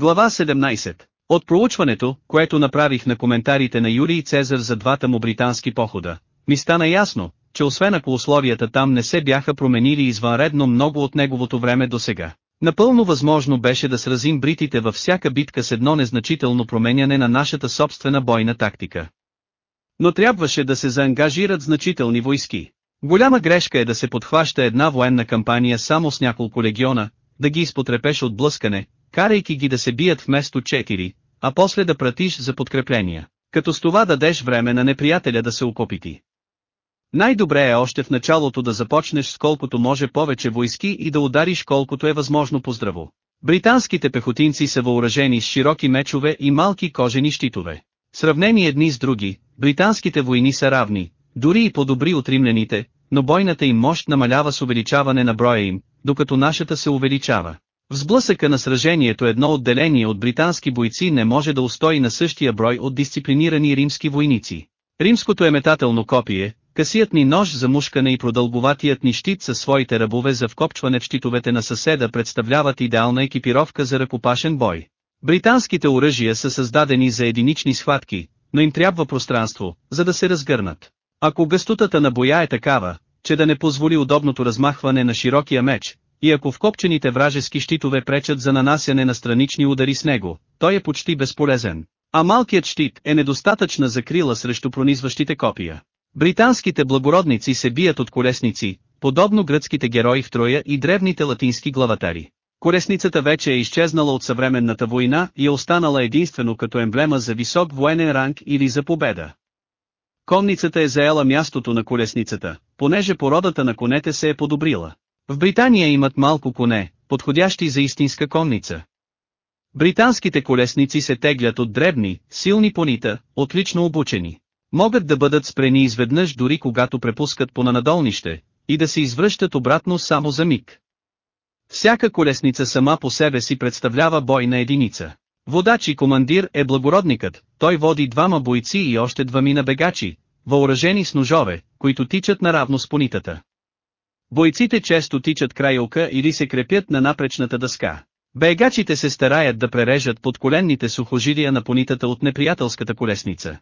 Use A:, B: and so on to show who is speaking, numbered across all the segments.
A: Глава 17. От проучването, което направих на коментарите на Юрий Цезар за двата му британски похода, ми стана ясно, че освен ако условията там не се бяха променили извънредно много от неговото време до сега. Напълно възможно беше да сразим бритите във всяка битка с едно незначително променяне на нашата собствена бойна тактика. Но трябваше да се заангажират значителни войски. Голяма грешка е да се подхваща една военна кампания само с няколко легиона, да ги изпотрепеш от блъскане, карайки ги да се бият вместо четири, а после да пратиш за подкрепления, като с това дадеш време на неприятеля да се окопити. Най-добре е още в началото да започнеш с колкото може повече войски и да удариш колкото е възможно поздраво. Британските пехотинци са въоръжени с широки мечове и малки кожени щитове. Сравнени едни с други, британските войни са равни, дори и по-добри от римляните, но бойната им мощ намалява с увеличаване на броя им, докато нашата се увеличава. В сблъсъка на сражението едно отделение от британски бойци не може да устои на същия брой от дисциплинирани римски войници. Римското е метателно копие, късият ни нож за мушкане и продълговатият ни щит със своите ръбове за вкопчване в щитовете на съседа представляват идеална екипировка за ръкопашен бой. Британските оръжия са създадени за единични схватки, но им трябва пространство, за да се разгърнат. Ако гъстотата на боя е такава, че да не позволи удобното размахване на широкия меч, и ако вкопчените вражески щитове пречат за нанасяне на странични удари с него, той е почти безполезен. А малкият щит е недостатъчна закрила срещу пронизващите копия. Британските благородници се бият от колесници, подобно гръцките герои в Троя и древните латински главатари. Колесницата вече е изчезнала от съвременната война и е останала единствено като емблема за висок военен ранг или за победа. Конницата е заела мястото на колесницата, понеже породата на конете се е подобрила. В Британия имат малко коне, подходящи за истинска конница. Британските колесници се теглят от дребни, силни понита, отлично обучени. Могат да бъдат спрени изведнъж дори когато препускат по нанадолнище, и да се извръщат обратно само за миг. Всяка колесница сама по себе си представлява бойна единица. Водач и командир е благородникът, той води двама бойци и още двамина бегачи, въоръжени с ножове, които тичат наравно с понитата. Бойците често тичат ока или се крепят на напречната дъска. Бегачите се стараят да прережат под коленните сухожилия на понитата от неприятелската колесница.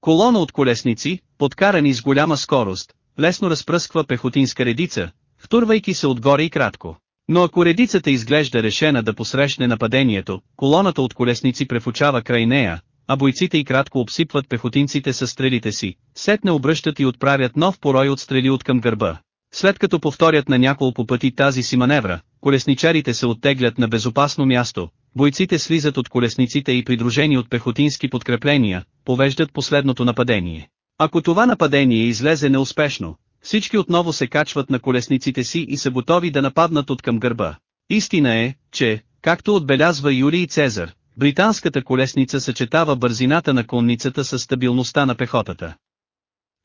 A: Колона от колесници, подкарани с голяма скорост, лесно разпръсква пехотинска редица, втурвайки се отгоре и кратко. Но ако редицата изглежда решена да посрещне нападението, колоната от колесници префучава край нея, а бойците и кратко обсипват пехотинците със стрелите си, сетне обръщат и отправят нов порой от стрели от към гърба. След като повторят на няколко пъти тази си маневра, колесничарите се оттеглят на безопасно място, бойците слизат от колесниците и придружени от пехотински подкрепления, повеждат последното нападение. Ако това нападение излезе неуспешно, всички отново се качват на колесниците си и са готови да нападнат от към гърба. Истина е, че, както отбелязва Юлий Цезар, британската колесница съчетава бързината на конницата с стабилността на пехотата.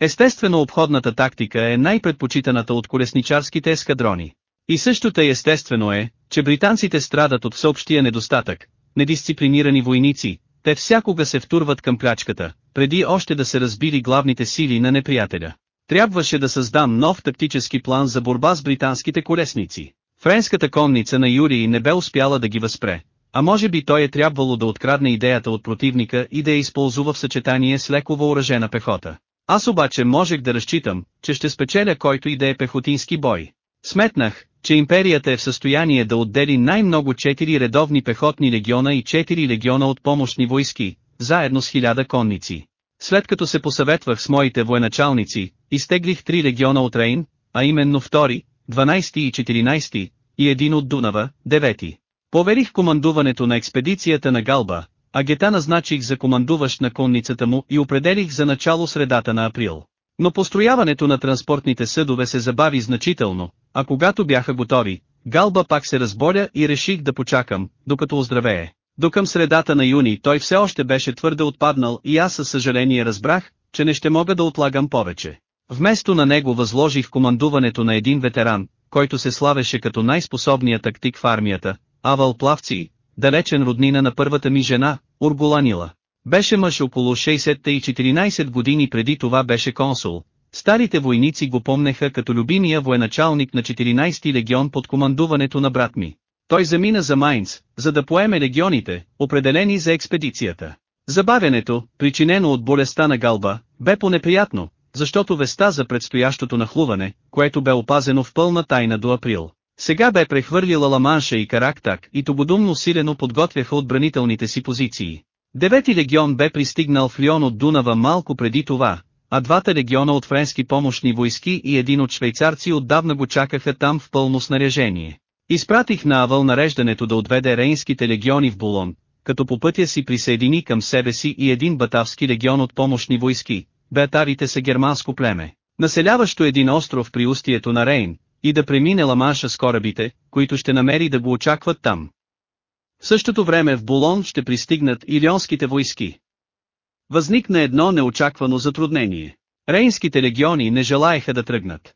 A: Естествено обходната тактика е най-предпочитаната от колесничарските ескадрони. И също тъй е естествено е, че британците страдат от всеобщия недостатък, недисциплинирани войници, те всякога се втурват към плячката, преди още да се разбили главните сили на неприятеля. Трябваше да създам нов тактически план за борба с британските колесници. Френската конница на Юрий не бе успяла да ги възпре, а може би той е трябвало да открадне идеята от противника и да я използва в съчетание с леко въоръжена пехота. Аз обаче можех да разчитам, че ще спечеля който и да е пехотински бой. Сметнах, че империята е в състояние да отдели най-много 4 редовни пехотни легиона и 4 легиона от помощни войски, заедно с 1000 конници. След като се посъветвах с моите военачалници, изтеглих 3 легиона от Рейн, а именно 2, 12 и 14, и един от Дунава, 9. Поверих командуването на експедицията на Галба, а гета назначих за командуващ на конницата му и определих за начало средата на април. Но построяването на транспортните съдове се забави значително, а когато бяха готови, Галба пак се разболя и реших да почакам, докато оздравее. До към средата на юни той все още беше твърде отпаднал и аз със съжаление разбрах, че не ще мога да отлагам повече. Вместо на него възложих командуването на един ветеран, който се славеше като най-способният тактик в армията, авал плавци, далечен роднина на първата ми жена, Ургуланила. Беше мъж около 60 и 14 години преди това беше консул. Старите войници го помнеха като любимия военачалник на 14-ти легион под командуването на брат ми. Той замина за Майнц, за да поеме легионите, определени за експедицията. Забавянето, причинено от болестта на галба, бе понеприятно, защото веста за предстоящото нахлуване, което бе опазено в пълна тайна до април, сега бе прехвърлила Ламанша и Карактак и тободумно силено подготвяха отбранителните си позиции. Девети легион бе пристигнал в Лион от Дунава малко преди това, а двата легиона от френски помощни войски и един от швейцарци отдавна го чакаха там в пълно снаряжение. Изпратих на Авъл нареждането да отведе рейнските легиони в Булон, като по пътя си присъедини към себе си и един батавски легион от помощни войски, беатарите са германско племе, населяващо един остров при устието на Рейн, и да премине Ламанша с корабите, които ще намери да го очакват там. В същото време в Булон ще пристигнат и лионските войски. Възникна едно неочаквано затруднение. Рейнските легиони не желаеха да тръгнат.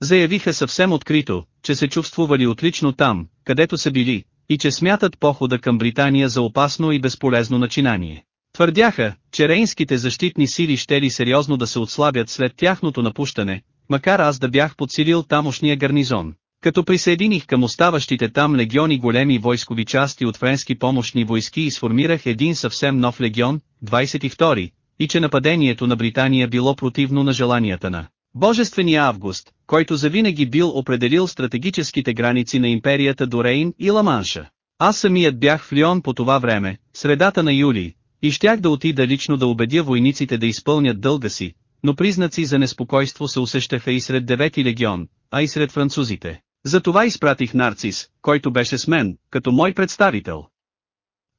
A: Заявиха съвсем открито, че се чувствували отлично там, където са били, и че смятат похода към Британия за опасно и безполезно начинание. Твърдяха, че рейнските защитни сили ще ли сериозно да се отслабят след тяхното напущане, макар аз да бях подсилил тамошния гарнизон. Като присъединих към оставащите там легиони големи войскови части от френски помощни войски и сформирах един съвсем нов легион, 22, и че нападението на Британия било противно на желанията на Божествения Август, който завинаги бил определил стратегическите граници на империята до Рейн и Ламанша. Аз самият бях в Лион по това време, средата на юли, и щях да отида лично да убедя войниците да изпълнят дълга си, но признаци за неспокойство се усещаха и сред девети легион, а и сред французите. Затова изпратих Нарцис, който беше с мен, като мой представител.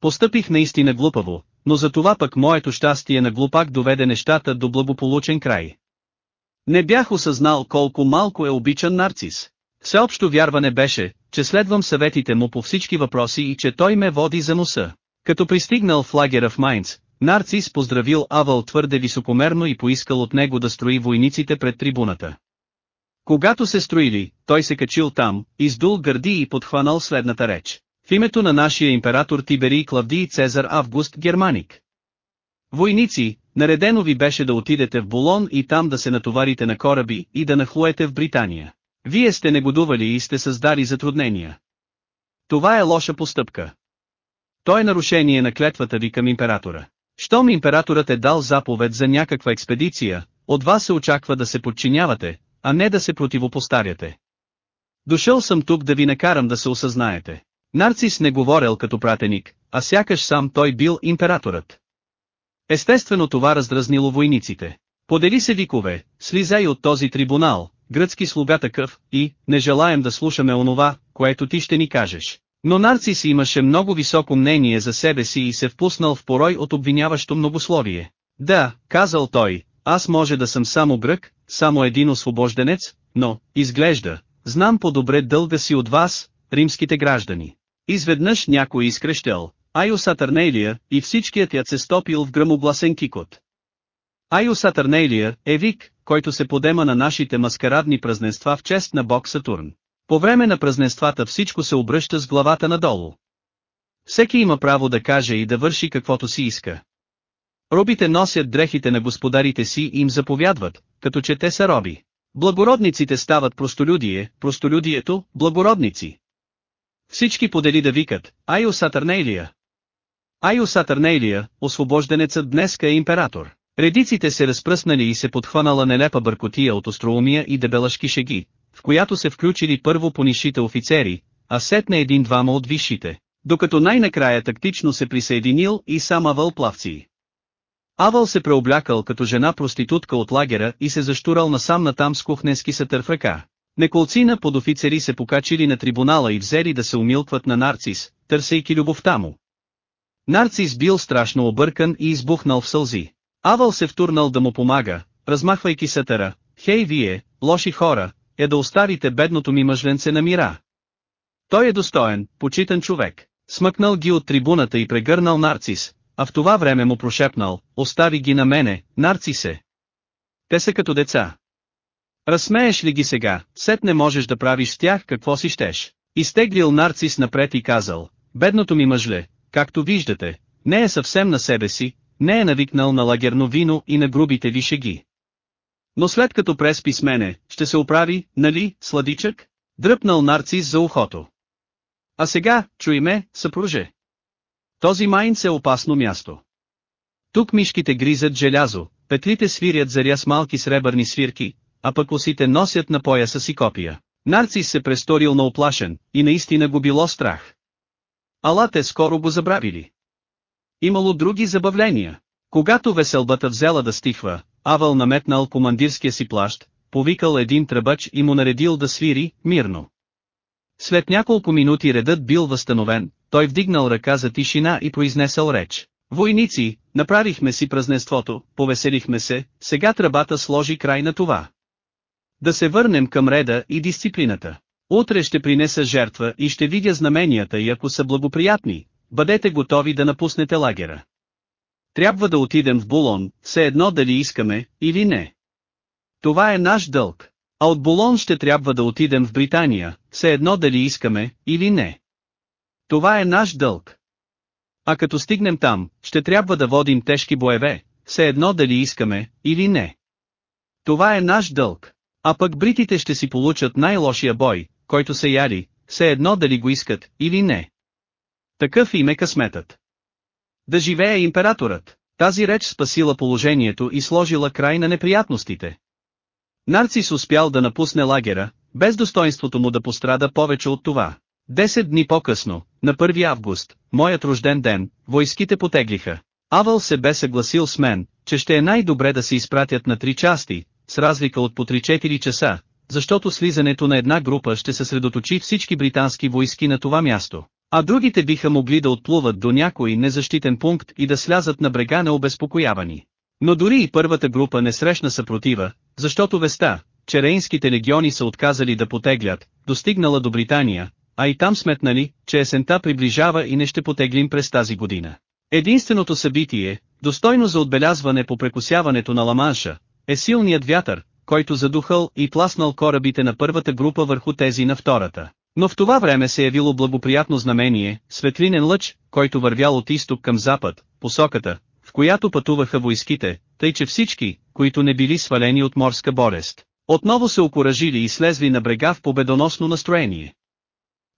A: Постъпих наистина глупаво, но за това пък моето щастие на глупак доведе нещата до благополучен край. Не бях осъзнал колко малко е обичан нарцис. Всеобщо вярване беше, че следвам съветите му по всички въпроси и че той ме води за носа. Като пристигнал в лагера в Майнц, Нарцис поздравил Авал твърде високомерно и поискал от него да строи войниците пред трибуната. Когато се строили, той се качил там, издул гърди и подхванал следната реч. В името на нашия император Тиберий Клавдий Цезар Август Германик. Войници, наредено ви беше да отидете в Болон и там да се натоварите на кораби и да нахлуете в Британия. Вие сте негодували и сте създали затруднения. Това е лоша постъпка. Той е нарушение на клетвата ви към императора. Щом императорът е дал заповед за някаква експедиция, от вас се очаква да се подчинявате, а не да се противопостаряте. Дошъл съм тук да ви накарам да се осъзнаете. Нарцис не говорил като пратеник, а сякаш сам той бил императорът. Естествено това раздразнило войниците. Подели се викове, слизай от този трибунал, гръцки слуга такъв, и, не желаем да слушаме онова, което ти ще ни кажеш. Но Нарцис имаше много високо мнение за себе си и се впуснал в порой от обвиняващо многословие. Да, казал той, аз може да съм само грък, само един освобожденец, но, изглежда, знам по-добре дълга си от вас, римските граждани. Изведнъж някой изкрещел, Айо Сатърнейлия, и всичкият я се стопил в гръмогласен кикот. Айо Сатърнейлия е вик, който се подема на нашите маскарадни празненства в чест на бог Сатурн. По време на празненствата всичко се обръща с главата надолу. Всеки има право да каже и да върши каквото си иска. Робите носят дрехите на господарите си и им заповядват, като че те са роби. Благородниците стават простолюдие, простолюдието – благородници. Всички подели да викат, Айо Сатърнейлия. Айо Сатърнейлия, освобожденецът днеска е император. Редиците се разпръснали и се подхванала нелепа бъркотия от остроумия и дебелашки шеги, в която се включили първо понишите офицери, а на един-двама от висшите, докато най-накрая тактично се присъединил и сам Авъл плавци. Авъл се преоблякал като жена проститутка от лагера и се защурал насам натам с кухненски сатър в ръка. Неколцина подофицери се покачили на трибунала и взели да се умилкват на Нарцис, търсейки любовта му. Нарцис бил страшно объркан и избухнал в сълзи. Авал се втурнал да му помага, размахвайки сатъра, «Хей вие, лоши хора, е да оставите бедното ми мъжленце на мира. Той е достоен, почитан човек. Смъкнал ги от трибуната и прегърнал Нарцис, а в това време му прошепнал, остави ги на мене, Нарцисе. Те са като деца. Разсмееш ли ги сега, сет не можеш да правиш с тях какво си щеш. Изтеглил Нарцис напред и казал, бедното ми мъжле, както виждате, не е съвсем на себе си, не е навикнал на лагерно вино и на грубите ви шеги. Но след като преспи с мене, ще се оправи, нали, сладичък? Дръпнал нарцис за ухото. А сега, чуй ме, съпруже. Този майнц е опасно място. Тук мишките гризат желязо, петлите свирят заря с малки сребърни свирки, а пък осите носят на пояса си копия. Нарцис се престорил на оплашен, и наистина го било страх. Ала те скоро го забравили. Имало други забавления. Когато веселбата взела да стихва, Авал наметнал командирския си плащ, повикал един тръбач и му наредил да свири, мирно. След няколко минути редът бил възстановен, той вдигнал ръка за тишина и произнесъл реч. Войници, направихме си празненството, повеселихме се, сега тръбата сложи край на това. Да се върнем към реда и дисциплината. Утре ще принеса жертва и ще видя знаменията и ако са благоприятни, бъдете готови да напуснете лагера. Трябва да отидем в Булон, все едно дали искаме, или не. Това е наш дълг. А от Булон ще трябва да отидем в Британия, все едно дали искаме, или не. Това е наш дълг. А като стигнем там, ще трябва да водим тежки боеве, все едно дали искаме, или не. Това е наш дълг. А пък бритите ще си получат най-лошия бой, който се яри, все едно дали го искат, или не. Такъв им е късметът. Да живее императорът! Тази реч спасила положението и сложила край на неприятностите. Нарцис успял да напусне лагера, без достоинството му да пострада повече от това. Десет дни по-късно, на 1 август, моят рожден ден, войските потеглиха. Авал се бе съгласил с мен, че ще е най-добре да се изпратят на три части, с разлика от по 3-4 часа, защото слизането на една група ще съсредоточи всички британски войски на това място а другите биха могли да отплуват до някой незащитен пункт и да слязат на брега необезпокоявани. Но дори и първата група не срещна съпротива, защото веста, че рейнските легиони са отказали да потеглят, достигнала до Британия, а и там сметнали, че есента приближава и не ще потеглим през тази година. Единственото събитие, достойно за отбелязване по прекусяването на Ламанша, е силният вятър, който задухал и пласнал корабите на първата група върху тези на втората. Но в това време се явило благоприятно знамение, светлинен лъч, който вървял от изток към запад, посоката, в която пътуваха войските, тъй че всички, които не били свалени от морска болест, отново се окоражили и слезли на брега в победоносно настроение.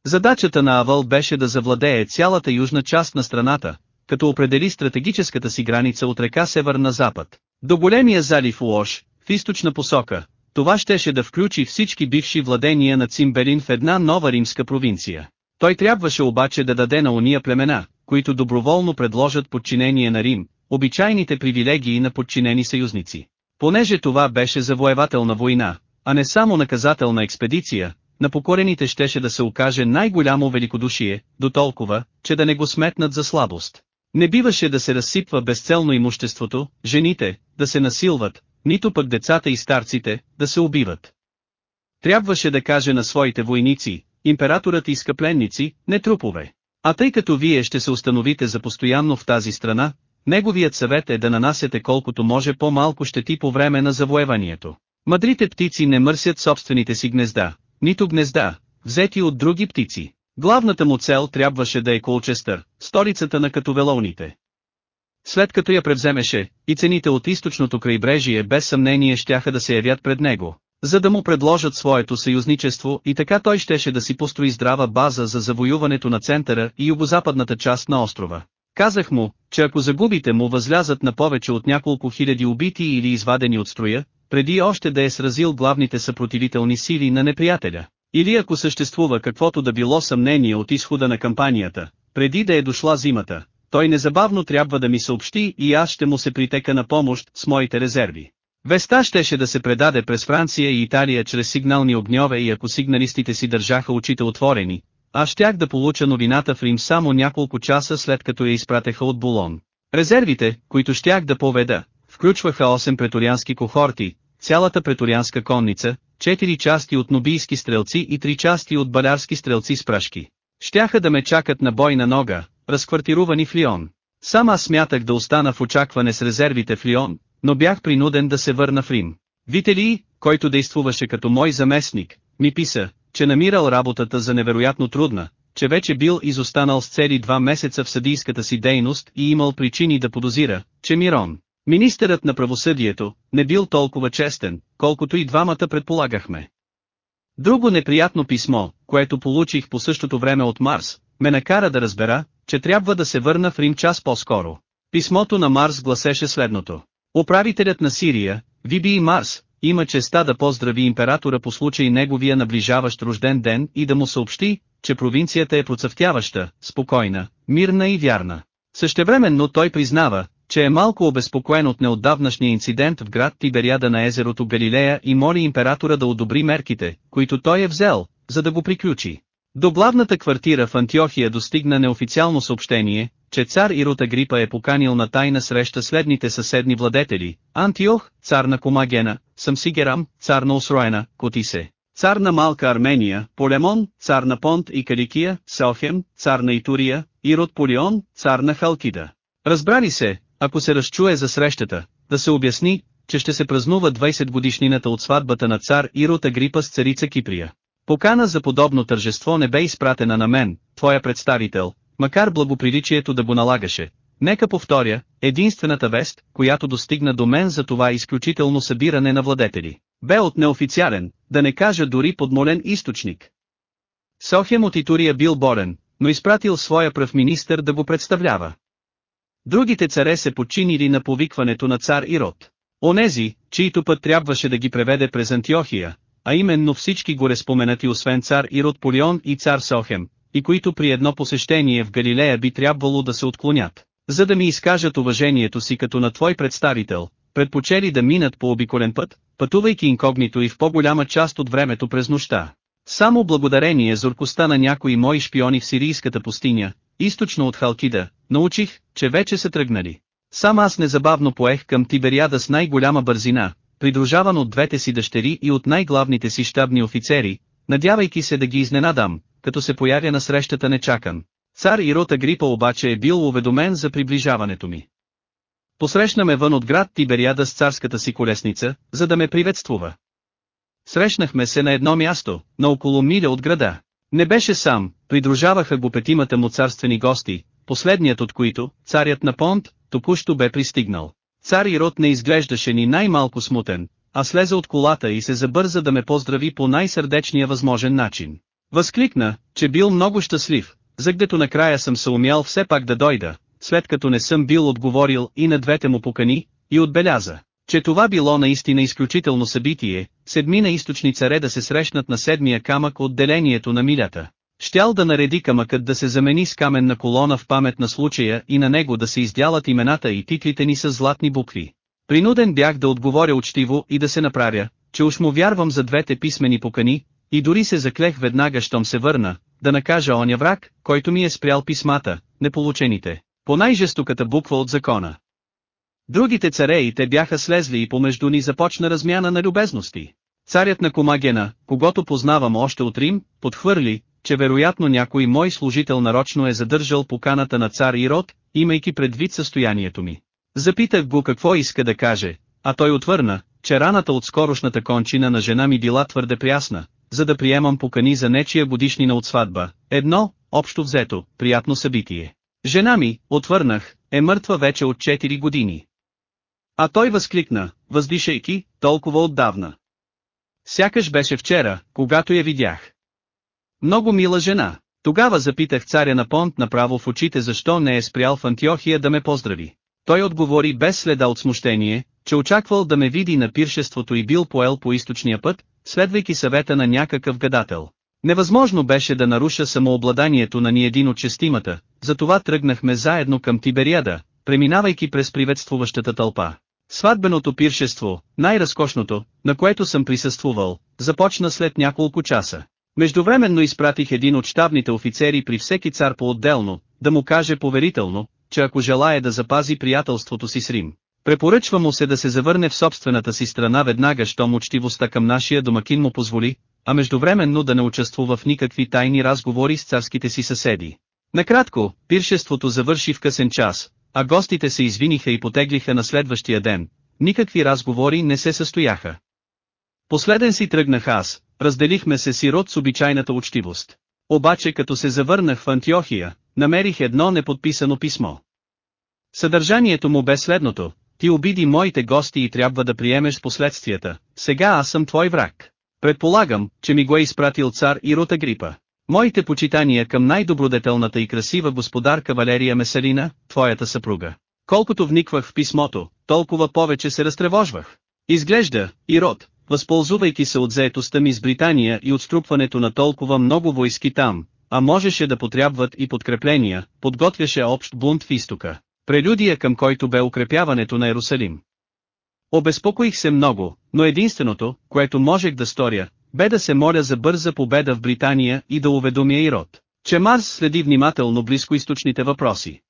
A: Задачата на Авъл беше да завладее цялата южна част на страната, като определи стратегическата си граница от река Север на запад, до големия залив Лош, в източна посока, това щеше да включи всички бивши владения на Цимберин в една нова римска провинция. Той трябваше обаче да даде на уния племена, които доброволно предложат подчинение на Рим, обичайните привилегии на подчинени съюзници. Понеже това беше завоевателна война, а не само наказателна експедиция, на покорените щеше да се окаже най-голямо великодушие, до толкова, че да не го сметнат за слабост. Не биваше да се разсипва безцелно имуществото, жените, да се насилват, нито пък децата и старците, да се убиват. Трябваше да каже на своите войници, императорът иска пленници, не трупове. А тъй като вие ще се установите за постоянно в тази страна, неговият съвет е да нанасяте колкото може по-малко щети по време на завоеванието. Мадрите птици не мърсят собствените си гнезда, нито гнезда, взети от други птици. Главната му цел трябваше да е Колчестър, столицата на катовелоните. След като я превземеше, и цените от източното крайбрежие без съмнение щяха да се явят пред него, за да му предложат своето съюзничество и така той щеше да си построи здрава база за завоюването на центъра и югозападната част на острова. Казах му, че ако загубите му възлязат на повече от няколко хиляди убити или извадени от строя, преди още да е сразил главните съпротивителни сили на неприятеля, или ако съществува каквото да било съмнение от изхода на кампанията, преди да е дошла зимата, той незабавно трябва да ми съобщи и аз ще му се притека на помощ с моите резерви. Веста щеше да се предаде през Франция и Италия чрез сигнални огньове и ако сигналистите си държаха очите отворени, аз щях да получа новината в Рим само няколко часа след като я изпратеха от Булон. Резервите, които щях да поведа, включваха 8 преториански кохорти, цялата преторианска конница, 4 части от нобийски стрелци и 3 части от балярски стрелци с прашки. Щяха да ме чакат на бойна нога, разквартирувани в Лион. Сам аз смятах да остана в очакване с резервите в Лион, но бях принуден да се върна в Рим. Вители, който действуваше като мой заместник, ми писа, че намирал работата за невероятно трудна, че вече бил изостанал с цели два месеца в съдийската си дейност и имал причини да подозира, че Мирон, министърът на правосъдието, не бил толкова честен, колкото и двамата предполагахме. Друго неприятно писмо, което получих по същото време от Марс, ме накара да разбера, че трябва да се върна в Рим час по-скоро. Писмото на Марс гласеше следното. Управителят на Сирия, Виби и Марс, има честа да поздрави императора по случай неговия наближаващ рожден ден и да му съобщи, че провинцията е процъфтяваща, спокойна, мирна и вярна. Същевременно той признава, че е малко обезпокоен от неотдавнашния инцидент в град Тибериада на езерото Галилея и моли императора да одобри мерките, които той е взел, за да го приключи. До главната квартира в Антиохия достигна неофициално съобщение, че цар Ирод Агрипа е поканил на тайна среща следните съседни владетели, Антиох, цар на Комагена, Самсигерам, цар на Осроена, Котисе, цар на Малка Армения, Полемон, цар на Понт и Каликия, Селхем, цар на Итурия, Ирод Полион, цар на Халкида. Разбрали се, ако се разчуе за срещата, да се обясни, че ще се празнува 20 годишнината от сватбата на цар Ирод Агрипа с царица Киприя. Покана за подобно тържество не бе изпратена на мен, твоя представител, макар благоприличието да го налагаше. Нека повторя, единствената вест, която достигна до мен за това изключително събиране на владетели, бе от неофициален, да не кажа дори подмолен източник. Сохем от Итурия бил болен, но изпратил своя пръв министър да го представлява. Другите царе се подчинили на повикването на цар Ирод. Онези, чието път трябваше да ги преведе през Антиохия, а именно всички гореспоменати освен цар Ирод Полион и цар Сохем, и които при едно посещение в Галилея би трябвало да се отклонят, за да ми изкажат уважението си като на твой представител, предпочели да минат по обиколен път, пътувайки инкогнито и в по-голяма част от времето през нощта. Само благодарение зоркостта на някои мои шпиони в сирийската пустиня, източно от Халкида, научих, че вече са тръгнали. Сам аз незабавно поех към Тибериада с най-голяма бързина, придружаван от двете си дъщери и от най-главните си щабни офицери, надявайки се да ги изненадам, като се появя на срещата нечакан. Цар Ирота Грипа обаче е бил уведомен за приближаването ми. Посрещнаме вън от град Тибериада с царската си колесница, за да ме приветствува. Срещнахме се на едно място, на около миля от града. Не беше сам, придружаваха го петимата му царствени гости, последният от които, царят на Понт, току-що бе пристигнал. Цар Ирод не изглеждаше ни най-малко смутен, а слезе от колата и се забърза да ме поздрави по най-сърдечния възможен начин. Възкликна, че бил много щастлив, загдето накрая съм се умял все пак да дойда, след като не съм бил отговорил и на двете му покани, и отбеляза, че това било наистина изключително събитие, седмина източни царе да се срещнат на седмия камък от делението на милята. Щял да нареди камъкът да се замени с каменна колона в памет на случая и на него да се издялат имената и титлите ни с златни букви. Принуден бях да отговоря учтиво и да се направя, че уж му вярвам за двете писмени покани, и дори се заклех веднага щом се върна, да накажа оня враг, който ми е спрял писмата, неполучените, по най-жестоката буква от закона. Другите царе и те бяха слезли и помежду ни започна размяна на любезности. Царят на Комагена, когато познавам още от Рим, подхвърли, че вероятно някой мой служител нарочно е задържал поканата на цар Ирод, имайки предвид състоянието ми. Запитах го какво иска да каже, а той отвърна, че раната от скорошната кончина на жена ми била твърде прясна, за да приемам покани за нечия годишнина от сватба. Едно, общо взето, приятно събитие. Жена ми, отвърнах, е мъртва вече от 4 години. А той възкликна, въздишайки, толкова отдавна. Сякаш беше вчера, когато я видях. Много мила жена. Тогава запитах царя на Понт направо в очите защо не е спрял в Антиохия да ме поздрави. Той отговори без следа от смущение, че очаквал да ме види на пиршеството и бил поел по източния път, следвайки съвета на някакъв гадател. Невъзможно беше да наруша самообладанието на ни един от честимата, затова тръгнахме заедно към Тибериада, преминавайки през приветствуващата тълпа. Сватбеното пиршество, най-разкошното, на което съм присъствувал, започна след няколко часа. Междувременно изпратих един от штабните офицери при всеки цар по-отделно, да му каже поверително, че ако желая да запази приятелството си с Рим, препоръчва му се да се завърне в собствената си страна веднага, щом учтивостта към нашия домакин му позволи, а междувременно да не участвува в никакви тайни разговори с царските си съседи. Накратко, пиршеството завърши в късен час, а гостите се извиниха и потеглиха на следващия ден. Никакви разговори не се състояха. Последен си тръгнах аз, разделихме се сирот с обичайната учтивост. Обаче като се завърнах в Антиохия, намерих едно неподписано писмо. Съдържанието му бе следното, ти обиди моите гости и трябва да приемеш последствията, сега аз съм твой враг. Предполагам, че ми го е изпратил цар Ирота Грипа. Моите почитания към най-добродетелната и красива господарка Валерия Меселина, твоята съпруга. Колкото вниквах в писмото, толкова повече се разтревожвах. Изглежда, Ирод, възползвайки се от заетостта ми с Британия и от струпването на толкова много войски там, а можеше да потрябват и подкрепления, подготвяше общ бунт в изтока, прелюдия към който бе укрепяването на Иерусалим. Обезпокоих се много, но единственото, което можех да сторя, бе да се моля за бърза победа в Британия и да уведомя Ирод, че Марс следи внимателно близко източните въпроси.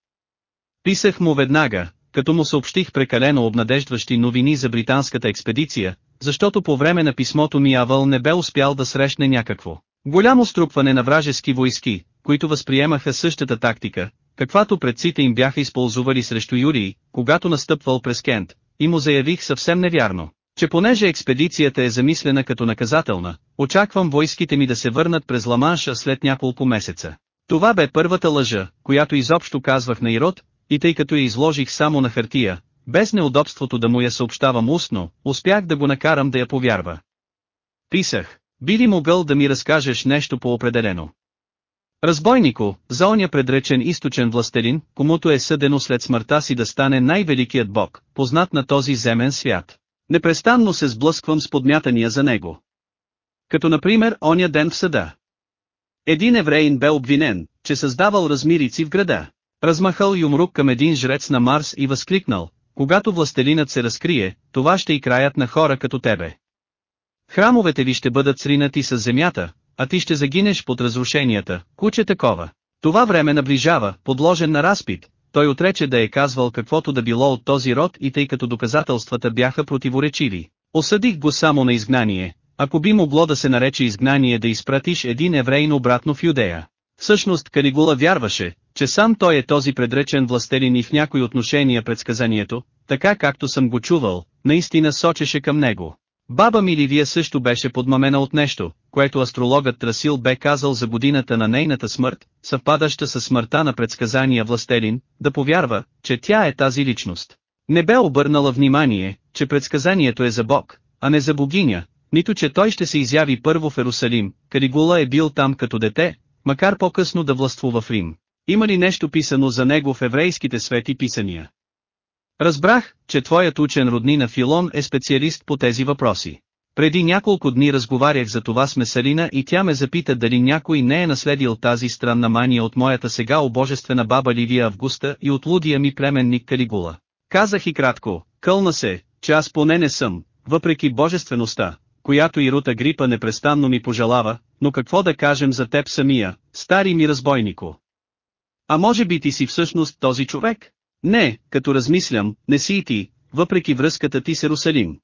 A: Писах му веднага, като му съобщих прекалено обнадеждващи новини за британската експедиция, защото по време на писмото ми Авъл не бе успял да срещне някакво голямо струпване на вражески войски, които възприемаха същата тактика, каквато предците им бяха използвали срещу Юрий, когато настъпвал през Кент, и му заявих съвсем невярно, че понеже експедицията е замислена като наказателна, очаквам войските ми да се върнат през Ламанша след няколко месеца. Това бе първата лъжа, която изобщо казвах на Ирод, и тъй като я изложих само на хартия, без неудобството да му я съобщавам устно, успях да го накарам да я повярва. Писах, би ли могъл да ми разкажеш нещо по-определено? Разбойнико, за оня предречен източен властелин, комуто е съдено след смъртта си да стане най-великият бог, познат на този земен свят. Непрестанно се сблъсквам с подмятания за него. Като например оня ден в съда. Един евреин бе обвинен, че създавал размирици в града. Размахал юмрук към един жрец на Марс и възкликнал, когато властелинът се разкрие, това ще и краят на хора като тебе. Храмовете ви ще бъдат сринати с земята, а ти ще загинеш под разрушенията, куче такова. Това време наближава, подложен на разпит, той отрече да е казвал каквото да било от този род и тъй като доказателствата бяха противоречиви. Осъдих го само на изгнание, ако би могло да се нарече изгнание да изпратиш един еврейн обратно в Юдея. Всъщност Каригула вярваше, че сам той е този предречен властелин и в някои отношения предсказанието, така както съм го чувал, наистина сочеше към него. Баба ми Ливия също беше подмамена от нещо, което астрологът Трасил бе казал за годината на нейната смърт, съвпадаща със смъртта на предсказания властелин, да повярва, че тя е тази личност. Не бе обърнала внимание, че предсказанието е за Бог, а не за богиня, нито че той ще се изяви първо в Ерусалим, Каригула е бил там като дете, макар по-късно да властвува в Рим. Има ли нещо писано за него в еврейските свети писания? Разбрах, че твоят учен роднина Филон е специалист по тези въпроси. Преди няколко дни разговарях за това с Меселина и тя ме запита дали някой не е наследил тази странна мания от моята сега обожествена баба Ливия Августа и от лудия ми племенник Калигула. Казах и кратко, кълна се, че аз поне не съм, въпреки божествеността, която и Рута Грипа непрестанно ми пожелава, но какво да кажем за теб самия, стари ми разбойнико. А може би ти си всъщност този човек? Не, като размислям, не си и ти, въпреки връзката ти с Ерусалим.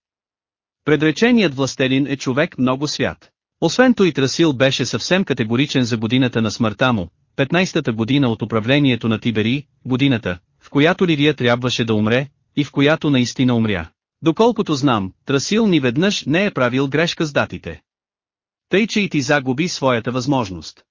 A: Предреченият властелин е човек много свят. Освен той Трасил беше съвсем категоричен за годината на смъртта му, 15-та година от управлението на Тибери, годината, в която Лирия трябваше да умре, и в която наистина умря. Доколкото знам, Трасил ни веднъж не е правил грешка с датите. Тъй че и ти загуби своята възможност.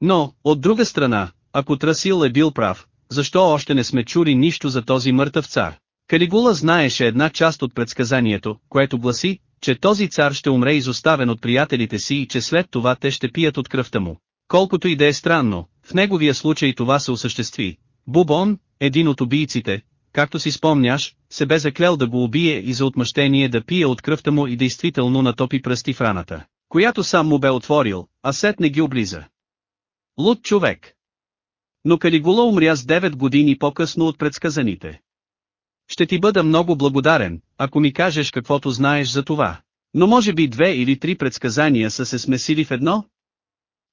A: Но, от друга страна, ако Трасил е бил прав, защо още не сме чули нищо за този мъртъв цар? Калигула знаеше една част от предсказанието, което гласи, че този цар ще умре изоставен от приятелите си и че след това те ще пият от кръвта му. Колкото и да е странно, в неговия случай това се осъществи. Бубон, един от убийците, както си спомняш, се бе заклел да го убие и за отмъщение да пие от кръвта му и действително натопи пръсти в раната, която сам му бе отворил, а сет не ги облиза. Луд човек. Но Калигула умря с 9 години по-късно от предсказаните. Ще ти бъда много благодарен, ако ми кажеш каквото знаеш за това. Но може би две или три предсказания са се смесили в едно?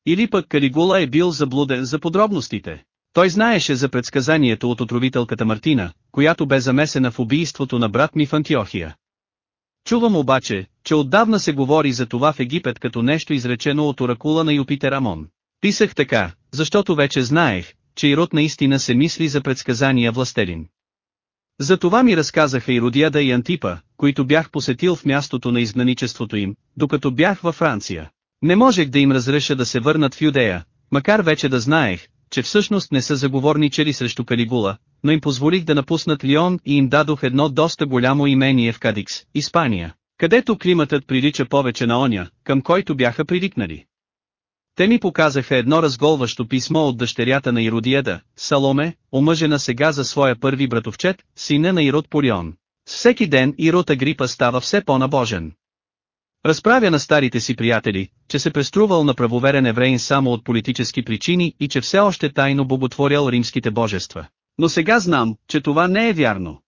A: Или пък Калигула е бил заблуден за подробностите. Той знаеше за предсказанието от отровителката Мартина, която бе замесена в убийството на брат ми в Антиохия. Чувам обаче, че отдавна се говори за това в Египет като нещо изречено от оракула на Юпитер Амон. Писах така, защото вече знаех, че Ирод наистина се мисли за предсказания властелин. За това ми разказаха и Родиада и Антипа, които бях посетил в мястото на изгнаничеството им, докато бях във Франция. Не можех да им разреша да се върнат в Юдея, макар вече да знаех, че всъщност не са заговорничели срещу Калигула, но им позволих да напуснат Лион и им дадох едно доста голямо имение в Кадикс, Испания, където климатът прилича повече на оня, към който бяха приликнали. Те ми показаха едно разголващо писмо от дъщерята на Иродиеда, Саломе, омъжена сега за своя първи братовчет, сина на Ирод Порион. Всеки ден Ирод Агрипа става все по-набожен. Разправя на старите си приятели, че се преструвал на правоверен евреин само от политически причини и че все още тайно боготворял римските божества. Но сега знам, че това не е вярно.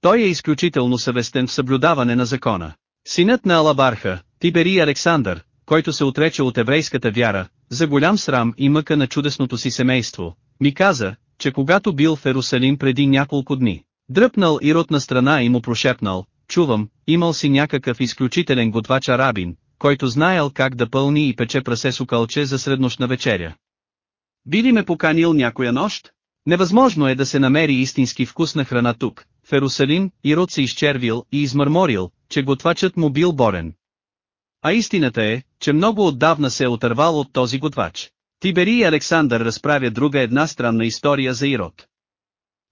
A: Той е изключително съвестен в съблюдаване на закона. Синът на Алабарха, Тиберий Александър, който се отрече от еврейската вяра, за голям срам и мъка на чудесното си семейство, ми каза, че когато бил в Ерусалим преди няколко дни, дръпнал и рот на страна и му прошепнал, чувам, имал си някакъв изключителен готвач арабин, който знаел как да пълни и пече прасе сукалче за среднощна вечеря. Би ли ме поканил някоя нощ? Невъзможно е да се намери истински вкус на храна тук, в Ерусалим, и се изчервил и измърморил, че готвачът му бил борен, а истината е, че много отдавна се е отървал от този готвач. Тибери и Александър разправя друга една странна история за Ирод.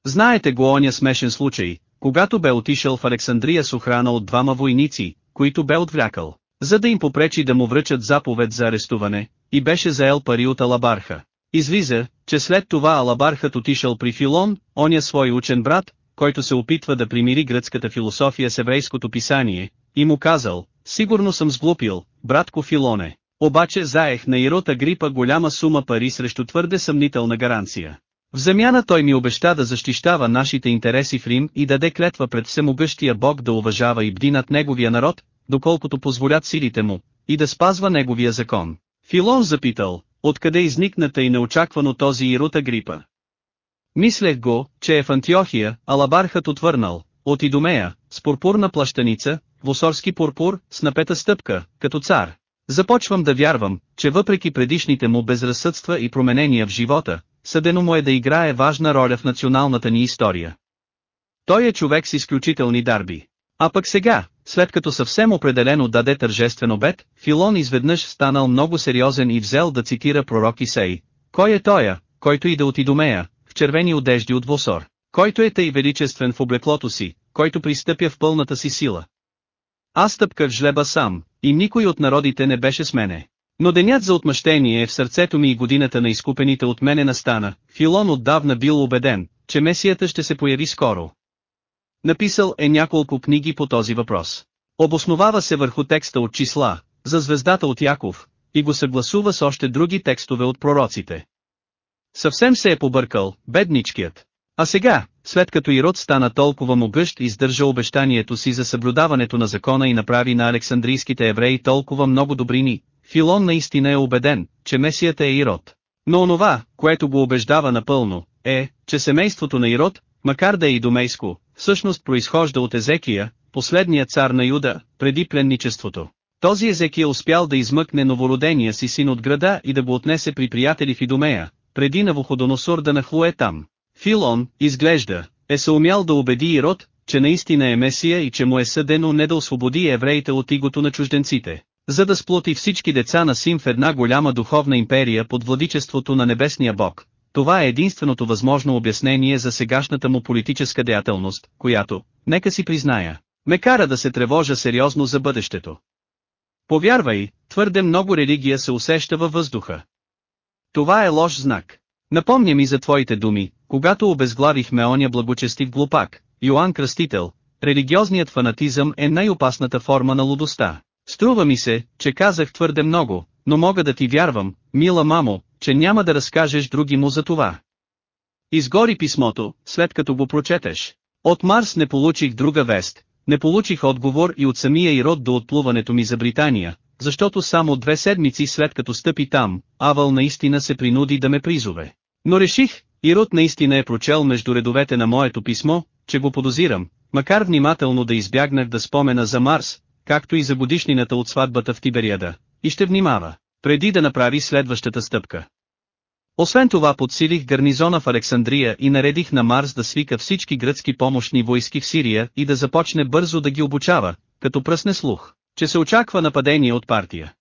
A: Знаете го оня смешен случай, когато бе отишъл в Александрия с охрана от двама войници, които бе отвлякал, за да им попречи да му връчат заповед за арестуване, и беше заел пари от Алабарха. Излиза, че след това Алабархът отишъл при Филон, оня свой учен брат, който се опитва да примири гръцката философия с еврейското писание, и му казал, Сигурно съм сглупил, братко Филоне. Обаче заех на Ирота Грипа голяма сума пари срещу твърде съмнителна гаранция. В замяна той ми обеща да защищава нашите интереси в Рим и даде клетва пред всемогъщия Бог да уважава и бди над неговия народ, доколкото позволят силите му, и да спазва неговия закон. Филон запитал, откъде изникната и неочаквано този Ирута Грипа. Мислех го, че е в Антиохия, алабархът отвърнал, от Идомея, с пурпурна плащаница, лосорски пурпур, с напета стъпка, като цар. Започвам да вярвам, че въпреки предишните му безразсъдства и променения в живота, съдено му е да играе важна роля в националната ни история. Той е човек с изключителни дарби. А пък сега, след като съвсем определено даде тържествен обед, Филон изведнъж станал много сериозен и взел да цитира пророк Исей. Кой е тоя, който и да отидомея, в червени одежди от Восор, който е тъй величествен в облеклото си, който пристъпя в пълната си сила, аз стъпках жлеба сам, и никой от народите не беше с мене. Но денят за отмъщение е в сърцето ми и годината на изкупените от мене настана, Филон отдавна бил убеден, че месията ще се появи скоро. Написал е няколко книги по този въпрос. Обосновава се върху текста от числа, за звездата от Яков, и го съгласува с още други текстове от пророците. Съвсем се е побъркал, бедничкият. А сега, след като Ирод стана толкова могъщ и издържа обещанието си за съблюдаването на закона и направи на александрийските евреи толкова много добрини, Филон наистина е убеден, че Месията е Ирод. Но онова, което го убеждава напълно, е, че семейството на Ирод, макар да е и домейско, всъщност произхожда от Езекия, последния цар на Юда, преди пленничеството. Този Езекия успял да измъкне новородения си син от града и да го отнесе при приятели в Идомея, преди Навуходоносор да нахлуе там. Филон, изглежда, е се умял да убеди Ирод, че наистина е Месия и че му е съдено не да освободи евреите от игото на чужденците, за да сплоти всички деца на Сим в една голяма духовна империя под владичеството на небесния бог. Това е единственото възможно обяснение за сегашната му политическа деятелност, която, нека си призная, ме кара да се тревожа сериозно за бъдещето. Повярвай, твърде много религия се усеща във въздуха. Това е лош знак. Напомня ми за твоите думи, когато обезглавихме оня благочестив глупак, Йоанн Кръстител, религиозният фанатизъм е най-опасната форма на лудостта. Струва ми се, че казах твърде много, но мога да ти вярвам, мила мамо, че няма да разкажеш други му за това. Изгори писмото, след като го прочетеш. От Марс не получих друга вест, не получих отговор и от самия Ирод до отплуването ми за Британия, защото само две седмици след като стъпи там, Авал наистина се принуди да ме призове. Но реших, Ирод наистина е прочел между редовете на моето писмо, че го подозирам, макар внимателно да избягнах да спомена за Марс, както и за годишнината от сватбата в Тибериада, и ще внимава, преди да направи следващата стъпка. Освен това подсилих гарнизона в Александрия и наредих на Марс да свика всички гръцки помощни войски в Сирия и да започне бързо да ги обучава, като пръсне слух, че се очаква нападение от партия.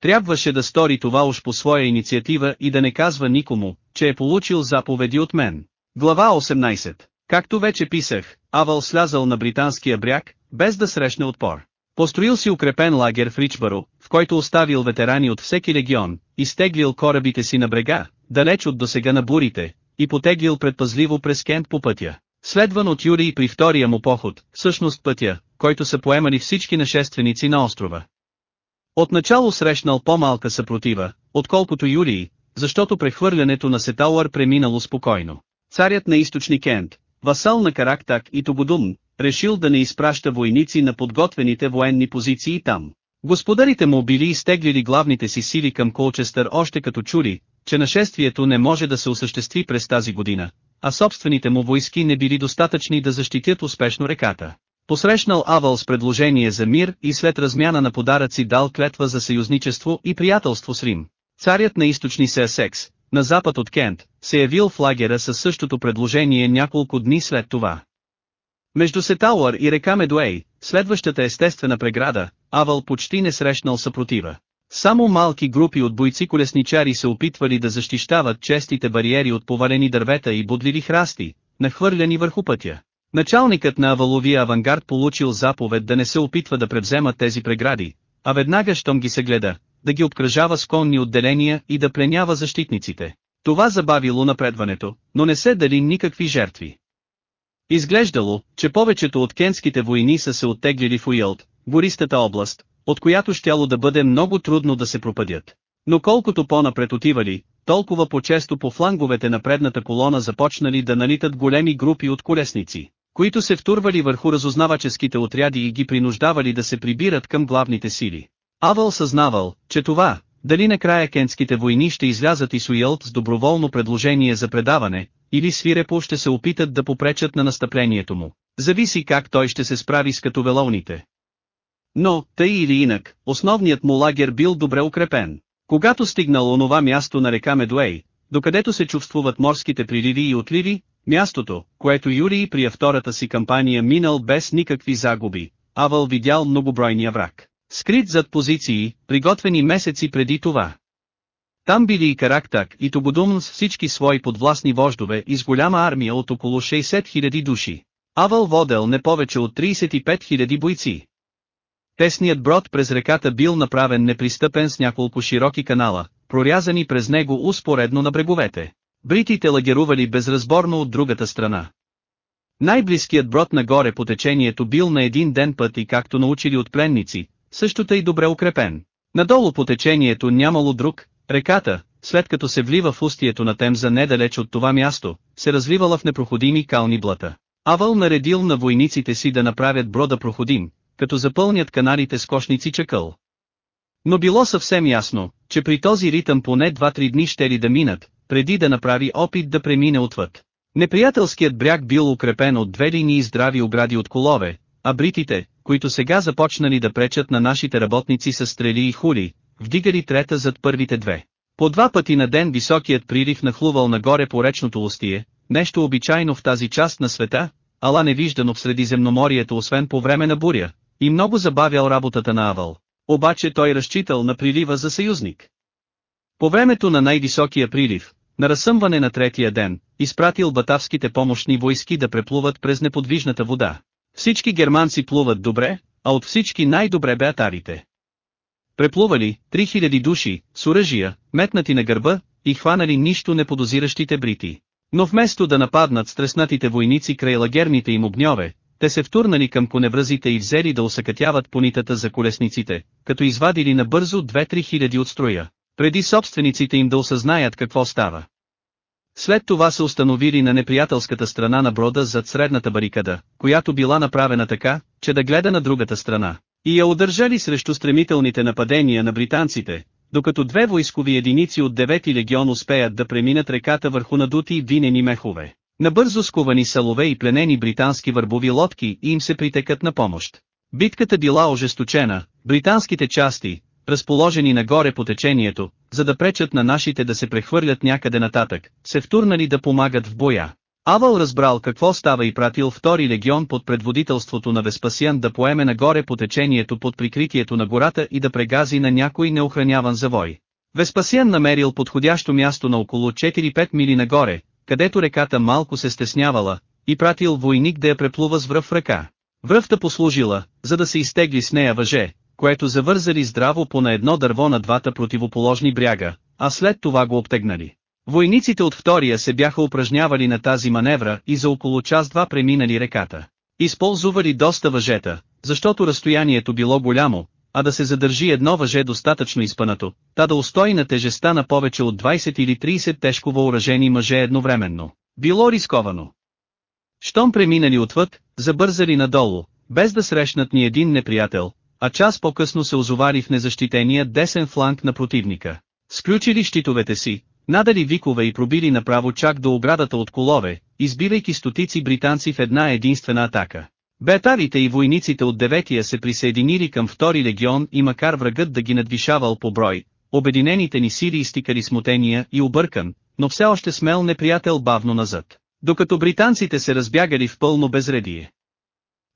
A: Трябваше да стори това уж по своя инициатива и да не казва никому, че е получил заповеди от мен. Глава 18. Както вече писах, Авал слязал на британския бряг, без да срещне отпор. Построил си укрепен лагер в Ричбаро, в който оставил ветерани от всеки легион, изтеглил корабите си на брега, далеч от досега на бурите, и потеглил предпазливо през Кент по пътя. Следван от Юрий при втория му поход, всъщност пътя, който са поемали всички нашественици на острова. Отначало срещнал по-малка съпротива, отколкото Юрий, защото прехвърлянето на Сетауър преминало спокойно. Царят на източни Кент, васал на Карактак и Тугодум, решил да не изпраща войници на подготвените военни позиции там. Господарите му били изтеглили главните си сили към Колчестър още като чули, че нашествието не може да се осъществи през тази година, а собствените му войски не били достатъчни да защитят успешно реката. Посрещнал Авал с предложение за мир и след размяна на подаръци дал клетва за съюзничество и приятелство с Рим. Царят на източни Сеасекс, на запад от Кент, се е явил в лагера със същото предложение няколко дни след това. Между Сетауър и река Медуей, следващата естествена преграда, Авал почти не срещнал съпротива. Само малки групи от бойци-колесничари се опитвали да защищават честите бариери от повалени дървета и бодливи храсти, нахвърляни върху пътя. Началникът на аваловия авангард получил заповед да не се опитва да превзема тези прегради, а веднага щом ги се гледа, да ги обкръжава с конни отделения и да пленява защитниците. Това забавило напредването, но не се дали никакви жертви. Изглеждало, че повечето от кенските войни са се оттеглили в Уилд, гористата област, от която щяло да бъде много трудно да се пропадят. Но колкото по-напред отивали, толкова по-често по фланговете на предната колона започнали да налитат големи групи от колесници, които се втурвали върху разузнаваческите отряди и ги принуждавали да се прибират към главните сили. Авал съзнавал, че това, дали накрая кентските войни ще излязат и Суилт с доброволно предложение за предаване, или свирепо ще се опитат да попречат на настъплението му. Зависи как той ще се справи с като велоните. Но, тъй или инак, основният му лагер бил добре укрепен. Когато стигнал онова място на река Медуей, докъдето се чувствуват морските приливи и отливи, мястото, което Юрий при втората си кампания минал без никакви загуби, Авал видял многобройния враг скрит зад позиции, приготвени месеци преди това. Там били и Карактак и Тободум с всички свои подвластни вождове и с голяма армия от около 60 000 души. Авал водел не повече от 35 000 бойци. Тесният брод през реката бил направен непристъпен с няколко широки канала, прорязани през него успоредно на бреговете. Бритите лагерували безразборно от другата страна. Най-близкият брод нагоре по течението бил на един ден път и както научили от пленници, също тъй добре укрепен. Надолу по течението нямало друг, реката, след като се влива в устието на Темза недалеч от това място, се развивала в непроходими кални блата. Авал наредил на войниците си да направят брода проходим, като запълнят канарите с кошници чакъл. Но било съвсем ясно, че при този ритъм поне 2-3 дни ще ли да минат, преди да направи опит да премине отвъд. Неприятелският бряг бил укрепен от две линии здрави огради от колове, а бритите, които сега започнали да пречат на нашите работници с стрели и хули, вдигали трета зад първите две. По два пъти на ден високият прилив нахлувал нагоре по речното устие, нещо обичайно в тази част на света, ала невиждано в Средиземноморието освен по време на буря, и много забавял работата на Авал. Обаче той разчитал на прилива за съюзник. По времето на най-високия прилив, на разсъмване на третия ден, изпратил батавските помощни войски да преплуват през неподвижната вода. Всички германци плуват добре, а от всички най-добре беатарите. Преплували 3000 души с оръжия, метнати на гърба и хванали нищо неподозиращите брити. Но вместо да нападнат стреснатите войници край лагерните им огньове, те се втурнали към коневръзите и взели да усъкътяват понитата за колесниците, като извадили набързо 2-3 хиляди от строя, преди собствениците им да осъзнаят какво става. След това се установили на неприятелската страна на брода зад средната барикада, която била направена така, че да гледа на другата страна, и я удържали срещу стремителните нападения на британците, докато две войскови единици от 9-ти легион успеят да преминат реката върху надути винени мехове. Набързо скувани салове и пленени британски върбови лодки им се притекат на помощ. Битката била ожесточена, британските части, разположени нагоре по течението, за да пречат на нашите да се прехвърлят някъде нататък, се втурнали да помагат в боя. Авал разбрал какво става и пратил втори легион под предводителството на Веспасиан да поеме нагоре по течението под прикритието на гората и да прегази на някой неохраняван завой. Веспасиан намерил подходящо място на около 4-5 мили нагоре, където реката малко се стеснявала, и пратил войник да я преплува с връв ръка. Връвта послужила, за да се изтегли с нея въже, което завързали здраво по на едно дърво на двата противоположни бряга, а след това го обтегнали. Войниците от втория се бяха упражнявали на тази маневра и за около час-два преминали реката. Използували доста въжета, защото разстоянието било голямо, а да се задържи едно въже достатъчно изпънато, та да устои на тежеста на повече от 20 или 30 тежко въоръжени мъже едновременно. Било рисковано. Щом преминали отвъд, забързали надолу, без да срещнат ни един неприятел, а час по-късно се озовари в незащитения десен фланг на противника. Сключили щитовете си, надали викове и пробили направо чак до оградата от колове, избивайки стотици британци в една единствена атака. Бетарите и войниците от деветия се присъединили към втори легион и макар врагът да ги надвишавал по брой, обединените ни сили изтикали смутения и объркан, но все още смел неприятел бавно назад. Докато британците се разбягали в пълно безредие,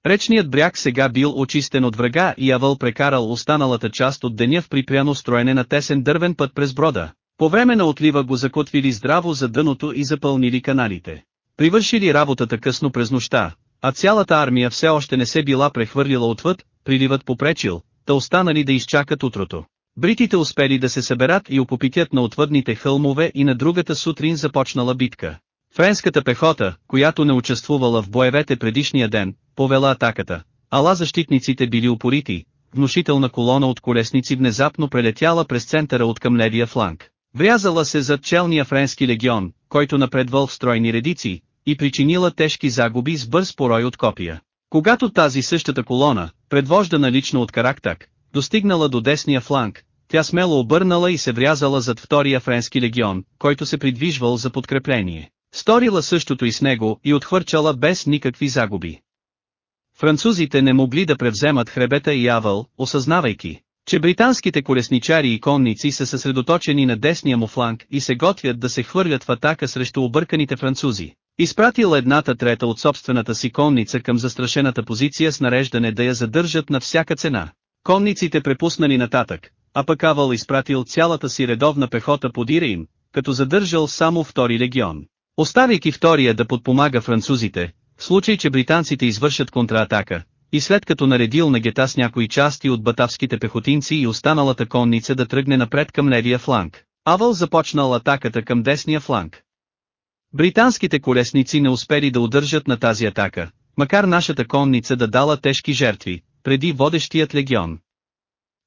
A: Речният бряг сега бил очистен от врага и Авъл прекарал останалата част от деня в припряно строене на тесен дървен път през брода. По време на отлива го закотвили здраво за дъното и запълнили каналите. Привършили работата късно през нощта, а цялата армия все още не се била прехвърлила отвъд, приливът попречил, та останали да изчакат утрото. Бритите успели да се съберат и опопитят на отвъдните хълмове и на другата сутрин започнала битка. Френската пехота, която не участвувала в боевете предишния ден, повела атаката. Ала защитниците били упорити, внушителна колона от колесници внезапно прелетяла през центъра от към левия фланг. Врязала се зад челния френски легион, който напредвал в стройни редици, и причинила тежки загуби с бърз порой от копия. Когато тази същата колона, предвождана лично от Карактак, достигнала до десния фланг, тя смело обърнала и се врязала зад втория френски легион, който се придвижвал за подкрепление. Сторила същото и с него и отхвърчала без никакви загуби. Французите не могли да превземат хребета и Явъл, осъзнавайки, че британските колесничари и конници са съсредоточени на десния му фланг и се готвят да се хвърлят в атака срещу обърканите французи. Изпратил едната трета от собствената си конница към застрашената позиция с нареждане да я задържат на всяка цена. Конниците препуснали нататък, а пък Авал изпратил цялата си редовна пехота под им, като задържал само втори легион. Оставяйки втория да подпомага французите, в случай че британците извършат контраатака, и след като наредил на гета с някои части от батавските пехотинци и останалата конница да тръгне напред към левия фланг, Авал започнал атаката към десния фланг. Британските колесници не успели да удържат на тази атака, макар нашата конница да дала тежки жертви, преди водещият легион.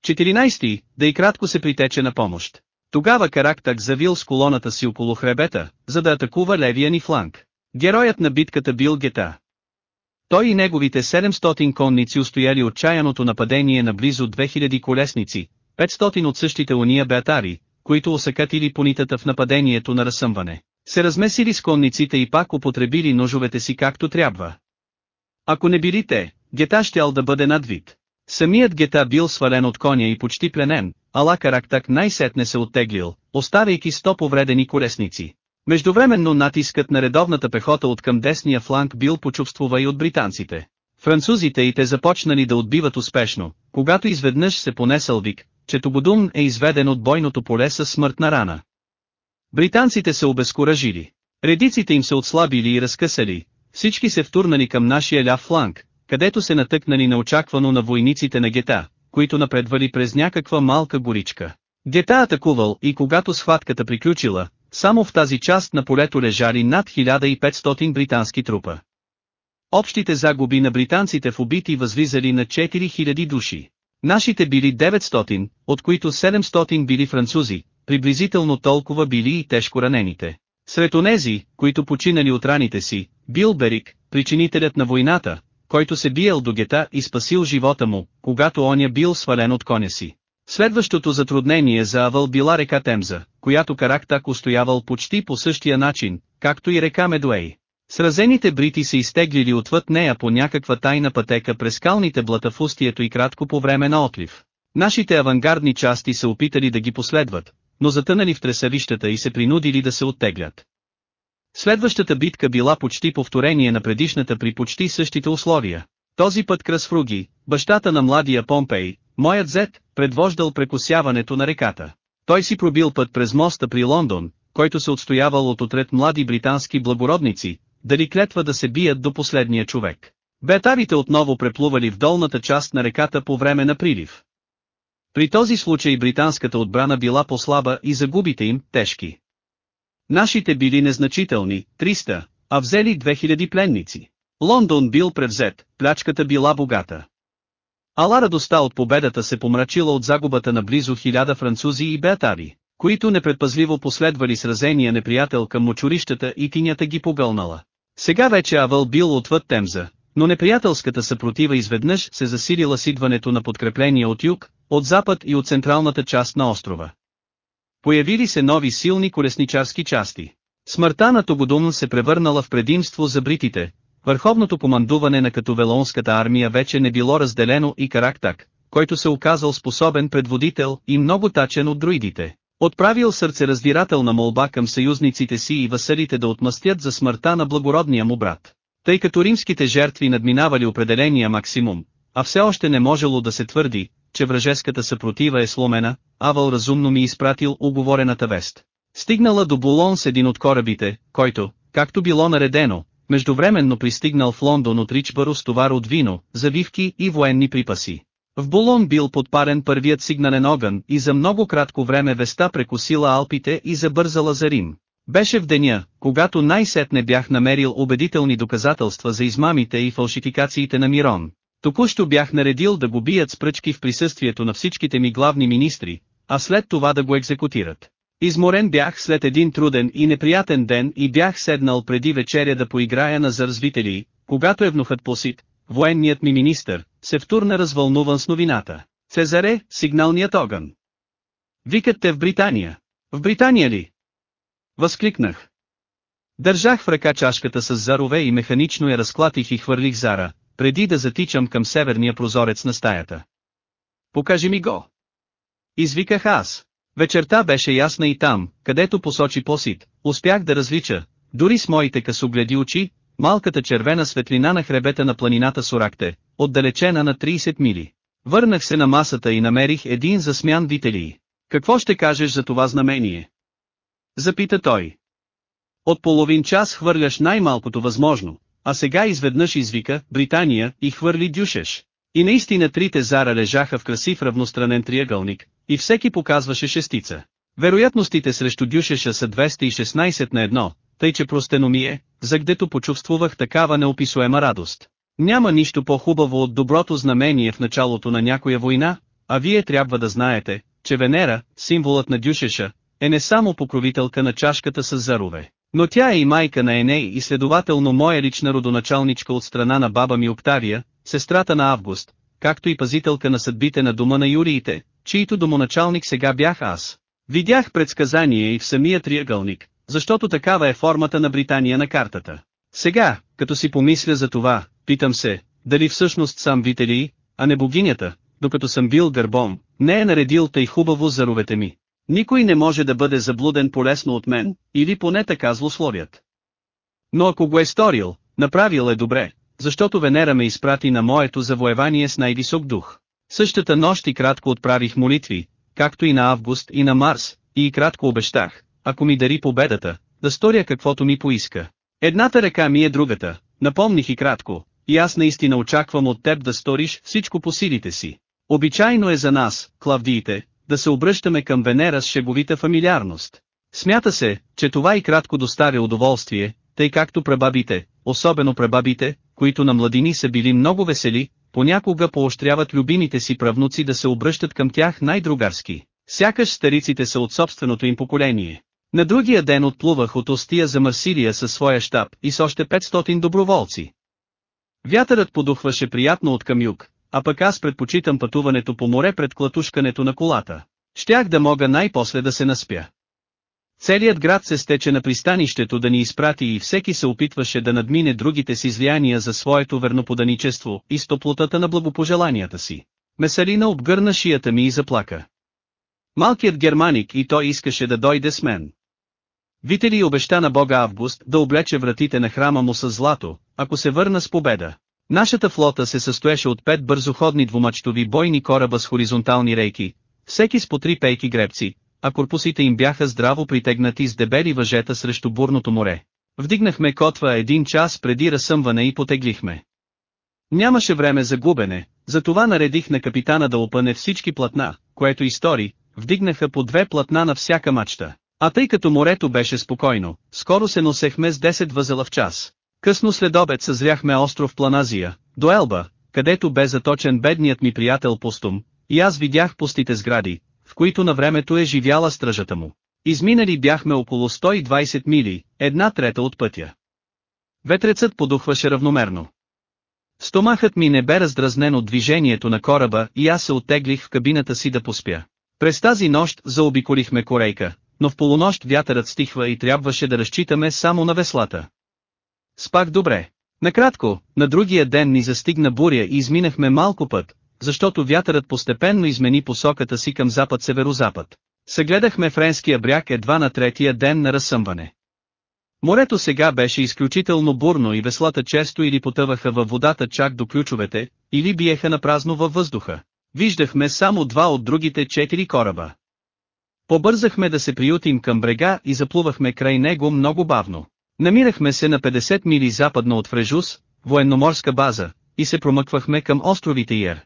A: 14. Да и кратко се притече на помощ. Тогава Карактак завил с колоната си около хребета, за да атакува левия ни фланг. Героят на битката бил Гета. Той и неговите 700 конници устояли отчаяното нападение на близо 2000 колесници, 500 от същите уния беатари, които осъкатили понитата в нападението на разсъмване. Се размесили с конниците и пак употребили ножовете си както трябва. Ако не били те, Гета щял да бъде надвид. Самият Гета бил свален от коня и почти пленен, ала Карактак най-сетне се оттеглил, оставяйки сто повредени колесници. Междувременно натискът на редовната пехота от към десния фланг бил почувствува и от британците. Французите и те започнали да отбиват успешно, когато изведнъж се понесъл вик, че Тободум е изведен от бойното поле със смъртна рана. Британците се обезкуражили. Редиците им се отслабили и разкъсали, всички се втурнали към нашия ляв фланг, където се натъкнали неочаквано на войниците на гета, които напредвали през някаква малка горичка. Гета атакувал и когато схватката приключила, само в тази част на полето лежали над 1500 британски трупа. Общите загуби на британците в убити възлизали на 4000 души. Нашите били 900, от които 700 били французи, приблизително толкова били и тежко ранените. Сред онези, които починали от раните си, бил Берик, причинителят на войната, който се биел до гета и спасил живота му, когато он я бил свален от коня си. Следващото затруднение за Авъл била река Темза, която Карактак устоявал почти по същия начин, както и река Медуей. Сразените брити се изтеглили отвъд нея по някаква тайна пътека през скалните блата в устието и кратко по време на отлив. Нашите авангардни части се опитали да ги последват, но затънали в тресавищата и се принудили да се оттеглят. Следващата битка била почти повторение на предишната при почти същите условия. Този път Красфруги, бащата на младия Помпей, моят зет, предвождал прекусяването на реката. Той си пробил път през моста при Лондон, който се отстоявал от отред млади британски благородници, дали клетва да се бият до последния човек. Бетарите отново преплували в долната част на реката по време на прилив. При този случай британската отбрана била по-слаба и загубите им, тежки. Нашите били незначителни, 300, а взели 2000 пленници. Лондон бил превзет, плячката била богата. Ала радостта от победата се помрачила от загубата на близо 1000 французи и беатари, които непредпазливо последвали сразения неприятел към мочурищата и тинята ги погълнала. Сега вече Авъл бил отвъд Темза, но неприятелската съпротива изведнъж се засилила с идването на подкрепления от юг, от запад и от централната част на острова. Появили се нови силни колесничарски части. Смъртта на Тогодун се превърнала в предимство за бритите, върховното командуване на катовелонската армия вече не било разделено и Карактак, който се оказал способен предводител и много тачен от друидите. Отправил сърцераздирателна молба към съюзниците си и васалите да отмъстят за смъртта на благородния му брат. Тъй като римските жертви надминавали определения максимум, а все още не можело да се твърди, че вражеската съпротива е сломена, Авал разумно ми изпратил оговорената вест. Стигнала до Булон с един от корабите, който, както било наредено, междувременно пристигнал в Лондон от Ричбаро с товар от вино, завивки и военни припаси. В Булон бил подпарен първият сигнален огън и за много кратко време веста прекусила Алпите и забързала за Рим. Беше в деня, когато най-сетне бях намерил убедителни доказателства за измамите и фалшификациите на Мирон. Току-що бях наредил да го бият с пръчки в присъствието на всичките ми главни министри, а след това да го екзекутират. Изморен бях след един труден и неприятен ден и бях седнал преди вечеря да поиграя на заразвители, когато евнухът посит, военният ми министър, се втурна развълнуван с новината. Цезаре, сигналният огън. Викат те в Британия. В Британия ли? Възкликнах. Държах в ръка чашката с зарове и механично я разклатих и хвърлих зара, преди да затичам към северния прозорец на стаята. Покажи ми го. Извиках аз. Вечерта беше ясна и там, където посочи посит, успях да различа, дори с моите късогледи очи, малката червена светлина на хребета на планината Соракте, отдалечена на 30 мили. Върнах се на масата и намерих един засмян вителий. Какво ще кажеш за това знамение? Запита той. От половин час хвърляш най-малкото възможно, а сега изведнъж извика «Британия» и хвърли дюшеш. И наистина трите зара лежаха в красив равностранен триъгълник, и всеки показваше шестица. Вероятностите срещу Дюшеша са 216 на едно, тъй че простено ми е, загдето почувствувах такава неописуема радост. Няма нищо по-хубаво от доброто знамение в началото на някоя война, а вие трябва да знаете, че Венера, символът на Дюшеша, е не само покровителка на чашката с зарове, но тя е и майка на Еней и следователно моя лична родоначалничка от страна на баба ми Октавия, сестрата на Август, както и пазителка на съдбите на дома на юриите, чийто домоначалник сега бях аз. Видях предсказание и в самия триъгълник, защото такава е формата на Британия на картата. Сега, като си помисля за това, питам се, дали всъщност сам вители, а не богинята, докато съм бил гърбом, не е наредил тъй хубаво заровете ми. Никой не може да бъде заблуден полесно от мен, или поне така злословят. Но ако го е сторил, направил е добре, защото Венера ме изпрати на моето завоевание с най-висок дух. Същата нощ и кратко отправих молитви, както и на Август и на Марс, и кратко обещах, ако ми дари победата, да сторя каквото ми поиска. Едната ръка ми е другата, напомних и кратко, и аз наистина очаквам от теб да сториш всичко по силите си. Обичайно е за нас, клавдиите, да се обръщаме към Венера с шеговита фамилиарност. Смята се, че това и кратко доставя удоволствие, тъй както прабабите, особено прабабите, които на младини са били много весели, понякога поощряват любимите си правнуци да се обръщат към тях най-другарски, сякаш стариците са от собственото им поколение. На другия ден отплувах от Остия за Марсилия със своя щаб и с още 500 доброволци. Вятърът подухваше приятно от към юг, а пък аз предпочитам пътуването по море пред клатушкането на колата. Щях да мога най-после да се наспя. Целият град се стече на пристанището да ни изпрати и всеки се опитваше да надмине другите си излияния за своето верноподаничество и стоплотата на благопожеланията си. Месалина обгърна шията ми и заплака. Малкият германик и той искаше да дойде с мен. Вители обеща на бога Август да облече вратите на храма му с злато, ако се върна с победа. Нашата флота се състоеше от пет бързоходни двумачтови бойни кораба с хоризонтални рейки, всеки с по три пейки гребци, а корпусите им бяха здраво притегнати с дебели въжета срещу бурното море. Вдигнахме котва един час преди разсъмване и потеглихме. Нямаше време за губене, затова наредих на капитана да опъне всички платна, което истори. вдигнаха по две платна на всяка мачта. А тъй като морето беше спокойно, скоро се носехме с 10 възела в час. Късно след обед съзряхме остров Планазия, до Елба, където бе заточен бедният ми приятел пустум, и аз видях пустите сгради, в които на времето е живяла стражата му. Изминали бяхме около 120 мили, една трета от пътя. Ветрецът подухваше равномерно. Стомахът ми не бе раздразнен от движението на кораба и аз се отеглих в кабината си да поспя. През тази нощ заобиколихме Корейка, но в полунощ вятърът стихва и трябваше да разчитаме само на веслата. Спах добре. Накратко, на другия ден ни застигна буря и изминахме малко път, защото вятърът постепенно измени посоката си към запад-северозапад. -запад. Съгледахме френския бряг едва на третия ден на разсъмване. Морето сега беше изключително бурно и веслата често или потъваха във водата чак до ключовете, или биеха на празно във въздуха. Виждахме само два от другите четири кораба. Побързахме да се приютим към брега и заплувахме край него много бавно. Намирахме се на 50 мили западно от Фрежус, военноморска база, и се промъквахме към островите Йер.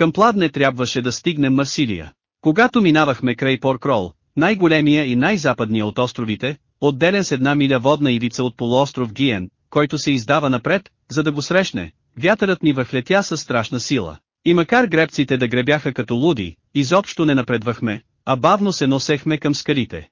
A: Към пладне трябваше да стигнем Марсилия. Когато минавахме край Поркрол, най-големия и най-западния от островите, отделен с една миля водна ивица от полуостров Гиен, който се издава напред, за да го срещне, вятърът ни въхлетя със страшна сила. И макар гребците да гребяха като луди, изобщо не напредвахме, а бавно се носехме към скалите.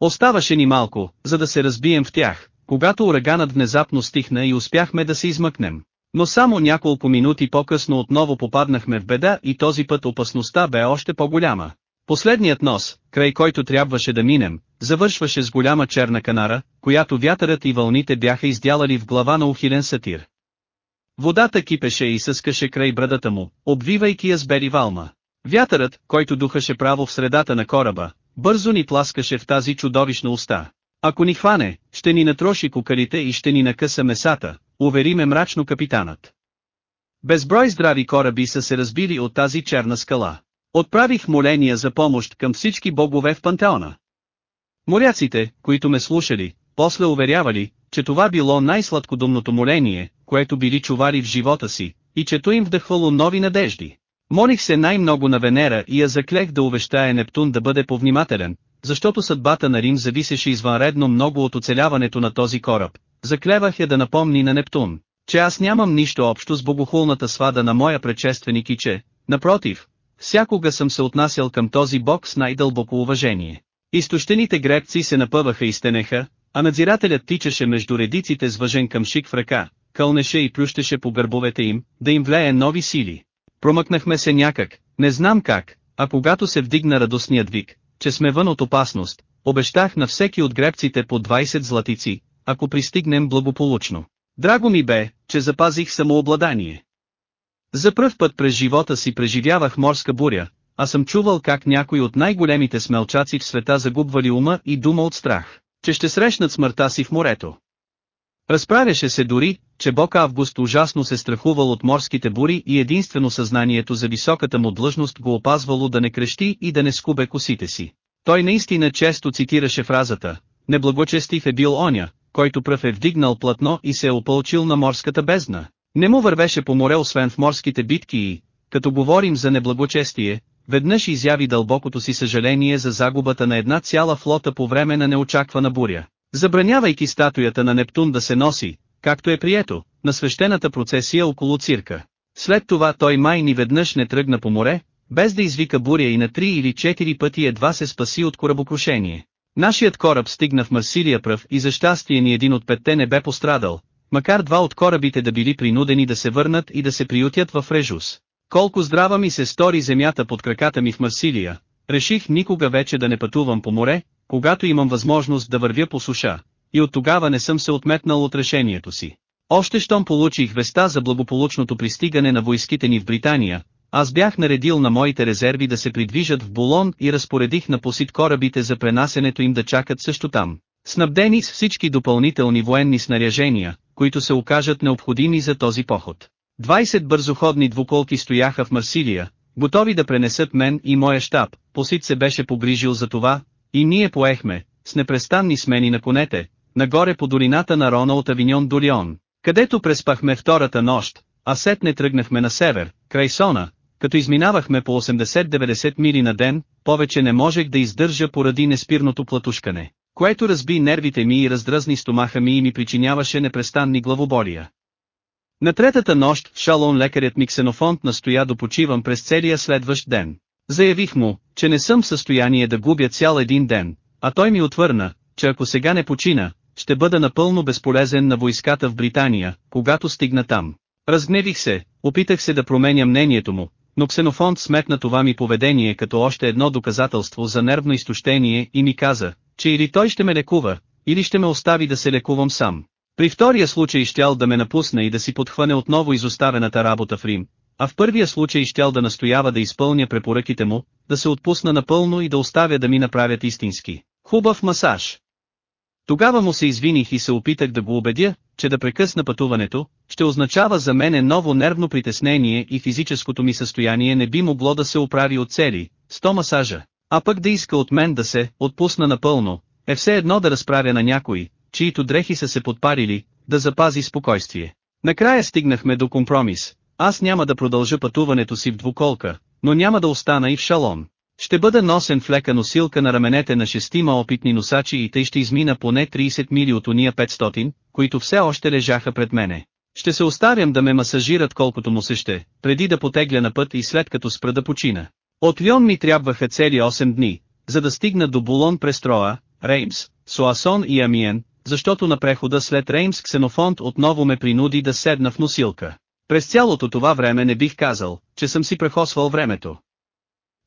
A: Оставаше ни малко, за да се разбием в тях, когато ураганът внезапно стихна и успяхме да се измъкнем. Но само няколко минути по-късно отново попаднахме в беда и този път опасността бе още по-голяма. Последният нос, край който трябваше да минем, завършваше с голяма черна канара, която вятърът и вълните бяха издялали в глава на ухилен сатир. Водата кипеше и съскаше край брадата му, обвивайки я с бели валма. Вятърът, който духаше право в средата на кораба, бързо ни пласкаше в тази чудовищна уста. Ако ни хване, ще ни натроши кукарите и ще ни накъса месата, увери ме мрачно капитанът. Безброй здрави кораби са се разбили от тази черна скала. Отправих моления за помощ към всички богове в пантеона. Моряците, които ме слушали, после уверявали, че това било най-сладкодумното моление, което били чували в живота си, и чето им вдъхвало нови надежди. Молих се най-много на Венера и я заклех да увещае Нептун да бъде повнимателен, защото съдбата на Рим зависеше извънредно много от оцеляването на този кораб, Заклевах я да напомни на Нептун, че аз нямам нищо общо с богохулната свада на моя предшественик и че, напротив, всякога съм се отнасял към този бог с най-дълбоко уважение. Изтощените гребци се напъваха и стенеха, а надзирателят тичаше между редиците с въжен камшик в ръка, кълнеше и плющеше по гърбовете им, да им влее нови сили. Промъкнахме се някак, не знам как, а когато се вдигна радостният вик, че сме вън от опасност, обещах на всеки от гребците по 20 златици, ако пристигнем благополучно. Драго ми бе, че запазих самообладание. За пръв път през живота си преживявах морска буря, а съм чувал как някой от най-големите смелчаци в света загубвали ума и дума от страх, че ще срещнат смъртта си в морето. Разправяше се дори, че Бог Август ужасно се страхувал от морските бури и единствено съзнанието за високата му длъжност го опазвало да не крещи и да не скубе косите си. Той наистина често цитираше фразата «Неблагочестив е бил оня, който пръв е вдигнал платно и се е опълчил на морската бездна. Не му вървеше по море освен в морските битки и, като говорим за неблагочестие, веднъж изяви дълбокото си съжаление за загубата на една цяла флота по време на неочаквана буря. Забранявайки статуята на Нептун да се носи, както е прието, на свещената процесия около цирка. След това той май ни веднъж не тръгна по море, без да извика буря и на три или четири пъти едва се спаси от корабокрушение. Нашият кораб стигна в Марсилия пръв и за щастие ни един от петте не бе пострадал, макар два от корабите да били принудени да се върнат и да се приютят в Режус. Колко здрава ми се стори земята под краката ми в Марсилия, реших никога вече да не пътувам по море, когато имам възможност да вървя по суша, и от тогава не съм се отметнал от решението си. Още щом получих веста за благополучното пристигане на войските ни в Британия, аз бях наредил на моите резерви да се придвижат в Булон и разпоредих на посит корабите за пренасенето им да чакат също там, снабдени с всички допълнителни военни снаряжения, които се окажат необходими за този поход. 20 бързоходни двуколки стояха в Марсилия, готови да пренесат мен и моя щаб, посит се беше погрижил за това, и ние поехме, с непрестанни смени на конете, нагоре по долината на Рона от Авиньон до Лион, където преспахме втората нощ, а сетне тръгнахме на север, край Сона, като изминавахме по 80-90 мили на ден, повече не можех да издържа поради неспирното платушкане, което разби нервите ми и раздразни стомаха ми и ми причиняваше непрестанни главоболия. На третата нощ, Шалон лекарят ми ксенофонт настоя да почивам през целия следващ ден. Заявих му, че не съм в състояние да губя цял един ден, а той ми отвърна, че ако сега не почина, ще бъда напълно безполезен на войската в Британия, когато стигна там. Разгневих се, опитах се да променя мнението му, но Ксенофонт сметна това ми поведение като още едно доказателство за нервно изтощение и ми каза, че или той ще ме лекува, или ще ме остави да се лекувам сам. При втория случай щял да ме напусне и да си подхване отново изоставената работа в Рим, а в първия случай щял да настоява да изпълня препоръките му, да се отпусна напълно и да оставя да ми направят истински, хубав масаж. Тогава му се извиних и се опитах да го убедя, че да прекъсна пътуването, ще означава за мене ново нервно притеснение и физическото ми състояние не би могло да се оправи от цели, 100 масажа, а пък да иска от мен да се отпусна напълно, е все едно да разправя на някой, чието дрехи са се подпарили, да запази спокойствие. Накрая стигнахме до компромис, аз няма да продължа пътуването си в двуколка, но няма да остана и в шалон. Ще бъда носен в лека носилка на раменете на шестима опитни носачи и тъй ще измина поне 30 мили от уния 500, които все още лежаха пред мене. Ще се остарям да ме масажират колкото му се ще, преди да потегля на път и след като спра да почина. От Лион ми трябваха цели 8 дни, за да стигна до Булон през Троа, Реймс, Суасон и Амиен, защото на прехода след Реймс ксенофонт отново ме принуди да седна в носилка. През цялото това време не бих казал, че съм си прехосвал времето.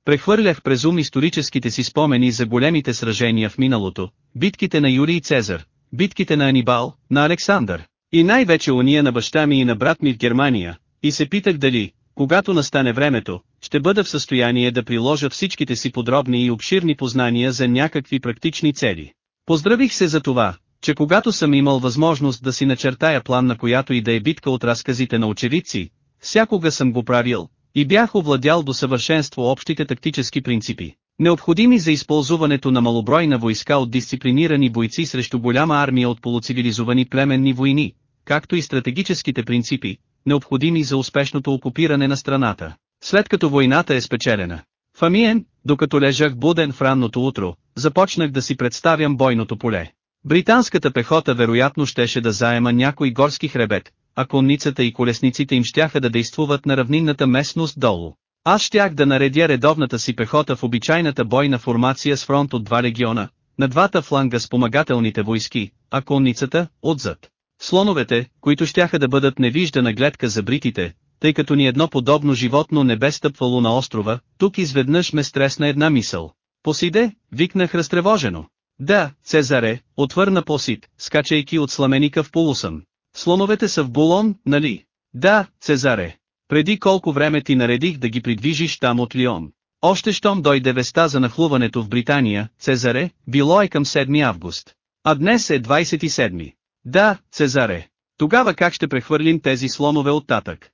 A: Прехвърлях през ум историческите си спомени за големите сражения в миналото, битките на Юрий Цезар, битките на Анибал, на Александър, и най-вече уния на баща ми и на брат ми в Германия, и се питах дали, когато настане времето, ще бъда в състояние да приложа всичките си подробни и обширни познания за някакви практични цели. Поздравих се за това, че когато съм имал възможност да си начертая план на която и да е битка от разказите на очевидци, всякога съм го правил, и бях овладял до съвършенство общите тактически принципи. Необходими за използването на малобройна войска от дисциплинирани бойци срещу голяма армия от полуцивилизовани племенни войни, както и стратегическите принципи, необходими за успешното окупиране на страната. След като войната е спечелена, в Амиен, докато лежах буден в ранното утро, започнах да си представям бойното поле. Британската пехота вероятно щеше да заема някой горски хребет, а конницата и колесниците им щяха да действуват на равнинната местност долу. Аз щях да наредя редовната си пехота в обичайната бойна формация с фронт от два региона, на двата фланга спомагателните войски, а конницата, отзад. Слоновете, които щяха да бъдат невиждана гледка за бритите, тъй като ни едно подобно животно не бе стъпвало на острова, тук изведнъж ме стресна една мисъл. Посиде, викнах разтревожено. Да, Цезаре, отвърна посид, скачайки от сламеника в полусън. Слоновете са в булон, нали? Да, Цезаре. Преди колко време ти наредих да ги придвижиш там от Лион. Още щом дойде веста за нахлуването в Британия, Цезаре, било е към 7 август. А днес е 27. Да, Цезаре. Тогава как ще прехвърлим тези от оттатък?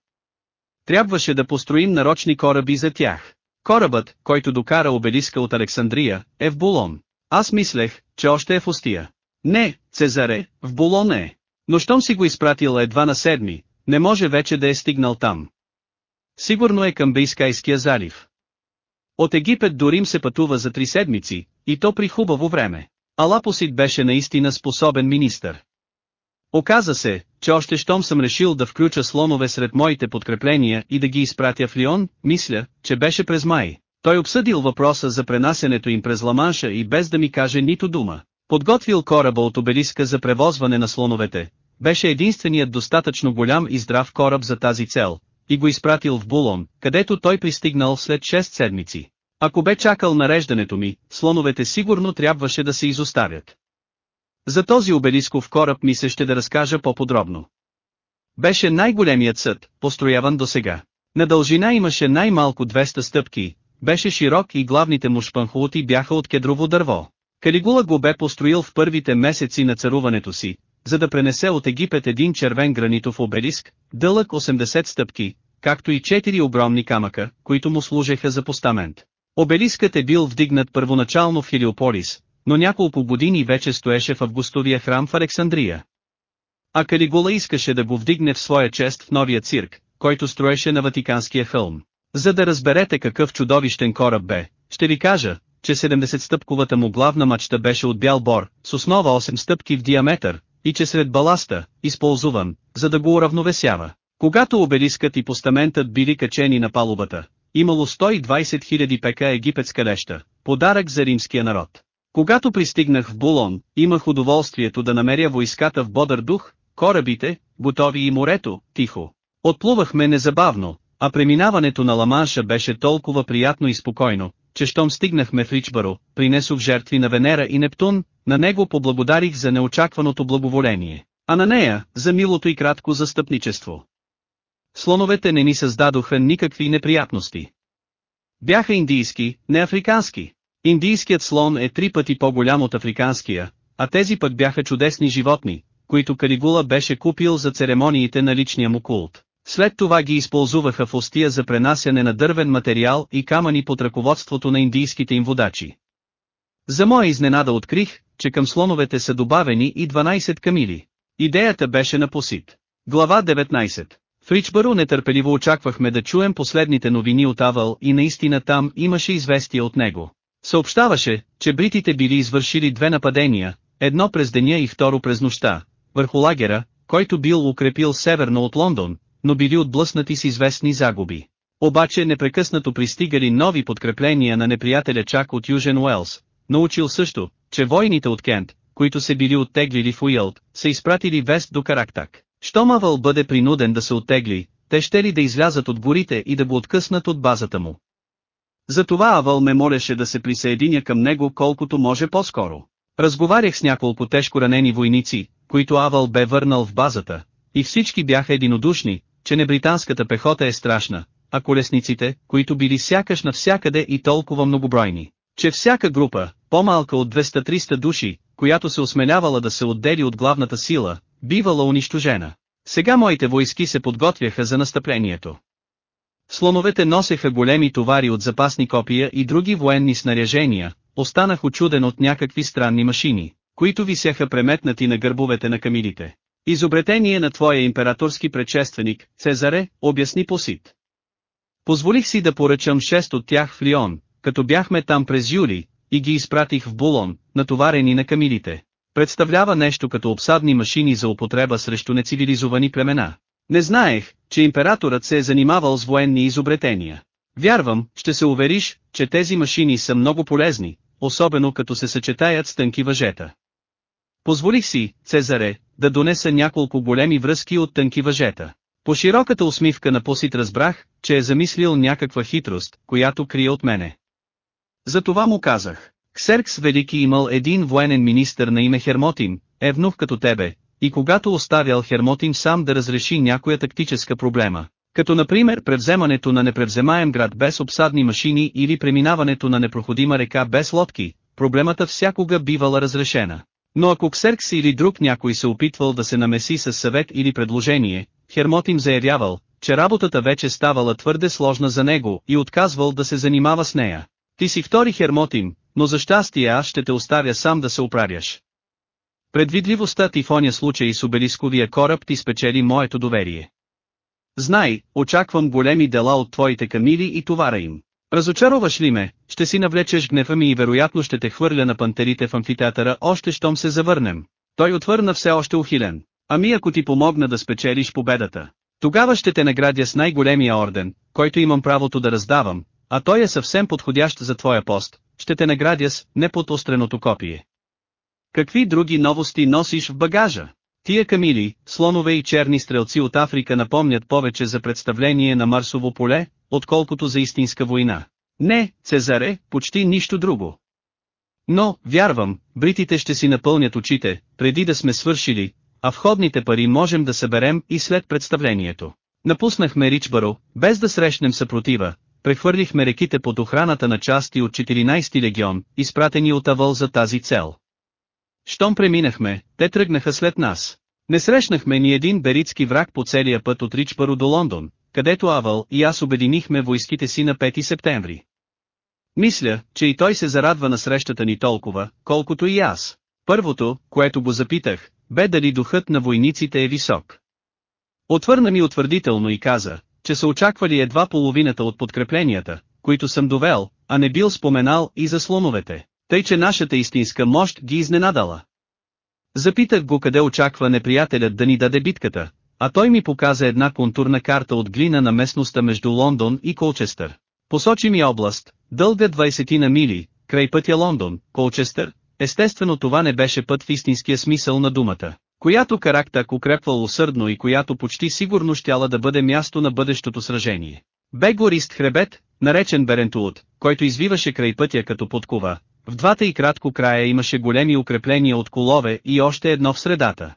A: Трябваше да построим нарочни кораби за тях. Корабът, който докара обелиска от Александрия, е в Булон. Аз мислех, че още е в Остия. Не, Цезаре, в Булон е. Но щом си го изпратил едва на седми, не може вече да е стигнал там. Сигурно е към Бейскайския залив. От Египет до Рим се пътува за три седмици, и то при хубаво време. Алапосит беше наистина способен министър. Оказа се, че още щом съм решил да включа слонове сред моите подкрепления и да ги изпратя в Лион, мисля, че беше през май. Той обсъдил въпроса за пренасенето им през Ламанша и без да ми каже нито дума. Подготвил кораба от обелиска за превозване на слоновете. Беше единственият достатъчно голям и здрав кораб за тази цел, и го изпратил в Булон, където той пристигнал след 6 седмици. Ако бе чакал нареждането ми, слоновете сигурно трябваше да се изоставят. За този обелисков кораб ми се ще да разкажа по-подробно. Беше най-големият съд, построяван до сега. На дължина имаше най-малко 200 стъпки, беше широк и главните му шпанхулти бяха от кедрово дърво. Калигула го бе построил в първите месеци на царуването си, за да пренесе от Египет един червен гранитов обелиск, дълъг 80 стъпки, както и четири огромни камъка, които му служеха за постамент. Обелискът е бил вдигнат първоначално в Хелиополис, но няколко години вече стоеше в Августовия храм в Александрия. А Калигула искаше да го вдигне в своя чест в новия цирк, който строеше на Ватиканския хълм. За да разберете какъв чудовищен кораб бе, ще ви кажа, че 70-стъпковата му главна мачта беше от бял бор, с основа 8 стъпки в диаметър, и че сред баласта, използван, за да го уравновесява. Когато обелискът и постаментът били качени на палубата, имало 120 000 пека египетска леща, подарък за римския народ. Когато пристигнах в Булон, имах удоволствието да намеря войската в бодър дух, корабите, готови и морето, тихо. Отплувахме незабавно, а преминаването на Ламанша беше толкова приятно и спокойно, че щом стигнахме в Ричбаро, принесох жертви на Венера и Нептун, на него поблагодарих за неочакваното благоволение, а на нея, за милото и кратко застъпничество. Слоновете не ни създадоха никакви неприятности. Бяха индийски, не африкански. Индийският слон е три пъти по-голям от африканския, а тези пък бяха чудесни животни, които Каригула беше купил за церемониите на личния му култ. След това ги използваха в остия за пренасяне на дървен материал и камъни под ръководството на индийските им водачи. За моя изненада открих, че към слоновете са добавени и 12 камили. Идеята беше на посит. Глава 19 в Ричбаро нетърпеливо очаквахме да чуем последните новини от Авал и наистина там имаше известие от него. Съобщаваше, че бритите били извършили две нападения, едно през деня и второ през нощта, върху лагера, който бил укрепил северно от Лондон, но били отблъснати с известни загуби. Обаче непрекъснато пристигали нови подкрепления на неприятеля чак от Южен Уелс, научил също, че войните от Кент, които се били оттеглили в Уилд, са изпратили вест до Карактак. Щом Авъл бъде принуден да се оттегли, те ще ли да излязат от горите и да го откъснат от базата му. Затова Авъл ме молеше да се присъединя към него колкото може по-скоро. Разговарях с няколко тежко ранени войници, които Авъл бе върнал в базата, и всички бяха единодушни, че не британската пехота е страшна, а колесниците, които били сякаш навсякъде и толкова многобройни, че всяка група, по-малка от 200-300 души, която се осменявала да се отдели от главната сила, бивала унищожена. Сега моите войски се подготвяха за настъплението. Слоновете носеха големи товари от запасни копия и други военни снаряжения, останах очуден от някакви странни машини, които висяха преметнати на гърбовете на камилите. Изобретение на твоя императорски предшественик, Цезаре, обясни Посит. Позволих си да поръчам шест от тях в Лион, като бяхме там през юли, и ги изпратих в булон, натоварени на камилите. Представлява нещо като обсадни машини за употреба срещу нецивилизовани племена. Не знаех, че императорът се е занимавал с военни изобретения. Вярвам, ще се увериш, че тези машини са много полезни, особено като се съчетаят с тънки въжета. Позволих си, Цезаре, да донеса няколко големи връзки от тънки въжета. По широката усмивка на посит разбрах, че е замислил някаква хитрост, която крие от мене. Затова му казах, Ксеркс Велики имал един военен министър на име Хермотин, евнух като тебе, и когато оставял Хермотин сам да разреши някоя тактическа проблема, като например превземането на непревземаем град без обсадни машини или преминаването на непроходима река без лодки, проблемата всякога бивала разрешена. Но ако Ксеркс или друг някой се опитвал да се намеси с съвет или предложение, Хермотин заявявал, че работата вече ставала твърде сложна за него и отказвал да се занимава с нея. Ти си втори Хермотин, но за щастие аз ще те оставя сам да се оправяш. Предвидливостта ти в оня случай с обелисковия кораб ти спечели моето доверие. Знай, очаквам големи дела от твоите камили и товара им. Разочароваш ли ме, ще си навлечеш гнева ми и вероятно ще те хвърля на пантерите в амфитеатъра още щом се завърнем. Той отвърна все още ухилен. Ами ако ти помогна да спечелиш победата, тогава ще те наградя с най-големия орден, който имам правото да раздавам, а той е съвсем подходящ за твоя пост, ще те наградя с неподостреното копие. Какви други новости носиш в багажа? Тия камили, слонове и черни стрелци от Африка напомнят повече за представление на Марсово поле, отколкото за истинска война. Не, Цезаре, почти нищо друго. Но, вярвам, бритите ще си напълнят очите, преди да сме свършили, а входните пари можем да съберем и след представлението. Напуснахме Ричбаро, без да срещнем съпротива, прехвърлихме реките под охраната на части от 14-ти легион, изпратени от Авъл за тази цел. Щом преминахме, те тръгнаха след нас. Не срещнахме ни един беритски враг по целия път от Ричпаро до Лондон, където Авал и аз обединихме войските си на 5 септември. Мисля, че и той се зарадва на срещата ни толкова, колкото и аз. Първото, което го запитах, бе дали духът на войниците е висок. Отвърна ми утвърдително и каза, че са очаквали едва половината от подкрепленията, които съм довел, а не бил споменал и за слоновете, тъй че нашата истинска мощ ги изненадала. Запитах го къде очаква неприятелят да ни даде битката, а той ми показа една контурна карта от глина на местността между Лондон и Колчестър. Посочи ми област, дълга 20 на мили, край пътя Лондон, Колчестър, естествено това не беше път в истинския смисъл на думата която Карактак укрепвал усърдно и която почти сигурно щяла да бъде място на бъдещото сражение. Бе горист хребет, наречен Берентуот, който извиваше край пътя като подкова. В двата и кратко края имаше големи укрепления от колове и още едно в средата.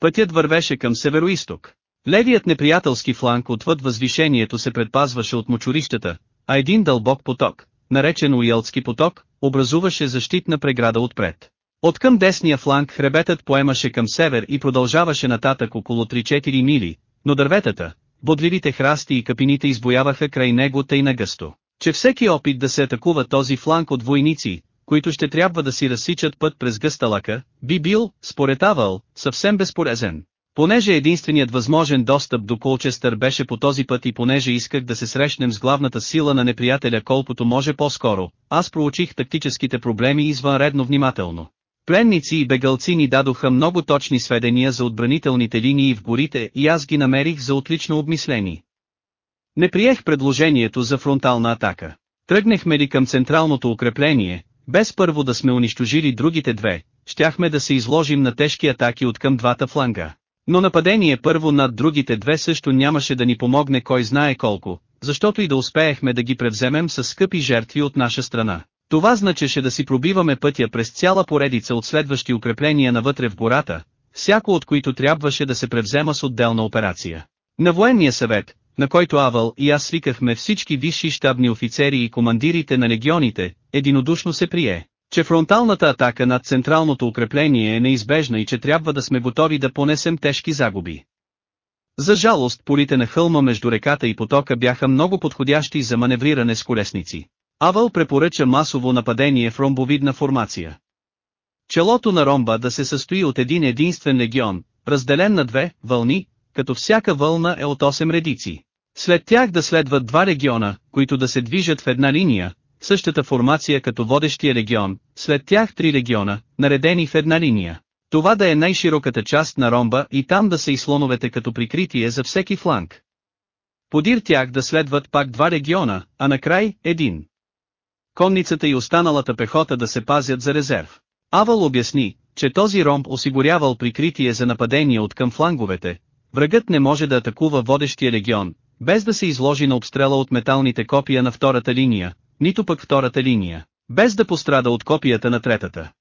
A: Пътят вървеше към североисток. Левият неприятелски фланг отвъд възвишението се предпазваше от мочурищата, а един дълбок поток, наречен Уелтски поток, образуваше защитна преграда отпред. От към десния фланг хребетът поемаше към север и продължаваше нататък около 3-4 мили, но дърветата, бодливите храсти и капините избояваха край него тъй нагъсто, че всеки опит да се атакува този фланг от войници, които ще трябва да си разсичат път през гъста би бил, според Авал, съвсем безпорезен. Понеже единственият възможен достъп до Колчестър беше по този път и понеже исках да се срещнем с главната сила на неприятеля колкото може по-скоро, аз проучих тактическите проблеми извънредно внимателно. Пленници и бегалци ни дадоха много точни сведения за отбранителните линии в горите и аз ги намерих за отлично обмислени. Не приех предложението за фронтална атака. Тръгнахме ли към централното укрепление, без първо да сме унищожили другите две, щяхме да се изложим на тежки атаки от към двата фланга. Но нападение първо над другите две също нямаше да ни помогне кой знае колко, защото и да успеехме да ги превземем с скъпи жертви от наша страна. Това значеше да си пробиваме пътя през цяла поредица от следващи укрепления навътре в гората, всяко от които трябваше да се превзема с отделна операция. На военния съвет, на който Авал и аз свикахме всички висши щабни офицери и командирите на легионите, единодушно се прие, че фронталната атака над централното укрепление е неизбежна и че трябва да сме готови да понесем тежки загуби. За жалост полите на хълма между реката и потока бяха много подходящи за маневриране с колесници. Авал препоръча масово нападение в ромбовидна формация. Челото на ромба да се състои от един единствен легион, разделен на две вълни, като всяка вълна е от 8 редици. След тях да следват два региона, които да се движат в една линия, същата формация като водещия регион, след тях три региона, наредени в една линия. Това да е най-широката част на ромба и там да са и слоновете като прикритие за всеки фланг. Подир тях да следват пак два региона, а накрай един конницата и останалата пехота да се пазят за резерв. Авал обясни, че този ромб осигурявал прикритие за нападение от към фланговете, врагът не може да атакува водещия легион, без да се изложи на обстрела от металните копия на втората линия, нито пък втората линия, без да пострада от копията на третата.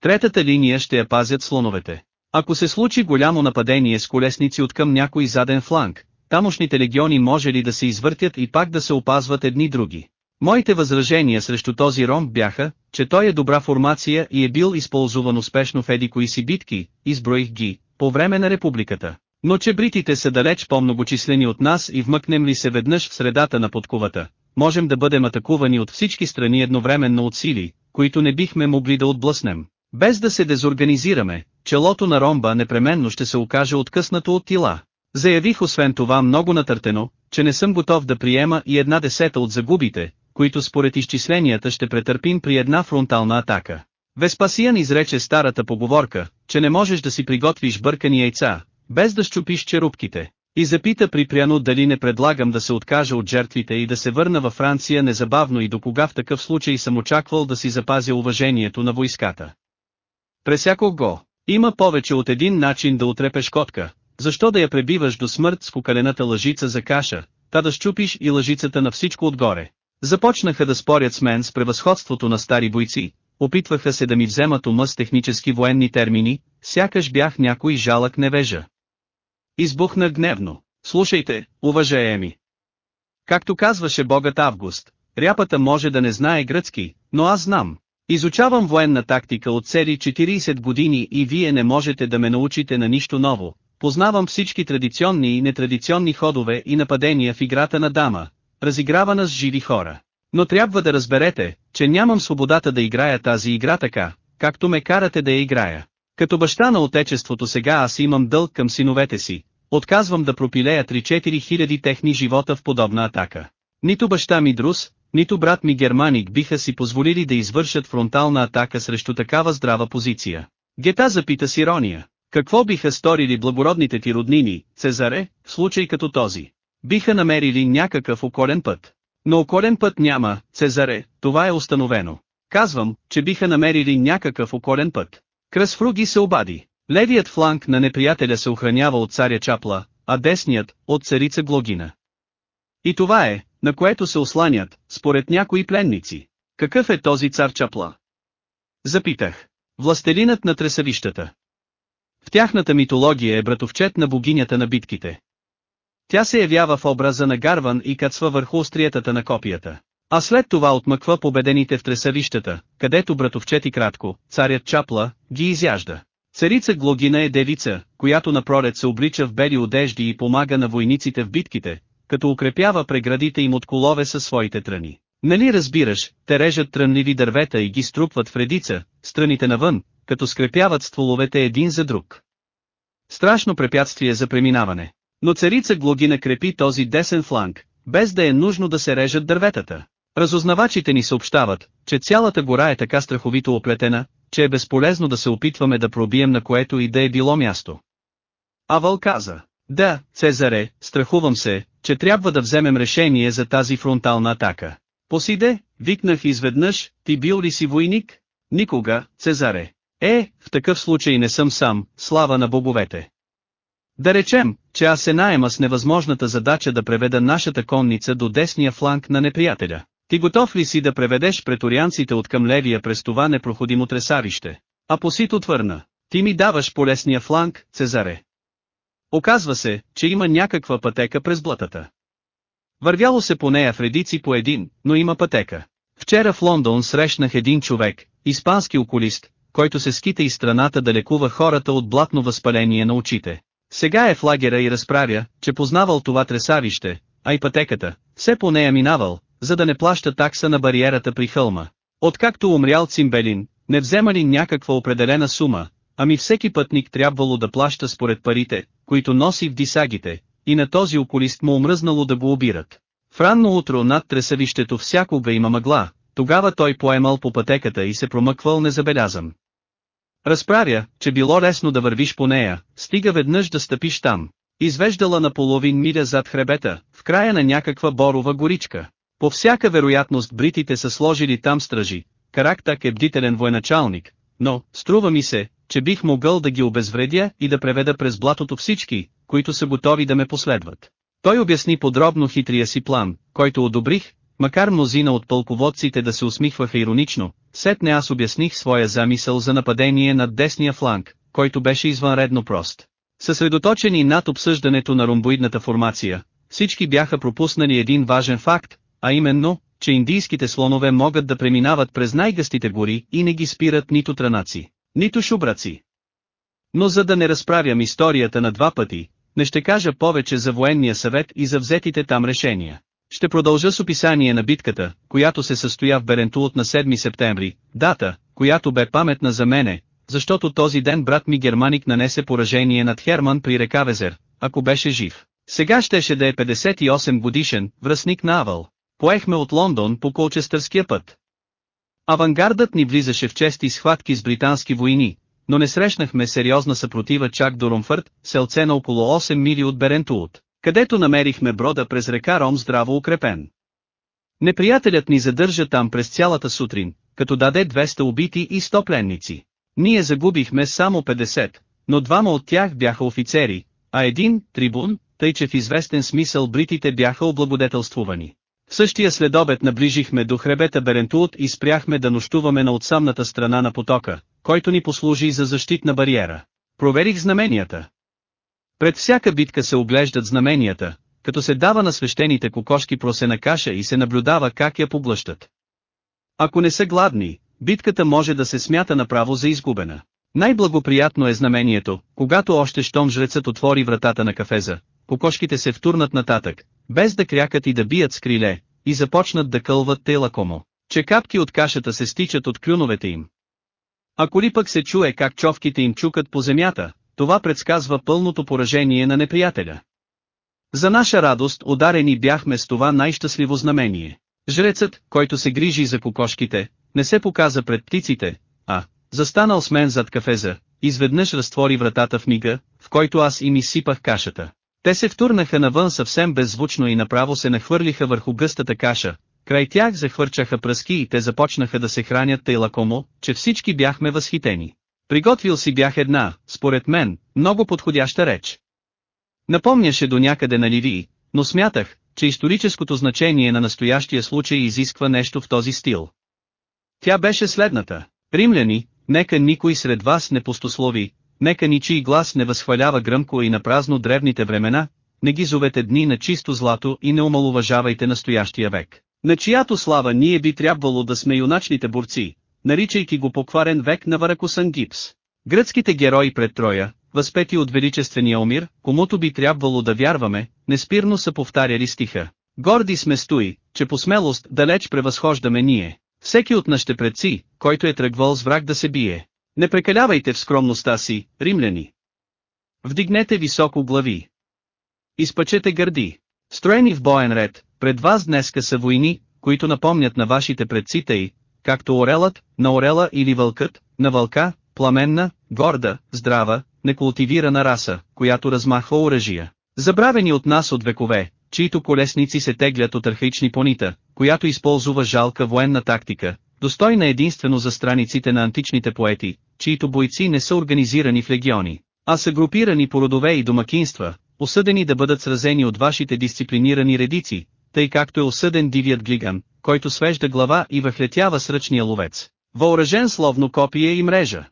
A: Третата линия ще я пазят слоновете. Ако се случи голямо нападение с колесници от към някой заден фланг, тамошните легиони може ли да се извъртят и пак да се опазват едни други. Моите възражения срещу този ромб бяха, че той е добра формация и е бил използван успешно в едикои си битки, изброих ги, по време на републиката. Но че бритите са далеч по-многочислени от нас и вмъкнем ли се веднъж в средата на подковата, можем да бъдем атакувани от всички страни едновременно от сили, които не бихме могли да отблъснем. Без да се дезорганизираме, челото на ромба непременно ще се окаже откъснато от тила. Заявих освен това много натъртено, че не съм готов да приема и една десета от загубите, които според изчисленията ще претърпим при една фронтална атака. Веспасиян изрече старата поговорка, че не можеш да си приготвиш бъркани яйца, без да щупиш черупките. И запита припряно дали не предлагам да се откажа от жертвите и да се върна във Франция незабавно и до кога в такъв случай съм очаквал да си запазя уважението на войската. Пресяко го. Има повече от един начин да отрепеш котка, защо да я пребиваш до смърт с кукалената лъжица за каша, та да щупиш и лъжицата на всичко отгоре. Започнаха да спорят с мен с превъзходството на стари бойци, опитваха се да ми вземат ума с технически военни термини, сякаш бях някой жалък невежа. Избухна гневно. Слушайте, уважаеми. Както казваше богът Август, ряпата може да не знае гръцки, но аз знам. Изучавам военна тактика от цели 40 години и вие не можете да ме научите на нищо ново. Познавам всички традиционни и нетрадиционни ходове и нападения в играта на дама, разигравана с живи хора. Но трябва да разберете, че нямам свободата да играя тази игра така, както ме карате да я играя. Като баща на отечеството сега аз имам дълг към синовете си, отказвам да пропилея 3-4 хиляди техни живота в подобна атака. Нито баща ми Друс, нито брат ми Германик биха си позволили да извършат фронтална атака срещу такава здрава позиция. Гета запита с ирония, какво биха сторили благородните ти роднини, Цезаре, в случай като този? биха намерили някакъв околен път. Но околен път няма, Цезаре, това е установено. Казвам, че биха намерили някакъв околен път. Кръсфруги се обади. Левият фланг на неприятеля се охранява от царя Чапла, а десният – от царица Глогина. И това е, на което се осланят, според някои пленници. Какъв е този цар Чапла? Запитах. Властелинът на тресавищата. В тяхната митология е братовчет на богинята на битките. Тя се явява в образа на Гарван и кацва върху остриятата на копията. А след това отмъква победените в тресавищата, където братовчети кратко, царят Чапла, ги изяжда. Царица Глогина е девица, която напролет се облича в бели одежди и помага на войниците в битките, като укрепява преградите им от колове със своите тръни. Нали разбираш, те режат трънливи дървета и ги струпват в редица, страните навън, като скрепяват стволовете един за друг. Страшно препятствие за преминаване. Но царица Глоги накрепи този десен фланг, без да е нужно да се режат дърветата. Разузнавачите ни съобщават, че цялата гора е така страховито оплетена, че е безполезно да се опитваме да пробием на което и да е било място. Авал каза, да, Цезаре, страхувам се, че трябва да вземем решение за тази фронтална атака. Посиде, викнах изведнъж, ти бил ли си войник? Никога, Цезаре. Е, в такъв случай не съм сам, слава на боговете. Да речем, че аз се найема с невъзможната задача да преведа нашата конница до десния фланг на неприятеля. Ти готов ли си да преведеш преторианците от към левия през това непроходимо тресарище? Апосит отвърна. Ти ми даваш полесния фланг, Цезаре. Оказва се, че има някаква пътека през блатата. Вървяло се по нея в редици по един, но има пътека. Вчера в Лондон срещнах един човек, испански окулист, който се скита из страната да лекува хората от блатно възпаление на очите. Сега е в лагера и разправя, че познавал това тресавище, а и пътеката, все по нея минавал, за да не плаща такса на бариерата при хълма. Откакто умрял Цимбелин, не вземали някаква определена сума, ами всеки пътник трябвало да плаща според парите, които носи в дисагите, и на този околист му омръзнало да го обират. В ранно утро над тресавището всякога има мъгла, тогава той поемал по пътеката и се промъквал незабелязан. Разправя, че било лесно да вървиш по нея, стига веднъж да стъпиш там. Извеждала на половин миля зад хребета, в края на някаква борова горичка. По всяка вероятност бритите са сложили там стражи, Карактак е бдителен военачалник, но, струва ми се, че бих могъл да ги обезвредя и да преведа през блатото всички, които са готови да ме последват. Той обясни подробно хитрия си план, който одобрих, Макар мнозина от пълководците да се усмихваха иронично, сетне аз обясних своя замисъл за нападение над десния фланг, който беше извънредно прост. Съсредоточени над обсъждането на ромбоидната формация, всички бяха пропуснали един важен факт, а именно, че индийските слонове могат да преминават през най-гъстите гори и не ги спират нито транаци, нито шубраци. Но за да не разправям историята на два пъти, не ще кажа повече за военния съвет и за взетите там решения. Ще продължа с описание на битката, която се състоя в Берентулт на 7 септември, дата, която бе паметна за мене, защото този ден брат ми Германик нанесе поражение над Херман при река Везер, ако беше жив. Сега щеше да е 58 годишен, връзник на Авал. Поехме от Лондон по Колчестърския път. Авангардът ни влизаше в чести схватки с британски войни, но не срещнахме сериозна съпротива чак до Ромфърт, селце на около 8 мили от Берентулт където намерихме брода през река Ром здраво укрепен. Неприятелят ни задържа там през цялата сутрин, като даде 200 убити и 100 пленници. Ние загубихме само 50, но двама от тях бяха офицери, а един, трибун, тъй че в известен смисъл бритите бяха облагодетелствувани. В същия следобед наближихме до хребета Берентулт и спряхме да нощуваме на отсамната страна на потока, който ни послужи за защитна бариера. Проверих знаменията. Пред всяка битка се оглеждат знаменията, като се дава на свещените кокошки просена каша и се наблюдава как я поглъщат. Ако не са гладни, битката може да се смята направо за изгубена. Най-благоприятно е знамението, когато още щом жрецът отвори вратата на кафеза, кокошките се втурнат нататък, без да крякат и да бият с криле, и започнат да кълват те лакомо, че капки от кашата се стичат от клюновете им. Ако ли пък се чуе как човките им чукат по земята, това предсказва пълното поражение на неприятеля. За наша радост ударени бяхме с това най-щастливо знамение. Жрецът, който се грижи за кокошките, не се показа пред птиците, а, застанал с мен зад кафеза, изведнъж разтвори вратата в мига, в който аз им изсипах кашата. Те се втурнаха навън съвсем беззвучно и направо се нахвърлиха върху гъстата каша, край тях захвърчаха пръски и те започнаха да се хранят тъй лакомо, че всички бяхме възхитени. Приготвил си бях една, според мен, много подходяща реч. Напомняше до някъде на Ливии, но смятах, че историческото значение на настоящия случай изисква нещо в този стил. Тя беше следната. Римляни, нека никой сред вас не пустослови, нека ничий глас не възхвалява гръмко и напразно древните времена, не ги зовете дни на чисто злато и не омалуважавайте настоящия век, на чиято слава ние би трябвало да сме юначните борци, наричайки го покварен век на варакусан гипс. Гръцките герои пред Троя, възпети от величествения умир, комуто би трябвало да вярваме, неспирно са повтаряли стиха. Горди сме стои, че по смелост далеч превъзхождаме ние. Всеки от нашите предци, който е тръгвал с враг да се бие. Не прекалявайте в скромността си, римляни. Вдигнете високо глави. Изпъчете гърди. Строени в боен ред, пред вас днеска са войни, които напомнят на вашите предците и, както орелът, на орела или вълкът, на вълка, пламенна, горда, здрава, некултивирана раса, която размахва оръжия. Забравени от нас от векове, чието колесници се теглят от архаични понита, която използва жалка военна тактика, достойна единствено за страниците на античните поети, чието бойци не са организирани в легиони, а са групирани по родове и домакинства, осъдени да бъдат сразени от вашите дисциплинирани редици, тъй както е осъден дивият глиган, който свежда глава и въхлетява с ръчния ловец, въоръжен словно копие и мрежа.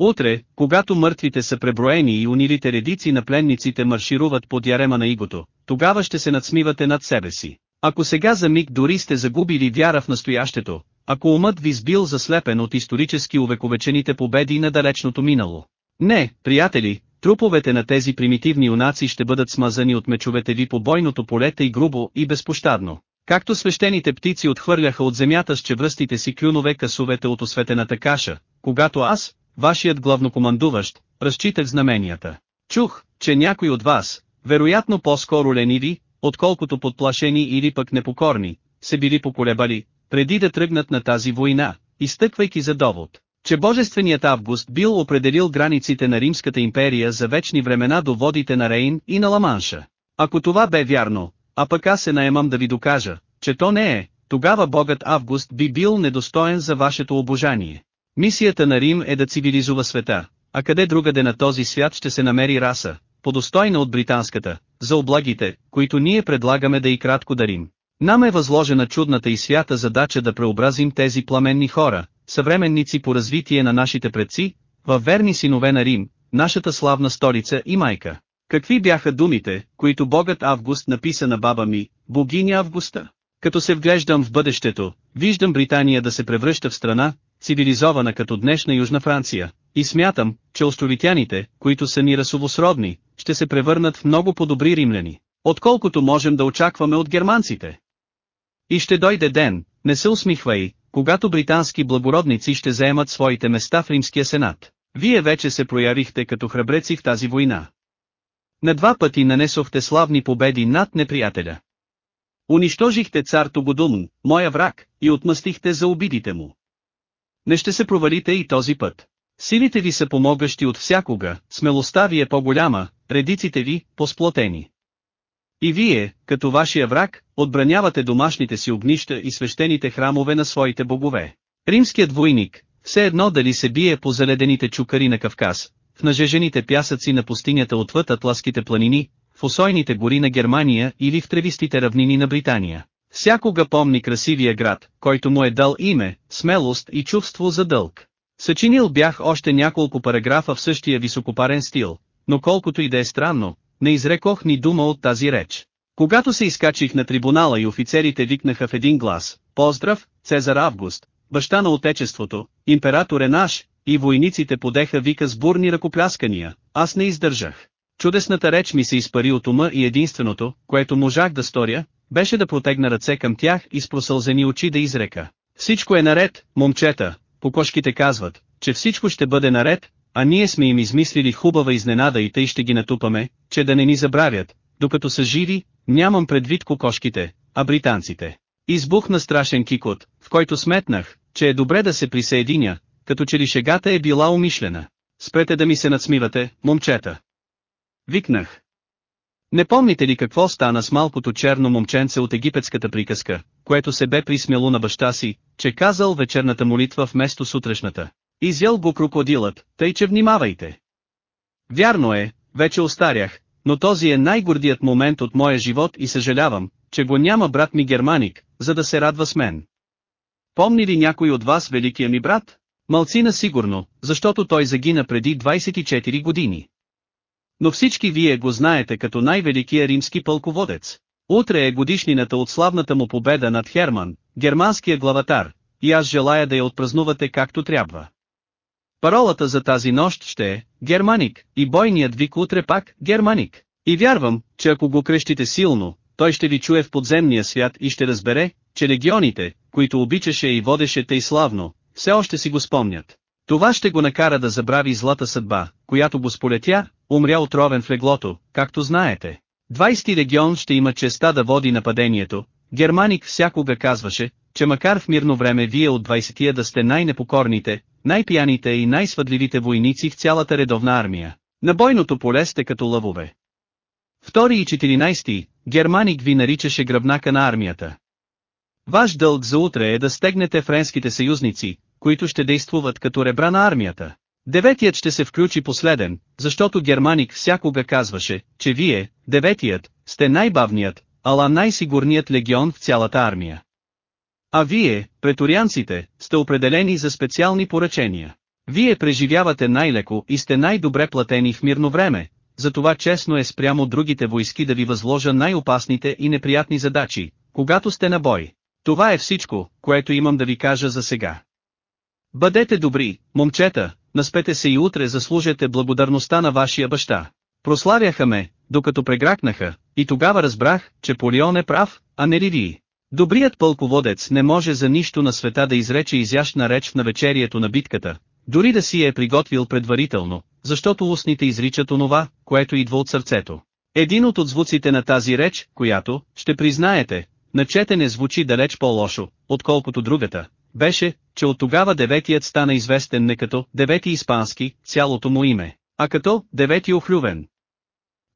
A: Утре, когато мъртвите са преброени и унилите редици на пленниците маршируват под ярема на игото, тогава ще се надсмивате над себе си. Ако сега за миг дори сте загубили вяра в настоящето, ако умът ви сбил заслепен от исторически увековечените победи на далечното минало. Не, приятели, Труповете на тези примитивни юнаци ще бъдат смазани от мечовете ви по бойното поле и грубо и безпощадно. Както свещените птици отхвърляха от земята с чевръстите си клюнове късовете от осветената каша, когато аз, вашият главнокомандуващ, разчитах знаменията. Чух, че някой от вас, вероятно по-скоро лениви, отколкото подплашени или пък непокорни, се били поколебали, преди да тръгнат на тази война, изтъквайки за довод, че божественият Август бил определил границите на Римската империя за вечни времена до водите на Рейн и на Ламанша. Ако това бе вярно, а пък аз се наемам да ви докажа, че то не е, тогава богът Август би бил недостоен за вашето обожание. Мисията на Рим е да цивилизува света, а къде другаде на този свят ще се намери раса, подостойна от британската, за облагите, които ние предлагаме да и кратко дарим. Нам е възложена чудната и свята задача да преобразим тези пламенни хора, съвременници по развитие на нашите предци, във верни синове на Рим, нашата славна столица и майка. Какви бяха думите, които богът Август написа на баба ми, богиня Августа? Като се вглеждам в бъдещето, виждам Британия да се превръща в страна, цивилизована като днешна Южна Франция, и смятам, че островитяните, които са ни расовосродни, ще се превърнат в много по-добри римляни, отколкото можем да очакваме от германците. И ще дойде ден, не се усмихвай, когато британски благородници ще заемат своите места в Римския сенат. Вие вече се проявихте като храбреци в тази война. На два пъти нанесохте славни победи над неприятеля. Унищожихте цар Тободун, моя враг, и отмъстихте за обидите му. Не ще се провалите и този път. Силите ви са помогащи от всякога, смелостта ви е по-голяма, редиците ви – посплотени. И вие, като вашия враг, отбранявате домашните си огнища и свещените храмове на своите богове. Римският войник, все едно дали се бие по заледените чукари на Кавказ, в нажежените пясъци на пустинята отвъд Атласките планини, в осойните гори на Германия или в тревистите равнини на Британия. Всякога помни красивия град, който му е дал име, смелост и чувство за дълг. Съчинил бях още няколко параграфа в същия високопарен стил, но колкото и да е странно, не изрекох ни дума от тази реч. Когато се изкачих на трибунала и офицерите викнаха в един глас, поздрав, Цезар Август, баща на отечеството, император е наш, и войниците подеха вика с бурни ръкопляскания, аз не издържах. Чудесната реч ми се изпари от ума и единственото, което можах да сторя, беше да протегна ръце към тях и с просълзени очи да изрека. Всичко е наред, момчета, покошките казват, че всичко ще бъде наред, а ние сме им измислили хубава изненада и тъй ще ги натупаме, че да не ни забравят, докато са живи, нямам предвид кокошките, а британците. Избухна страшен кикот, в който сметнах, че е добре да се присъединя, като че ли шегата е била умишлена. Спрете да ми се надсмивате, момчета. Викнах. Не помните ли какво стана с малкото черно момченце от египетската приказка, което се бе присмяло на баща си, че казал вечерната молитва вместо сутрешната? Изял го крокодилът, тъй че внимавайте. Вярно е, вече остарях, но този е най-гордият момент от моя живот и съжалявам, че го няма брат ми германик, за да се радва с мен. Помни ли някой от вас великия ми брат? Малцина сигурно, защото той загина преди 24 години. Но всички вие го знаете като най-великия римски пълководец. Утре е годишнината от славната му победа над Херман, германския главатар, и аз желая да я отпразнувате както трябва. Паролата за тази нощ ще е «Германик» и бойният вик утре пак «Германик». И вярвам, че ако го крещите силно, той ще ви чуе в подземния свят и ще разбере, че легионите, които обичаше и водеше тъй славно, все още си го спомнят. Това ще го накара да забрави злата съдба, която го сполетя, умря отровен в леглото, както знаете. 20-ти легион ще има честа да води нападението, Германик всякога казваше, че макар в мирно време вие от 20-тия да сте най-непокорните, най-пияните и най-свъдливите войници в цялата редовна армия. На бойното поле сте като лъвове. Втори и 14, Германик ви наричаше гръбнака на армията. Ваш дълг за утре е да стегнете френските съюзници, които ще действуват като ребра на армията. Деветият ще се включи последен, защото Германик всякога казваше, че вие, деветият, сте най-бавният, ала най-сигурният легион в цялата армия. А вие, преторианците, сте определени за специални поръчения. Вие преживявате най-леко и сте най-добре платени в мирно време, затова честно е спрямо другите войски да ви възложа най-опасните и неприятни задачи, когато сте на бой. Това е всичко, което имам да ви кажа за сега. Бъдете добри, момчета, наспете се и утре заслужете благодарността на вашия баща. Прославяха ме, докато прегракнаха, и тогава разбрах, че Полион е прав, а не Ривии. Добрият пълководец не може за нищо на света да изрече изящна реч в навечерието на битката, дори да си я е приготвил предварително, защото устните изричат онова, което идва от сърцето. Един от отзвуците на тази реч, която, ще признаете, на четене звучи далеч по-лошо, отколкото другата, беше, че от тогава деветият стана известен не като девети испански, цялото му име, а като девети охлювен.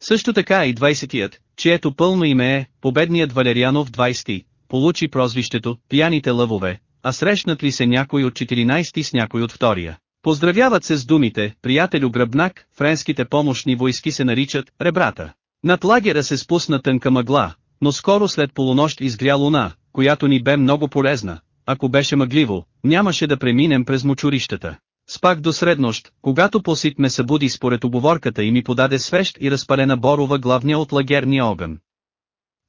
A: Също така и 20-тият, чието пълно име е победният Валерианов 20, получи прозвището «Пияните лъвове», а срещнат ли се някой от 14 с някой от втория. Поздравяват се с думите, приятелю гръбнак, френските помощни войски се наричат «ребрата». Над лагера се спусна тънка мъгла, но скоро след полунощ изгря луна, която ни бе много полезна. Ако беше мъгливо, нямаше да преминем през мочурищата. Спак до среднощ, когато посит ме събуди според оговорката и ми подаде свещ и разпалена борова главния от лагерния огън.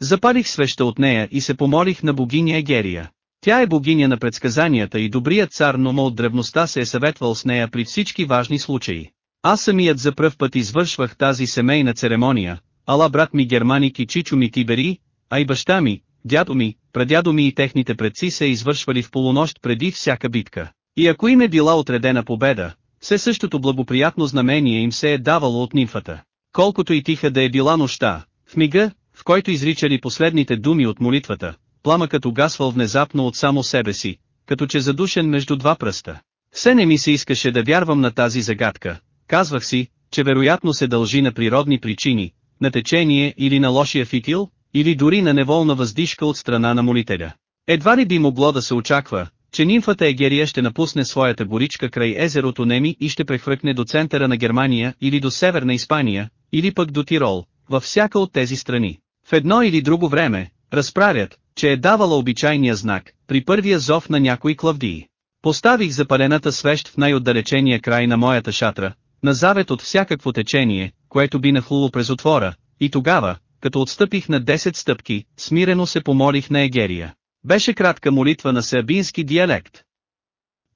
A: Запалих свеща от нея и се помолих на богиня Егерия. Тя е богиня на предсказанията и добрият цар Нома от древността се е съветвал с нея при всички важни случаи. Аз самият за пръв път извършвах тази семейна церемония, ала брат ми Германик и чичо ми Тибери, а и баща ми, дядо ми, прадядо ми и техните предци се извършвали в полунощ преди всяка битка. И ако им е била отредена победа, все същото благоприятно знамение им се е давало от нимфата. Колкото и тиха да е била нощта, в мига, в който изричали последните думи от молитвата, пламъкът угасвал внезапно от само себе си, като че задушен между два пръста. Все не ми се искаше да вярвам на тази загадка, казвах си, че вероятно се дължи на природни причини, на течение или на лошия фитил, или дори на неволна въздишка от страна на молителя. Едва ли би могло да се очаква, че нимфата Егерия ще напусне своята горичка край езерото Неми и ще прехвъркне до центъра на Германия или до северна Испания, или пък до Тирол, във всяка от тези страни. В едно или друго време, разправят, че е давала обичайния знак, при първия зов на някои клавдии. Поставих запалената свещ в най-отдалечения край на моята шатра, на завет от всякакво течение, което би нахлуло през отвора, и тогава, като отстъпих на 10 стъпки, смирено се помолих на Егерия. Беше кратка молитва на сабински диалект.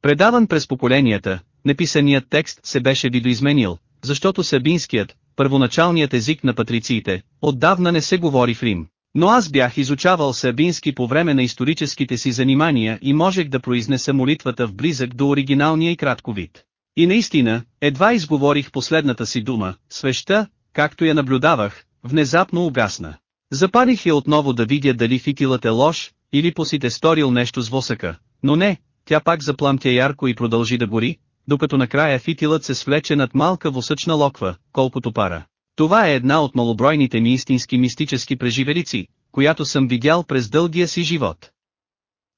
A: Предаван през поколенията, неписаният текст се беше видоизменил, защото сърбинският, първоначалният език на патрициите, отдавна не се говори в Рим. Но аз бях изучавал сабински по време на историческите си занимания и можех да произнеса молитвата в близък до оригиналния и кратко вид. И наистина, едва изговорих последната си дума, свеща, както я наблюдавах, внезапно угасна. Запарих я отново да видя дали фитилът е лош, или посите сторил нещо с восъка, но не, тя пак запламтя ярко и продължи да гори, докато накрая фитилът се свлече над малка восъчна локва, колкото пара. Това е една от малобройните ми истински мистически преживелици, която съм видял през дългия си живот.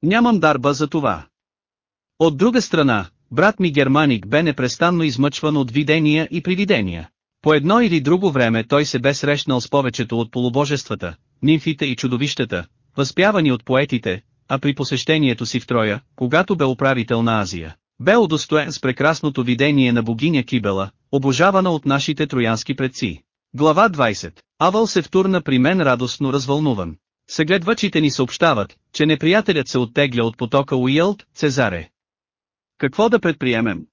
A: Нямам дарба за това. От друга страна, брат ми Германик бе непрестанно измъчван от видения и привидения. По едно или друго време той се бе срещнал с повечето от полубожествата, нимфите и чудовищата, възпявани от поетите, а при посещението си в Троя, когато бе управител на Азия, бе удостоен с прекрасното видение на богиня Кибела, обожавана от нашите троянски предци. Глава 20. Авал се втурна при мен радостно развълнуван. Съгледвачите ни съобщават, че неприятелят се оттегля от потока Уилд, Цезаре. Какво да предприемем?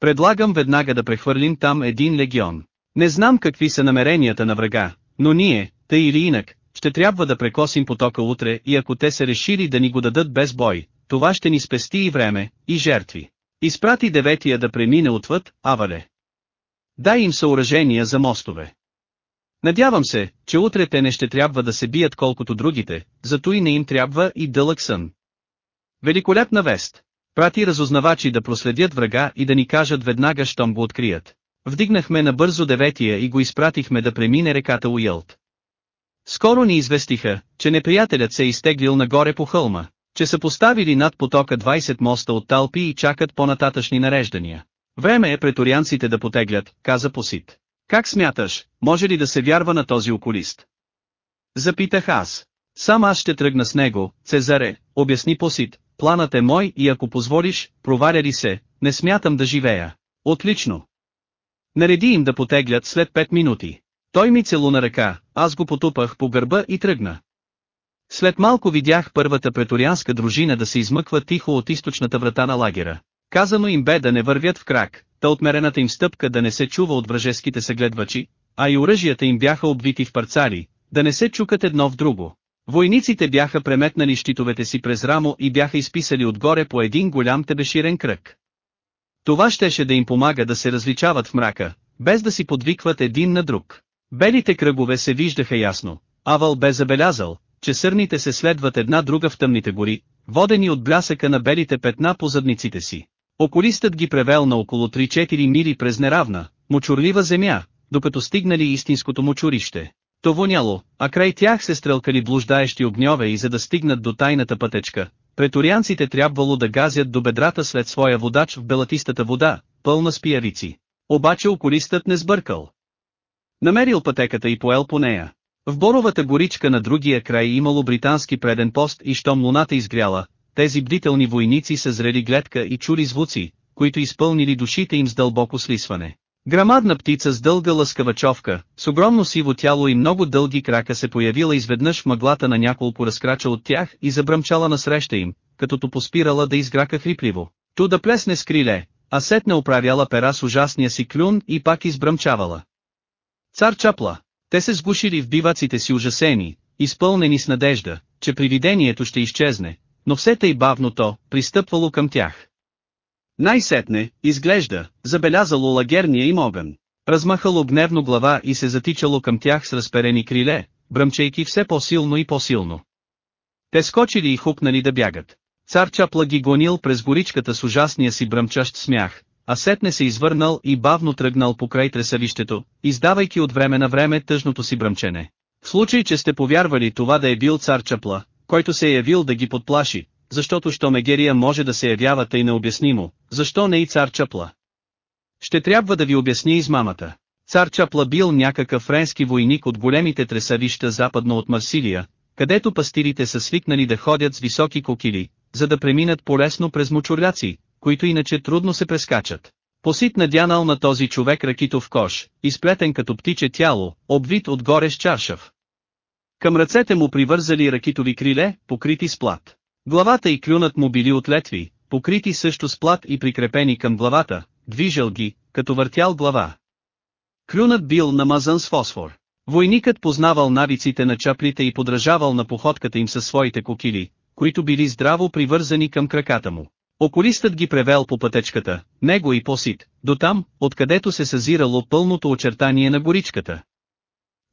A: Предлагам веднага да прехвърлим там един легион. Не знам какви са намеренията на врага, но ние, тъй или инак, ще трябва да прекосим потока утре и ако те се решили да ни го дадат без бой, това ще ни спести и време, и жертви. Изпрати деветия да премине отвъд, авале. Дай им съоръжения за мостове. Надявам се, че утре те не ще трябва да се бият колкото другите, зато и не им трябва и дълъг сън. Великолепна вест! Прати разузнавачи да проследят врага и да ни кажат веднага, щом го открият. Вдигнахме набързо деветия и го изпратихме да премине реката Уилт. Скоро ни известиха, че неприятелят се е изтеглил нагоре по хълма, че са поставили над потока 20 моста от талпи и чакат по-нататъчни нареждания. Време е преторианците да потеглят, каза Посит. Как смяташ, може ли да се вярва на този околист? Запитах аз. Сам аз ще тръгна с него, Цезаре, обясни Посит, планът е мой и ако позволиш, проваря ли се, не смятам да живея. Отлично. Нареди им да потеглят след 5 минути. Той ми целуна ръка, аз го потупах по гърба и тръгна. След малко видях първата преторианска дружина да се измъква тихо от източната врата на лагера. Казано им бе да не вървят в крак, та отмерената им стъпка да не се чува от вражеските съгледвачи, а и оръжията им бяха обвити в парцали, да не се чукат едно в друго. Войниците бяха преметнали щитовете си през рамо и бяха изписали отгоре по един голям тебеширен кръг. Това щеше да им помага да се различават в мрака, без да си подвикват един на друг. Белите кръгове се виждаха ясно, Авал бе забелязал, че сърните се следват една друга в тъмните гори, водени от блясъка на белите петна по задниците си. Околистът ги превел на около 3-4 мили през неравна, мочурлива земя, докато стигнали истинското мочурище. То воняло, а край тях се стрелкали блуждаещи огньове и за да стигнат до тайната пътечка, преторианците трябвало да газят до бедрата след своя водач в белатистата вода, пълна с пиявици. Обаче околистът не сбъркал. Намерил пътеката и поел по нея. В боровата горичка на другия край имало британски преден пост и щом луната изгряла, тези бдителни войници зрели гледка и чули звуци, които изпълнили душите им с дълбоко слисване. Грамадна птица с дълга лъскавачовка, с огромно сиво тяло и много дълги крака се появила изведнъж в мъглата на няколко разкрача от тях и забръмчала насреща им, като поспирала да изграка хрипливо. Ту да плесне с криле, а сетне оправяла пера с ужасния си клюн и пак избръмчавала. Цар Чапла те се сгушили в биваците си ужасени, изпълнени с надежда, че привидението ще изчезне, но все тъй бавно то, пристъпвало към тях. Най-сетне, изглежда, забелязало лагерния им огън. Размахало гневно глава и се затичало към тях с разперени криле, бръмчейки все по-силно и по-силно. Те скочили и хукнали да бягат. Цар Чапла ги гонил през горичката с ужасния си бръмчащ смях, а сетне се извърнал и бавно тръгнал покрай тресавището, издавайки от време на време тъжното си бръмчене. В случай, че сте повярвали това да е бил цар Чапла, който се е явил да ги подплаши, защото що Мегерия може да се явява тъй необяснимо, защо не и цар Чапла? Ще трябва да ви обясни измамата. Цар Чапла бил някакъв френски войник от големите тресавища западно от Марсилия, където пастирите са свикнали да ходят с високи кокили, за да преминат полесно през мочурляци, които иначе трудно се прескачат. Посит надянал на този човек ракитов кош, изплетен като птиче тяло, обвит отгоре с чаршав. Към ръцете му привързали ракитови криле, покрити с плат. Главата и клюнат му били от летви, покрити също с плат и прикрепени към главата, движал ги, като въртял глава. Клюнат бил намазан с фосфор. Войникът познавал навиците на чаплите и подражавал на походката им със своите кокили, които били здраво привързани към краката му. Окулистът ги превел по пътечката, него и посит, дотам, откъдето се съзирало пълното очертание на горичката.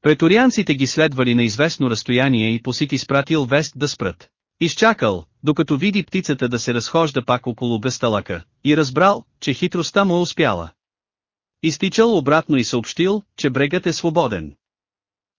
A: Преторианците ги следвали на известно разстояние и посит изпратил вест да спрат. Изчакал, докато види птицата да се разхожда пак около бесталака, и разбрал, че хитростта му е успяла. Изтичал обратно и съобщил, че брегът е свободен.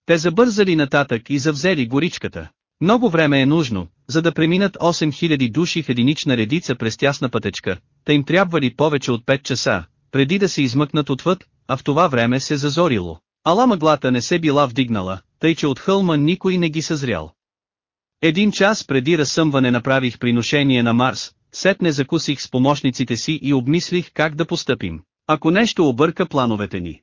A: Те забързали нататък и завзели горичката. Много време е нужно, за да преминат 8000 души в единична редица през тясна пътечка, та им трябвали повече от 5 часа, преди да се измъкнат отвъд, а в това време се зазорило. Ала мъглата не се била вдигнала, тъй че от хълма никой не ги съзрял. Един час преди разсъмване направих приношение на Марс, сетне закусих с помощниците си и обмислих как да постъпим, ако нещо обърка плановете ни.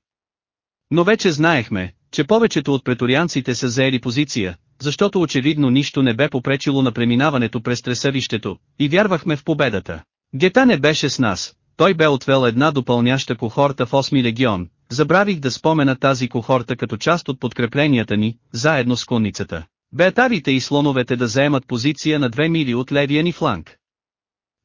A: Но вече знаехме, че повечето от преторианците са заели позиция, защото очевидно нищо не бе попречило на преминаването през тресавището, и вярвахме в победата. Гета не беше с нас, той бе отвел една допълняща кохорта в 8 легион, забравих да спомена тази кохорта като част от подкрепленията ни, заедно с конницата. Беатарите и слоновете да заемат позиция на две мили от левия ни фланг.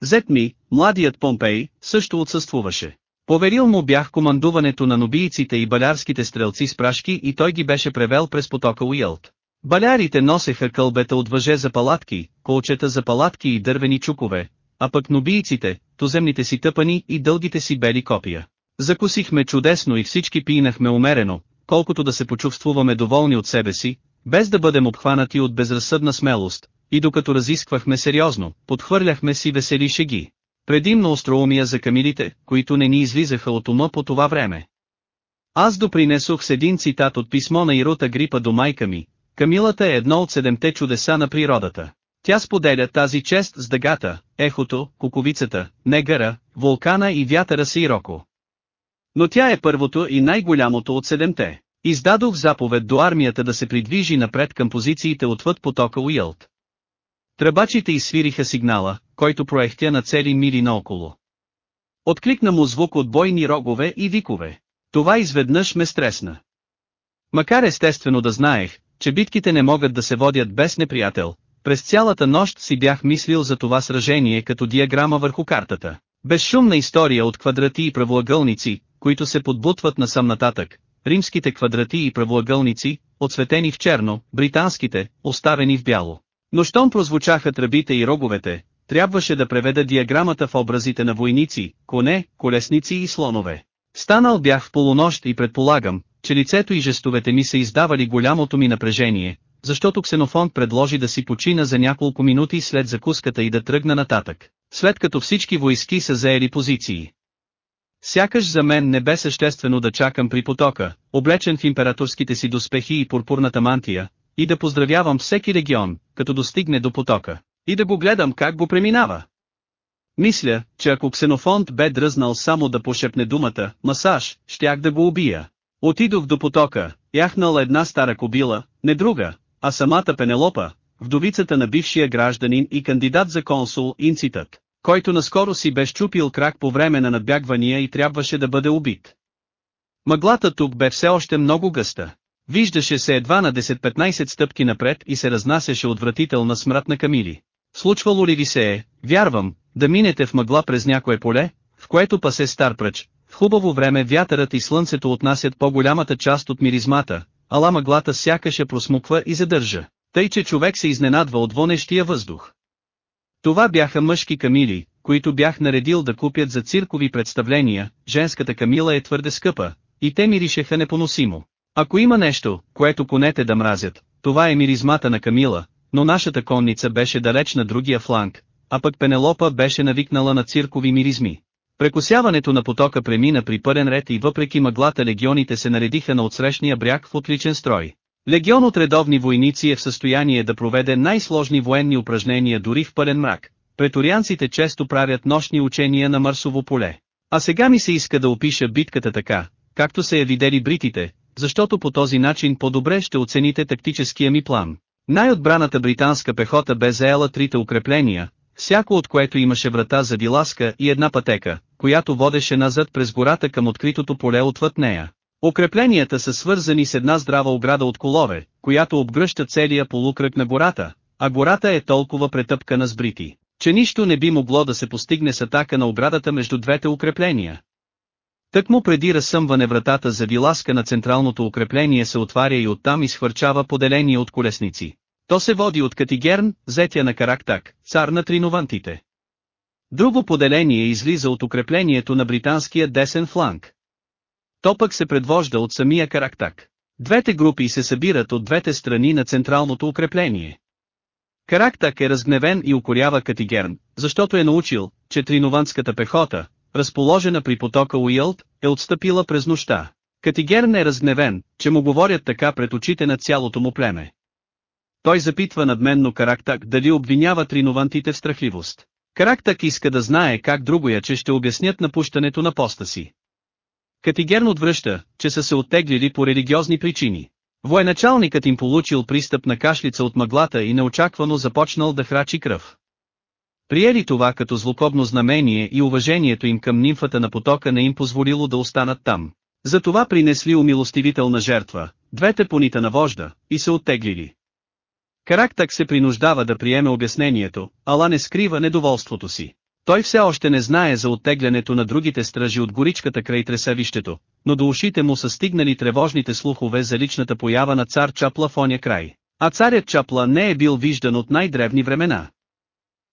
A: Зет ми, младият Помпей, също отсъствуваше. Поверил му бях командуването на нобийците и балярските стрелци с прашки и той ги беше превел през потока Уилт. Балярите носеха кълбета от въже за палатки, колчета за палатки и дървени чукове, а пък нобийците, туземните си тъпани и дългите си бели копия. Закусихме чудесно и всички пинахме умерено, колкото да се почувствуваме доволни от себе си, без да бъдем обхванати от безразсъдна смелост, и докато разисквахме сериозно, подхвърляхме си весели шеги. Предимно остроумия за камилите, които не ни излизаха от ума по това време. Аз допринесох с един цитат от писмо на Ирота Грипа до майка ми, Камилата е едно от седемте чудеса на природата. Тя споделя тази чест с дъгата, ехото, куковицата, негъра, вулкана и вятъра си Ироко. Но тя е първото и най-голямото от седемте. Издадох заповед до армията да се придвижи напред към позициите отвъд потока Уилт. Тръбачите изсвириха сигнала, който проехтя на цели мили наоколо. Откликна му звук от бойни рогове и викове. Това изведнъж ме стресна. Макар естествено да знаех, че битките не могат да се водят без неприятел. През цялата нощ си бях мислил за това сражение като диаграма върху картата. Безшумна история от квадрати и правоъгълници, които се подбутват на нататък. Римските квадрати и правоъгълници, отсветени в черно, британските, оставени в бяло. Но щом прозвучаха тръбите и роговете, трябваше да преведа диаграмата в образите на войници, коне, колесници и слонове. Станал бях в полунощ и предполагам, че лицето и жестовете ми са издавали голямото ми напрежение, защото ксенофонт предложи да си почина за няколко минути след закуската и да тръгна нататък, след като всички войски са заели позиции. Сякаш за мен не бе съществено да чакам при потока, облечен в императорските си доспехи и пурпурната мантия, и да поздравявам всеки регион, като достигне до потока, и да го гледам как го преминава. Мисля, че ако ксенофонт бе дръзнал само да пошепне думата «масаж», щях да го убия. Отидох до потока, яхнал една стара кобила, не друга, а самата Пенелопа, вдовицата на бившия гражданин и кандидат за консул Инцитът, който наскоро си бе щупил крак по време на надбягвания и трябваше да бъде убит. Мъглата тук бе все още много гъста. Виждаше се едва на 10-15 стъпки напред и се разнасяше отвратителна смрат на камили. Случвало ли ви се е, вярвам, да минете в мъгла през някое поле, в което пасе стар пръч, в хубаво време вятърът и слънцето отнасят по-голямата част от миризмата, ала мъглата сякаше просмуква и задържа, тъй че човек се изненадва от вонещия въздух. Това бяха мъжки камили, които бях наредил да купят за циркови представления, женската камила е твърде скъпа, и те миришеха непоносимо. Ако има нещо, което конете да мразят, това е миризмата на камила, но нашата конница беше далеч на другия фланг, а пък Пенелопа беше навикнала на циркови миризми. Прекосяването на потока премина при пълен ред и въпреки мъглата легионите се наредиха на отсрещния бряг в отличен строй. Легион от редовни войници е в състояние да проведе най-сложни военни упражнения дори в пълен мрак. Преторианците често правят нощни учения на Марсово поле. А сега ми се иска да опиша битката така, както се я е видели бритите, защото по този начин по-добре ще оцените тактическия ми план. Най-отбраната британска пехота бе заела трите укрепления, всяко от което имаше врата за виласка и една пътека, която водеше назад през гората към откритото поле отвъд нея. Укрепленията са свързани с една здрава ограда от колове, която обгръща целия полукръг на гората, а гората е толкова претъпкана с брити, че нищо не би могло да се постигне с атака на оградата между двете укрепления. Тъкмо преди разсъмване вратата за виласка на централното укрепление се отваря и оттам изхвърчава поделение от колесници, то се води от Катигерн, зетя на Карактак, цар на триновантите. Друго поделение излиза от укреплението на британския десен фланг. То пък се предвожда от самия Карактак. Двете групи се събират от двете страни на централното укрепление. Карактак е разгневен и укорява Катигерн, защото е научил, че триновантската пехота, разположена при потока Уилт, е отстъпила през нощта. Катигерн е разгневен, че му говорят така пред очите на цялото му племе. Той запитва надменно Карактак дали обвинява тринувантите в страхливост. Карактак иска да знае как другоя, че ще обяснят напущането на поста си. Катигерн отвръща, че са се оттеглили по религиозни причини. Военачалникът им получил пристъп на кашлица от мъглата и неочаквано започнал да храчи кръв. Приели това като злокобно знамение и уважението им към нимфата на потока не им позволило да останат там. Затова принесли умилостивителна жертва, двете понита на вожда, и се оттеглили. Карактак се принуждава да приеме обяснението, ала не скрива недоволството си. Той все още не знае за оттеглянето на другите стражи от горичката край тресавището, но до ушите му са стигнали тревожните слухове за личната поява на цар Чапла в оня край. А царят Чапла не е бил виждан от най-древни времена.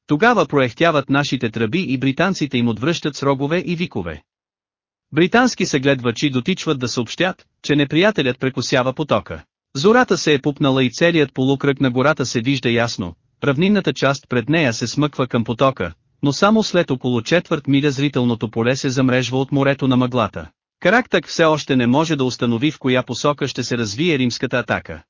A: Тогава проехтяват нашите тръби и британците им отвръщат срогове и викове. Британски съгледвачи дотичват да съобщят, че неприятелят прекусява потока. Зората се е пупнала и целият полукръг на гората се вижда ясно, равнинната част пред нея се смъква към потока, но само след около четвърт миля зрителното поле се замрежва от морето на мъглата. Карактък все още не може да установи в коя посока ще се развие римската атака.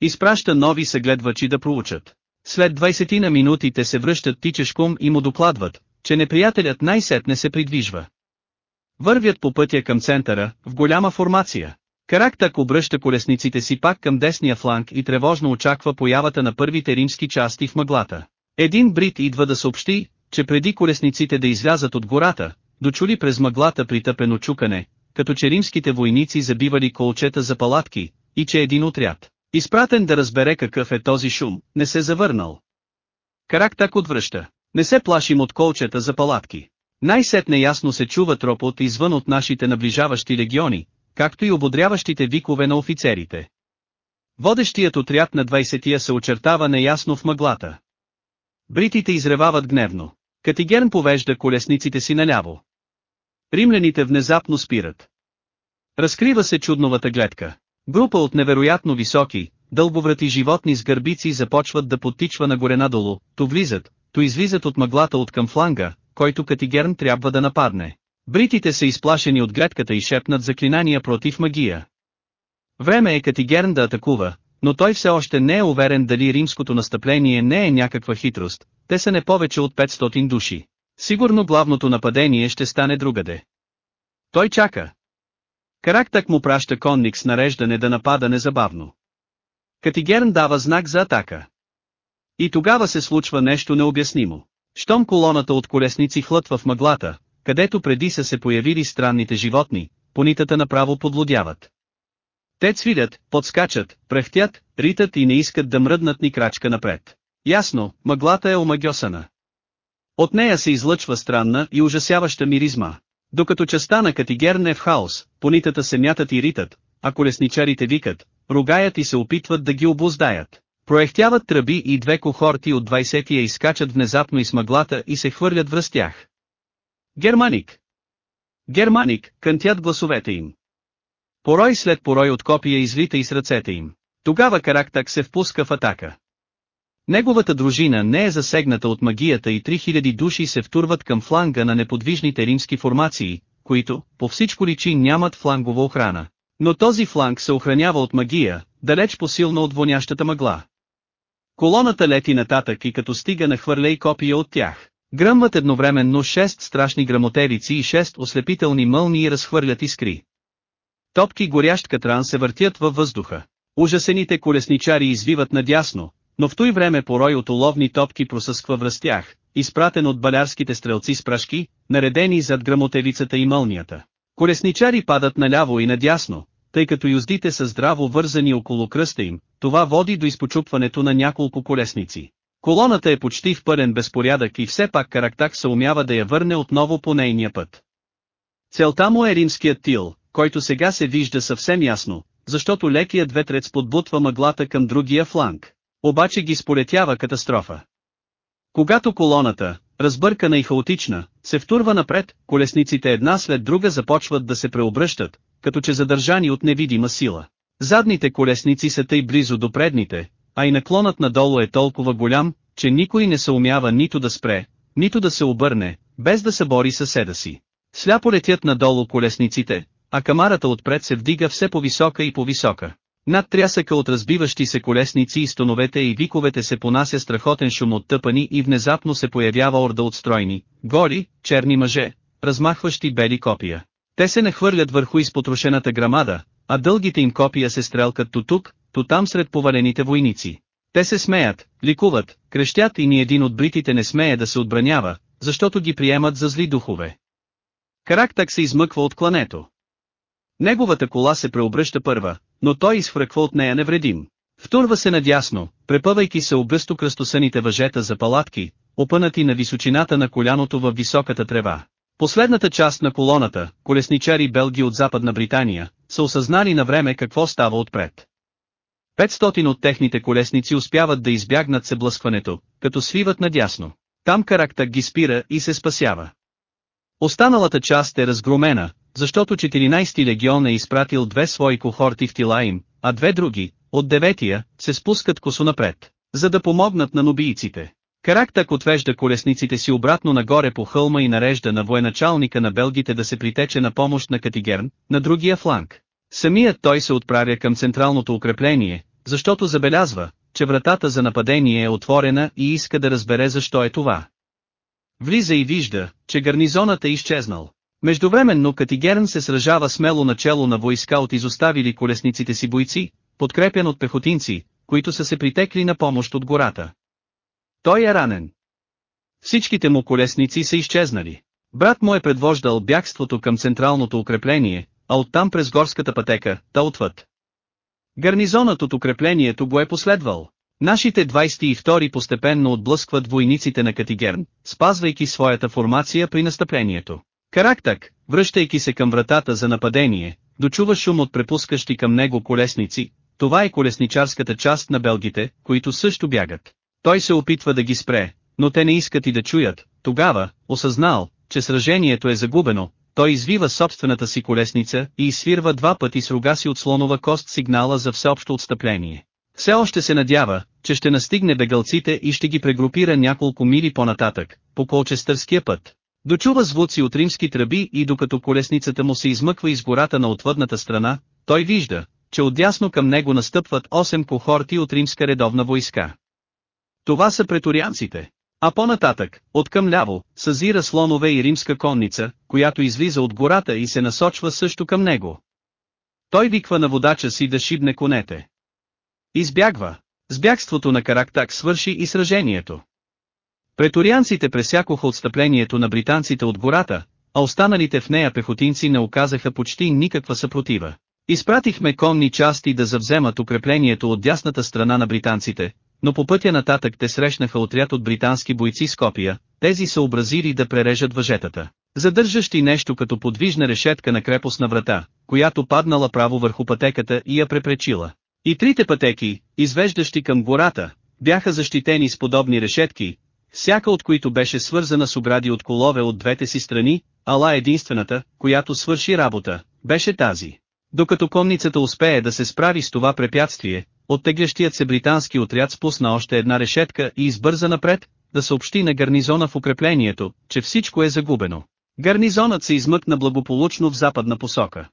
A: Изпраща нови съгледвачи да проучат. След 20 на минути те се връщат тичешком и му докладват, че неприятелят най-сетне се придвижва. Вървят по пътя към центъра, в голяма формация. Карактак обръща колесниците си пак към десния фланг и тревожно очаква появата на първите римски части в мъглата. Един брит идва да съобщи, че преди колесниците да излязат от гората, дочули през мъглата притъпено чукане, като че римските войници забивали колчета за палатки, и че един отряд, изпратен да разбере какъв е този шум, не се завърнал. Карактак отвръща. Не се плашим от колчета за палатки. Най-сетне ясно се чува тропот извън от нашите наближаващи легиони, както и ободряващите викове на офицерите. Водещият отряд на 20-тия се очертава неясно в мъглата. Бритите изревават гневно. Катигерн повежда колесниците си наляво. Римляните внезапно спират. Разкрива се чудновата гледка. Група от невероятно високи, дълбоврати животни с гърбици започват да подтичва нагоре надолу, то влизат, то излизат от мъглата от към фланга, който Катигерн трябва да нападне. Бритите са изплашени от гредката и шепнат заклинания против магия. Време е Катигерн да атакува, но той все още не е уверен дали римското настъпление не е някаква хитрост, те са не повече от 500 души. Сигурно главното нападение ще стане другаде. Той чака. Карактък му праща конник с нареждане да напада незабавно. Катигерн дава знак за атака. И тогава се случва нещо необяснимо. Щом колоната от колесници хлътва в мъглата, където преди са се появили странните животни, понитата направо подлодяват. Те цвилят, подскачат, прехтят, ритат и не искат да мръднат ни крачка напред. Ясно, мъглата е омагьосана. От нея се излъчва странна и ужасяваща миризма. Докато частта на Катигерн е в хаос, понитата се мятат и ритат, а колесничарите викат, ругаят и се опитват да ги обуздаят. Проехтяват тръби и две кохорти от 20 тия изкачат внезапно из мъглата и се хвърлят връз тях. Германик! Германик, кънтят гласовете им. Порой след порой от копия излита и с ръцете им. Тогава Карактак се впуска в атака. Неговата дружина не е засегната от магията и 3000 души се втурват към фланга на неподвижните римски формации, които, по всичко личи нямат флангова охрана. Но този фланг се охранява от магия, далеч посилно от вонящата мъгла. Колоната лети нататък и като стига на хвърлей копия от тях. Гръмват едновременно шест страшни грамотерици и шест ослепителни мълни разхвърлят искри. Топки горящ катран се въртят във въздуха. Ужасените колесничари извиват надясно, но в той време порой от уловни топки просъсква връстях, изпратен от балярските стрелци с прашки, наредени зад грамотерицата и мълнията. Колесничари падат наляво и надясно, тъй като юздите са здраво вързани около кръста им, това води до изпочупването на няколко колесници. Колоната е почти в пълен безпорядък и все пак Карактак се умява да я върне отново по нейния път. Целта му е римският тил, който сега се вижда съвсем ясно, защото лекият ветрец подбутва мъглата към другия фланг. Обаче ги сполетява катастрофа. Когато колоната, разбъркана и хаотична, се втурва напред, колесниците една след друга започват да се преобръщат, като че задържани от невидима сила. Задните колесници са тъй близо до предните, а и наклонът надолу е толкова голям, че никой не се умява нито да спре, нито да се обърне, без да се бори съседа си. Сляпо летят надолу колесниците, а камарата отпред се вдига все по-висока и по-висока. Над трясъка от разбиващи се колесници и стоновете и виковете се понася страхотен шум от тъпани и внезапно се появява орда от стройни, гори, черни мъже, размахващи бели копия. Те се нахвърлят върху изпотрошената грамада, а дългите им копия се стрелкат то тук, то там сред повалените войници. Те се смеят, ликуват, крещят и ни един от бритите не смее да се отбранява, защото ги приемат за зли духове. Карактак се измъква от клането. Неговата кола се преобръща първа, но той изфръква от нея невредим. Втурва се надясно, препъвайки се обръсто кръстосаните въжета за палатки, опънати на височината на коляното във високата трева. Последната част на колоната, колесничари белги от Западна Британия, са осъзнали на време какво става отпред. 500 от техните колесници успяват да избягнат съблъскването, като свиват надясно. Там Каракта ги спира и се спасява. Останалата част е разгромена, защото 14-ти легион е изпратил две свои кохорти в тила им, а две други, от деветия, се спускат косо напред, за да помогнат на нобийците. Карактак отвежда колесниците си обратно нагоре по хълма и нарежда на военачалника на белгите да се притече на помощ на Катигерн, на другия фланг. Самият той се отправя към централното укрепление, защото забелязва, че вратата за нападение е отворена и иска да разбере защо е това. Влиза и вижда, че гарнизонът е изчезнал. Междувременно Катигерн се сражава смело начало на войска от изоставили колесниците си бойци, подкрепен от пехотинци, които са се притекли на помощ от гората. Той е ранен. Всичките му колесници са изчезнали. Брат му е предвождал бягството към централното укрепление, а оттам през горската пътека, та отвъд. Гарнизонът от укреплението го е последвал. Нашите 22-ри постепенно отблъскват войниците на Катигерн, спазвайки своята формация при настъплението. Карактак, връщайки се към вратата за нападение, дочува шум от препускащи към него колесници, това е колесничарската част на белгите, които също бягат. Той се опитва да ги спре, но те не искат и да чуят, тогава, осъзнал, че сражението е загубено, той извива собствената си колесница и изсвирва два пъти с рога си от слонова кост сигнала за всеобщо отстъпление. Все още се надява, че ще настигне бегалците и ще ги прегрупира няколко мили по-нататък, по Колчестърския път. Дочува звуци от римски тръби и докато колесницата му се измъква из гората на отвъдната страна, той вижда, че отдясно към него настъпват 8 кохорти от римска редовна войска. Това са преторианците. А по-нататък, откъм ляво, съзира слонове и римска конница, която излиза от гората и се насочва също към него. Той виква на водача си да шибне конете. Избягва. С бягството на Карактак свърши и сражението. Преторианците пресякоха отстъплението на британците от гората, а останалите в нея пехотинци не оказаха почти никаква съпротива. Изпратихме конни части да завземат укреплението от дясната страна на британците, но по пътя нататък те срещнаха отряд от британски бойци с копия, тези са образили да прережат въжетата, задържащи нещо като подвижна решетка на крепостна врата, която паднала право върху пътеката и я препречила. И трите пътеки, извеждащи към гората, бяха защитени с подобни решетки, всяка от които беше свързана с огради от колове от двете си страни, ала единствената, която свърши работа, беше тази. Докато конницата успее да се справи с това препятствие, Оттеглящият се британски отряд спусна още една решетка и избърза напред, да съобщи на гарнизона в укреплението, че всичко е загубено. Гарнизонът се измъкна благополучно в западна посока.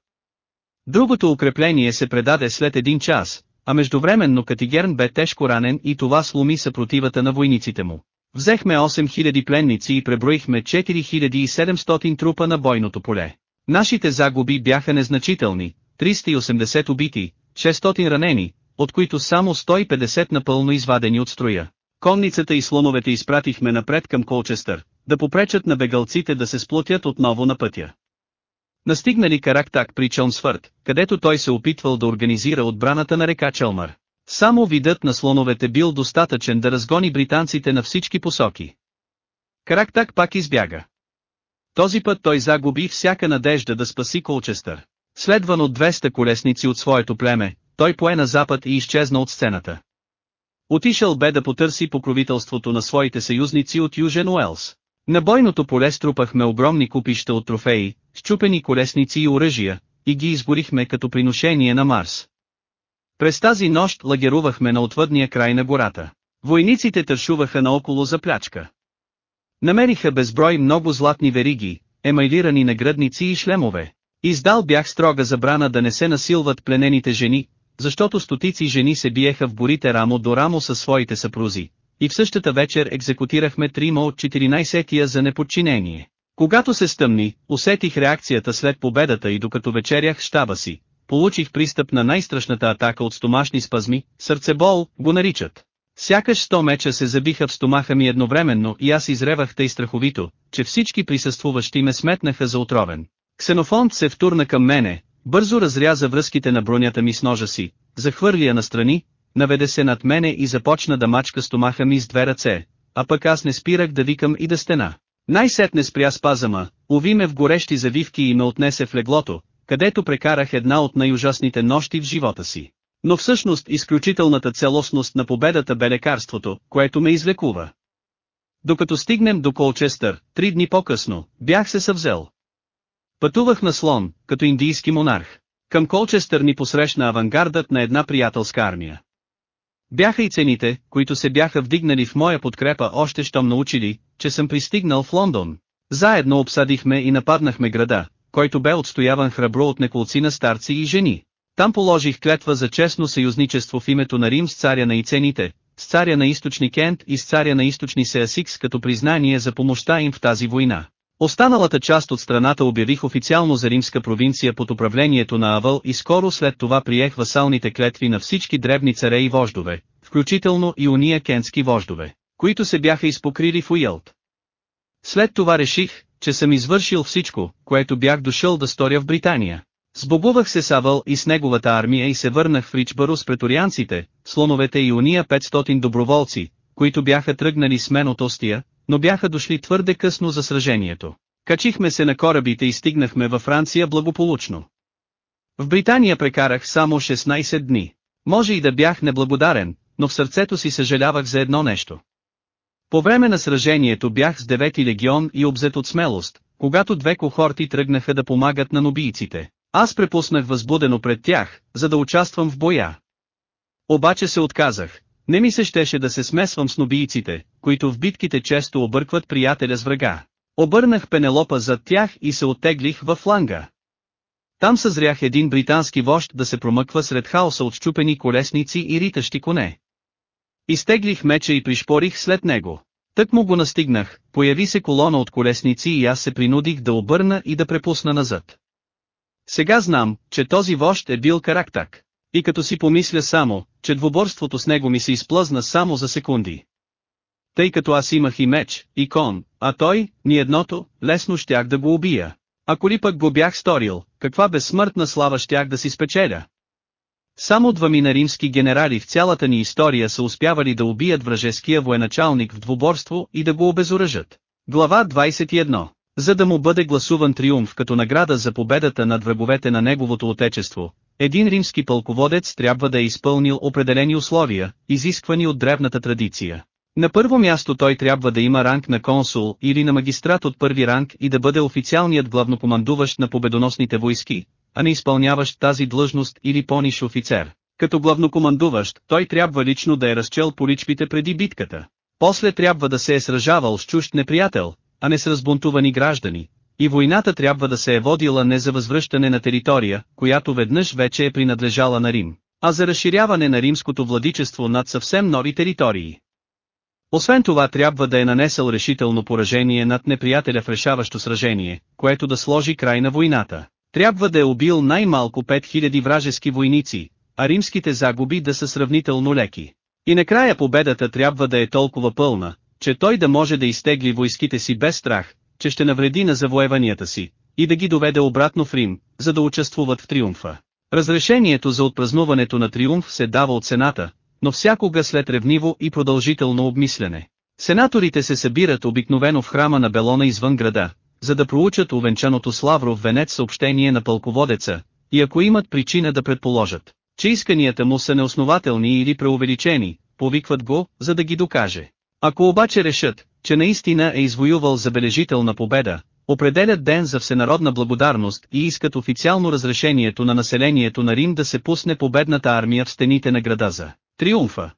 A: Другото укрепление се предаде след един час, а междувременно Катигерн бе тежко ранен и това сломи съпротивата на войниците му. Взехме 8000 пленници и преброихме 4700 трупа на бойното поле. Нашите загуби бяха незначителни, 380 убити, 600 ранени, от които само 150 напълно извадени от строя. Конницата и слоновете изпратихме напред към Колчестър, да попречат на бегалците да се сплотят отново на пътя. Настигнали Карактак при Чонсфърт, където той се опитвал да организира отбраната на река Челмър. Само видът на слоновете бил достатъчен да разгони британците на всички посоки. Карактак пак избяга. Този път той загуби всяка надежда да спаси Колчестър. Следван от 200 колесници от своето племе, той пое на запад и изчезна от сцената. Отишъл бе да потърси покровителството на своите съюзници от Южен Уелс. На бойното поле струпахме огромни купища от трофеи, щупени колесници и оръжия, и ги изгорихме като приношение на Марс. През тази нощ лагерувахме на отвъдния край на гората. Войниците тършуваха наоколо за плячка. Намериха безброй много златни вериги, емайлирани наградници и шлемове. Издал бях строга забрана да не се насилват пленените жени, защото стотици жени се биеха в горите рамо до рамо със своите съпрузи, и в същата вечер екзекутирахме трима от 14-тия за неподчинение. Когато се стъмни, усетих реакцията след победата и докато вечерях щаба си, получих пристъп на най-страшната атака от стомашни спазми, сърцебол, го наричат. Сякаш сто меча се забиха в стомаха ми едновременно и аз изревах тъй страховито, че всички присъствуващи ме сметнаха за отровен. Ксенофонт се втурна към мене, Бързо разряза връзките на бронята ми с ножа си, захвърли я настрани, наведе се над мене и започна да мачка стомаха ми с две ръце, а пък аз не спирах да викам и да стена. Най-сетне спря спазама, уви ме в горещи завивки и ме отнесе в леглото, където прекарах една от най-ужасните нощи в живота си. Но всъщност изключителната целостност на победата бе лекарството, което ме излекува. Докато стигнем до Колчестър, три дни по-късно, бях се съвзел. Пътувах на слон, като индийски монарх. Към Колчестър ни посрещна авангардът на една приятелска армия. Бяха и цените, които се бяха вдигнали в моя подкрепа още щом научили, че съм пристигнал в Лондон. Заедно обсадихме и нападнахме града, който бе отстояван храбро от неколци на старци и жени. Там положих клетва за честно съюзничество в името на Рим с царя на Ицените, с царя на източни Кент и с царя на източни Сеасикс като признание за помощта им в тази война. Останалата част от страната обявих официално за римска провинция под управлението на Авъл и скоро след това приех васалните клетви на всички дребни царе и вождове, включително и уния кенски вождове, които се бяха изпокрили в Уилт. След това реших, че съм извършил всичко, което бях дошъл да сторя в Британия. Сбогувах се с Авъл и с неговата армия и се върнах в Ричбаро с преторианците, слоновете и уния 500 доброволци, които бяха тръгнали с мен от Остия, но бяха дошли твърде късно за сражението. Качихме се на корабите и стигнахме във Франция благополучно. В Британия прекарах само 16 дни. Може и да бях неблагодарен, но в сърцето си съжалявах за едно нещо. По време на сражението бях с 9 легион и обзет от смелост, когато две кохорти тръгнаха да помагат на нобийците. Аз препуснах възбудено пред тях, за да участвам в боя. Обаче се отказах, не ми се щеше да се смесвам с нобийците, които в битките често объркват приятеля с врага. Обърнах Пенелопа зад тях и се оттеглих във фланга. Там съзрях един британски вожд да се промъква сред хаоса от щупени колесници и ритащи коне. Изтеглих меча и пришпорих след него. Тък му го настигнах, появи се колона от колесници и аз се принудих да обърна и да препусна назад. Сега знам, че този вожд е бил Карактак. И като си помисля само, че двоборството с него ми се изплъзна само за секунди. Тъй като аз имах и меч, и кон, а той, ни едното, лесно щях да го убия. Ако ли пък го бях сторил, каква безсмъртна слава щях да си спечеля? Само двамина римски генерали в цялата ни история са успявали да убият вражеския военачалник в двоборство и да го обезоръжат. Глава 21 За да му бъде гласуван триумф като награда за победата над враговете на неговото отечество, един римски пълководец трябва да е изпълнил определени условия, изисквани от древната традиция. На първо място той трябва да има ранг на консул или на магистрат от първи ранг и да бъде официалният главнокомандуващ на победоносните войски, а не изпълняващ тази длъжност или пониш офицер. Като главнокомандуващ, той трябва лично да е разчел поличбите преди битката. После трябва да се е сражавал с чужд неприятел, а не с разбунтувани граждани, и войната трябва да се е водила не за възвръщане на територия, която веднъж вече е принадлежала на Рим, а за разширяване на римското владичество над съвсем нови територии. Освен това трябва да е нанесъл решително поражение над неприятеля в решаващо сражение, което да сложи край на войната. Трябва да е убил най-малко 5000 вражески войници, а римските загуби да са сравнително леки. И накрая победата трябва да е толкова пълна, че той да може да изтегли войските си без страх, че ще навреди на завоеванията си, и да ги доведе обратно в Рим, за да участвуват в триумфа. Разрешението за отпразнуването на триумф се дава от Сената, но всякога след ревниво и продължително обмислене. Сенаторите се събират обикновено в храма на Белона извън града, за да проучат увенчаното славров венец съобщение на пълководеца, и ако имат причина да предположат, че исканията му са неоснователни или преувеличени, повикват го, за да ги докаже. Ако обаче решат, че наистина е извоювал забележителна победа, определят ден за всенародна благодарност и искат официално разрешението на населението на Рим да се пусне победната армия в стените на града за триумфа.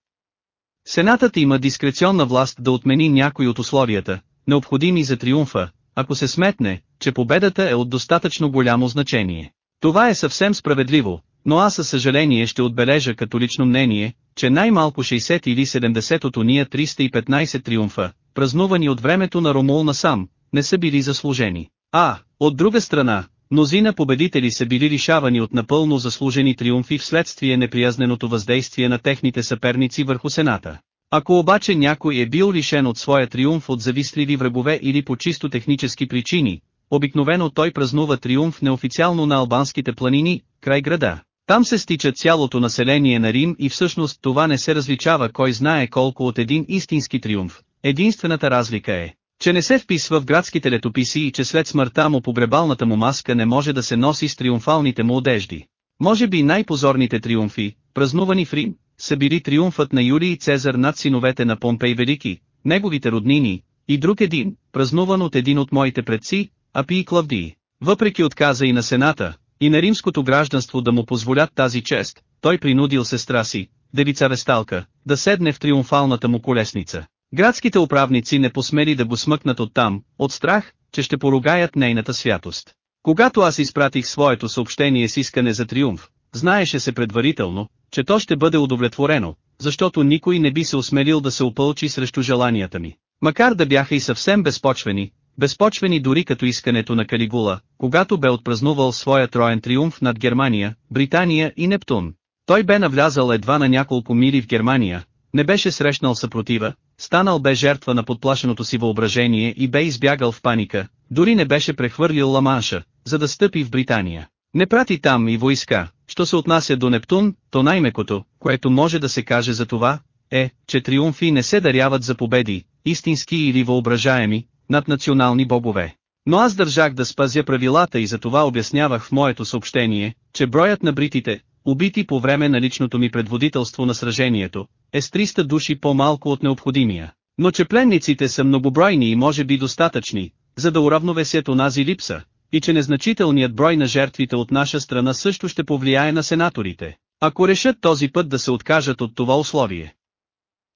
A: Сенатът има дискреционна власт да отмени някои от условията, необходими за триумфа, ако се сметне, че победата е от достатъчно голямо значение. Това е съвсем справедливо, но аз със съжаление ще отбележа като лично мнение, че най-малко 60 или 70 от уния 315 триумфа, празнувани от времето на Ромул насам, не са били заслужени. А, от друга страна, мнозина победители са били лишавани от напълно заслужени триумфи вследствие неприязненото въздействие на техните съперници върху сената. Ако обаче някой е бил лишен от своя триумф от завистливи врагове или по чисто технически причини, обикновено той празнува триумф неофициално на албанските планини, край града. Там се стича цялото население на Рим и всъщност това не се различава кой знае колко от един истински триумф. Единствената разлика е, че не се вписва в градските летописи и че след смъртта му погребалната му маска не може да се носи с триумфалните му одежди. Може би най-позорните триумфи, празнувани в Рим, са били триумфът на Юлий Цезар над синовете на Помпей Велики, неговите роднини, и друг един, празнуван от един от моите предци, Апи и Клавдии. Въпреки отказа и на Сената, и на римското гражданство да му позволят тази чест, той принудил сестра си, девица Ресталка, да седне в триумфалната му колесница. Градските управници не посмели да го смъкнат оттам, от страх, че ще поругаят нейната святост. Когато аз изпратих своето съобщение с искане за триумф, знаеше се предварително, че то ще бъде удовлетворено, защото никой не би се осмелил да се опълчи срещу желанията ми. Макар да бяха и съвсем безпочвени, безпочвени дори като искането на Калигула, когато бе отпразнувал своя троен триумф над Германия, Британия и Нептун. Той бе навлязал едва на няколко мили в Германия, не беше срещнал съпротива, станал бе жертва на подплашеното си въображение и бе избягал в паника, дори не беше прехвърлил Ламанша, за да стъпи в Британия. Не прати там и войска, що се отнася до Нептун, то най-мекото, което може да се каже за това, е, че триумфи не се даряват за победи, истински или въображаеми, над национални богове. Но аз държах да спазя правилата и затова обяснявах в моето съобщение, че броят на бритите, убити по време на личното ми предводителство на сражението, е с 300 души по-малко от необходимия. Но че пленниците са многобройни и може би достатъчни, за да уравновесят онази липса, и че незначителният брой на жертвите от наша страна също ще повлияе на сенаторите, ако решат този път да се откажат от това условие.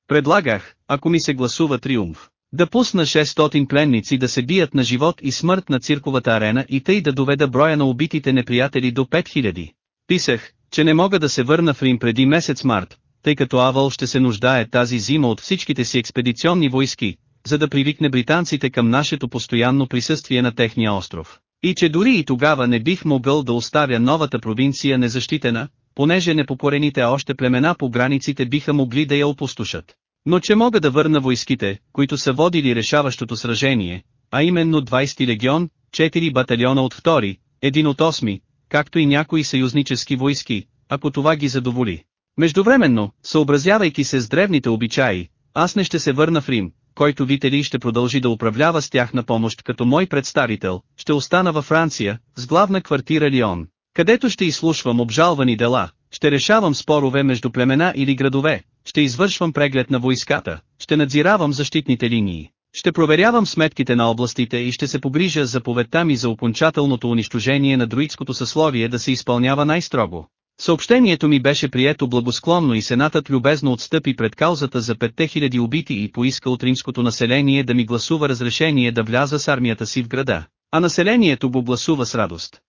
A: Предлагах, ако ми се гласува триумф, да пусна 600 пленници да се бият на живот и смърт на цирковата арена и тъй да доведа броя на убитите неприятели до 5000. Писах, че не мога да се върна в Рим преди месец март, тъй като Авал ще се нуждае тази зима от всичките си експедиционни войски, за да привикне британците към нашето постоянно присъствие на техния остров. И че дори и тогава не бих могъл да оставя новата провинция незащитена, понеже непокорените още племена по границите биха могли да я опустошат. Но че мога да върна войските, които са водили решаващото сражение, а именно 20 легион, 4 батальона от 2, 1 от 8, както и някои съюзнически войски, ако това ги задоволи. Междувременно, съобразявайки се с древните обичаи, аз не ще се върна в Рим, който Вители ще продължи да управлява с тях на помощ като мой представител, ще остана във Франция, с главна квартира Лион, където ще изслушвам обжалвани дела, ще решавам спорове между племена или градове, ще извършвам преглед на войската, ще надзиравам защитните линии, ще проверявам сметките на областите и ще се погрижа заповедта ми за окончателното унищожение на друидското съсловие да се изпълнява най-строго. Съобщението ми беше прието благосклонно и сенатът любезно отстъпи пред каузата за 5000 убити и поиска от римското население да ми гласува разрешение да вляза с армията си в града, а населението го гласува с радост.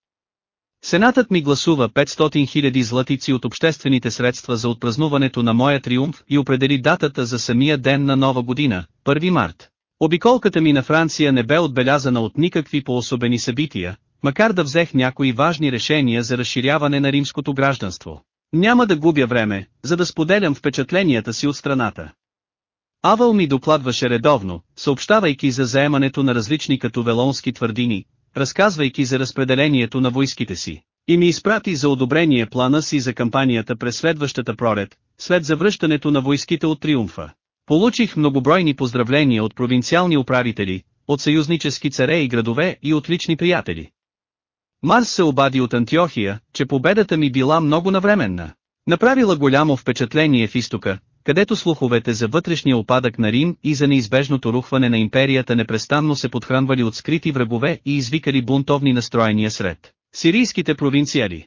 A: Сенатът ми гласува 500 000 златици от обществените средства за отпразнуването на моя триумф и определи датата за самия ден на нова година, 1 март. Обиколката ми на Франция не бе отбелязана от никакви поособени събития, макар да взех някои важни решения за разширяване на римското гражданство. Няма да губя време, за да споделям впечатленията си от страната. Авал ми докладваше редовно, съобщавайки за заемането на различни като велонски твърдини, разказвайки за разпределението на войските си, и ми изпрати за одобрение плана си за кампанията през следващата пролет, след завръщането на войските от Триумфа. Получих многобройни поздравления от провинциални управители, от съюзнически царе и градове и от лични приятели. Марс се обади от Антиохия, че победата ми била много навременна. Направила голямо впечатление в изтока, където слуховете за вътрешния опадък на Рим и за неизбежното рухване на империята непрестанно се подхранвали от скрити врагове и извикали бунтовни настроения сред сирийските провинциали.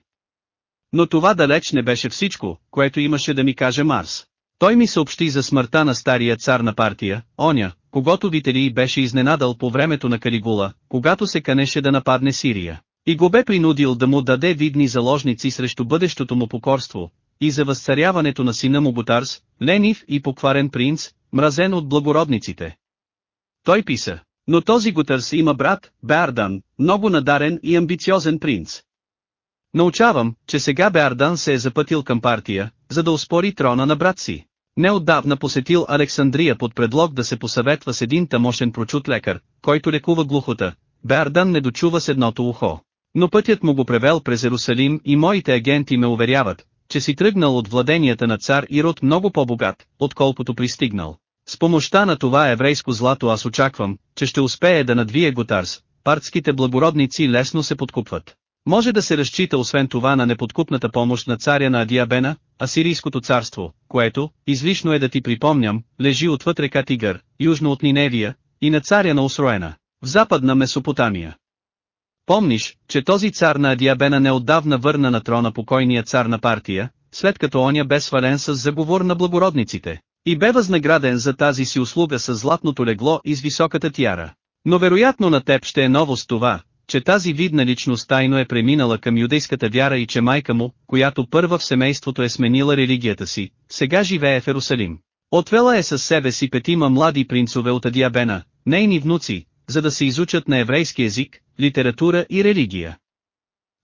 A: Но това далеч не беше всичко, което имаше да ми каже Марс. Той ми съобщи за смъртта на стария цар на партия, Оня, когато Вителий беше изненадал по времето на Калигула, когато се канеше да нападне Сирия. И го бе принудил да му даде видни заложници срещу бъдещото му покорство, и за възцаряването на сина му Бутарс, ленив и покварен принц, мразен от благородниците. Той писа, но този Гутърс има брат, Беардан, много надарен и амбициозен принц. Научавам, че сега Беардан се е запътил към партия, за да успори трона на брат си. Неотдавна посетил Александрия под предлог да се посъветва с един тамошен прочут лекар, който лекува глухота. Беардан не дочува с едното ухо. Но пътят му го превел през Ерусалим и моите агенти ме уверяват, че си тръгнал от владенията на цар Ирод много по-богат, отколкото пристигнал. С помощта на това еврейско злато аз очаквам, че ще успее да надвие Готарс, партските благородници лесно се подкупват. Може да се разчита освен това на неподкупната помощ на царя на Адиабена, Асирийското царство, което, излишно е да ти припомням, лежи отвъд река Тигър, южно от Ниневия, и на царя на Осроена, в западна Месопотамия. Помниш, че този цар на Адиабена неотдавна върна на трона покойния цар на партия, след като оня бе свален с заговор на благородниците, и бе възнаграден за тази си услуга с златното легло и с високата тяра. Но вероятно на теб ще е новост това, че тази видна личност тайно е преминала към юдейската вяра и че майка му, която първа в семейството е сменила религията си, сега живее в Ерусалим. Отвела е със себе си петима млади принцове от Адиабена, нейни внуци, за да се изучат на еврейски език, литература и религия.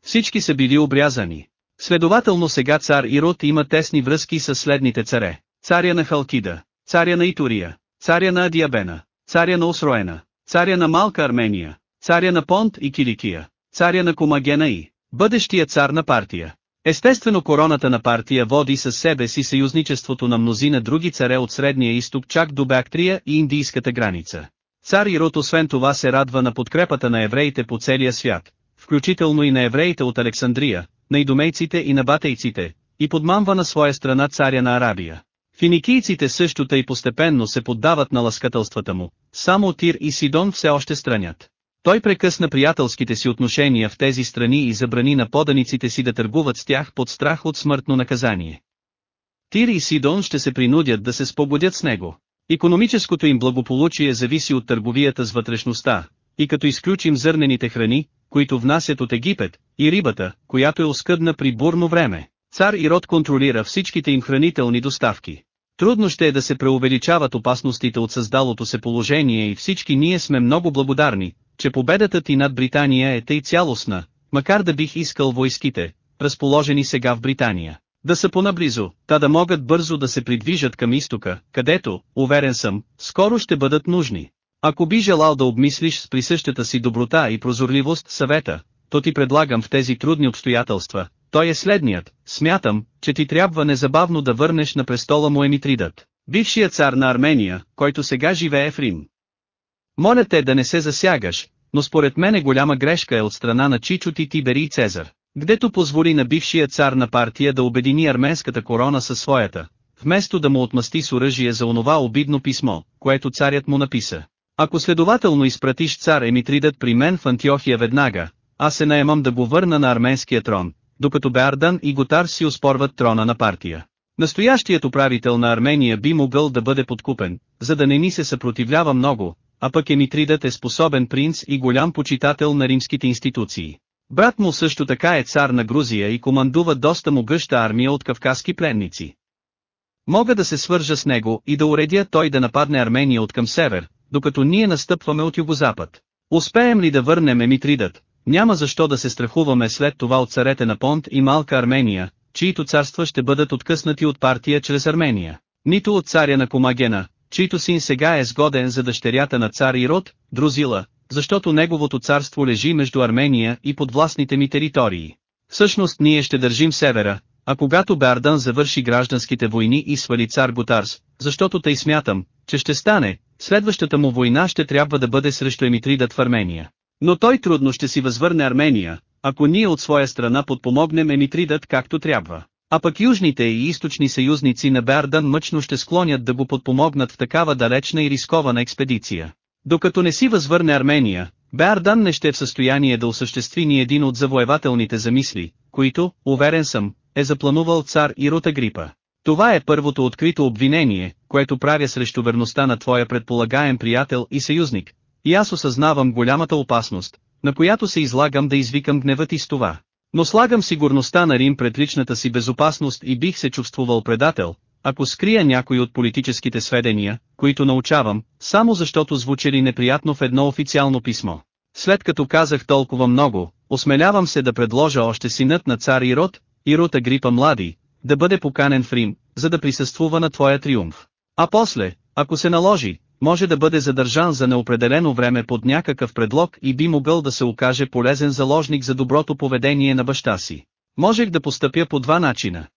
A: Всички са били обрязани. Следователно сега цар Ирод има тесни връзки с следните царе. Царя на Халкида, царя на Итория, царя на Адиабена, царя на Осроена, царя на Малка Армения, царя на Понт и Киликия, царя на Комагена и бъдещия цар на партия. Естествено короната на партия води със себе си съюзничеството на мнозина други царе от Средния изток чак до Бактрия и индийската граница. Цар Ирод освен това се радва на подкрепата на евреите по целия свят, включително и на евреите от Александрия, на идомейците и на батейците, и подмамва на своя страна царя на Арабия. Финикийците също тъй постепенно се поддават на ласкателствата му, само Тир и Сидон все още странят. Той прекъсна приятелските си отношения в тези страни и забрани на поданиците си да търгуват с тях под страх от смъртно наказание. Тир и Сидон ще се принудят да се спогодят с него. Икономическото им благополучие зависи от търговията с вътрешността, и като изключим зърнените храни, които внасят от Египет, и рибата, която е оскъдна при бурно време, цар и род контролира всичките им хранителни доставки. Трудно ще е да се преувеличават опасностите от създалото се положение и всички ние сме много благодарни, че победата ти над Британия е тъй цялостна, макар да бих искал войските, разположени сега в Британия, да са понаблизо, та да могат бързо да се придвижат към изтока, където, уверен съм, скоро ще бъдат нужни. Ако би желал да обмислиш с присъщата си доброта и прозорливост съвета, то ти предлагам в тези трудни обстоятелства, той е следният, смятам, че ти трябва незабавно да върнеш на престола му Емитридът, бившия цар на Армения, който сега живее в Рим. Моля те да не се засягаш, но според мен е голяма грешка е от страна на Чичо Тибери и Цезар. Гдето позволи на бившия цар на партия да обедини арменската корона със своята, вместо да му отмъсти с оръжие за онова обидно писмо, което царят му написа. Ако следователно изпратиш цар Емитридът при мен в Антиохия веднага, аз се наемам да го върна на арменския трон, докато Беардан и Готар си успорват трона на партия. Настоящият управител на Армения би могъл да бъде подкупен, за да не ни се съпротивлява много, а пък Емитридът е способен принц и голям почитател на римските институции. Брат му също така е цар на Грузия и командува доста могъща армия от кавказки пленници. Мога да се свържа с него и да уредя той да нападне Армения от към север, докато ние настъпваме от югозапад. Успеем ли да върнем Емитридът, няма защо да се страхуваме след това от царете на Понт и Малка Армения, чието царства ще бъдат откъснати от партия чрез Армения. Нито от царя на Комагена, чийто син сега е сгоден за дъщерята на цар Ирод, Друзила, защото неговото царство лежи между Армения и подвластните ми територии. Всъщност ние ще държим севера, а когато Бердан завърши гражданските войни и свали цар Бутарс, защото тъй смятам, че ще стане, следващата му война ще трябва да бъде срещу Емитридът в Армения. Но той трудно ще си възвърне Армения, ако ние от своя страна подпомогнем Емитридът както трябва. А пък южните и източни съюзници на Бердан мъчно ще склонят да го подпомогнат в такава далечна и рискована експедиция. Докато не си възвърне Армения, Беардан не ще е в състояние да осъществи ни един от завоевателните замисли, които, уверен съм, е запланувал цар Ирота Грипа. Това е първото открито обвинение, което правя срещу верността на твоя предполагаем приятел и съюзник, и аз осъзнавам голямата опасност, на която се излагам да извикам гнева ти с това. Но слагам сигурността на Рим пред личната си безопасност и бих се чувствувал предател, ако скрия някои от политическите сведения, които научавам, само защото звучили неприятно в едно официално писмо. След като казах толкова много, осмелявам се да предложа още синът на цар Ирод, Ирод агрипа Млади, да бъде поканен в Рим, за да присъствува на твоя триумф. А после, ако се наложи, може да бъде задържан за неопределено време под някакъв предлог и би могъл да се окаже полезен заложник за доброто поведение на баща си. Можех да постъпя по два начина.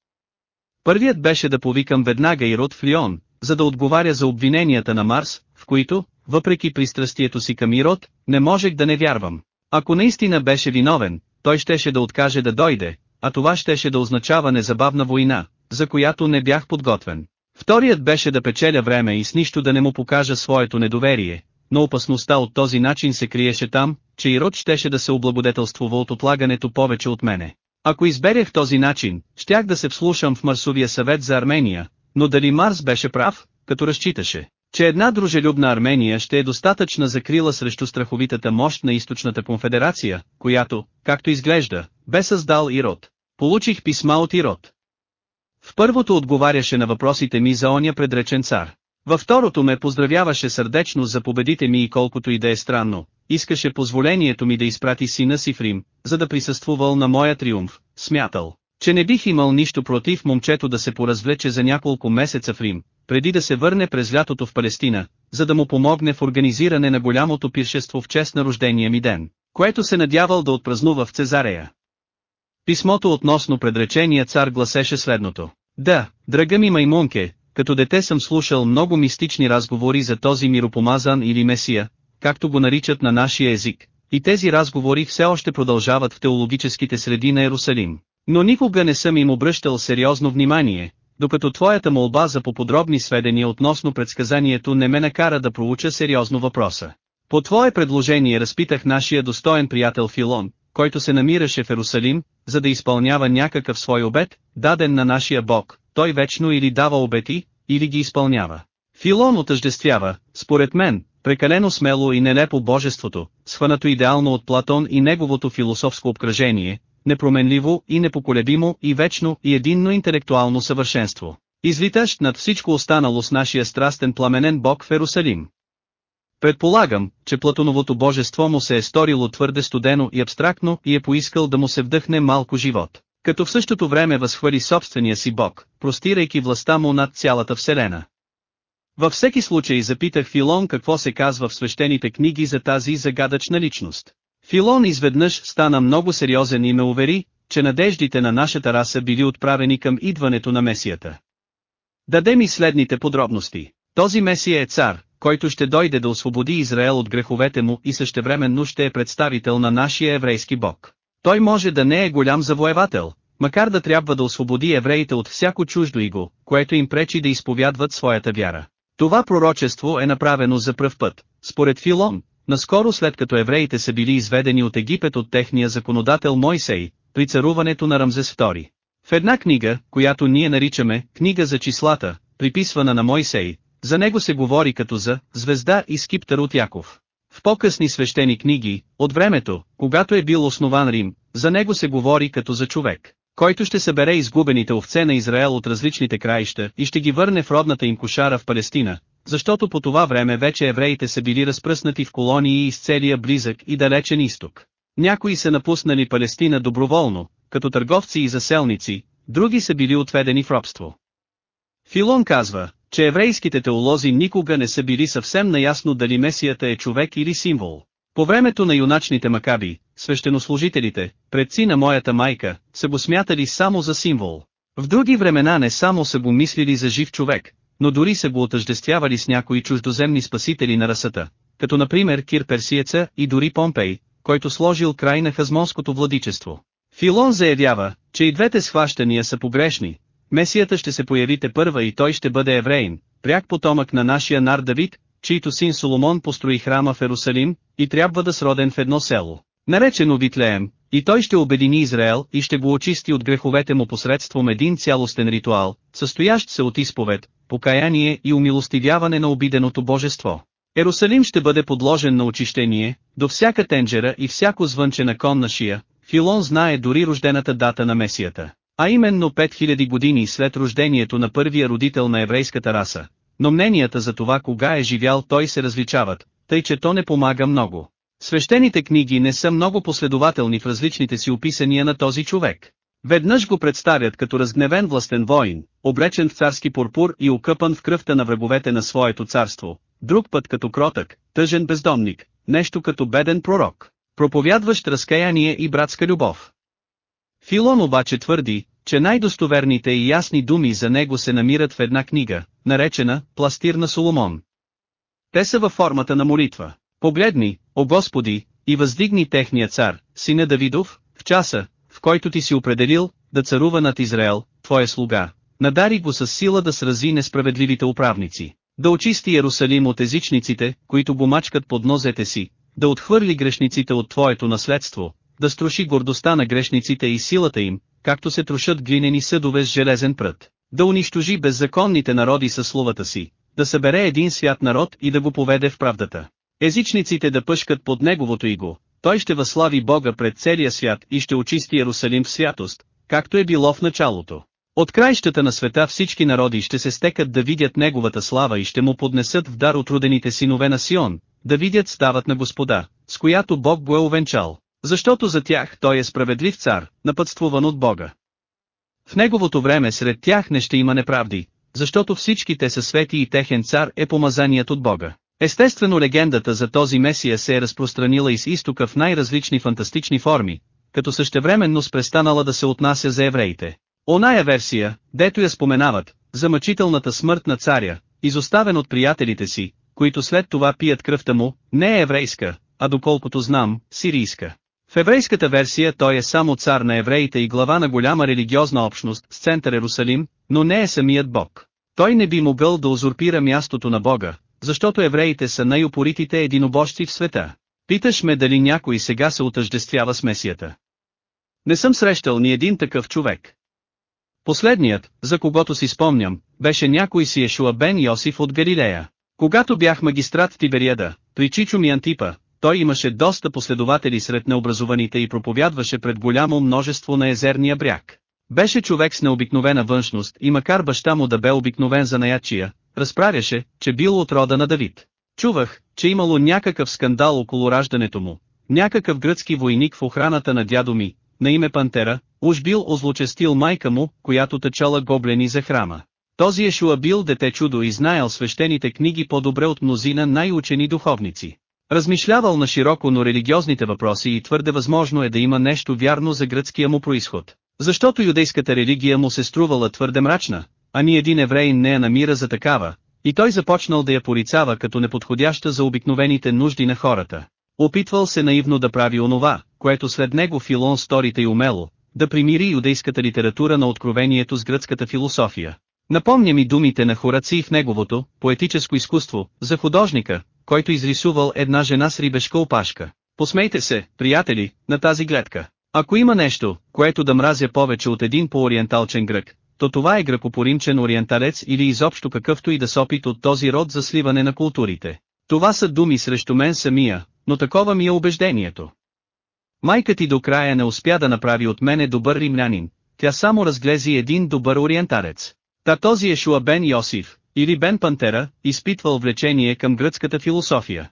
A: Първият беше да повикам веднага и Род Лион, за да отговаря за обвиненията на Марс, в които, въпреки пристрастието си към Ирод, не можех да не вярвам. Ако наистина беше виновен, той щеше да откаже да дойде, а това щеше да означава незабавна война, за която не бях подготвен. Вторият беше да печеля време и с нищо да не му покажа своето недоверие, но опасността от този начин се криеше там, че Ирод щеше да се облагодетелствува от отлагането повече от мене. Ако изберех този начин, щях да се вслушам в Марсовия съвет за Армения, но дали Марс беше прав, като разчиташе, че една дружелюбна Армения ще е достатъчна закрила срещу страховитата мощ на Източната конфедерация, която, както изглежда, бе създал Ирод. Получих писма от Ирод. В първото отговаряше на въпросите ми за оня предречен цар. Във второто ме поздравяваше сърдечно за победите ми и колкото и да е странно, искаше позволението ми да изпрати сина си в Рим, за да присъствувал на моя триумф, смятал, че не бих имал нищо против момчето да се поразвлече за няколко месеца в Рим, преди да се върне през лятото в Палестина, за да му помогне в организиране на голямото пиршество в чест на рождения ми ден, което се надявал да отпразнува в Цезарея. Писмото относно предречения цар гласеше следното. Да, драга ми маймунке, като дете съм слушал много мистични разговори за този миропомазан или месия, както го наричат на нашия език, и тези разговори все още продължават в теологическите среди на Ерусалим. Но никога не съм им обръщал сериозно внимание, докато твоята молба за поподробни сведения относно предсказанието не ме накара да проуча сериозно въпроса. По твое предложение разпитах нашия достоен приятел Филон, който се намираше в Ерусалим, за да изпълнява някакъв свой обет, даден на нашия Бог, той вечно или дава обети, или ги изпълнява. Филон отъждествява, според мен, Прекалено смело и нелепо божеството, схванато идеално от Платон и неговото философско обкръжение, непроменливо и непоколебимо и вечно и единно интелектуално съвършенство, излитащ над всичко останало с нашия страстен пламенен бог в Ерусалим. Предполагам, че Платоновото божество му се е сторило твърде студено и абстрактно и е поискал да му се вдъхне малко живот, като в същото време възхвали собствения си бог, простирайки властта му над цялата вселена. Във всеки случай запитах Филон какво се казва в свещените книги за тази загадъчна личност. Филон изведнъж стана много сериозен и ме увери, че надеждите на нашата раса били отправени към идването на Месията. Даде ми следните подробности. Този Месия е цар, който ще дойде да освободи Израел от греховете му и същевременно ще е представител на нашия еврейски бог. Той може да не е голям завоевател, макар да трябва да освободи евреите от всяко чуждо иго, което им пречи да изповядват своята вяра. Това пророчество е направено за пръв път, според Филон, наскоро след като евреите са били изведени от Египет от техния законодател Мойсей, при царуването на Рамзес II. В една книга, която ние наричаме «Книга за числата», приписвана на Мойсей, за него се говори като за «Звезда и скиптър от Яков». В по-късни свещени книги, от времето, когато е бил основан Рим, за него се говори като за човек който ще събере изгубените овце на Израел от различните краища и ще ги върне в родната им кошара в Палестина, защото по това време вече евреите са били разпръснати в колонии из целия близък и далечен изток. Някои са напуснали Палестина доброволно, като търговци и заселници, други са били отведени в робство. Филон казва, че еврейските теолози никога не са били съвсем наясно дали Месията е човек или символ. По времето на юначните макаби, свещенослужителите, предци на моята майка, се го смятали само за символ. В други времена не само са го мислили за жив човек, но дори се го отъждествявали с някои чуждоземни спасители на расата, като например Кир Персиеца и дори Помпей, който сложил край на хазмонското владичество. Филон заявява, че и двете схващания са погрешни, Месията ще се появите първа и той ще бъде евреин, пряк потомък на нашия нар Давид, чийто син Соломон построи храма в Ерусалим, и трябва да сроден в едно село, наречено Витлеем, и той ще обедини Израел и ще го очисти от греховете му посредством един цялостен ритуал, състоящ се от изповед, покаяние и умилостивяване на обиденото божество. Ерусалим ще бъде подложен на очищение, до всяка тенджера и всяко звънче на на шия, Филон знае дори рождената дата на Месията, а именно 5000 години след рождението на първия родител на еврейската раса, но мненията за това кога е живял той се различават, тъй че то не помага много. Свещените книги не са много последователни в различните си описания на този човек. Веднъж го представят като разгневен властен воин, облечен в царски пурпур и окъпан в кръвта на враговете на своето царство, друг път като кротък, тъжен бездомник, нещо като беден пророк, проповядващ разкаяние и братска любов. Филон обаче твърди, че най-достоверните и ясни думи за него се намират в една книга, наречена «Пластир на Соломон». Те са във формата на молитва. Погледни, о Господи, и въздигни техния цар, сина Давидов, в часа, в който ти си определил, да царува над Израел, твоя слуга. Надари го с сила да срази несправедливите управници, да очисти Иерусалим от езичниците, които го мачкат под нозете си, да отхвърли грешниците от твоето наследство, да струши гордостта на грешниците и силата им, както се трошат глинени съдове с железен прът, да унищожи беззаконните народи със словата си, да събере един свят народ и да го поведе в правдата. Езичниците да пъшкат под неговото иго, той ще възслави Бога пред целия свят и ще очисти Ярусалим в святост, както е било в началото. От краищата на света всички народи ще се стекат да видят неговата слава и ще му поднесат в дар отрудените синове на Сион, да видят стават на Господа, с която Бог го е увенчал. Защото за тях той е справедлив цар, напътствуван от Бога. В неговото време сред тях не ще има неправди, защото всички те са свети и техен цар е помазаният от Бога. Естествено легендата за този Месия се е разпространила из изтока в най-различни фантастични форми, като същевременно спрестанала да се отнася за евреите. Оная версия, дето я споменават, за мъчителната смърт на царя, изоставен от приятелите си, които след това пият кръвта му, не е еврейска, а доколкото знам, сирийска. В еврейската версия той е само цар на евреите и глава на голяма религиозна общност с център Ерусалим, но не е самият Бог. Той не би могъл да узурпира мястото на Бога, защото евреите са най-упоритите единобожци в света. Питаш ме дали някой сега се отъждествява с Месията. Не съм срещал ни един такъв човек. Последният, за когото си спомням, беше някой си Ешуа Бен Йосиф от Галилея. Когато бях магистрат в Тибериада, при Чичо ми Антипа, той имаше доста последователи сред необразованите и проповядваше пред голямо множество на езерния бряг. Беше човек с необикновена външност и макар баща му да бе обикновен за наячия, разправяше, че бил от рода на Давид. Чувах, че имало някакъв скандал около раждането му. Някакъв гръцки войник в охраната на дядо ми, на име Пантера, уж бил озлочестил майка му, която тъчала гоблени за храма. Този Ешуа бил дете чудо и знаел свещените книги по-добре от мнозина най-учени духовници. Размишлявал на широко но религиозните въпроси и твърде възможно е да има нещо вярно за гръцкия му происход. Защото юдейската религия му се струвала твърде мрачна, а ни един еврей не я намира за такава, и той започнал да я порицава като неподходяща за обикновените нужди на хората. Опитвал се наивно да прави онова, което след него Филон сторите и умело, да примири юдейската литература на откровението с гръцката философия. Напомня ми думите на Хораци в неговото, поетическо изкуство, за художника, който изрисувал една жена с рибешка опашка. Посмейте се, приятели, на тази гледка. Ако има нещо, което да мразя повече от един по-ориенталчен грък, то това е гръкопоримчен ориенталец или изобщо какъвто и да се опит от този род за сливане на културите. Това са думи срещу мен самия, но такова ми е убеждението. Майка ти до края не успя да направи от мене добър римлянин, тя само разглези един добър ориентарец. Та този е Шуабен Йосиф, или Бен Пантера, изпитвал влечение към гръцката философия.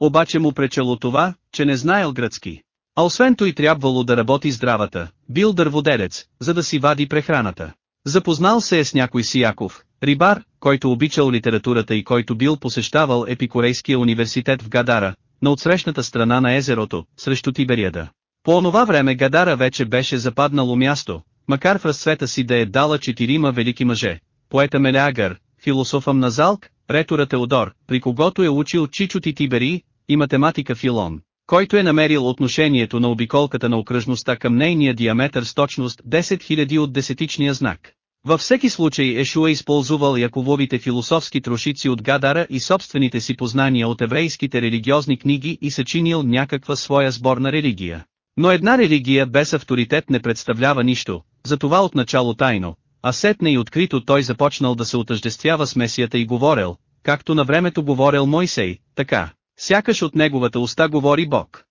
A: Обаче му пречело това, че не знаел гръцки. А освен той трябвало да работи здравата, бил дърводелец, за да си вади прехраната. Запознал се е с някой си Яков, рибар, който обичал литературата и който бил посещавал Епикорейския университет в Гадара, на отсрещната страна на езерото, срещу Тибериада. По онова време Гадара вече беше западнало място, макар в разцвета си да е дала четирима велики мъже, поета Мелягър философъм на Залк, ретора Теодор, при когото е учил Чичо и Тибери, и математика Филон, който е намерил отношението на обиколката на окръжността към нейния диаметър с точност 10 000 от десетичния знак. Във всеки случай Ешуа е използвал Якововите философски трошици от Гадара и собствените си познания от еврейските религиозни книги и съчинил някаква своя сборна религия. Но една религия без авторитет не представлява нищо, затова отначало тайно, а сетне и открито той започнал да се отъждествява с Месията и говорел, както на времето говорел Мойсей, така, сякаш от неговата уста говори Бог.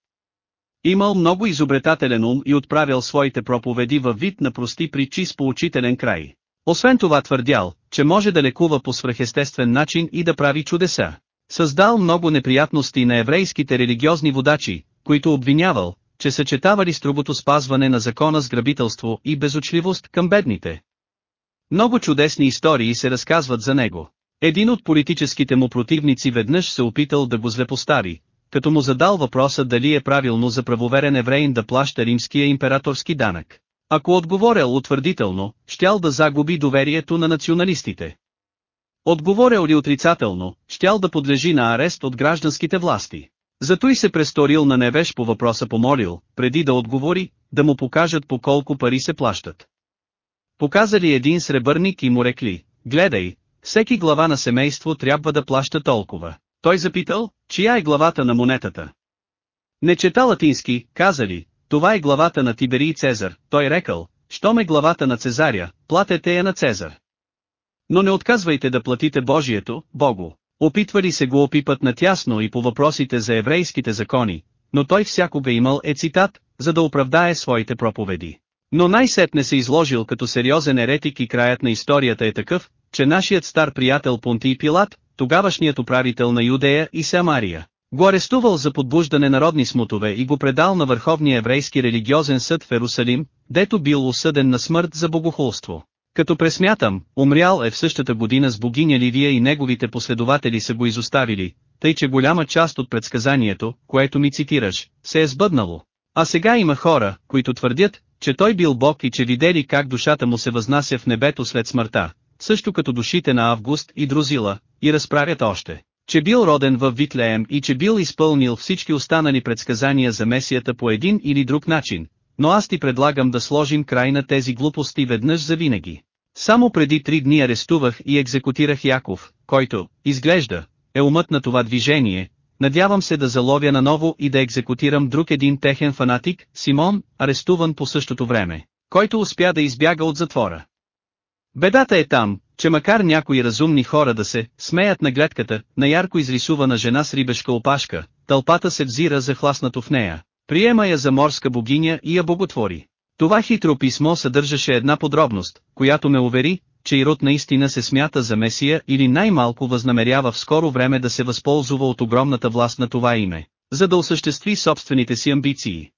A: Имал много изобретателен ум и отправял своите проповеди във вид на прости причи с поучителен край. Освен това твърдял, че може да лекува по свръхестествен начин и да прави чудеса. Създал много неприятности на еврейските религиозни водачи, които обвинявал, че съчетавали строгото спазване на закона с грабителство и безучливост към бедните. Много чудесни истории се разказват за него. Един от политическите му противници веднъж се опитал да го злепостари, като му задал въпроса дали е правилно за правоверен евреин да плаща римския императорски данък. Ако отговорял утвърдително, щял да загуби доверието на националистите. Отговорял ли отрицателно, щял да подлежи на арест от гражданските власти. Зато и се престорил на невеж по въпроса помолил, преди да отговори, да му покажат по колко пари се плащат. Показали един сребърник и му рекли, гледай, всеки глава на семейство трябва да плаща толкова. Той запитал, чия е главата на монетата. Не чета латински, казали, това е главата на Тиберий Цезар, той рекал, щом е главата на Цезаря, платете я на Цезар. Но не отказвайте да платите Божието, Богу. Опитвали се го опипат натясно и по въпросите за еврейските закони, но той всякога имал е цитат, за да оправдае своите проповеди. Но най-сетне се изложил като сериозен еретик и краят на историята е такъв, че нашият стар приятел Понтий Пилат, тогавашният управител на Юдея и Самария, го арестувал за подбуждане народни смутове и го предал на Върховния еврейски религиозен съд в Ерусалим, дето бил осъден на смърт за богохулство. Като пресмятам, умрял е в същата година с богиня Ливия и неговите последователи са го изоставили, тъй че голяма част от предсказанието, което ми цитираш, се е сбъднало. А сега има хора, които твърдят, че той бил бог и че видели как душата му се възнася в небето след смъртта, също като душите на Август и Друзила, и разправят още, че бил роден в Витлеем и че бил изпълнил всички останали предсказания за Месията по един или друг начин, но аз ти предлагам да сложим край на тези глупости веднъж за винаги. Само преди три дни арестувах и екзекутирах Яков, който, изглежда, е умът на това движение, Надявам се да заловя наново и да екзекутирам друг един техен фанатик, Симон, арестуван по същото време, който успя да избяга от затвора. Бедата е там, че макар някои разумни хора да се смеят на гледката, на ярко изрисувана жена с рибешка опашка, тълпата се взира захласнато в нея, приема я за морска богиня и я боготвори. Това хитро писмо съдържаше една подробност, която ме увери, че Ирод наистина се смята за Месия или най-малко възнамерява в скоро време да се възползва от огромната власт на това име, за да осъществи собствените си амбиции.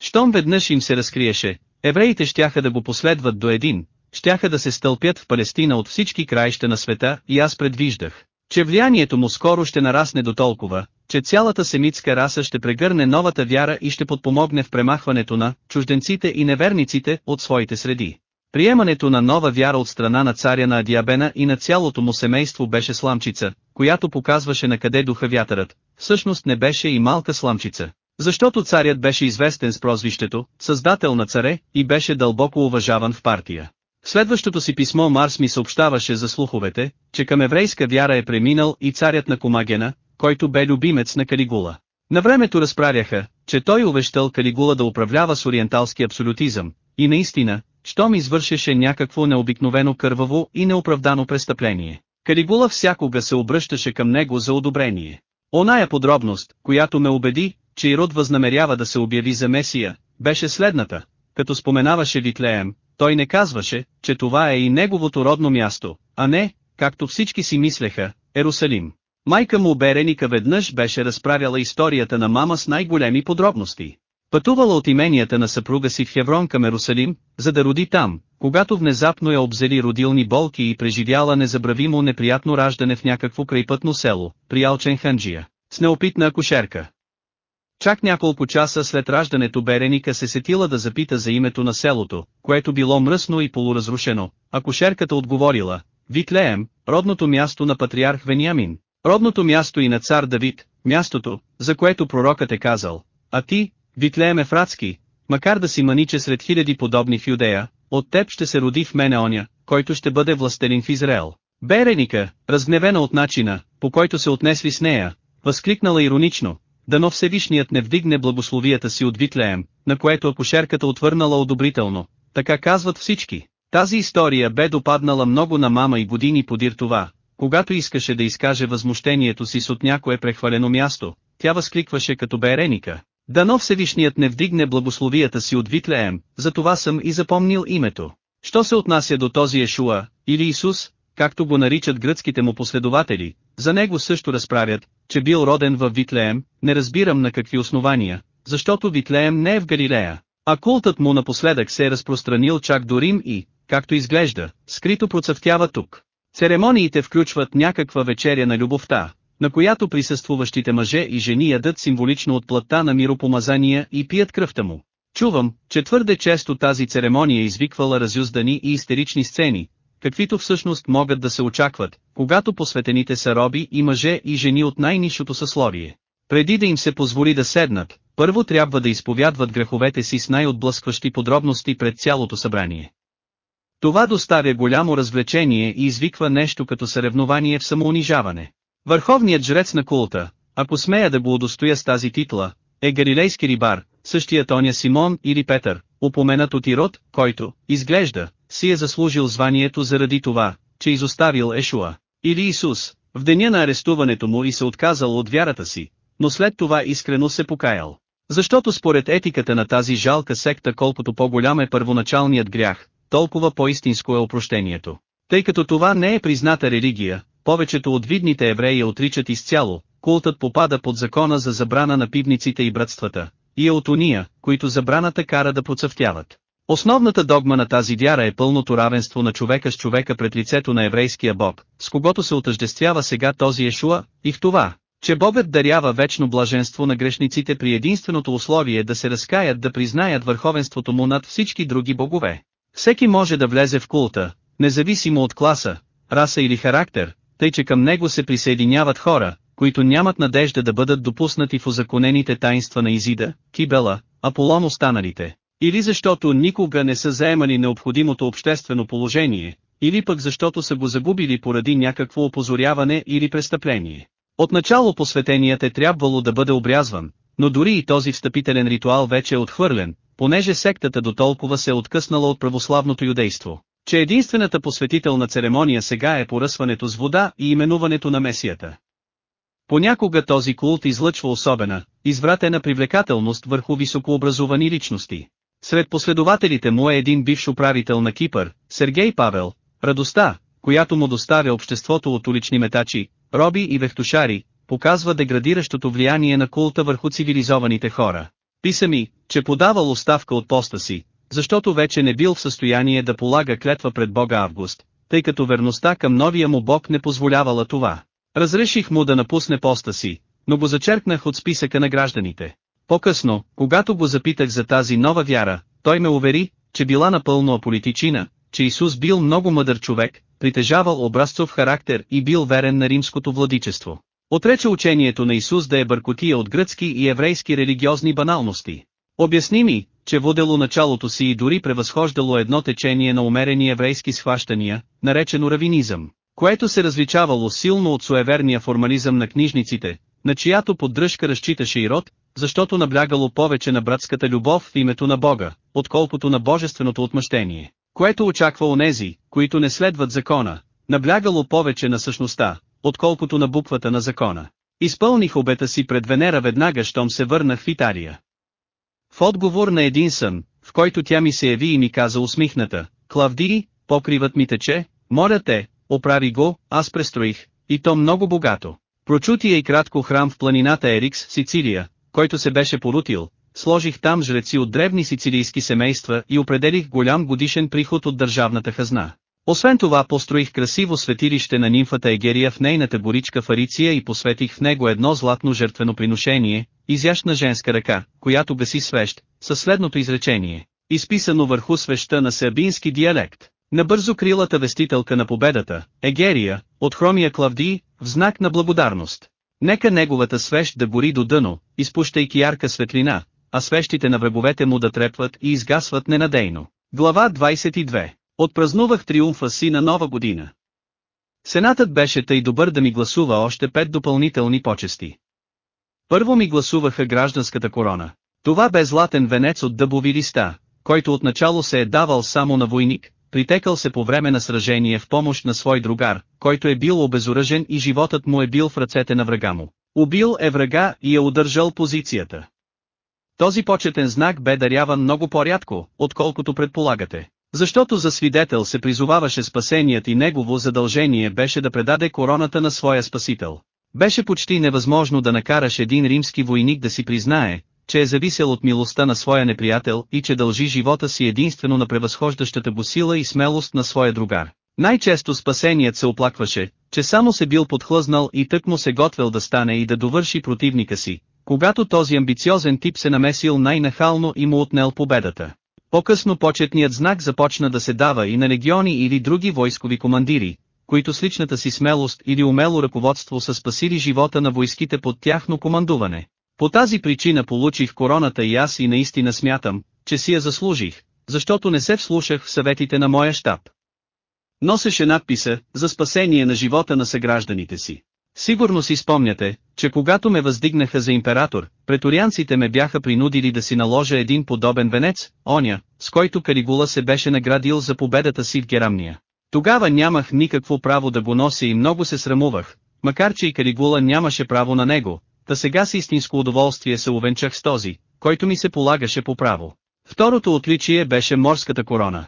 A: Щом веднъж им се разкриеше, евреите щяха да го последват до един, щяха да се стълпят в Палестина от всички краища на света и аз предвиждах, че влиянието му скоро ще нарасне до толкова, че цялата семитска раса ще прегърне новата вяра и ще подпомогне в премахването на чужденците и неверниците от своите среди. Приемането на нова вяра от страна на царя на Адиабена и на цялото му семейство беше сламчица, която показваше на къде духа вятърът, всъщност не беше и малка сламчица. Защото царят беше известен с прозвището, създател на царе, и беше дълбоко уважаван в партия. В следващото си писмо Марс ми съобщаваше за слуховете, че към еврейска вяра е преминал и царят на Комагена, който бе любимец на Калигула. На времето разправяха, че той увещал Калигула да управлява с ориенталски абсолютизъм, и наистина, щом извършеше някакво необикновено кърваво и неоправдано престъпление. Калигула всякога се обръщаше към него за одобрение. Оная подробност, която ме убеди, че Ирод възнамерява да се обяви за Месия, беше следната. Като споменаваше Витлеем, той не казваше, че това е и неговото родно място, а не, както всички си мислеха, Ерусалим. Майка му Береника веднъж беше разправяла историята на мама с най-големи подробности. Пътувала от именията на съпруга си в Хеврон към Ерусалим, за да роди там, когато внезапно я обзели родилни болки и преживяла незабравимо неприятно раждане в някакво крайпътно село, при Алчен Ханджия, с неопитна акушерка. Чак няколко часа след раждането Береника се сетила да запита за името на селото, което било мръсно и полуразрушено, акушерката отговорила, Витлеем, родното място на патриарх Вениамин, родното място и на цар Давид, мястото, за което пророкът е казал, а ти, Витлеем Ефратски, макар да си маниче сред хиляди подобни в Юдея, от теб ще се роди в мене оня, който ще бъде властелин в Израел. Береника, разгневена от начина, по който се отнесли с нея, възкликнала иронично, дано Всевишният не вдигне благословията си от Витлеем, на което акушерката отвърнала одобрително, така казват всички. Тази история бе допаднала много на мама и години подир това, когато искаше да изкаже възмущението си с от някое прехвалено място, тя възкликваше като Береника. Дано Всевишният не вдигне благословията си от Витлеем, за това съм и запомнил името. Що се отнася до този Ешуа, или Исус, както го наричат гръцките му последователи, за него също разправят, че бил роден в Витлеем, не разбирам на какви основания, защото Витлеем не е в Галилея, а култът му напоследък се е разпространил чак до Рим и, както изглежда, скрито процъфтява тук. Церемониите включват някаква вечеря на любовта, на която присъствуващите мъже и жени ядат символично от плътта на миропомазания и пият кръвта му. Чувам, че твърде често тази церемония е извиквала разюздани и истерични сцени, каквито всъщност могат да се очакват, когато посветените са роби и мъже и жени от най-нишото съсловие. Преди да им се позволи да седнат, първо трябва да изповядват греховете си с най-отблъскващи подробности пред цялото събрание. Това доставя голямо развлечение и извиква нещо като съревнование в самоунижаване. Върховният жрец на култа, ако смея да го удостоя с тази титла, е галилейски рибар, същият оня Симон или Петър, упоменат от Ирод, който, изглежда, си е заслужил званието заради това, че изоставил Ешуа, или Исус, в деня на арестуването му и се отказал от вярата си, но след това искрено се покаял. Защото според етиката на тази жалка секта колкото по-голям е първоначалният грях, толкова по-истинско е опрощението. Тъй като това не е призната религия, повечето от видните евреи отричат изцяло, култът попада под закона за забрана на пивниците и братствата, и е от уния, които забраната кара да процъфтяват. Основната догма на тази вяра е пълното равенство на човека с човека пред лицето на еврейския Бог, с когото се отъждествява сега този Ешуа, и в това, че Богът дарява вечно блаженство на грешниците при единственото условие да се разкаят да признаят върховенството му над всички други богове. Всеки може да влезе в култа, независимо от класа, раса или характер, тъй че към него се присъединяват хора, които нямат надежда да бъдат допуснати в озаконените таинства на Изида, Кибела, Аполон останалите. Или защото никога не са заемали необходимото обществено положение, или пък защото са го загубили поради някакво опозоряване или престъпление. Отначало посветеният е трябвало да бъде обрязван, но дори и този встъпителен ритуал вече е отхвърлен, понеже сектата до толкова се е откъснала от православното юдейство че единствената посветителна церемония сега е поръсването с вода и именуването на месията. Понякога този култ излъчва особена, извратена привлекателност върху високообразовани личности. Сред последователите му е един бивш управител на Кипър, Сергей Павел, радостта, която му доставя обществото от улични метачи, роби и вехтушари, показва деградиращото влияние на култа върху цивилизованите хора. Писа ми, че подавал оставка от поста си, защото вече не бил в състояние да полага клетва пред Бога Август, тъй като верността към новия му Бог не позволявала това. Разреших му да напусне поста си, но го зачеркнах от списъка на гражданите. По-късно, когато го запитах за тази нова вяра, той ме увери, че била напълно аполитичина, че Исус бил много мъдър човек, притежавал образцов характер и бил верен на римското владичество. Отрече учението на Исус да е бъркотия от гръцки и еврейски религиозни баналности. Обясни ми, че водело началото си и дори превъзхождало едно течение на умерени еврейски схващания, наречено равинизъм, което се различавало силно от суеверния формализъм на книжниците, на чиято поддръжка разчиташе и род, защото наблягало повече на братската любов в името на Бога, отколкото на божественото отмъщение, което очаква онези, които не следват закона, наблягало повече на същността, отколкото на буквата на закона. Изпълних обета си пред Венера веднага, щом се върнах в Италия. В отговор на един сън, в който тя ми се яви и ми каза усмихната, Клавдии, покривът ми тече, моля те, оправи го, аз престроих, и то много богато. Прочутия и кратко храм в планината Ерикс, Сицилия, който се беше порутил, сложих там жреци от древни сицилийски семейства и определих голям годишен приход от държавната хазна. Освен това построих красиво светилище на нимфата Егерия в нейната горичка Фариция и посветих в него едно златно жертвено приношение, изящна женска ръка, която беси свещ, със следното изречение, изписано върху свеща на сербински диалект. Набързо крилата вестителка на победата, Егерия, от хромия клавди, в знак на благодарност. Нека неговата свещ да гори до дъно, изпущайки ярка светлина, а свещите на вебовете му да трепват и изгасват ненадейно. Глава 22. Отпразнувах триумфа си на нова година. Сенатът беше тъй добър да ми гласува още пет допълнителни почести. Първо ми гласуваха гражданската корона. Това бе златен венец от дъбови листа, който отначало се е давал само на войник, притекал се по време на сражение в помощ на свой другар, който е бил обезоръжен и животът му е бил в ръцете на врага му. Убил е врага и е удържал позицията. Този почетен знак бе даряван много по-рядко, отколкото предполагате. Защото за свидетел се призоваваше спасеният и негово задължение беше да предаде короната на своя спасител. Беше почти невъзможно да накараш един римски войник да си признае, че е зависел от милостта на своя неприятел и че дължи живота си единствено на превъзхождащата го сила и смелост на своя другар. Най-често спасеният се оплакваше, че само се бил подхлъзнал и тък му се готвел да стане и да довърши противника си, когато този амбициозен тип се намесил най-нахално и му отнел победата. По-късно почетният знак започна да се дава и на легиони или други войскови командири, които с личната си смелост или умело ръководство са спасили живота на войските под тяхно командуване. По тази причина получих короната и аз и наистина смятам, че си я заслужих, защото не се вслушах в съветите на моя щаб. Носеше надписа «За спасение на живота на съгражданите си». Сигурно си спомняте, че когато ме въздигнаха за император, преторианците ме бяха принудили да си наложа един подобен венец, оня, с който Каригула се беше наградил за победата си в Герамния. Тогава нямах никакво право да го нося и много се срамувах, макар че и Каригула нямаше право на него, та сега с истинско удоволствие се увенчах с този, който ми се полагаше по право. Второто отличие беше морската корона.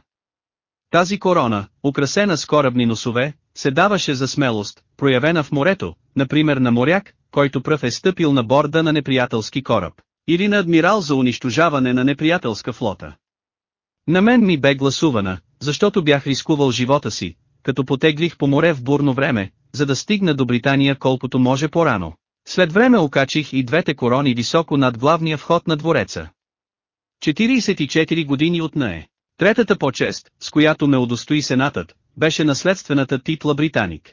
A: Тази корона, украсена с корабни носове, се даваше за смелост, проявена в морето, например на моряк, който пръв е стъпил на борда на неприятелски кораб, или на адмирал за унищожаване на неприятелска флота. На мен ми бе гласувана, защото бях рискувал живота си, като потеглих по море в бурно време, за да стигна до Британия колкото може по-рано. След време окачих и двете корони високо над главния вход на двореца. 44 години от нее. Третата по-чест, с която ме удостои сенатът, беше наследствената титла Британик.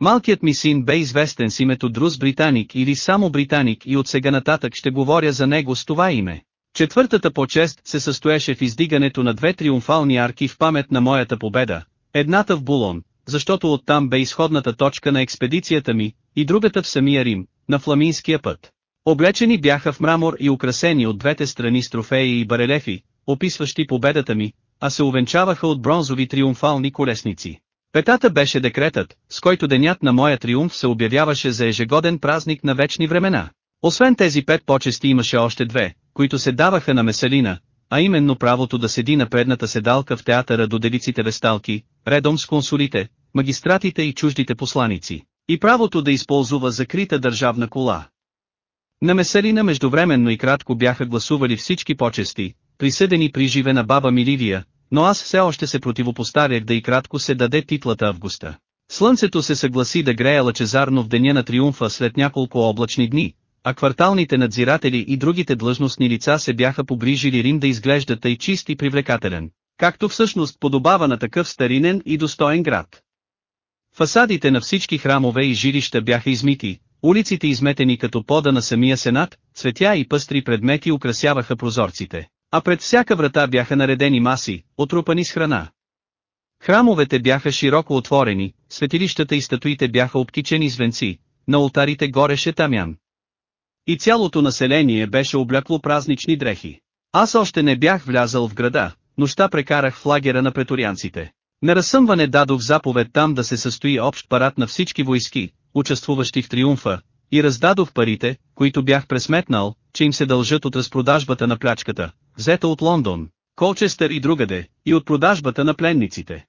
A: Малкият ми син бе известен с името Друз Британик или само Британик и от сега нататък ще говоря за него с това име. Четвъртата почест се състоеше в издигането на две триумфални арки в памет на моята победа, едната в Булон, защото оттам бе изходната точка на експедицията ми, и другата в самия Рим, на Фламинския път. Облечени бяха в мрамор и украсени от двете страни с трофеи и барелефи, описващи победата ми, а се увенчаваха от бронзови триумфални колесници. Петата беше декретът, с който денят на моя триумф се обявяваше за ежегоден празник на вечни времена. Освен тези пет почести имаше още две, които се даваха на Меселина, а именно правото да седи на предната седалка в театъра до делиците весталки, редом с консулите, магистратите и чуждите посланици, и правото да използва закрита държавна кола. На Меселина междувременно и кратко бяха гласували всички почести, присъдени при живе на баба Миливия, но аз все още се противопоставях да и кратко се даде титлата Августа. Слънцето се съгласи да грее лъчезарно в деня на триумфа след няколко облачни дни, а кварталните надзиратели и другите длъжностни лица се бяха погрижили Рим да изглежда тъй чист и привлекателен, както всъщност подобава на такъв старинен и достоен град. Фасадите на всички храмове и жилища бяха измити, улиците изметени като пода на самия сенат, цветя и пъстри предмети украсяваха прозорците, а пред всяка врата бяха наредени маси, отрупани с храна. Храмовете бяха широко отворени, светилищата и статуите бяха обкичени звенци, на ултарите гореше тамян. И цялото население беше облякло празнични дрехи. Аз още не бях влязал в града, нощта прекарах в лагера на преторианците. На разсъмване дадох заповед там да се състои общ парад на всички войски, участвуващи в триумфа, и раздадох парите, които бях пресметнал, че им се дължат от разпродажбата на плячката, взета от Лондон, Колчестър и другаде, и от продажбата на пленниците.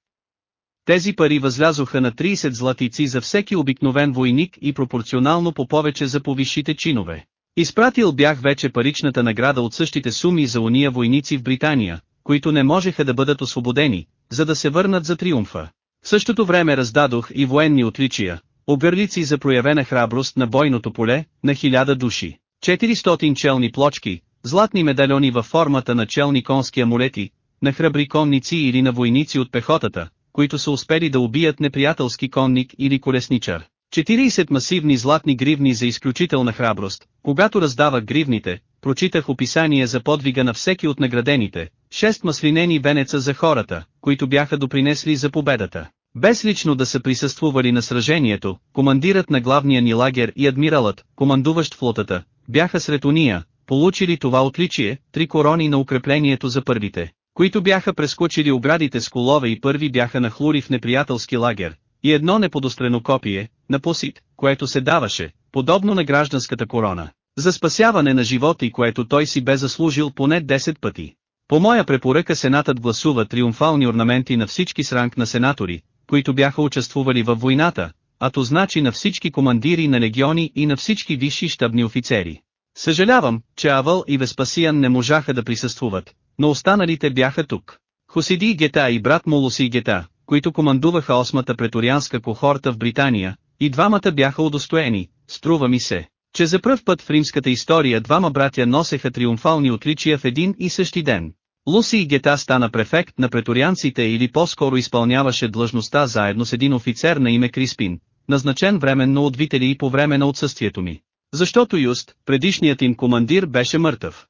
A: Тези пари възлязоха на 30 златици за всеки обикновен войник и пропорционално по повече за повишите чинове. Изпратил бях вече паричната награда от същите суми за уния войници в Британия, които не можеха да бъдат освободени, за да се върнат за триумфа. В същото време раздадох и военни отличия, оберлици за проявена храброст на бойното поле, на хиляда души, 400 челни плочки, златни медальони във формата на челни конски амулети, на храбри конници или на войници от пехотата, които са успели да убият неприятелски конник или колесничар. 40 масивни златни гривни за изключителна храброст, когато раздавах гривните, прочитах описание за подвига на всеки от наградените, 6 маслинени венеца за хората, които бяха допринесли за победата. Без лично да са присъствували на сражението, командирът на главния ни лагер и адмиралът, командуващ флотата, бяха сред уния, получили това отличие, три корони на укреплението за първите които бяха прескочили оградите с колове и първи бяха нахлури в неприятелски лагер, и едно неподострено копие, на посит, което се даваше, подобно на гражданската корона, за спасяване на живота и което той си бе заслужил поне 10 пъти. По моя препоръка сенатът гласува триумфални орнаменти на всички сранг на сенатори, които бяха участвували във войната, а то значи на всички командири на легиони и на всички висши щабни офицери. Съжалявам, че Авъл и Веспасиян не можаха да присъствуват, но останалите бяха тук. Хосиди Гета и брат му Луси Гета, които командуваха осмата преторианска кохорта в Британия, и двамата бяха удостоени, струва ми се, че за пръв път в римската история двама братя носеха триумфални отличия в един и същи ден. Луси и Гета стана префект на преторианците или по-скоро изпълняваше длъжността заедно с един офицер на име Криспин, назначен временно от Вители и по време на отсъствието ми. Защото Юст, предишният им командир беше мъртъв.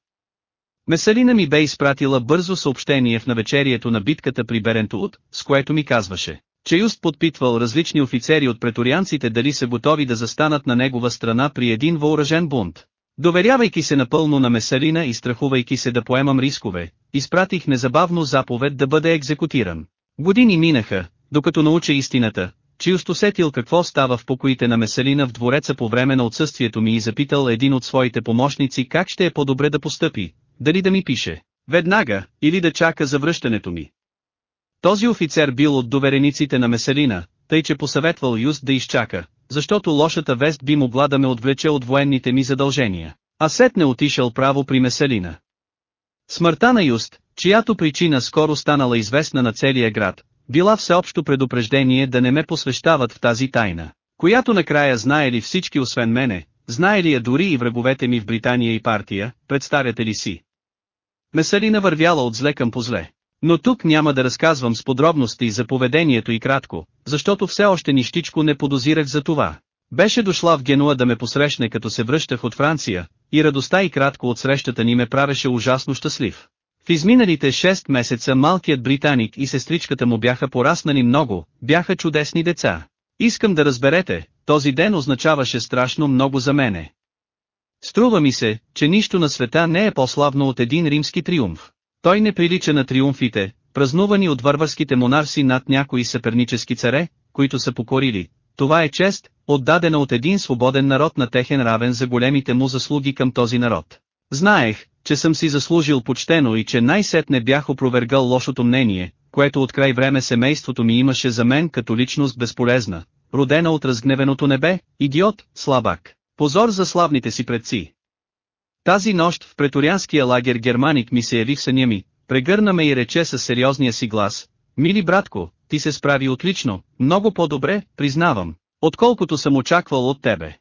A: Месалина ми бе изпратила бързо съобщение в навечерието на битката при Берентуд, с което ми казваше, че Юст подпитвал различни офицери от преторианците дали са готови да застанат на негова страна при един въоръжен бунт. Доверявайки се напълно на Месалина и страхувайки се да поемам рискове, изпратих незабавно заповед да бъде екзекутиран. Години минаха, докато науча истината, че Юст усетил какво става в покоите на Меселина в двореца по време на отсъствието ми и запитал един от своите помощници как ще е по-добре да постъпи, дали да ми пише, веднага, или да чака за връщането ми. Този офицер бил от доверениците на Меселина, тъй че посъветвал Юст да изчака, защото лошата вест би могла да ме отвлече от военните ми задължения, а сет не отишъл право при Меселина. Смъртта на Юст, чиято причина скоро станала известна на целия град, била всеобщо предупреждение да не ме посвещават в тази тайна, която накрая знаели всички освен мене, Знае ли я дори и враговете ми в Британия и партия, представяте ли си? Месарина вървяла от зле към позле. Но тук няма да разказвам с подробности за поведението и кратко, защото все още нищичко не подозирах за това. Беше дошла в Генуа да ме посрещне като се връщах от Франция, и радостта и кратко от срещата ни ме правеше ужасно щастлив. В изминалите 6 месеца малкият британик и сестричката му бяха пораснали много, бяха чудесни деца. Искам да разберете, този ден означаваше страшно много за мене. Струва ми се, че нищо на света не е по-славно от един римски триумф. Той не прилича на триумфите, празнувани от варварските монарси над някои съпернически царе, които са покорили. Това е чест, отдадена от един свободен народ на техен равен за големите му заслуги към този народ. Знаех, че съм си заслужил почтено и че най-сетне бях опровергал лошото мнение, което от край време семейството ми имаше за мен като личност безполезна, родена от разгневеното небе, идиот, слабак, позор за славните си предци. Тази нощ в преторианския лагер германик ми се яви в съня ми, прегърна ме и рече със сериозния си глас, мили братко, ти се справи отлично, много по-добре, признавам, отколкото съм очаквал от тебе.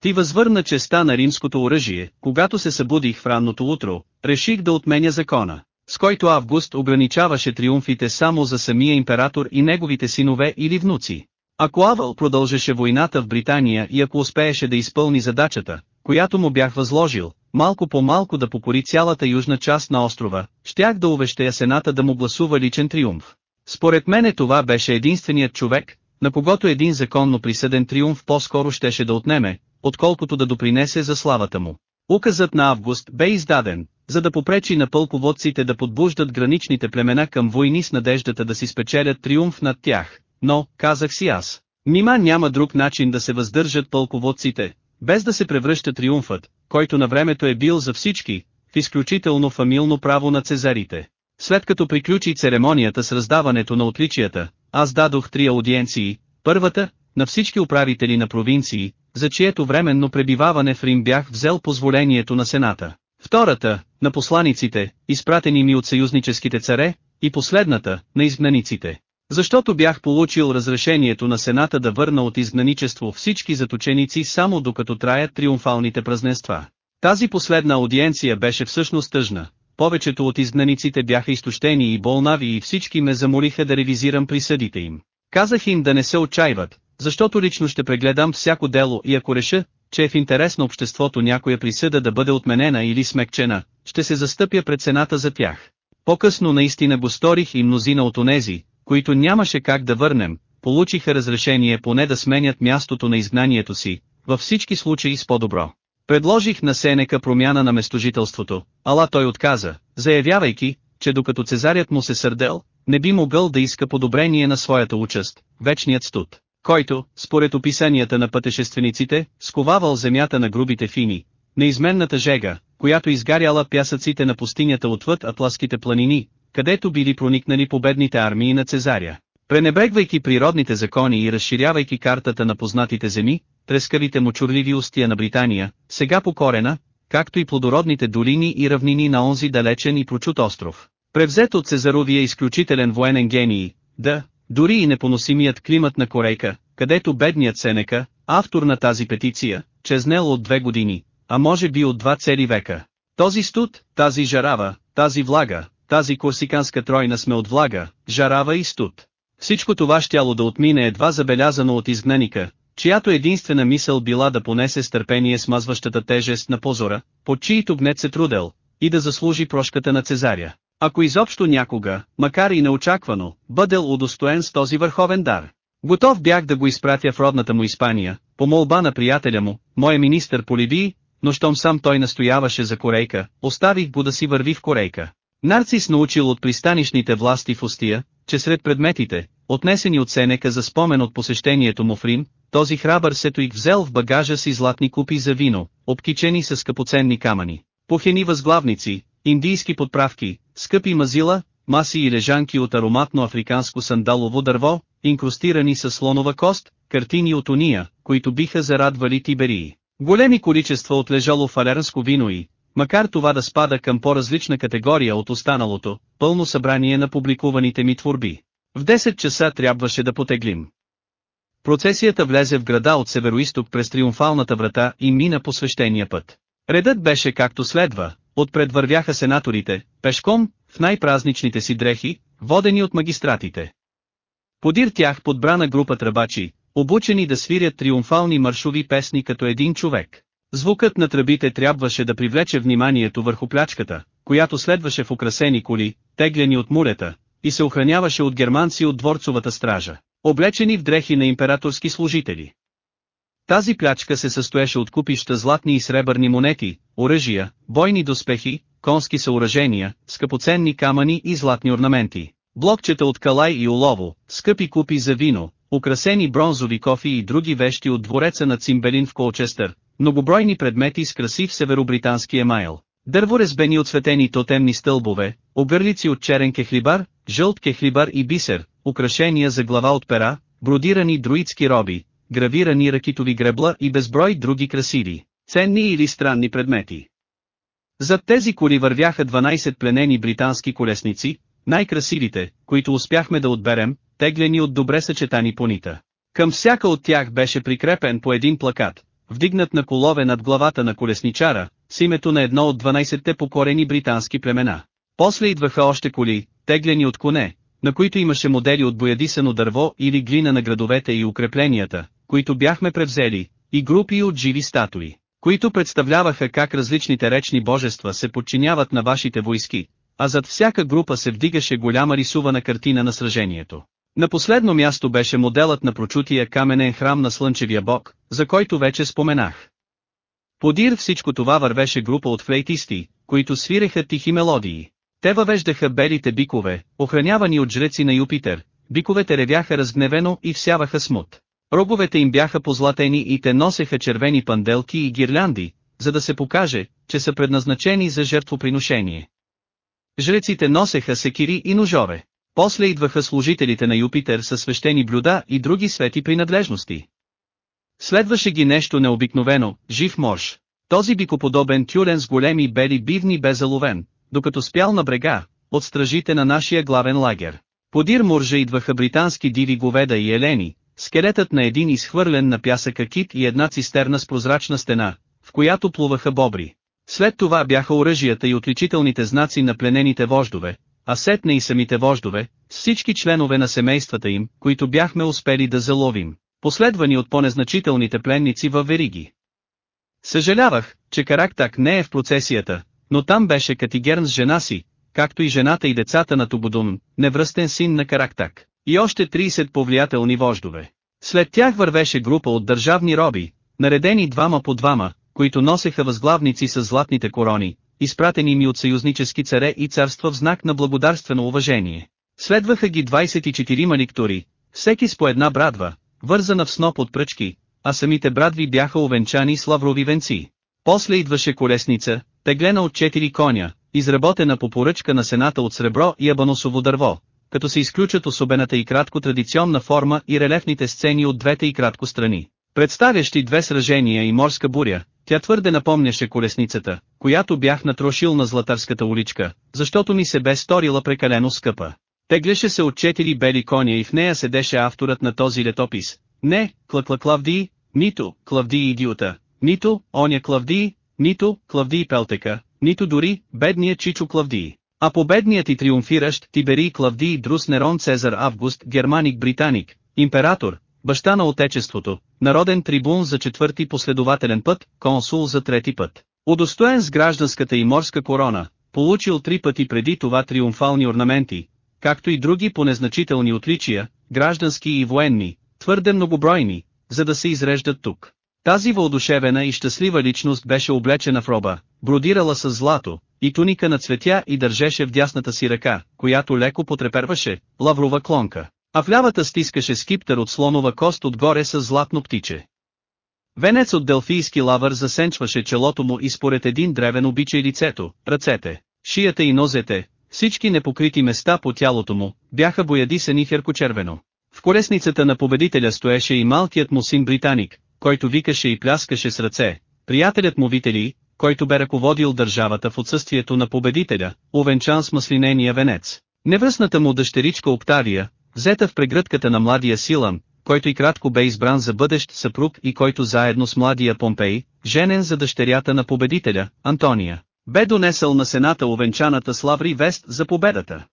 A: Ти възвърна честа на римското оръжие, когато се събудих в ранното утро, реших да отменя закона, с който Август ограничаваше триумфите само за самия император и неговите синове или внуци. Ако Авал продължеше войната в Британия и ако успееше да изпълни задачата, която му бях възложил, малко по малко да покори цялата южна част на острова, щях да увещея Сената да му гласува личен триумф. Според мене това беше единственият човек, на когото един законно присъден триумф по-скоро щеше да отнеме, отколкото да допринесе за славата му. Указът на Август бе издаден, за да попречи на пълководците да подбуждат граничните племена към войни с надеждата да си спечелят триумф над тях, но, казах си аз, нима няма друг начин да се въздържат пълководците, без да се превръща триумфът, който на времето е бил за всички, в изключително фамилно право на цезарите. След като приключи церемонията с раздаването на отличията, аз дадох три аудиенции, първата, на всички управители на провинции, за чието временно пребиваване в Рим бях взел позволението на Сената. Втората, на посланиците, изпратени ми от съюзническите царе, и последната, на изгнаниците. Защото бях получил разрешението на Сената да върна от изгнаничество всички заточеници само докато траят триумфалните празненства. Тази последна аудиенция беше всъщност тъжна. Повечето от изгнаниците бяха изтощени и болнави и всички ме замолиха да ревизирам присъдите им. Казах им да не се отчаиват, защото лично ще прегледам всяко дело и ако реша, че е в интерес на обществото някоя присъда да бъде отменена или смекчена, ще се застъпя пред цената за тях. По-късно наистина го сторих и мнозина от онези, които нямаше как да върнем, получиха разрешение поне да сменят мястото на изгнанието си, във всички случаи с по-добро. Предложих на Сенека промяна на местожителството, ала той отказа, заявявайки, че докато Цезарят му се сърдел, не би могъл да иска подобрение на своята участ, вечният студ, който, според описанията на пътешествениците, сковавал земята на грубите фини, неизменната жега, която изгаряла пясъците на пустинята отвъд атласките планини, където били проникнали победните армии на Цезаря. Пренебрегвайки природните закони и разширявайки картата на познатите земи, трескавите чурливи устия на Британия, сега покорена, както и плодородните долини и равнини на онзи далечен и прочут остров. Превзет от Цезаровия изключителен военен гений, да, дори и непоносимият климат на Корейка, където бедният Сенека, автор на тази петиция, чезнел от две години, а може би от два цели века. Този студ, тази жарава, тази влага, тази класиканска тройна сме от влага, жарава и студ. Всичко това щяло да отмине едва забелязано от изгнаника, чиято единствена мисъл била да понесе стърпение смазващата тежест на позора, под чието гнет се трудел, и да заслужи прошката на Цезаря. Ако изобщо някога, макар и неочаквано, бъдел удостоен с този върховен дар. Готов бях да го изпратя в родната му Испания, по молба на приятеля му, моя министър по Либии, но щом сам той настояваше за Корейка, оставих го да си върви в Корейка. Нарцис научил от пристанишните власти в Остия, че сред предметите, отнесени от Сенека за спомен от посещението му в Рим, този храбър сетоик взел в багажа си златни купи за вино, обкичени с скъпоценни камъни, пухени възглавници, индийски подправки, скъпи мазила, маси и лежанки от ароматно африканско сандалово дърво, инкрустирани с слонова кост, картини от уния, които биха зарадвали Тиберии. Големи количества отлежало фалеранско вино и, макар това да спада към по-различна категория от останалото, пълно събрание на публикуваните ми творби. В 10 часа трябваше да потеглим. Процесията влезе в града от североисток през триумфалната врата и мина по свещения път. Редът беше както следва, отпред вървяха сенаторите, пешком, в най-празничните си дрехи, водени от магистратите. Подир тях подбрана група тръбачи, обучени да свирят триумфални маршови песни като един човек. Звукът на тръбите трябваше да привлече вниманието върху плячката, която следваше в украсени коли, теглени от мурета, и се охраняваше от германци от дворцовата стража, облечени в дрехи на императорски служители. Тази плячка се състоеше от купища златни и сребърни монети, оръжия, бойни доспехи, конски съоръжения, скъпоценни камъни и златни орнаменти, блокчета от калай и олово, скъпи купи за вино, украсени бронзови кофи и други вещи от двореца на Цимбелин в Колчестър, многобройни предмети с красив северобритански емайл. Дърворезбени светени тотемни стълбове, огърлици от черен кехлибар, жълт кехлибар и бисер, украшения за глава от пера, бродирани друидски роби, гравирани ракитови гребла и безброй други красиви, ценни или странни предмети. Зад тези коли вървяха 12 пленени британски колесници, най-красивите, които успяхме да отберем, теглени от добре съчетани понита. Към всяка от тях беше прикрепен по един плакат, вдигнат на колове над главата на колесничара, с името на едно от 12-те покорени британски племена. После идваха още коли, теглени от коне, на които имаше модели от боядисано дърво или глина на градовете и укрепленията, които бяхме превзели, и групи от живи статуи, които представляваха как различните речни божества се подчиняват на вашите войски, а зад всяка група се вдигаше голяма рисувана картина на сражението. На последно място беше моделът на прочутия каменен храм на Слънчевия бог, за който вече споменах. Подир всичко това вървеше група от флейтисти, които свиреха тихи мелодии. Те въвеждаха белите бикове, охранявани от жреци на Юпитер, биковете ревяха разгневено и всяваха смут. Роговете им бяха позлатени и те носеха червени панделки и гирлянди, за да се покаже, че са предназначени за жертвоприношение. Жреците носеха секири и ножове. После идваха служителите на Юпитер със свещени блюда и други свети принадлежности. Следваше ги нещо необикновено, жив морж. Този бикоподобен тюлен с големи бели бивни бе заловен, докато спял на брега, от стражите на нашия главен лагер. Подир моржа идваха британски диви говеда и елени, скелетът на един изхвърлен на пясъка кит и една цистерна с прозрачна стена, в която плуваха бобри. След това бяха оръжията и отличителните знаци на пленените вождове, а сетне и самите вождове, всички членове на семействата им, които бяхме успели да заловим, последвани от по-незначителните пленници във вериги. Съжалявах, че Карактак не е в процесията, но там беше Катигерн с жена си, както и жената и децата на Тубудун, невръстен син на Карактак, и още 30 повлиятелни вождове. След тях вървеше група от държавни роби, наредени двама по двама, които носеха възглавници с златните корони, изпратени ми от съюзнически царе и царства в знак на благодарствено уважение. Следваха ги 24 маниктури, всеки с по една брадва, вързана в сноп от пръчки, а самите брадви бяха овенчани с лаврови венци. После идваше колесница, теглена от четири коня, изработена по поръчка на сената от сребро и абаносово дърво, като се изключат особената и кратко традиционна форма и релефните сцени от двете и кратко страни, представящи две сражения и морска буря, тя твърде напомняше колесницата, която бях натрошил на Златарската уличка, защото ми се бе сторила прекалено скъпа. Теглеше се от четири бели коня и в нея седеше авторът на този летопис. Не, клъкла Клавди, нито клавди идиота, нито оня клавди, нито клавди Пелтека, нито дори бедния Чичо клавди. А победният и триумфиращ Тиберий клавди Друс Нерон Цезар Август Германик Британик, император, баща на Отечеството, народен трибун за четвърти последователен път, консул за трети път. Удостоен с гражданската и морска корона, получил три пъти преди това триумфални орнаменти, както и други по незначителни отличия, граждански и военни, твърде многобройни, за да се изреждат тук. Тази въодушевена и щастлива личност беше облечена в роба, бродирала с злато, и туника на цветя и държеше в дясната си ръка, която леко потреперваше, лаврова клонка а в лявата стискаше скиптър от слонова кост отгоре с златно птиче. Венец от делфийски лавър засенчваше челото му и според един древен обичай лицето, ръцете, шията и нозете, всички непокрити места по тялото му, бяха боядисани херкочервено. В колесницата на победителя стоеше и малкият му син британик, който викаше и пляскаше с ръце, приятелят му Вители, който бе ръководил държавата в отсъствието на победителя, овенчан с маслинения венец. Невръстната му дъщеричка Октавия, Взета в прегръдката на младия Силан, който и кратко бе избран за бъдещ съпруг и който заедно с младия Помпей, женен за дъщерята на победителя, Антония, бе донесъл на сената овенчаната с лаври вест за победата.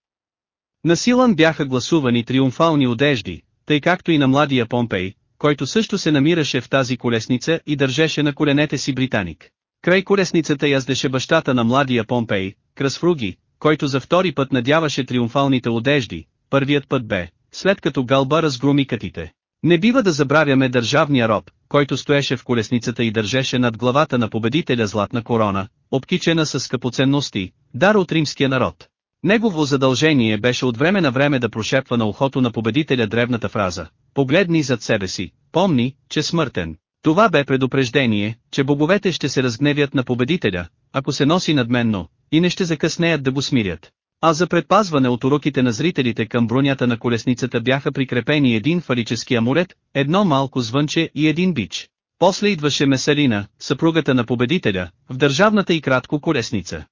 A: На Силан бяха гласувани триумфални одежди, тъй както и на младия Помпей, който също се намираше в тази колесница и държеше на коленете си британик. Край колесницата яздеше бащата на младия Помпей, Красфруги, който за втори път надяваше триумфалните одежди, първият път бе, след като Галба разгроми катите. Не бива да забравяме държавния роб, който стоеше в колесницата и държеше над главата на победителя златна корона, обкичена с скъпоценности, дар от римския народ. Негово задължение беше от време на време да прошепва на ухото на победителя древната фраза «Погледни зад себе си, помни, че смъртен». Това бе предупреждение, че боговете ще се разгневят на победителя, ако се носи надменно, и не ще закъснеят да го смирят а за предпазване от уроките на зрителите към бронята на колесницата бяха прикрепени един фалически амулет, едно малко звънче и един бич. После идваше Меселина, съпругата на победителя, в държавната и кратко колесница.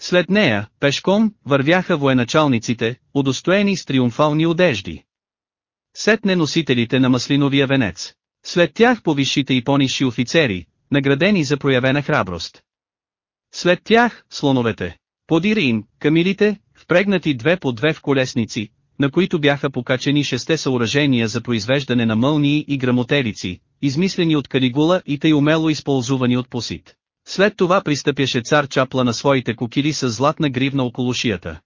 A: След нея, пешком, вървяха военачалниците, удостоени с триумфални одежди. Сетне носителите на маслиновия венец. След тях повишите и пониши офицери, наградени за проявена храброст. След тях, слоновете. Подири им, камилите, впрегнати две по две в колесници, на които бяха покачени шесте съоръжения за произвеждане на мълнии и грамотелици, измислени от Калигула и тъй умело използвани от посит. След това пристъпяше цар Чапла на своите кокили с златна гривна около шията.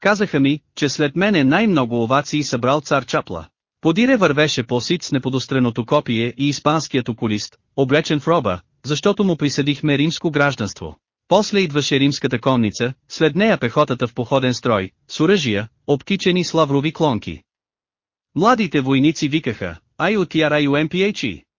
A: Казаха ми, че след мене най-много овации събрал цар Чапла. Подире вървеше посит с неподостреното копие и испанският окулист, облечен в роба, защото му присъдихме римско гражданство. После идваше римската конница, след нея пехотата в походен строй, с оръжия, обкичени с лаврови клонки. Младите войници викаха, ай от яра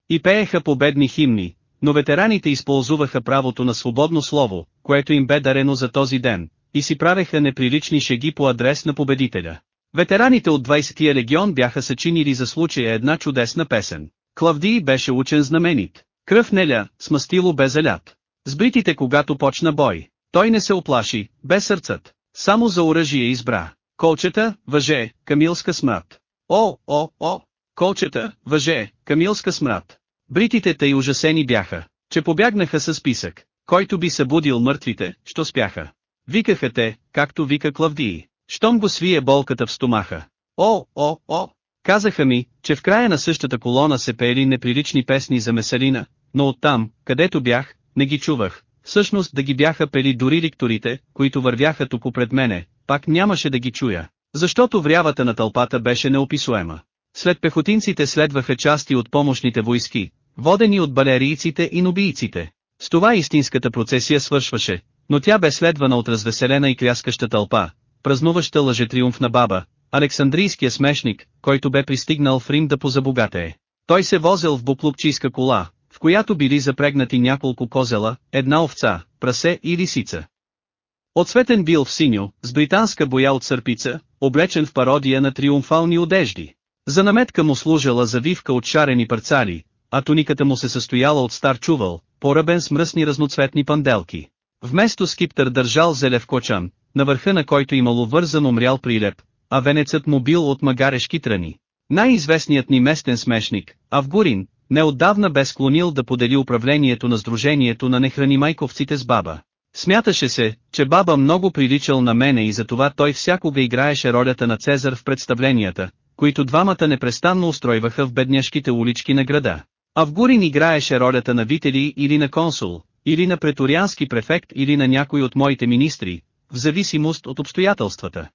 A: и пееха победни химни, но ветераните използваха правото на свободно слово, което им бе дарено за този ден, и си правеха неприлични шеги по адрес на победителя. Ветераните от 20-тия легион бяха съчинили за случая една чудесна песен. Клавдий беше учен знаменит. Кръв неля, смастило бе залят. С бритите когато почна бой, той не се оплаши, бе сърцът, само за оръжие избра. Колчета, въже, камилска смърт. О, о, о! Колчета, въже, камилска смърт. Бритите тъй ужасени бяха, че побягнаха с списък, който би събудил мъртвите, що спяха. Викаха те, както вика Клавдии, щом го свие болката в стомаха. О, о, о! Казаха ми, че в края на същата колона се пели неприлични песни за месарина, но оттам, където бях, не ги чувах, всъщност да ги бяха пели дори ликторите, които вървяха тук пред мене, пак нямаше да ги чуя, защото врявата на тълпата беше неописуема. След пехотинците следваха части от помощните войски, водени от балерийците и нобийците. С това истинската процесия свършваше, но тя бе следвана от развеселена и кряскаща тълпа, празнуваща лъжетриумф на баба, Александрийския смешник, който бе пристигнал в Рим да позабогатее. Той се возел в буклупчийска кола, която били запрегнати няколко козела, една овца, прасе и лисица. Отсветен бил в синьо, с британска боя от сърпица, облечен в пародия на триумфални одежди. За наметка му служила завивка от шарени парцали, а туниката му се състояла от стар чувал, поръбен с мръсни разноцветни панделки. Вместо скиптър държал зелев кочан, на върха на който имало вързан умрял прилеп, а венецът му бил от магарешки тръни. Най-известният ни местен смешник, Авгурин, Неотдавна бе склонил да подели управлението на Сдружението на нехранимайковците с баба. Смяташе се, че баба много приличал на мене и затова той всякога играеше ролята на Цезар в представленията, които двамата непрестанно устройваха в бедняшките улички на града. Авгурин играеше ролята на вители или на консул, или на преториански префект или на някой от моите министри, в зависимост от обстоятелствата.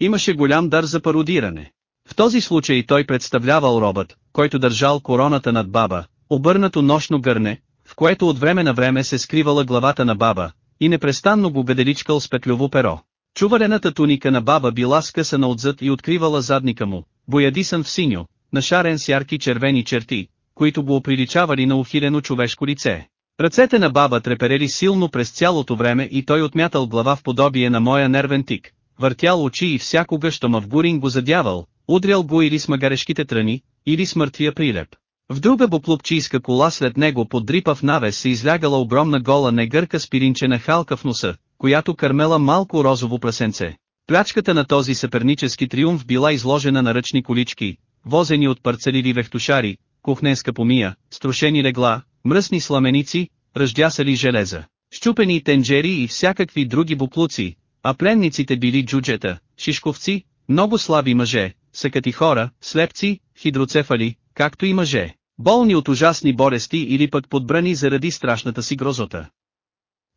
A: Имаше голям дар за пародиране. В този случай той представлявал робът, който държал короната над баба, обърнато нощно гърне, в което от време на време се скривала главата на баба, и непрестанно го беделичкал с петлюво перо. Чуварената туника на баба била скъсана отзад и откривала задника му, боядисан в синьо, нашарен с ярки червени черти, които го оприличавали на ухилено човешко лице. Ръцете на баба треперели силно през цялото време и той отмятал глава в подобие на моя нервен тик, въртял очи и всякога, що ма в гурин го задявал, Удрял го или с магарешките тръни, или с мъртвия прилеп. В друга буклупчийска кола след него под дрипа в навес се излягала огромна гола негърка с пиринчена халка в носа, която кърмела малко розово прасенце. Плячката на този съпернически триумф била изложена на ръчни колички, возени от парцелили вехтушари, кухненска помия, струшени легла, мръсни сламеници, ръждясали железа, щупени тенджери и всякакви други буклуци, а пленниците били джуджета, шишковци, много слаби мъже, са кати хора, слепци, хидроцефали, както и мъже, болни от ужасни болести или пък подбрани заради страшната си грозота.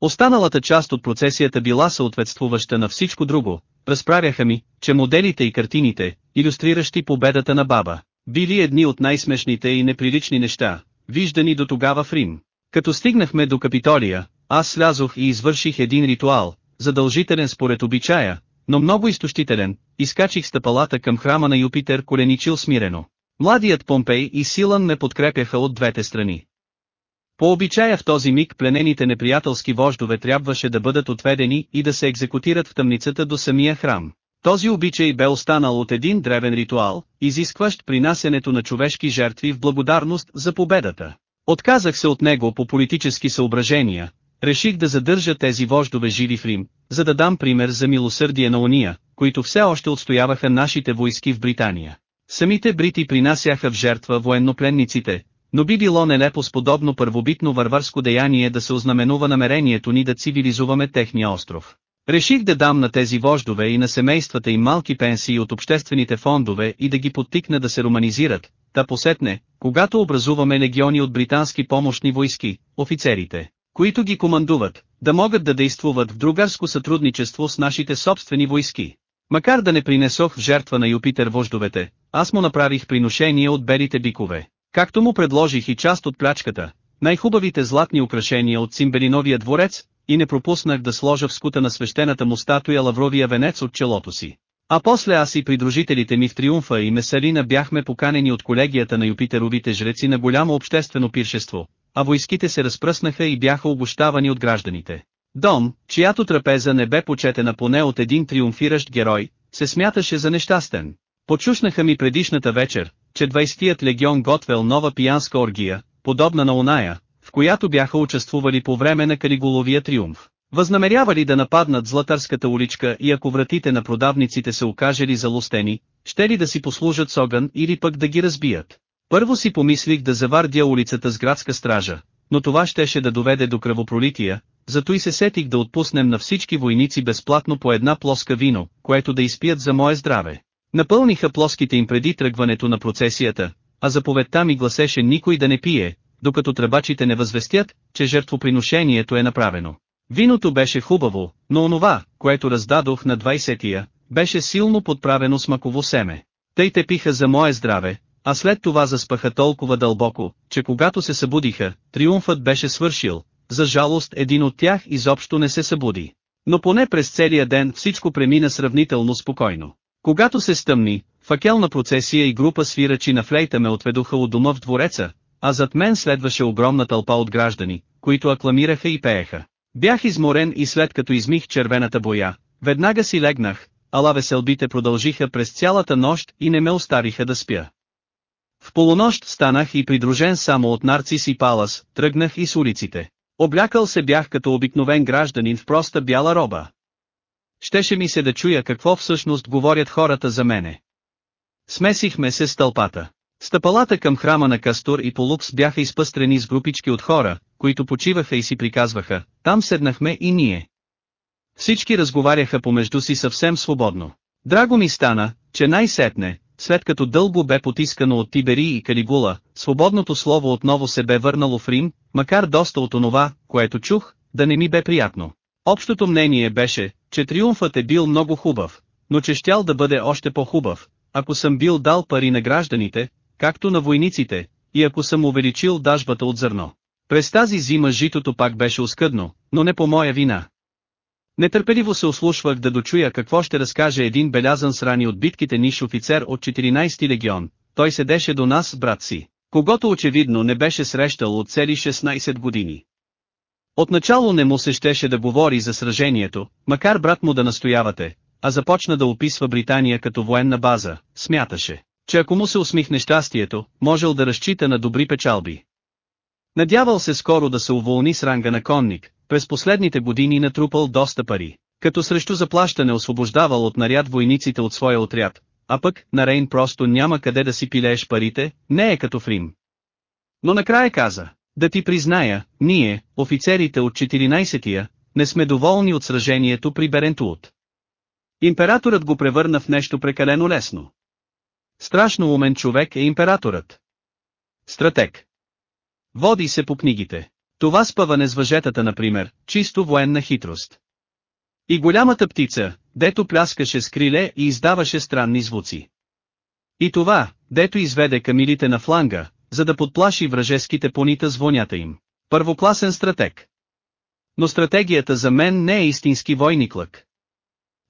A: Останалата част от процесията била съответствуваща на всичко друго, разправяха ми, че моделите и картините, иллюстриращи победата на баба, били едни от най-смешните и неприлични неща, виждани до тогава в Рим. Като стигнахме до Капитолия, аз слязох и извърших един ритуал, задължителен според обичая, но много изтощителен, изкачих стъпалата към храма на Юпитер коленичил смирено. Младият Помпей и Силан ме подкрепяха от двете страни. По обичая в този миг пленените неприятелски вождове трябваше да бъдат отведени и да се екзекутират в тъмницата до самия храм. Този обичай бе останал от един древен ритуал, изискващ принасянето на човешки жертви в благодарност за победата. Отказах се от него по политически съображения, Реших да задържа тези вождове живи в Рим, за да дам пример за милосърдие на уния, които все още отстояваха нашите войски в Британия. Самите брити принасяха в жертва военнопленниците, но би било нелепо с подобно първобитно варварско деяние да се ознаменува намерението ни да цивилизуваме техния остров. Реших да дам на тези вождове и на семействата им малки пенсии от обществените фондове и да ги подтикна да се романизират, да посетне, когато образуваме легиони от британски помощни войски, офицерите, които ги командуват, да могат да действуват в другарско сътрудничество с нашите собствени войски. Макар да не принесох в жертва на Юпитер вождовете, аз му направих приношение от белите бикове, както му предложих и част от плячката, най-хубавите златни украшения от Симбелиновия дворец, и не пропуснах да сложа в скута на свещената му статуя лавровия венец от челото си. А после аз и придружителите ми в Триумфа и месарина бяхме поканени от колегията на Юпитеровите жреци на голямо обществено пиршество, а войските се разпръснаха и бяха обощавани от гражданите. Дом, чиято трапеза не бе почетена поне от един триумфиращ герой, се смяташе за нещастен. Почушнаха ми предишната вечер, че 20-тият легион готвел нова пиянска оргия, подобна на оная, в която бяха участвували по време на Калигуловия триумф. Възнамерявали да нападнат златарската уличка и ако вратите на продавниците се окажели залостени, ще ли да си послужат с огън или пък да ги разбият. Първо си помислих да завардя улицата с градска стража, но това щеше да доведе до кръвопролития, зато и се сетих да отпуснем на всички войници безплатно по една плоска вино, което да изпият за мое здраве. Напълниха плоските им преди тръгването на процесията, а заповедта ми гласеше никой да не пие, докато тръбачите не възвестят, че жертвоприношението е направено. Виното беше хубаво, но онова, което раздадох на 20-тия, беше силно подправено с маково семе. Тъй те пиха за мое здраве, а след това заспаха толкова дълбоко, че когато се събудиха, триумфът беше свършил, за жалост един от тях изобщо не се събуди. Но поне през целия ден всичко премина сравнително спокойно. Когато се стъмни, факелна процесия и група свирачи на флейта ме отведоха от дома в двореца, а зад мен следваше огромна тълпа от граждани, които акламираха и пееха. Бях изморен и след като измих червената боя, веднага си легнах, ала веселбите продължиха през цялата нощ и не ме оставиха да спя. В полунощ станах и придружен само от нарцис и палас, тръгнах и с улиците. Облякал се бях като обикновен гражданин в проста бяла роба. Щеше ми се да чуя какво всъщност говорят хората за мене. Смесихме се с тълпата. Стъпалата към храма на Кастур и Полукс бяха изпъстрени с групички от хора, които почиваха и си приказваха, там седнахме и ние. Всички разговаряха помежду си съвсем свободно. Драго ми стана, че най-сетне, след като дълго бе потискано от Тибери и Калигула, свободното слово отново се бе върнало в Рим, макар доста от онова, което чух, да не ми бе приятно. Общото мнение беше, че триумфът е бил много хубав, но че щял да бъде още по-хубав, ако съм бил дал пари на гражданите, както на войниците, и ако съм увеличил дажбата от зърно. През тази зима житото пак беше оскъдно, но не по моя вина. Нетърпеливо се ослушвах да дочуя какво ще разкаже един белязан с рани от битките ниш офицер от 14-ти легион, той седеше до нас брат си, когато очевидно не беше срещал от цели 16 години. Отначало не му се щеше да говори за сражението, макар брат му да настоявате, а започна да описва Британия като военна база, смяташе, че ако му се усмихне щастието, можел да разчита на добри печалби. Надявал се скоро да се уволни с ранга на конник, през последните години натрупал доста пари, като срещу заплащане освобождавал от наряд войниците от своя отряд, а пък, на Рейн просто няма къде да си пилееш парите, не е като в Рим. Но накрая каза, да ти призная, ние, офицерите от 14-тия, не сме доволни от сражението при Берентуот. Императорът го превърна в нещо прекалено лесно. Страшно умен човек е императорът. Стратег. Води се по книгите. Това спъване с въжетата, например, чисто военна хитрост. И голямата птица, дето пляскаше с криле и издаваше странни звуци. И това, дето изведе камилите на фланга, за да подплаши вражеските понита звонята им. Първокласен стратег. Но стратегията за мен не е истински войник лък.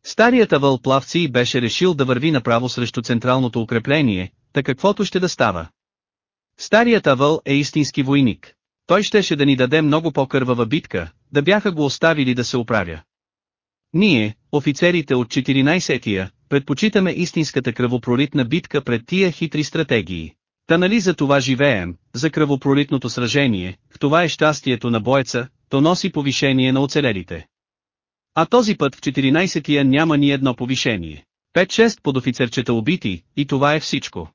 A: Старият вълплавци беше решил да върви направо срещу централното укрепление, така каквото ще да става. Старият Авъл е истински войник. Той щеше да ни даде много по-кървава битка, да бяха го оставили да се оправя. Ние, офицерите от 14-тия, предпочитаме истинската кръвопролитна битка пред тия хитри стратегии. Та нали за това живеем, за кръвопролитното сражение, това е щастието на бойца, то носи повишение на оцелелите. А този път в 14-тия няма ни едно повишение. 5-6 под офицерчета убити, и това е всичко.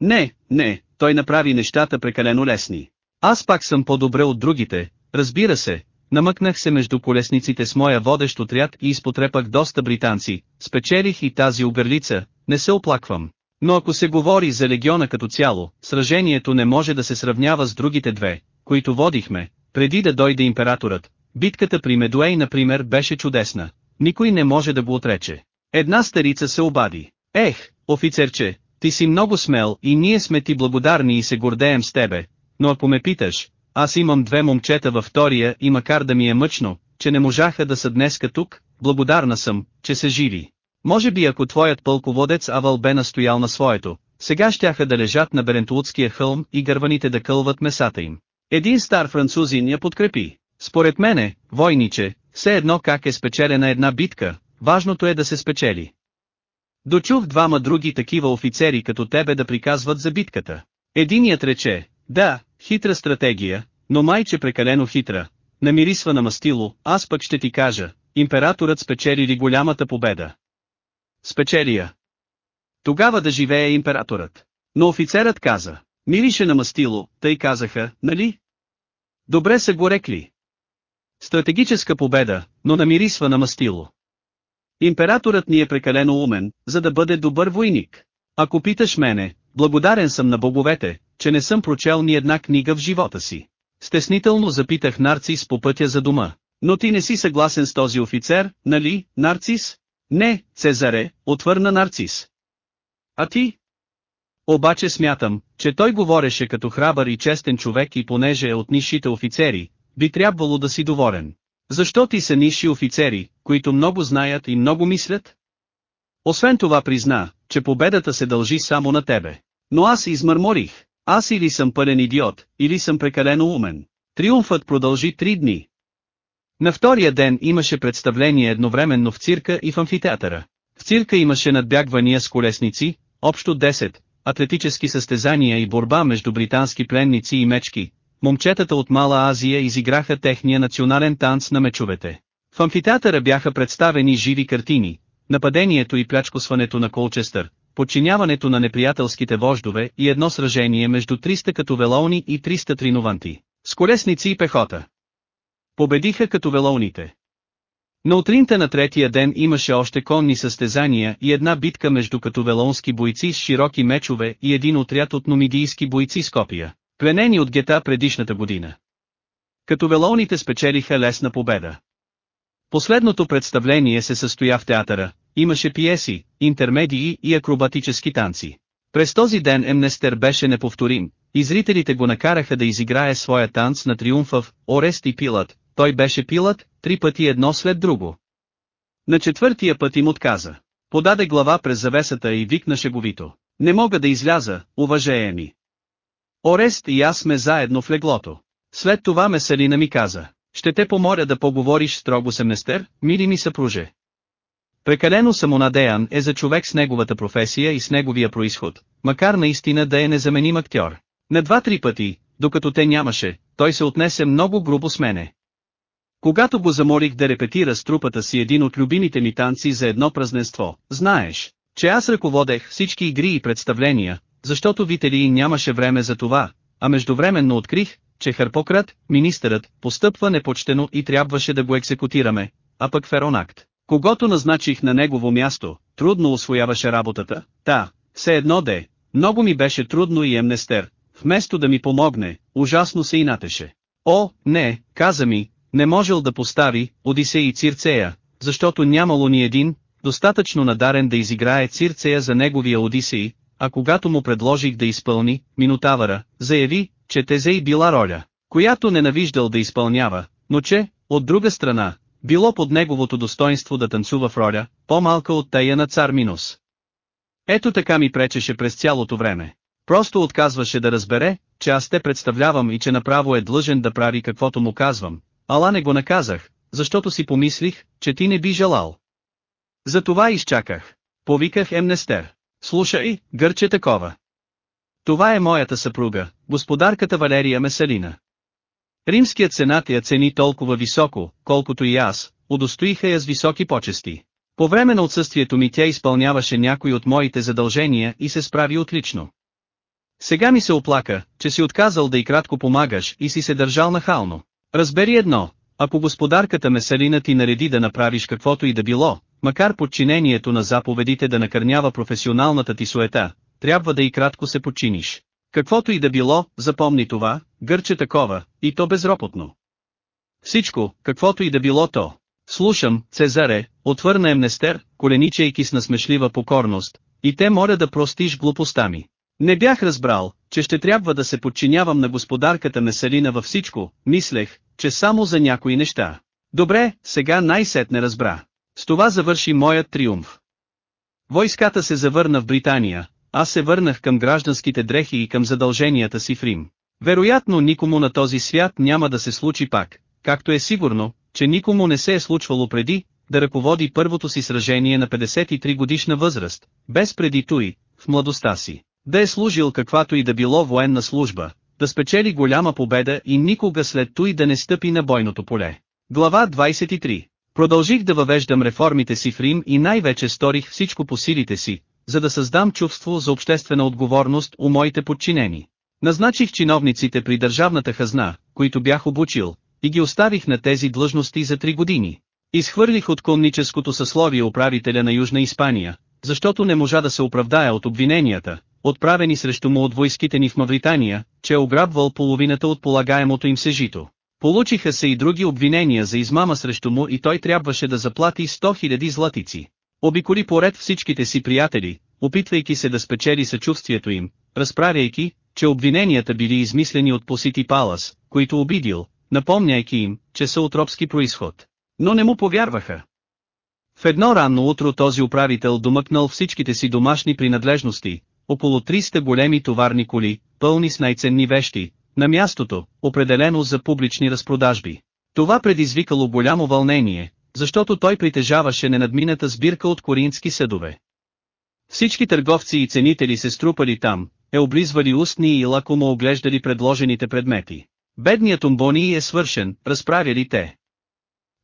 A: Не, не, той направи нещата прекалено лесни. Аз пак съм по-добре от другите, разбира се, намъкнах се между колесниците с моя водещ отряд и изпотрепах доста британци, спечелих и тази оберлица, не се оплаквам. Но ако се говори за легиона като цяло, сражението не може да се сравнява с другите две, които водихме, преди да дойде императорът. Битката при Медуей например беше чудесна, никой не може да го отрече. Една старица се обади. Ех, офицерче, ти си много смел и ние сме ти благодарни и се гордеем с тебе, но ако ме питаш, аз имам две момчета във втория и макар да ми е мъчно, че не можаха да са днеска тук, благодарна съм, че се живи. Може би ако твоят пълководец Авал бе настоял на своето, сега щяха да лежат на Берентулутския хълм и гърваните да кълват месата им. Един стар французин я подкрепи. Според мене, войниче, все едно как е спечелена една битка, важното е да се спечели. Дочух двама други такива офицери като тебе да приказват за битката. Единият рече, да, хитра стратегия, но майче прекалено хитра, намирисва на мастило, аз пък ще ти кажа, императорът спечели ли голямата победа? Спечелия. Тогава да живее императорът. Но офицерът каза, мирише на мастило, тъй казаха, нали? Добре са го рекли. Стратегическа победа, но намирисва на мастило. Императорът ни е прекалено умен, за да бъде добър войник. Ако питаш мене, благодарен съм на боговете, че не съм прочел ни една книга в живота си. Стеснително запитах Нарцис по пътя за дома. Но ти не си съгласен с този офицер, нали, Нарцис? Не, Цезаре, отвърна Нарцис. А ти? Обаче смятам, че той говореше като храбър и честен човек и понеже е от нишите офицери, би трябвало да си доволен. Защо ти са ниши офицери, които много знаят и много мислят? Освен това призна, че победата се дължи само на тебе. Но аз измърморих, аз или съм пълен идиот, или съм прекалено умен. Триумфът продължи три дни. На втория ден имаше представление едновременно в цирка и в амфитеатъра. В цирка имаше надбягвания с колесници, общо 10, атлетически състезания и борба между британски пленници и мечки, момчетата от Мала Азия изиграха техния национален танц на мечовете. В амфитеатъра бяха представени живи картини, нападението и плячкосването на Колчестър, подчиняването на неприятелските вождове и едно сражение между 300 като велони и 300 тринованти, с колесници и пехота. Победиха като велоните. На утринта на третия ден имаше още конни състезания и една битка между катовелонски бойци с широки мечове и един отряд от номидийски бойци с копия пленени от гета предишната година. Като велоните спечелиха лесна победа. Последното представление се състоя в театъра, имаше пиеси, интермедии и акробатически танци. През този ден Емнестер беше неповторим, и зрителите го накараха да изиграе своя танц на триумфа в Орест и Пилът, той беше Пилът, три пъти едно след друго. На четвъртия път им отказа. Подаде глава през завесата и викна шеговито. Не мога да изляза, уважаеми. Орест и аз сме заедно в леглото. След това Меселина ми каза, ще те помоля да поговориш строго с Емнестер, мили ми съпруже. Прекалено самонадеян е за човек с неговата професия и с неговия происход, макар наистина да е незаменим актьор. На два-три пъти, докато те нямаше, той се отнесе много грубо с мене. Когато го замолих да репетира с трупата си един от любимите ми танци за едно празненство, знаеш, че аз ръководех всички игри и представления, защото Вители нямаше време за това, а междувременно открих, че Харпократ, министърът, постъпва непочтено и трябваше да го екзекутираме, а пък Феронакт, когато назначих на негово място, трудно освояваше работата, та, все едно де, много ми беше трудно и емнестер, вместо да ми помогне, ужасно се инатеше. О, не, каза ми, не можел да постави Одисей и Цирцея, защото нямало ни един, достатъчно надарен да изиграе Цирцея за неговия Одисей, а когато му предложих да изпълни, Минотавъра, заяви, че Тезей била роля, която ненавиждал да изпълнява, но че, от друга страна, било под неговото достоинство да танцува в роля, по-малка от тая на цар Минус. Ето така ми пречеше през цялото време. Просто отказваше да разбере, че аз те представлявам и че направо е длъжен да прави каквото му казвам. Ала не го наказах, защото си помислих, че ти не би желал. Затова изчаках. Повиках Емнестер. Слушай, гърче такова. Това е моята съпруга, господарката Валерия Месалина. Римският сенат я цени толкова високо, колкото и аз, удостоиха я с високи почести. По време на отсъствието ми тя изпълняваше някои от моите задължения и се справи отлично. Сега ми се оплака, че си отказал да и кратко помагаш и си се държал нахално. Разбери едно, ако господарката Меселина ти нареди да направиш каквото и да било, Макар подчинението на заповедите да накърнява професионалната ти суета, трябва да и кратко се починиш. Каквото и да било, запомни това, гърче такова, и то безропотно. Всичко, каквото и да било то. Слушам, Цезаре, отвърна Емнестер, коленичайки с насмешлива покорност, и те моля да простиш глупостта ми. Не бях разбрал, че ще трябва да се подчинявам на господарката Меселина във всичко, мислех, че само за някои неща. Добре, сега най-сетне разбра. С това завърши моят триумф. Войската се завърна в Британия, аз се върнах към гражданските дрехи и към задълженията си в Рим. Вероятно никому на този свят няма да се случи пак, както е сигурно, че никому не се е случвало преди, да ръководи първото си сражение на 53 годишна възраст, без преди той, в младостта си, да е служил каквато и да било военна служба, да спечели голяма победа и никога след той да не стъпи на бойното поле. Глава 23 Продължих да въвеждам реформите си в Рим и най-вече сторих всичко по силите си, за да създам чувство за обществена отговорност у моите подчинени. Назначих чиновниците при държавната хазна, които бях обучил, и ги оставих на тези длъжности за три години. Изхвърлих от конническото съсловие управителя на Южна Испания, защото не можа да се оправдая от обвиненията, отправени срещу му от войските ни в Мавритания, че е ограбвал половината от полагаемото им сежито. Получиха се и други обвинения за измама срещу му и той трябваше да заплати 100 000 златици. Обиколи поред всичките си приятели, опитвайки се да спечели съчувствието им, разправяйки, че обвиненията били измислени от посити Палас, които обидил, напомняйки им, че са отропски происход. Но не му повярваха. В едно ранно утро този управител домъкнал всичките си домашни принадлежности, около 300 големи товарни коли, пълни с най-ценни вещи, на мястото, определено за публични разпродажби. Това предизвикало голямо вълнение, защото той притежаваше ненадмината сбирка от корински съдове. Всички търговци и ценители се струпали там, е облизвали устни и лакомо оглеждали предложените предмети. Бедният умбони е свършен, разправяли те.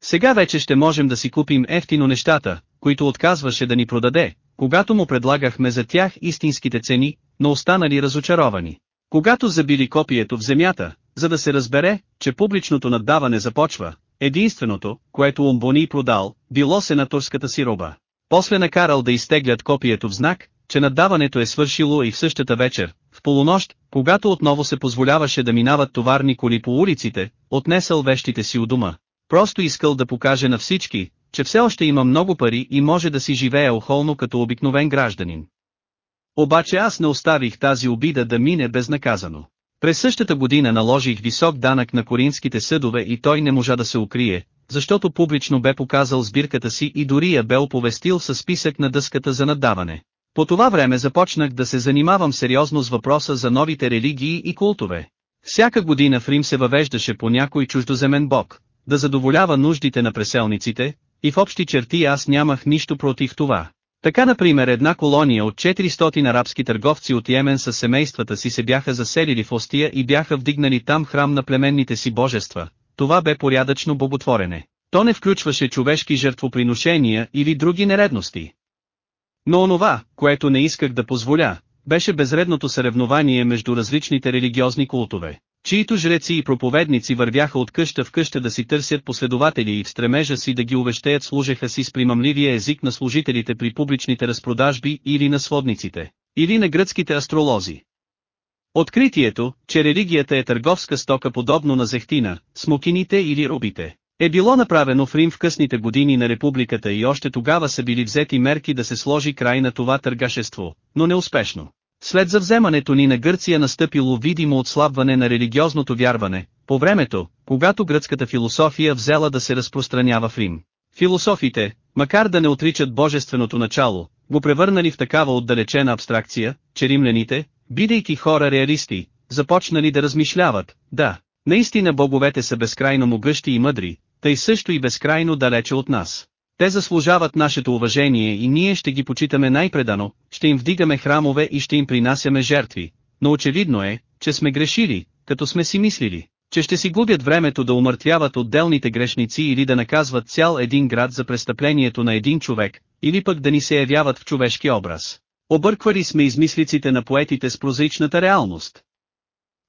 A: Сега вече ще можем да си купим ефтино нещата, които отказваше да ни продаде, когато му предлагахме за тях истинските цени, но останали разочаровани. Когато забили копието в земята, за да се разбере, че публичното наддаване започва, единственото, което Умбони продал, било сенаторската си роба. После накарал да изтеглят копието в знак, че наддаването е свършило и в същата вечер, в полунощ, когато отново се позволяваше да минават товарни коли по улиците, отнесъл вещите си у дома. Просто искал да покаже на всички, че все още има много пари и може да си живее охолно като обикновен гражданин. Обаче аз не оставих тази обида да мине безнаказано. През същата година наложих висок данък на коринските съдове и той не можа да се укрие, защото публично бе показал сбирката си и дори я бе оповестил със списък на дъската за наддаване. По това време започнах да се занимавам сериозно с въпроса за новите религии и култове. Всяка година в Рим се въвеждаше по някой чуждоземен бог, да задоволява нуждите на преселниците, и в общи черти аз нямах нищо против това. Така например една колония от 400 арабски търговци от Йемен с семействата си се бяха заселили в Остия и бяха вдигнали там храм на племенните си божества, това бе порядъчно боготворене. То не включваше човешки жертвоприношения или други нередности. Но онова, което не исках да позволя, беше безредното съревнование между различните религиозни култове чието жреци и проповедници вървяха от къща в къща да си търсят последователи и в стремежа си да ги увещеят служеха си с примамливия език на служителите при публичните разпродажби или на сводниците, или на гръцките астролози. Откритието, че религията е търговска стока подобно на зехтина, смокините или рубите, е било направено в Рим в късните години на републиката и още тогава са били взети мерки да се сложи край на това търгашество, но неуспешно. След завземането ни на Гърция настъпило видимо отслабване на религиозното вярване, по времето, когато гръцката философия взела да се разпространява в Рим. Философите, макар да не отричат божественото начало, го превърнали в такава отдалечена абстракция, че римляните, бидейки хора реалисти, започнали да размишляват, да, наистина боговете са безкрайно могъщи и мъдри, тъй също и безкрайно далече от нас. Те заслужават нашето уважение и ние ще ги почитаме най-предано, ще им вдигаме храмове и ще им принасяме жертви. Но очевидно е, че сме грешили, като сме си мислили, че ще си губят времето да умъртвяват отделните грешници или да наказват цял един град за престъплението на един човек, или пък да ни се явяват в човешки образ. Обърквали сме измислиците на поетите с прозаичната реалност.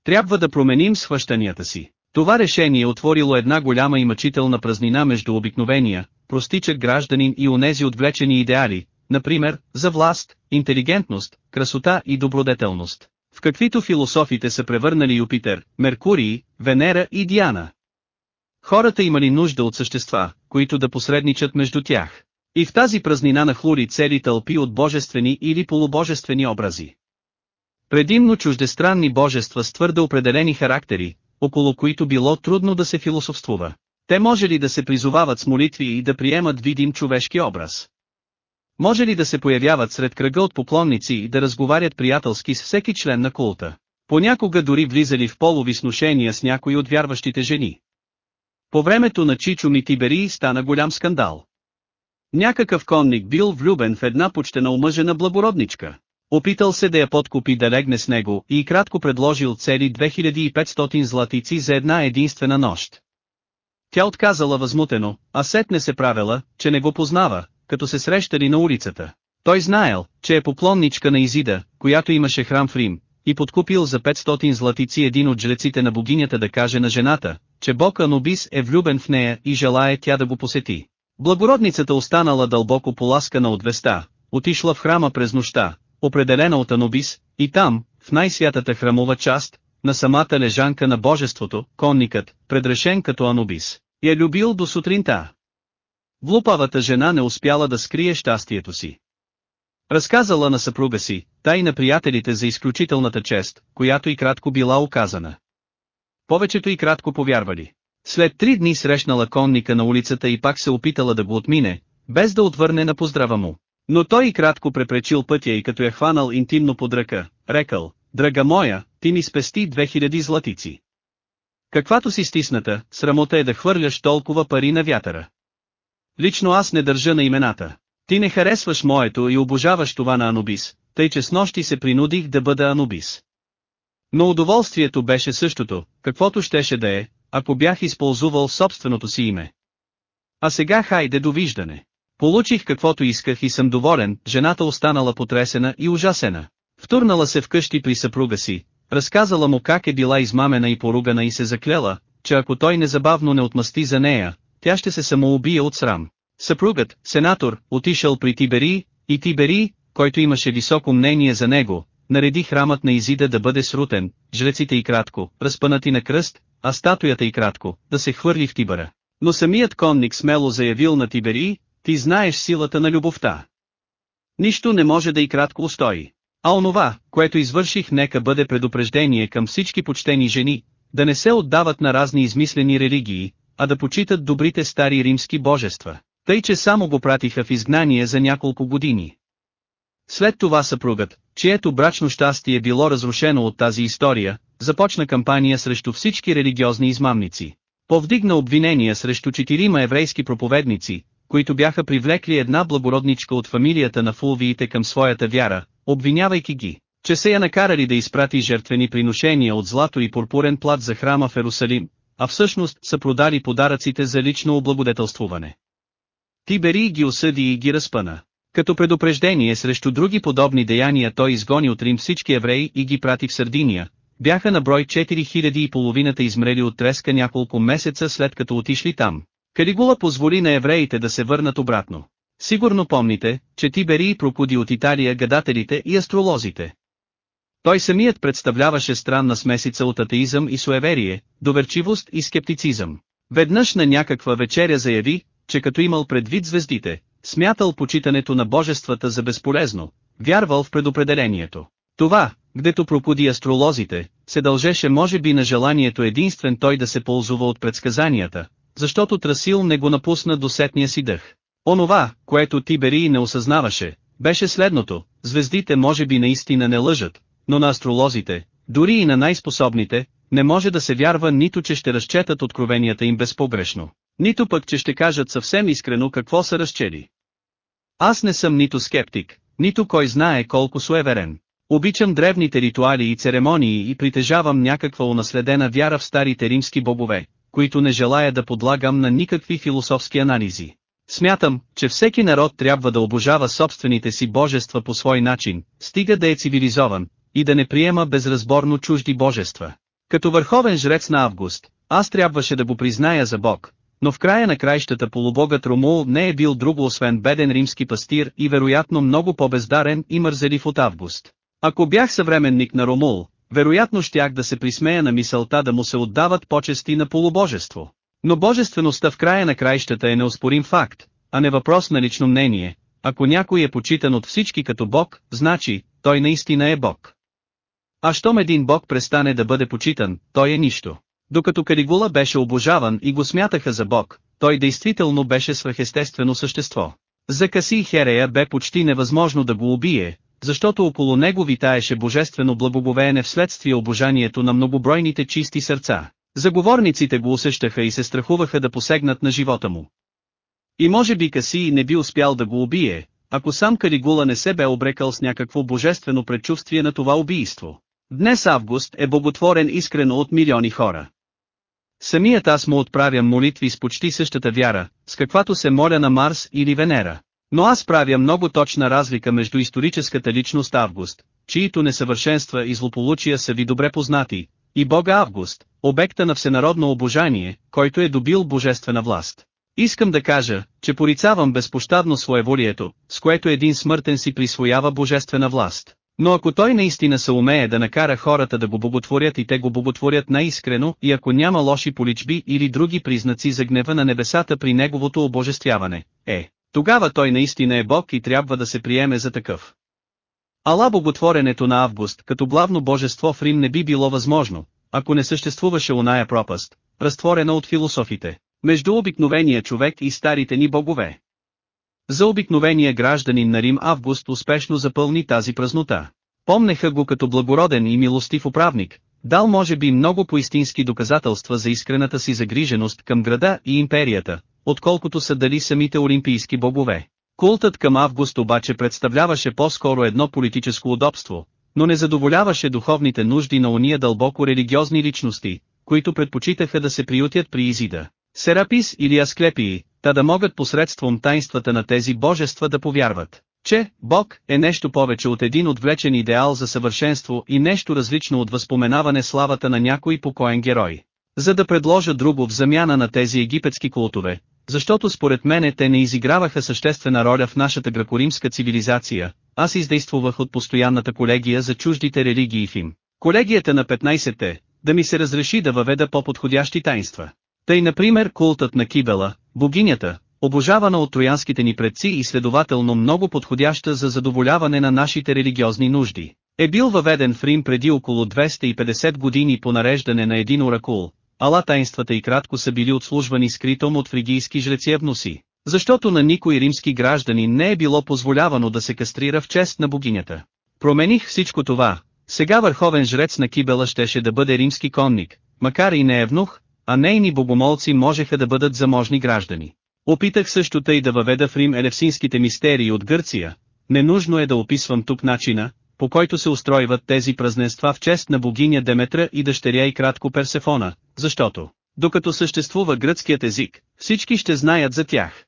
A: Трябва да променим схващанията си. Това решение е отворило една голяма и мъчителна празнина между обикновения, простичък гражданин и онези отвлечени идеали, например, за власт, интелигентност, красота и добродетелност, в каквито философите са превърнали Юпитер, Меркурий, Венера и Диана. Хората имали нужда от същества, които да посредничат между тях. И в тази празнина на хлури цели тълпи от божествени или полубожествени образи. Предимно чуждестранни божества с твърде определени характери, около които било трудно да се философствува. Те може ли да се призовават с молитви и да приемат видим човешки образ? Може ли да се появяват сред кръга от поклонници и да разговарят приятелски с всеки член на култа? Понякога дори влизали в полови сношения с някои от вярващите жени. По времето на Чичо тибери стана голям скандал. Някакъв конник бил влюбен в една почтена омъжена благородничка. Опитал се да я подкупи да легне с него и кратко предложил цели 2500 златици за една единствена нощ. Тя отказала възмутено, а сетне се правила, че не го познава, като се срещали на улицата. Той знаел, че е поклонничка на Изида, която имаше храм в Рим, и подкупил за 500 златици един от жреците на богинята да каже на жената, че бог Анубис е влюбен в нея и желая тя да го посети. Благородницата останала дълбоко поласкана от веста, отишла в храма през нощта, определена от Анубис, и там, в най-святата храмова част, на самата лежанка на божеството, конникът, предрешен като Анубис, я е любил до сутринта. Глупавата жена не успяла да скрие щастието си. Разказала на съпруга си, та и на приятелите за изключителната чест, която и кратко била оказана. Повечето и кратко повярвали. След три дни срещнала конника на улицата и пак се опитала да го отмине, без да отвърне на поздрава му. Но той и кратко препречил пътя и като я хванал интимно под ръка, рекал, драга моя, ти ми спести 2000 златици. Каквато си стисната, срамота е да хвърляш толкова пари на вятъра. Лично аз не държа на имената. Ти не харесваш моето и обожаваш това на Анубис, тъй че с нощи се принудих да бъда Анубис. Но удоволствието беше същото, каквото щеше да е, ако бях използвал собственото си име. А сега хайде довиждане. Получих каквото исках и съм доволен, жената останала потресена и ужасена. Втурнала се вкъщи при съпруга си, Разказала му как е била измамена и поругана и се заклела, че ако той незабавно не отмъсти за нея, тя ще се самоубие от срам. Съпругът, сенатор, отишъл при Тибери, и Тибери, който имаше високо мнение за него, нареди храмът на Изида да бъде срутен, жреците и кратко, разпънати на кръст, а статуята и кратко, да се хвърли в Тибъра. Но самият конник смело заявил на Тибери, ти знаеш силата на любовта. Нищо не може да и кратко устои. А онова, което извърших нека бъде предупреждение към всички почтени жени, да не се отдават на разни измислени религии, а да почитат добрите стари римски божества, тъй че само го пратиха в изгнание за няколко години. След това съпругът, чието брачно щастие било разрушено от тази история, започна кампания срещу всички религиозни измамници. Повдигна обвинения срещу четирима еврейски проповедници, които бяха привлекли една благородничка от фамилията на фулвиите към своята вяра, обвинявайки ги, че се я накарали да изпрати жертвени приношения от злато и пурпурен плат за храма в Ерусалим, а всъщност са продали подаръците за лично облагодетелствуване. Тиберий ги осъди и ги разпъна. Като предупреждение срещу други подобни деяния той изгони от Рим всички евреи и ги прати в Сърдиния, бяха на брой 4000 и половината измрели от треска няколко месеца след като отишли там. Калигула позволи на евреите да се върнат обратно. Сигурно помните, че Тиберий пропуди от Италия гадателите и астролозите. Той самият представляваше странна смесица от атеизъм и суеверие, доверчивост и скептицизъм. Веднъж на някаква вечеря заяви, че като имал предвид звездите, смятал почитането на божествата за безполезно, вярвал в предопределението. Това, гдето пропуди астролозите, се дължеше може би на желанието единствен той да се ползува от предсказанията, защото Трасил не го напусна до сетния си дъх. Онова, което Тиберий не осъзнаваше, беше следното, звездите може би наистина не лъжат, но на астролозите, дори и на най-способните, не може да се вярва нито че ще разчетат откровенията им безпогрешно, нито пък че ще кажат съвсем искрено какво са разчели. Аз не съм нито скептик, нито кой знае колко суеверен. Обичам древните ритуали и церемонии и притежавам някаква унаследена вяра в старите римски богове, които не желая да подлагам на никакви философски анализи. Смятам, че всеки народ трябва да обожава собствените си божества по свой начин, стига да е цивилизован, и да не приема безразборно чужди божества. Като върховен жрец на Август, аз трябваше да го призная за Бог, но в края на краищата полубогът Ромул не е бил друго освен беден римски пастир и вероятно много по-бездарен и мързелив от Август. Ако бях съвременник на Ромул, вероятно щях да се присмея на мисълта да му се отдават почести на полубожество. Но божествеността в края на краищата е неоспорим факт, а не въпрос на лично мнение. Ако някой е почитан от всички като Бог, значи, той наистина е Бог. А щом един Бог престане да бъде почитан, той е нищо. Докато Каригула беше обожаван и го смятаха за Бог, той действително беше свръхестествено същество. За Каси Херея бе почти невъзможно да го убие, защото около него витаеше божествено благоговеене вследствие обожанието на многобройните чисти сърца. Заговорниците го усещаха и се страхуваха да посегнат на живота му. И може би Касий не би успял да го убие, ако сам Каригула не се бе обрекал с някакво божествено предчувствие на това убийство. Днес Август е боготворен искрено от милиони хора. Самият аз му отправям молитви с почти същата вяра, с каквато се моля на Марс или Венера. Но аз правя много точна разлика между историческата личност Август, чието несъвършенства и злополучия са ви добре познати, и бога Август, обекта на всенародно обожание, който е добил божествена власт. Искам да кажа, че порицавам безпощадно своеволието, с което един смъртен си присвоява божествена власт. Но ако той наистина се умее да накара хората да го боготворят и те го боготворят най-искрено и ако няма лоши поличби или други признаци за гнева на небесата при неговото обожествяване, е, тогава той наистина е Бог и трябва да се приеме за такъв. Ала боготворенето на Август като главно божество в Рим не би било възможно, ако не съществуваше оная пропаст, разтворена от философите, между обикновения човек и старите ни богове. За обикновения гражданин на Рим Август успешно запълни тази празнота. Помнеха го като благороден и милостив управник, дал може би много поистински доказателства за искрената си загриженост към града и империята, отколкото са дали самите олимпийски богове. Култът към Август обаче представляваше по-скоро едно политическо удобство, но не задоволяваше духовните нужди на уния дълбоко религиозни личности, които предпочитаха да се приютят при Изида, Серапис или Асклепии, та да могат посредством тайнствата на тези божества да повярват, че Бог е нещо повече от един отвлечен идеал за съвършенство и нещо различно от възпоменаване славата на някой покоен герой. За да предложа друго в замяна на тези египетски култове, защото според мене те не изиграваха съществена роля в нашата гракоримска цивилизация, аз издействувах от постоянната колегия за чуждите религии в им. Колегията на 15-те, да ми се разреши да въведа по-подходящи тайнства. Тъй например култът на Кибела, богинята, обожавана от троянските ни предци и следователно много подходяща за задоволяване на нашите религиозни нужди, е бил въведен в Рим преди около 250 години по нареждане на един оракул, ала тайнствата и кратко са били отслужвани скритом от фригийски жреци евноси, защото на никой римски граждани не е било позволявано да се кастрира в чест на богинята. Промених всичко това, сега върховен жрец на кибела щеше да бъде римски конник, макар и не евнух, а нейни богомолци можеха да бъдат заможни граждани. Опитах също тъй да въведа в Рим елевсинските мистерии от Гърция, ненужно е да описвам тук начина, по който се устройват тези празненства в чест на богиня Деметра и дъщеря и кратко Персефона, защото, докато съществува гръцкият език, всички ще знаят за тях.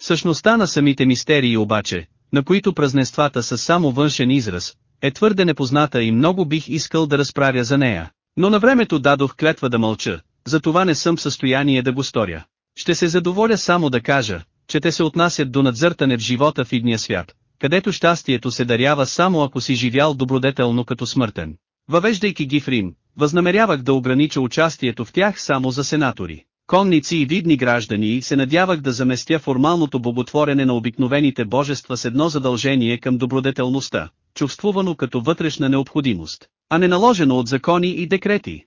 A: Същността на самите мистерии обаче, на които празненствата са само външен израз, е твърде непозната и много бих искал да разправя за нея. Но на времето дадох клетва да мълча, затова не съм в състояние да го сторя. Ще се задоволя само да кажа, че те се отнасят до надзъртане в живота в идния свят, където щастието се дарява само ако си живял добродетелно като смъртен. Въвеждайки ги в Рим, възнамерявах да огранича участието в тях само за сенатори, конници и видни граждани и се надявах да заместя формалното боготворене на обикновените божества с едно задължение към добродетелността, чувствувано като вътрешна необходимост, а не наложено от закони и декрети.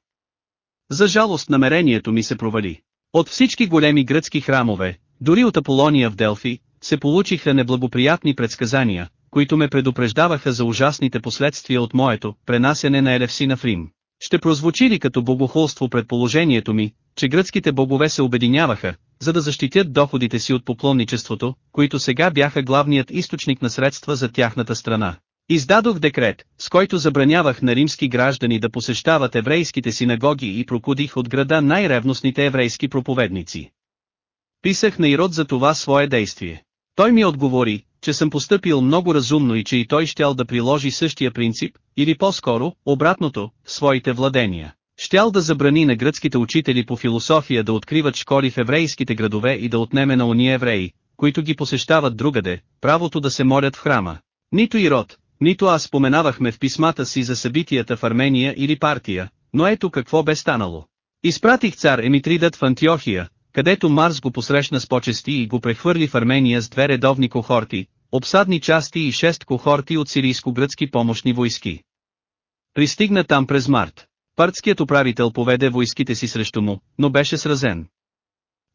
A: За жалост намерението ми се провали. От всички големи гръцки храмове, дори от Аполония в Делфи, се получиха неблагоприятни предсказания, които ме предупреждаваха за ужасните последствия от моето пренасене на Елевсина в Рим. Ще прозвучи ли като богохолство предположението ми, че гръцките богове се обединяваха, за да защитят доходите си от поклонничеството, които сега бяха главният източник на средства за тяхната страна. Издадох декрет, с който забранявах на римски граждани да посещават еврейските синагоги и прокудих от града най-ревностните еврейски проповедници. Писах на Ирод за това свое действие. Той ми отговори, че съм поступил много разумно и че и той щял да приложи същия принцип, или по-скоро, обратното, в своите владения. Щял да забрани на гръцките учители по философия да откриват школи в еврейските градове и да отнеме на уния евреи, които ги посещават другаде, правото да се молят в храма. Нито и род, нито аз споменавахме в писмата си за събитията в Армения или партия, но ето какво бе станало. Изпратих цар Емитридът в Антиохия, където Марс го посрещна с почести и го прехвърли в Армения с две редовни кохорти, обсадни части и шест кохорти от сирийско-гръцки помощни войски. Пристигна там през март. Партският управител поведе войските си срещу му, но беше сразен.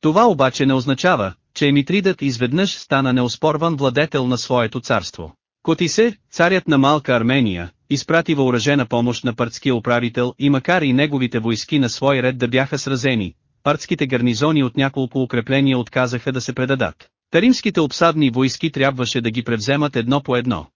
A: Това обаче не означава, че Емитридът изведнъж стана неоспорван владетел на своето царство. Котисе, царят на Малка Армения, изпрати въоръжена помощ на партския управител и макар и неговите войски на свой ред да бяха сразени, партските гарнизони от няколко укрепления отказаха да се предадат. Таримските обсадни войски трябваше да ги превземат едно по едно.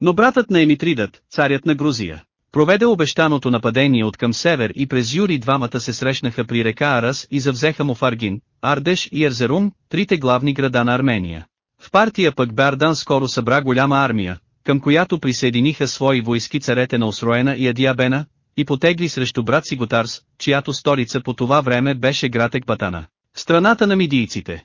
A: Но братът на Емитридът, царят на Грузия, проведе обещаното нападение от към север и през юри двамата се срещнаха при река Арас и завзеха му Фаргин, Ардеш и Ерзерум, трите главни града на Армения. В партия пък Бардан скоро събра голяма армия, към която присъединиха свои войски царете на Осроена и Адиабена, и потегли срещу брат си Готарс, чиято столица по това време беше град Екбатана. Страната на мидийците.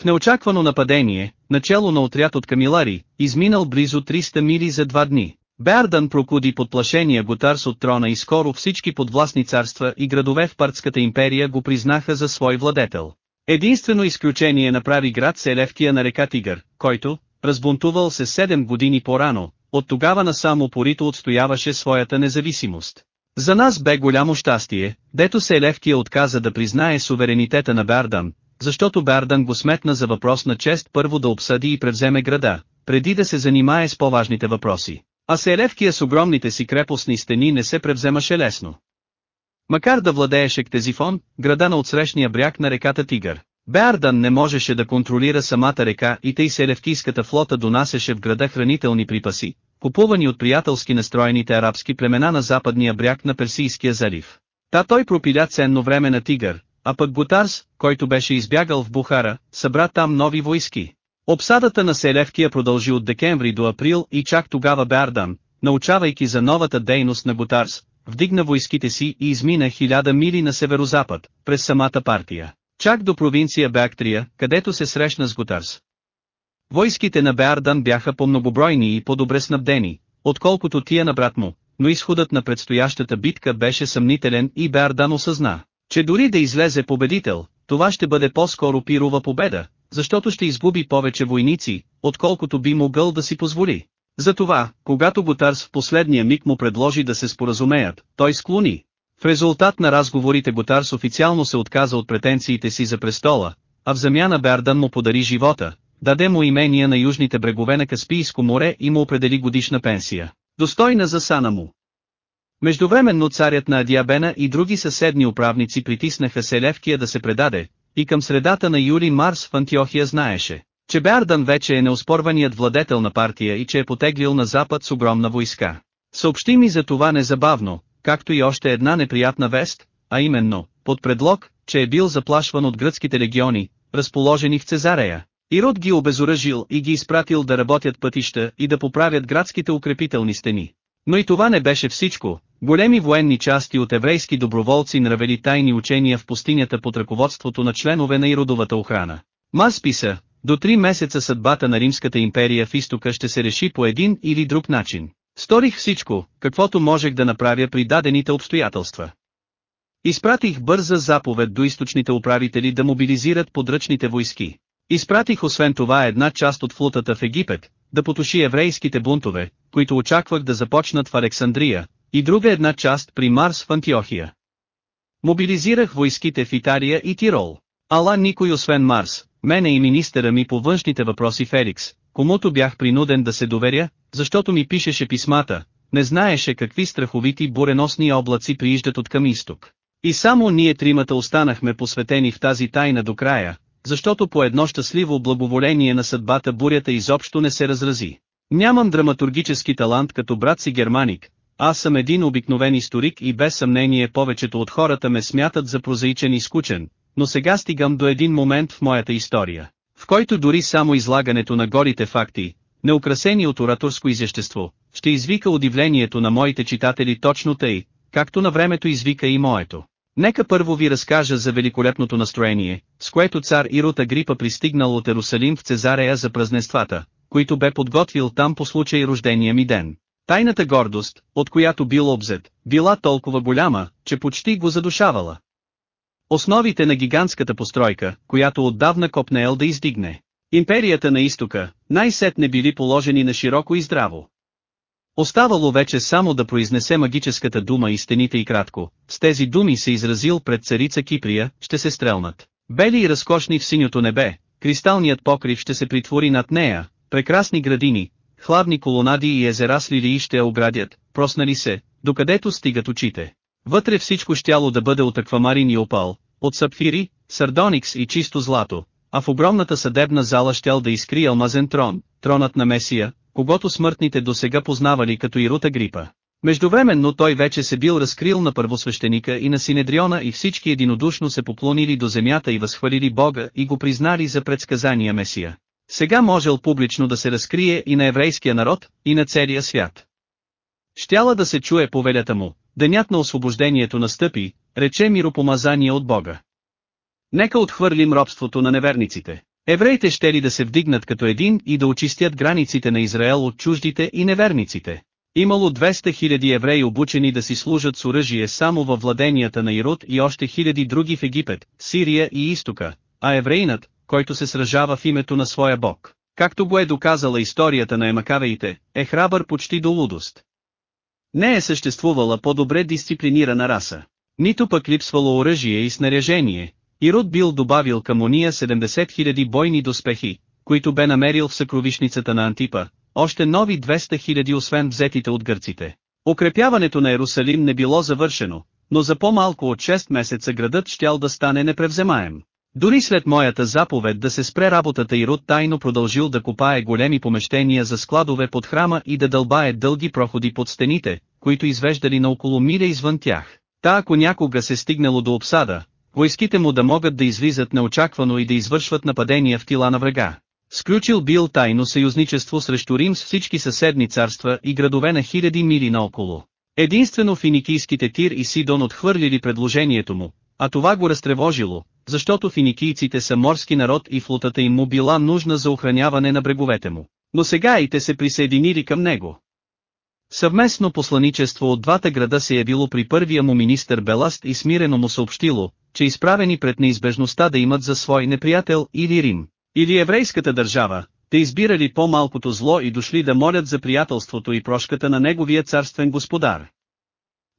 A: В неочаквано нападение, начало на отряд от камилари, изминал близо 300 мили за два дни, Беардан прокуди подплашения Готарс от трона и скоро всички подвластни царства и градове в Партската империя го признаха за свой владетел. Единствено изключение направи град Селевкия на река Тигър, който, разбунтувал се 7 години по-рано, от тогава насам упорито отстояваше своята независимост. За нас бе голямо щастие, дето се Левкия е отказа да признае суверенитета на Бардан, защото Бардан го сметна за въпрос на чест първо да обсъди и превземе града, преди да се занимае с по-важните въпроси. А Селевкия с огромните си крепостни стени не се превземаше лесно. Макар да владееше Ктезифон, града на отсрещния бряг на реката Тигър, Беардан не можеше да контролира самата река и тъй селевкийската флота донасеше в града хранителни припаси, купувани от приятелски настроените арабски племена на западния бряг на Персийския залив. Та той пропиля ценно време на Тигър, а пък Бутарс, който беше избягал в Бухара, събра там нови войски. Обсадата на Селевкия продължи от декември до април и чак тогава Беардан, научавайки за новата дейност на Бутарс, вдигна войските си и измина хиляда мили на северозапад, през самата партия. Чак до провинция Бактрия, където се срещна с Гутарс. Войските на Беардан бяха по-многобройни и по-добре снабдени, отколкото тия на брат му, но изходът на предстоящата битка беше съмнителен и Беардан осъзна, че дори да излезе победител, това ще бъде по-скоро пирова победа, защото ще изгуби повече войници, отколкото би могъл да си позволи. Затова, когато Гутарс в последния миг му предложи да се споразумеят, той склони, в резултат на разговорите Готарс официално се отказа от претенциите си за престола, а в замяна Бердан му подари живота, даде му имения на южните брегове на Каспийско море и му определи годишна пенсия, достойна за сана му. Междувременно царят на Адиабена и други съседни управници притиснаха Селевкия да се предаде, и към средата на Юли Марс в Антиохия знаеше, че Бердан вече е неоспорваният владетел на партия и че е потеглил на запад с огромна войска. Съобщи ми за това незабавно, както и още една неприятна вест, а именно, под предлог, че е бил заплашван от гръцките легиони, разположени в Цезарея. Ирод ги обезоръжил и ги изпратил да работят пътища и да поправят градските укрепителни стени. Но и това не беше всичко, големи военни части от еврейски доброволци нравели тайни учения в пустинята под ръководството на членове на Иродовата охрана. Мас писа, до три месеца съдбата на Римската империя в изтока ще се реши по един или друг начин. Сторих всичко, каквото можех да направя при дадените обстоятелства. Изпратих бърза заповед до източните управители да мобилизират подръчните войски. Изпратих освен това една част от флотата в Египет, да потуши еврейските бунтове, които очаквах да започнат в Александрия, и друга една част при Марс в Антиохия. Мобилизирах войските в Италия и Тирол. Ала никой освен Марс, мене и министъра ми по външните въпроси Феликс, комуто бях принуден да се доверя, защото ми пишеше писмата, не знаеше какви страховити буреносни облаци прииждат от към изток. И само ние тримата останахме посветени в тази тайна до края, защото по едно щастливо благоволение на съдбата бурята изобщо не се разрази. Нямам драматургически талант като брат си германик, аз съм един обикновен историк и без съмнение повечето от хората ме смятат за прозаичен и скучен, но сега стигам до един момент в моята история, в който дори само излагането на горите факти, неукрасени от ораторско изящество, ще извика удивлението на моите читатели точно тъй, както на времето извика и моето. Нека първо ви разкажа за великолепното настроение, с което цар Ирота грипа пристигнал от Ерусалим в Цезарея за празненствата, които бе подготвил там по случай рождения ми ден. Тайната гордост, от която бил обзет, била толкова голяма, че почти го задушавала. Основите на гигантската постройка, която отдавна копнел да издигне. Империята на изтока, най-сетне били положени на широко и здраво. Оставало вече само да произнесе магическата дума и стените и кратко, с тези думи се изразил пред царица Киприя, ще се стрелнат. Бели и разкошни в синьото небе, кристалният покрив ще се притвори над нея, прекрасни градини, хладни колонади и езера с лилии ще я оградят, проснали се, докъдето стигат очите. Вътре всичко щяло да бъде от аквамарин и опал, от сапфири, сардоникс и чисто злато, а в огромната съдебна зала щел да изкри алмазен трон, тронът на Месия, когато смъртните досега познавали като Ирута Грипа. Междувременно той вече се бил разкрил на първосвещеника и на Синедриона и всички единодушно се поклонили до земята и възхвалили Бога и го признали за предсказания Месия. Сега можел публично да се разкрие и на еврейския народ, и на целия свят. Щяла да се чуе повелята му, денят на освобождението настъпи, рече миропомазание от Бога. Нека отхвърлим робството на неверниците. Евреите ще ли да се вдигнат като един и да очистят границите на Израел от чуждите и неверниците. Имало 200 000 евреи обучени да си служат с оръжие само във владенията на Ирод и още хиляди други в Египет, Сирия и Истока, а евреинът, който се сражава в името на своя бог, както го е доказала историята на емакавеите, е храбър почти до лудост. Не е съществувала по-добре дисциплинирана раса. Нито пък липсвало оръжие и снаряжение, и бил добавил към уния 70 000 бойни доспехи, които бе намерил в съкровишницата на Антипа, още нови 200 000 освен взетите от гърците. Укрепяването на Иерусалим не било завършено, но за по-малко от 6 месеца градът щял да стане непревземаем. Дори след моята заповед да се спре работата и Руд тайно продължил да копае големи помещения за складове под храма и да дълбае дълги проходи под стените, които извеждали на около миля извън тях. Та ако някога се стигнало до обсада, войските му да могат да излизат неочаквано и да извършват нападения в тила на врага. Сключил бил тайно съюзничество срещу Рим с всички съседни царства и градове на хиляди мили наоколо. Единствено финикийските Тир и Сидон отхвърлили предложението му, а това го разтревожило, защото финикийците са морски народ и флотата им му била нужна за охраняване на бреговете му. Но сега и те се присъединили към него. Съвместно посланичество от двата града се явило при първия му министър Беласт и смирено му съобщило, че изправени пред неизбежността да имат за свой неприятел или Рим, или еврейската държава, те избирали по-малкото зло и дошли да молят за приятелството и прошката на неговия царствен господар.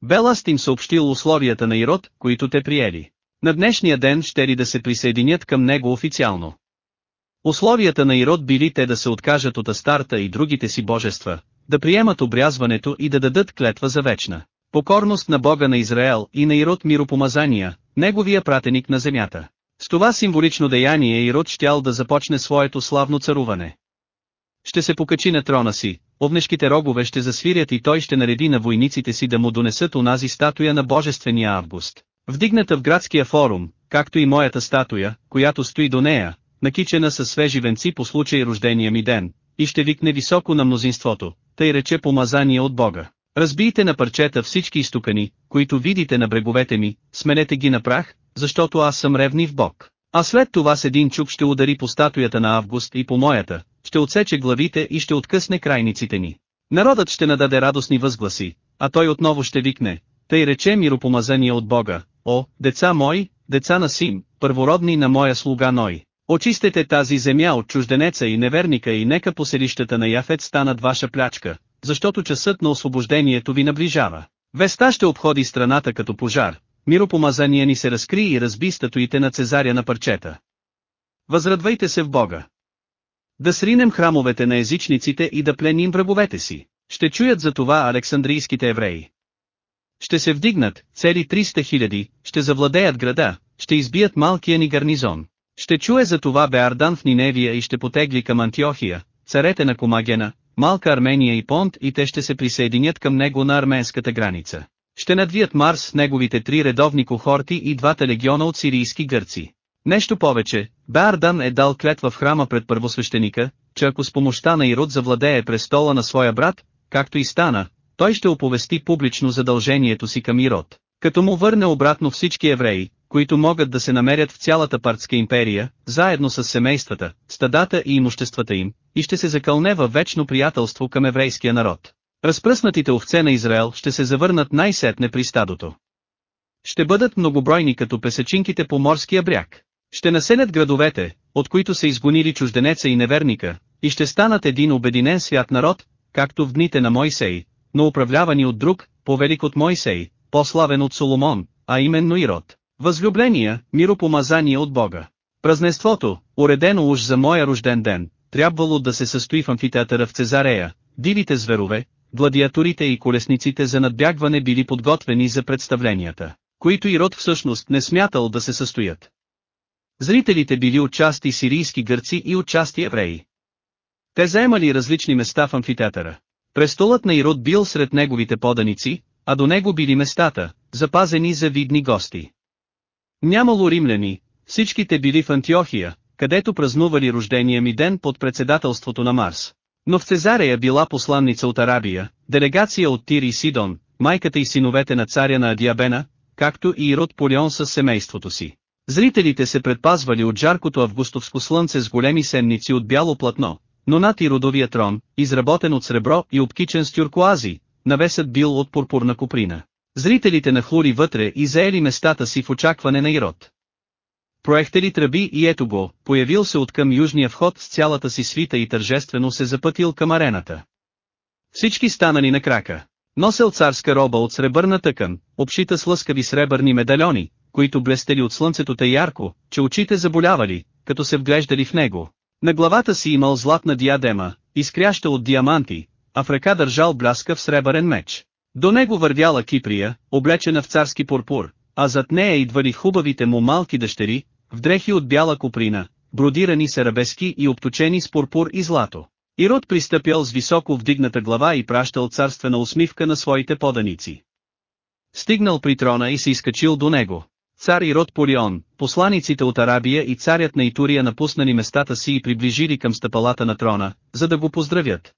A: Беласт им съобщил условията на Ирод, които те приели. На днешния ден ще ли да се присъединят към него официално. Условията на Ирод били те да се откажат от Астарта и другите си божества, да приемат обрязването и да дадат клетва за вечна Покорност на Бога на Израел и на Ирод миропомазания, неговия пратеник на земята. С това символично деяние Ирод щял да започне своето славно царуване. Ще се покачи на трона си, овнешките рогове ще засвирят и той ще нареди на войниците си да му донесат онази статуя на Божествения Август. Вдигната в градския форум, както и моята статуя, която стои до нея, накичена със свежи венци по случай рождения ми ден, и ще викне високо на мнозинството, тъй рече помазание от Бога. Разбийте на парчета всички изтукани, които видите на бреговете ми, сменете ги на прах, защото аз съм ревнив бог. А след това с един чук ще удари по статуята на Август и по моята, ще отсече главите и ще откъсне крайниците ни. Народът ще нададе радостни възгласи, а той отново ще викне, тъй рече миропомазание от Бога, о, деца мои, деца на Сим, първородни на моя слуга Ной. Очистете тази земя от чужденеца и неверника и нека поселищата на Яфет станат ваша плячка, защото часът на освобождението ви наближава. Веста ще обходи страната като пожар, Миропомазания ни се разкри и разби статуите на Цезаря на парчета. Възрадвайте се в Бога. Да сринем храмовете на езичниците и да пленим враговете си. Ще чуят за това александрийските евреи. Ще се вдигнат, цели 300 хиляди, ще завладеят града, ще избият малкия ни гарнизон. Ще чуе за това Беардан в Ниневия и ще потегли към Антиохия, царете на Комагена, малка Армения и Понт и те ще се присъединят към него на арменската граница. Ще надвият Марс с неговите три редовни кохорти и двата легиона от сирийски гърци. Нещо повече, Беардан е дал клетва в храма пред първосвещеника, че ако с помощта на Ирод завладее престола на своя брат, както и стана, той ще оповести публично задължението си към Ирод, като му върне обратно всички евреи, които могат да се намерят в цялата партска империя, заедно с семействата, стадата и имуществата им, и ще се закълне във вечно приятелство към еврейския народ. Разпръснатите овце на Израел ще се завърнат най-сетне при стадото. Ще бъдат многобройни като песечинките по морския бряг. Ще населят градовете, от които са изгонили чужденеца и неверника, и ще станат един обединен свят народ, както в дните на Мойсей, но управлявани от друг, повелик от Мойсей, по-славен от Соломон, а именно Ирод. Възлюбления, миропомазание от Бога. Празнеството, уредено уж за моя рожден ден, трябвало да се състои в амфитеатъра в Цезарея, дивите зверове, гладиаторите и колесниците за надбягване били подготвени за представленията, които Ирод всъщност не смятал да се състоят. Зрителите били отчасти сирийски гърци и отчасти евреи. Те заемали различни места в амфитеатъра. Престолът на Ирод бил сред неговите поданици, а до него били местата, запазени за видни гости. Нямало римляни, всичките били в Антиохия, където празнували рождения ми ден под председателството на Марс. Но в Цезарея била посланница от Арабия, делегация от Тир и Сидон, майката и синовете на царя на Адиабена, както и Ирод Полион с семейството си. Зрителите се предпазвали от жаркото августовско слънце с големи сенници от бяло платно, но над и родовия трон, изработен от сребро и обкичен с тюркоази, навесът бил от пурпурна куприна. Зрителите нахлури вътре и заели местата си в очакване на Ирод проехтели тръби и ето го, появил се от към южния вход с цялата си свита и тържествено се запътил към арената. Всички станали на крака. Носел царска роба от сребърна тъкан, обшита с лъскави сребърни медальони, които блестели от слънцето те ярко, че очите заболявали, като се вглеждали в него. На главата си имал златна диадема, изкряща от диаманти, а в ръка държал бляска в сребърен меч. До него вървяла Киприя, облечена в царски пурпур, а зад нея идвали хубавите му малки дъщери, в дрехи от бяла куприна, бродирани с арабески и обточени с пурпур и злато. Ирод пристъпял с високо вдигната глава и пращал царствена усмивка на своите поданици. Стигнал при трона и се изкачил до него. Цар Ирод Полион, посланиците от Арабия и царят на Итурия напуснали местата си и приближили към стъпалата на трона, за да го поздравят.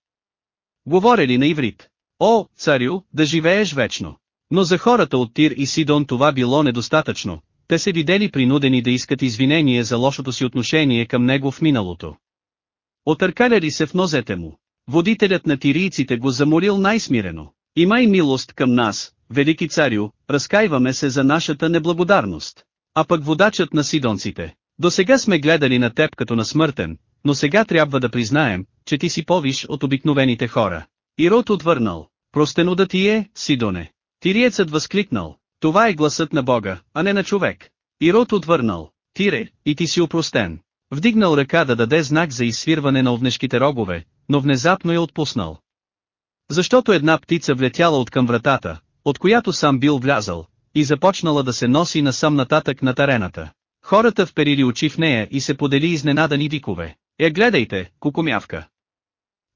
A: Говорели на иврит. О, царю, да живееш вечно! Но за хората от Тир и Сидон това било недостатъчно, те се видели принудени да искат извинение за лошото си отношение към него в миналото. Отъркаляли се в нозете му. Водителят на тирийците го заморил най-смирено. Имай милост към нас, велики царю, разкайваме се за нашата неблагодарност. А пък водачът на сидонците. До сега сме гледали на теб като на смъртен, но сега трябва да признаем, че ти си повиш от обикновените хора. Ирод отвърнал. Простено да ти е, Сидоне. Тириецът възкликнал. Това е гласът на Бога, а не на човек. И Рот отвърнал, Тире, и ти си упростен. Вдигнал ръка да даде знак за изсвирване на овнешките рогове, но внезапно я отпуснал. Защото една птица влетяла от към вратата, от която сам бил влязал, и започнала да се носи насам нататък на тарената. Хората вперили очи в нея и се подели изненадани викове. Е гледайте, кукумявка!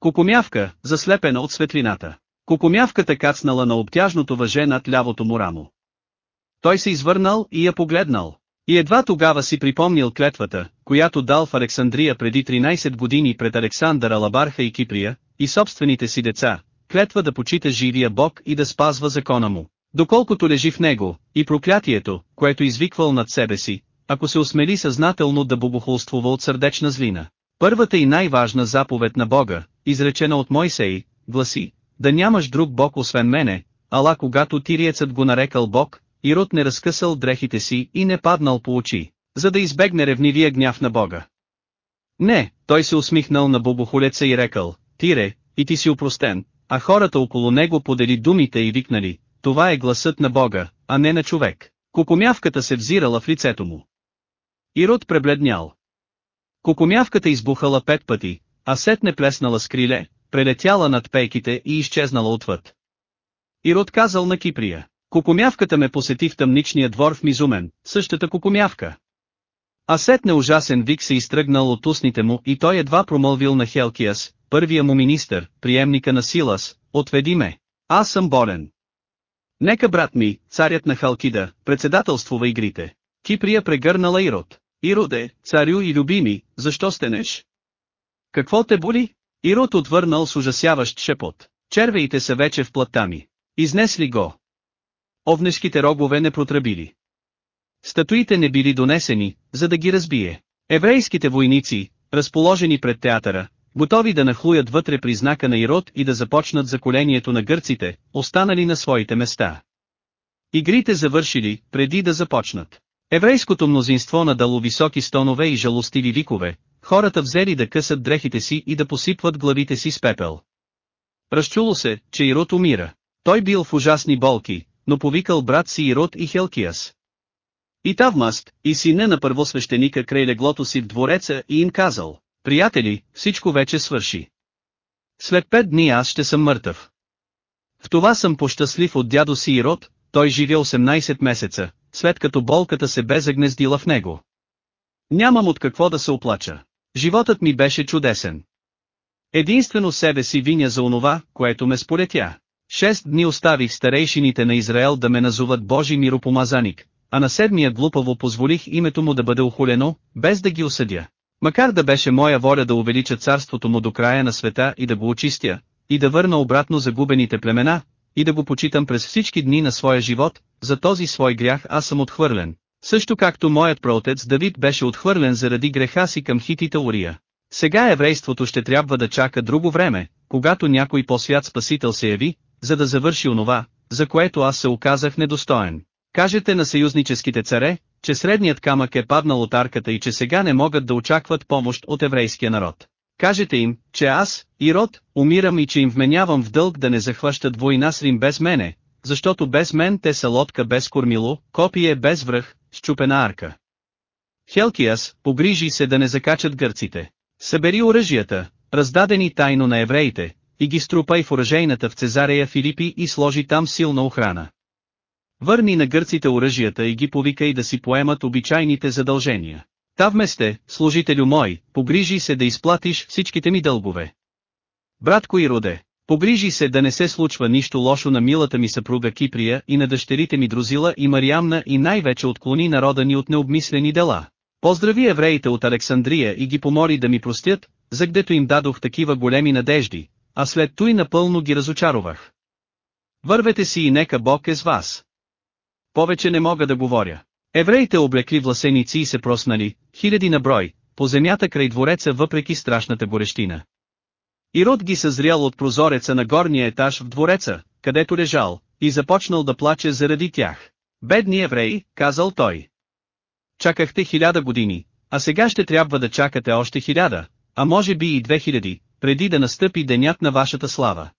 A: Кукумявка, заслепена от светлината. Кукумявката кацнала на обтяжното въже над лявото му рамо. Той се извърнал и я погледнал. И едва тогава си припомнил клетвата, която дал в Александрия преди 13 години пред Александър Алабарха и Киприя, и собствените си деца, клетва да почита живия Бог и да спазва закона му. Доколкото лежи в него, и проклятието, което извиквал над себе си, ако се осмели съзнателно да богохулствува от сърдечна злина. Първата и най-важна заповед на Бога, изречена от Мойсей, гласи, да нямаш друг Бог освен мене, ала когато тириецът го нарекал Бог, и Рут не разкъсал дрехите си и не паднал по очи, за да избегне ревнивия гняв на Бога. Не, той се усмихнал на бубохолеца и рекал, тире, и ти си упростен, а хората около него подели думите и викнали, това е гласът на Бога, а не на човек. Кокомявката се взирала в лицето му. Ирод пребледнял. Кокомявката избухала пет пъти, а сетне плеснала с криле, прелетяла над пейките и изчезнала отвъд. Ирод казал на Киприя. Кукумявката ме посети в тъмничния двор в Мизумен, същата кукумявка. А на ужасен вик се изтръгнал от устните му и той едва промълвил на Хелкиас, първия му министър, приемника на Силас, отведи ме. Аз съм болен. Нека брат ми, царят на Халкида, председателствува игрите. Киприя прегърнала Ирод. Ироде, царю и любими, защо стенеш? Какво те боли? Ирод отвърнал с ужасяващ шепот. Червеите са вече в плътта ми. Изнесли го овнешките рогове не протрабили. Статуите не били донесени, за да ги разбие. Еврейските войници, разположени пред театъра, готови да нахлуят вътре при знака на Ирод и да започнат заколението на гърците, останали на своите места. Игрите завършили, преди да започнат. Еврейското мнозинство надало високи стонове и жалостиви викове, хората взели да късат дрехите си и да посипват главите си с пепел. Разчуло се, че Ирод умира. Той бил в ужасни болки, но повикал брат си Ирод и Хелкияс. И Тавмаст, и сина на първосвещеника край леглото си в двореца и им казал, приятели, всичко вече свърши. След пет дни аз ще съм мъртъв. В това съм пощастлив от дядо си Ирод, той живя 18 месеца, след като болката се бе загнездила в него. Нямам от какво да се оплача. Животът ми беше чудесен. Единствено себе си виня за онова, което ме сполетя. Шест дни оставих старейшините на Израел да ме назоват Божи миропомазаник, а на седмия глупаво позволих името му да бъде охулено, без да ги осъдя. Макар да беше моя воля да увелича царството му до края на света и да го очистя, и да върна обратно загубените племена, и да го почитам през всички дни на своя живот, за този свой грях аз съм отхвърлен. Също както моят проотец Давид беше отхвърлен заради греха си към хитите Ория. Сега еврейството ще трябва да чака друго време, когато някой по-свят спасител се яви, за да завърши онова, за което аз се оказах недостоен. Кажете на съюзническите царе, че средният камък е паднал от арката и че сега не могат да очакват помощ от еврейския народ. Кажете им, че аз, и род, умирам и че им вменявам в дълг да не захващат война с Рим без мене, защото без мен те са лодка без кормило, копие без връх, щупена арка. Хелкиас погрижи се да не закачат гърците. Събери оръжията, раздадени тайно на евреите, и ги струпай в оръжейната в Цезарея Филипи и сложи там силна охрана. Върни на гърците оръжията и ги повикай да си поемат обичайните задължения. Та вместе, служителю мой, погрижи се да изплатиш всичките ми дългове. Братко и роде, погрижи се да не се случва нищо лошо на милата ми съпруга Киприя и на дъщерите ми Друзила и Мариамна и най-вече отклони народа ни от необмислени дела. Поздрави евреите от Александрия и ги помоли да ми простят, за гдето им дадох такива големи надежди, а след той напълно ги разочаровах. Вървете си и нека Бог е с вас. Повече не мога да говоря. Евреите облекли власеници и се проснали, хиляди на брой, по земята край двореца въпреки страшната горещина. Ирод ги съзрял от прозореца на горния етаж в двореца, където лежал, и започнал да плаче заради тях. Бедни евреи, казал той. Чакахте хиляда години, а сега ще трябва да чакате още хиляда, а може би и две хиляди, преди да настъпи денят на вашата слава.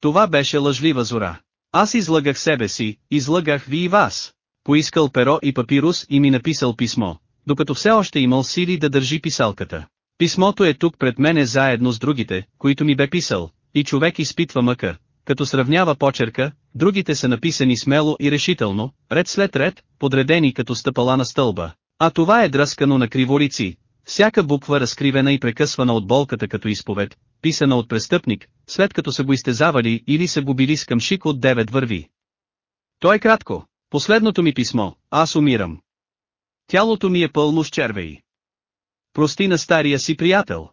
A: Това беше лъжлива зора. Аз излагах себе си, излагах ви и вас. Поискал перо и папирус и ми написал писмо, докато все още имал сили да държи писалката. Писмото е тук пред мене заедно с другите, които ми бе писал, и човек изпитва мъка, като сравнява почерка, другите са написани смело и решително, ред след ред, подредени като стъпала на стълба. А това е дръскано на криворици, всяка буква разкривена и прекъсвана от болката като изповед, писана от престъпник, след като са го изтезавали или са го били с къмшик от девет върви. Той е кратко. Последното ми писмо, аз умирам. Тялото ми е пълно с червеи. Прости на стария си приятел.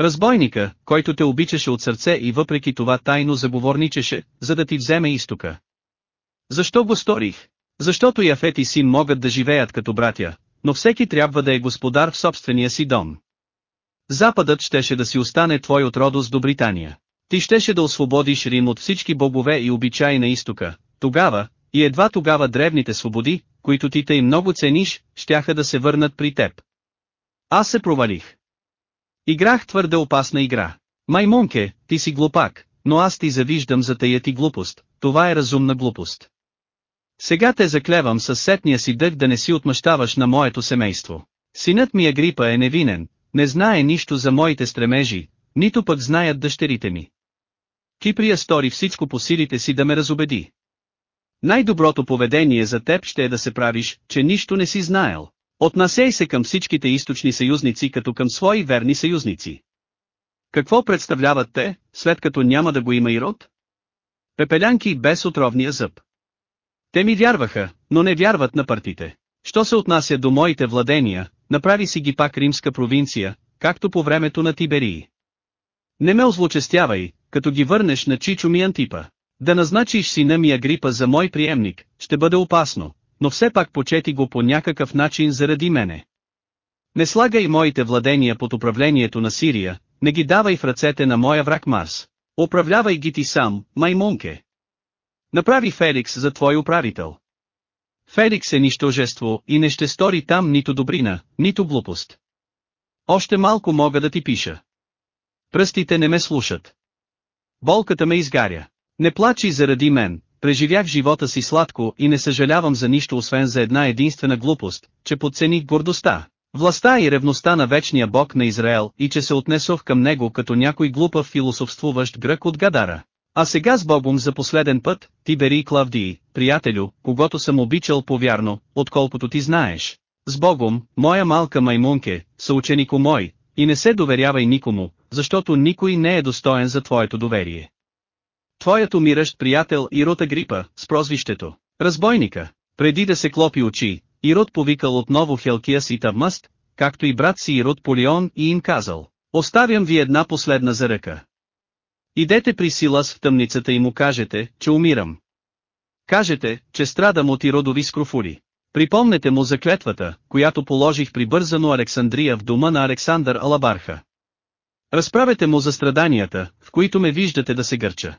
A: Разбойника, който те обичаше от сърце и въпреки това тайно заговорничеше, за да ти вземе изтока. Защо го сторих? Защото Яфет и син могат да живеят като братя, но всеки трябва да е господар в собствения си дом. Западът щеше да си остане твой от родос до Британия. Ти щеше да освободиш Рим от всички богове и обичаи на изтока, тогава, и едва тогава древните свободи, които ти тъй много цениш, щяха да се върнат при теб. Аз се провалих. Играх твърде опасна игра. Маймунке, ти си глупак, но аз ти завиждам за тая ти глупост, това е разумна глупост. Сега те заклевам със сетния си дъх да не си отмъщаваш на моето семейство. Синът ми Агрипа е, е невинен, не знае нищо за моите стремежи, нито пък знаят дъщерите ми. Киприя стори всичко по силите си да ме разобеди. Най-доброто поведение за теб ще е да се правиш, че нищо не си знаел. Отнасей се към всичките източни съюзници като към свои верни съюзници. Какво представляват те, след като няма да го има и род? Пепелянки без отровния зъб. Те ми вярваха, но не вярват на партите. Що се отнася до моите владения, направи си ги пак римска провинция, както по времето на Тиберии. Не ме озлочестявай, като ги върнеш на Чичо ми Антипа. Да назначиш сина ми Агрипа за мой приемник, ще бъде опасно, но все пак почети го по някакъв начин заради мене. Не слагай моите владения под управлението на Сирия, не ги давай в ръцете на моя враг Марс. Управлявай ги ти сам, маймунке. Направи Феликс за твой управител. Феликс е нищожество и не ще стори там нито добрина, нито глупост. Още малко мога да ти пиша. Пръстите не ме слушат. Болката ме изгаря. Не плачи заради мен, преживях живота си сладко и не съжалявам за нищо освен за една единствена глупост, че подцених гордостта, властта и ревността на вечния бог на Израел и че се отнесох към него като някой глупав философствуващ грък от Гадара. А сега с Богом за последен път, бери Клавдии, приятелю, когато съм обичал повярно, отколкото ти знаеш. С Богом, моя малка маймунке, съученико мой, и не се доверявай никому, защото никой не е достоен за твоето доверие. Твоят умиращ приятел Ирота Грипа, с прозвището Разбойника, преди да се клопи очи, Ирод повикал отново Хелкия си Тавмъст, както и брат си Ирод Полион и им казал, оставям ви една последна заръка. Идете при Силас в тъмницата и му кажете, че умирам. Кажете, че страдам от иродови скрофули. Припомнете му за клетвата, която положих при бързано Александрия в дома на Александър Алабарха. Разправете му за страданията, в които ме виждате да се гърча.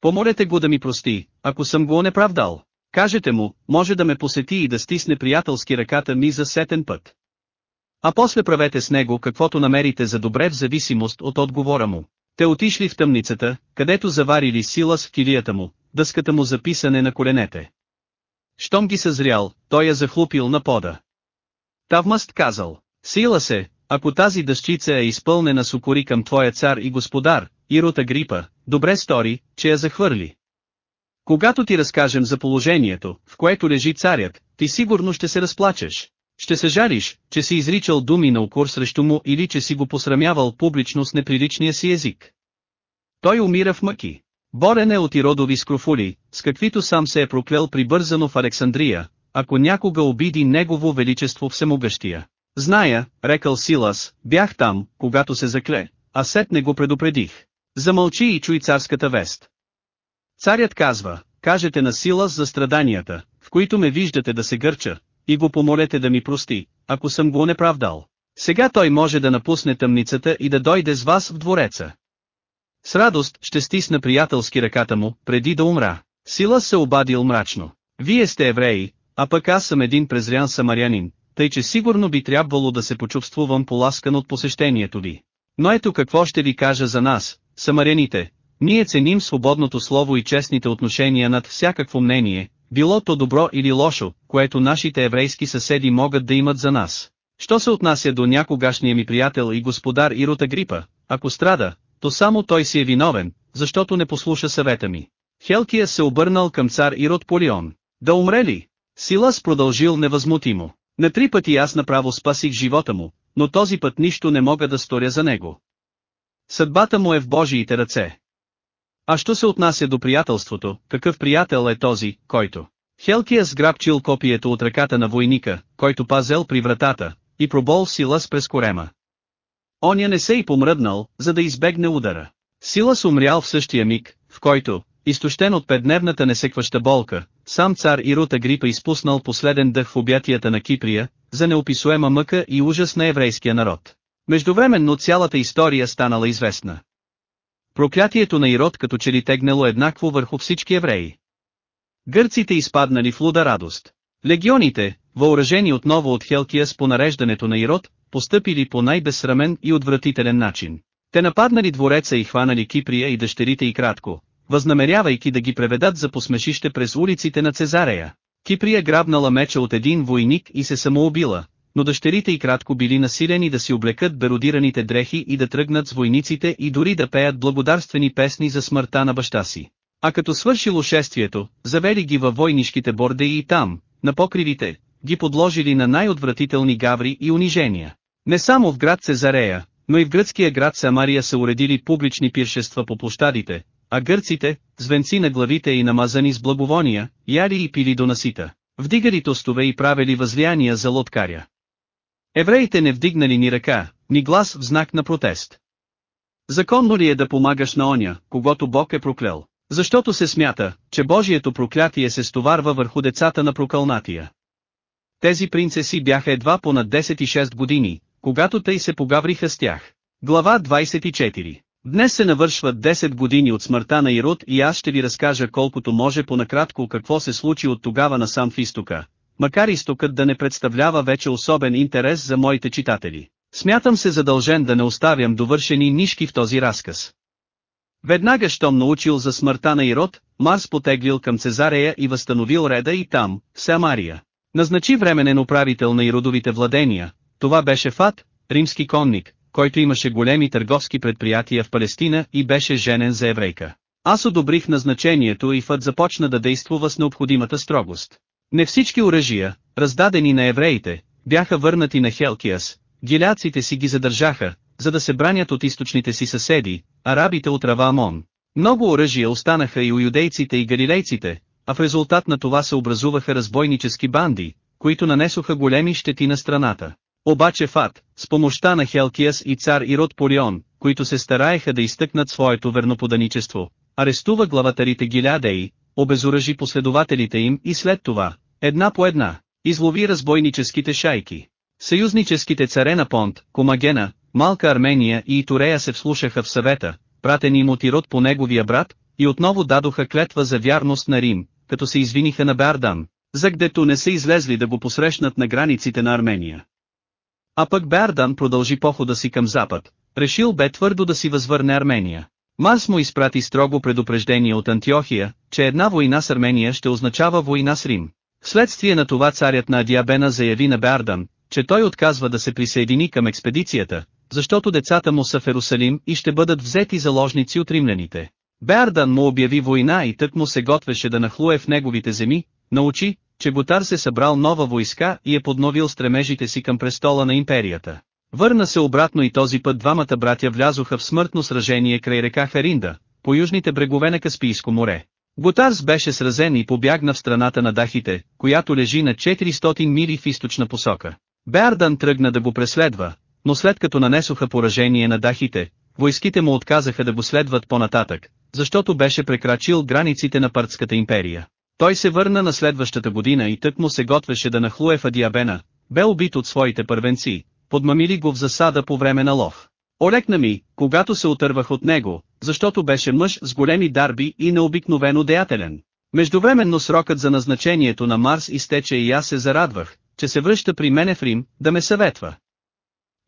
A: Помолете го да ми прости, ако съм го неправдал. Кажете му, може да ме посети и да стисне приятелски ръката ми за сетен път. А после правете с него каквото намерите за добре в зависимост от отговора му. Те отишли в тъмницата, където заварили сила с килията му, дъската му за писане на коленете. Щом ги съзрял, той я захлупил на пода. Тавмаст казал, сила се, ако тази дъщица е изпълнена с укори към твоя цар и господар, Ирота Грипа, добре стори, че я захвърли. Когато ти разкажем за положението, в което лежи царят, ти сигурно ще се разплачеш. Ще се жариш, че си изричал думи на укор срещу му или че си го посрамявал публично с неприличния си език. Той умира в мъки. Борен е от иродови скрофули, с каквито сам се е проклел прибързано в Александрия, ако някога обиди негово величество всемогъщия. Зная, рекал Силас, бях там, когато се закле, а сет не го предупредих. Замълчи и чуй царската вест. Царят казва, кажете на Силас за страданията, в които ме виждате да се гърча, и го помолете да ми прости, ако съм го неправдал. Сега той може да напусне тъмницата и да дойде с вас в двореца. С радост ще стисна приятелски ръката му, преди да умра. Сила се обадил мрачно. Вие сте евреи, а пък аз съм един презрян самарянин, тъй че сигурно би трябвало да се почувствувам поласкан от посещението ви. Но ето какво ще ви кажа за нас, самаряните. ние ценим свободното слово и честните отношения над всякакво мнение, било то добро или лошо, което нашите еврейски съседи могат да имат за нас. Що се отнася до някогашния ми приятел и господар Ирота Грипа, ако страда, то само той си е виновен, защото не послуша съвета ми. Хелкия се обърнал към цар Ирод Полион. Да умре ли? Силас продължил невъзмутимо. На три пъти аз направо спасих живота му, но този път нищо не мога да сторя за него. Съдбата му е в Божиите ръце. А що се отнася до приятелството, какъв приятел е този, който? Хелкия е сграбчил копието от ръката на войника, който пазел при вратата, и пробол Силас през корема. Оня не се и помръднал, за да избегне удара. Силас умрял в същия миг, в който, изтощен от петдневната несекваща болка, сам цар Ирута Грипа изпуснал последен дъх в обятията на Киприя, за неописуема мъка и ужас на еврейския народ. Междувременно цялата история станала известна. Проклятието на Ирод като че ли тегнало еднакво върху всички евреи. Гърците изпаднали в луда радост. Легионите, въоръжени отново от Хелкия с понареждането на Ирод, постъпили по най-безсрамен и отвратителен начин. Те нападнали двореца и хванали Киприя и дъщерите и кратко, възнамерявайки да ги преведат за посмешище през улиците на Цезарея. Киприя грабнала меча от един войник и се самоубила, но дъщерите и кратко били насилени да си облекат беродираните дрехи и да тръгнат с войниците и дори да пеят благодарствени песни за смъртта на баща си. А като свършило шествието, завели ги във войнишките борде и там, на покривите, ги подложили на най-отвратителни гаври и унижения. Не само в град Цезарея, но и в гръцкия град Самария са уредили публични пиршества по площадите, а гърците, звенци на главите и намазани с благовония, яли и пили до насита, вдигали тостове и правили възлияния за лодкаря. Евреите не вдигнали ни ръка, ни глас в знак на протест. Законно ли е да помагаш на оня, когато Бог е проклел? Защото се смята, че Божието проклятие се стоварва върху децата на прокълнатия. Тези принцеси бяха едва понад 10 години, когато тъй се погавриха с тях. Глава 24 Днес се навършват 10 години от смъртта на Ирод и аз ще ви разкажа колкото може по-накратко какво се случи от тогава насам в изтока, макар изтокът да не представлява вече особен интерес за моите читатели. Смятам се задължен да не оставям довършени нишки в този разказ. Веднага щом научил за смъртта на Ирод, Марс потеглил към Цезарея и възстановил реда и там, Самария. Назначи временен управител на Иродовите владения, това беше Фат, римски конник, който имаше големи търговски предприятия в Палестина и беше женен за еврейка. Аз одобрих назначението и Фат започна да действува с необходимата строгост. Не всички оръжия, раздадени на евреите, бяха върнати на Хелкиас, гиляците си ги задържаха, за да се бранят от източните си съседи, арабите от Равамон. Много оръжия останаха и у юдейците и галилейците, а в резултат на това се образуваха разбойнически банди, които нанесоха големи щети на страната. Обаче Фат, с помощта на Хелкиас и цар Ирод Порион, които се стараеха да изтъкнат своето верноподаничество, арестува главатарите Гилядеи, обезоръжи последователите им и след това, Една по една, излови разбойническите шайки. Съюзническите царе на Понт, Комагена, Малка Армения и Итурея се вслушаха в съвета, пратени им от Ирод по неговия брат, и отново дадоха клетва за вярност на Рим, като се извиниха на Бердан, за гдето не са излезли да го посрещнат на границите на Армения. А пък Бердан продължи похода си към запад, решил бе твърдо да си възвърне Армения. Марс му изпрати строго предупреждение от Антиохия, че една война с Армения ще означава война с Рим. Вследствие на това царят на Адиабена заяви на Беардан, че той отказва да се присъедини към експедицията, защото децата му са в Ерусалим и ще бъдат взети заложници от римляните. Беардан му обяви война и тък му се готвеше да нахлуе в неговите земи, научи, че Готар се събрал нова войска и е подновил стремежите си към престола на империята. Върна се обратно и този път двамата братя влязоха в смъртно сражение край река Херинда по южните брегове на Каспийско море. Готарс беше сразен и побягна в страната на дахите, която лежи на 400 мили в източна посока. Беардан тръгна да го преследва, но след като нанесоха поражение на дахите, войските му отказаха да го следват по-нататък, защото беше прекрачил границите на Пъртската империя. Той се върна на следващата година и тък му се готвеше да нахлуе в Адиабена, бе убит от своите първенци, подмамили го в засада по време на лов. Олекна ми, когато се отървах от него, защото беше мъж с големи дарби и необикновено деятелен. Междувременно срокът за назначението на Марс изтече и аз се зарадвах, че се връща при мене в Рим, да ме съветва.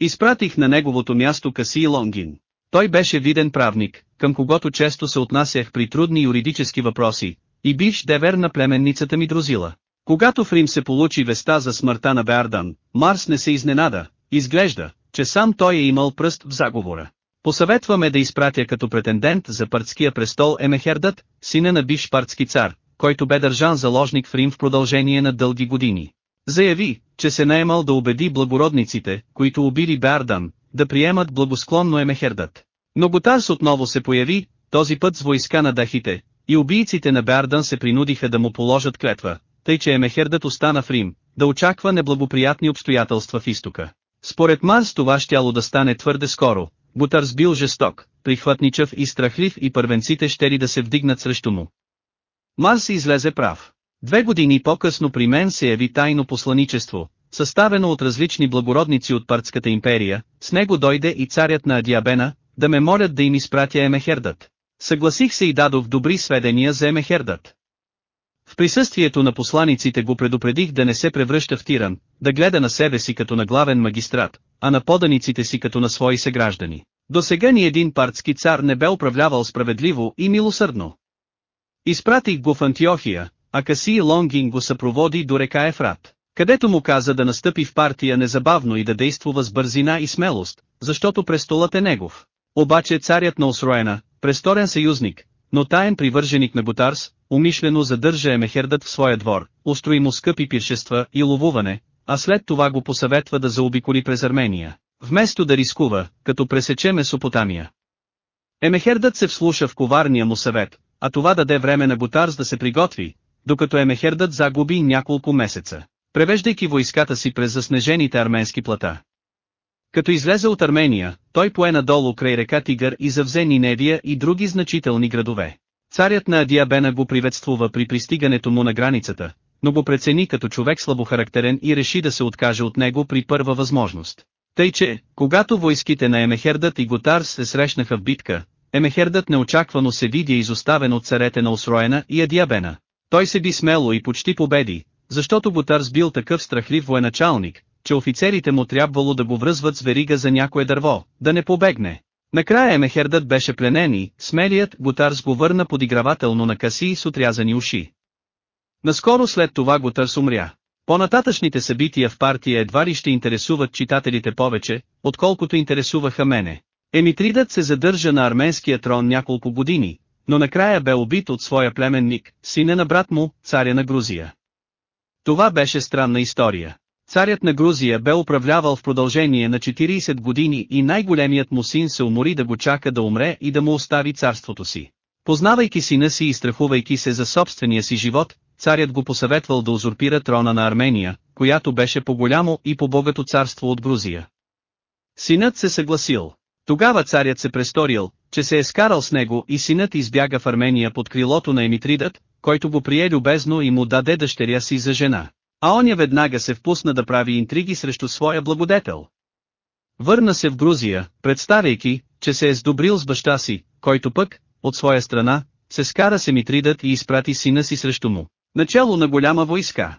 A: Изпратих на неговото място Каси Лонгин. Той беше виден правник, към когото често се отнасях при трудни юридически въпроси, и бивш девер на племенницата ми Друзила. Когато в Рим се получи веста за смъртта на Беардан, Марс не се изненада, изглежда, че сам той е имал пръст в заговора. Посъветваме да изпратя като претендент за партския престол Емехердът, сина на биш партски цар, който бе държан заложник в Рим в продължение на дълги години. Заяви, че се наемал да убеди благородниците, които убили Беардан, да приемат благосклонно Емехердът. Но Готарс отново се появи, този път с войска на дахите, и убийците на Беардан се принудиха да му положат клетва, тъй че Емехердът остана в Рим, да очаква неблагоприятни обстоятелства в изтока. Според Марс това щяло да стане твърде скоро, Бутърс бил жесток, прихватничав и страхлив и първенците щели да се вдигнат срещу му. Марс излезе прав. Две години по-късно при мен се яви тайно посланичество, съставено от различни благородници от Пърцката империя, с него дойде и царят на Адиабена, да ме молят да им изпратя Емехердът. Съгласих се и дадох добри сведения за Емехердът. В присъствието на посланиците го предупредих да не се превръща в тиран, да гледа на себе си като на главен магистрат, а на поданиците си като на свои съграждани. До сега ни един партски цар не бе управлявал справедливо и милосърдно. Изпратих го в Антиохия, а Каси Лонгин го съпроводи до река Ефрат, където му каза да настъпи в партия незабавно и да действува с бързина и смелост, защото престолът е негов. Обаче царят на Осроена, престорен съюзник, но таен привърженик на Бутарс, умишлено задържа Емехердът в своя двор, устрои му скъпи пиршества и ловуване, а след това го посъветва да заобиколи през Армения, вместо да рискува, като пресече Месопотамия. Емехердът се вслуша в коварния му съвет, а това даде време на Бутарс да се приготви, докато Емехердът загуби няколко месеца, превеждайки войската си през заснежените арменски плата. Като излезе от Армения, той пое надолу край река Тигър и завзе Ниневия и други значителни градове. Царят на Адиабена го приветствува при пристигането му на границата, но го прецени като човек слабохарактерен и реши да се откаже от него при първа възможност. Тъй че, когато войските на Емехердът и Готарс се срещнаха в битка, Емехердът неочаквано се видя изоставен от царете на Осроена и Адиабена. Той се би смело и почти победи, защото Готарс бил такъв страхлив военачалник, че офицерите му трябвало да го връзват с верига за някое дърво, да не побегне. Накрая Емехердът беше пленен и, смелият, Готарс го върна подигравателно на каси с отрязани уши. Наскоро след това Готарс умря. По-нататъчните събития в партия едва ли ще интересуват читателите повече, отколкото интересуваха мене. Емитридът се задържа на арменския трон няколко години, но накрая бе убит от своя племенник, сина на брат му, царя на Грузия. Това беше странна история. Царят на Грузия бе управлявал в продължение на 40 години и най-големият му син се умори да го чака да умре и да му остави царството си. Познавайки сина си и страхувайки се за собствения си живот, царят го посъветвал да узурпира трона на Армения, която беше по-голямо и по-богато царство от Грузия. Синът се съгласил. Тогава царят се престорил, че се е скарал с него и синът избяга в Армения под крилото на Емитридът, който го прие любезно и му даде дъщеря си за жена. А оня веднага се впусна да прави интриги срещу своя благодетел. Върна се в Грузия, представяйки, че се е сдобрил с баща си, който пък, от своя страна, се скара Семитридът и изпрати сина си срещу му. Начало на голяма войска.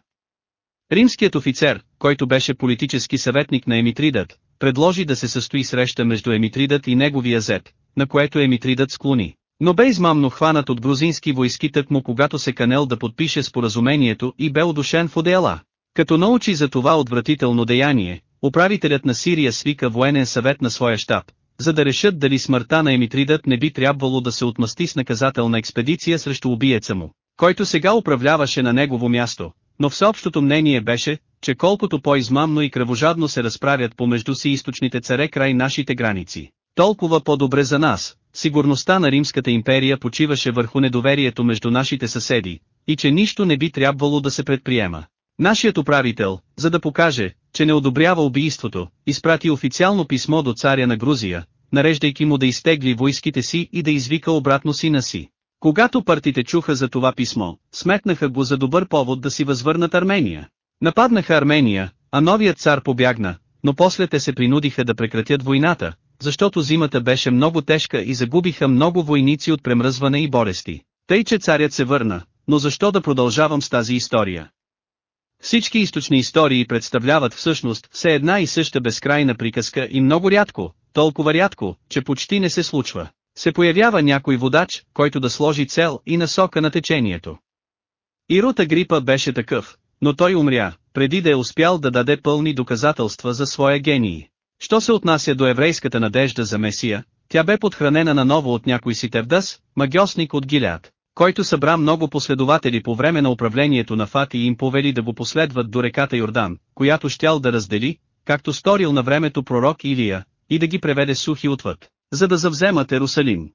A: Римският офицер, който беше политически съветник на Емитридът, предложи да се състои среща между Емитридът и неговия зет, на което Емитридът склони. Но бе измамно хванат от грузински войски тък му когато се канел да подпише споразумението и бе удушен в одеяла. Като научи за това отвратително деяние, управителят на Сирия свика военен съвет на своя щаб, за да решат дали смъртта на Емитридът не би трябвало да се отмъсти с наказателна експедиция срещу убиеца му, който сега управляваше на негово място, но всеобщото мнение беше, че колкото по-измамно и кръвожадно се разправят помежду си източните царе край нашите граници, толкова по-добре за нас, Сигурността на Римската империя почиваше върху недоверието между нашите съседи, и че нищо не би трябвало да се предприема. Нашият управител, за да покаже, че не одобрява убийството, изпрати официално писмо до царя на Грузия, нареждайки му да изтегли войските си и да извика обратно сина си. Когато партите чуха за това писмо, сметнаха го за добър повод да си възвърнат Армения. Нападнаха Армения, а новият цар побягна, но после те се принудиха да прекратят войната, защото зимата беше много тежка и загубиха много войници от премръзване и болести. Тъй че царят се върна, но защо да продължавам с тази история? Всички източни истории представляват всъщност все една и съща безкрайна приказка и много рядко, толкова рядко, че почти не се случва. Се появява някой водач, който да сложи цел и насока на течението. Ирута Грипа беше такъв, но той умря, преди да е успял да даде пълни доказателства за своя гений. Що се отнася до еврейската надежда за Месия, тя бе подхранена наново от някой си Тевдас, магиосник от Гилят, който събра много последователи по време на управлението на Фати и им повели да го последват до реката Йордан, която щял да раздели, както сторил на времето пророк Илия, и да ги преведе сухи отвъд, за да завземат Ерусалим.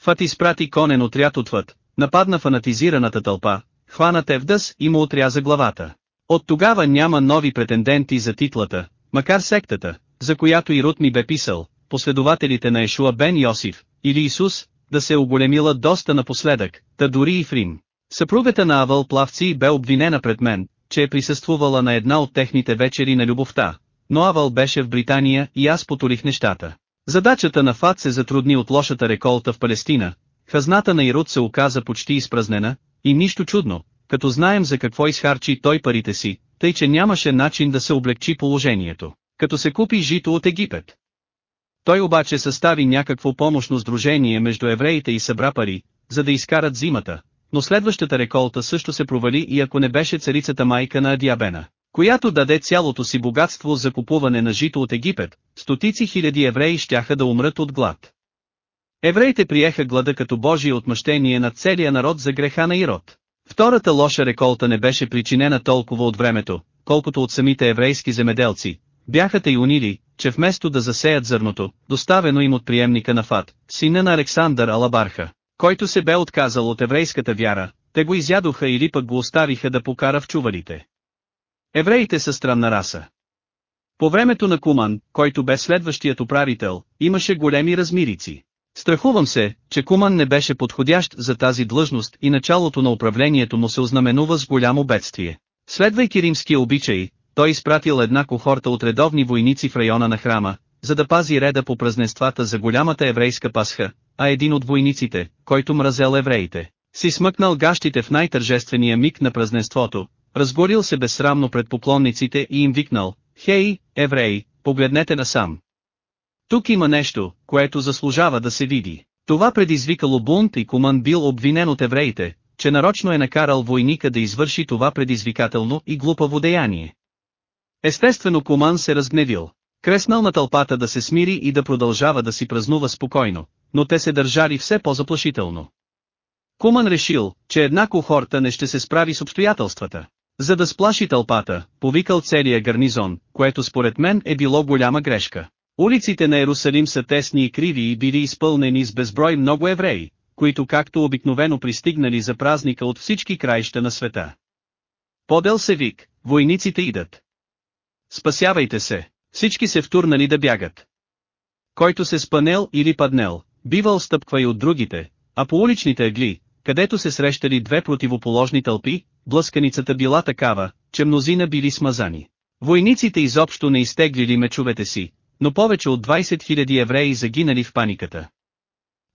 A: Фат изпрати конен отряд отвъд, нападна фанатизираната тълпа, хвана Тевдас и му отряза главата. От тогава няма нови претенденти за титлата, макар сектата, за която и Рут ми бе писал, последователите на Ешуа Бен Йосиф, или Исус, да се оголемила доста напоследък, та дори и в Рим. Съпругата на Авал Плавци бе обвинена пред мен, че е присъствувала на една от техните вечери на любовта, но Авал беше в Британия и аз потолих нещата. Задачата на Фат се затрудни от лошата реколта в Палестина, хазната на Ирут се оказа почти изпразнена, и нищо чудно, като знаем за какво изхарчи той парите си, тъй че нямаше начин да се облегчи положението като се купи жито от Египет. Той обаче състави някакво помощно сдружение между евреите и събра пари, за да изкарат зимата, но следващата реколта също се провали и ако не беше царицата майка на Адиабена, която даде цялото си богатство за купуване на жито от Египет, стотици хиляди евреи щяха да умрат от глад. Евреите приеха глада като Божие отмъщение на целия народ за греха на Ирод. Втората лоша реколта не беше причинена толкова от времето, колкото от самите еврейски земеделци, бяха те унили, че вместо да засеят зърното, доставено им от приемника на Фат, сина на Александър Алабарха, който се бе отказал от еврейската вяра, те го изядоха или пък го оставиха да покара в чувалите. Евреите са странна раса. По времето на Куман, който бе следващият управител, имаше големи размирици. Страхувам се, че Куман не беше подходящ за тази длъжност и началото на управлението му се ознаменува с голямо бедствие. Следвайки римския обичай, той изпратил една кохорта от редовни войници в района на храма, за да пази реда по празненствата за голямата еврейска пасха, а един от войниците, който мразел евреите, си смъкнал гащите в най-тържествения миг на празненството, разгорил се безсрамно пред поклонниците и им викнал, «Хей, евреи, погледнете насам! Тук има нещо, което заслужава да се види». Това предизвикало бунт и Куман бил обвинен от евреите, че нарочно е накарал войника да извърши това предизвикателно и глупаво деяние. Естествено куман се разгневил, креснал на тълпата да се смири и да продължава да си празнува спокойно, но те се държали все по-заплашително. Куман решил, че една хората не ще се справи с обстоятелствата. За да сплаши тълпата, повикал целия гарнизон, което според мен е било голяма грешка. Улиците на Ерусалим са тесни и криви и били изпълнени с безброй много евреи, които както обикновено пристигнали за празника от всички краища на света. Подел се вик, войниците идат. Спасявайте се! Всички се втурнали да бягат. Който се спанел или паднел, бивал стъпква и от другите, а по уличните агли, където се срещали две противоположни тълпи, блъсканицата била такава, че мнозина били смазани. Войниците изобщо не изтеглили мечовете си, но повече от 20 000 евреи загинали в паниката.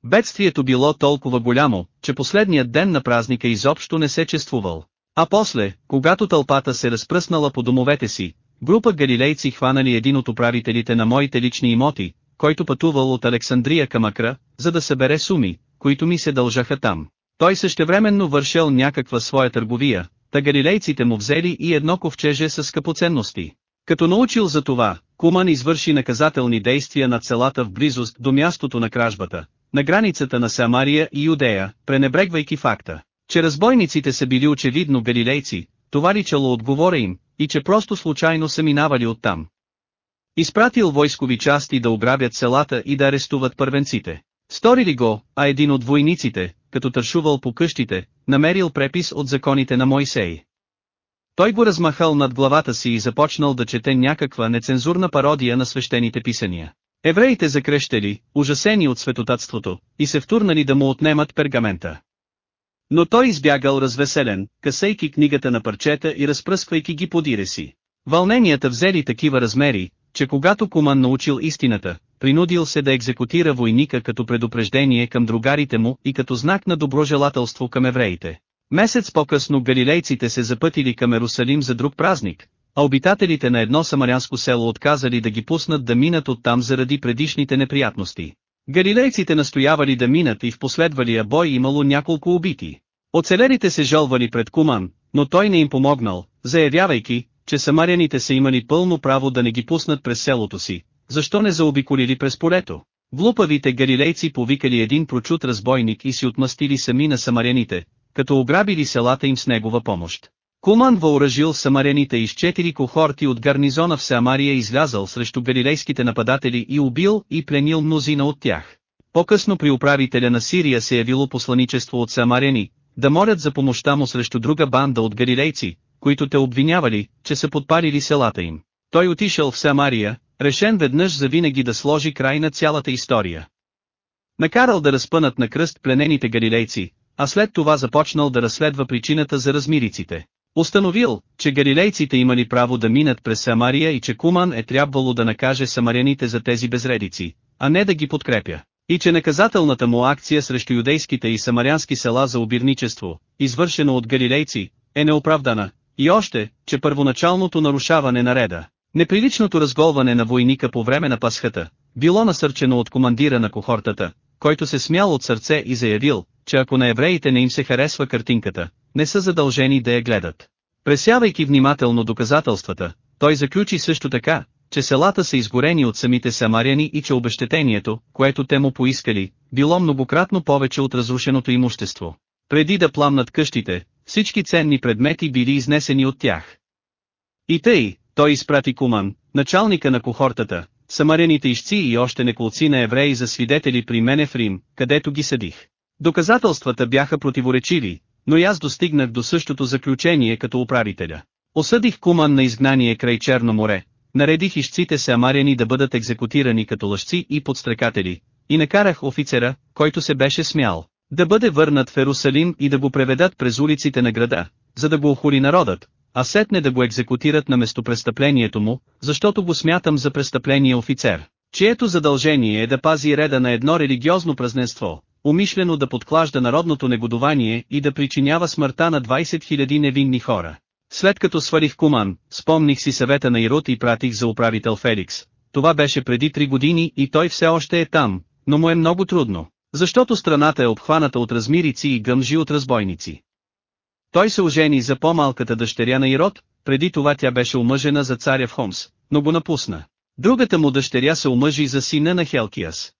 A: Бедствието било толкова голямо, че последният ден на празника изобщо не се чествувал. А после, когато тълпата се разпръснала по домовете си, Група галилейци хванали един от управителите на моите лични имоти, който пътувал от Александрия към Акра, за да събере суми, които ми се дължаха там. Той същевременно вършел някаква своя търговия, та галилейците му взели и едно ковчеже с скъпоценности. Като научил за това, Куман извърши наказателни действия на целата в близост до мястото на кражбата, на границата на Самария и Юдея, пренебрегвайки факта, че разбойниците са били очевидно галилейци, това личало отговора им, и че просто случайно са минавали оттам. Изпратил войскови части да ограбят селата и да арестуват първенците. Сторили го, а един от войниците, като тършувал по къщите, намерил препис от законите на Мойсей. Той го размахал над главата си и започнал да чете някаква нецензурна пародия на свещените писания. Евреите закрещели, ужасени от светотатството, и се втурнали да му отнемат пергамента. Но той избягал развеселен, касейки книгата на парчета и разпръсквайки ги подире си. Вълненията взели такива размери, че когато Куман научил истината, принудил се да екзекутира войника като предупреждение към другарите му и като знак на доброжелателство към евреите. Месец по-късно галилейците се запътили към Ерусалим за друг празник, а обитателите на едно самарянско село отказали да ги пуснат да минат оттам заради предишните неприятности. Галилейците настоявали да минат и в последвалия бой имало няколко убити. Оцелерите се жалвали пред Куман, но той не им помогнал, заявявайки, че самаряните са имали пълно право да не ги пуснат през селото си, защо не заобиколили през полето. Глупавите галилейци повикали един прочут разбойник и си отмъстили сами на самаряните, като ограбили селата им с негова помощ. Куман въоръжил самарените из четири кохорти от гарнизона в Самария излязал срещу галилейските нападатели и убил и пленил мнозина от тях. По-късно при управителя на Сирия се явило посланичество от самарени, да молят за помощта му срещу друга банда от галилейци, които те обвинявали, че са подпарили селата им. Той отишъл в Самария, решен веднъж завинаги да сложи край на цялата история. Накарал да разпънат на кръст пленените галилейци, а след това започнал да разследва причината за размириците. Установил, че галилейците имали право да минат през Самария и че Куман е трябвало да накаже самаряните за тези безредици, а не да ги подкрепя. И че наказателната му акция срещу юдейските и самарянски села за обирничество, извършено от галилейци, е неоправдана, и още, че първоначалното нарушаване на реда, неприличното разголване на войника по време на пасхата, било насърчено от командира на кохортата, който се смял от сърце и заявил, че ако на евреите не им се харесва картинката, не са задължени да я гледат. Пресявайки внимателно доказателствата, той заключи също така, че селата са изгорени от самите самаряни и че обещетението, което те му поискали, било многократно повече от разрушеното имущество. Преди да пламнат къщите, всички ценни предмети били изнесени от тях. И тъй, той изпрати Куман, началника на кохортата, самарените ищци и още неколци на евреи за свидетели при мене в Рим, където ги съдих. Доказателствата бяха противоречиви, но и аз достигнах до същото заключение като управителя. Осъдих Куман на изгнание край Черно море, Наредих ищците се амарени да бъдат екзекутирани като лъжци и подстрекатели, и накарах офицера, който се беше смял, да бъде върнат в Ерусалим и да го преведат през улиците на града, за да го охули народът, а сетне да го екзекутират на местопрестъплението му, защото го смятам за престъпление офицер, чието задължение е да пази реда на едно религиозно празненство, умишлено да подклажда народното негодование и да причинява смъртта на 20 000 невинни хора. След като свалих Куман, спомних си съвета на Ирод и пратих за управител Феликс. Това беше преди три години и той все още е там, но му е много трудно, защото страната е обхваната от размирици и гъмжи от разбойници. Той се ожени за по-малката дъщеря на Ирод, преди това тя беше омъжена за царя в Хомс, но го напусна. Другата му дъщеря се омъжи за сина на Хелкиас.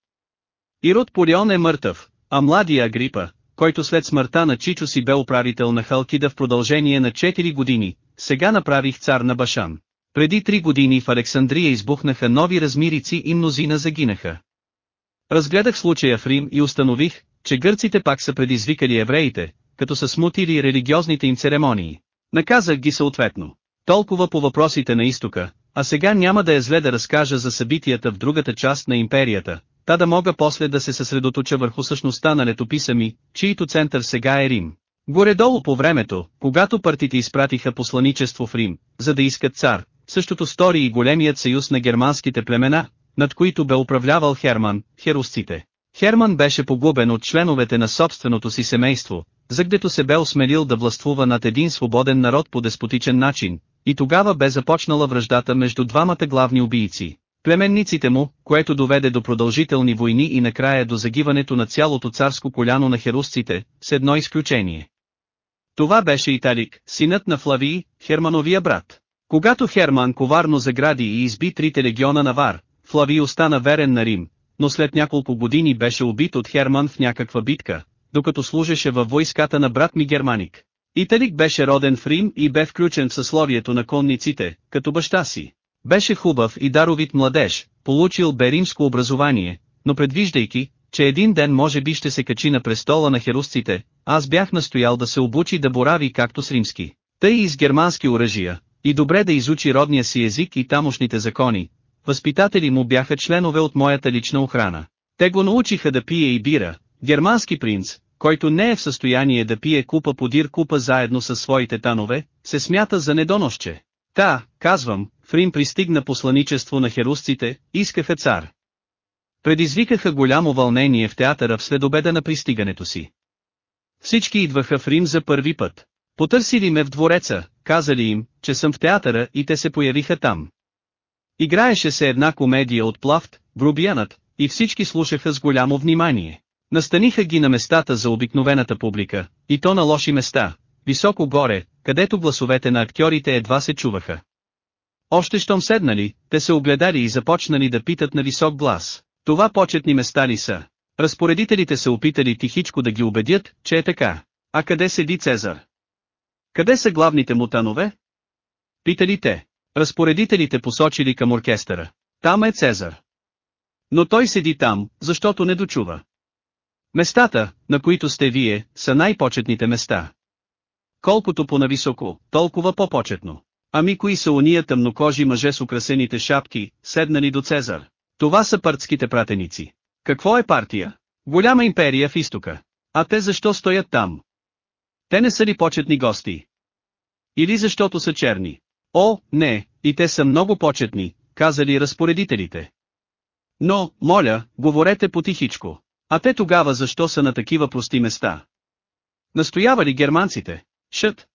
A: Ирод Порион е мъртъв, а младия Агрипа, който след смъртта на Чичо си бе управител на Халкида в продължение на 4 години, сега направих цар на Башан. Преди 3 години в Александрия избухнаха нови размирици и мнозина загинаха. Разгледах случая в Рим и установих, че гърците пак са предизвикали евреите, като са смутили религиозните им церемонии. Наказах ги съответно. Толкова по въпросите на изтока, а сега няма да е зле да разкажа за събитията в другата част на империята, та да мога после да се съсредоточа върху същността на летописа ми, чийто център сега е Рим. Горедолу по времето, когато партите изпратиха посланичество в Рим, за да искат цар, същото стори и големият съюз на германските племена, над които бе управлявал Херман, херусците. Херман беше погубен от членовете на собственото си семейство, загдето се бе осмелил да властвува над един свободен народ по деспотичен начин, и тогава бе започнала връждата между двамата главни убийци, Племенниците му, което доведе до продължителни войни и накрая до загиването на цялото царско коляно на херусците, с едно изключение. Това беше Италик, синът на Флавий, Хермановия брат. Когато Херман коварно загради и изби трите легиона на Вар, Флавий остана верен на Рим, но след няколко години беше убит от Херман в някаква битка, докато служеше във войската на брат ми Германик. Италик беше роден в Рим и бе включен в съсловието на конниците, като баща си. Беше хубав и даровит младеж, получил бе римско образование, но предвиждайки, че един ден може би ще се качи на престола на херусците, аз бях настоял да се обучи да борави както с римски, тъй и с германски оръжия, и добре да изучи родния си език и тамошните закони. Възпитатели му бяха членове от моята лична охрана. Те го научиха да пие и бира, германски принц, който не е в състояние да пие купа подир купа заедно с своите танове, се смята за недоносче. Та, казвам, в Рим пристигна посланичество на херусците, искаха цар. Предизвикаха голямо вълнение в театъра в следобеда на пристигането си. Всички идваха в Рим за първи път. Потърсили ме в двореца, казали им, че съм в театъра и те се появиха там. Играеше се една комедия от Плафт, Грубиянът, и всички слушаха с голямо внимание. Настаниха ги на местата за обикновената публика, и то на лоши места, високо горе, където гласовете на актьорите едва се чуваха. Още щом седнали, те се огледали и започнали да питат на висок глас. Това почетни места ли са? Разпоредителите се опитали тихичко да ги убедят, че е така. А къде седи Цезар? Къде са главните му танове? Питали те. Разпоредителите посочили към оркестъра. Там е Цезар. Но той седи там, защото не дочува. Местата, на които сте вие, са най-почетните места. Колкото по-нависоко, толкова по-почетно. Ами кои са уния тъмнокожи мъже с украсените шапки, седнали до Цезар? Това са партските пратеници. Какво е партия? Голяма империя в изтока. А те защо стоят там? Те не са ли почетни гости? Или защото са черни? О, не, и те са много почетни, казали разпоредителите. Но, моля, говорете потихичко. А те тогава защо са на такива прости места? Настоява ли германците. Шът,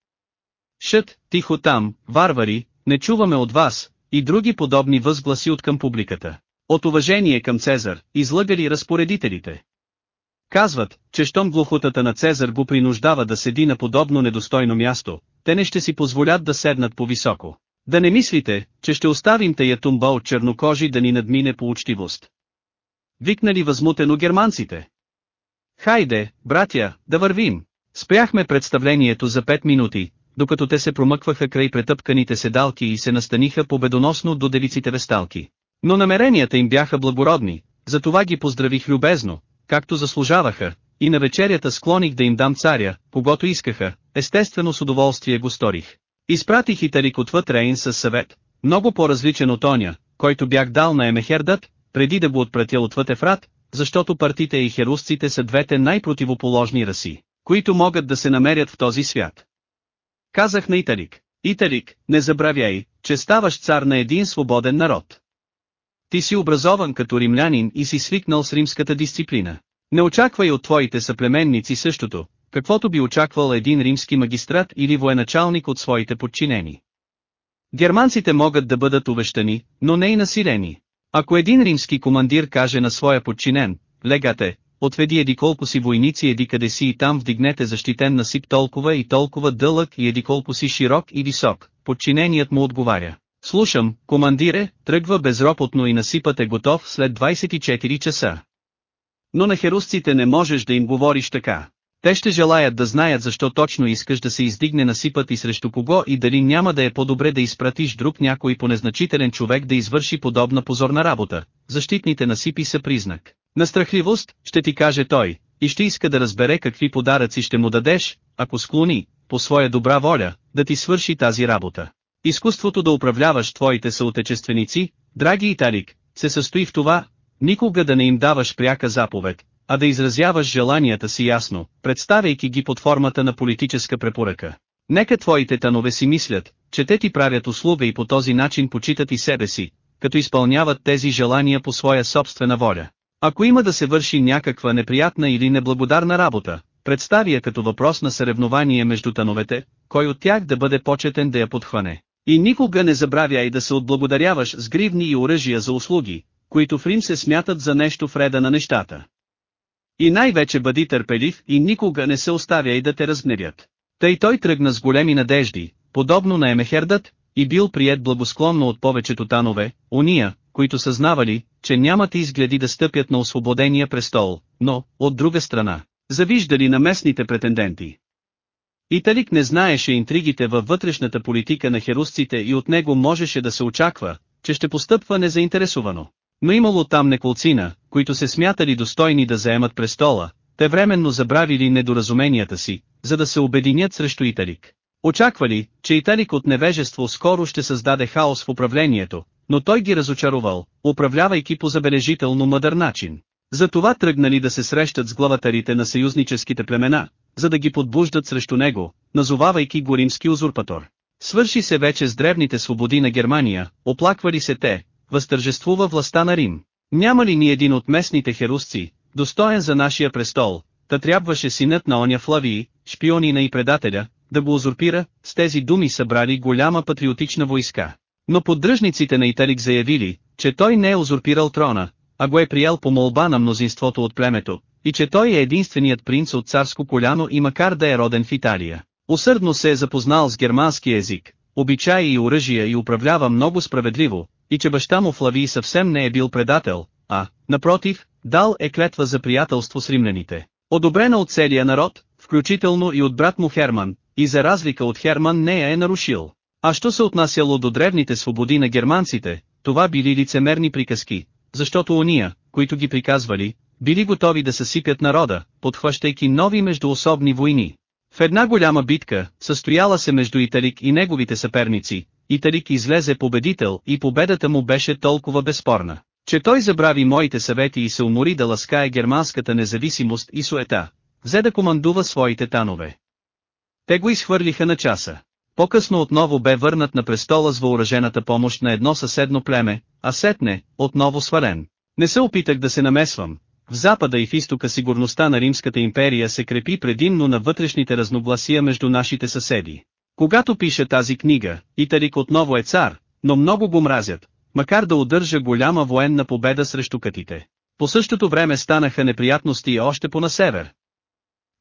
A: Шът, тихо там, варвари, не чуваме от вас, и други подобни възгласи от към публиката. От уважение към Цезар, излъгали разпоредителите. Казват, че щом глухотата на Цезар го принуждава да седи на подобно недостойно място, те не ще си позволят да седнат по-високо. Да не мислите, че ще оставим тая тумба от чернокожи да ни надмине по учтивост. Викнали възмутено германците. Хайде, братя, да вървим. Спряхме представлението за 5 минути, докато те се промъкваха край претъпканите седалки и се настаниха победоносно до девиците весталки. Но намеренията им бяха благородни, затова ги поздравих любезно, както заслужаваха, и на вечерята склоних да им дам царя, когато искаха, естествено с удоволствие го сторих. Изпратих и Тарик Рейн със съвет, много по-различен от оня, който бях дал на Емехердът, преди да го отпратя отвъд Ефрат, защото партите и херусците са двете най-противоположни раси, които могат да се намерят в този свят. Казах на Италик. Италик, не забравяй, че ставаш цар на един свободен народ. Ти си образован като римлянин и си свикнал с римската дисциплина. Не очаквай от твоите съплеменници същото, каквото би очаквал един римски магистрат или военачалник от своите подчинени. Германците могат да бъдат увещани, но не и насилени. Ако един римски командир каже на своя подчинен, легате, Отведи еди колко си войници еди къде си и там вдигнете защитен насип толкова и толкова дълъг и еди колко си широк и висок, подчиненият му отговаря. Слушам, командире, тръгва безропотно и насипът е готов след 24 часа. Но на херусците не можеш да им говориш така. Те ще желаят да знаят защо точно искаш да се издигне насипът и срещу кого и дали няма да е по-добре да изпратиш друг някой понезначителен човек да извърши подобна позорна работа. Защитните насипи са признак, на страхливост, ще ти каже той, и ще иска да разбере какви подаръци ще му дадеш, ако склони, по своя добра воля, да ти свърши тази работа. Изкуството да управляваш твоите съотечественици, драги Италик, се състои в това, никога да не им даваш пряка заповед, а да изразяваш желанията си ясно, представяйки ги под формата на политическа препоръка. Нека твоите танове си мислят, че те ти правят услуга и по този начин почитат и себе си, като изпълняват тези желания по своя собствена воля. Ако има да се върши някаква неприятна или неблагодарна работа, представи я като въпрос на съревнование между тановете, кой от тях да бъде почетен да я подхване. И никога не забравяй да се отблагодаряваш с гривни и оръжия за услуги, които в Рим се смятат за нещо в реда на нещата. И най-вече бъди търпелив и никога не се оставяй да те разгневят. Тъй той тръгна с големи надежди, подобно на Емехердът, и бил прият благосклонно от повечето танове, уния, които съзнавали, че нямат изгледи да стъпят на освободения престол, но, от друга страна, завиждали на местните претенденти. Италик не знаеше интригите във вътрешната политика на херусците и от него можеше да се очаква, че ще постъпва незаинтересовано. Но имало там неколцина, които се смятали достойни да заемат престола, те временно забравили недоразуменията си, за да се обединят срещу Италик. Очаквали, че Италик от невежество скоро ще създаде хаос в управлението, но той ги разочаровал, управлявайки по забележително мъдър начин. Затова тръгнали да се срещат с главатарите на съюзническите племена, за да ги подбуждат срещу него, назовавайки го римски узурпатор. Свърши се вече с древните свободи на Германия, оплаквали се те, възтържествува властта на Рим. Няма ли ни един от местните херусци, достоен за нашия престол, та трябваше синът на оня Флавии, шпионина и предателя, да го узурпира, с тези думи събрали голяма патриотична войска. Но поддръжниците на Италик заявили, че той не е узурпирал трона, а го е приял по молба на мнозинството от племето, и че той е единственият принц от царско коляно и макар да е роден в Италия. Усърдно се е запознал с германски език, обичаи и оръжия и управлява много справедливо, и че баща му Флавий съвсем не е бил предател, а, напротив, дал е клетва за приятелство с римляните. Одобрена от целия народ, включително и от брат му Херман, и за разлика от Херман нея е нарушил. А що се отнасяло до древните свободи на германците, това били лицемерни приказки, защото ония, които ги приказвали, били готови да съсипят народа, подхващайки нови междуособни войни. В една голяма битка, състояла се между Италик и неговите съперници, Италик излезе победител и победата му беше толкова безспорна, че той забрави моите съвети и се умори да ласкае германската независимост и суета, взе да командува своите танове. Те го изхвърлиха на часа. По-късно отново бе върнат на престола с въоръжената помощ на едно съседно племе, а сетне, отново свален. Не се опитах да се намесвам. В Запада и в Изтока сигурността на Римската империя се крепи предимно на вътрешните разногласия между нашите съседи. Когато пише тази книга, Итарик отново е цар, но много го мразят, макар да удържа голяма военна победа срещу катите. По същото време станаха неприятности още по на север.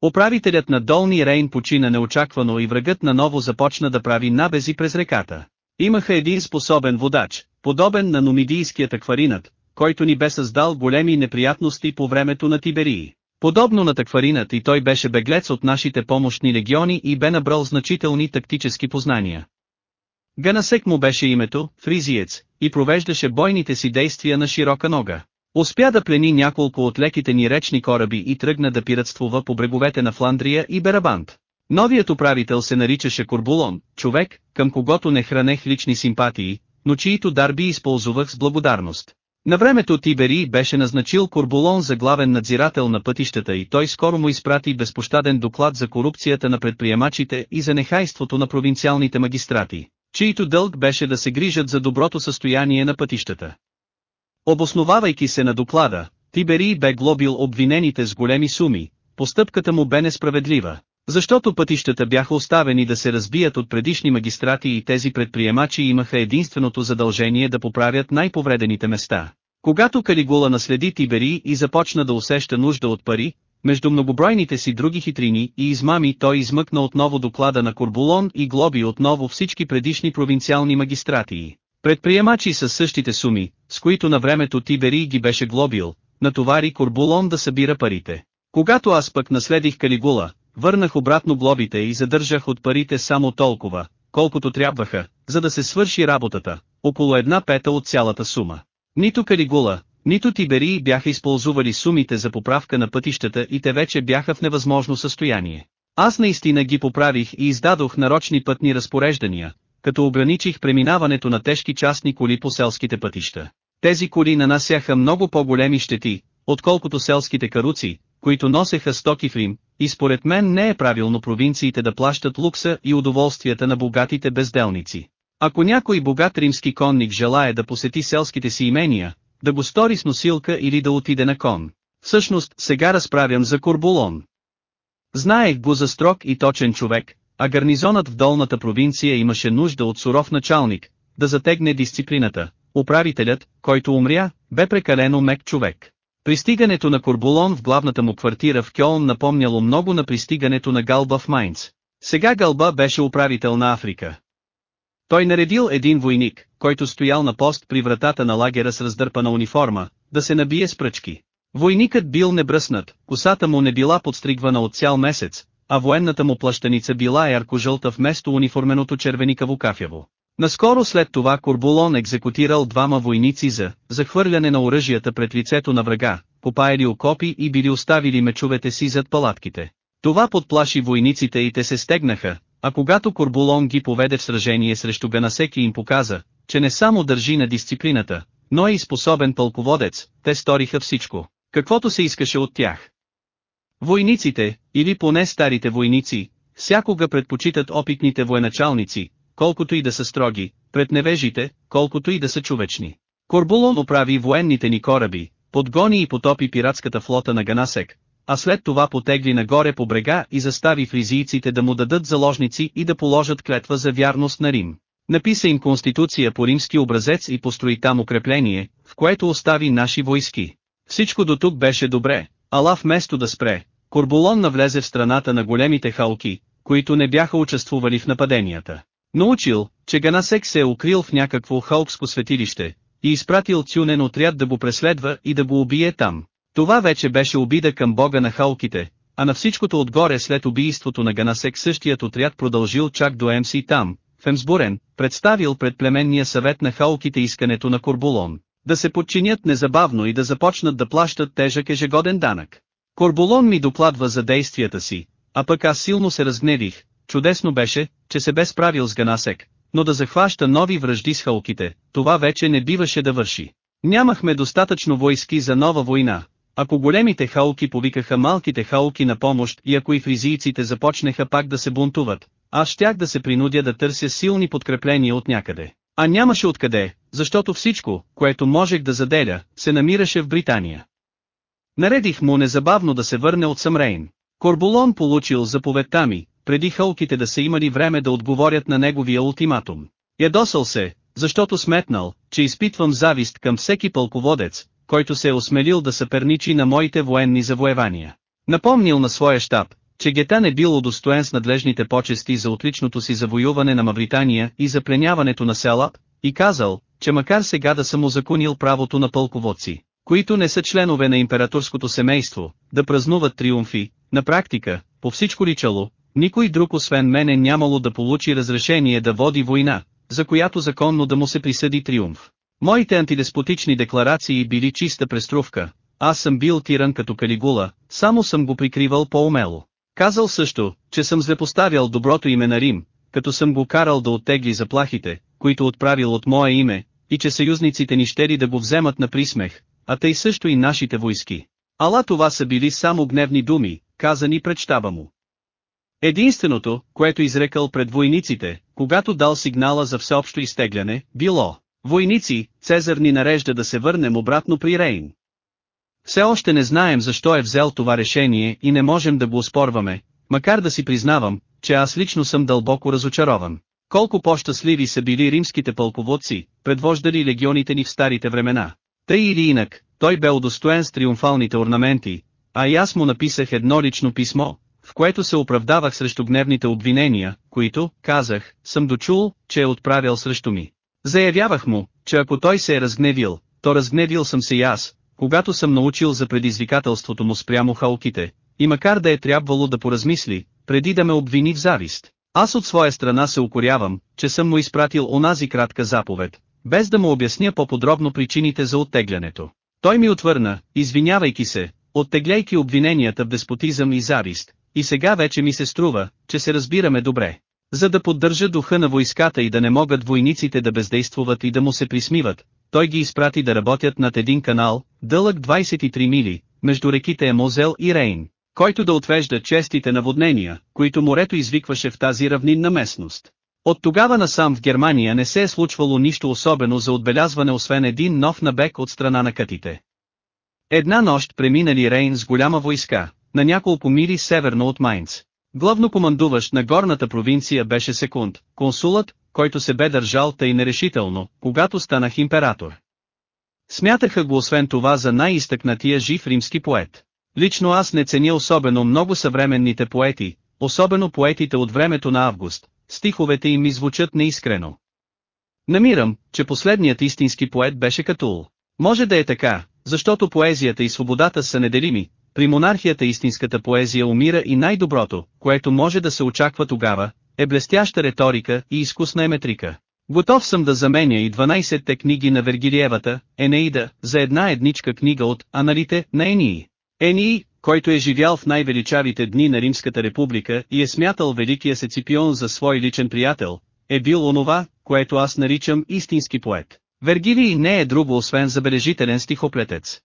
A: Управителят на Долни Рейн почина неочаквано и врагът наново започна да прави набези през реката. Имаха един способен водач, подобен на номидийският акваринат, който ни бе създал големи неприятности по времето на Тиберии. Подобно на такваринат и той беше беглец от нашите помощни легиони и бе набрал значителни тактически познания. Ганасек му беше името, фризиец, и провеждаше бойните си действия на широка нога. Успя да плени няколко от леките ни речни кораби и тръгна да пиратствува по бреговете на Фландрия и Берабант. Новият управител се наричаше Корбулон, човек, към когото не хранех лични симпатии, но чието дарби използвах с благодарност. На времето Тибери беше назначил Корбулон за главен надзирател на пътищата и той скоро му изпрати безпощаден доклад за корупцията на предприемачите и за нехайството на провинциалните магистрати, чието дълг беше да се грижат за доброто състояние на пътищата. Обосновавайки се на доклада, Тиберий бе глобил обвинените с големи суми, постъпката му бе несправедлива, защото пътищата бяха оставени да се разбият от предишни магистрати и тези предприемачи имаха единственото задължение да поправят най-повредените места. Когато Калигула наследи Тиберий и започна да усеща нужда от пари, между многобройните си други хитрини и измами той измъкна отново доклада на Корбулон и глоби отново всички предишни провинциални магистрати. Предприемачи с същите суми, с които на времето Тибери ги беше глобил, натовари Корбулон да събира парите. Когато аз пък наследих Калигула, върнах обратно глобите и задържах от парите само толкова, колкото трябваха, за да се свърши работата, около една пета от цялата сума. Нито Калигула, нито тибери бяха използвали сумите за поправка на пътищата и те вече бяха в невъзможно състояние. Аз наистина ги поправих и издадох нарочни пътни разпореждания, като ограничих преминаването на тежки частни коли по селските пътища. Тези коли нанасяха много по-големи щети, отколкото селските каруци, които носеха стоки в Рим, и според мен не е правилно провинциите да плащат лукса и удоволствията на богатите безделници. Ако някой богат римски конник желая да посети селските си имения, да го стори с носилка или да отиде на кон. Всъщност, сега разправям за Корбулон. Знаех го за строг и точен човек, а гарнизонът в долната провинция имаше нужда от суров началник, да затегне дисциплината. Управителят, който умря, бе прекалено мек човек. Пристигането на Корбулон в главната му квартира в Кьон, напомняло много на пристигането на Галба в Майнц. Сега Галба беше управител на Африка. Той наредил един войник, който стоял на пост при вратата на лагера с раздърпана униформа, да се набие с пръчки. Войникът бил небръснат, косата му не била подстригвана от цял месец, а военната му плащаница била ярко-жълта вместо униформеното червеникаво-кафяво. Наскоро след това Корбулон екзекутирал двама войници за захвърляне на оръжията пред лицето на врага, попаяли окопи и били оставили мечовете си зад палатките. Това подплаши войниците и те се стегнаха, а когато Корбулон ги поведе в сражение срещу Ганасеки им показа, че не само държи на дисциплината, но е и способен пълководец, те сториха всичко, каквото се искаше от тях. Войниците, или поне старите войници, всякога предпочитат опитните военачалници, колкото и да са строги, пред невежите, колкото и да са човечни. Корбулон оправи военните ни кораби, подгони и потопи пиратската флота на Ганасек, а след това потегли нагоре по брега и застави фризийците да му дадат заложници и да положат клетва за вярност на Рим. Написа им конституция по римски образец и построи там укрепление, в което остави наши войски. Всичко до тук беше добре, Ала вместо да спре, Корбулон навлезе в страната на големите халки, които не бяха участвували в нападенията. Научил, че Ганасек се е укрил в някакво халкско светилище и изпратил тюнен отряд да го преследва и да го убие там. Това вече беше обида към бога на халките, а на всичкото отгоре след убийството на Ганасек същият отряд продължил чак до МС там, в Емсбурен, представил пред племенния съвет на халките искането на Корбулон да се подчинят незабавно и да започнат да плащат тежък ежегоден данък. Корболон ми докладва за действията си, а пък аз силно се разгневих, чудесно беше, че се бе справил с Ганасек, но да захваща нови връжди с халките, това вече не биваше да върши. Нямахме достатъчно войски за нова война, ако големите халки повикаха малките халки на помощ и ако и фризийците започнеха пак да се бунтуват, аз щях да се принудя да търся силни подкрепления от някъде. А нямаше откъде, защото всичко, което можех да заделя, се намираше в Британия. Наредих му незабавно да се върне от Съмрейн. Корбулон получил заповедта ми, преди хълките да са имали време да отговорят на неговия ултиматум. Ядосал се, защото сметнал, че изпитвам завист към всеки пълководец, който се е осмелил да съперничи на моите военни завоевания. Напомнил на своя щаб, че Гетан е бил удостоен с надлежните почести за отличното си завоюване на Мавритания и за пленяването на села, и казал, че макар сега да съм узаконил правото на пълководци, които не са членове на императорското семейство, да празнуват триумфи, на практика, по всичко личало, никой друг освен мене нямало да получи разрешение да води война, за която законно да му се присъди триумф. Моите антидеспотични декларации били чиста преструвка, аз съм бил тиран като Калигула, само съм го прикривал по-умело. Казал също, че съм злепоставял доброто име на Рим, като съм го карал да оттегли заплахите, които отправил от мое име, и че съюзниците ни щели да го вземат на присмех, а тъй също и нашите войски. Ала това са били само гневни думи, казани пред щаба му. Единственото, което изрекал пред войниците, когато дал сигнала за всеобщо изтегляне, било «Войници, Цезар ни нарежда да се върнем обратно при Рейн». Все още не знаем защо е взел това решение и не можем да го оспорваме, макар да си признавам, че аз лично съм дълбоко разочарован. Колко по-щастливи са били римските пълководци, предвождали легионите ни в старите времена. Тъй или инак, той бе удостоен с триумфалните орнаменти, а и аз му написах едно лично писмо, в което се оправдавах срещу гневните обвинения, които, казах, съм дочул, че е отправил срещу ми. Заявявах му, че ако той се е разгневил, то разгневил съм се и аз, когато съм научил за предизвикателството му спрямо халките, и макар да е трябвало да поразмисли, преди да ме обвини в завист. Аз от своя страна се укорявам, че съм му изпратил онази кратка заповед, без да му обясня по-подробно причините за оттеглянето. Той ми отвърна, извинявайки се, оттегляйки обвиненията в деспотизъм и завист, и сега вече ми се струва, че се разбираме добре. За да поддържа духа на войската и да не могат войниците да бездействуват и да му се присмиват, той ги изпрати да работят над един канал, дълъг 23 мили, между реките Емозел и Рейн който да отвежда честите наводнения, които морето извикваше в тази равнинна местност. От тогава насам в Германия не се е случвало нищо особено за отбелязване освен един нов набег от страна на катите. Една нощ преминали Рейн с голяма войска, на няколко мили северно от Майнц. Главнокомандуващ на горната провинция беше Секунд, консулът, който се бе държал тъй нерешително, когато станах император. Смятаха го освен това за най истъкнатия жив римски поет. Лично аз не ценя особено много съвременните поети, особено поетите от времето на август, стиховете им ми звучат неискрено. Намирам, че последният истински поет беше Катул. Може да е така, защото поезията и свободата са неделими, при монархията истинската поезия умира и най-доброто, което може да се очаква тогава, е блестяща риторика и изкусна еметрика. Готов съм да заменя и 12-те книги на Вергилиевата, Енеида, за една едничка книга от «Аналите» на Ении. Ени, който е живял в най-величавите дни на Римската република и е смятал Великия Сеципион за свой личен приятел, е бил онова, което аз наричам истински поет. Вергилий не е друго освен забележителен стихоплетец.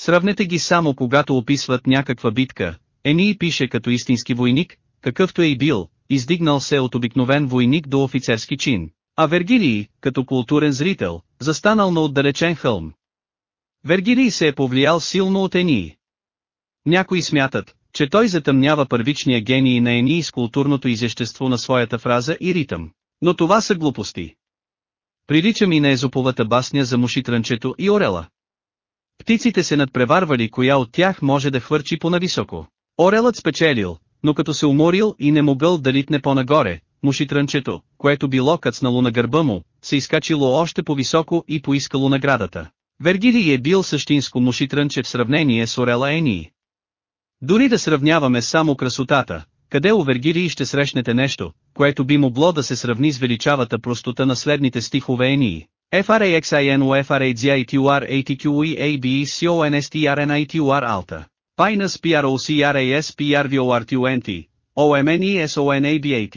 A: Сравнете ги само когато описват някаква битка, Ени пише като истински войник, какъвто е и бил, издигнал се от обикновен войник до офицерски чин, а Вергилий, като културен зрител, застанал на отдалечен хълм, Вергилий се е повлиял силно от Ении. Някои смятат, че той затъмнява първичния гений на Ении с културното изящество на своята фраза и ритъм. Но това са глупости. Прилича ми на езоповата басня за мушитранчето и орела. Птиците се надпреварвали коя от тях може да хвърчи по-нависоко. Орелът спечелил, но като се уморил и не могъл да литне по-нагоре, мушитранчето, което било кацнало на гърба му, се изкачило още по-високо и поискало наградата. Вергилий е бил същинско мушитрънче в сравнение с Орела Ении. Дори да сравняваме само красотата, къде у Вергилий ще срещнете нещо, което би могло да се сравни с величавата простота на следните стихове Ении. FRAXINOFRAGITUR ALTA, Pinus PROCRAS PRVORTUNT, OMNESONABAT,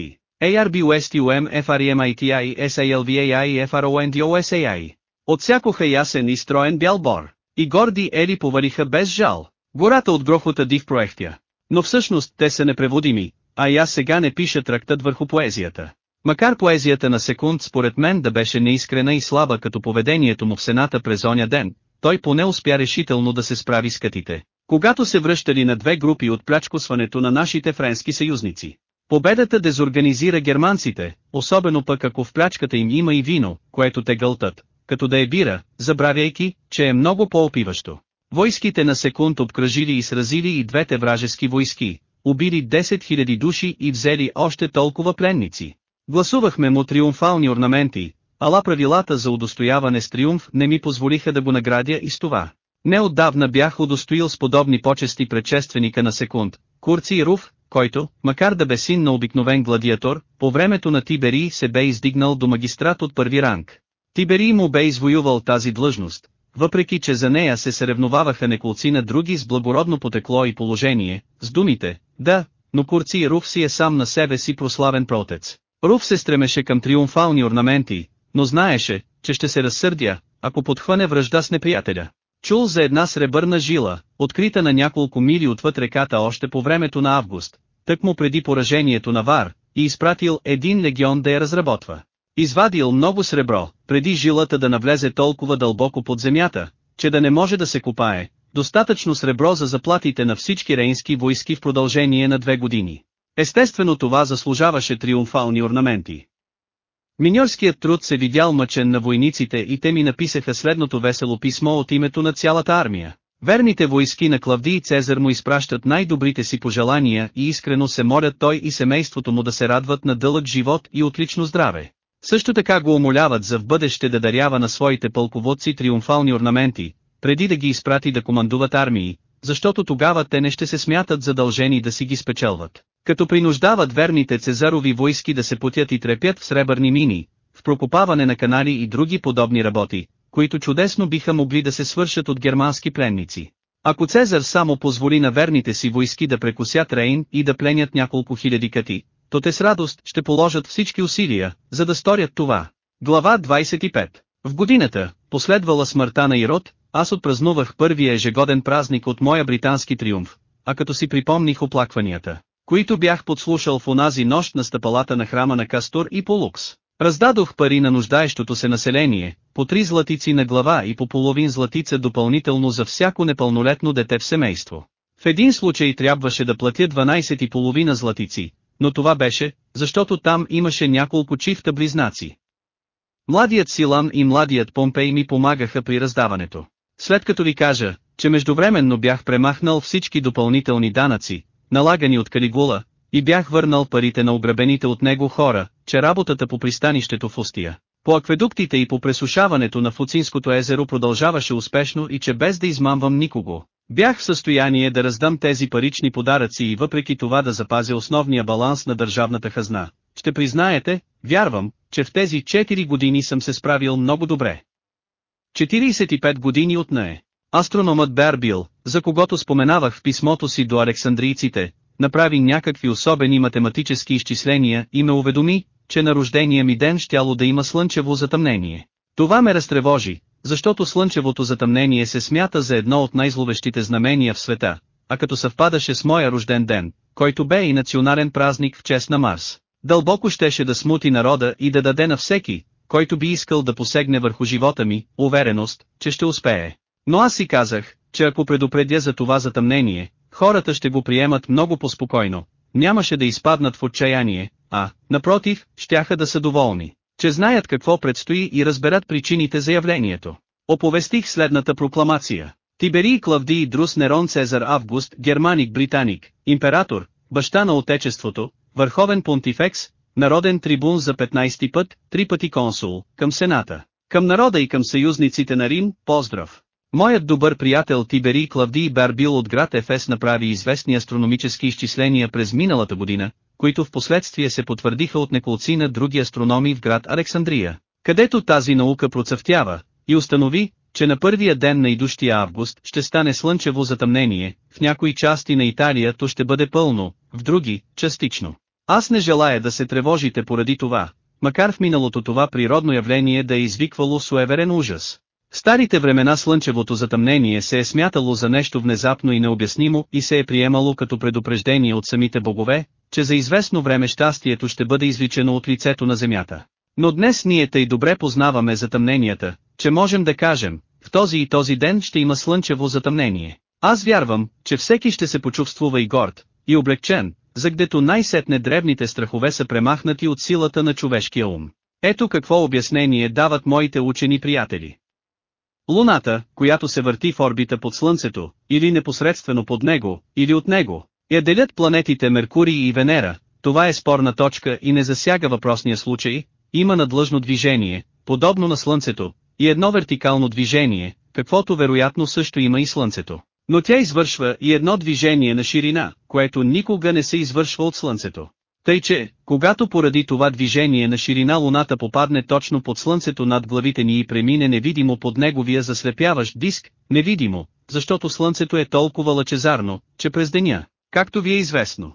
A: ARBUSTUM FRMITI e SALVAI FRONDOSAI. Отсякоха ясен и строен бял бор, и горди ели повалиха без жал, гората от грохота див проехтя. Но всъщност те са непреводими, а я сега не пиша трактът върху поезията. Макар поезията на секунд според мен да беше неискрена и слаба като поведението му в сената през оня ден, той поне успя решително да се справи с катите. Когато се връщали на две групи от плячкосването на нашите френски съюзници, победата дезорганизира германците, особено пък ако в плячката им има и вино, което те гълтат, като да е бира, забравяйки, че е много по-опиващо. Войските на секунд обкръжили и сразили и двете вражески войски, убили 10 000 души и взели още толкова пленници. Гласувахме му триумфални орнаменти, ала правилата за удостояване с триумф не ми позволиха да го наградя и с това. Неотдавна бях удостоил с подобни почести предшественика на секунд, Курци и Руф, който, макар да бе син на обикновен гладиатор, по времето на Тиберий се бе издигнал до магистрат от първи ранг. Тиберий му бе извоювал тази длъжност, въпреки че за нея се съревноваваха неколци на други с благородно потекло и положение, с думите, да, но Курци Руф си е сам на себе си прославен протец. Руф се стремеше към триумфални орнаменти, но знаеше, че ще се разсърдя, ако подхване връжда с неприятеля. Чул за една сребърна жила, открита на няколко мили отвъд реката още по времето на август, тък му преди поражението на Вар, и изпратил един легион да я разработва. Извадил много сребро, преди жилата да навлезе толкова дълбоко под земята, че да не може да се копае, достатъчно сребро за заплатите на всички рейнски войски в продължение на две години. Естествено това заслужаваше триумфални орнаменти. Миньорският труд се видял мъчен на войниците и те ми написаха следното весело писмо от името на цялата армия. Верните войски на Клавди и Цезар му изпращат най-добрите си пожелания и искрено се молят той и семейството му да се радват на дълъг живот и отлично здраве. Също така го умоляват за в бъдеще да дарява на своите пълководци триумфални орнаменти, преди да ги изпрати да командуват армии, защото тогава те не ще се смятат задължени да си ги спечелват. Като принуждават верните цезарови войски да се потят и трепят в сребърни мини, в прокопаване на канали и други подобни работи, които чудесно биха могли да се свършат от германски пленници. Ако Цезар само позволи на верните си войски да прекусят Рейн и да пленят няколко хиляди кати, то те с радост ще положат всички усилия, за да сторят това. Глава 25 В годината, последвала смъртта на Ирод, аз отпразнувах първия ежегоден празник от моя британски триумф, а като си припомних оплакванията, които бях подслушал в онази нощ на стъпалата на храма на Кастор и Полукс. Раздадох пари на нуждаещото се население, по три златици на глава и по половин златица допълнително за всяко непълнолетно дете в семейство. В един случай трябваше да платя 12,5 златици, но това беше, защото там имаше няколко чифта близнаци. Младият Силан и младият Помпей ми помагаха при раздаването. След като ви кажа, че междувременно бях премахнал всички допълнителни данъци, налагани от Калигула, и бях върнал парите на ограбените от него хора, че работата по пристанището в Устия, по акведуктите и по пресушаването на Фуцинското езеро продължаваше успешно и че без да измамвам никого, Бях в състояние да раздам тези парични подаръци и въпреки това да запазя основния баланс на държавната хазна. Ще признаете, вярвам, че в тези 4 години съм се справил много добре. 45 години от нея. Астрономът Бербил, за когото споменавах в писмото си до Александрийците, направи някакви особени математически изчисления и ме уведоми, че на рождения ми ден щяло да има слънчево затъмнение. Това ме разтревожи, защото слънчевото затъмнение се смята за едно от най-зловещите знамения в света, а като съвпадаше с моя рожден ден, който бе и национален празник в чест на Марс, дълбоко щеше да смути народа и да даде на всеки, който би искал да посегне върху живота ми, увереност, че ще успее. Но аз си казах, че ако предупредя за това затъмнение, хората ще го приемат много поспокойно, нямаше да изпаднат в отчаяние, а, напротив, щяха да са доволни че знаят какво предстои и разберат причините за явлението. Оповестих следната прокламация. Тиберий Клавдий Друс Нерон Цезар Август Германик Британик, император, баща на Отечеството, върховен понтифекс, народен трибун за 15 път, три пъти консул, към Сената, към народа и към съюзниците на Рим, поздрав! Моят добър приятел Тиберий Клавдий Барбил от град Ефес направи известни астрономически изчисления през миналата година, които в последствие се потвърдиха от неколци на други астрономи в град Александрия, където тази наука процъфтява, и установи, че на първия ден на идущия август ще стане слънчево затъмнение, в някои части на Италия то ще бъде пълно, в други – частично. Аз не желая да се тревожите поради това, макар в миналото това природно явление да е извиквало суеверен ужас. В старите времена слънчевото затъмнение се е смятало за нещо внезапно и необяснимо и се е приемало като предупреждение от самите богове, че за известно време щастието ще бъде извличено от лицето на земята. Но днес ние тъй добре познаваме затъмненията, че можем да кажем, в този и този ден ще има слънчево затъмнение. Аз вярвам, че всеки ще се почувствува и горд, и облегчен, загдето най-сетне древните страхове са премахнати от силата на човешкия ум. Ето какво обяснение дават моите учени приятели. Луната, която се върти в орбита под Слънцето, или непосредствено под него, или от него, я делят планетите Меркурий и Венера, това е спорна точка и не засяга въпросния случай, има надлъжно движение, подобно на Слънцето, и едно вертикално движение, каквото вероятно също има и Слънцето. Но тя извършва и едно движение на ширина, което никога не се извършва от Слънцето. Тъй че, когато поради това движение на ширина Луната попадне точно под Слънцето над главите ни и премине невидимо под неговия заслепяващ диск, невидимо, защото Слънцето е толкова лъчезарно, че през деня, както ви е известно.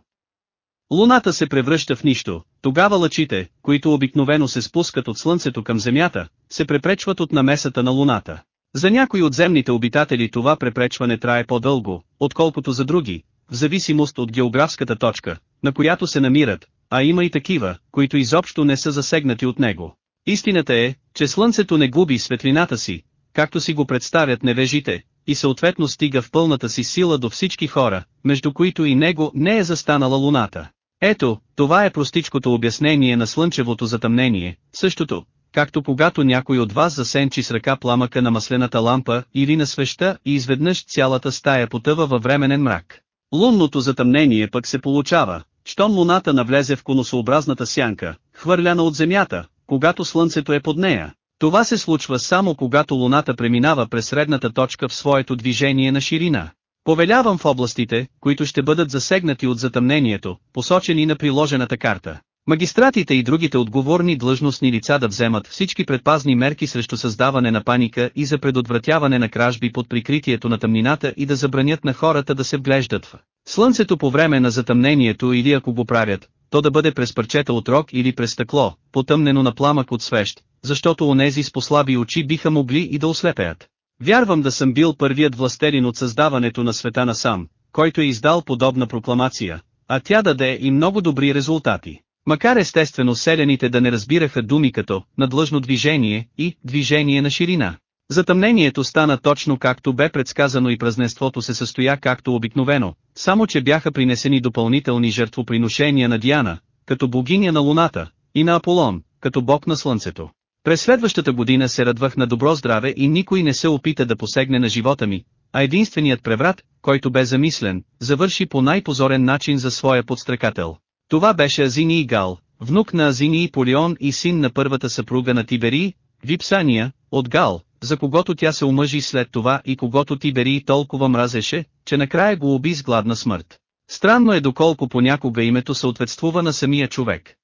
A: Луната се превръща в нищо, тогава лъчите, които обикновено се спускат от Слънцето към Земята, се препречват от намесата на Луната. За някои от земните обитатели това препречване трае по-дълго, отколкото за други, в зависимост от географската точка, на която се намират, а има и такива, които изобщо не са засегнати от него. Истината е, че Слънцето не губи светлината си, както си го представят невежите, и съответно стига в пълната си сила до всички хора, между които и него не е застанала луната. Ето, това е простичкото обяснение на слънчевото затъмнение, същото, както когато някой от вас засенчи с ръка пламъка на маслената лампа или на свеща и изведнъж цялата стая потъва във временен мрак. Лунното затъмнение пък се получава, щом луната навлезе в коносообразната сянка, хвърляна от земята, когато слънцето е под нея, това се случва само когато Луната преминава през средната точка в своето движение на ширина. Повелявам в областите, които ще бъдат засегнати от затъмнението, посочени на приложената карта. Магистратите и другите отговорни длъжностни лица да вземат всички предпазни мерки срещу създаване на паника и за предотвратяване на кражби под прикритието на тъмнината и да забранят на хората да се вглеждат в Слънцето по време на затъмнението или ако го правят, то да бъде през парчета от рок или през стъкло, потъмнено на пламък от свещ, защото онези с послаби очи биха могли и да ослепеят. Вярвам да съм бил първият властелин от създаването на света на сам, който е издал подобна прокламация, а тя даде и много добри резултати. Макар естествено селените да не разбираха думи като «надлъжно движение» и «движение на ширина». Затъмнението стана точно както бе предсказано и празненството се състоя както обикновено, само че бяха принесени допълнителни жертвоприношения на Диана, като богиня на луната, и на Аполон, като бог на слънцето. През следващата година се радвах на добро здраве и никой не се опита да посегне на живота ми, а единственият преврат, който бе замислен, завърши по най-позорен начин за своя подстрекател. Това беше Азини Гал, внук на Азини и Полион и син на първата съпруга на Тибери, Випсания, от Гал, за когото тя се омъжи след това и когото Тиберий толкова мразеше, че накрая го уби с гладна смърт. Странно е доколко понякога името съответствува на самия човек.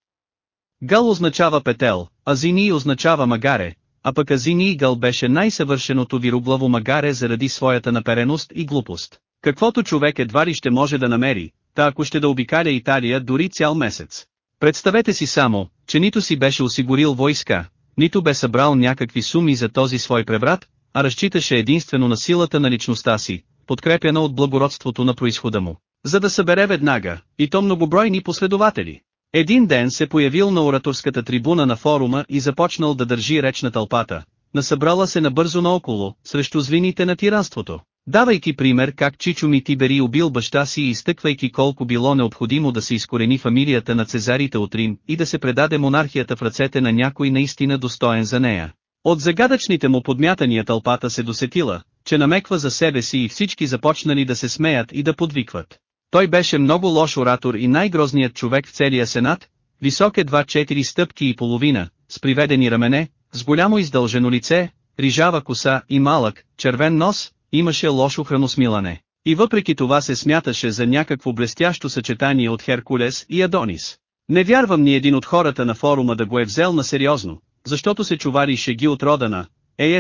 A: Гал означава петел, Азини означава магаре, а пък и Гал беше най-съвършеното вироглаво магаре заради своята напереност и глупост. Каквото човек едва ли ще може да намери, та ако ще да обикаля Италия дори цял месец. Представете си само, че нито си беше осигурил войска, нито бе събрал някакви суми за този свой преврат, а разчиташе единствено на силата на личността си, подкрепена от благородството на происхода му, за да събере веднага, и то многобройни последователи. Един ден се появил на ораторската трибуна на форума и започнал да държи реч на тълпата, насъбрала се набързо наоколо, срещу звините на тиранството. Давайки пример как Чичо ми Тибери убил баща си и изтъквайки колко било необходимо да се изкорени фамилията на цезарите от Рим и да се предаде монархията в ръцете на някой наистина достоен за нея. От загадъчните му подмятания тълпата се досетила, че намеква за себе си и всички започнали да се смеят и да подвикват. Той беше много лош оратор и най-грозният човек в целия сенат, висок два 4 стъпки и половина, с приведени рамене, с голямо издължено лице, рижава коса и малък, червен нос, Имаше лошо храносмилане. И въпреки това се смяташе за някакво блестящо съчетание от Херкулес и Адонис. Не вярвам ни един от хората на форума да го е взел на сериозно, защото се чувари шеги от рода на in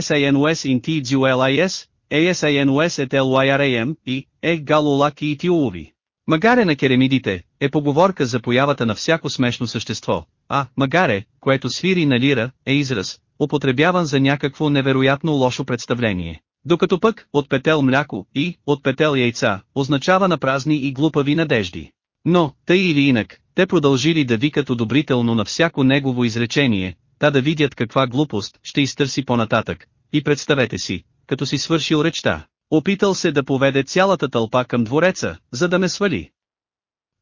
A: TGULIS, ASINOS et LYRAM и E Galolak и Tiulovi. Магаре на керемидите е поговорка за появата на всяко смешно същество, а магаре, което свири на лира, е израз, употребяван за някакво невероятно лошо представление. Докато пък, от петел мляко и, от петел яйца, означава на празни и глупави надежди. Но, тъй или инак, те продължили да викат одобрително на всяко негово изречение, та да видят каква глупост ще изтърси по-нататък. И представете си, като си свършил речта, опитал се да поведе цялата тълпа към двореца, за да ме свали.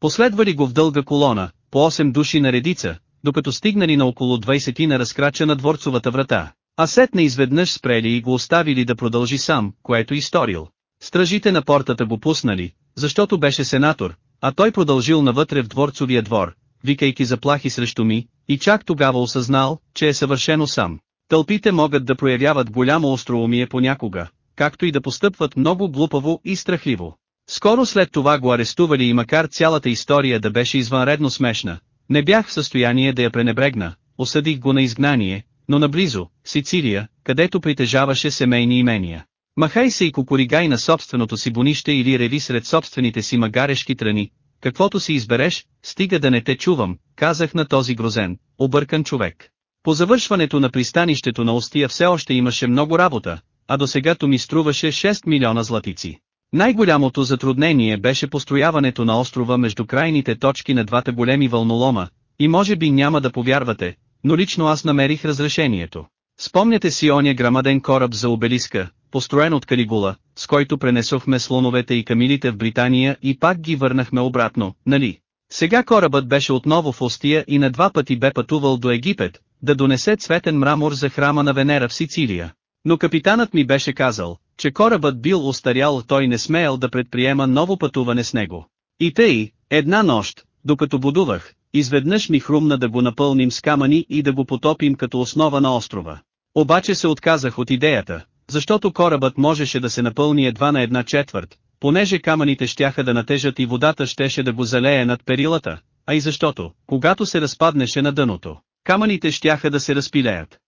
A: Последвали го в дълга колона, по 8 души на редица, докато стигнали на около 20 на разкрача на дворцовата врата. А сетне изведнъж спрели и го оставили да продължи сам, което и сторил. Стражите на портата го пуснали, защото беше сенатор, а той продължил навътре в дворцовия двор, викайки заплахи срещу ми, и чак тогава осъзнал, че е съвършено сам. Тълпите могат да проявяват голямо остроумие понякога, както и да постъпват много глупаво и страхливо. Скоро след това го арестували и макар цялата история да беше извънредно смешна, не бях в състояние да я пренебрегна, осъдих го на изгнание, но наблизо, Сицилия, където притежаваше семейни имения. Махай се и кукуригай на собственото си бонище или реви сред собствените си магарешки трани, каквото си избереш, стига да не те чувам, казах на този грозен, объркан човек. По завършването на пристанището на Остия все още имаше много работа, а до сегато ми струваше 6 милиона златици. Най-голямото затруднение беше построяването на острова между крайните точки на двата големи вълнолома, и може би няма да повярвате, но лично аз намерих разрешението. Спомняте си оня грамаден кораб за обелиска, построен от Калигула, с който пренесохме слоновете и камилите в Британия и пак ги върнахме обратно, нали? Сега корабът беше отново в Остия и на два пъти бе пътувал до Египет, да донесе цветен мрамор за храма на Венера в Сицилия. Но капитанът ми беше казал, че корабът бил остарял той не смеял да предприема ново пътуване с него. И тъй, една нощ, докато будувах, Изведнъж ми хрумна да го напълним с камъни и да го потопим като основа на острова. Обаче се отказах от идеята, защото корабът можеше да се напълни едва на една четвърт, понеже камъните щяха да натежат и водата щеше да го залее над перилата, а и защото, когато се разпаднеше на дъното, камъните щяха да се разпилеят.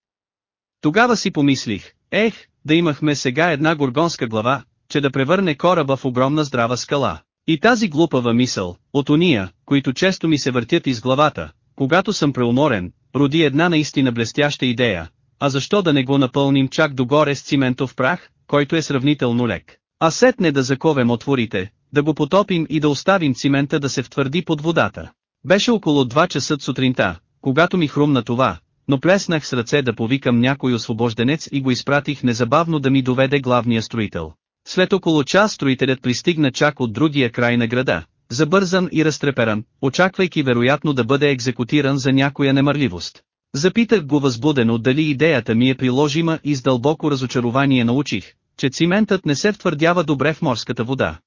A: Тогава си помислих, ех, да имахме сега една горгонска глава, че да превърне кораба в огромна здрава скала. И тази глупава мисъл, от уния, които често ми се въртят из главата, когато съм преуморен, роди една наистина блестяща идея, а защо да не го напълним чак догоре с циментов прах, който е сравнително лек, а сетне да заковем отворите, да го потопим и да оставим цимента да се втвърди под водата. Беше около 2 часа сутринта, когато ми хрумна това, но плеснах с ръце да повикам някой освобожденец и го изпратих незабавно да ми доведе главния строител. След около час строителят пристигна чак от другия край на града, забързан и разтреперан, очаквайки вероятно да бъде екзекутиран за някоя немърливост. Запитах го възбудено дали идеята ми е приложима и с дълбоко разочарование научих, че циментът не се втвърдява добре в морската вода.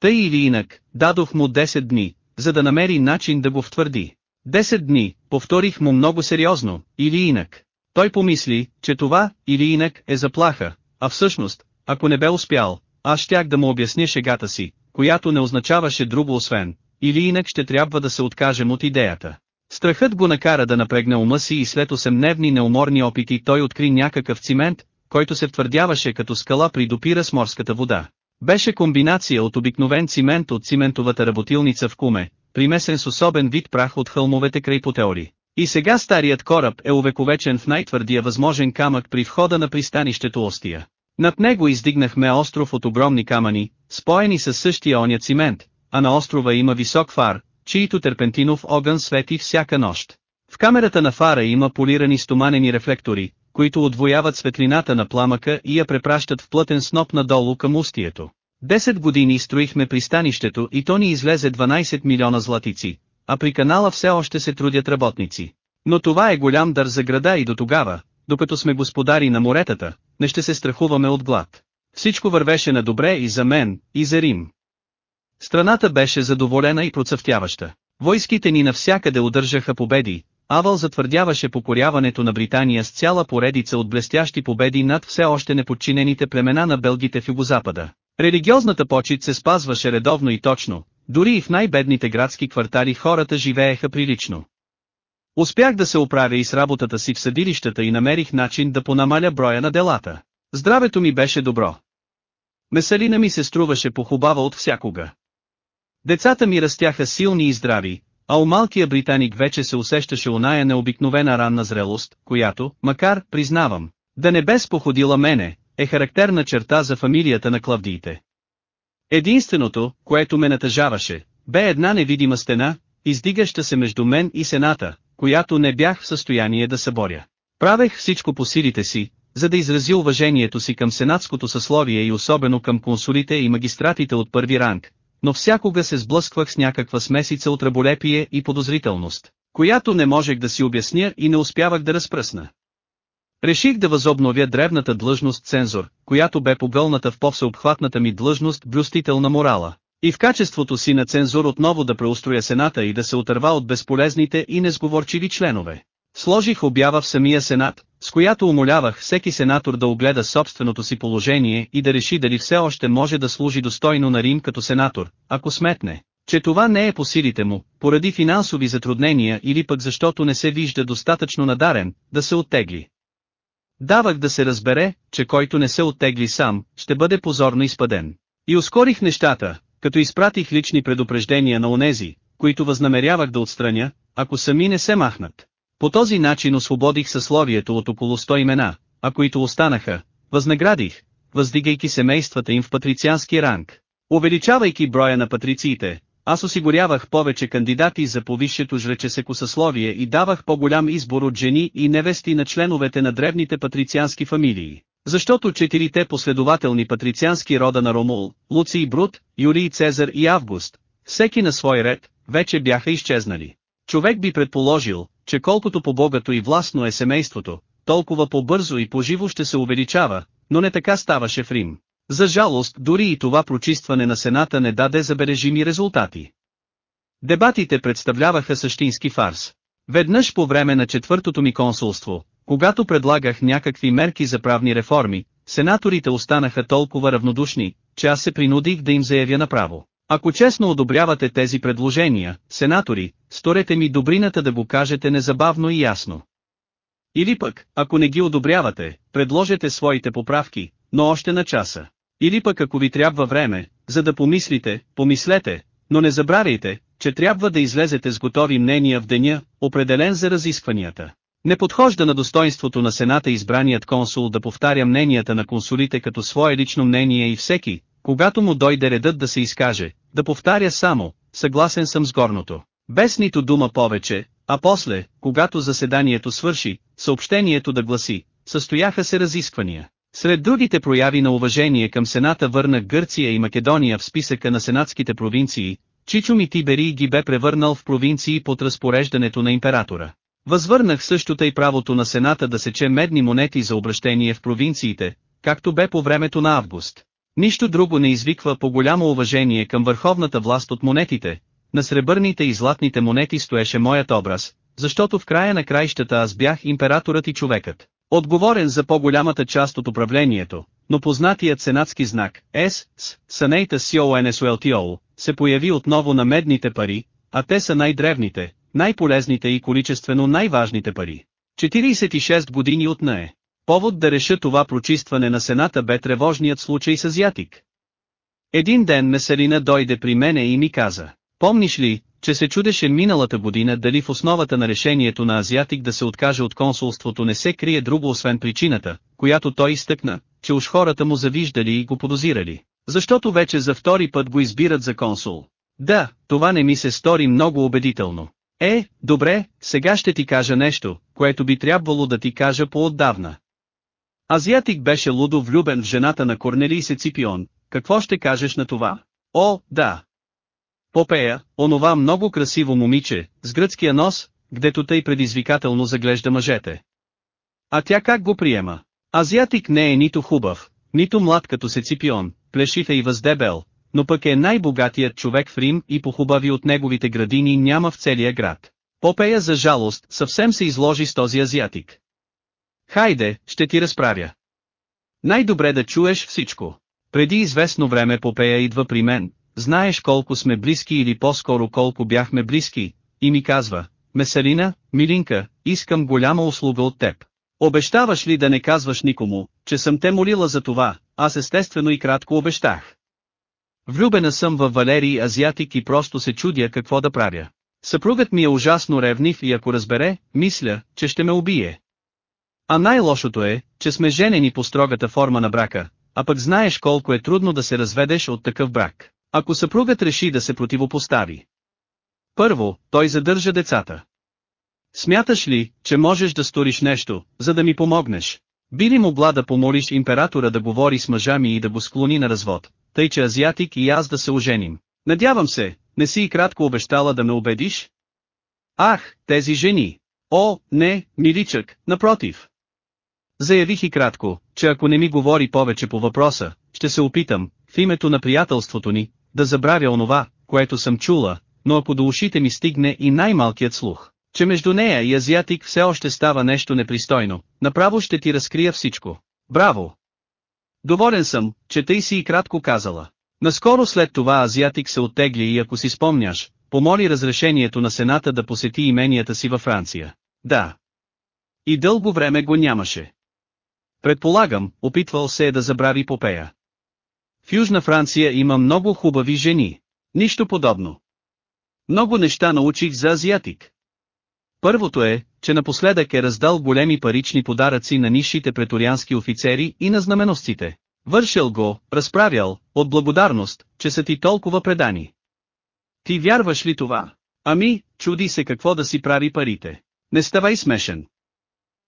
A: Тъй или инак, дадох му 10 дни, за да намери начин да го втвърди. 10 дни, повторих му много сериозно, или инак. Той помисли, че това, или инак, е заплаха, а всъщност, ако не бе успял, аз щях да му обясня шегата си, която не означаваше друго освен, или инак ще трябва да се откажем от идеята. Страхът го накара да напрегне ума си и след 8-дневни неуморни опити той откри някакъв цимент, който се втвърдяваше като скала при допира с морската вода. Беше комбинация от обикновен цимент от циментовата работилница в Куме, примесен с особен вид прах от хълмовете край по И сега старият кораб е увековечен в най-твърдия възможен камък при входа на пристанището Остия. Над него издигнахме остров от огромни камъни, споени с същия оня цимент, а на острова има висок фар, чийто терпентинов огън свети всяка нощ. В камерата на фара има полирани стоманени рефлектори, които отвояват светлината на пламъка и я препращат в плътен сноп надолу към устието. Десет години строихме пристанището и то ни излезе 12 милиона златици, а при канала все още се трудят работници. Но това е голям дар за града и до тогава, докато сме господари на моретата, не ще се страхуваме от глад. Всичко вървеше на добре и за мен, и за Рим. Страната беше задоволена и процъфтяваща. Войските ни навсякъде удържаха победи, Авал затвърдяваше покоряването на Британия с цяла поредица от блестящи победи над все още неподчинените племена на белгите в югозапада. Религиозната почет се спазваше редовно и точно, дори и в най-бедните градски квартали хората живееха прилично. Успях да се оправя и с работата си в съдилищата и намерих начин да понамаля броя на делата. Здравето ми беше добро. Месалина ми се струваше похубава от всякога. Децата ми растяха силни и здрави, а у малкия британик вече се усещаше оная необикновена ранна зрелост, която, макар, признавам, да не без походила мене, е характерна черта за фамилията на клавдиите. Единственото, което ме натъжаваше, бе една невидима стена, издигаща се между мен и сената, която не бях в състояние да съборя. Правех всичко по силите си, за да изрази уважението си към сенатското съсловие и особено към консулите и магистратите от първи ранг, но всякога се сблъсквах с някаква смесица от раболепие и подозрителност, която не можех да си обясня и не успявах да разпръсна. Реших да възобновя древната длъжност цензор, която бе погълната в по-всеобхватната ми длъжност блюстител на морала. И в качеството си на цензур отново да преустроя Сената и да се отърва от безполезните и несговорчиви членове. Сложих обява в самия Сенат, с която умолявах всеки сенатор да огледа собственото си положение и да реши дали все още може да служи достойно на Рим като сенатор, ако сметне, че това не е по силите му, поради финансови затруднения или пък защото не се вижда достатъчно надарен, да се оттегли. Давах да се разбере, че който не се оттегли сам, ще бъде позорно изпаден. И ускорих нещата, като изпратих лични предупреждения на онези, които възнамерявах да отстраня, ако сами не се махнат. По този начин освободих съсловието от около 100 имена, а които останаха, възнаградих, въздигайки семействата им в патрициански ранг. Увеличавайки броя на патрициите, аз осигурявах повече кандидати за повисшето жречесеко съсловие и давах по-голям избор от жени и невести на членовете на древните патрициански фамилии. Защото четирите последователни патрициански рода на Ромул, Луций Брут, Юрий Цезар и Август, всеки на свой ред, вече бяха изчезнали. Човек би предположил, че колкото по-богато и властно е семейството, толкова по-бързо и по-живо ще се увеличава, но не така ставаше в Рим. За жалост дори и това прочистване на Сената не даде забележими резултати. Дебатите представляваха същински фарс. Веднъж по време на четвъртото ми консулство, когато предлагах някакви мерки за правни реформи, сенаторите останаха толкова равнодушни, че аз се принудих да им заявя направо. Ако честно одобрявате тези предложения, сенатори, сторете ми добрината да го кажете незабавно и ясно. Или пък, ако не ги одобрявате, предложете своите поправки, но още на часа. Или пък ако ви трябва време, за да помислите, помислете, но не забравяйте, че трябва да излезете с готови мнения в деня, определен за разискванията. Не подхожда на достоинството на Сената избраният консул да повтаря мненията на консулите като свое лично мнение и всеки, когато му дойде редът да се изкаже, да повтаря само, съгласен съм с горното. Без нито дума повече, а после, когато заседанието свърши, съобщението да гласи, състояха се разисквания. Сред другите прояви на уважение към Сената върна Гърция и Македония в списъка на сенатските провинции, чичуми тибери ги бе превърнал в провинции под разпореждането на императора. Възвърнах също тъй правото на Сената да сече медни монети за обращение в провинциите, както бе по времето на август. Нищо друго не извиква по-голямо уважение към върховната власт от монетите, на сребърните и златните монети стоеше моят образ, защото в края на краищата аз бях императорът и човекът, отговорен за по-голямата част от управлението, но познатият сенатски знак, S, S, Санейта CONSULTO, се появи отново на медните пари, а те са най-древните, най-полезните и количествено най-важните пари. 46 години от е. Повод да реша това прочистване на сената бе тревожният случай с Азиатик. Един ден Меселина дойде при мене и ми каза, помниш ли, че се чудеше миналата година дали в основата на решението на Азиатик да се откаже от консулството не се крие друго освен причината, която той изтъкна, че уж хората му завиждали и го подозирали, защото вече за втори път го избират за консул. Да, това не ми се стори много убедително. Е, добре, сега ще ти кажа нещо, което би трябвало да ти кажа по-отдавна. Азиатик беше лудо влюбен в жената на Корнелий Сеципион, какво ще кажеш на това? О, да. Попея, онова много красиво момиче, с гръцкия нос, гдето тъй предизвикателно заглежда мъжете. А тя как го приема? Азиатик не е нито хубав, нито млад като Сеципион, плешите и въздебел, но пък е най-богатият човек в Рим и похубави от неговите градини няма в целия град. Попея за жалост съвсем се изложи с този азиатик. Хайде, ще ти разправя. Най-добре да чуеш всичко. Преди известно време Попея идва при мен, знаеш колко сме близки или по-скоро колко бяхме близки, и ми казва, Месарина, милинка, искам голяма услуга от теб. Обещаваш ли да не казваш никому, че съм те молила за това, аз естествено и кратко обещах. Влюбена съм във Валерий Азиатик и просто се чудя какво да правя. Съпругът ми е ужасно ревнив и ако разбере, мисля, че ще ме убие. А най-лошото е, че сме женени по строгата форма на брака, а пък знаеш колко е трудно да се разведеш от такъв брак, ако съпругът реши да се противопостави. Първо, той задържа децата. Смяташ ли, че можеш да сториш нещо, за да ми помогнеш? Би ли могла да помолиш императора да говори с мъжа ми и да го склони на развод, тъй че азиатик и аз да се оженим. Надявам се, не си и кратко обещала да ме убедиш? Ах, тези жени! О, не, миличък, напротив. Заявих и кратко, че ако не ми говори повече по въпроса, ще се опитам, в името на приятелството ни, да забравя онова, което съм чула, но ако до ушите ми стигне и най-малкият слух, че между нея и азиатик все още става нещо непристойно, направо ще ти разкрия всичко. Браво! Доволен съм, че тъй си и кратко казала. Наскоро след това азиатик се оттегли и ако си спомняш, помоли разрешението на Сената да посети именията си във Франция. Да. И дълго време го нямаше. Предполагам, опитвал се е да забрави Попея. В Южна Франция има много хубави жени. Нищо подобно. Много неща научих за азиатик. Първото е, че напоследък е раздал големи парични подаръци на нишите преториански офицери и на знаменосците. Вършил го, разправял, от благодарност, че са ти толкова предани. Ти вярваш ли това? Ами, чуди се какво да си прави парите. Не ставай смешен.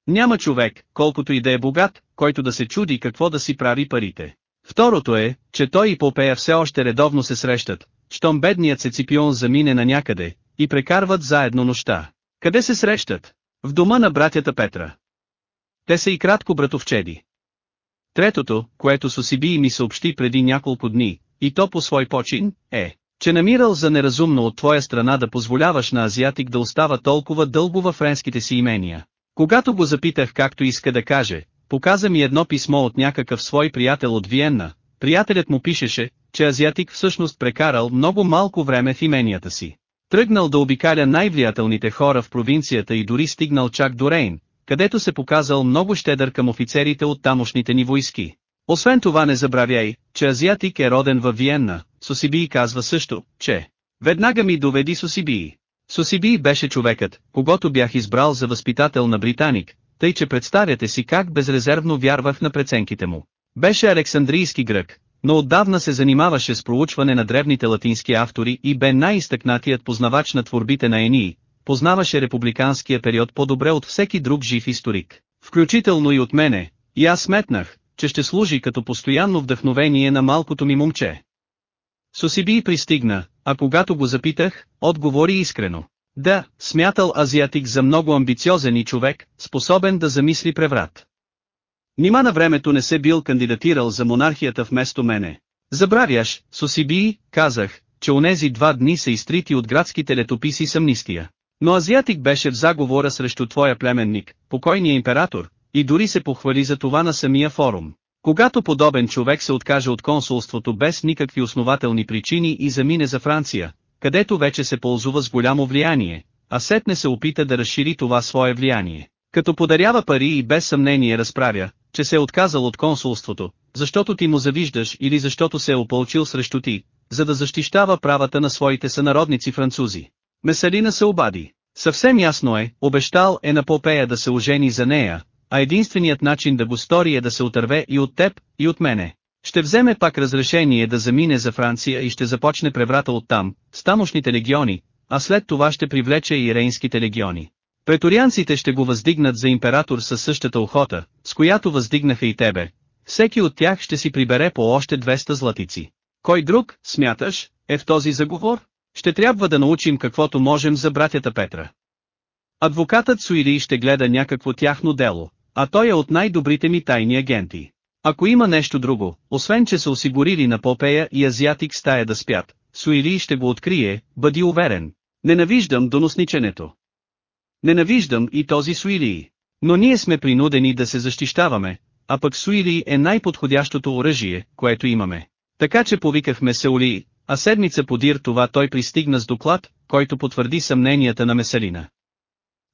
A: Няма човек, колкото и да е богат, който да се чуди какво да си прави парите. Второто е, че той и Попея все още редовно се срещат, щом бедният Сеципион замине на някъде, и прекарват заедно нощта. Къде се срещат? В дома на братята Петра. Те са и кратко братовчеди. Третото, което Сосиби ми съобщи преди няколко дни, и то по свой почин, е, че намирал за неразумно от твоя страна да позволяваш на азиатик да остава толкова дълго във френските си имения. Когато го запитах както иска да каже, показа ми едно писмо от някакъв свой приятел от Виенна, приятелят му пишеше, че азиатик всъщност прекарал много малко време в именията си. Тръгнал да обикаля най-влиятелните хора в провинцията и дори стигнал чак до Рейн, където се показал много щедър към офицерите от тамошните ни войски. Освен това не забравяй, че азиатик е роден във Виенна, Сосибий казва също, че «Веднага ми доведи Сосибий». Сосибий беше човекът, когато бях избрал за възпитател на британик, тъй че представяте си как безрезервно вярвах на преценките му. Беше александрийски грък, но отдавна се занимаваше с проучване на древните латински автори и бе най-изтъкнатият познавач на творбите на Ении, познаваше републиканския период по-добре от всеки друг жив историк, включително и от мене, и аз сметнах, че ще служи като постоянно вдъхновение на малкото ми момче. Сосибий пристигна, а когато го запитах, отговори искрено. Да, смятал азиатик за много амбициозен и човек, способен да замисли преврат. Нима на времето не се бил кандидатирал за монархията вместо мене. Забравяш, Сосиби, казах, че онези два дни са изтрити от градските летописи съмнистия. Но азиатик беше в заговора срещу твоя племенник, покойния император, и дори се похвали за това на самия форум. Когато подобен човек се откаже от консулството без никакви основателни причини и замине за Франция, където вече се ползува с голямо влияние, а сетне се опита да разшири това свое влияние. Като подарява пари и без съмнение разправя, че се е отказал от консулството, защото ти му завиждаш или защото се е опълчил срещу ти, за да защищава правата на своите сънародници французи. Месалина се обади. Съвсем ясно е, обещал е на Попея да се ожени за нея, а единственият начин да го стори е да се отърве и от теб, и от мене. Ще вземе пак разрешение да замине за Франция и ще започне преврата оттам, с тамошните легиони, а след това ще привлече и рейнските легиони. Преторианците ще го въздигнат за император със същата охота, с която въздигнаха и тебе. Всеки от тях ще си прибере по още 200 златици. Кой друг, смяташ, е в този заговор? Ще трябва да научим каквото можем за братята Петра. Адвокатът Суири ще гледа някакво тяхно дело, а той е от най-добрите ми тайни агенти. Ако има нещо друго, освен че са осигурили на Попея и Азиатик стая да спят, Суири ще го открие, бъди уверен. Ненавиждам доносниченето. Ненавиждам и този Суилии. Но ние сме принудени да се защищаваме, а пък Суилии е най-подходящото оръжие, което имаме. Така че повикахме Сеулии, а седмица подир това той пристигна с доклад, който потвърди съмненията на Меселина.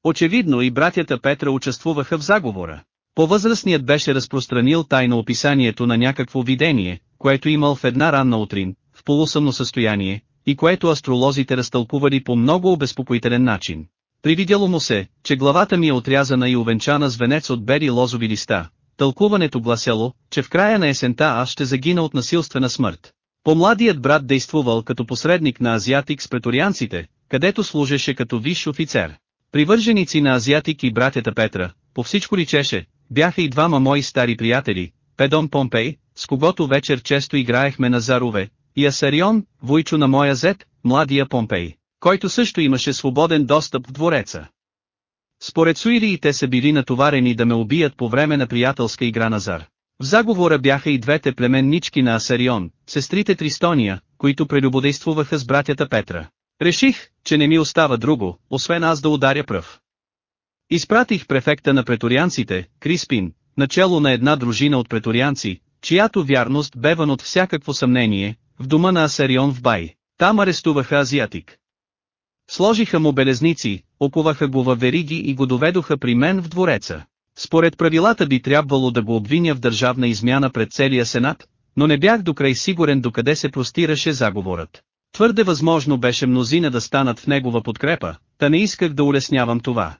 A: Очевидно и братята Петра участвуваха в заговора. По-възрастният беше разпространил тайно описанието на някакво видение, което имал в една ранна утрин, в полусъмно състояние, и което астролозите разтълкували по много обезпокоителен начин. Привидяло му се, че главата ми е отрязана и овенчана с венец от бери лозови листа. Тълкуването гласело, че в края на есента аз ще загина от насилствена смърт. Помладият брат действувал като посредник на азиатик с преторианците, където служеше като висш офицер. Привърженици на азиатик и братята Петра, по всичко личеше, бяха и двама мои стари приятели, Педон Помпей, с когото вечер често играехме на зарове, и Асарион, войчо на моя зет, младия Помпей който също имаше свободен достъп в двореца. Според суириите са били натоварени да ме убият по време на приятелска игра Назар. В заговора бяха и двете племеннички на Асарион, сестрите Тристония, които прелюбодействуваха с братята Петра. Реших, че не ми остава друго, освен аз да ударя пръв. Изпратих префекта на преторианците, Криспин, начало на една дружина от преторианци, чиято вярност беван от всякакво съмнение, в дома на Асарион в Бай. Там арестуваха азиатик. Сложиха му белезници, окуваха го във вериги и го доведоха при мен в двореца. Според правилата би трябвало да го обвиня в държавна измяна пред целия сенат, но не бях докрай сигурен докъде се простираше заговорът. Твърде възможно беше мнозина да станат в негова подкрепа, та не исках да улеснявам това.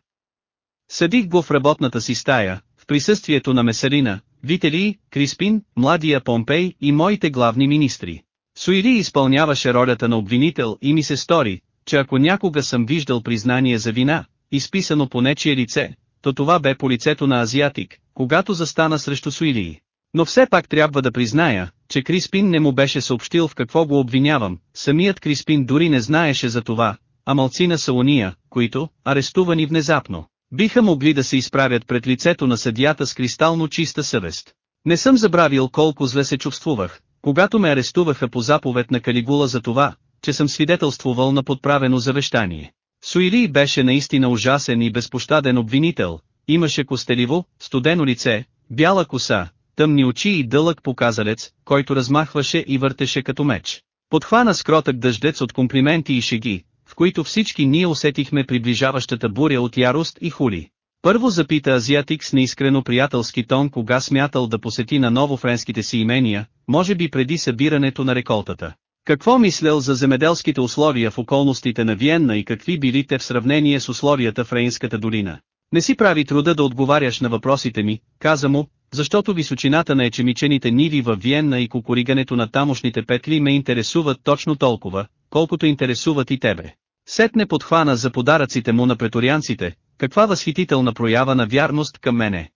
A: Съдих го в работната си стая, в присъствието на Месарина, Вители, Криспин, младия Помпей и моите главни министри. Суири изпълняваше ролята на обвинител и ми се стори, че ако някога съм виждал признание за вина, изписано по нечие лице, то това бе по лицето на азиатик, когато застана срещу Суилии. Но все пак трябва да призная, че Криспин не му беше съобщил в какво го обвинявам, самият Криспин дори не знаеше за това, а малцина са уния, които, арестувани внезапно, биха могли да се изправят пред лицето на съдията с кристално чиста съвест. Не съм забравил колко зле се чувствувах, когато ме арестуваха по заповед на Калигула за това, че съм свидетелствувал на подправено завещание. Суили беше наистина ужасен и безпощаден обвинител, имаше костеливо, студено лице, бяла коса, тъмни очи и дълъг показалец, който размахваше и въртеше като меч. Подхвана с кротък дъждец от комплименти и шеги, в които всички ние усетихме приближаващата буря от ярост и хули. Първо запита азиатик с неискрено приятелски тон кога смятал да посети ново френските си имения, може би преди събирането на реколтата. Какво мислел за земеделските условия в околностите на Виенна и какви били те в сравнение с условията в Рейнската долина? Не си прави труда да отговаряш на въпросите ми, каза му, защото височината на ечемичените ниви във Виенна и кукуригането на тамошните петли ме интересуват точно толкова, колкото интересуват и тебе. Сетне подхвана за подаръците му на преторианците, каква възхитителна проява на вярност към мене.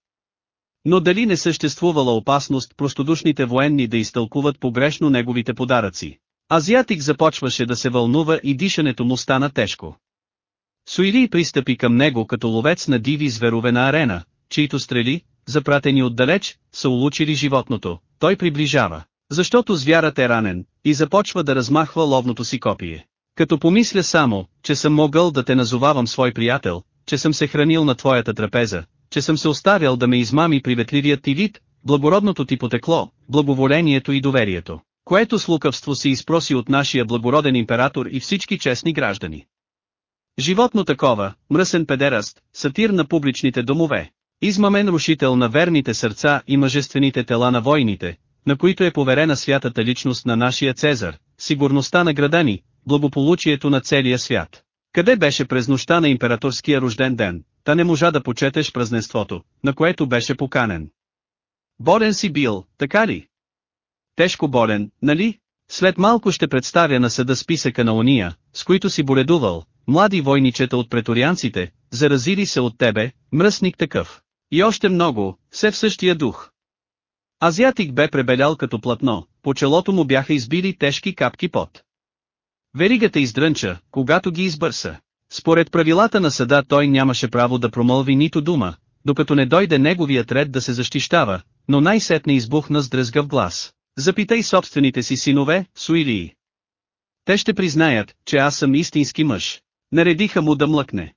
A: Но дали не съществувала опасност простодушните военни да изтълкуват погрешно неговите подаръци? Азиатик започваше да се вълнува и дишането му стана тежко. Суири пристъпи към него като ловец на диви зверове на арена, чието стрели, запратени отдалеч, са улучили животното, той приближава, защото звярат е ранен, и започва да размахва ловното си копие. Като помисля само, че съм могъл да те назовавам свой приятел, че съм се хранил на твоята трапеза, че съм се оставял да ме измами приветливият ти вид, благородното ти потекло, благоволението и доверието което с лукавство се изпроси от нашия благороден император и всички честни граждани. Животно такова, мръсен педераст, сатир на публичните домове, измамен рушител на верните сърца и мъжествените тела на войните, на които е поверена святата личност на нашия Цезар, сигурността на града ни, благополучието на целия свят. Къде беше през нощта на императорския рожден ден, та не можа да почетеш празненството, на което беше поканен. Борен си бил, така ли? тежко болен, нали? След малко ще представя на съда списъка на уния, с които си боледувал, млади войничета от преторианците, заразили се от тебе, мръсник такъв. И още много, все в същия дух. Азиатик бе пребелял като платно, по челото му бяха избили тежки капки пот. Веригата издрънча, когато ги избърса. Според правилата на съда той нямаше право да промълви нито дума, докато не дойде неговият ред да се защищава, но най-сетне избухна с дръзгав глас. Запитай собствените си синове, суилии. Те ще признаят, че аз съм истински мъж. Наредиха му да млъкне.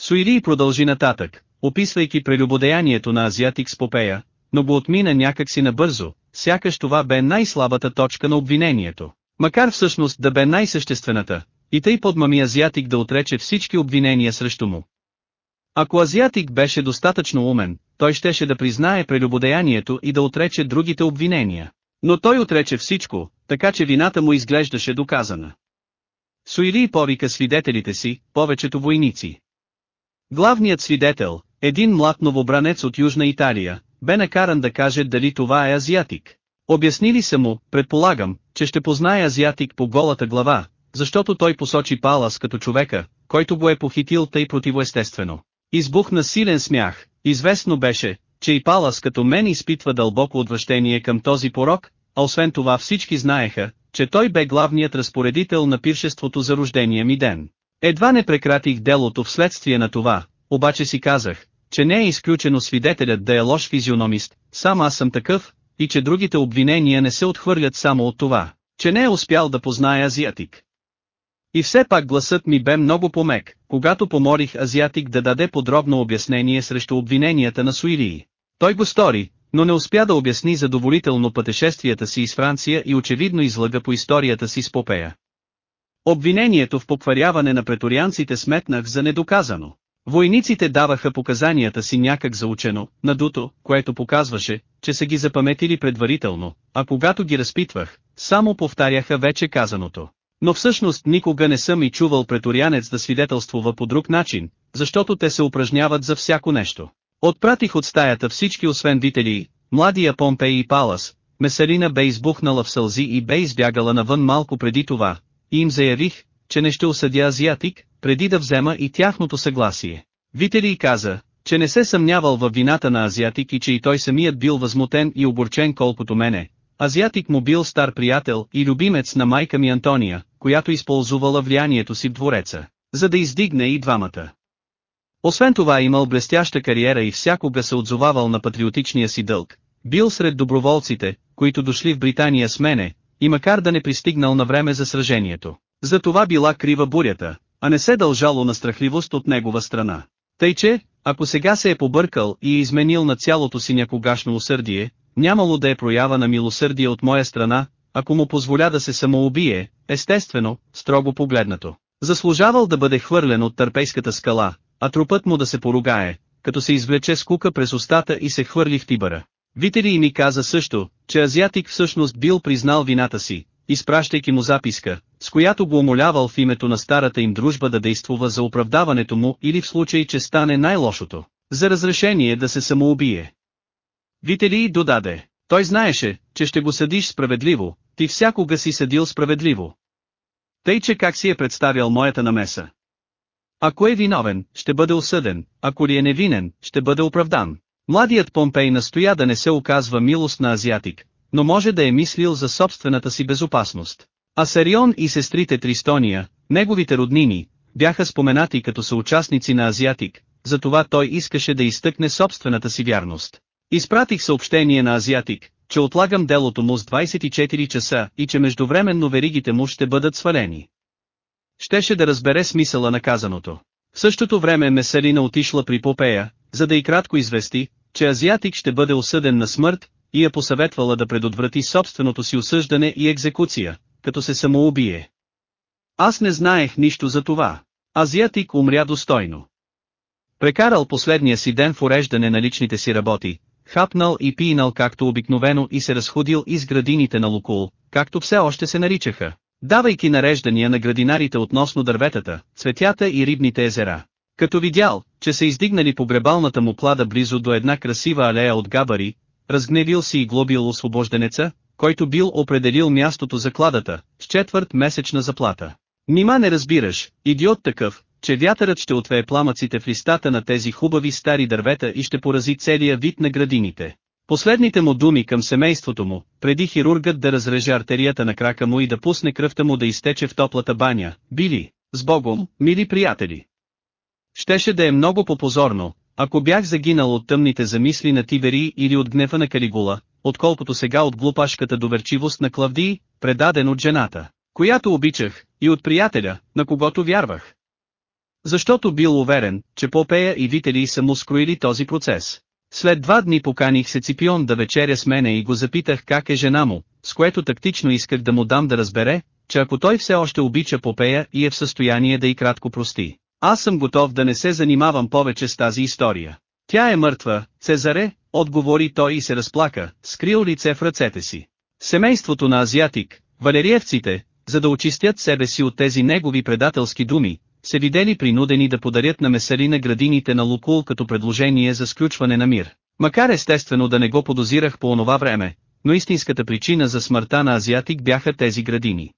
A: Суилий продължи нататък, описвайки прелюбодеянието на азиатик с Попея, но го отмина някакси набързо, сякаш това бе най-слабата точка на обвинението. Макар всъщност да бе най-съществената, и тъй подмами азиатик да отрече всички обвинения срещу му. Ако азиатик беше достатъчно умен, той щеше да признае прелюбодеянието и да отрече другите обвинения. Но той отрече всичко, така че вината му изглеждаше доказана. и порика свидетелите си, повечето войници. Главният свидетел, един млад новобранец от Южна Италия, бе накаран да каже дали това е азиатик. Обяснили са му, предполагам, че ще познае азиатик по голата глава, защото той посочи Палас като човека, който го е похитил тъй противоестествено. Избухна силен смях, известно беше, че и Палас като мен изпитва дълбоко отвращение към този порок, а освен това всички знаеха, че той бе главният разпоредител на пиршеството за рождения ми ден. Едва не прекратих делото вследствие на това, обаче си казах, че не е изключено свидетелят да е лош физиономист, сам аз съм такъв, и че другите обвинения не се отхвърлят само от това, че не е успял да познае азиатик. И все пак гласът ми бе много помек, когато поморих азиатик да даде подробно обяснение срещу обвиненията на Суирии. Той го стори, но не успя да обясни задоволително пътешествията си из Франция и очевидно излага по историята си с Попея. Обвинението в покваряване на преторианците сметнах за недоказано. Войниците даваха показанията си някак заучено, надуто, което показваше, че са ги запаметили предварително, а когато ги разпитвах, само повтаряха вече казаното. Но всъщност никога не съм и чувал преторианец да свидетелствува по друг начин, защото те се упражняват за всяко нещо. Отпратих от стаята всички освен вители, младия Помпей и Палас, меселина бе избухнала в сълзи и бе избягала навън малко преди това, и им заявих, че не ще осъдя азиатик, преди да взема и тяхното съгласие. Вители каза, че не се съмнявал във вината на азиатик и че и той самият бил възмутен и оборчен колкото мене. Азиатик му бил стар приятел и любимец на майка ми Антония, която използвала влиянието си в двореца, за да издигне и двамата. Освен това имал блестяща кариера и всякога се отзовавал на патриотичния си дълг, бил сред доброволците, които дошли в Британия с мене, и макар да не пристигнал на време за сражението. За това била крива бурята, а не се дължало на страхливост от негова страна. Тъй че, ако сега се е побъркал и е изменил на цялото си някогашно усърдие, нямало да е проява на милосърдие от моя страна, ако му позволя да се самоубие, естествено, строго погледнато. Заслужавал да бъде хвърлен от търпейската скала, а трупът му да се поругае, като се извлече скука през устата и се хвърли в Тибъра. и ми каза също, че азиатик всъщност бил признал вината си, изпращайки му записка, с която го умолявал в името на старата им дружба да действува за оправдаването му или в случай, че стане най-лошото, за разрешение да се самоубие. и додаде. Той знаеше, че ще го съдиш справедливо, ти всякога си съдил справедливо. Тъй, че как си е представял моята намеса. Ако е виновен, ще бъде осъден, ако ли е невинен, ще бъде оправдан. Младият Помпей настоя да не се оказва милост на азиатик, но може да е мислил за собствената си безопасност. А Сарион и сестрите Тристония, неговите роднини, бяха споменати като съучастници на азиатик, затова той искаше да изтъкне собствената си вярност. Изпратих съобщение на Азиатик, че отлагам делото му с 24 часа и че междувременно веригите му ще бъдат свалени. Щеше да разбере смисъла на казаното. В същото време Меселина отишла при Попея, за да и кратко извести, че Азиатик ще бъде осъден на смърт, и я посъветвала да предотврати собственото си осъждане и екзекуция, като се самоубие. Аз не знаех нищо за това. Азиатик умря достойно. Прекарал последния си ден в уреждане на личните си работи, хапнал и пинал както обикновено и се разходил из градините на Лукул, както все още се наричаха, давайки нареждания на градинарите относно дърветата, цветята и рибните езера. Като видял, че са издигнали погребалната му плада близо до една красива алея от габари, разгневил си и глобил освобожденеца, който бил определил мястото за кладата, с четвърт месечна заплата. Нима не разбираш, идиот такъв, че вятърът ще отвее пламъците в листата на тези хубави стари дървета и ще порази целия вид на градините. Последните му думи към семейството му, преди хирургът да разреже артерията на крака му и да пусне кръвта му да изтече в топлата баня, били, с Богом, мили приятели. Щеше да е много попозорно, ако бях загинал от тъмните замисли на тивери или от гнева на Калигула, отколкото сега от глупашката доверчивост на Клавдий, предаден от жената, която обичах, и от приятеля, на когото вярвах. Защото бил уверен, че Попея и Вители са му скроили този процес. След два дни поканих се Ципион да вечеря с мене и го запитах как е жена му, с което тактично исках да му дам да разбере, че ако той все още обича Попея и е в състояние да и кратко прости, аз съм готов да не се занимавам повече с тази история. Тя е мъртва, Цезаре, отговори той и се разплака, скрил лице в ръцете си. Семейството на азиатик, валериевците, за да очистят себе си от тези негови предателски думи, се видели принудени да подарят на месарина градините на Лукул като предложение за сключване на мир. Макар естествено да не го подозирах по онова време, но истинската причина за смъртта на азиатик бяха тези градини.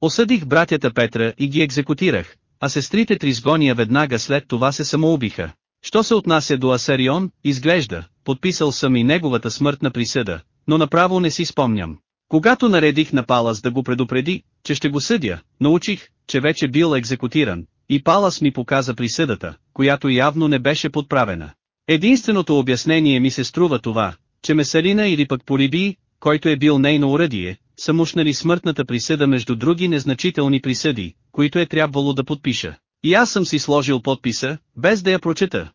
A: Осъдих братята Петра и ги екзекутирах, а сестрите Тризгония веднага след това се самоубиха. Що се отнася до Асарион, изглежда, подписал съм и неговата смъртна присъда, но направо не си спомням. Когато наредих на Палас да го предупреди, че ще го съдя, научих, че вече бил екзекутиран, и Палас ми показа присъдата, която явно не беше подправена. Единственото обяснение ми се струва това, че Месарина или пък Полиби, който е бил нейно уръдие, са мушнали смъртната присъда между други незначителни присъди, които е трябвало да подпиша. И аз съм си сложил подписа, без да я прочета.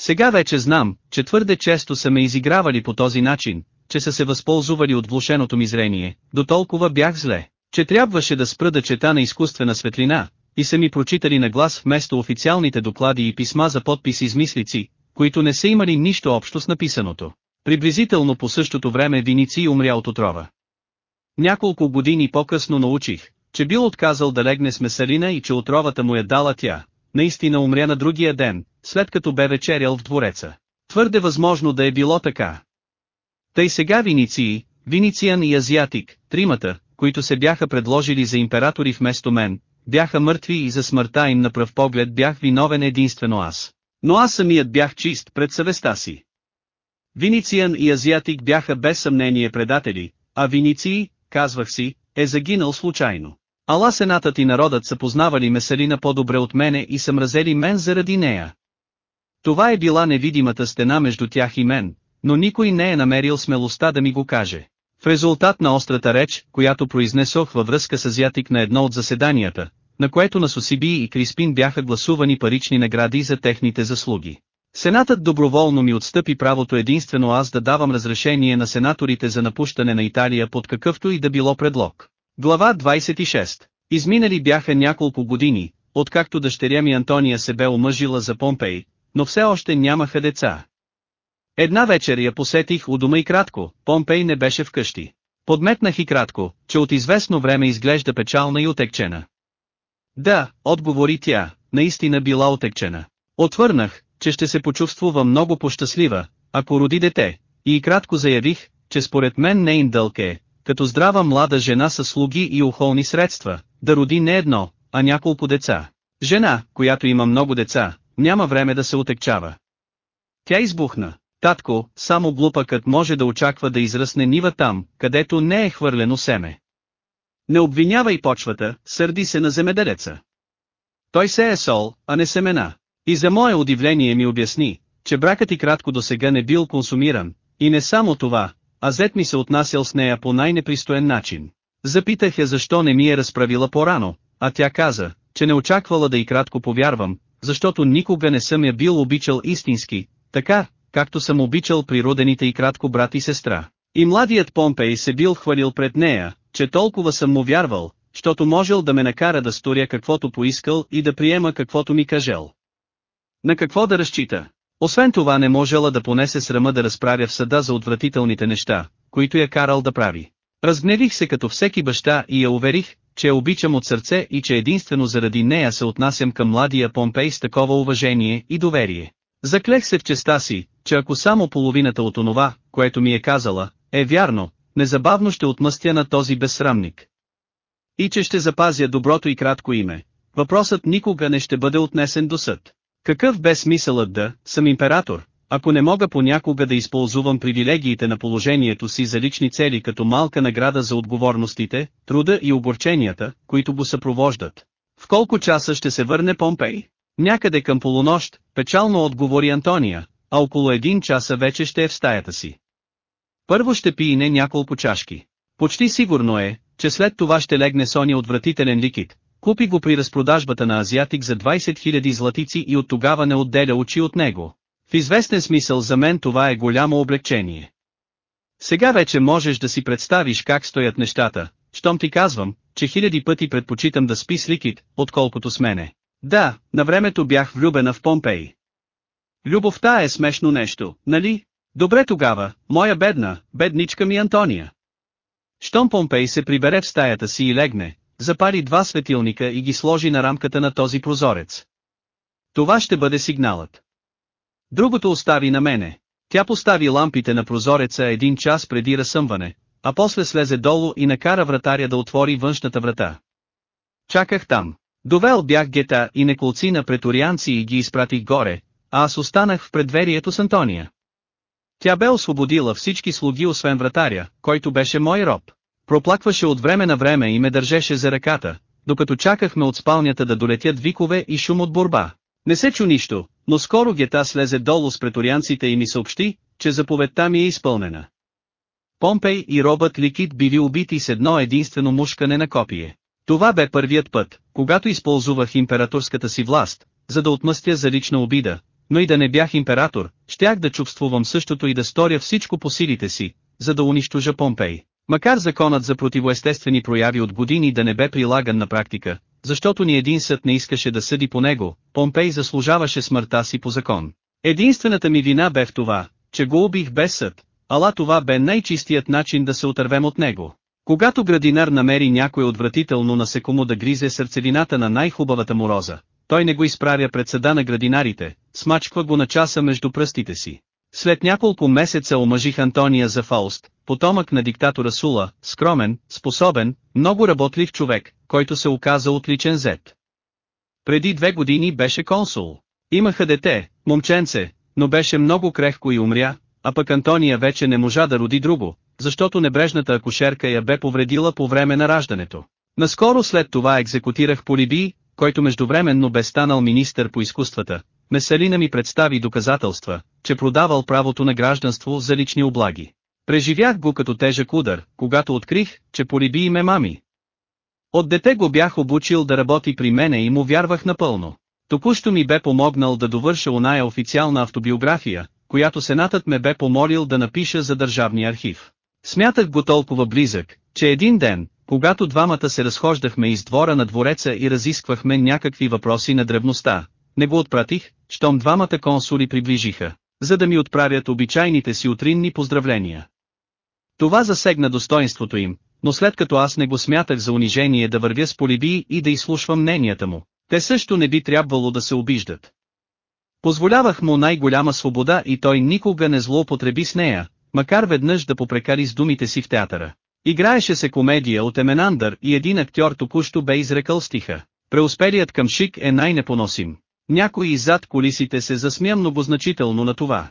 A: Сега вече знам, че твърде често са ме изигравали по този начин, че са се възползвали от влушеното ми зрение, до толкова бях зле, че трябваше да спра да чета на изкуствена светлина, и са ми прочитали на глас вместо официалните доклади и писма за подпис измислици, които не са имали нищо общо с написаното. Приблизително по същото време Виници умря от отрова. Няколко години по-късно научих, че бил отказал да легне с месарина и че отровата му е дала тя, наистина умря на другия ден, след като бе вечерял в двореца. Твърде възможно да е било така, тъй сега Виниции, Винициан и Азиатик, тримата, които се бяха предложили за императори вместо мен, бяха мъртви и за смъртта им на пръв поглед бях виновен единствено аз. Но аз самият бях чист пред съвестта си. Винициан и Азиатик бяха без съмнение предатели, а Виниции, казвах си, е загинал случайно. Ала сенатът и народът са познавали меселина по-добре от мене и са мразели мен заради нея. Това е била невидимата стена между тях и мен, но никой не е намерил смелостта да ми го каже. В резултат на острата реч, която произнесох във връзка с азиатик на едно от заседанията, на което на Сосиби и Криспин бяха гласувани парични награди за техните заслуги. Сенатът доброволно ми отстъпи правото единствено аз да давам разрешение на сенаторите за напущане на Италия под какъвто и да било предлог. Глава 26 Изминали бяха няколко години, откакто дъщеря ми Антония се бе омъжила за Помпей, но все още нямаха деца. Една вечер я посетих у дома и кратко, Помпей не беше вкъщи. Подметнах и кратко, че от известно време изглежда печална и отекчена. Да, отговори тя, наистина била отекчена. Отвърнах, че ще се почувствува много пощастлива, ако роди дете, и кратко заявих, че според мен не им дълг е, като здрава млада жена с слуги и ухолни средства, да роди не едно, а няколко деца. Жена, която има много деца, няма време да се отекчава. Тя избухна. Татко, само глупакът може да очаква да израсне нива там, където не е хвърлено семе. Не обвинявай почвата, сърди се на земеделеца. Той се е сол, а не семена. И за мое удивление ми обясни, че бракът и кратко до сега не бил консумиран, и не само това, а зет ми се отнасял с нея по най-непристоен начин. Запитах я защо не ми е разправила по-рано, а тя каза, че не очаквала да и кратко повярвам, защото никога не съм я бил обичал истински, така, както съм обичал природените и кратко брат и сестра. И младият Помпей се бил хвалил пред нея, че толкова съм му вярвал, щото можел да ме накара да сторя каквото поискал и да приема каквото ми кажел. На какво да разчита? Освен това не можела да понесе срама да разправя в съда за отвратителните неща, които я карал да прави. Разгневих се като всеки баща и я уверих, че я обичам от сърце и че единствено заради нея се отнасям към младия Помпей с такова уважение и доверие, Заклех се в честа си, че ако само половината от онова, което ми е казала, е вярно, незабавно ще отмъстя на този безсрамник. И че ще запазя доброто и кратко име. Въпросът никога не ще бъде отнесен до съд. Какъв бе смисълът да съм император, ако не мога понякога да използвам привилегиите на положението си за лични цели като малка награда за отговорностите, труда и огорченията, които го съпровождат? В колко часа ще се върне Помпей? Някъде към полунощ, печално отговори Антония, а около един часа вече ще е в стаята си. Първо ще пиене няколко чашки. Почти сигурно е, че след това ще легне Соня отвратителен ликит. Купи го при разпродажбата на Азиатик за 20 000 златици и от тогава не отделя очи от него. В известен смисъл за мен това е голямо облегчение. Сега вече можеш да си представиш как стоят нещата, щом ти казвам, че хиляди пъти предпочитам да спи с ликит, отколкото с мене. Да, на времето бях влюбена в Помпей. Любовта е смешно нещо, нали? Добре тогава, моя бедна, бедничка ми Антония. Щом Помпей се прибере в стаята си и легне, запари два светилника и ги сложи на рамката на този прозорец. Това ще бъде сигналът. Другото остави на мене. Тя постави лампите на прозореца един час преди разсъмване, а после слезе долу и накара вратаря да отвори външната врата. Чаках там. Довел бях гета и неколци на преторианци и ги изпратих горе, а аз останах в предверието с Антония. Тя бе освободила всички слуги освен вратаря, който беше мой роб. Проплакваше от време на време и ме държеше за ръката, докато чакахме от спалнята да долетят викове и шум от борба. Не се чу нищо, но скоро гета слезе долу с преторианците и ми съобщи, че заповедта ми е изпълнена. Помпей и робът Ликит били убити с едно единствено мушкане на копие. Това бе първият път, когато използвах императорската си власт, за да отмъстя за лична обида, но и да не бях император, щях да чувствувам същото и да сторя всичко по силите си, за да унищожа Помпей. Макар законът за противоестествени прояви от години да не бе прилаган на практика, защото ни един съд не искаше да съди по него, Помпей заслужаваше смъртта си по закон. Единствената ми вина бе в това, че го убих без съд, ала това бе най-чистият начин да се отървем от него. Когато градинар намери някой отвратително насекомо да гризе сърцевината на най-хубавата му роза, той не го изправя пред съда на градинарите, смачква го на часа между пръстите си. След няколко месеца омъжих Антония за Фауст, потомък на диктатора Сула, скромен, способен, много работлив човек, който се оказа отличен зет. Преди две години беше консул. Имаха дете, момченце, но беше много крехко и умря, а пък Антония вече не можа да роди друго, защото небрежната акушерка я бе повредила по време на раждането. Наскоро след това екзекутирах Полиби, който междувременно бе станал министър по изкуствата. Меселина ми представи доказателства, че продавал правото на гражданство за лични облаги. Преживях го като тежък удар, когато открих, че Полибий ме мами. От дете го бях обучил да работи при мене и му вярвах напълно. Току-що ми бе помогнал да довърша оная официална автобиография, която сенатът ме бе помолил да напиша за държавния архив. Смятах го толкова близък, че един ден, когато двамата се разхождахме из двора на двореца и разисквахме някакви въпроси на древността, не го отпратих, щом двамата консули приближиха, за да ми отправят обичайните си утринни поздравления. Това засегна достоинството им, но след като аз не го смятах за унижение да вървя с полиби и да изслушвам мненията му, те също не би трябвало да се обиждат. Позволявах му най-голяма свобода и той никога не злоупотреби с нея, макар веднъж да попрекари с думите си в театъра. Играеше се комедия от Еменандър и един актьор току-що бе изрекал стиха. Преуспелият към шик е най-непоносим. Някой иззад колисите се засмя многозначително на това.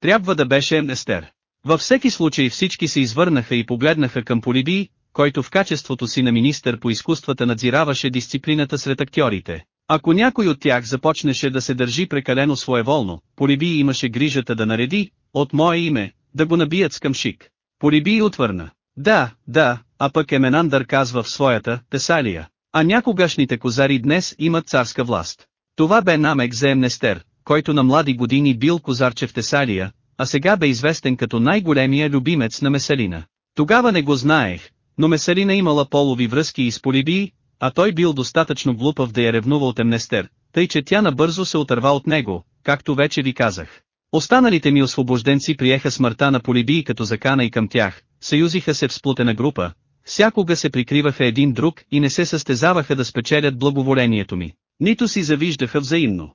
A: Трябва да беше Емнестер. Във всеки случай всички се извърнаха и погледнаха към Полиби, който в качеството си на министър по изкуствата надзираваше дисциплината сред актьорите. Ако някой от тях започнеше да се държи прекалено своеволно, Полиби имаше грижата да нареди, от мое име, да го набият с камшик. Полиби и отвърна. Да, да, а пък Еменандър казва в своята Тесалия. А някогашните козари днес имат царска власт. Това бе намек за Емнестер, който на млади години бил козарче в Тесалия, а сега бе известен като най-големия любимец на Меселина. Тогава не го знаех, но Меселина имала полови връзки и с Полиби, а той бил достатъчно глупав да я ревнува от Емнестер, тъй че тя набързо се отърва от него, както вече ви казах. Останалите ми освобожденци приеха смъртта на полибии като закана и към тях, съюзиха се в сплутена група, всякога се прикриваха един друг и не се състезаваха да спечелят благоволението ми, нито си завиждаха взаимно.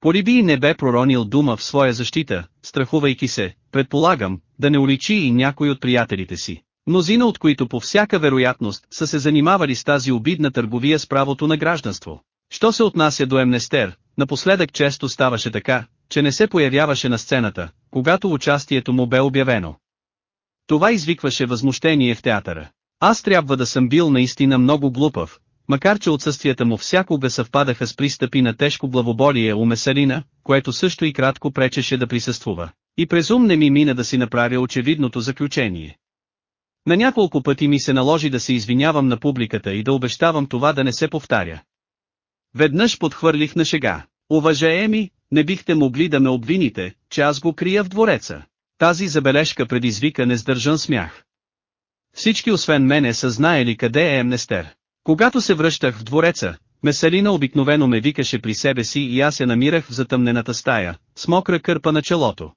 A: Полибий не бе проронил дума в своя защита, страхувайки се, предполагам, да не уличи и някой от приятелите си, мнозина от които по всяка вероятност са се занимавали с тази обидна търговия с правото на гражданство. Що се отнася до Емнестер, напоследък често ставаше така, че не се появяваше на сцената, когато участието му бе обявено. Това извикваше възмущение в театъра. Аз трябва да съм бил наистина много глупав, макар че отсъствията му всякога съвпадаха с пристъпи на тежко главоболие у месарина, което също и кратко пречеше да присъствува. И презум не ми мина да си направя очевидното заключение. На няколко пъти ми се наложи да се извинявам на публиката и да обещавам това да не се повтаря. Веднъж подхвърлих на шега. Уважаеми, не бихте могли да ме обвините, че аз го крия в двореца. Тази забележка предизвика нездържан смях. Всички освен мене са знаели къде е Емнестер. Когато се връщах в двореца, Меселина обикновено ме викаше при себе си и аз се намирах в затъмнената стая, с мокра кърпа на челото.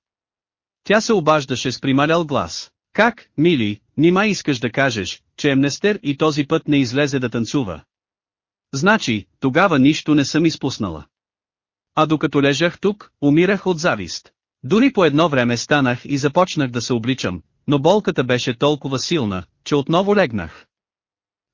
A: Тя се обаждаше с прималял глас. Как, мили, нима искаш да кажеш, че Емнестер и този път не излезе да танцува. Значи, тогава нищо не съм изпуснала а докато лежах тук, умирах от завист. Дори по едно време станах и започнах да се обличам, но болката беше толкова силна, че отново легнах.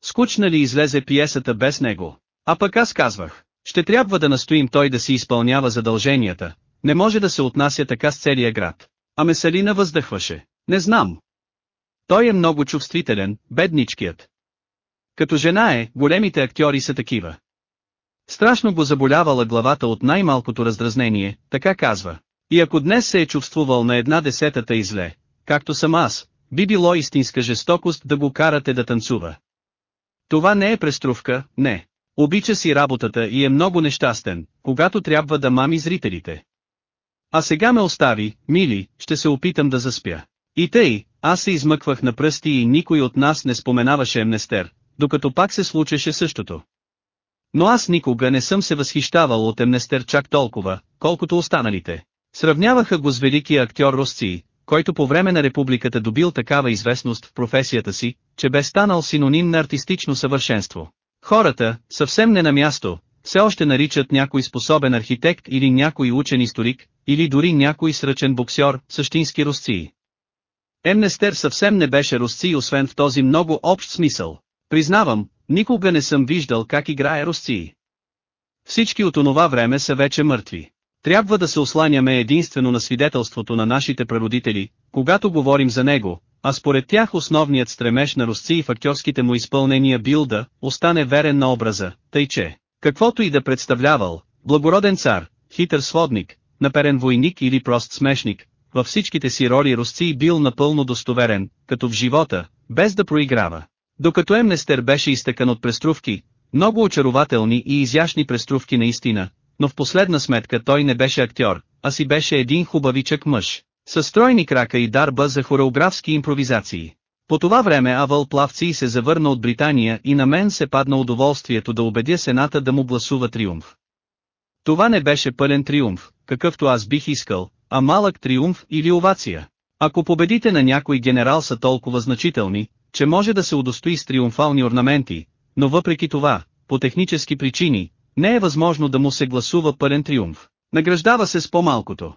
A: Скучна ли излезе пиесата без него? А пък аз казвах, ще трябва да настоим той да си изпълнява задълженията, не може да се отнася така с целия град. А месалина въздъхваше, не знам. Той е много чувствителен, бедничкият. Като жена е, големите актьори са такива. Страшно го заболявала главата от най-малкото раздразнение, така казва. И ако днес се е чувствувал на една десетата и зле, както съм аз, би било истинска жестокост да го карате да танцува. Това не е преструвка, не. Обича си работата и е много нещастен, когато трябва да мами зрителите. А сега ме остави, мили, ще се опитам да заспя. И тъй, аз се измъквах на пръсти и никой от нас не споменаваше Емнестер, докато пак се случеше същото. Но аз никога не съм се възхищавал от Емнестер чак толкова, колкото останалите. Сравняваха го с великия актьор Росци, който по време на републиката добил такава известност в професията си, че бе станал синоним на артистично съвършенство. Хората, съвсем не на място, все още наричат някой способен архитект или някой учен историк, или дори някой сръчен боксер, същински росци. Емнестер съвсем не беше росци, освен в този много общ смисъл. Признавам, Никога не съм виждал как играе Русци. Всички от онова време са вече мъртви. Трябва да се осланяме единствено на свидетелството на нашите прародители, когато говорим за него, а според тях основният стремеж на Русци и фактьорските му изпълнения бил да остане верен на образа, тъй че, каквото и да представлявал, благороден цар, хитър сводник, наперен войник или прост смешник, във всичките си роли Русци бил напълно достоверен, като в живота, без да проиграва. Докато Емнестер беше изтъкан от преструвки, много очарователни и изящни преструвки наистина, но в последна сметка той не беше актьор, а си беше един хубавичък мъж, със стройни крака и дарба за хореографски импровизации. По това време Авал Плавци се завърна от Британия и на мен се падна удоволствието да убедя Сената да му гласува триумф. Това не беше пълен триумф, какъвто аз бих искал, а малък триумф или овация. Ако победите на някой генерал са толкова значителни, че може да се удостои с триумфални орнаменти, но въпреки това, по технически причини, не е възможно да му се гласува пълен триумф. Награждава се с по-малкото.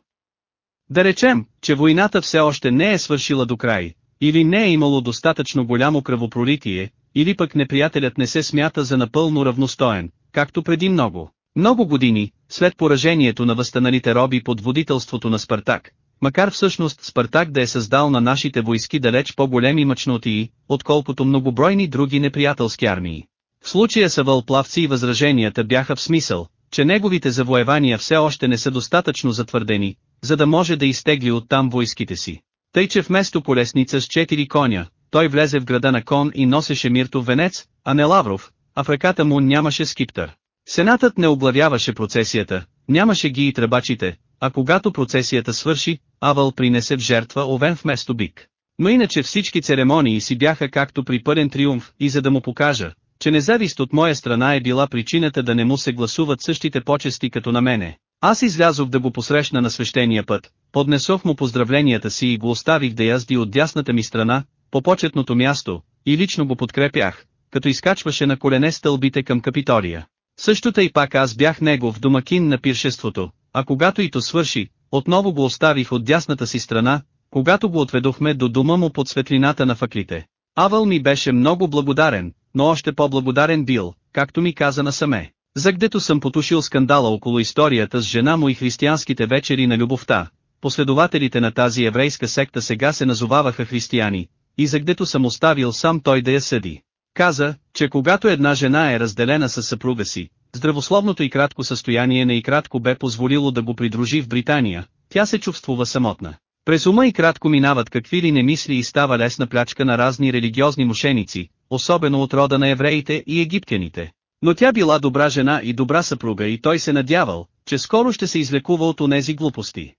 A: Да речем, че войната все още не е свършила до край, или не е имало достатъчно голямо кръвопролитие, или пък неприятелят не се смята за напълно равностоен, както преди много. Много години, след поражението на възстаналите роби под водителството на Спартак, Макар всъщност Спартак да е създал на нашите войски далеч по-големи мъчнотии, отколкото многобройни други неприятелски армии. В случая са вълплавци и възраженията бяха в смисъл, че неговите завоевания все още не са достатъчно затвърдени, за да може да изтегли оттам войските си. Тъй че вместо колесница с четири коня, той влезе в града на кон и носеше миртов венец, а не лавров, а в ръката му нямаше скиптър. Сенатът не облавяваше процесията, нямаше ги и тръбачите, а когато процесията свърши, Авал принесе в жертва овен вместо бик. Но иначе всички церемонии си бяха както при пълен триумф и за да му покажа, че независт от моя страна е била причината да не му се гласуват същите почести като на мене. Аз излязох да го посрещна на свещения път, поднесох му поздравленията си и го оставих да язди от дясната ми страна, по почетното място, и лично го подкрепях, като изкачваше на колене стълбите към Капитория. Същото и пак аз бях негов домакин на пиршеството, а когато и то свърши, отново го оставих от дясната си страна, когато го отведохме до дома му под светлината на факлите. Авъл ми беше много благодарен, но още по-благодарен бил, както ми каза насаме, загдето съм потушил скандала около историята с жена му и християнските вечери на любовта. Последователите на тази еврейска секта сега се назоваваха християни, и загдето съм оставил сам той да я съди. Каза, че когато една жена е разделена със съпруга си, Здравословното и кратко състояние на и кратко бе позволило да го придружи в Британия, тя се чувствува самотна. През ума и кратко минават какви ли не мисли и става лесна плячка на разни религиозни мошеници, особено от рода на евреите и египтяните. Но тя била добра жена и добра съпруга и той се надявал, че скоро ще се излекува от онези глупости.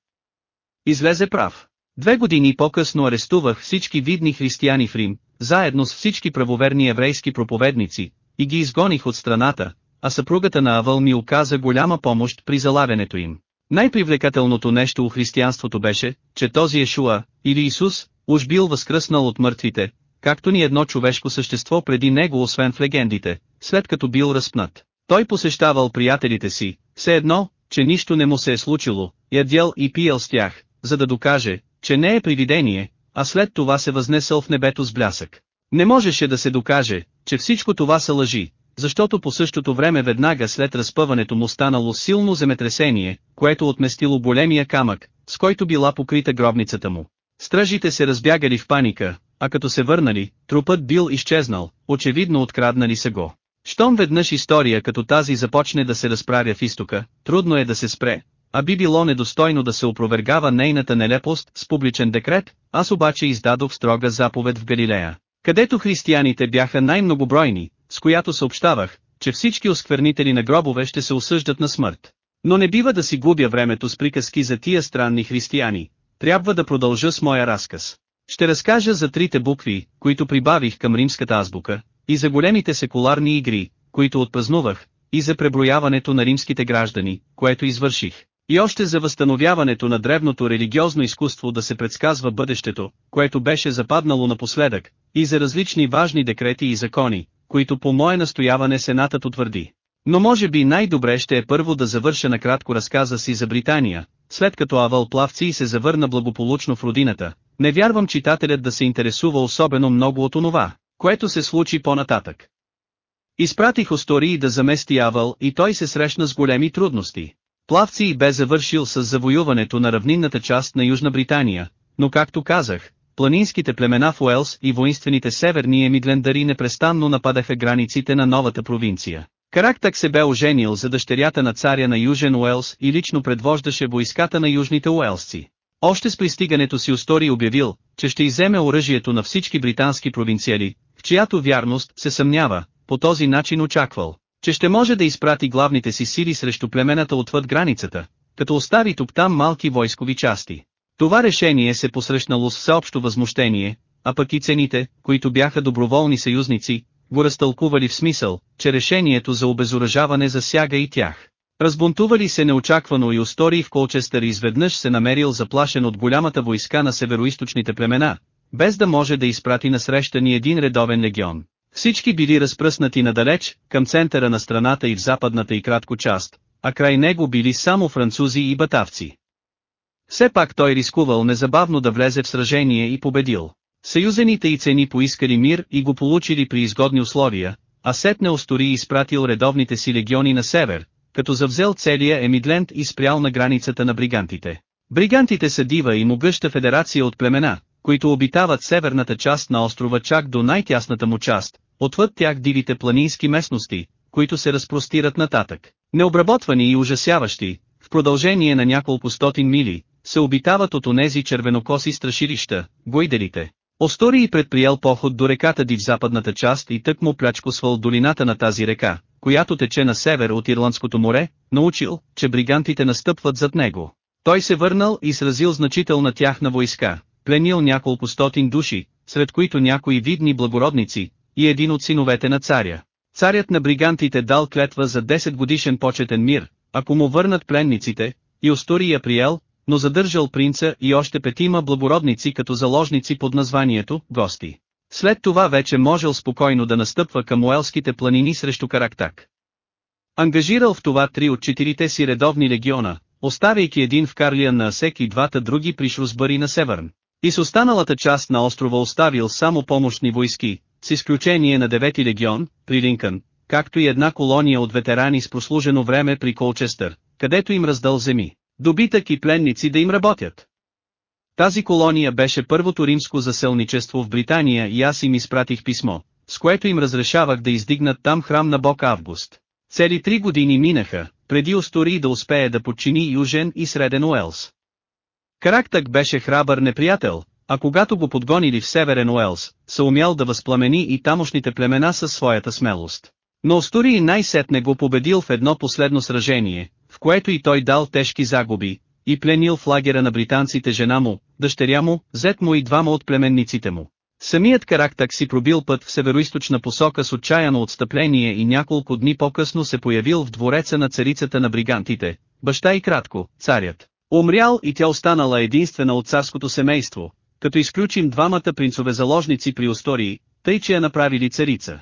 A: Излезе прав. Две години по-късно арестувах всички видни християни в Рим, заедно с всички правоверни еврейски проповедници, и ги изгоних от страната, а съпругата на Авъл ми оказа голяма помощ при залавянето им. Най-привлекателното нещо у християнството беше, че този Ешуа, или Исус, уж бил възкръснал от мъртвите, както ни едно човешко същество преди него освен в легендите, след като бил разпнат. Той посещавал приятелите си, все едно, че нищо не му се е случило, ядял и пиел с тях, за да докаже, че не е привидение, а след това се възнесъл в небето с блясък. Не можеше да се докаже, че всичко това са лъжи, защото по същото време веднага след разпъването му станало силно земетресение, което отместило големия камък, с който била покрита гробницата му. Стражите се разбягали в паника, а като се върнали, трупът бил изчезнал, очевидно откраднали са го. Щом веднъж история като тази започне да се разправя в изтока, трудно е да се спре, а би било недостойно да се опровергава нейната нелепост с публичен декрет, аз обаче издадох строга заповед в Галилея, където християните бяха най-многобройни, с която съобщавах, че всички осквернители на гробове ще се осъждат на смърт. Но не бива да си губя времето с приказки за тия странни християни, трябва да продължа с моя разказ. Ще разкажа за трите букви, които прибавих към римската азбука, и за големите секуларни игри, които отпазнувах, и за преброяването на римските граждани, което извърших, и още за възстановяването на древното религиозно изкуство да се предсказва бъдещето, което беше западнало напоследък, и за различни важни декрети и закони, които по мое настояване Сенатът утвърди. Но може би най-добре ще е първо да завърша накратко разказа си за Британия, след като Авал Плавци се завърна благополучно в родината, не вярвам читателят да се интересува особено много от онова, което се случи по-нататък. Изпратих истории да замести Авал и той се срещна с големи трудности. Плавци бе завършил с завоюването на равнинната част на Южна Британия, но както казах, планинските племена в Уелс и воинствените северни емиглендари непрестанно нападаха границите на новата провинция. Карактак се бе оженил за дъщерята на царя на Южен Уелс и лично предвождаше войската на южните уелсци. Още с пристигането си Остори обявил, че ще иземе оръжието на всички британски провинциали, в чиято вярност се съмнява, по този начин очаквал, че ще може да изпрати главните си сили срещу племената отвъд границата, като остави тук там малки войскови части. Това решение се посрещнало с всеобщо възмущение, а пък и цените, които бяха доброволни съюзници, го разтълкували в смисъл, че решението за обезоръжаване засяга и тях. Разбунтували се неочаквано и устори в Колчестър изведнъж се намерил заплашен от голямата войска на североисточните племена, без да може да изпрати насреща ни един редовен легион. Всички били разпръснати надалеч, към центъра на страната и в западната и кратко част, а край него били само французи и батавци. Все пак той рискувал незабавно да влезе в сражение и победил. Съюзените и цени поискали мир и го получили при изгодни условия, а Сетне Остори изпратил редовните си легиони на север, като завзел целия Емидленд и спрял на границата на бригантите. Бригантите са дива и могъща федерация от племена, които обитават северната част на острова чак до най-тясната му част, отвъд тях дивите планински местности, които се разпростират нататък. Необработвани и ужасяващи, в продължение на няколко стотин мили, се обитават от онези червенокоси страшилища, гойделите. Остори и предприел поход до реката Див западната част и тък му плячкосвал долината на тази река, която тече на север от Ирландското море, научил, че бригантите настъпват зад него. Той се върнал и сразил значителна тяхна войска, пленил няколко стотин души, сред които някои видни благородници, и един от синовете на царя. Царят на бригантите дал клетва за 10 годишен почетен мир, ако му върнат пленниците, и Остори я приел, но задържал принца и още петима благородници като заложници под названието «гости». След това вече можел спокойно да настъпва към уелските планини срещу Карактак. Ангажирал в това три от четирите си редовни легиона, оставяйки един в Карлиан на Асек и двата други при Шрусбъри на Северн. И с останалата част на острова оставил само помощни войски, с изключение на девети легион, при Линкън, както и една колония от ветерани с прослужено време при Колчестър, където им раздал земи добитък и пленници да им работят. Тази колония беше първото римско заселничество в Британия и аз им изпратих писмо, с което им разрешавах да издигнат там храм на Бог Август. Цели три години минаха, преди Остори да успее да подчини Южен и Среден Уелс. Карактък беше храбър неприятел, а когато го подгонили в Северен Уелс, са умял да възпламени и тамошните племена със своята смелост. Но Остори най-сетне го победил в едно последно сражение, в което и той дал тежки загуби, и пленил в лагера на британците жена му, дъщеря му, зет му и двама от племенниците му. Самият Карактак си пробил път в североисточна посока с отчаяно отстъпление и няколко дни по-късно се появил в двореца на царицата на бригантите, баща и кратко, царят. Умрял и тя останала единствена от царското семейство, като изключим двамата принцове заложници при Остории, тъй че я направили царица.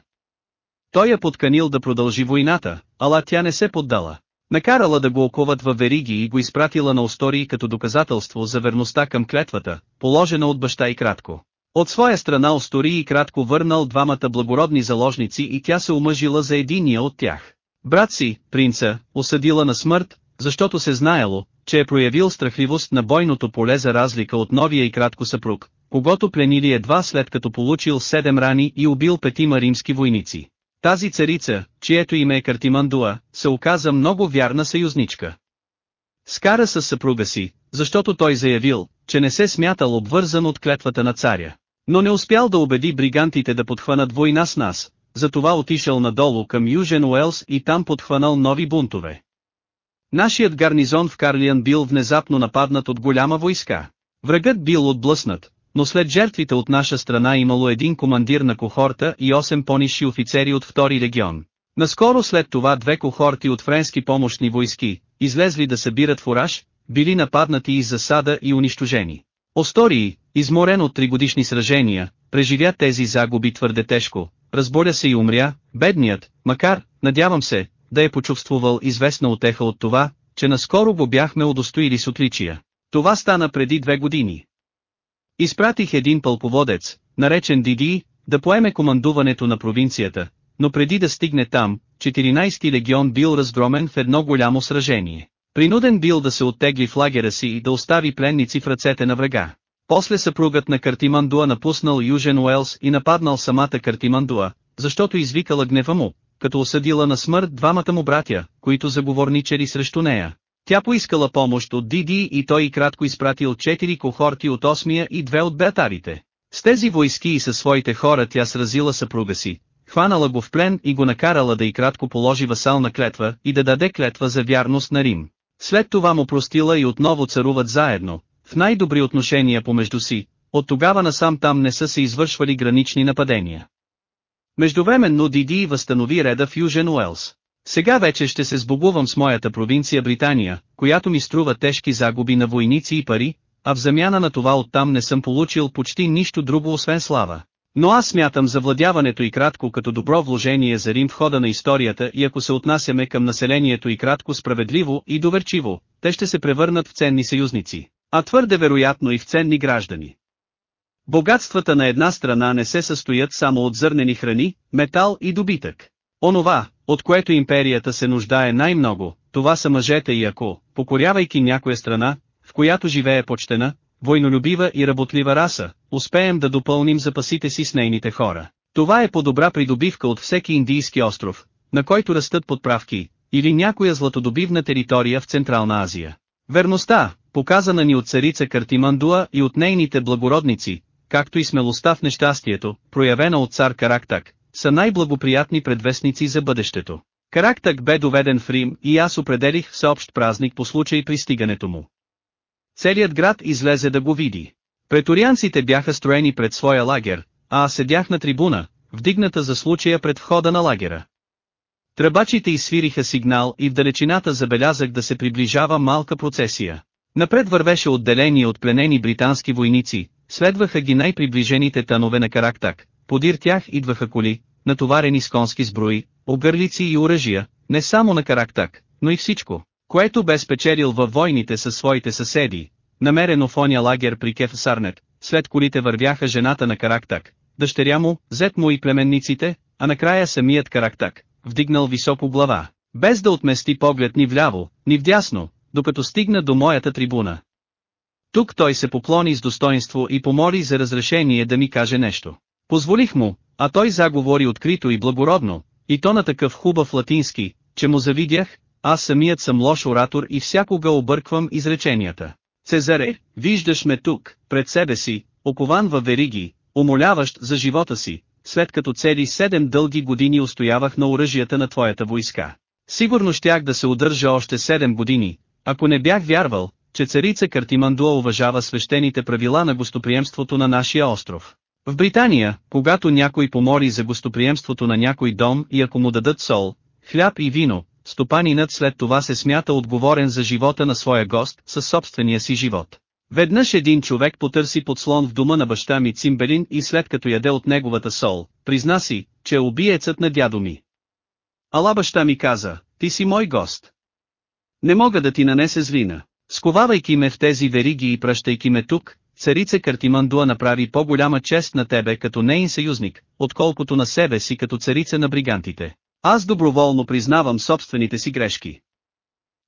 A: Той я подканил да продължи войната, ала тя не се поддала. Накарала да го оковат във вериги и го изпратила на Остории като доказателство за верността към клетвата, положена от баща и кратко. От своя страна Остори и кратко върнал двамата благородни заложници и тя се омъжила за единия от тях. Брат си, принца, осъдила на смърт, защото се знаело, че е проявил страхливост на бойното поле за разлика от новия и кратко съпруг, когато пленили едва след като получил седем рани и убил петима римски войници. Тази царица, чието име е Картимандуа, се оказа много вярна съюзничка. Скара с съпруга си, защото той заявил, че не се смятал обвързан от клетвата на царя. Но не успял да убеди бригантите да подхванат война с нас, затова отишъл надолу към Южен Уелс и там подхванал нови бунтове. Нашият гарнизон в Карлиан бил внезапно нападнат от голяма войска. Врагът бил отблъснат, но след жертвите от наша страна имало един командир на кохорта и 8 по-ниши офицери от втори регион. Наскоро след това две кохорти от френски помощни войски, излезли да събират фураж, били нападнати из засада и унищожени. Остории, изморен от тригодишни сражения, преживя тези загуби твърде тежко, разборя се и умря, бедният, макар, надявам се, да е почувствовал известна отеха от това, че наскоро го бяхме удостоили с отличия. Това стана преди две години. Изпратих един пълководец, наречен Диди, да поеме командуването на провинцията, но преди да стигне там, 14-ти легион бил разгромен в едно голямо сражение. Принуден бил да се оттегли в лагера си и да остави пленници в ръцете на врага. После съпругът на Картимандуа напуснал Южен Уелс и нападнал самата Картимандуа, защото извикала гнева му, като осъдила на смърт двамата му братя, които заговорничали срещу нея. Тя поискала помощ от Диди и той и кратко изпратил 4 кохорти от 8-я и 2 от беатарите. С тези войски и със своите хора тя сразила съпруга си, хванала го в плен и го накарала да и кратко положи васална клетва и да даде клетва за вярност на Рим. След това му простила и отново царуват заедно, в най-добри отношения помежду си, от тогава насам там не са се извършвали гранични нападения. Междувременно Диди възстанови реда в Южен Уелс. Сега вече ще се сбогувам с моята провинция Британия, която ми струва тежки загуби на войници и пари, а в замяна на това оттам не съм получил почти нищо друго освен слава. Но аз смятам завладяването и кратко като добро вложение за Рим в хода на историята и ако се отнасяме към населението и кратко справедливо и доверчиво, те ще се превърнат в ценни съюзници, а твърде вероятно и в ценни граждани. Богатствата на една страна не се състоят само от зърнени храни, метал и добитък. Онова, от което империята се нуждае най-много, това са мъжете и ако, покорявайки някоя страна, в която живее почтена, войнолюбива и работлива раса, успеем да допълним запасите си с нейните хора. Това е по-добра придобивка от всеки индийски остров, на който растат подправки, или някоя златодобивна територия в Централна Азия. Верността, показана ни от царица Картимандуа и от нейните благородници, както и смелостта в нещастието, проявена от цар Карактак, са най-благоприятни предвестници за бъдещето. Карактък бе доведен в Рим и аз определих всеобщ празник по случай пристигането му. Целият град излезе да го види. Преторианците бяха строени пред своя лагер, а аз седях на трибуна, вдигната за случая пред входа на лагера. Тръбачите изсвириха сигнал и в далечината забелязах да се приближава малка процесия. Напред вървеше отделение от пленени британски войници, следваха ги най-приближените танове на Карактак, Подир тях идваха коли, натоварени с конски сброи, огърлици и оръжия, не само на Карактак, но и всичко, което бе спечелил във войните със своите съседи. Намерено в оня лагер при Кеф Сарнет, след колите вървяха жената на Карактак, дъщеря му, зет му и племенниците, а накрая самият Карактак, вдигнал високо глава, без да отмести поглед ни вляво, ни вдясно, докато стигна до моята трибуна. Тук той се поклони с достоинство и помоли за разрешение да ми каже нещо. Позволих му, а той заговори открито и благородно, и то на такъв хубав латински, че му завидях, аз самият съм лош оратор и всякога обърквам изреченията. Цезаре, виждаш ме тук, пред себе си, окован във вериги, умоляващ за живота си, след като цели седем дълги години устоявах на оръжията на твоята войска. Сигурно щях да се удържа още 7 години, ако не бях вярвал, че царица Картимандуа уважава свещените правила на гостоприемството на нашия остров. В Британия, когато някой помори за гостоприемството на някой дом и ако му дадат сол, хляб и вино, стопанинът след това се смята отговорен за живота на своя гост със собствения си живот. Веднъж един човек потърси подслон в дома на баща ми Цимбелин и след като яде от неговата сол, призна си, че е убиецът на дядо ми. Ала баща ми каза, ти си мой гост. Не мога да ти нанесе злина. Сковавайки ме в тези вериги и пращайки ме тук, Царица Картимандуа направи по-голяма чест на тебе като неин съюзник, отколкото на себе си като царица на бригантите. Аз доброволно признавам собствените си грешки.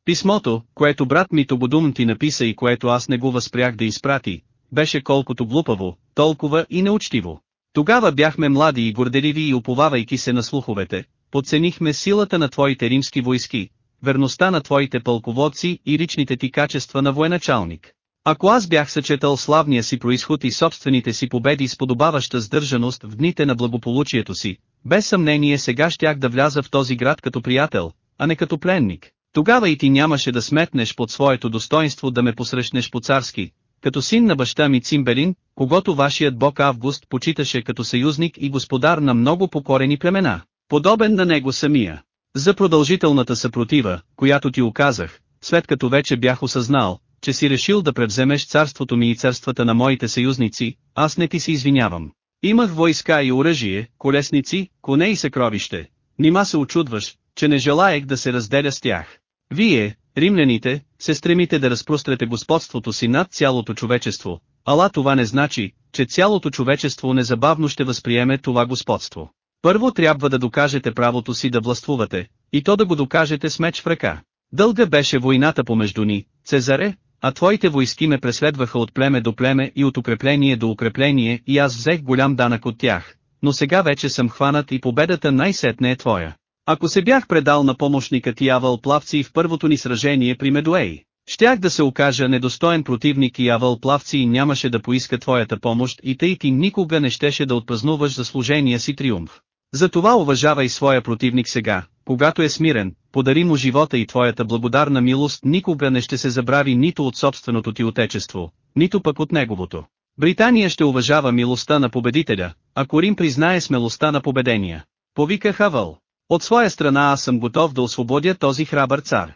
A: Писмото, което брат ми Тободум ти написа и което аз не го възпрях да изпрати, беше колкото глупаво, толкова и неучтиво. Тогава бяхме млади и горделиви и уповавайки се на слуховете, подценихме силата на твоите римски войски, верността на твоите пълководци и личните ти качества на военачалник. Ако аз бях съчетал славния си происход и собствените си победи с подобаваща сдържаност в дните на благополучието си, без съмнение сега щях да вляза в този град като приятел, а не като пленник. Тогава и ти нямаше да сметнеш под своето достоинство да ме посрещнеш по-царски, като син на баща ми Цимбелин, когато вашият бог Август почиташе като съюзник и господар на много покорени племена, подобен на него самия. За продължителната съпротива, която ти оказах, след като вече бях осъзнал, че си решил да превземеш царството ми и царствата на моите съюзници, аз не ти се извинявам. Имах войска и оръжие, колесници, коне и съкровище. Нима се очудваш, че не желаях да се разделя с тях. Вие, римляните, се стремите да разпрострете господството си над цялото човечество, ала това не значи, че цялото човечество незабавно ще възприеме това господство. Първо трябва да докажете правото си да властвувате, и то да го докажете с меч в ръка. Дълга беше войната помежду ни, Цезаре, а твоите войски ме преследваха от племе до племе и от укрепление до укрепление и аз взех голям данък от тях, но сега вече съм хванат и победата най-сетне е твоя. Ако се бях предал на помощника ти Авал Плавци в първото ни сражение при Медуей, щях да се окажа недостоен противник и Явъл Плавци и нямаше да поиска твоята помощ и тъй ти никога не щеше да отпразнуваш заслужения си триумф. Затова уважавай своя противник сега, когато е смирен, подари му живота и твоята благодарна милост никога не ще се забрави нито от собственото ти отечество, нито пък от неговото. Британия ще уважава милостта на победителя, ако Рим признае смелостта на победения. Повика Хавъл. От своя страна аз съм готов да освободя този храбър цар.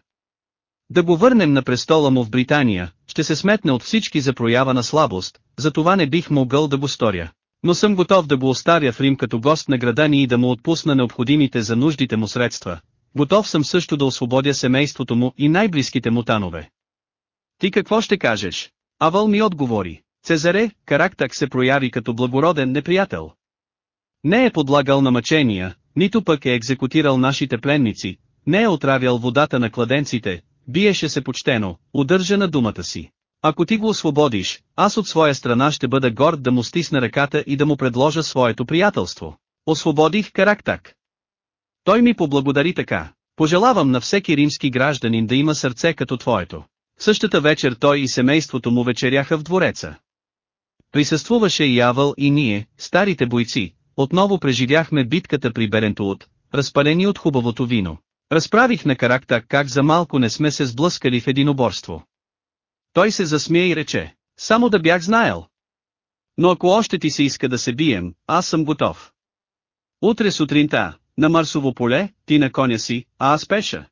A: Да го върнем на престола му в Британия, ще се сметне от всички за проява на слабост, за това не бих могъл да го сторя. Но съм готов да го оставя в Рим като гост на града ни и да му отпусна необходимите за нуждите му средства. Готов съм също да освободя семейството му и най-близките му танове. Ти какво ще кажеш? Авал ми отговори. Цезаре, Карактак се прояви като благороден неприятел. Не е подлагал на мъчения, нито пък е екзекутирал нашите пленници, не е отравял водата на кладенците, биеше се почтено, удържа на думата си. Ако ти го освободиш, аз от своя страна ще бъда горд да му стисна ръката и да му предложа своето приятелство. Освободих Карактак. Той ми поблагодари така. Пожелавам на всеки римски гражданин да има сърце като твоето. Същата вечер той и семейството му вечеряха в двореца. Присъствуваше и Явъл и ние, старите бойци, отново преживяхме битката при Берентуот, разпалени от хубавото вино. Разправих на Карактак как за малко не сме се сблъскали в единоборство. Той се засмя и рече, само да бях знаел. Но ако още ти се иска да се бием, аз съм готов. Утре сутринта, на Марсово поле, ти на коня си, а аз пеша.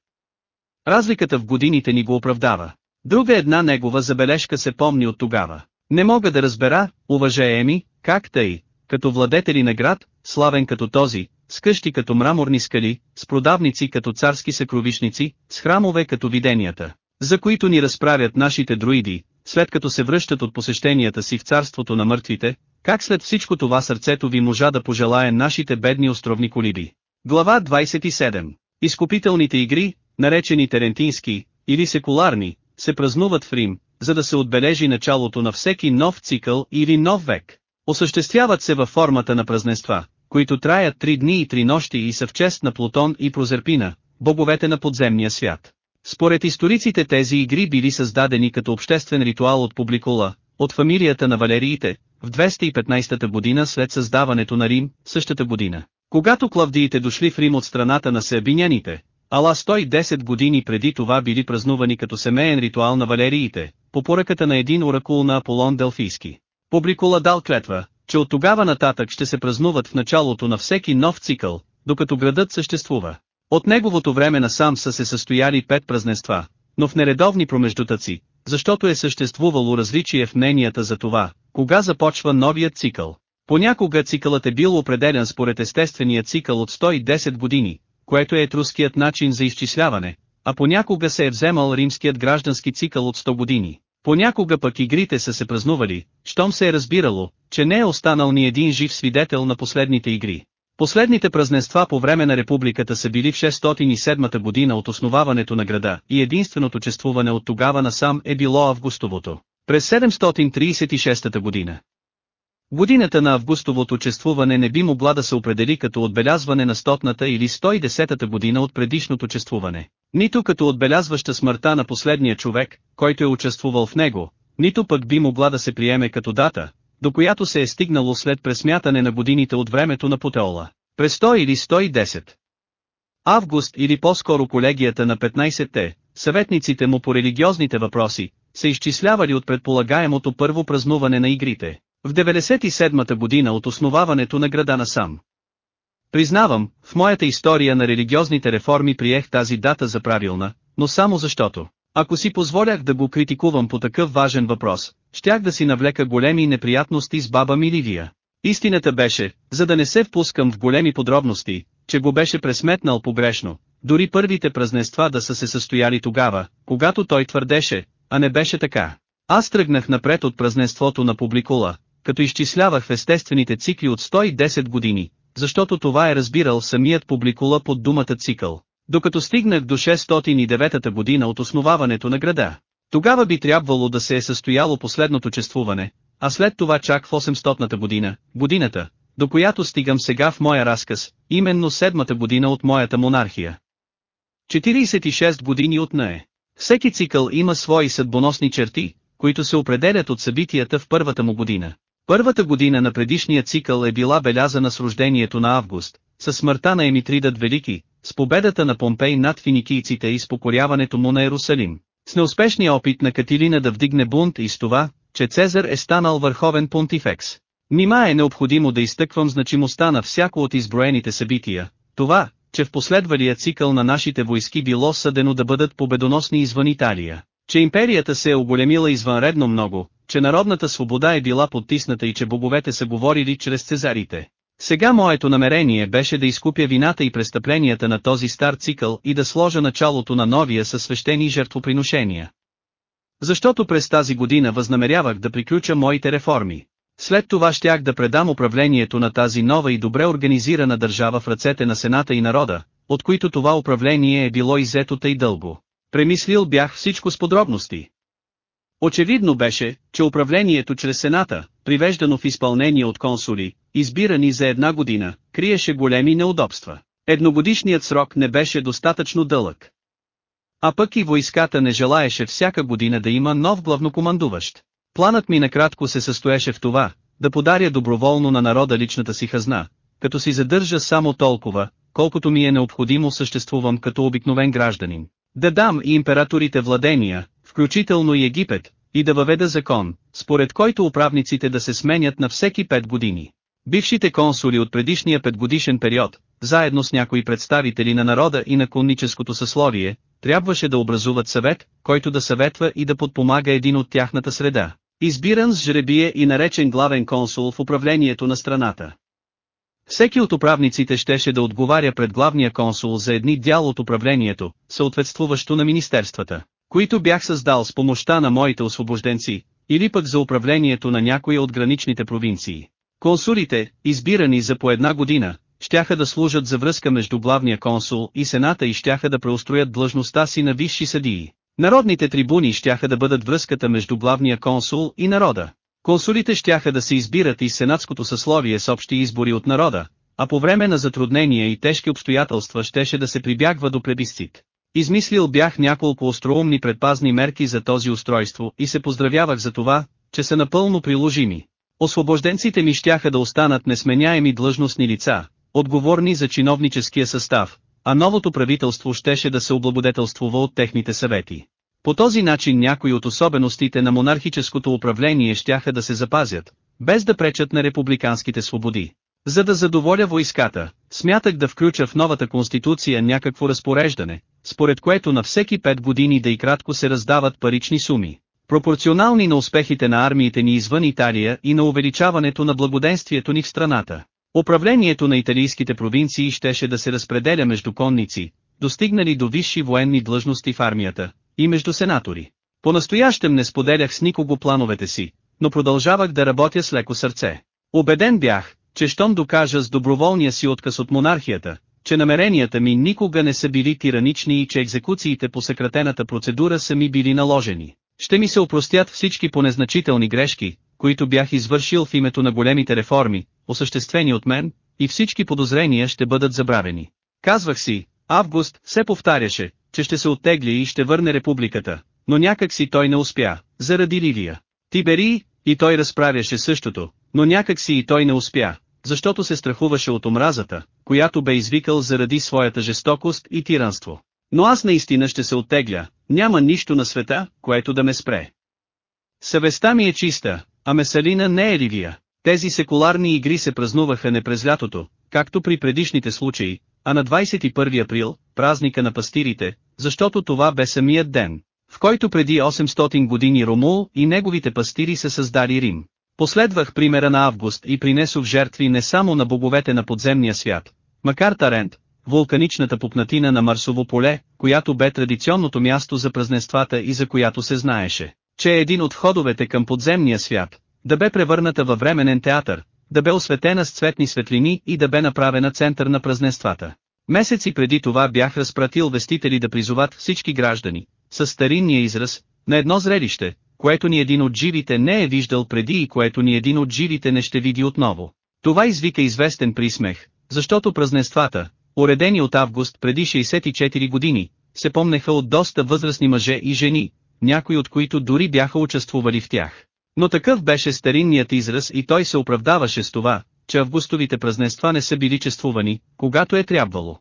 A: Разликата в годините ни го оправдава. Друга една негова забележка се помни от тогава. Не мога да разбера, уважаеми, как тъй, като владетели на град, славен като този, с къщи като мраморни скали, с продавници като царски съкровишници, с храмове като виденията, за които ни разправят нашите друиди, след като се връщат от посещенията си в царството на мъртвите, как след всичко това сърцето ви можа да пожелае нашите бедни островни колиби. Глава 27. Изкупителните игри, наречени терентински, или секуларни, се празнуват в Рим, за да се отбележи началото на всеки нов цикъл или нов век. Осъществяват се във формата на празненства, които траят три дни и три нощи и са в чест на Плутон и Прозерпина, боговете на подземния свят. Според историците тези игри били създадени като обществен ритуал от публикула, от фамилията на Валериите, в 215 година след създаването на Рим, същата година. Когато клавдиите дошли в Рим от страната на Сабиняните, ала 110 години преди това били празнувани като семейен ритуал на Валериите, по поръката на един оракул на Аполон Делфийски. Публикула дал клетва, че от тогава нататък ще се празнуват в началото на всеки нов цикъл, докато градът съществува. От неговото време на сам са се състояли пет празненства, но в нередовни промеждутъци, защото е съществувало различие в мненията за това, кога започва новият цикъл. Понякога цикълът е бил определен според естествения цикъл от 110 години, което е етруският начин за изчисляване, а понякога се е вземал римският граждански цикъл от 100 години. Понякога пък игрите са се празнували, щом се е разбирало, че не е останал ни един жив свидетел на последните игри. Последните празненства по време на републиката са били в 607 година от основаването на града и единственото чествуване от тогава насам е било Августовото. През 736 година. Годината на Августовото чествуване не би могла да се определи като отбелязване на стотната или 110-та година от предишното чествуване, нито като отбелязваща смъртта на последния човек, който е участвувал в него, нито пък би могла да се приеме като дата, до която се е стигнало след пресмятане на годините от времето на Потеола, през 100 или 110. Август или по-скоро колегията на 15-те, съветниците му по религиозните въпроси, се изчислявали от предполагаемото първо празнуване на игрите, в 97-та година от основаването на града на сам. Признавам, в моята история на религиозните реформи приех тази дата за правилна, но само защото ако си позволях да го критикувам по такъв важен въпрос, щях да си навлека големи неприятности с баба ми Ливия. Истината беше, за да не се впускам в големи подробности, че го беше пресметнал погрешно, дори първите празненства да са се състояли тогава, когато той твърдеше, а не беше така. Аз тръгнах напред от празненството на публикула, като изчислявах в естествените цикли от 110 години, защото това е разбирал самият публикула под думата цикъл докато стигнах до 609-та година от основаването на града. Тогава би трябвало да се е състояло последното чествуване, а след това чак в 800-та година, годината, до която стигам сега в моя разказ, именно седмата година от моята монархия. 46 години от нее. Всеки цикъл има свои съдбоносни черти, които се определят от събитията в първата му година. Първата година на предишния цикъл е била белязана с рождението на Август, със смъртта на Емитридът Велики, с победата на Помпей над финикийците и с покоряването му на Ерусалим, с неуспешния опит на Катилина да вдигне бунт и с това, че Цезар е станал върховен понтифекс. Нима е необходимо да изтъквам значимостта на всяко от изброените събития, това, че в последвалия цикъл на нашите войски било съдено да бъдат победоносни извън Италия, че империята се е оголемила извънредно много, че народната свобода е била подтисната и че боговете са говорили чрез цезарите, сега моето намерение беше да изкупя вината и престъпленията на този стар цикъл и да сложа началото на новия със свещени жертвоприношения. Защото през тази година възнамерявах да приключа моите реформи. След това щях да предам управлението на тази нова и добре организирана държава в ръцете на Сената и народа, от които това управление е било изето тъй дълго. Премислил бях всичко с подробности, Очевидно беше, че управлението чрез Сената, привеждано в изпълнение от консули, избирани за една година, криеше големи неудобства. Едногодишният срок не беше достатъчно дълъг. А пък и войската не желаеше всяка година да има нов главнокомандуващ. Планът ми накратко се състоеше в това, да подаря доброволно на народа личната си хазна, като си задържа само толкова, колкото ми е необходимо съществувам като обикновен гражданин. Да дам и императорите владения, включително и Египет, и да въведа закон, според който управниците да се сменят на всеки 5 години. Бившите консули от предишния петгодишен период, заедно с някои представители на народа и на конническото съсловие, трябваше да образуват съвет, който да съветва и да подпомага един от тяхната среда, избиран с жребие и наречен главен консул в управлението на страната. Всеки от управниците щеше да отговаря пред главния консул за едни дял от управлението, съответствуващо на министерствата които бях създал с помощта на моите освобожденци, или пък за управлението на някоя от граничните провинции. Консулите, избирани за по една година, щяха да служат за връзка между главния консул и сената и щяха да преустроят длъжността си на висши съдии. Народните трибуни щяха да бъдат връзката между главния консул и народа. Консулите щяха да се избират и сенатското съсловие с общи избори от народа, а по време на затруднения и тежки обстоятелства щеше да се прибягва до плебисцит. Измислил бях няколко остроумни предпазни мерки за този устройство и се поздравявах за това, че са напълно приложими. Освобожденците ми щяха да останат несменяеми длъжностни лица, отговорни за чиновническия състав, а новото правителство щеше да се облагодетелствува от техните съвети. По този начин някои от особеностите на монархическото управление щяха да се запазят, без да пречат на републиканските свободи. За да задоволя войската, смятах да включа в новата конституция някакво разпореждане, според което на всеки 5 години да и кратко се раздават парични суми, пропорционални на успехите на армиите ни извън Италия и на увеличаването на благоденствието ни в страната. Управлението на италийските провинции щеше да се разпределя между конници, достигнали до висши военни длъжности в армията, и между сенатори. По-настоящем не споделях с никого плановете си, но продължавах да работя с леко сърце. Обеден бях, че щом докажа с доброволния си отказ от монархията, че намеренията ми никога не са били тиранични и че екзекуциите по съкратената процедура са ми били наложени. Ще ми се опростят всички понезначителни грешки, които бях извършил в името на големите реформи, осъществени от мен, и всички подозрения ще бъдат забравени. Казвах си, Август се повтаряше, че ще се оттегли и ще върне републиката, но някак си той не успя, заради Ливия. Тибери, и той разправяше същото, но някак си и той не успя, защото се страхуваше от омразата, която бе извикал заради своята жестокост и тиранство. Но аз наистина ще се оттегля, няма нищо на света, което да ме спре. Съвестта ми е чиста, а меселина не е ривия. Тези секуларни игри се празнуваха не през лятото, както при предишните случаи, а на 21 април, празника на пастирите, защото това бе самият ден, в който преди 800 години Ромул и неговите пастири са създали Рим. Последвах примера на Август и принесох жертви не само на боговете на подземния свят, макар Тарент, вулканичната пупнатина на Марсово поле, която бе традиционното място за празненствата и за която се знаеше, че е един от ходовете към подземния свят, да бе превърната във временен театър, да бе осветена с цветни светлини и да бе направена център на празненствата. Месеци преди това бях разпратил вестители да призоват всички граждани, с старинния израз, на едно зрелище, което ни един от живите не е виждал преди и което ни един от живите не ще види отново. Това извика известен присмех, защото празненствата, уредени от август преди 64 години, се помнеха от доста възрастни мъже и жени, някои от които дори бяха участвували в тях. Но такъв беше старинният израз и той се оправдаваше с това, че августовите празненства не са били чествувани, когато е трябвало.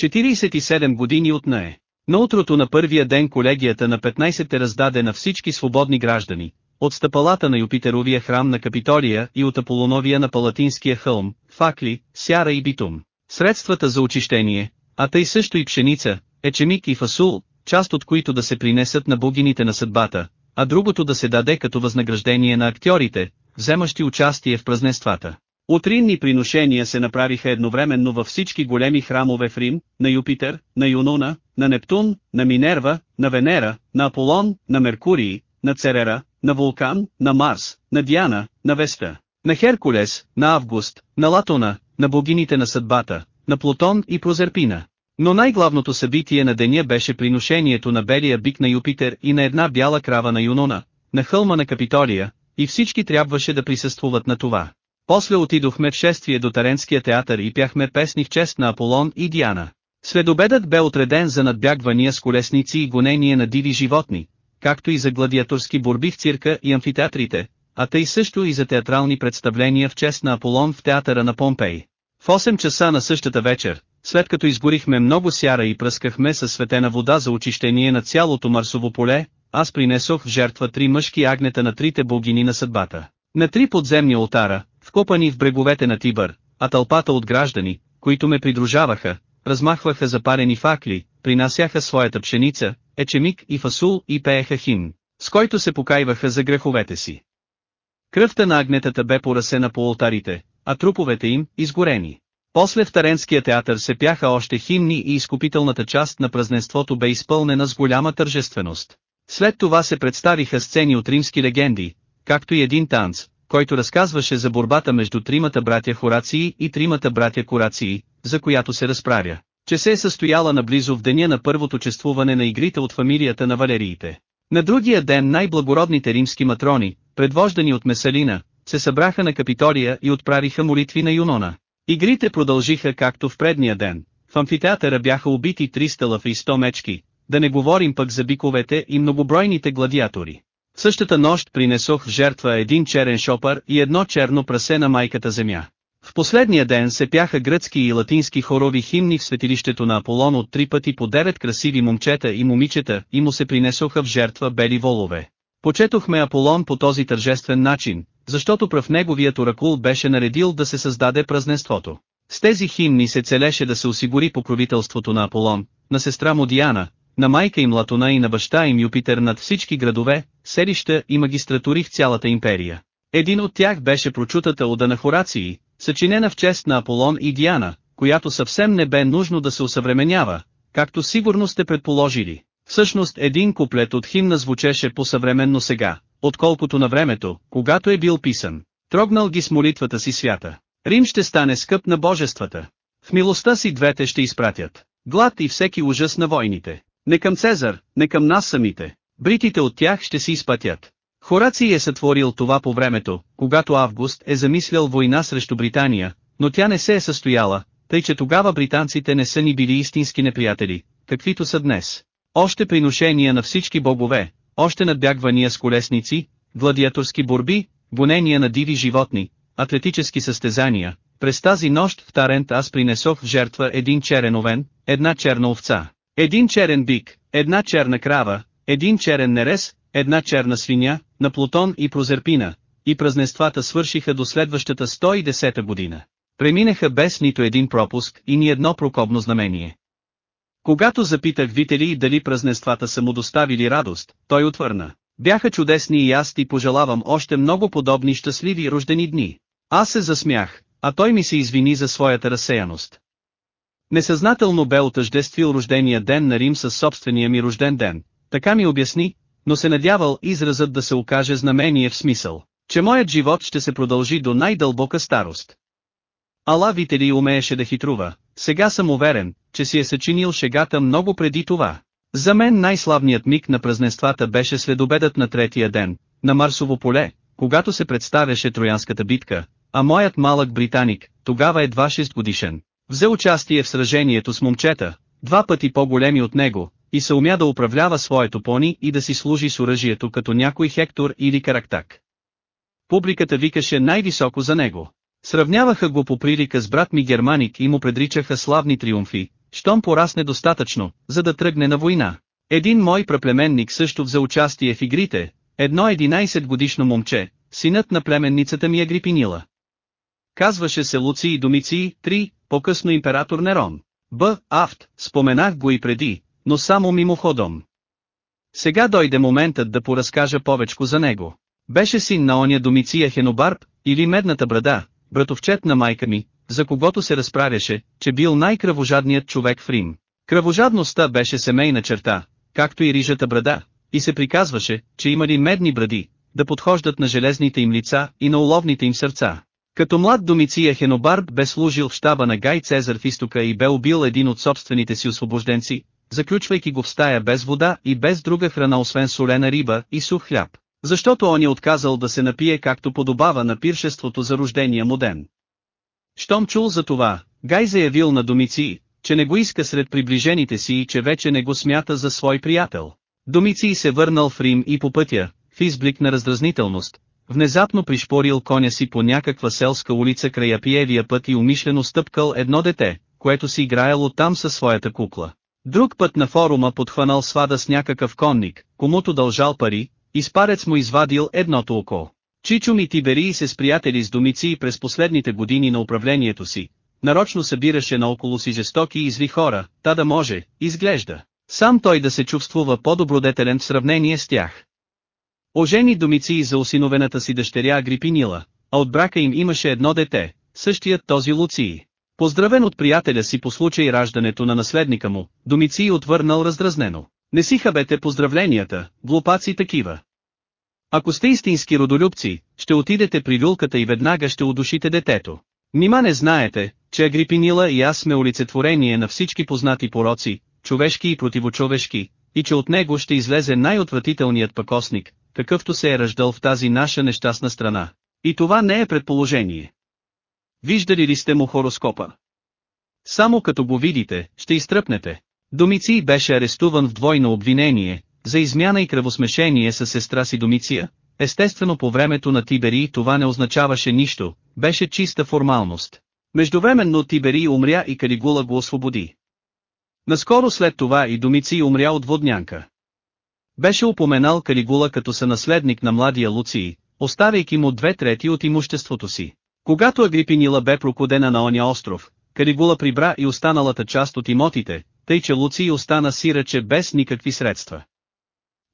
A: 47 години от нея. На утрото на първия ден колегията на 15-те раздаде на всички свободни граждани, от стъпалата на Юпитеровия храм на Капитолия и от Аполоновия на Палатинския хълм, факли, сяра и битум. Средствата за очищение, а тъй също и пшеница, ечемик и фасул, част от които да се принесат на богините на съдбата, а другото да се даде като възнаграждение на актьорите, вземащи участие в празненствата. Утринни приношения се направиха едновременно във всички големи храмове в Рим, на Юпитер, на Юнона, на Нептун, на Минерва, на Венера, на Аполон, на Меркурий, на Церера, на Вулкан, на Марс, на Диана, на Веста, на Херкулес, на Август, на Латона, на богините на съдбата, на Плутон и Прозерпина. Но най-главното събитие на деня беше приношението на белия бик на Юпитер и на една бяла крава на Юнона, на хълма на Капитолия, и всички трябваше да присъствуват на това. После отидохме в шествие до Таренския театър и пяхме песни в чест на Аполон и Диана. Следобедът бе отреден за надбягвания с колесници и гонение на диви животни, както и за гладиаторски борби в цирка и амфитеатрите, а тъй също и за театрални представления в чест на Аполон в театъра на Помпей. В 8 часа на същата вечер, след като изгорихме много сяра и пръскахме със светена вода за очищение на цялото марсово поле, аз принесох в жертва три мъжки агнета на трите богини на съдбата. На три подземни алтара вкопани в бреговете на Тибър, а тълпата от граждани, които ме придружаваха, размахваха запарени факли, принасяха своята пшеница, ечемик и фасул и пееха хим, с който се покаиваха за греховете си. Кръвта на агнетата бе порасена по алтарите, а труповете им – изгорени. После в Таренския театър се пяха още химни и изкупителната част на празненството бе изпълнена с голяма тържественост. След това се представиха сцени от римски легенди, както и един танц, който разказваше за борбата между тримата братя Хорации и тримата братя Корации, за която се разправя, че се е състояла наблизо в деня на първото чествуване на игрите от фамилията на Валериите. На другия ден най-благородните римски матрони, предвождани от Месалина, се събраха на Капитолия и отправиха молитви на Юнона. Игрите продължиха както в предния ден. В амфитеатъра бяха убити 300 лъв и 100 мечки, да не говорим пък за биковете и многобройните гладиатори. В същата нощ принесох в жертва един черен шопър и едно черно прасе на майката земя. В последния ден се пяха гръцки и латински хорови химни в светилището на Аполон от три пъти по девет красиви момчета и момичета и му се принесоха в жертва бели волове. Почетохме Аполон по този тържествен начин, защото прав неговият оракул беше наредил да се създаде празненството. С тези химни се целеше да се осигури покровителството на Аполон, на сестра му Диана, на майка им Латона и на баща им Юпитер над всички градове, селища и магистратури в цялата империя. Един от тях беше прочутата от Анахорации, съчинена в чест на Аполон и Диана, която съвсем не бе нужно да се осъвременява, както сигурно сте предположили. Всъщност един куплет от химна звучеше по-съвременно сега, отколкото на времето, когато е бил писан. Трогнал ги с молитвата си свята. Рим ще стане скъп на божествата. В милостта си двете ще изпратят. Глад и всеки ужас на войните. Не към Цезар, не към нас самите. Бритите от тях ще си изпътят. Хораций е сътворил това по времето, когато Август е замислял война срещу Британия, но тя не се е състояла, тъй че тогава британците не са ни били истински неприятели, каквито са днес. Още приношения на всички богове, още надбягвания с колесници, гладиаторски борби, гонения на диви животни, атлетически състезания. През тази нощ в Тарент аз принесох в жертва един черен овен, една черна овца. Един черен бик, една черна крава, един черен нерез, една черна свиня, на Плутон и Прозерпина, и празненствата свършиха до следващата 110 година. Преминаха без нито един пропуск и ни едно прокобно знамение. Когато запитах Вители дали празненствата са му доставили радост, той отвърна. Бяха чудесни и аз ти пожелавам още много подобни щастливи рождени дни. Аз се засмях, а той ми се извини за своята разсеяност. Несъзнателно бе отъждествил рождения ден на Рим със собствения ми рожден ден, така ми обясни, но се надявал изразът да се окаже знамение в смисъл, че моят живот ще се продължи до най-дълбока старост. Ала Вители умееше да хитрува, сега съм уверен, че си е съчинил шегата много преди това. За мен най-славният миг на празненствата беше следобедът на третия ден, на Марсово поле, когато се представяше Троянската битка, а моят малък британик, тогава едва 6 годишен, Взе участие в сражението с момчета, два пъти по-големи от него, и се умя да управлява своето пони и да си служи с оръжието като някой Хектор или Карактак. Публиката викаше най-високо за него. Сравняваха го по прилика с брат ми Германик и му предричаха славни триумфи, щом порасне достатъчно, за да тръгне на война. Един мой преплеменник също взе участие в игрите, едно 11 годишно момче, синът на племенницата ми е Грипинила. Казваше се Луци и Домици, 3, по-късно император Нерон. Б. Афт, споменах го и преди, но само мимоходом. Сега дойде моментът да поразкажа повечко за него. Беше син на оня Домиция Хенобарб, или Медната брада, братовчет на майка ми, за когото се разправяше, че бил най-кръвожадният човек в Рим. Кръвожадността беше семейна черта, както и рижата брада, и се приказваше, че имали медни бради, да подхождат на железните им лица и на уловните им сърца. Като млад домиция Хенобард бе служил в щаба на Гай Цезар в изтока и бе убил един от собствените си освобожденци, заключвайки го в стая без вода и без друга храна освен солена риба и сух хляб, защото он е отказал да се напие както подобава на пиршеството за рождения му ден. Щом чул за това, Гай заявил на Домици, че не го иска сред приближените си и че вече не го смята за свой приятел. Домици се върнал в Рим и по пътя, в изблик на раздразнителност, Внезапно пришпорил коня си по някаква селска улица края пиевия път и умишлено стъпкал едно дете, което си играело там със своята кукла. Друг път на форума подхванал свада с някакъв конник, комуто дължал пари, и спарец му извадил едното око. Чичум и се се приятели с домици и през последните години на управлението си, нарочно събираше наоколо си жестоки и зли хора, та да може, изглежда. Сам той да се чувствува по-добродетелен в сравнение с тях. Ожени домици за осиновената си дъщеря Грипинила, а от брака им имаше едно дете, същият този Луций. Поздравен от приятеля си по случай раждането на наследника му, Домиций отвърнал раздразнено. Не си хабете поздравленията, глупаци такива. Ако сте истински родолюбци, ще отидете при люлката и веднага ще удушите детето. Нима не знаете, че Агрипинила и аз сме олицетворение на всички познати пороци, човешки и противочовешки, и че от него ще излезе най-отвратителният пакосник, какъвто се е раждал в тази наша нещастна страна. И това не е предположение. Виждали ли сте му хороскопа? Само като го видите, ще изтръпнете. Домиций беше арестуван в двойно обвинение, за измяна и кръвосмешение с сестра си Домиция. Естествено по времето на Тиберий това не означаваше нищо, беше чиста формалност. Междувременно Тиберий умря и Калигула го освободи. Наскоро след това и Домиций умря от воднянка. Беше упоменал Калигула като сънаследник на младия Луций, оставяйки му две трети от имуществото си. Когато Агрипинила бе прокудена на оня остров, Каригула прибра и останалата част от имотите, тъй че Луций остана сираче без никакви средства.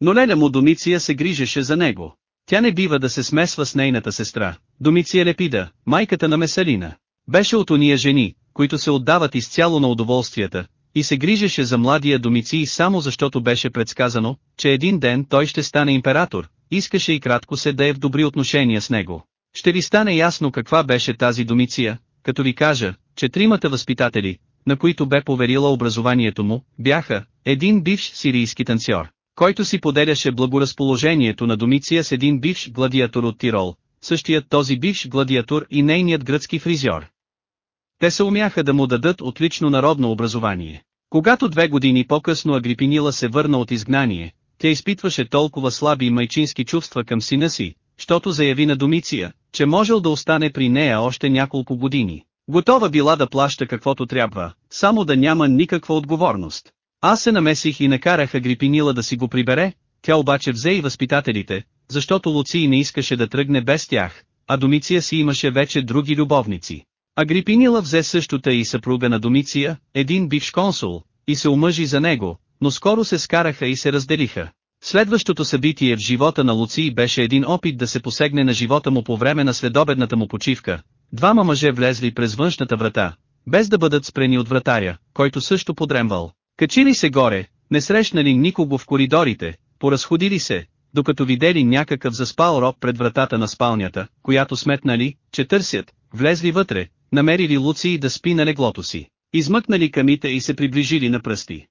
A: Но Леля му Домиция се грижеше за него. Тя не бива да се смесва с нейната сестра, Домиция Лепида, майката на Меселина. Беше от ония жени, които се отдават изцяло на удоволствията, и се грижеше за младия домици само защото беше предсказано, че един ден той ще стане император, искаше и кратко се да е в добри отношения с него. Ще ви стане ясно каква беше тази домиция, като ви кажа, че тримата възпитатели, на които бе поверила образованието му, бяха, един бивш сирийски танцор, който си поделяше благоразположението на домиция с един бивш гладиатор от Тирол, същият този бивш гладиатор и нейният гръцки фризьор. Те се умяха да му дадат отлично народно образование. Когато две години по-късно Агрипинила се върна от изгнание, тя изпитваше толкова слаби майчински чувства към сина си, щото заяви на Домиция, че можел да остане при нея още няколко години. Готова била да плаща каквото трябва, само да няма никаква отговорност. Аз се намесих и накарах Агрипинила да си го прибере, тя обаче взе и възпитателите, защото Луций не искаше да тръгне без тях, а Домиция си имаше вече други любовници. Агрипинила взе същата и съпруга на Домиция, един бивш консул, и се омъжи за него, но скоро се скараха и се разделиха. Следващото събитие в живота на Луций беше един опит да се посегне на живота му по време на следобедната му почивка. Двама мъже влезли през външната врата, без да бъдат спрени от вратаря, който също подремвал. Качили се горе, не срещнали никого в коридорите, поразходили се, докато видели някакъв заспал роб пред вратата на спалнята, която сметнали, че търсят, влезли вътре, намерили Луци да спи на леглото си, измъкнали камите и се приближили на пръсти.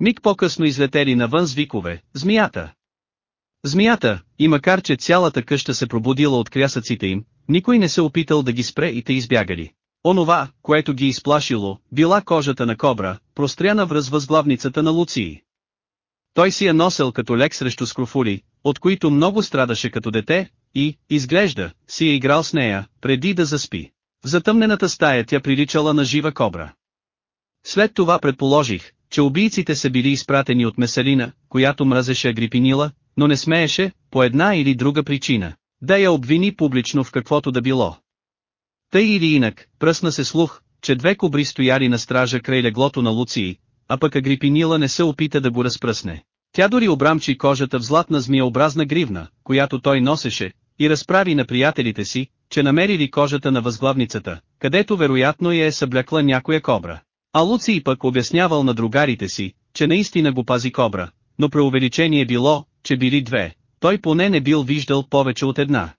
A: Миг по-късно излетели навън с викове, змията. Змията, и макар че цялата къща се пробудила от крясъците им, никой не се опитал да ги спре и те избягали. Онова, което ги изплашило, била кожата на кобра, простряна връз възглавницата на Луции. Той си я носел като лек срещу скрофули, от които много страдаше като дете, и, изглежда, си е играл с нея, преди да заспи. В затъмнената стая тя приличала на жива кобра. След това предположих, че убийците са били изпратени от Меселина, която мразеше Агрипинила, но не смееше, по една или друга причина, да я обвини публично в каквото да било. Тъй или инак, пръсна се слух, че две кобри стояли на стража край леглото на Луции, а пък Агрипинила не се опита да го разпръсне. Тя дори обрамчи кожата в златна змиеобразна гривна, която той носеше, и разправи на приятелите си, че намерили кожата на възглавницата, където вероятно я е съблякла някоя кобра. А Луций пък обяснявал на другарите си, че наистина го пази кобра, но преувеличение било, че били две, той поне не бил виждал повече от една.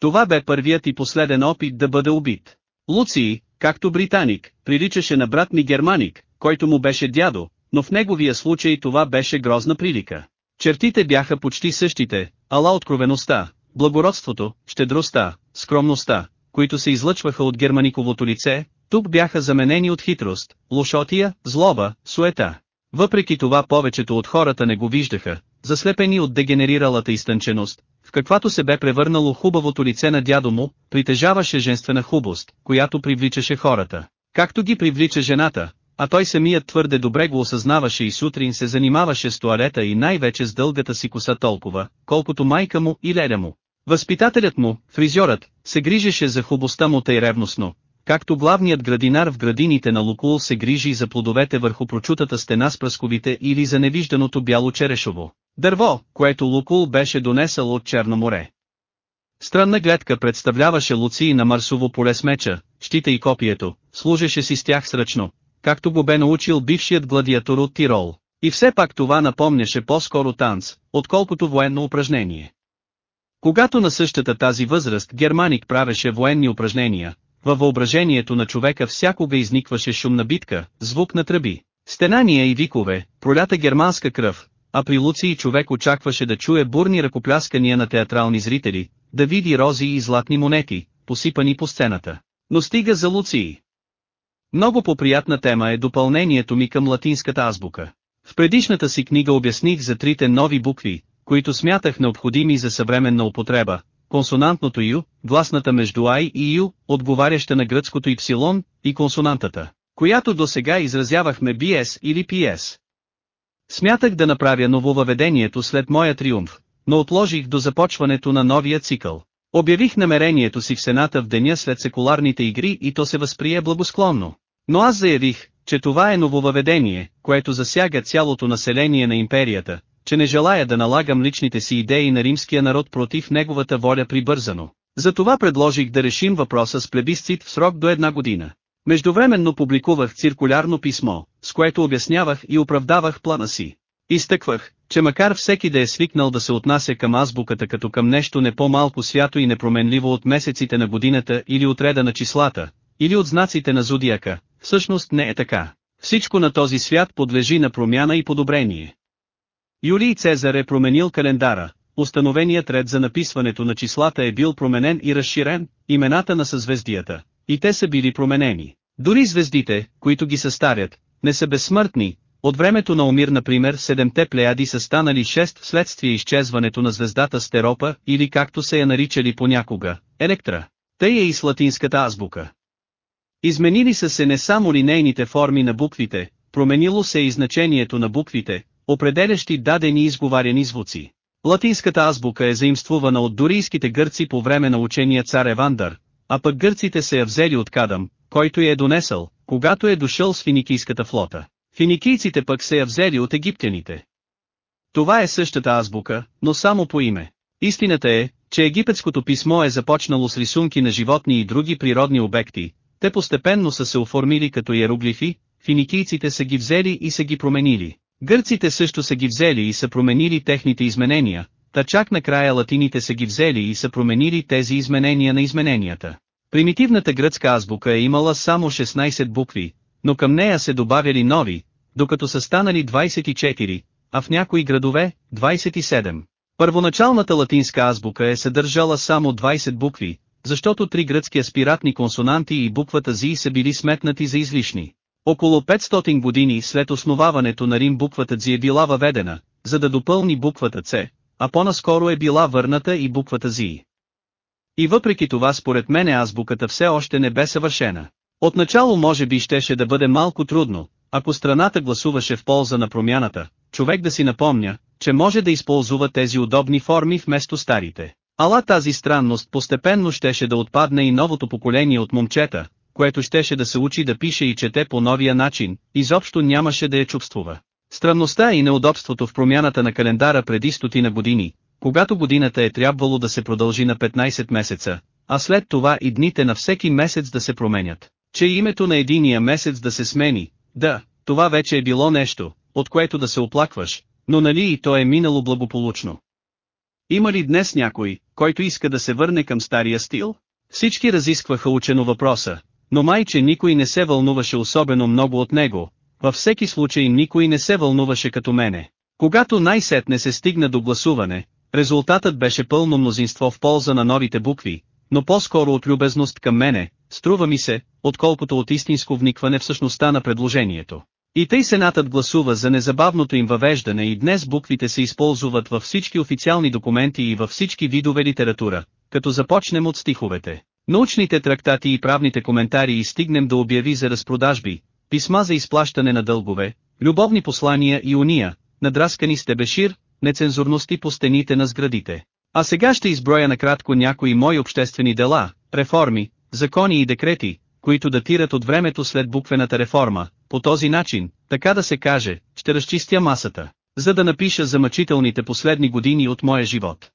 A: Това бе първият и последен опит да бъде убит. Луций, както британик, приличаше на брат ми германик, който му беше дядо, но в неговия случай това беше грозна прилика. Чертите бяха почти същите, ала откровеността, благородството, щедростта, скромността, които се излъчваха от германиковото лице, тук бяха заменени от хитрост, лошотия, злоба, суета. Въпреки това повечето от хората не го виждаха, заслепени от дегенериралата изтънченост, в каквато се бе превърнало хубавото лице на дядо му, притежаваше женствена хубост, която привличаше хората. Както ги привлича жената, а той самият твърде добре го осъзнаваше и сутрин се занимаваше с туалета и най-вече с дългата си коса толкова, колкото майка му и леля му. Възпитателят му, фризьорът, се грижеше за хубостта му тъй ревностно, както главният градинар в градините на Лукул се грижи за плодовете върху прочутата стена с пръсковите или за невижданото бяло черешово дърво, което Лукул беше донесъл от Черно море. Странна гледка представляваше Луци на Марсово поле с меча, щита и копието, служеше си с тях сръчно, както го бе научил бившият гладиатор от Тирол. И все пак това напомняше по-скоро танц, отколкото военно упражнение. Когато на същата тази възраст Германик правеше военни упражнения, във въображението на човека всякога изникваше шумна битка, звук на тръби, стенания и викове, пролята германска кръв, а при Луций човек очакваше да чуе бурни ръкопляскания на театрални зрители, да види рози и златни монети, посипани по сцената. Но стига за Луции. Много поприятна тема е допълнението ми към латинската азбука. В предишната си книга обясних за трите нови букви, които смятах необходими за съвременна употреба, консонантното ю, гласната между ай и ю, отговаряща на гръцкото ипсилон, и консонантата, която до сега изразявахме BS или PS. Смятах да направя нововъведението след моя триумф, но отложих до започването на новия цикъл. Обявих намерението си в Сената в деня след секуларните игри и то се възприе благосклонно. Но аз заявих, че това е нововъведение, което засяга цялото население на империята, че не желая да налагам личните си идеи на римския народ против неговата воля прибързано. Затова предложих да решим въпроса с плебисцит в срок до една година. Междувременно публикувах циркулярно писмо, с което обяснявах и оправдавах плана си. Изтъквах, че макар всеки да е свикнал да се отнася към азбуката като към нещо не по-малко свято и непроменливо от месеците на годината или от реда на числата, или от знаците на зодиака, всъщност не е така. Всичко на този свят подлежи на промяна и подобрение. Юлий Цезар е променил календара, установеният ред за написването на числата е бил променен и разширен, имената на съзвездията, и те са били променени. Дори звездите, които ги състарят, не са безсмъртни, от времето на Омир например седемте плеяди са станали 6 вследствие изчезването на звездата Стеропа или както се я наричали понякога, Електра. Тъй е и с латинската азбука. Изменили са се не само линейните форми на буквите, променило се и значението на буквите, определящи дадени изговарени звуци. Латинската азбука е заимствувана от дорийските гърци по време на учения цар Евандър, а пък гърците се я взели от Кадам, който я е донесъл, когато е дошъл с финикийската флота. Финикийците пък се я взели от египтяните. Това е същата азбука, но само по име. Истината е, че египетското писмо е започнало с рисунки на животни и други природни обекти, те постепенно са се оформили като иероглифи, финикийците са ги взели и са ги променили. Гърците също са ги взели и са променили техните изменения, та чак накрая латините са ги взели и са променили тези изменения на измененията. Примитивната гръцка азбука е имала само 16 букви, но към нея се добавяли нови, докато са станали 24, а в някои градове – 27. Първоначалната латинска азбука е съдържала само 20 букви, защото три гръцки аспиратни консонанти и буквата ЗИ са били сметнати за излишни. Около 500 години след основаването на Рим буквата Дзи е била въведена, за да допълни буквата С, а по-наскоро е била върната и буквата Зи. И въпреки това според мене азбуката все още не бе съвършена. Отначало може би щеше да бъде малко трудно, ако страната гласуваше в полза на промяната, човек да си напомня, че може да използва тези удобни форми вместо старите. Ала тази странност постепенно щеше да отпадне и новото поколение от момчета, което щеше да се учи да пише и чете по новия начин, изобщо нямаше да я чувствува. Странността и неудобството в промяната на календара преди стотина години, когато годината е трябвало да се продължи на 15 месеца, а след това и дните на всеки месец да се променят, че името на единия месец да се смени, да, това вече е било нещо, от което да се оплакваш, но нали и то е минало благополучно. Има ли днес някой, който иска да се върне към стария стил? Всички разискваха учено въпроса, но майче никой не се вълнуваше особено много от него, във всеки случай никой не се вълнуваше като мене. Когато най-сетне се стигна до гласуване, резултатът беше пълно мнозинство в полза на новите букви, но по-скоро от любезност към мене, струва ми се, отколкото от истинско вникване в същността на предложението. И тъй Сенатът гласува за незабавното им въвеждане и днес буквите се използват във всички официални документи и във всички видове литература, като започнем от стиховете научните трактати и правните коментари и стигнем да обяви за разпродажби, писма за изплащане на дългове, любовни послания и уния, надраскани стебешир, нецензурности по стените на сградите. А сега ще изброя накратко някои мои обществени дела, реформи, закони и декрети, които датират от времето след буквената реформа, по този начин, така да се каже, ще разчистя масата, за да напиша за мъчителните последни години от моя живот.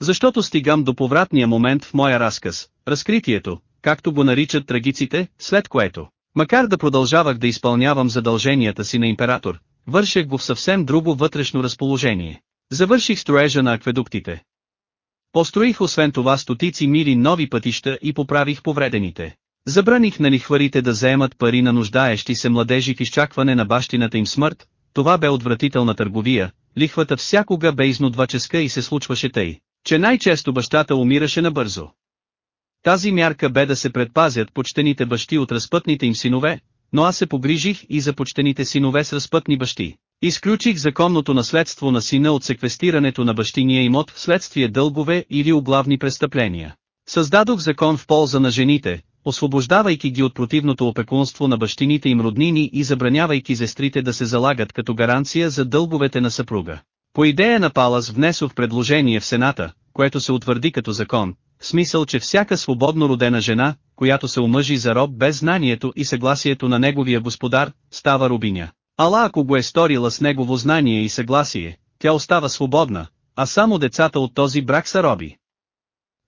A: Защото стигам до повратния момент в моя разказ, разкритието, както го наричат трагиците, след което, макар да продължавах да изпълнявам задълженията си на император, вършех го в съвсем друго вътрешно разположение. Завърших строежа на акведуктите. Построих освен това стотици мили нови пътища и поправих повредените. Забраних на лихварите да заемат пари на нуждаещи се младежи в изчакване на бащината им смърт, това бе отвратителна търговия, лихвата всякога бе изнудваческа и се случваше тъй, че най-често бащата умираше набързо. Тази мярка бе да се предпазят почтените бащи от разпътните им синове, но аз се погрижих и за почтените синове с разпътни бащи. Изключих законното наследство на сина от секвестирането на бащиния имот вследствие дългове или оглавни престъпления. Създадох закон в полза на жените, освобождавайки ги от противното опекунство на бащините им роднини и забранявайки зестрите да се залагат като гаранция за дълговете на съпруга. По идея на Палас внесох предложение в Сената, което се утвърди като закон, в смисъл, че всяка свободно родена жена, която се омъжи за роб без знанието и съгласието на неговия господар, става рубиня. Ала ако го е сторила с негово знание и съгласие, тя остава свободна, а само децата от този брак са роби.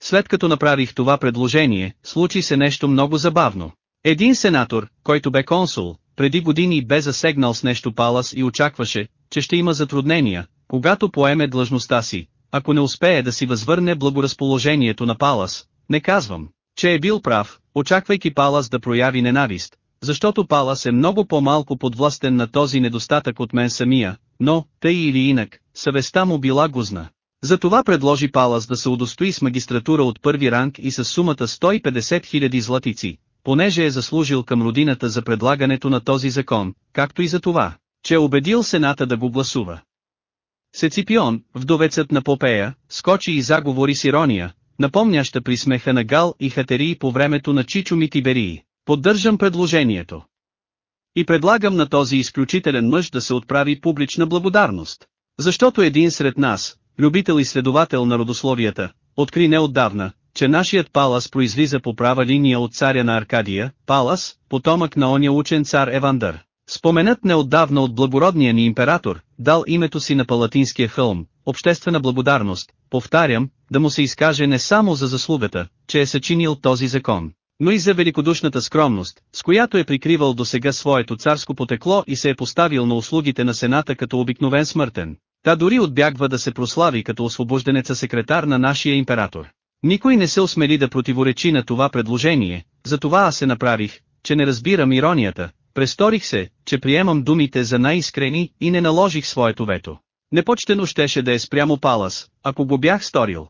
A: След като направих това предложение, случи се нещо много забавно. Един сенатор, който бе консул, преди години бе засегнал с нещо Палас и очакваше, че ще има затруднения, когато поеме длъжността си, ако не успее да си възвърне благоразположението на Палас, не казвам, че е бил прав, очаквайки Палас да прояви ненавист, защото Палас е много по-малко подвластен на този недостатък от мен самия, но, тъй или инак, съвестта му била гузна. Затова предложи Палас да се удостои с магистратура от първи ранг и с сумата 150 000 златици, понеже е заслужил към родината за предлагането на този закон, както и за това, че е убедил Сената да го гласува. Сеципион, вдовецът на Попея, скочи и заговори с ирония, напомняща при смеха на Гал и Хатерии по времето на Чичо Митиберии. Поддържам предложението. И предлагам на този изключителен мъж да се отправи публична благодарност. Защото един сред нас, любител и следовател на родословията, откри неотдавна, че нашият Палас произлиза по права линия от царя на Аркадия, Палас, потомък на оня учен цар Евандър. Споменът неотдавна от благородния ни император, дал името си на Палатинския хълм, обществена благодарност, повтарям, да му се изкаже не само за заслугата, че е съчинил този закон, но и за великодушната скромност, с която е прикривал досега своето царско потекло и се е поставил на услугите на Сената като обикновен смъртен. Та дори отбягва да се прослави като освобожденеца секретар на нашия император. Никой не се осмели да противоречи на това предложение, затова аз се направих, че не разбирам иронията, Престорих се, че приемам думите за най-искрени и не наложих своето вето. Непочтено щеше да е спрямо Палас, ако го бях сторил.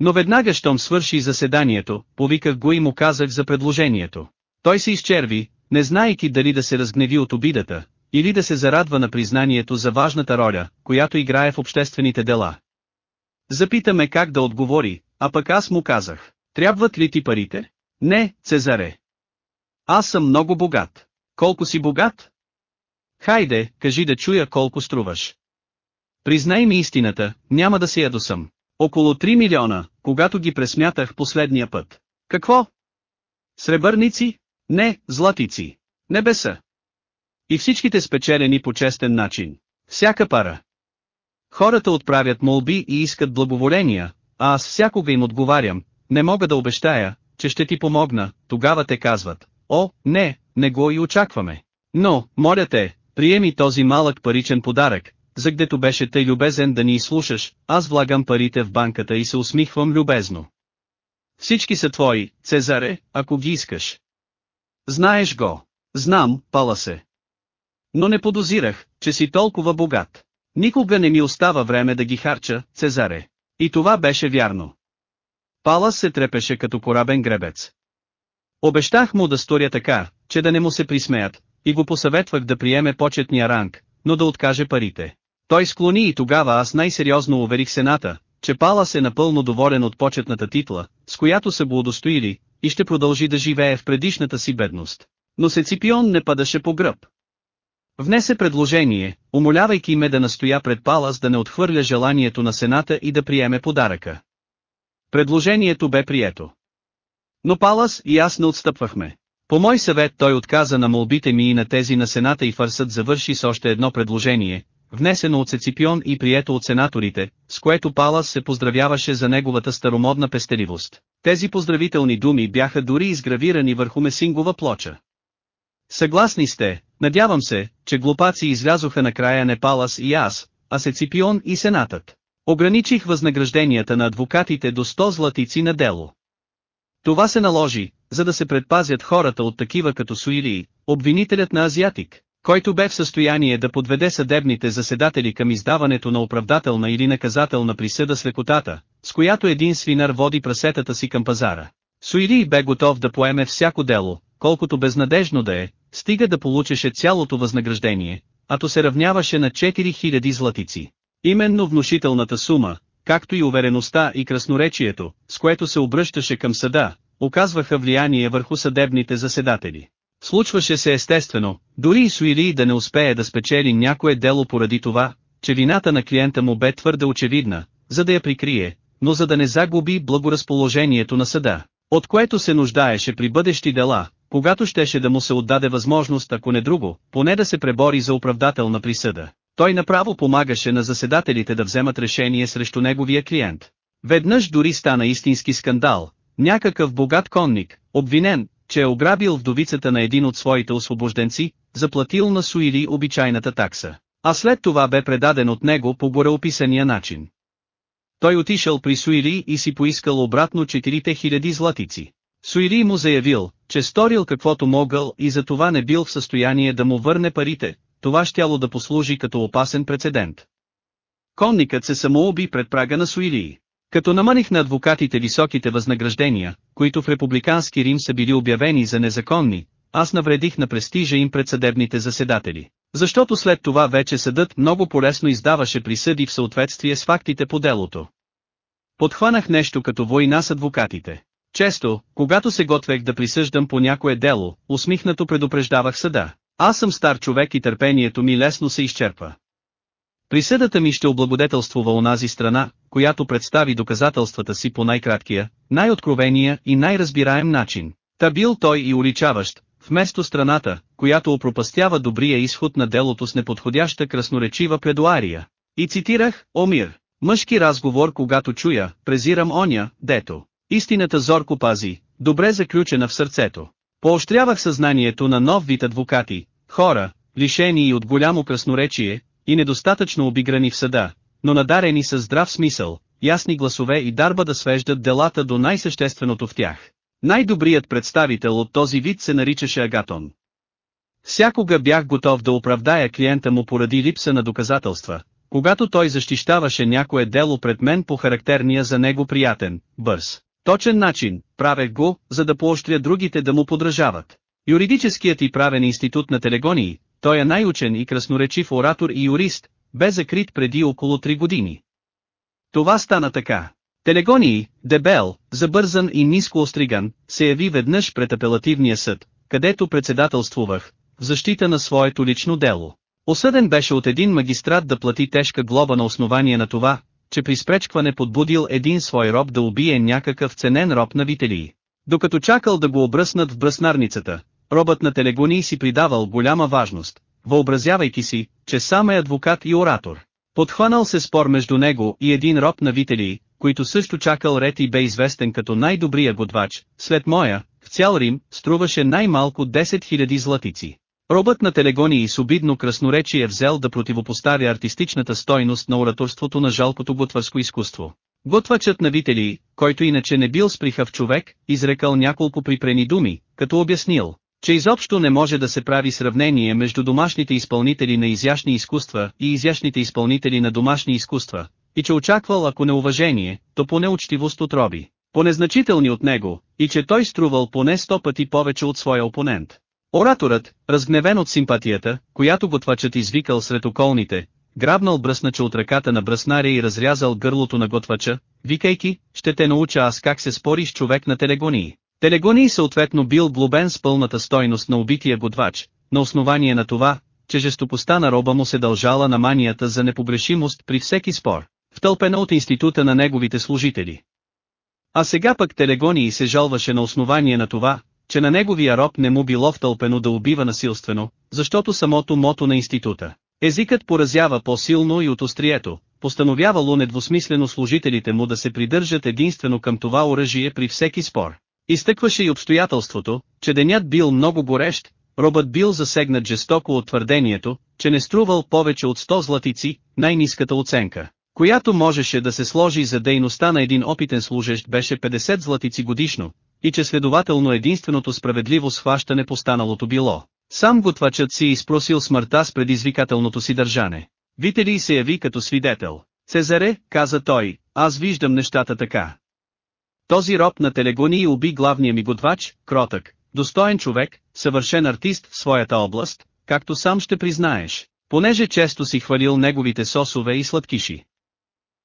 A: Но веднага щом свърши заседанието, повиках го и му казах за предложението. Той се изчерви, не знаейки дали да се разгневи от обидата, или да се зарадва на признанието за важната роля, която играе в обществените дела. Запитаме как да отговори, а пък аз му казах, трябват ли ти парите? Не, Цезаре. Аз съм много богат. Колко си богат? Хайде, кажи да чуя колко струваш. Признай ми истината, няма да се ядосам. Около 3 милиона, когато ги пресмятах последния път. Какво? Сребърници? Не, златици. Небеса. И всичките спечелени по честен начин. Всяка пара. Хората отправят молби и искат благоволения, а аз всякога им отговарям, не мога да обещая, че ще ти помогна, тогава те казват, О, не, не го и очакваме. Но, моля те, приеми този малък паричен подарък, за гдето беше тъй любезен да ни изслушаш, аз влагам парите в банката и се усмихвам любезно. Всички са твои, Цезаре, ако ги искаш. Знаеш го. Знам, пала се. Но не подозирах, че си толкова богат. Никога не ми остава време да ги харча, Цезаре. И това беше вярно. Палас се трепеше като корабен гребец. Обещах му да сторя така, че да не му се присмеят, и го посъветвах да приеме почетния ранг, но да откаже парите. Той склони и тогава аз най-сериозно уверих Сената, че Палас е напълно доволен от почетната титла, с която са го удостоили, и ще продължи да живее в предишната си бедност. Но Сеципион не падаше по гръб. Внесе предложение, умолявайки ме да настоя пред Палас да не отхвърля желанието на Сената и да приеме подаръка. Предложението бе прието. Но Палас и аз не отстъпвахме. По мой съвет той отказа на молбите ми и на тези на Сената и фърсът завърши с още едно предложение, внесено от Сеципион и прието от сенаторите, с което Палас се поздравяваше за неговата старомодна пестеливост. Тези поздравителни думи бяха дори изгравирани върху месингова плоча. Съгласни сте, надявам се, че глупаци излязоха накрая не Палас и аз, а Сеципион и Сенатът. Ограничих възнагражденията на адвокатите до 100 златици на дело. Това се наложи, за да се предпазят хората от такива като Суилии, обвинителят на Азиатик, който бе в състояние да подведе съдебните заседатели към издаването на оправдателна или наказателна присъда с лекотата, с която един свинар води прасетата си към пазара. Суилий бе готов да поеме всяко дело, колкото безнадежно да е, стига да получеше цялото възнаграждение, то се равняваше на 4000 златици. Именно внушителната сума, както и увереността и красноречието, с което се обръщаше към съда, оказваха влияние върху съдебните заседатели. Случваше се естествено, дори и Суири да не успее да спечели някое дело поради това, че вината на клиента му бе твърде очевидна, за да я прикрие, но за да не загуби благоразположението на съда, от което се нуждаеше при бъдещи дела, когато щеше да му се отдаде възможност ако не друго, поне да се пребори за оправдателна присъда. Той направо помагаше на заседателите да вземат решение срещу неговия клиент. Веднъж дори стана истински скандал, някакъв богат конник, обвинен, че е ограбил вдовицата на един от своите освобожденци, заплатил на Суири обичайната такса, а след това бе предаден от него по гореописания начин. Той отишъл при Суири и си поискал обратно 4000 златици. Суири му заявил, че сторил каквото могъл и за това не бил в състояние да му върне парите, това щяло да послужи като опасен прецедент. Конникът се самоуби пред прага на Суилии. Като наманих на адвокатите високите възнаграждения, които в републикански Рим са били обявени за незаконни, аз навредих на престижа им пред съдебните заседатели. Защото след това вече съдът много полесно издаваше присъди в съответствие с фактите по делото. Подхванах нещо като война с адвокатите. Често, когато се готвех да присъждам по някое дело, усмихнато предупреждавах съда. Аз съм стар човек и търпението ми лесно се изчерпва. Присъдата ми ще облагодетелствува онази страна, която представи доказателствата си по най-краткия, най-откровения и най-разбираем начин. Та бил той и уличаващ, вместо страната, която опропастява добрия изход на делото с неподходяща красноречива предуария. И цитирах, Омир, мъжки разговор когато чуя, презирам оня, дето. Истината зорко пази, добре заключена в сърцето. Поощрявах съзнанието на нов вид адвокати, хора, лишени и от голямо красноречие, и недостатъчно обиграни в съда, но надарени с здрав смисъл, ясни гласове и дарба да свеждат делата до най-същественото в тях. Най-добрият представител от този вид се наричаше Агатон. Всякога бях готов да оправдая клиента му поради липса на доказателства, когато той защищаваше някое дело пред мен по характерния за него приятен, бърз, точен начин, правех го, за да поощря другите да му подражават. Юридическият и правен институт на Телегонии, той е най-учен и красноречив оратор и юрист, бе закрит преди около 3 години. Това стана така. Телегонии, дебел, забързан и ниско остриган, се яви веднъж пред апелативния съд, където председателствувах, в защита на своето лично дело. Осъден беше от един магистрат да плати тежка глоба на основание на това, че при спречкване подбудил един свой роб да убие някакъв ценен роб на Вителии. Докато чакал да го обръснат в бръснарницата, робът на телегони си придавал голяма важност, въобразявайки си, че сам е адвокат и оратор. Подхванал се спор между него и един роб на Вителии, които също чакал ред и бе известен като най-добрия годвач, след моя, в цял Рим, струваше най-малко 10 000 златици. Робът на телегони и с обидно красноречие е взел да противопоставя артистичната стойност на ораторството на жалкото готварско изкуство. Готвачът на вители, който иначе не бил сприхав човек, изрекал няколко припрени думи, като обяснил, че изобщо не може да се прави сравнение между домашните изпълнители на изящни изкуства и изящните изпълнители на домашни изкуства, и че очаквал ако не уважение, то поне учтивост от роби, понезначителни от него, и че той струвал поне сто пъти повече от своя опонент. Ораторът, разгневен от симпатията, която готвачът извикал сред околните, грабнал бръснача от ръката на бръснаря и разрязал гърлото на готвача, викайки, ще те науча аз как се спори с човек на телегонии. Телегонии съответно бил глобен с пълната стойност на убития готвач, на основание на това, че жестопостта на роба му се дължала на манията за непогрешимост при всеки спор, втълпена от института на неговите служители. А сега пък Телегонии се жалваше на основание на това, че на неговия роб не му било втълпено да убива насилствено, защото самото мото на института. Езикът поразява по-силно и от острието, постановявало недвусмислено служителите му да се придържат единствено към това оръжие при всеки спор. Изтъкваше и обстоятелството, че денят бил много горещ, робът бил засегнат жестоко от твърдението, че не струвал повече от 100 златици, най-низката оценка, която можеше да се сложи за дейността на един опитен служещ беше 50 златици годишно, и че следователно единственото справедливо схващане постаналото било. Сам готвачът си изпросил смъртта с предизвикателното си държане. Витери се яви като свидетел. Цезаре, каза той, аз виждам нещата така. Този роб на телегони уби главния ми готвач, кротък, достоен човек, съвършен артист в своята област, както сам ще признаеш, понеже често си хвалил неговите сосове и сладкиши.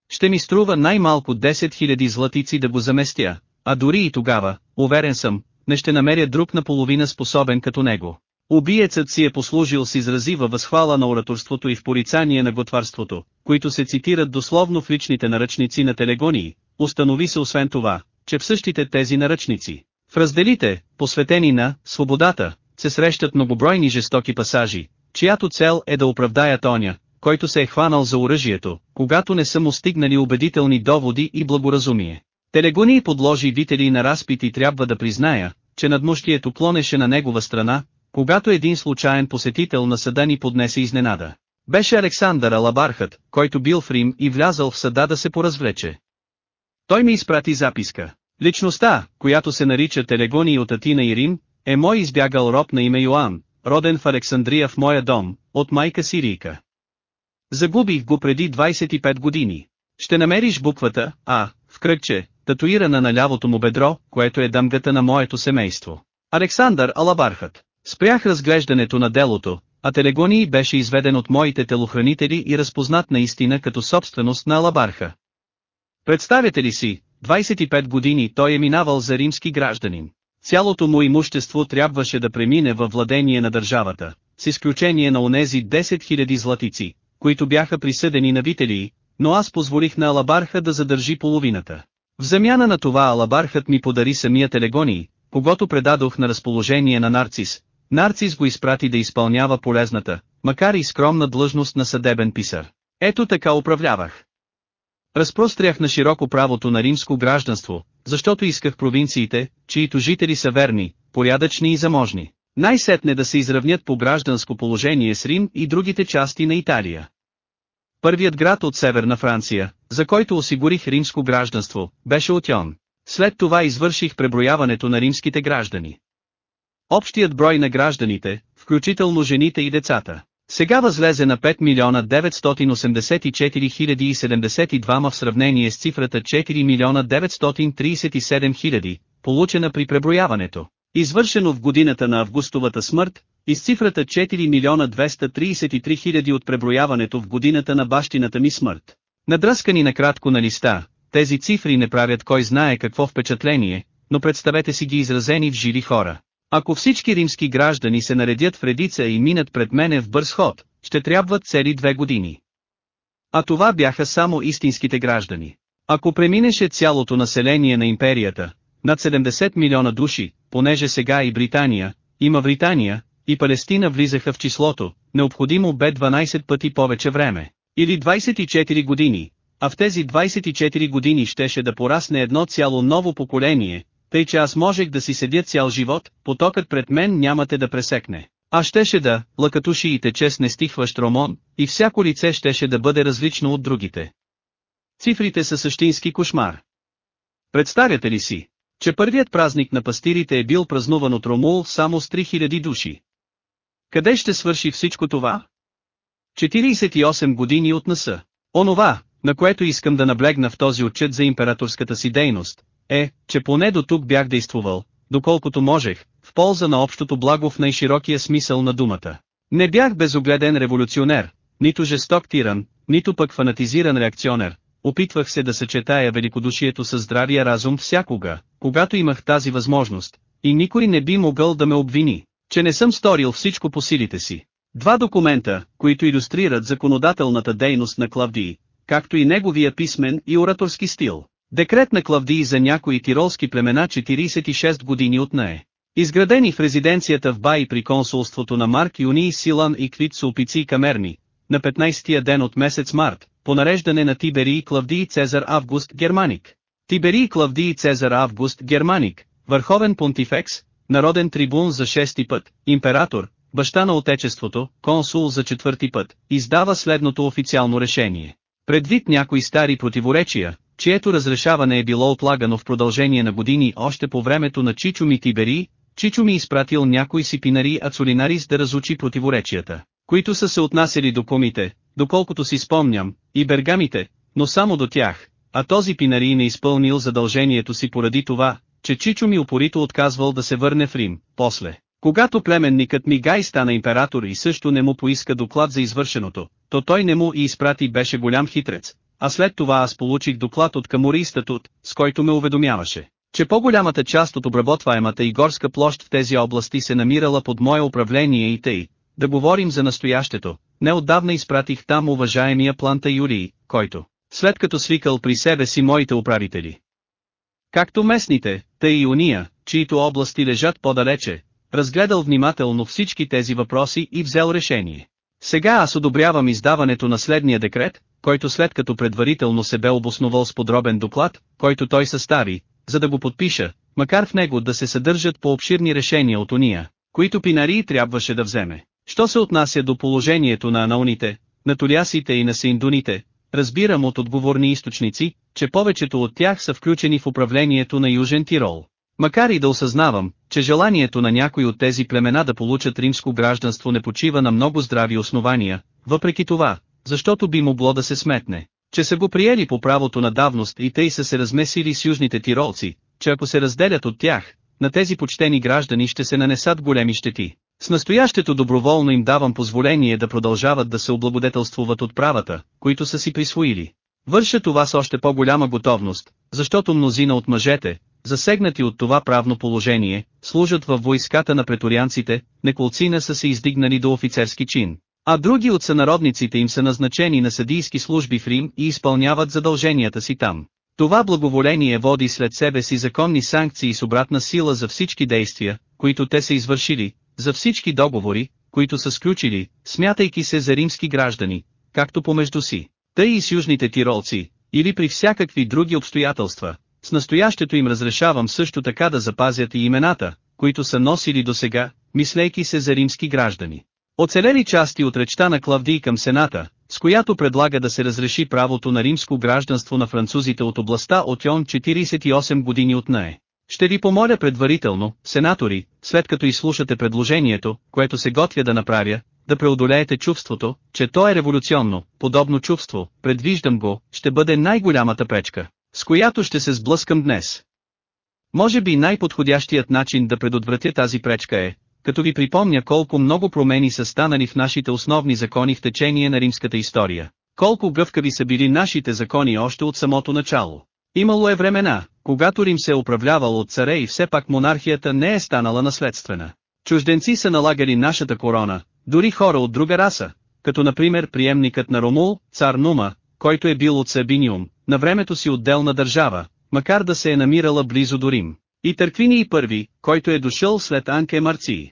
A: Ще ми струва най-малко 10 000 златици да го заместя, а дори и тогава, уверен съм, не ще намеря друг наполовина способен като него. Убиецът си е послужил с изрази във възхвала на ораторството и в порицание на готварството, които се цитират дословно в личните наръчници на телегонии, установи се освен това, че в същите тези наръчници, в разделите, посветени на «свободата», се срещат многобройни жестоки пасажи, чиято цел е да оправдаят оня, който се е хванал за оръжието, когато не са му стигнали убедителни доводи и благоразумие. Телегони подложи вители на разпит и трябва да призная, че надмощието клонеше на негова страна, когато един случайен посетител на съда ни поднесе изненада. Беше Александър Алабархът, който бил в Рим и влязал в съда да се поразвлече. Той ми изпрати записка. Личността, която се нарича Телегони от Атина и Рим, е мой избягал роб на име Йоан, роден в Александрия в моя дом, от майка сирийка. Загубих го преди 25 години. Ще намериш буквата А в кръгче, татуирана на лявото му бедро, което е дъмгата на моето семейство. Александър Алабархът. Спрях разглеждането на делото, а Телегоний беше изведен от моите телохранители и разпознат наистина като собственост на Алабарха. Представете ли си, 25 години той е минавал за римски гражданин. Цялото му имущество трябваше да премине във владение на държавата, с изключение на онези 10 000 златици, които бяха присъдени на вителии, но аз позволих на Алабарха да задържи половината. В замяна на това алабархът ми подари самия телегоний, когато предадох на разположение на Нарцис. Нарцис го изпрати да изпълнява полезната, макар и скромна длъжност на съдебен писар. Ето така управлявах. Разпрострях на широко правото на римско гражданство, защото исках провинциите, чието жители са верни, порядъчни и заможни, най-сетне да се изравнят по гражданско положение с Рим и другите части на Италия. Първият град от Северна Франция, за който осигурих римско гражданство, беше Отьон. След това извърших преброяването на римските граждани. Общият брой на гражданите, включително жените и децата, сега възлезе на 5 милиона 984 072 в сравнение с цифрата 4 милиона 937 000, получена при преброяването. Извършено в годината на Августовата смърт, и с цифрата 4 милиона 233 хиляди от преброяването в годината на бащината ми смърт. Надръскани накратко на листа, тези цифри не правят кой знае какво впечатление, но представете си ги изразени в жили хора. Ако всички римски граждани се наредят в редица и минат пред мене в бърз ход, ще трябват цели две години. А това бяха само истинските граждани. Ако преминеше цялото население на империята, над 70 милиона души, понеже сега и Британия, и Мавритания, и Палестина влизаха в числото, необходимо бе 12 пъти повече време, или 24 години, а в тези 24 години щеше да порасне едно цяло ново поколение, тъй че аз можех да си седя цял живот, потокът пред мен нямате да пресекне. А щеше да, лъкатуши и тече с нестихващ ромон, и всяко лице щеше да бъде различно от другите. Цифрите са същински кошмар. Представяте ли си, че първият празник на пастирите е бил празнуван от Ромул само с 3000 души. Къде ще свърши всичко това? 48 години от наса. Онова, на което искам да наблегна в този отчет за императорската си дейност, е, че поне до тук бях действувал, доколкото можех, в полза на общото благо в най-широкия смисъл на думата. Не бях безогледен революционер, нито жесток тиран, нито пък фанатизиран реакционер, опитвах се да съчетая великодушието с здравия разум всякога, когато имах тази възможност, и никой не би могъл да ме обвини, че не съм сторил всичко по силите си. Два документа, които иллюстрират законодателната дейност на клавдии, както и неговия писмен и ораторски стил. Декрет на клавдии за някои тиролски племена 46 години от нее. Изградени в резиденцията в Бай при консулството на Марк Юни Силан и Квит Сулпици Камерни, на 15 я ден от месец март, по нареждане на Тибери и Клавдии Цезар Август Германик. Тиберий Клавдий Цезар Август Германик, върховен понтифекс, народен трибун за шести път, император, баща на отечеството, консул за четвърти път, издава следното официално решение. Предвид някои стари противоречия, чието разрешаване е било отлагано в продължение на години още по времето на Чичуми Тибери, Чичуми изпратил някои си пинари ацулинарис да разучи противоречията, които са се отнасяли до комите, доколкото си спомням, и бергамите, но само до тях, а този пинари не изпълнил задължението си поради това, че Чичо ми упорито отказвал да се върне в Рим, после. Когато племенникът ми Гай стана император и също не му поиска доклад за извършеното, то той не му и изпрати беше голям хитрец, а след това аз получих доклад от Камори статут, с който ме уведомяваше, че по-голямата част от обработваемата и горска площ в тези области се намирала под мое управление и тъй, да говорим за настоящето, неотдавна изпратих там уважаемия планта Юрий, който след като свикал при себе си моите управители. Както местните, тъй и уния, чието области лежат по-далече, разгледал внимателно всички тези въпроси и взел решение. Сега аз одобрявам издаването на следния декрет, който след като предварително се бе обосновал с подробен доклад, който той състави, за да го подпиша, макар в него да се съдържат по-обширни решения от уния, които Пинари трябваше да вземе. Що се отнася до положението на анауните, на толясите и на синдуните, Разбирам от отговорни източници, че повечето от тях са включени в управлението на Южен Тирол. Макар и да осъзнавам, че желанието на някои от тези племена да получат римско гражданство не почива на много здрави основания, въпреки това, защото би могло да се сметне, че са го приели по правото на давност и тъй са се размесили с южните тиролци, че ако се разделят от тях, на тези почтени граждани ще се нанесат големи щети. С настоящето доброволно им давам позволение да продължават да се облагодетелствуват от правата, които са си присвоили. Върша това с още по-голяма готовност, защото мнозина от мъжете, засегнати от това правно положение, служат във войската на преторианците, неколцина са се издигнали до офицерски чин, а други от сънародниците им са назначени на съдийски служби в Рим и изпълняват задълженията си там. Това благоволение води след себе си законни санкции с обратна сила за всички действия, които те са извършили, за всички договори, които са сключили, смятайки се за римски граждани, както помежду си, тъй и с южните тиролци, или при всякакви други обстоятелства, с настоящето им разрешавам също така да запазят и имената, които са носили до сега, мислейки се за римски граждани. Оцелели части от речта на Клавдий към Сената, с която предлага да се разреши правото на римско гражданство на французите от областта от Йон 48 години от Нае. Ще ви помоля предварително, сенатори, след като изслушате предложението, което се готвя да направя, да преодолеете чувството, че то е революционно, подобно чувство, предвиждам го, ще бъде най-голямата пречка, с която ще се сблъскам днес. Може би най-подходящият начин да предотвратя тази пречка е, като ви припомня колко много промени са станали в нашите основни закони в течение на римската история, колко гъвкави са били нашите закони още от самото начало. Имало е времена, когато Рим се е управлявал от царе и все пак монархията не е станала наследствена. Чужденци са налагали нашата корона, дори хора от друга раса, като например приемникът на Ромул, цар Нума, който е бил от Сабиниум, на времето си отделна държава, макар да се е намирала близо до Рим. И Тарквиний първи, който е дошъл след Анке Марции.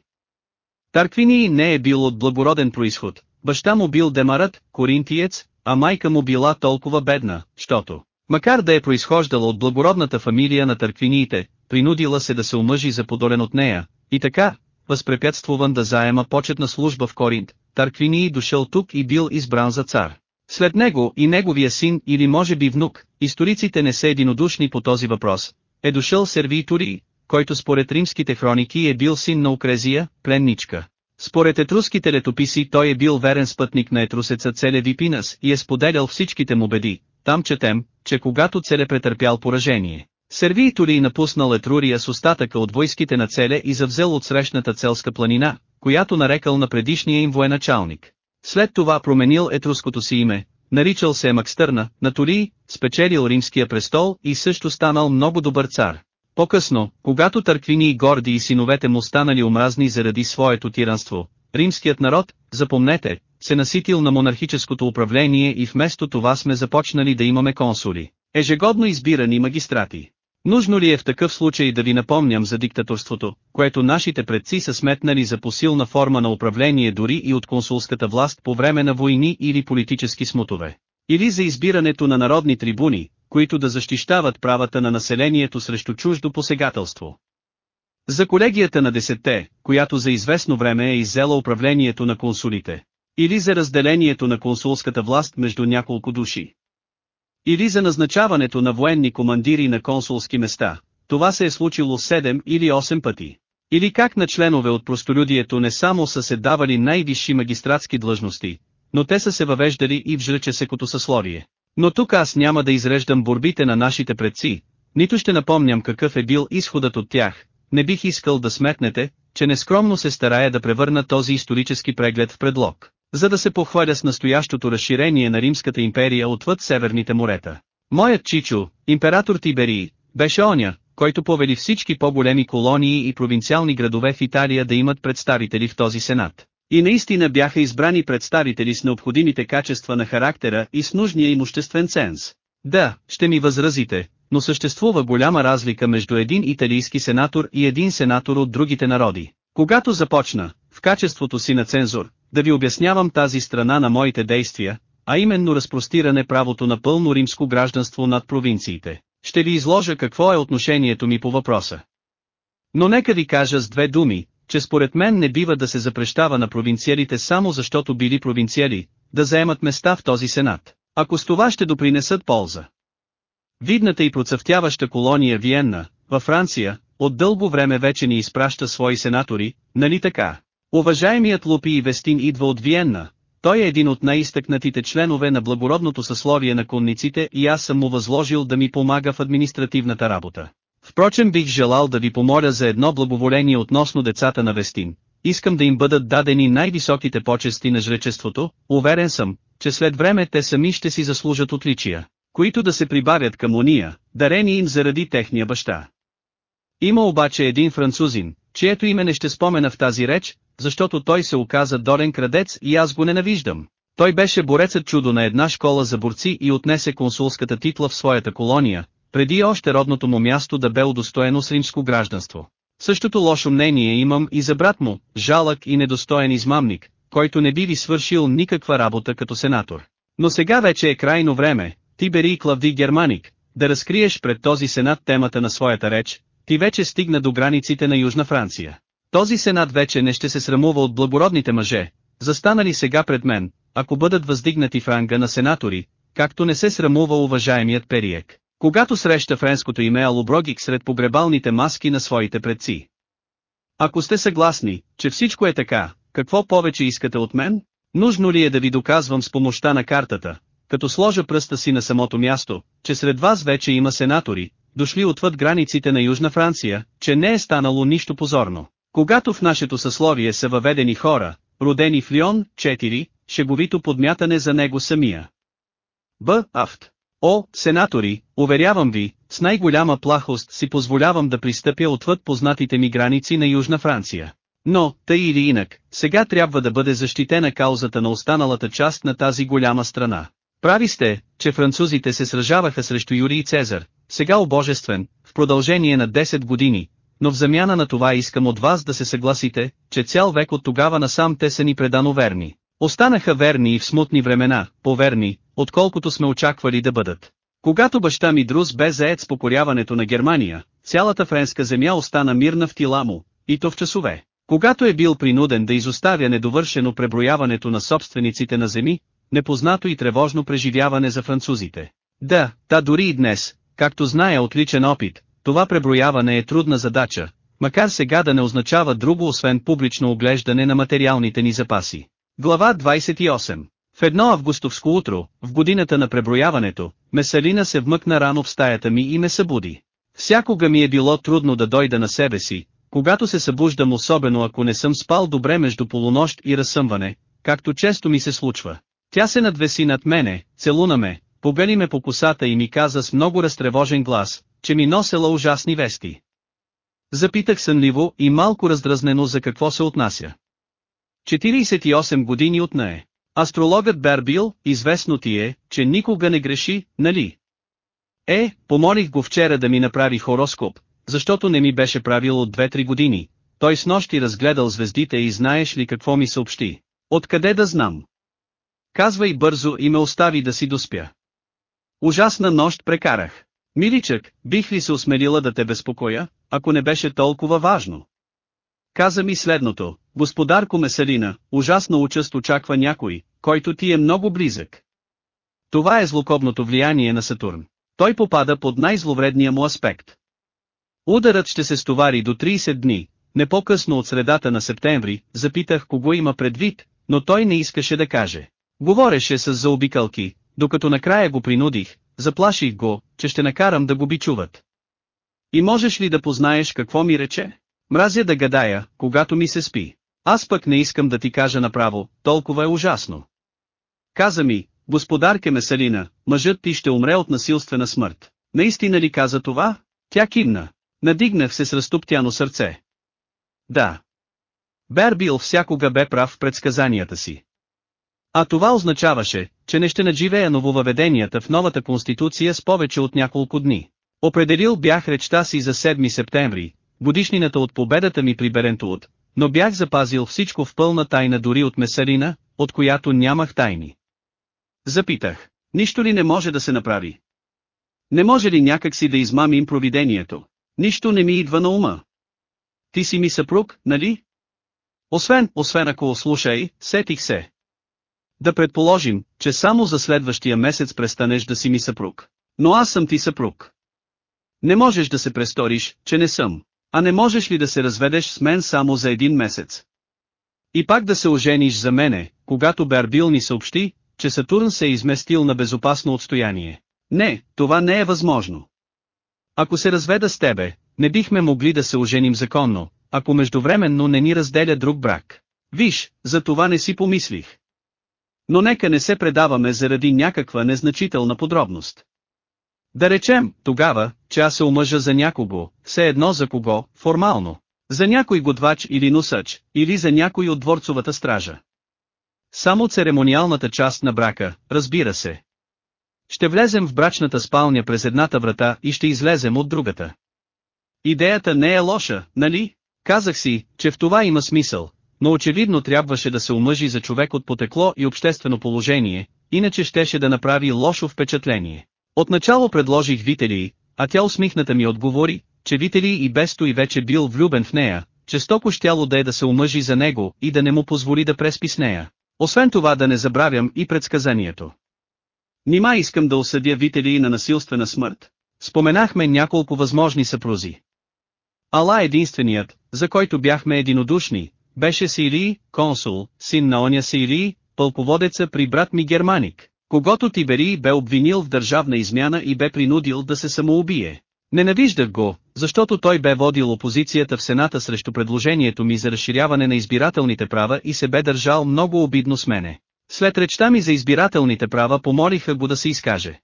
A: Тарквиний не е бил от благороден происход, баща му бил демарат, коринтиец, а майка му била толкова бедна, щото Макар да е произхождала от благородната фамилия на търквиниите, принудила се да се омъжи за подолен от нея, и така, възпрепятствуван да заема почетна служба в Коринт, Тарквинии дошъл тук и бил избран за цар. След него и неговия син или може би внук, историците не са единодушни по този въпрос, е дошъл Сервий Турий, който според римските хроники е бил син на Окрезия, пленничка. Според етруските летописи той е бил верен спътник на етрусеца Целеви Пинас и е споделял всичките му беди, там четем, че когато Целе претърпял поражение, Сервиторий напуснал Етрурия с остатъка от войските на Целе и завзел от срещната целска планина, която нарекал на предишния им военачалник. След това променил етруското си име, наричал се Макстърна, Натолий, спечелил римския престол и също станал много добър цар. По-късно, когато търквини и Горди и синовете му станали омразни заради своето тиранство, римският народ, запомнете, се наситил на монархическото управление и вместо това сме започнали да имаме консули, ежегодно избирани магистрати. Нужно ли е в такъв случай да ви напомням за диктаторството, което нашите предци са сметнали за посилна форма на управление дори и от консулската власт по време на войни или политически смутове? Или за избирането на народни трибуни, които да защищават правата на населението срещу чуждо посегателство? За колегията на десетте, която за известно време е иззела управлението на консулите, или за разделението на консулската власт между няколко души. Или за назначаването на военни командири на консулски места. Това се е случило 7 или 8 пъти. Или как на членове от простолюдието не само са се давали най-висши магистратски длъжности, но те са се въвеждали и в като съсловие. Но тук аз няма да изреждам борбите на нашите предци, нито ще напомням какъв е бил изходът от тях, не бих искал да сметнете, че нескромно се старая да превърна този исторически преглед в предлог за да се похваля с настоящото разширение на Римската империя отвъд северните морета. Моят чичо, император Тиберий, беше оня, който повели всички по-големи колонии и провинциални градове в Италия да имат представители в този сенат. И наистина бяха избрани представители с необходимите качества на характера и с нужния имуществен ценз. Да, ще ми възразите, но съществува голяма разлика между един италийски сенатор и един сенатор от другите народи. Когато започна, в качеството си на цензор, да ви обяснявам тази страна на моите действия, а именно разпростиране правото на пълно римско гражданство над провинциите. Ще ви изложа какво е отношението ми по въпроса. Но нека ви кажа с две думи, че според мен не бива да се запрещава на провинциалите само защото били провинциали, да заемат места в този сенат, ако с това ще допринесат полза. Видната и процъфтяваща колония Виенна, във Франция, от дълго време вече ни изпраща свои сенатори, нали така? Уважаемият Лупи и Вестин идва от Виенна, той е един от най-изтъкнатите членове на благородното съсловие на конниците и аз съм му възложил да ми помага в административната работа. Впрочем бих желал да ви помоля за едно благоволение относно децата на Вестин. Искам да им бъдат дадени най-високите почести на жречеството, уверен съм, че след време те сами ще си заслужат отличия, които да се прибавят към уния, дарени им заради техния баща. Има обаче един французин, чието име не ще спомена в тази реч, защото той се оказа дорен крадец и аз го ненавиждам. Той беше борецът чудо на една школа за борци и отнесе консулската титла в своята колония, преди още родното му място да бе удостоено с римско гражданство. Същото лошо мнение имам и за брат му, жалък и недостоен измамник, който не би ви свършил никаква работа като сенатор. Но сега вече е крайно време, ти бери Клавди Германик, да разкриеш пред този сенат темата на своята реч, ти вече стигна до границите на Южна Франция. Този сенат вече не ще се срамува от благородните мъже, застанали сега пред мен, ако бъдат въздигнати в ранга на сенатори, както не се срамува уважаемият Периек, когато среща френското име Алуброгик сред погребалните маски на своите предци. Ако сте съгласни, че всичко е така, какво повече искате от мен? Нужно ли е да ви доказвам с помощта на картата, като сложа пръста си на самото място, че сред вас вече има сенатори, дошли отвъд границите на Южна Франция, че не е станало нищо позорно. Когато в нашето съсловие са въведени хора, родени в Лион, 4, шеговито подмятане за него самия. Б. Афт. О, сенатори, уверявам ви, с най-голяма плахост си позволявам да пристъпя отвъд познатите ми граници на Южна Франция. Но, тъй или инак, сега трябва да бъде защитена каузата на останалата част на тази голяма страна. Прави сте, че французите се сражаваха срещу Юрий Цезар, сега обожествен, в продължение на 10 години, но в замяна на това искам от вас да се съгласите, че цял век от тогава насам те са ни предано верни. Останаха верни и в смутни времена, поверни, отколкото сме очаквали да бъдат. Когато баща ми Друз бе заед с покоряването на Германия, цялата френска земя остана мирна в тила му, и то в часове. Когато е бил принуден да изоставя недовършено преброяването на собствениците на земи, непознато и тревожно преживяване за французите. Да, та дори и днес, Както зная от личен опит, това преброяване е трудна задача, макар сега да не означава друго освен публично оглеждане на материалните ни запаси. Глава 28 В едно августовско утро, в годината на преброяването, Меселина се вмъкна рано в стаята ми и ме събуди. Всякога ми е било трудно да дойда на себе си, когато се събуждам особено ако не съм спал добре между полунощ и разсъмване, както често ми се случва. Тя се надвеси над мене, целуна ме, побели ме по косата и ми каза с много разтревожен глас, че ми носела ужасни вести. Запитах сънливо и малко раздразнено за какво се отнася. 48 години от нея. Астрологът Бербил, известно ти е, че никога не греши, нали? Е, помолих го вчера да ми направи хороскоп, защото не ми беше правил от 2-3 години. Той с нощи разгледал звездите и знаеш ли какво ми съобщи? Откъде да знам? Казвай бързо и ме остави да си доспя. Ужасна нощ прекарах. Миличък, бих ли се осмелила да те безпокоя, ако не беше толкова важно? Каза ми следното, господарко Меселина, ужасно участ очаква някой, който ти е много близък. Това е злокобното влияние на Сатурн. Той попада под най-зловредния му аспект. Ударът ще се стовари до 30 дни, не по-късно от средата на септември, запитах кого има предвид, но той не искаше да каже. Говореше с заобикалки, докато накрая го принудих, заплаших го, че ще накарам да го бичуват. И можеш ли да познаеш какво ми рече? Мразя да гадая, когато ми се спи. Аз пък не искам да ти кажа направо, толкова е ужасно. Каза ми, господарка Меселина, мъжът ти ще умре от насилствена смърт. Наистина ли каза това? Тя кимна. Надигнах се с разтоптяно сърце. Да. Бербил всякога бе прав в предсказанията си. А това означаваше, че не ще надживея нововъведенията в новата конституция с повече от няколко дни. Определил бях речта си за 7 септември, годишнината от победата ми при Берентуот, но бях запазил всичко в пълна тайна дори от месарина, от която нямах тайни. Запитах, нищо ли не може да се направи? Не може ли някакси да измамим провидението? Нищо не ми идва на ума. Ти си ми съпруг, нали? Освен, освен ако ослушай, сетих се, да предположим, че само за следващия месец престанеш да си ми съпруг. Но аз съм ти съпруг. Не можеш да се престориш, че не съм. А не можеш ли да се разведеш с мен само за един месец? И пак да се ожениш за мене, когато Бербил ни съобщи, че Сатурн се е изместил на безопасно отстояние. Не, това не е възможно. Ако се разведа с тебе, не бихме могли да се оженим законно, ако междувременно не ни разделя друг брак. Виж, за това не си помислих. Но нека не се предаваме заради някаква незначителна подробност. Да речем, тогава, че аз се омъжа за някого, все едно за кого, формално. За някой годвач или носач, или за някой от дворцовата стража. Само церемониалната част на брака, разбира се. Ще влезем в брачната спалня през едната врата и ще излезем от другата. Идеята не е лоша, нали? Казах си, че в това има смисъл, но очевидно трябваше да се омъжи за човек от потекло и обществено положение, иначе щеше да направи лошо впечатление. Отначало предложих Вителии, а тя усмихната ми отговори, че Вители и без и вече бил влюбен в нея, честоко щяло да е да се омъжи за него и да не му позволи да преспи с нея. Освен това да не забравям и предсказанието. Нима искам да осъдя вители на насилствена смърт. Споменахме няколко възможни съпрузи. Ала е единственият, за който бяхме единодушни, беше Сирий, консул, син на оня Сирий, пълководеца при брат ми Германик, когато Тиберий бе обвинил в държавна измяна и бе принудил да се самоубие. Ненавиждах го, защото той бе водил опозицията в Сената срещу предложението ми за разширяване на избирателните права и се бе държал много обидно с мене. След речта ми за избирателните права помолиха го да се изкаже.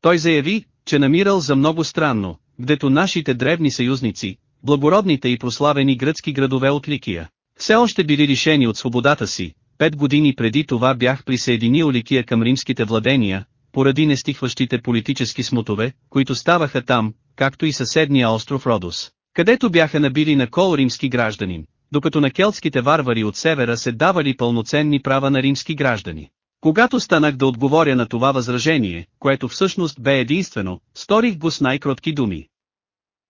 A: Той заяви, че намирал за много странно, гдето нашите древни съюзници, благородните и прославени гръцки градове от Ликия. Все още били лишени от свободата си, пет години преди това бях присъединил Ликия към римските владения, поради нестихващите политически смутове, които ставаха там, както и съседния остров Родос, където бяха набили на кол римски гражданин, докато на келтските варвари от севера се давали пълноценни права на римски граждани. Когато станах да отговоря на това възражение, което всъщност бе единствено, сторих го с най-кротки думи.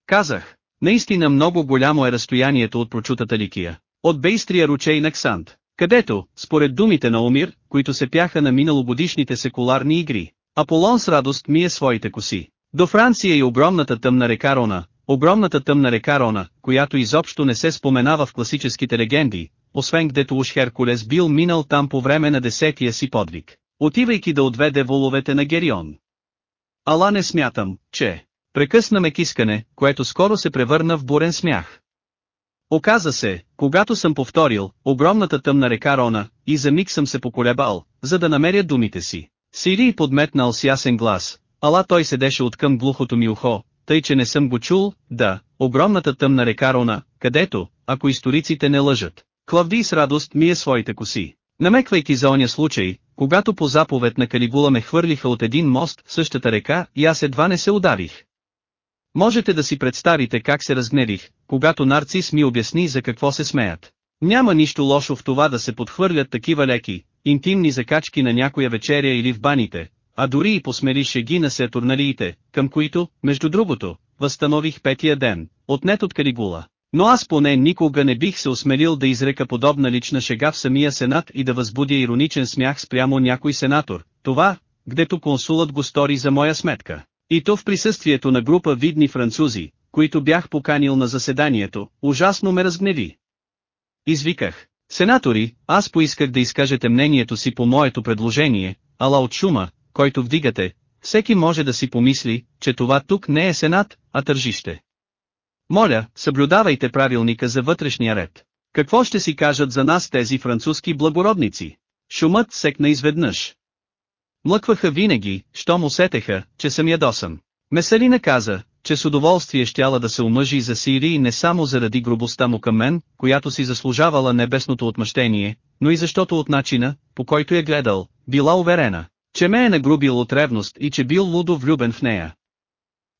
A: Казах, Наистина много голямо е разстоянието от прочутата ликия. От бейстрия ручей на Ксант, където, според думите на Омир, които се пяха на миналогодишните секуларни игри, Аполон с радост мие своите коси. До Франция и огромната тъмна река Рона, огромната тъмна река Рона, която изобщо не се споменава в класическите легенди, освен гдето уж Херкулес бил минал там по време на десетия си подвиг, отивайки да отведе воловете на Герион. Ала не смятам, че Прекъснаме кискане, което скоро се превърна в бурен смях. Оказа се, когато съм повторил, огромната тъмна река Рона, и за миг съм се поколебал, за да намеря думите си. Сирий подметнал с ясен глас, ала той седеше откъм глухото ми ухо, тъй че не съм го чул, да, огромната тъмна река Рона, където, ако историците не лъжат, Клавдий с радост мие своите коси. Намеквайки за оня случай, когато по заповед на Калигула ме хвърлиха от един мост в същата река и аз едва не се ударих. Можете да си представите как се разгневих, когато Нарцис ми обясни за какво се смеят. Няма нищо лошо в това да се подхвърлят такива леки, интимни закачки на някоя вечеря или в баните, а дори и посмели шеги на сетурналиите, към които, между другото, възстанових петия ден, отнет от Каригула. Но аз поне никога не бих се осмелил да изрека подобна лична шега в самия сенат и да възбудя ироничен смях спрямо някой сенатор, това, гдето консулът го стори за моя сметка. И то в присъствието на група видни французи, които бях поканил на заседанието, ужасно ме разгневи. Извиках, сенатори, аз поисках да изкажете мнението си по моето предложение, ала от шума, който вдигате, всеки може да си помисли, че това тук не е сенат, а тържище. Моля, съблюдавайте правилника за вътрешния ред. Какво ще си кажат за нас тези французки благородници? Шумът секна изведнъж. Млъкваха винаги, щом усетеха, че съм ядосан. Меселина каза, че с удоволствие щяла да се омъжи за Сири не само заради грубостта му към мен, която си заслужавала небесното отмъщение, но и защото от начина, по който я гледал, била уверена, че ме е нагрубил от ревност и че бил лудо влюбен в нея.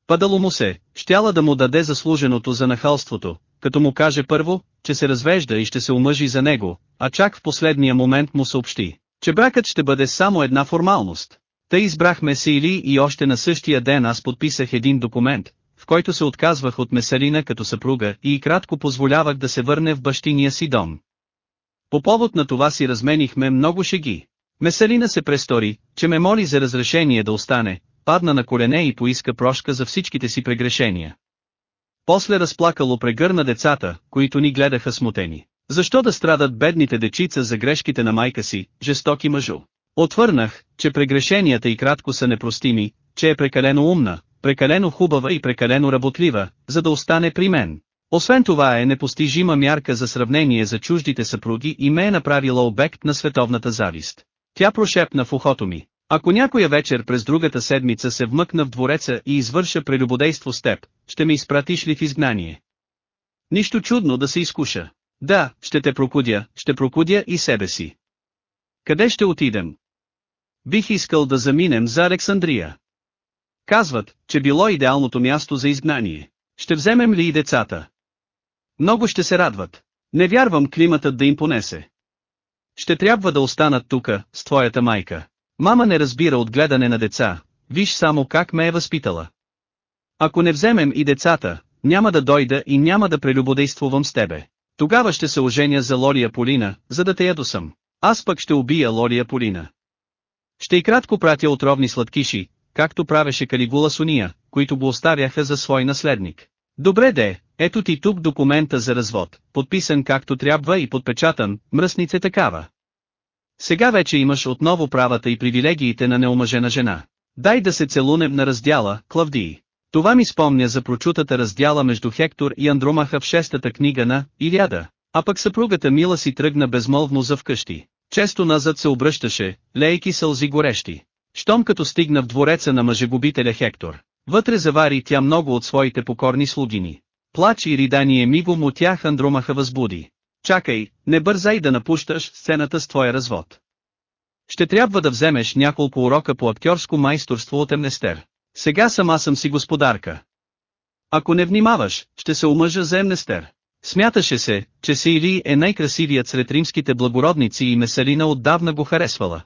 A: Падало му се, щяла да му даде заслуженото за нахалството, като му каже първо, че се развежда и ще се омъжи за него, а чак в последния момент му съобщи, че бракът ще бъде само една формалност. Та избрахме се или и още на същия ден аз подписах един документ, в който се отказвах от Меселина като съпруга и кратко позволявах да се върне в бащиния си дом. По повод на това си разменихме много шеги. Меселина се престори, че ме моли за разрешение да остане, падна на колене и поиска прошка за всичките си прегрешения. После разплакало прегърна децата, които ни гледаха смутени. Защо да страдат бедните дечица за грешките на майка си, жестоки мъжо? Отвърнах, че прегрешенията и кратко са непростими, че е прекалено умна, прекалено хубава и прекалено работлива, за да остане при мен. Освен това е непостижима мярка за сравнение за чуждите съпруги и ме е направила обект на световната завист. Тя прошепна в ухото ми. Ако някоя вечер през другата седмица се вмъкна в двореца и извърша прелюбодейство с теб, ще ме изпратиш ли в изгнание? Нищо чудно да се изкуша. Да, ще те прокудя, ще прокудя и себе си. Къде ще отидем? Бих искал да заминем за Александрия. Казват, че било идеалното място за изгнание. Ще вземем ли и децата? Много ще се радват. Не вярвам климатът да им понесе. Ще трябва да останат тука, с твоята майка. Мама не разбира от гледане на деца, виж само как ме е възпитала. Ако не вземем и децата, няма да дойда и няма да прелюбодействувам с тебе. Тогава ще се оженя за Лория Полина, за да те ядосам. Аз пък ще убия Лория Полина. Ще и кратко пратя отровни сладкиши, както правеше Калигула с уния, които го оставяха за свой наследник. Добре де, ето ти тук документа за развод, подписан както трябва и подпечатан, мръснице такава. Сега вече имаш отново правата и привилегиите на неомъжена жена. Дай да се целунем на раздяла, Клавдии. Това ми спомня за прочутата раздяла между Хектор и Андромаха в шестата книга на Иляда. а пък съпругата Мила си тръгна безмолвно за вкъщи. Често назад се обръщаше, лейки сълзи горещи. Щом като стигна в двореца на мъжегубителя Хектор, вътре завари тя много от своите покорни слугини. Плач и ридание мигом от тях Андромаха възбуди. Чакай, не бързай да напущаш сцената с твоя развод. Ще трябва да вземеш няколко урока по актьорско майсторство от Емнестер. Сега сама съм си господарка. Ако не внимаваш, ще се омъжа за Емнестер. Смяташе се, че Сирий е най-красивият сред римските благородници и месалина отдавна го харесвала.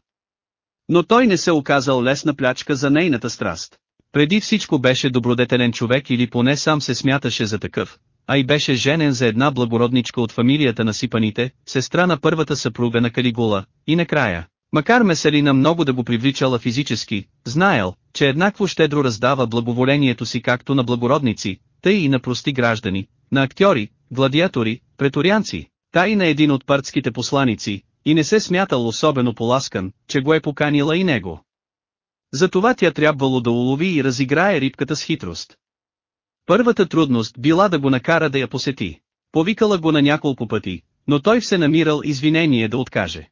A: Но той не се оказал лесна плячка за нейната страст. Преди всичко беше добродетелен човек или поне сам се смяташе за такъв, а и беше женен за една благородничка от фамилията на Сипаните, сестра на първата съпруга на Калигула, и накрая, Макар Меселина много да го привличала физически, знаел, че еднакво щедро раздава благоволението си както на благородници, тъй и на прости граждани, на актьори, гладиатори, преторианци, та и на един от партските посланици, и не се смятал особено поласкан, че го е поканила и него. Затова тя трябвало да улови и разиграе рибката с хитрост. Първата трудност била да го накара да я посети. Повикала го на няколко пъти, но той все намирал извинение да откаже.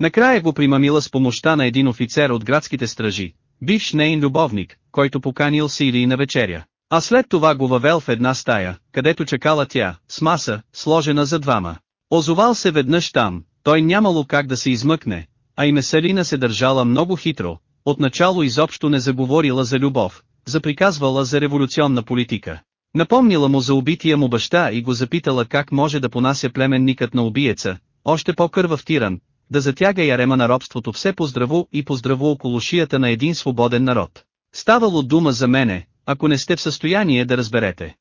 A: Накрая го примамила с помощта на един офицер от градските стражи, бивш нейн любовник, който поканил сили на вечеря. А след това го въвел в една стая, където чекала тя, с маса, сложена за двама. Озовал се веднъж там, той нямало как да се измъкне, а и Меселина се държала много хитро, отначало изобщо не заговорила за любов, заприказвала за революционна политика. Напомнила му за убития му баща и го запитала как може да понася племенникът на убиеца, още по-кървав тиран, да затяга ярема на робството все по по-здраво и по-здраво около шията на един свободен народ. Ставало дума за мене, ако не сте в състояние да разберете.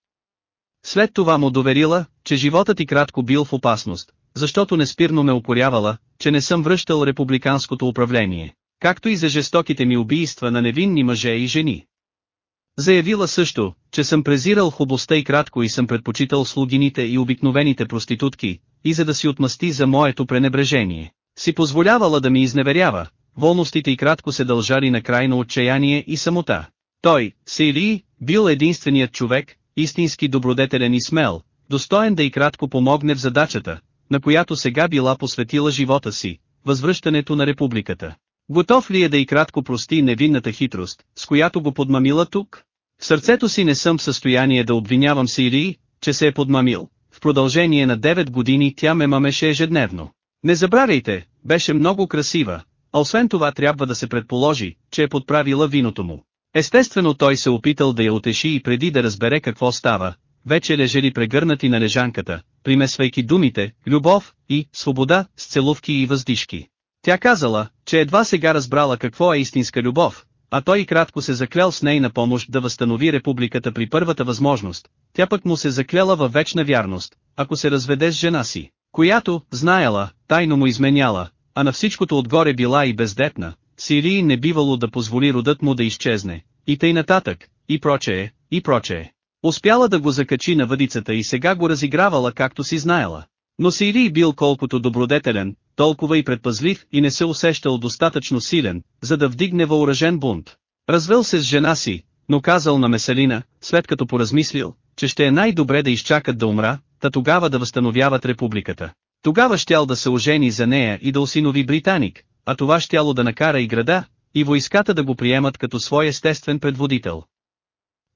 A: След това му доверила, че животът и кратко бил в опасност, защото неспирно ме упорявала, че не съм връщал републиканското управление, както и за жестоките ми убийства на невинни мъже и жени. Заявила също, че съм презирал хубостта и кратко и съм предпочитал слугините и обикновените проститутки, и за да си отмъсти за моето пренебрежение, си позволявала да ми изневерява, волностите и кратко се дължали на крайно отчаяние и самота. Той, Сейли, бил единственият човек, истински добродетелен и смел, достоен да и кратко помогне в задачата, на която сега била посветила живота си, възвръщането на републиката. Готов ли е да и кратко прости невинната хитрост, с която го подмамила тук? В сърцето си не съм в състояние да обвинявам Сирии, че се е подмамил. В продължение на 9 години тя ме мамеше ежедневно. Не забравяйте, беше много красива, а освен това трябва да се предположи, че е подправила виното му. Естествено той се опитал да я отеши и преди да разбере какво става, вече лежели прегърнати на лежанката, примесвайки думите, любов и свобода с целувки и въздишки. Тя казала, че едва сега разбрала какво е истинска любов, а той и кратко се заклял с нейна помощ да възстанови републиката при първата възможност, тя пък му се закляла във вечна вярност, ако се разведе с жена си която, знаела, тайно му изменяла, а на всичкото отгоре била и бездетна, Сирии не бивало да позволи родът му да изчезне, и тъй нататък, и прочее, и прочее. Успяла да го закачи на въдицата и сега го разигравала както си знаела. Но Сирий бил колкото добродетелен, толкова и предпазлив и не се усещал достатъчно силен, за да вдигне въоръжен бунт. Развел се с жена си, но казал на Меселина, след като поразмислил, че ще е най-добре да изчакат да умра, та тогава да възстановяват републиката. Тогава щял да се ожени за нея и да осинови британик, а това щяло да накара и града, и войската да го приемат като свой естествен предводител.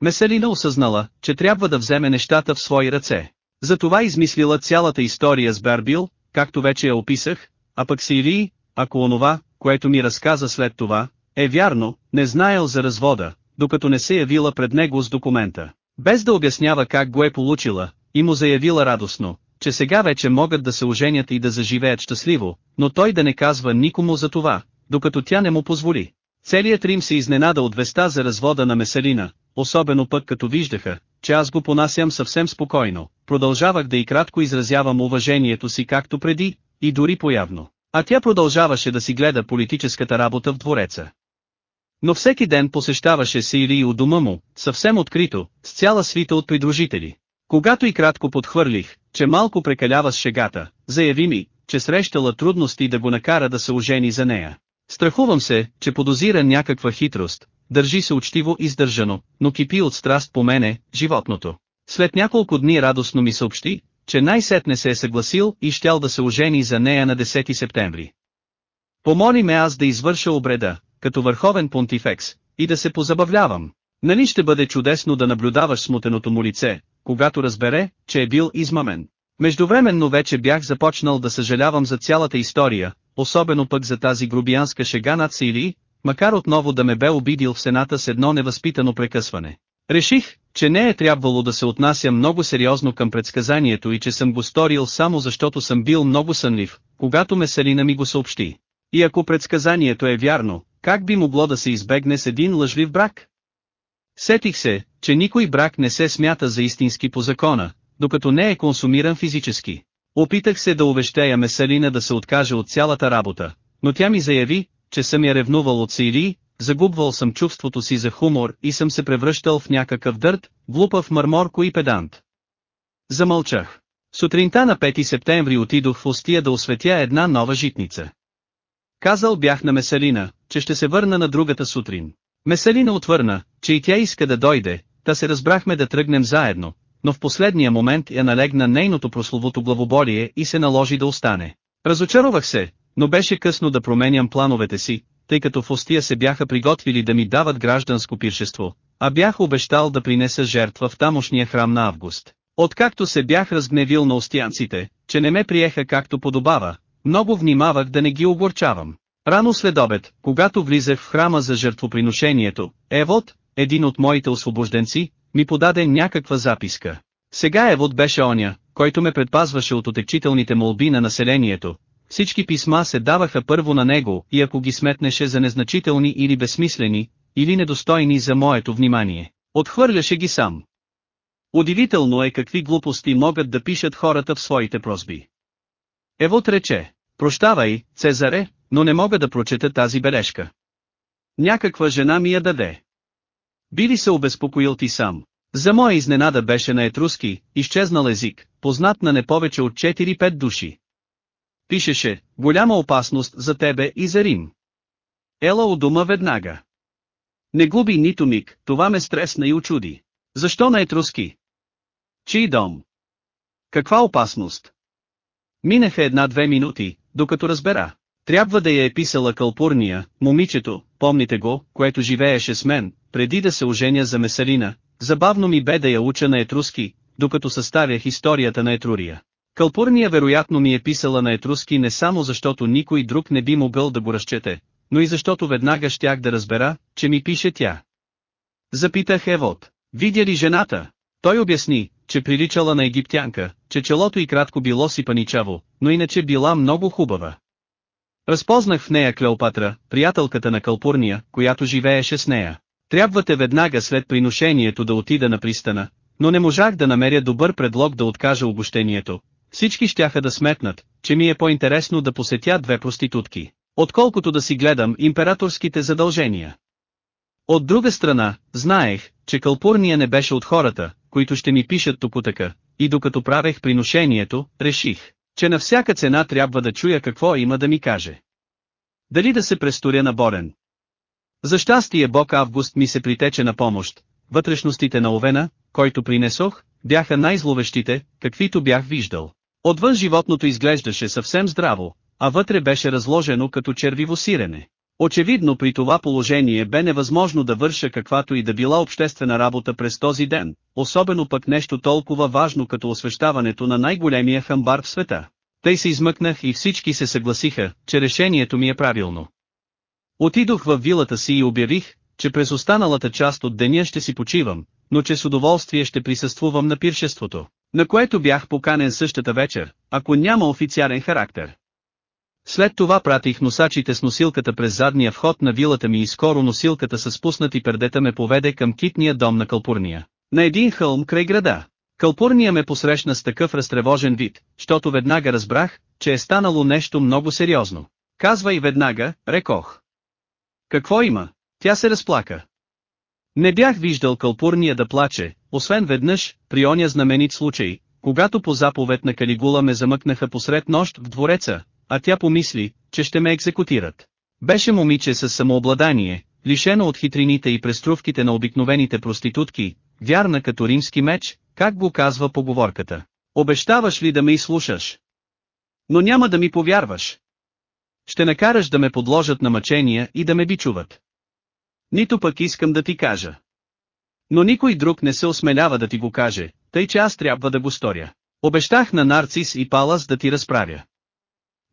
A: Меселина осъзнала, че трябва да вземе нещата в свои ръце. Затова измислила цялата история с Барбил, както вече я описах, а пък Сирии, ако онова, което ми разказа след това, е вярно, не знаел за развода, докато не се явила пред него с документа. Без да обяснява как го е получила, и му заявила радостно, че сега вече могат да се оженят и да заживеят щастливо, но той да не казва никому за това, докато тя не му позволи. Целият Рим се изненада от веста за развода на Меселина, особено пък като виждаха, че аз го понасям съвсем спокойно, продължавах да и кратко изразявам уважението си както преди, и дори появно. А тя продължаваше да си гледа политическата работа в двореца. Но всеки ден посещаваше Сирии у дома му, съвсем открито, с цяла свита от придружители. Когато и кратко подхвърлих, че малко прекалява с шегата, заяви ми, че срещала трудности да го накара да се ожени за нея. Страхувам се, че подозира някаква хитрост, държи се учтиво и сдържано, но кипи от страст по мене, животното. След няколко дни радостно ми съобщи, че най-сетне се е съгласил и щял да се ожени за нея на 10 септември. Помоли ме аз да извърша обреда, като върховен понтифекс, и да се позабавлявам. Нали ще бъде чудесно да наблюдаваш смутеното му лице, когато разбере, че е бил измамен. Междувременно вече бях започнал да съжалявам за цялата история, особено пък за тази грубиянска шега над Сили, макар отново да ме бе обидил в сената с едно невъзпитано прекъсване. Реших, че не е трябвало да се отнася много сериозно към предсказанието и че съм го сторил само защото съм бил много сънлив, когато ме селина ми го съобщи. И ако предсказанието е вярно, как би могло да се избегне с един лъжлив брак? Сетих се, че никой брак не се смята за истински по закона, докато не е консумиран физически. Опитах се да увещея Меселина да се откаже от цялата работа, но тя ми заяви, че съм я ревнувал от сири, загубвал съм чувството си за хумор и съм се превръщал в някакъв дърт, глупав мърморко и педант. Замълчах. Сутринта на 5 септември отидох в Остия да осветя една нова житница. Казал бях на Меселина, че ще се върна на другата сутрин. Меселина отвърна, че и тя иска да дойде, та се разбрахме да тръгнем заедно, но в последния момент я налегна нейното прословото главоболие и се наложи да остане. Разочаровах се, но беше късно да променям плановете си, тъй като в Остия се бяха приготвили да ми дават гражданско пиршество, а бях обещал да принеса жертва в тамошния храм на Август. Откакто се бях разгневил на остиянците, че не ме приеха както подобава, много внимавах да не ги огорчавам. Рано след обед, когато влизах в храма за жертвоприношението, Евод, един от моите освобожденци, ми подаде някаква записка. Сега Евод беше оня, който ме предпазваше от отекчителните молби на населението. Всички писма се даваха първо на него и ако ги сметнеше за незначителни или безсмислени, или недостойни за моето внимание, отхвърляше ги сам. Удивително е какви глупости могат да пишат хората в своите прозби. Евод рече, прощавай, Цезаре, но не мога да прочета тази бележка. Някаква жена ми я даде. Би ли се обезпокоил ти сам? За моя изненада беше на етруски, изчезнал език, познат на не повече от 4-5 души. Пишеше, голяма опасност за тебе и за Рим. Ела у дома веднага. Не губи нито миг, това ме стресна и очуди. Защо на етруски? Чий дом? Каква опасност? Минаха една-две минути, докато разбера. Трябва да я е писала Калпурния, момичето, помните го, което живееше с мен, преди да се оженя за Месарина. Забавно ми бе да я уча на етруски, докато съставях историята на Етрурия. Калпурния вероятно ми е писала на етруски не само защото никой друг не би могъл да го разчете, но и защото веднага щях да разбера, че ми пише тя. Запитах Евод, видя ли жената? Той обясни, че приличала на египтянка, че челото и кратко било си паничаво, но иначе била много хубава. Разпознах в нея Клеопатра, приятелката на Калпурния, която живееше с нея. Трябвате веднага след приношението да отида на пристана, но не можах да намеря добър предлог да откажа обощението. Всички щяха да сметнат, че ми е по-интересно да посетя две проститутки, отколкото да си гледам императорските задължения. От друга страна, знаех, че Калпурния не беше от хората, които ще ми пишат топотъка, и докато правех приношението, реших, че на всяка цена трябва да чуя какво има да ми каже. Дали да се престоря на Борен? За щастие Бог Август ми се притече на помощ, вътрешностите на овена, който принесох, бяха най-зловещите, каквито бях виждал. Отвън животното изглеждаше съвсем здраво, а вътре беше разложено като червиво сирене. Очевидно при това положение бе невъзможно да върша каквато и да била обществена работа през този ден, особено пък нещо толкова важно като освещаването на най-големия хамбар в света. Тъй се измъкнах и всички се съгласиха, че решението ми е правилно. Отидох във вилата си и обявих, че през останалата част от деня ще си почивам, но че с удоволствие ще присъствувам на пиршеството, на което бях поканен същата вечер, ако няма официален характер. След това пратих носачите с носилката през задния вход на вилата ми и скоро носилката с спуснати пердета ме поведе към китния дом на Калпурния. На един хълм край града. Калпурния ме посрещна с такъв разтревожен вид, щото веднага разбрах, че е станало нещо много сериозно. Казвай веднага, рекох. Какво има? Тя се разплака. Не бях виждал Калпурния да плаче, освен веднъж, при оня знаменит случай, когато по заповед на Калигула ме замъкнаха посред нощ в двореца, а тя помисли, че ще ме екзекутират. Беше момиче с самообладание, лишено от хитрините и преструвките на обикновените проститутки, вярна като римски меч, как го казва поговорката. Обещаваш ли да ме изслушаш? Но няма да ми повярваш. Ще накараш да ме подложат на мъчения и да ме бичуват. Нито пък искам да ти кажа. Но никой друг не се осмелява да ти го каже, тъй че аз трябва да го сторя. Обещах на Нарцис и Палас да ти разправя.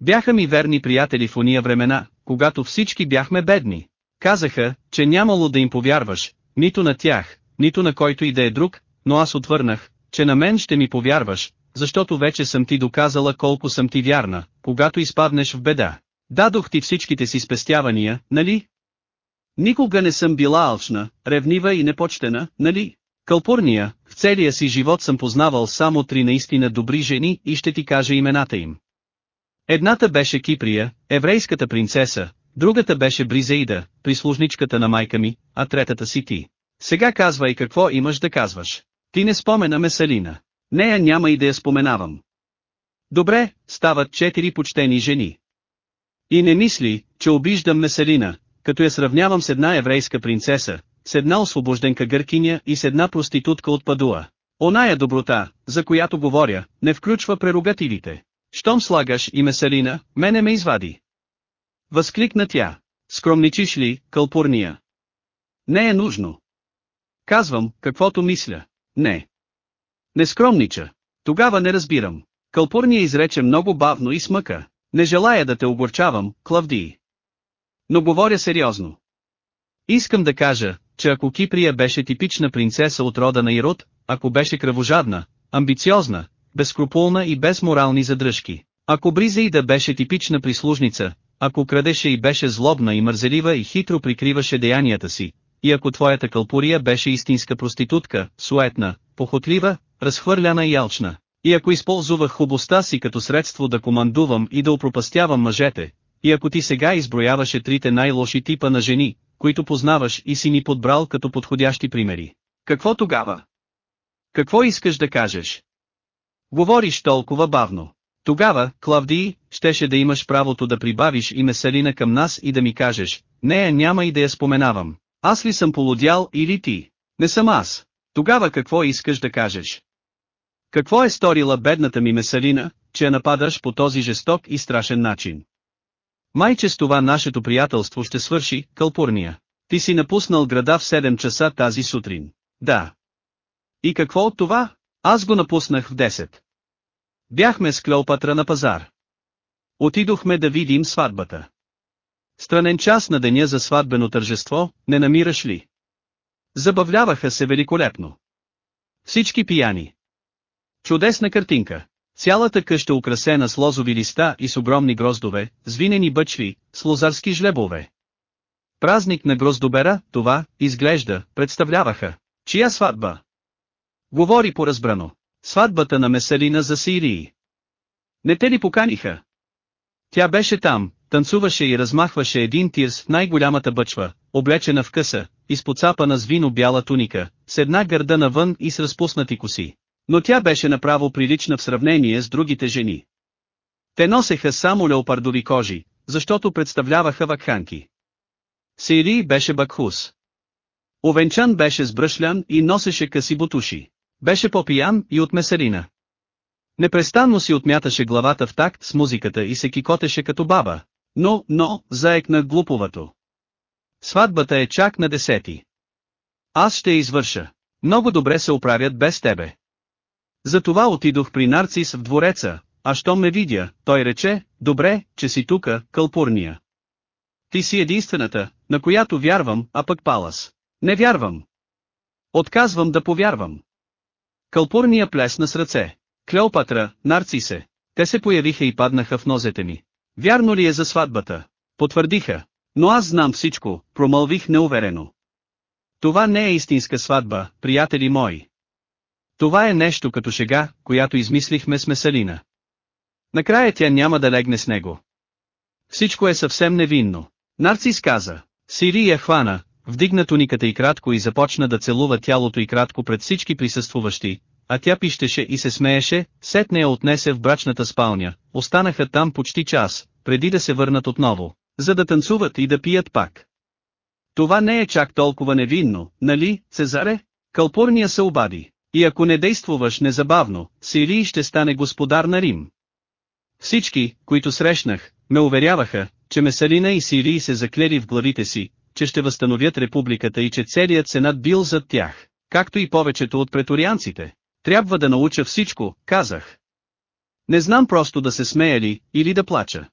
A: Бяха ми верни приятели в уния времена, когато всички бяхме бедни. Казаха, че нямало да им повярваш, нито на тях, нито на който и да е друг, но аз отвърнах, че на мен ще ми повярваш, защото вече съм ти доказала колко съм ти вярна, когато изпаднеш в беда. Дадох ти всичките си спестявания, нали? Никога не съм била алчна, ревнива и непочтена, нали? Кълпурния, в целия си живот съм познавал само три наистина добри жени и ще ти кажа имената им. Едната беше Киприя, еврейската принцеса, другата беше Бризеида, прислужничката на майка ми, а третата си ти. Сега казвай какво имаш да казваш. Ти не спомена Меселина. Нея няма и да я споменавам. Добре, стават четири почтени жени. И не мисли, че обиждам Меселина, като я сравнявам с една еврейска принцеса, с една освобожденка гъркиня и с една проститутка от Падуа. Оная доброта, за която говоря, не включва прерогативите. Щом слагаш и меселина, мене ме извади. Възкликна тя. Скромничиш ли, кълпурния? Не е нужно. Казвам, каквото мисля. Не. Не скромнича. Тогава не разбирам. Кълпурния изрече много бавно и смъка. Не желая да те огорчавам, клавди. Но говоря сериозно. Искам да кажа, че ако Киприя беше типична принцеса от рода на Ирод, ако беше кръвожадна, амбициозна, безкруполна и без морални задръжки. Ако Бриза и да беше типична прислужница, ако крадеше и беше злобна и мързелива и хитро прикриваше деянията си, и ако твоята кълпория беше истинска проститутка, суетна, похотлива, разхвърляна и алчна, и ако използвах хубостта си като средство да командувам и да опропастявам мъжете, и ако ти сега изброяваше трите най-лоши типа на жени, които познаваш и си ни подбрал като подходящи примери. Какво тогава? Какво искаш да кажеш? Говориш толкова бавно. Тогава, Клавдий, щеше да имаш правото да прибавиш и меселина към нас и да ми кажеш, нея няма и да я споменавам. Аз ли съм полудял или ти? Не съм аз. Тогава какво искаш да кажеш? Какво е сторила бедната ми меселина, че я нападаш по този жесток и страшен начин? Майче с това нашето приятелство ще свърши, кълпурния. Ти си напуснал града в 7 часа тази сутрин. Да. И какво от това, аз го напуснах в 10. Бяхме с Клеопатра на пазар. Отидохме да видим сватбата. Странен час на деня за сватбено тържество, не намираш ли? Забавляваха се великолепно. Всички пияни. Чудесна картинка. Цялата къща украсена с лозови листа и с огромни гроздове, звинени бъчви, с лозарски жлебове. Празник на гроздобера, това, изглежда, представляваха. Чия сватба? Говори поразбрано. Сватбата на Меселина за Сирии. Не те ли поканиха? Тя беше там, танцуваше и размахваше един тир с най-голямата бъчва, облечена в къса, изпоцапана с вино бяла туника, с една гърда навън и с разпуснати коси. Но тя беше направо прилична в сравнение с другите жени. Те носеха само леопардови кожи, защото представляваха вакханки. Сирий беше бакхус. Овенчан беше с бръшлян и носеше къси бутуши. Беше по-пиян и от меселина. Непрестанно си отмяташе главата в такт с музиката и се кикотеше като баба. Но, но, заекна глуповато. Сватбата е чак на десети. Аз ще извърша. Много добре се оправят без тебе. Затова отидох при Нарцис в двореца, а щом ме видя, той рече, добре, че си тука, кълпурния. Ти си единствената, на която вярвам, а пък Палас. Не вярвам. Отказвам да повярвам. Калпурния плесна с ръце. Клеопатра, нарцисе. Те се появиха и паднаха в нозете ми. Вярно ли е за сватбата? Потвърдиха. Но аз знам всичко, промълвих неуверено. Това не е истинска сватба, приятели мои. Това е нещо като шега, която измислихме с Меселина. Накрая тя няма да легне с него. Всичко е съвсем невинно. Нарцис каза. Сири я хвана, Вдигна туниката и кратко и започна да целува тялото и кратко пред всички присъствуващи, а тя пищеше и се смееше, не я отнесе в брачната спалня, останаха там почти час, преди да се върнат отново, за да танцуват и да пият пак. Това не е чак толкова невинно, нали, Цезаре? Калпурния се обади. И ако не действуваш незабавно, Сирий ще стане господар на Рим. Всички, които срещнах, ме уверяваха, че Месарина и Сирий се заклери в главите си, че ще възстановят републиката и че целият сенат бил зад тях, както и повечето от преторианците. Трябва да науча всичко, казах. Не знам просто да се смея ли, или да плача.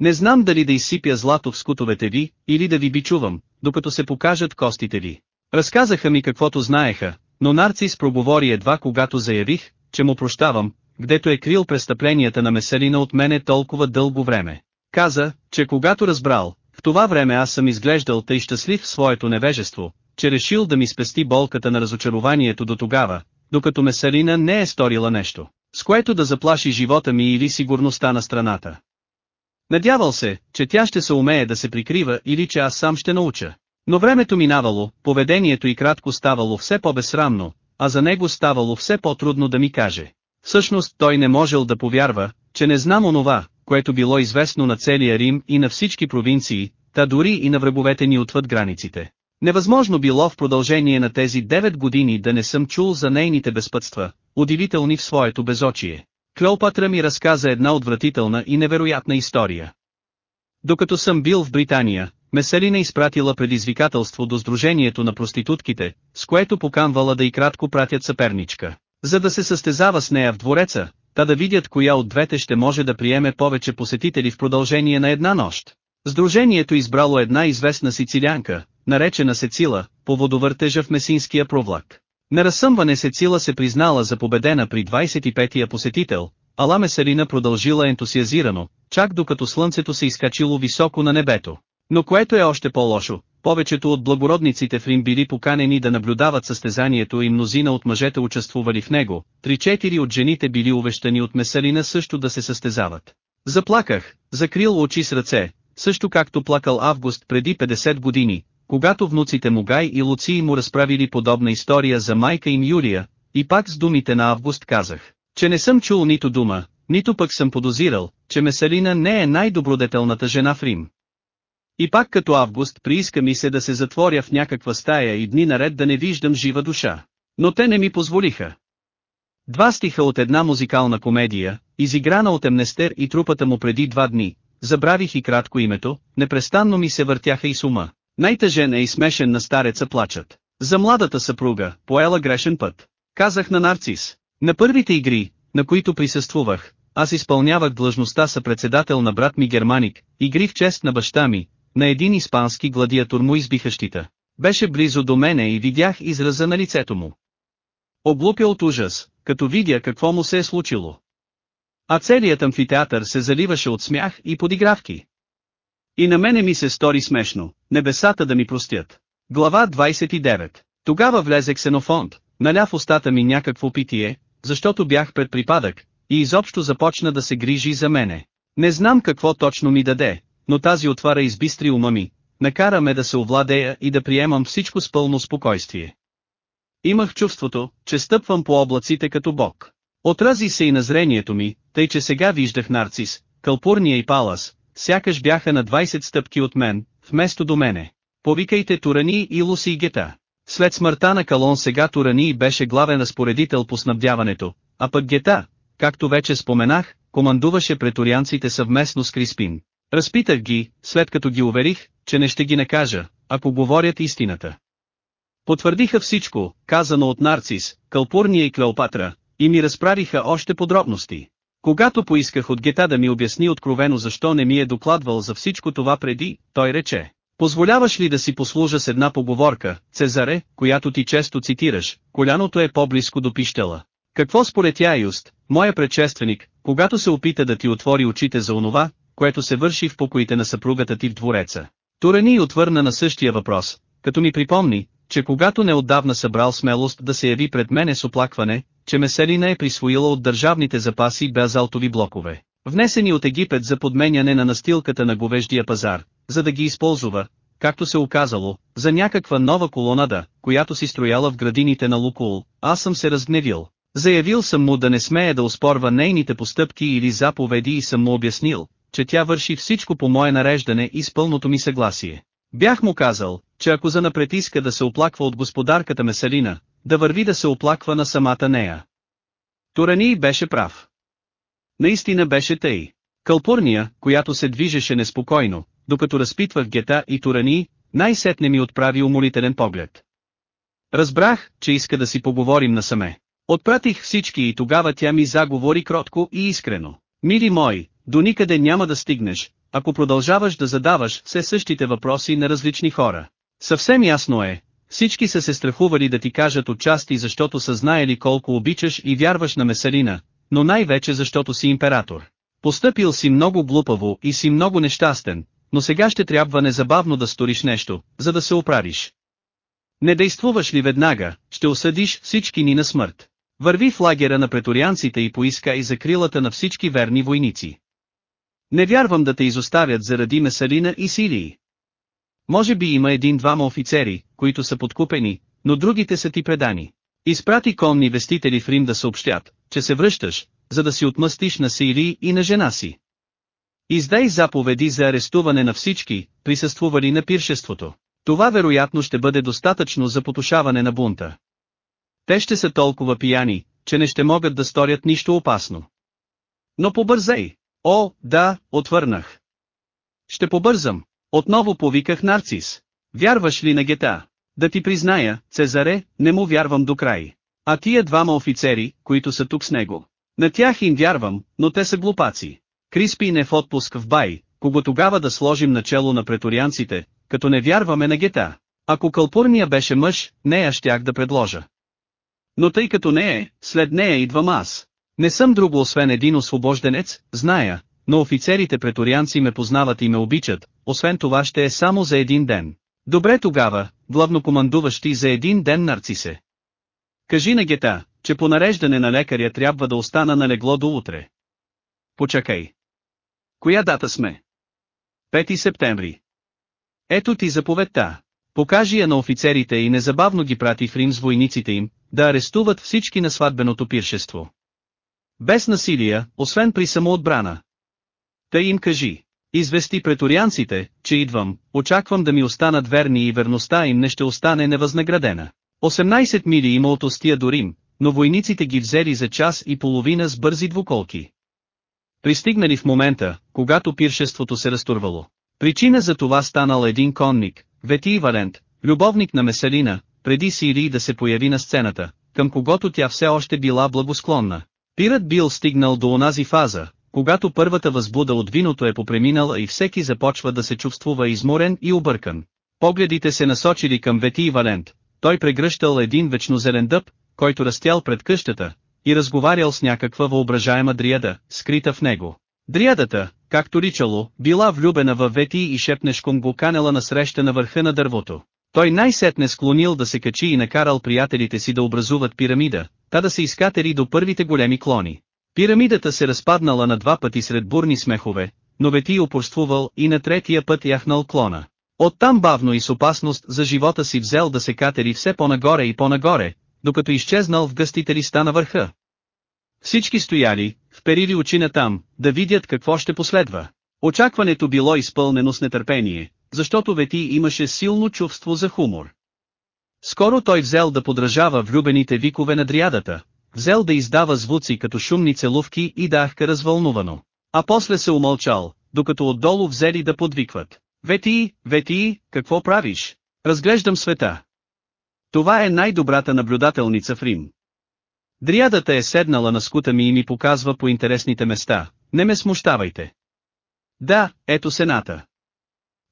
A: Не знам дали да изсипя злато в скутовете ви, или да ви бичувам, докато се покажат костите ви. Разказаха ми каквото знаеха, но Нарцис проговори едва когато заявих, че му прощавам, гдето е крил престъпленията на Меселина от мене толкова дълго време. Каза, че когато разбрал, в това време аз съм изглеждал тъй щастлив в своето невежество, че решил да ми спести болката на разочарованието до тогава, докато Месарина не е сторила нещо, с което да заплаши живота ми или сигурността на страната. Надявал се, че тя ще се умее да се прикрива или че аз сам ще науча. Но времето минавало, поведението и кратко ставало все по-безсрамно, а за него ставало все по-трудно да ми каже. Всъщност той не можел да повярва, че не знам онова, което било известно на целия Рим и на всички провинции, та дори и на враговете ни отвъд границите. Невъзможно било в продължение на тези 9 години да не съм чул за нейните безпътства, удивителни в своето безочие. Клеопатра ми разказа една отвратителна и невероятна история. Докато съм бил в Британия, Меселина изпратила предизвикателство до Сдружението на проститутките, с което покамвала да и кратко пратят съперничка, за да се състезава с нея в двореца, та да видят коя от двете ще може да приеме повече посетители в продължение на една нощ. Сдружението избрало една известна сицилянка, наречена Сецила, по водовъртежа в Месинския провлак. На разсъмване Сецила се признала за победена при 25-я посетител, Ала Меселина продължила ентусиазирано, чак докато слънцето се изкачило високо на небето. Но което е още по-лошо, повечето от благородниците в Рим били поканени да наблюдават състезанието и мнозина от мъжете участвували в него, три-четири от жените били увещани от Месалина също да се състезават. Заплаках, закрил очи с ръце, също както плакал Август преди 50 години, когато внуците му Гай и Луции му разправили подобна история за майка им Юлия, и пак с думите на Август казах, че не съм чул нито дума, нито пък съм подозирал, че Меселина не е най-добродетелната жена в Рим. И пак като август прииска ми се да се затворя в някаква стая и дни наред да не виждам жива душа. Но те не ми позволиха. Два стиха от една музикална комедия, изиграна от Емнестер и трупата му преди два дни, забравих и кратко името, непрестанно ми се въртяха и сума. Най-тъжен е и смешен на стареца плачат. За младата съпруга, поела грешен път. Казах на Нарцис. На първите игри, на които присъствувах, аз изпълнявах длъжността съпредседател на брат ми Германик, игри в чест на баща ми, на един испански гладиатор му избиха щита. Беше близо до мене и видях израза на лицето му. Облупя от ужас, като видя какво му се е случило. А целият амфитеатър се заливаше от смях и подигравки. И на мене ми се стори смешно, небесата да ми простят. Глава 29. Тогава влезе ксенофонд, наля в устата ми някакво питие, защото бях пред припадък, и изобщо започна да се грижи за мене. Не знам какво точно ми даде, но тази отвара избистри ума ми, накара ме да се овладея и да приемам всичко с пълно спокойствие. Имах чувството, че стъпвам по облаците като бог. Отрази се и на зрението ми, тъй че сега виждах Нарцис, кълпурния и Палас, сякаш бяха на 20 стъпки от мен, вместо до мене. Повикайте Турани и Луси и Гета. След смъртта на Калон сега Турани беше главен разпоредител по снабдяването, а пък Гета, както вече споменах, командуваше преторианците съвместно с Криспин. Разпитах ги, след като ги уверих, че не ще ги накажа, ако говорят истината. Потвърдиха всичко, казано от Нарцис, Калпурния и Клеопатра, и ми разправиха още подробности. Когато поисках от Гета да ми обясни откровено защо не ми е докладвал за всичко това преди, той рече. Позволяваш ли да си послужа с една поговорка, Цезаре, която ти често цитираш, коляното е по-близко до пищела. Какво според Яюст, е моя предшественик, когато се опита да ти отвори очите за онова, което се върши в покоите на съпругата ти в двореца. Турени отвърна на същия въпрос, като ми припомни, че когато неотдавна събрал смелост да се яви пред мене с оплакване, че Меселина е присвоила от държавните запаси базалтови блокове, внесени от Египет за подменяне на настилката на говеждия пазар, за да ги използва, както се оказало, за някаква нова колонада, която си строяла в градините на Лукул, аз съм се разгневил. Заявил съм му да не смее да успорва нейните постъпки или заповеди и съм му обяснил, че тя върши всичко по мое нареждане и с пълното ми съгласие. Бях му казал, че ако занапред иска да се оплаква от господарката Меселина, да върви да се оплаква на самата нея. Турани беше прав. Наистина беше тъй. Кълпурния, която се движеше неспокойно, докато разпитвах гета и Турани, най-сетне ми отправи умолителен поглед. Разбрах, че иска да си поговорим насаме. Отпратих всички и тогава тя ми заговори кротко и искрено. Мили мой, до никъде няма да стигнеш, ако продължаваш да задаваш все същите въпроси на различни хора. Съвсем ясно е, всички са се страхували да ти кажат отчасти защото са знаели колко обичаш и вярваш на Месарина, но най-вече защото си император. Постъпил си много глупаво и си много нещастен, но сега ще трябва незабавно да сториш нещо, за да се оправиш. Не действуваш ли веднага, ще осъдиш всички ни на смърт. Върви в лагера на преторианците и поиска и закрилата на всички верни войници. Не вярвам да те изоставят заради месалина и сирии. Може би има един-двама офицери, които са подкупени, но другите са ти предани. Изпрати конни вестители в Рим да съобщят, че се връщаш, за да си отмъстиш на Сирии и на жена си. Издай заповеди за арестуване на всички, присъствували на пиршеството. Това вероятно ще бъде достатъчно за потушаване на бунта. Те ще са толкова пияни, че не ще могат да сторят нищо опасно. Но побързай! О, да, отвърнах. Ще побързам. Отново повиках Нарцис. Вярваш ли на гета? Да ти призная, Цезаре, не му вярвам до край. А тия двама офицери, които са тук с него. На тях им вярвам, но те са глупаци. Криспин е в отпуск в Бай, кого тогава да сложим начало на преторианците, като не вярваме на гета. Ако Калпурния беше мъж, нея щях да предложа. Но тъй като не е, след нея идвам аз. Не съм друго освен един освобожденец, зная, но офицерите преторианци ме познават и ме обичат, освен това ще е само за един ден. Добре тогава, главнокомандуващи за един ден нарцисе. Кажи на гета, че по нареждане на лекаря трябва да остана на легло до утре. Почакай. Коя дата сме? 5 септември. Ето ти заповедта. Покажи я на офицерите и незабавно ги прати в Рим с войниците им, да арестуват всички на сватбеното пиршество. Без насилия, освен при самоотбрана. Та им кажи. Извести преторианците, че идвам, очаквам да ми останат верни и верността им не ще остане невъзнаградена. 18 мили има от Остия до Рим, но войниците ги взели за час и половина с бързи двуколки. Пристигнали в момента, когато пиршеството се разтурвало. Причина за това станал един конник, Вети Валент, любовник на Меселина, преди Сирии да се появи на сцената, към когото тя все още била благосклонна. Пират бил стигнал до онази фаза, когато първата възбуда от виното е попреминала и всеки започва да се чувствува изморен и объркан. Погледите се насочили към Вети и Валент, той прегръщал един вечнозелен дъб, който растял пред къщата, и разговарял с някаква въображаема дриада, скрита в него. Дриадата, както ричало, била влюбена във Вети и шепнешком го канела насреща на върха на дървото. Той най-сетне склонил да се качи и накарал приятелите си да образуват пирамида, та да се изкатери до първите големи клони. Пирамидата се разпаднала на два пъти сред бурни смехове, но Вети упорствувал и на третия път яхнал клона. Оттам бавно и с опасност за живота си взел да се катери все по-нагоре и по-нагоре, докато изчезнал в гъстите листа на върха. Всички стояли, вперили очи на там, да видят какво ще последва. Очакването било изпълнено с нетърпение, защото Вети имаше силно чувство за хумор. Скоро той взел да подражава влюбените викове на дриадата, взел да издава звуци като шумни целувки и дахка развълнувано. А после се умълчал, докато отдолу взели да подвикват. Вети, Вети, какво правиш? Разглеждам света. Това е най-добрата наблюдателница в Рим. Дриадата е седнала на скута ми и ми показва по интересните места, не ме смущавайте. Да, ето сената.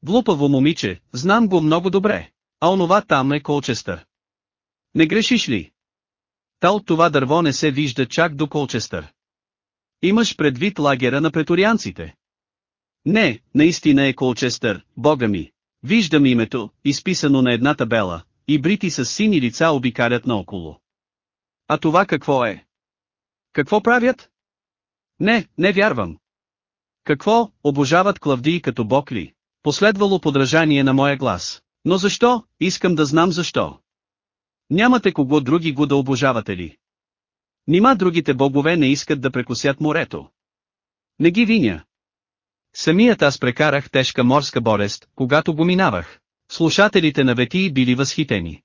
A: Глупаво момиче, знам го много добре. А онова там е Колчестър. Не грешиш ли? Та от това дърво не се вижда чак до Колчестър. Имаш предвид лагера на преторианците. Не, наистина е Колчестър, бога ми. Виждам името, изписано на една табела, и брити с сини лица обикарят наоколо. А това какво е? Какво правят? Не, не вярвам. Какво, обожават Клавдии като бокли? Последвало подражание на моя глас. Но защо, искам да знам защо. Нямате кого други го да обожавате ли? Нима другите богове не искат да прекусят морето. Не ги виня. Самият аз прекарах тежка морска болест, когато го минавах. Слушателите на Ветии били възхитени.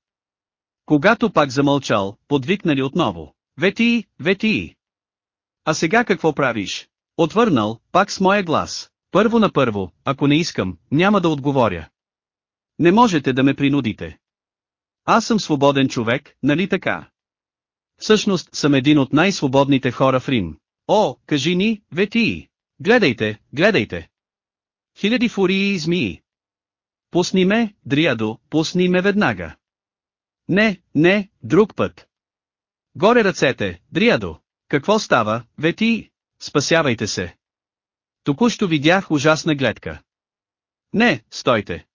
A: Когато пак замълчал, подвикнали отново. Ветии, Ветии. А сега какво правиш? Отвърнал, пак с моя глас. Първо на първо, ако не искам, няма да отговоря. Не можете да ме принудите. Аз съм свободен човек, нали така? Всъщност съм един от най-свободните хора в Рим. О, кажи ни, вети. Гледайте, гледайте! Хиляди фурии и змии. Пусни ме, Дриадо, пусни ме веднага. Не, не, друг път. Горе ръцете, Дриадо. Какво става, вети? Спасявайте се. Току-що видях ужасна гледка. Не, стойте.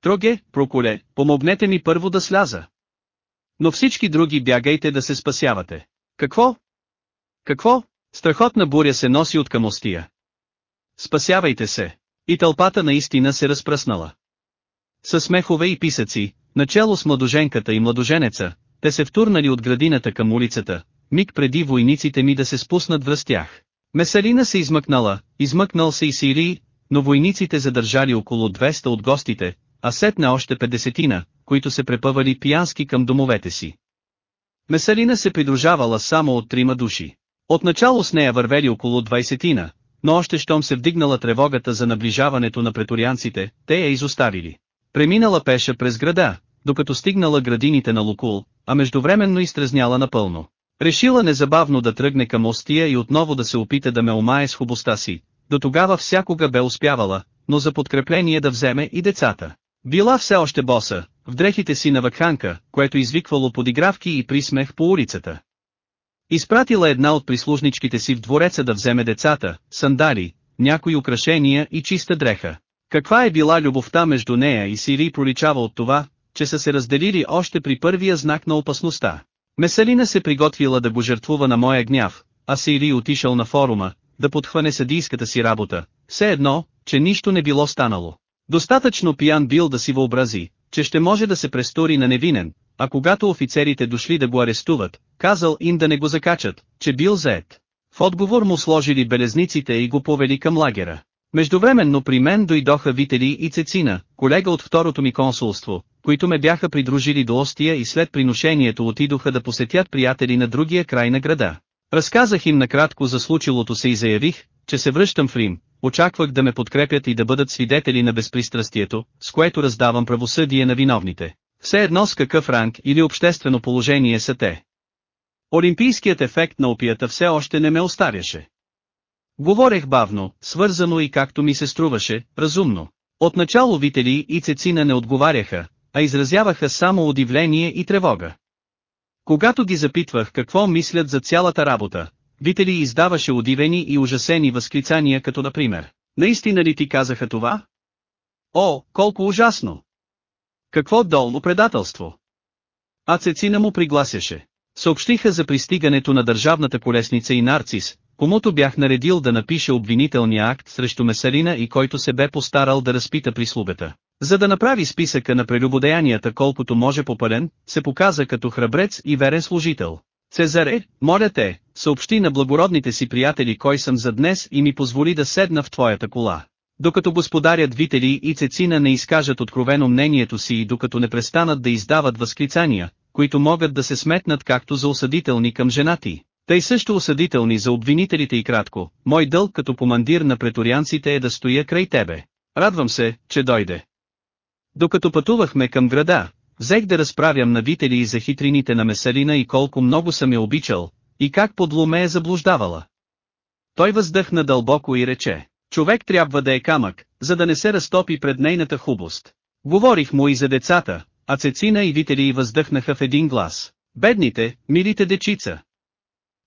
A: Троге, проколе, помогнете ми първо да сляза. Но всички други бягайте да се спасявате. Какво? Какво? Страхотна буря се носи от към остия. Спасявайте се. И тълпата наистина се разпръснала. С смехове и писъци, начало с младоженката и младоженеца, те се втурнали от градината към улицата, миг преди войниците ми да се спуснат връз тях. Меселина се измъкнала, измъкнал се и Сири, но войниците задържали около 200 от гостите, а сетна още 50-тина, които се препъвали пиянски към домовете си. Меселина се придружавала само от трима души. Отначало с нея вървели около 20-тина, но още щом се вдигнала тревогата за наближаването на преторианците, те я изоставили. Преминала пеша през града, докато стигнала градините на Лукул, а междувременно изтръзняла напълно. Решила незабавно да тръгне към Остия и отново да се опита да ме омае с хубостта си. До тогава всякога бе успявала, но за подкрепление да вземе и децата. Била все още боса, в дрехите си на вакханка, което извиквало подигравки и присмех по улицата. Изпратила една от прислужничките си в двореца да вземе децата, сандали, някои украшения и чиста дреха. Каква е била любовта между нея и Сири проличава от това, че са се разделили още при първия знак на опасността. Меселина се приготвила да го жертвува на моя гняв, а Сири отишъл на форума, да подхване съдийската си работа, все едно, че нищо не било станало. Достатъчно пиян бил да си въобрази, че ще може да се престори на невинен, а когато офицерите дошли да го арестуват, казал им да не го закачат, че бил заед. В отговор му сложили белезниците и го повели към лагера. Междувременно при мен дойдоха Вители и Цецина, колега от второто ми консулство, които ме бяха придружили до Остия и след приношението отидоха да посетят приятели на другия край на града. Разказах им накратко за случилото се и заявих, че се връщам в Рим, очаквах да ме подкрепят и да бъдат свидетели на безпристрастието, с което раздавам правосъдие на виновните. Все едно с какъв ранг или обществено положение са те. Олимпийският ефект на опията все още не ме остаряше. Говорех бавно, свързано и както ми се струваше, разумно. Отначало Вители и Цецина не отговаряха, а изразяваха само удивление и тревога. Когато ги запитвах какво мислят за цялата работа, Вители издаваше удивени и ужасени възклицания като например «Наистина ли ти казаха това?» «О, колко ужасно!» «Какво долно предателство!» А Цецина му пригласяше. Съобщиха за пристигането на държавната колесница и Нарцис, комуто бях наредил да напише обвинителния акт срещу Месарина и който се бе постарал да разпита прислугата. За да направи списъка на прелюбодеянията колкото може попълен, се показа като храбрец и верен служител. Цезаре, моля те, съобщи на благородните си приятели кой съм за днес и ми позволи да седна в твоята кола. Докато господарят Вители и Цецина не изкажат откровено мнението си и докато не престанат да издават възклицания, които могат да се сметнат както за осъдителни към женати, тъй също осъдителни за обвинителите и кратко, мой дълг като командир на преторианците е да стоя край тебе. Радвам се, че дойде. Докато пътувахме към града, взех да разправям на Вители и за хитрините на Меселина и колко много съм я обичал, и как подло ме е заблуждавала. Той въздъхна дълбоко и рече, човек трябва да е камък, за да не се разтопи пред нейната хубост. Говорих му и за децата, а Цецина и Вители въздъхнаха в един глас. Бедните, милите дечица,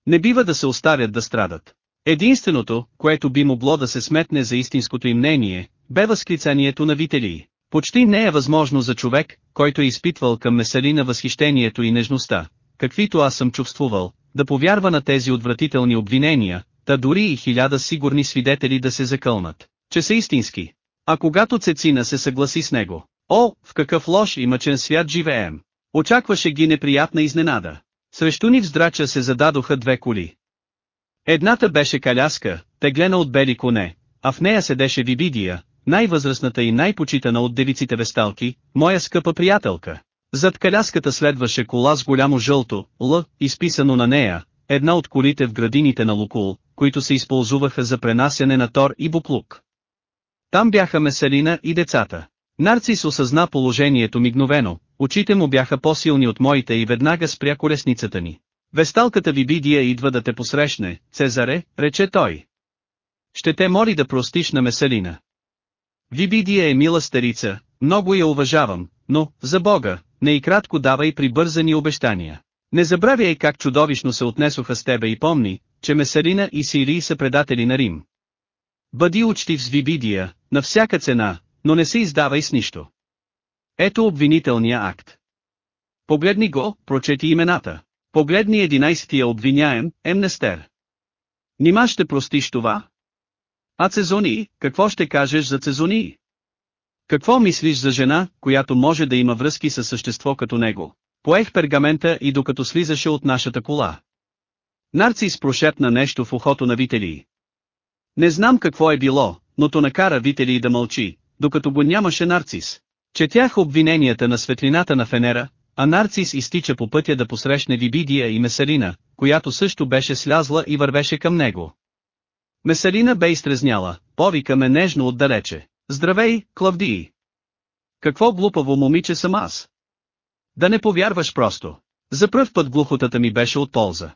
A: не бива да се оставят да страдат. Единственото, което би могло да се сметне за истинското им мнение, бе възклицанието на Вителии. Почти не е възможно за човек, който е изпитвал към Меселина възхищението и нежността, каквито аз съм чувствувал, да повярва на тези отвратителни обвинения, та дори и хиляда сигурни свидетели да се закълнат, че са истински. А когато Цецина се съгласи с него, о, в какъв лош и мъчен свят живеем, очакваше ги неприятна изненада. Срещу ни вздрача се зададоха две коли. Едната беше каляска, теглена от бели коне, а в нея седеше Вибидия, най-възрастната и най-почитана от девиците весталки, моя скъпа приятелка. Зад каляската следваше кола с голямо жълто, Л, изписано на нея, една от колите в градините на Лукул, които се използваха за пренасяне на тор и буклук. Там бяха Меселина и децата. Нарцис осъзна положението мигновено, Очите му бяха по-силни от моите и веднага спря колесницата ни. Весталката Вибидия идва да те посрещне, Цезаре, рече той. Ще те моли да простиш на Меселина. Вибидия е мила старица, много я уважавам, но, за Бога, не и кратко давай прибързани обещания. Не забравяй как чудовищно се отнесоха с тебе и помни, че Меселина и Сирии са предатели на Рим. Бъди учтив с Вибидия, на всяка цена, но не се издавай с нищо. Ето обвинителния акт. Погледни го, прочети имената. Погледни 11-тия обвиняем, Емнестер. Нима ще простиш това? А Цезони, какво ще кажеш за Цезони? Какво мислиш за жена, която може да има връзки със същество като него? Поех пергамента и докато слизаше от нашата кола. Нарцис прошепна нещо в ухото на Вителий. Не знам какво е било, но то накара Вителий да мълчи, докато го нямаше Нарцис. Четях обвиненията на светлината на Фенера, а Нарцис изтича по пътя да посрещне Вибидия и Месарина, която също беше слязла и вървеше към него. Месарина бе изтрезняла, повика ме нежно отдалече. Здравей, Клавдии! Какво глупаво момиче съм аз? Да не повярваш просто. За пръв път глухотата ми беше от полза.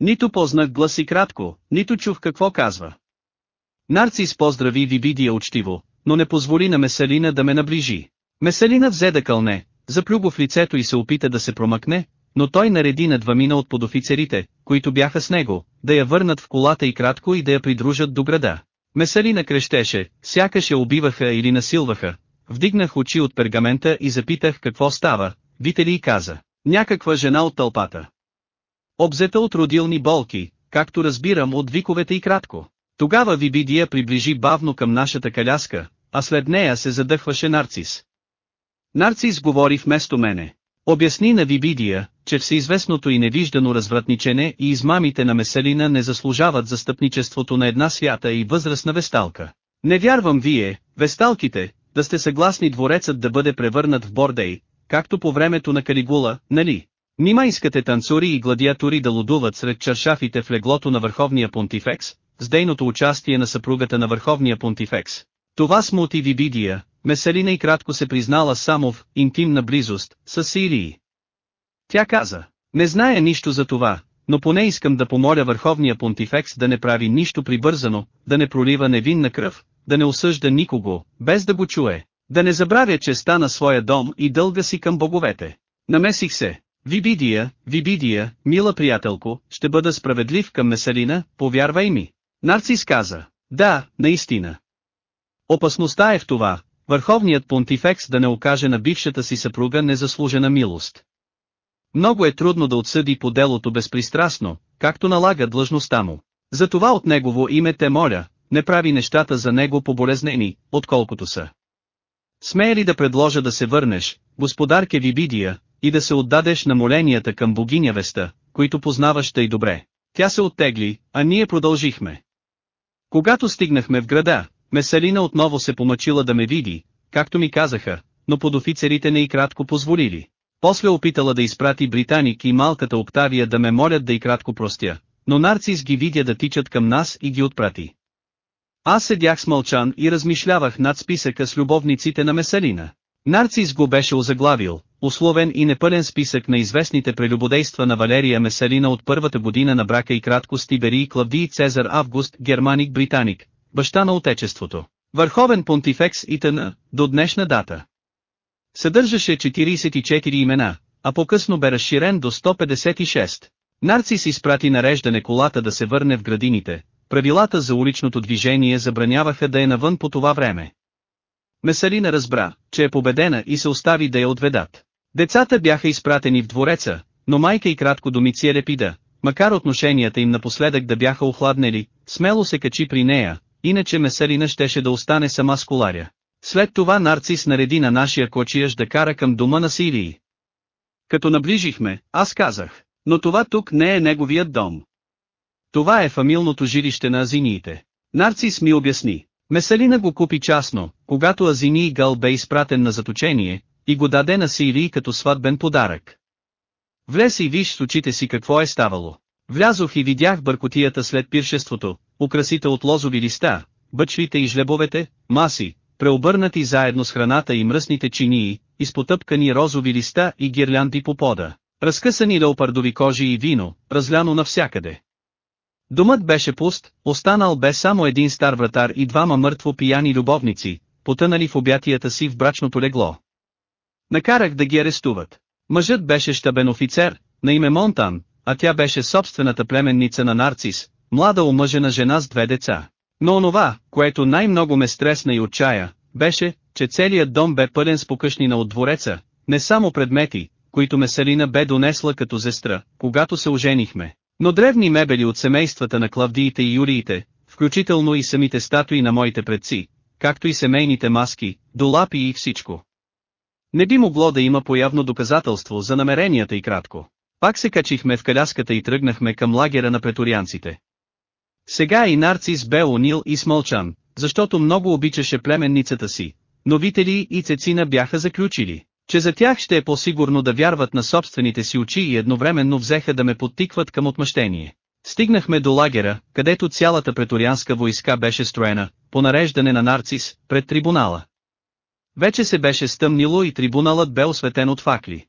A: Нито познах гласи кратко, нито чух какво казва. Нарцис поздрави Вибидия учтиво, но не позволи на Меселина да ме наближи. Меселина взе да кълне, заплюго в лицето и се опита да се промъкне, но той нареди на двамина от подофицерите, които бяха с него, да я върнат в колата и кратко и да я придружат до града. Меселина крещеше, сякаш я убиваха или насилваха. Вдигнах очи от пергамента и запитах какво става, Вители и каза. Някаква жена от тълпата. Обзета от родилни болки, както разбирам от виковете и кратко. Тогава Вибидия приближи бавно към нашата каляска, а след нея се задъхваше Нарцис. Нарцис говори вместо мене. Обясни на Вибидия, че всеизвестното и невиждано развратничене и измамите на Меселина не заслужават застъпничеството на една свята и възрастна весталка. Не вярвам вие, весталките, да сте съгласни дворецът да бъде превърнат в бордей, както по времето на Калигула, нали? Нима искате танцори и гладиатори да лудуват сред чаршафите в леглото на Върховния Понтифекс, с дейното участие на съпругата на Върховния Понтифекс, това смути Вибидия, Меселина и кратко се признала само в интимна близост с Сирии. Тя каза, не зная нищо за това, но поне искам да помоля Върховния понтифекс да не прави нищо прибързано, да не пролива невинна кръв, да не осъжда никого, без да го чуе, да не забравя честа на своя дом и дълга си към боговете. Намесих се, Вибидия, Вибидия, мила приятелко, ще бъда справедлив към Меселина, повярвай ми. Нарцис каза, да, наистина, Опасността е в това, върховният понтифекс да не окаже на бившата си съпруга незаслужена милост. Много е трудно да отсъди по делото безпристрастно, както налага длъжността му. Затова от негово име те моля, не прави нещата за него поболезнени, отколкото са. Смея ли да предложа да се върнеш, господарке Вибидия, и да се отдадеш на моленията към богиня Веста, които познаваш тъй добре? Тя се оттегли, а ние продължихме. Когато стигнахме в града, Меселина отново се помъчила да ме види, както ми казаха, но под офицерите не и кратко позволили. После опитала да изпрати Британик и малката Октавия да ме молят да и кратко простя, но Нарцис ги видя да тичат към нас и ги отпрати. Аз седях смълчан и размишлявах над списъка с любовниците на Меселина. Нарцис го беше озаглавил, условен и непълен списък на известните прелюбодейства на Валерия Меселина от първата година на брака и кратко с и Клавдий Цезар Август Германик Британик, баща на отечеството, върховен понтифекс и тъна, до днешна дата. Съдържаше 44 имена, а по-късно бе разширен до 156. Нарцис изпрати нареждане колата да се върне в градините, правилата за уличното движение забраняваха да е навън по това време. Месарина разбра, че е победена и се остави да я отведат. Децата бяха изпратени в двореца, но майка и кратко Домиция е Репида, макар отношенията им напоследък да бяха охладнели, смело се качи при нея, иначе меселина щеше да остане сама с коларя. След това Нарцис нареди на нашия кочияж да кара към дома на Сирии. Като наближихме, аз казах, но това тук не е неговият дом. Това е фамилното жилище на азиниите. Нарцис ми обясни. Меселина го купи частно, когато Азинии Гал бе изпратен на заточение, и го даде на Сирии като сватбен подарък. Влез и виж с очите си какво е ставало. Влязох и видях бъркотията след пиршеството, украсите от лозови листа, бъчвите и жлебовете, маси, преобърнати заедно с храната и мръсните чинии, изпотъпкани розови листа и гирлянди по пода, разкъсани леопардови кожи и вино, разляно навсякъде. Домът беше пуст, останал бе само един стар вратар и двама мъртво пияни любовници, потънали в обятията си в брачното легло. Накарах да ги арестуват. Мъжът беше щабен офицер, на име Монтан, а тя беше собствената племенница на Нарцис, млада омъжена жена с две деца. Но онова, което най-много ме стресна и отчая, беше, че целият дом бе пълен с покъшнина от двореца, не само предмети, които Меселина бе донесла като зестра, когато се оженихме, но древни мебели от семействата на Клавдиите и Юриите, включително и самите статуи на моите предци, както и семейните маски, долапи и всичко. Не би могло да има появно доказателство за намеренията и кратко. Пак се качихме в каляската и тръгнахме към лагера на преторианците. Сега и Нарцис бе унил и смълчан, защото много обичаше племенницата си. Новители и Цецина бяха заключили, че за тях ще е по-сигурно да вярват на собствените си очи и едновременно взеха да ме подтикват към отмъщение. Стигнахме до лагера, където цялата преторианска войска беше строена, по нареждане на Нарцис, пред трибунала. Вече се беше стъмнило и трибуналът бе осветен от факли.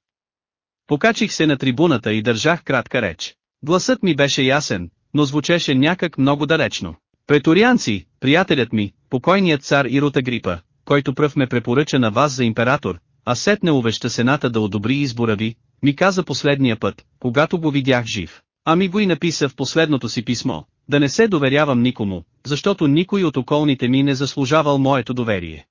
A: Покачих се на трибуната и държах кратка реч. Гласът ми беше ясен, но звучеше някак много далечно. Преторианци, приятелят ми, покойният цар Ирота Грипа, който пръв ме препоръча на вас за император, а сетне увеща сената да одобри избора ви, ми каза последния път, когато го видях жив. Ами го и написа в последното си писмо, да не се доверявам никому, защото никой от околните ми не заслужавал моето доверие.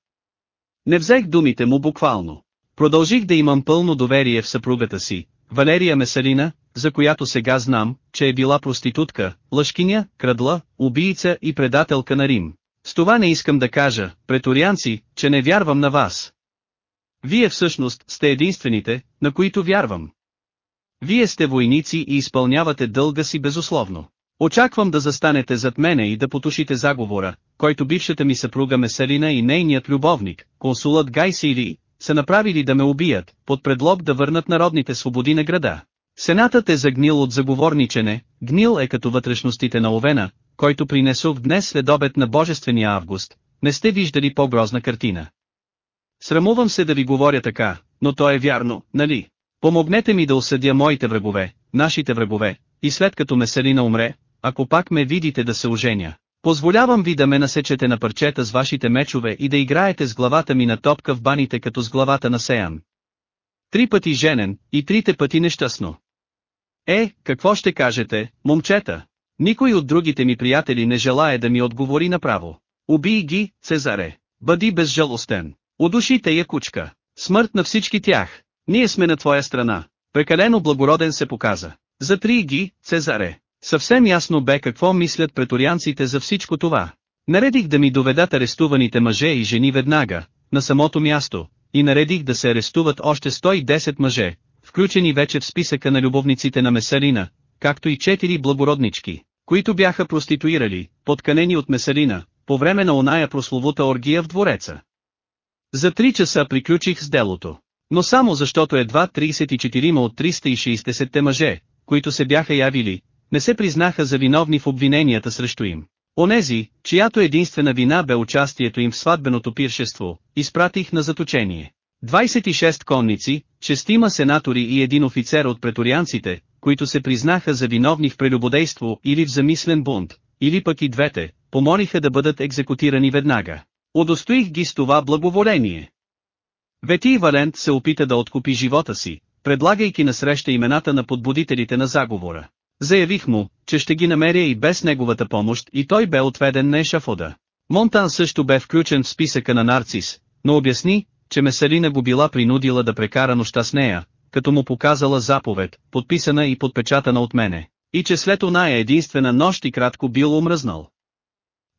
A: Не взех думите му буквално. Продължих да имам пълно доверие в съпругата си, Валерия Месалина за която сега знам, че е била проститутка, лъжкиня, крадла, убийца и предателка на Рим. С това не искам да кажа, преторианци, че не вярвам на вас. Вие всъщност сте единствените, на които вярвам. Вие сте войници и изпълнявате дълга си безусловно. Очаквам да застанете зад мене и да потушите заговора, който бившата ми съпруга Меселина и нейният любовник, консулът Гай Сири, са направили да ме убият, под предлог да върнат народните свободи на града. Сенатът е загнил от заговорничене, гнил е като вътрешностите на овена, който в днес след обед на Божествения август, не сте виждали по-грозна картина. Срамувам се да ви говоря така, но то е вярно, нали? Помогнете ми да осъдя моите врагове, нашите врагове, и след като Меселина умре, ако пак ме видите да се оженя. Позволявам ви да ме насечете на парчета с вашите мечове и да играете с главата ми на топка в баните като с главата на Сеян. Три пъти женен, и трите пъти нещастно. Е, какво ще кажете, момчета? Никой от другите ми приятели не желае да ми отговори направо. Убий ги, Цезаре. Бъди безжалостен. Удушите я кучка. Смърт на всички тях. Ние сме на твоя страна. Прекалено благороден се показа. Затри ги, Цезаре. Съвсем ясно бе какво мислят преторианците за всичко това. Наредих да ми доведат арестуваните мъже и жени веднага, на самото място, и наредих да се арестуват още 110 мъже, включени вече в списъка на любовниците на Месарина, както и четири благороднички, които бяха проституирали, подканени от Месарина, по време на оная прословута оргия в двореца. За три часа приключих с делото. Но само защото едва 34 от 360-те мъже, които се бяха явили, не се признаха за виновни в обвиненията срещу им. Онези, чиято единствена вина бе участието им в сватбеното пиршество, изпратих на заточение. 26 конници, честима сенатори и един офицер от преторианците, които се признаха за виновни в прелюбодейство или в замислен бунт, или пък и двете, помолиха да бъдат екзекутирани веднага. Удостоих ги с това благоволение. Вети Валент се опита да откупи живота си, предлагайки насреща имената на подбудителите на заговора. Заявих му, че ще ги намеря и без неговата помощ и той бе отведен на ешафода. Монтан също бе включен в списъка на Нарцис, но обясни, че Месарина го била принудила да прекара нощта с нея, като му показала заповед, подписана и подпечатана от мене, и че след оная единствена нощ и кратко бил омръзнал.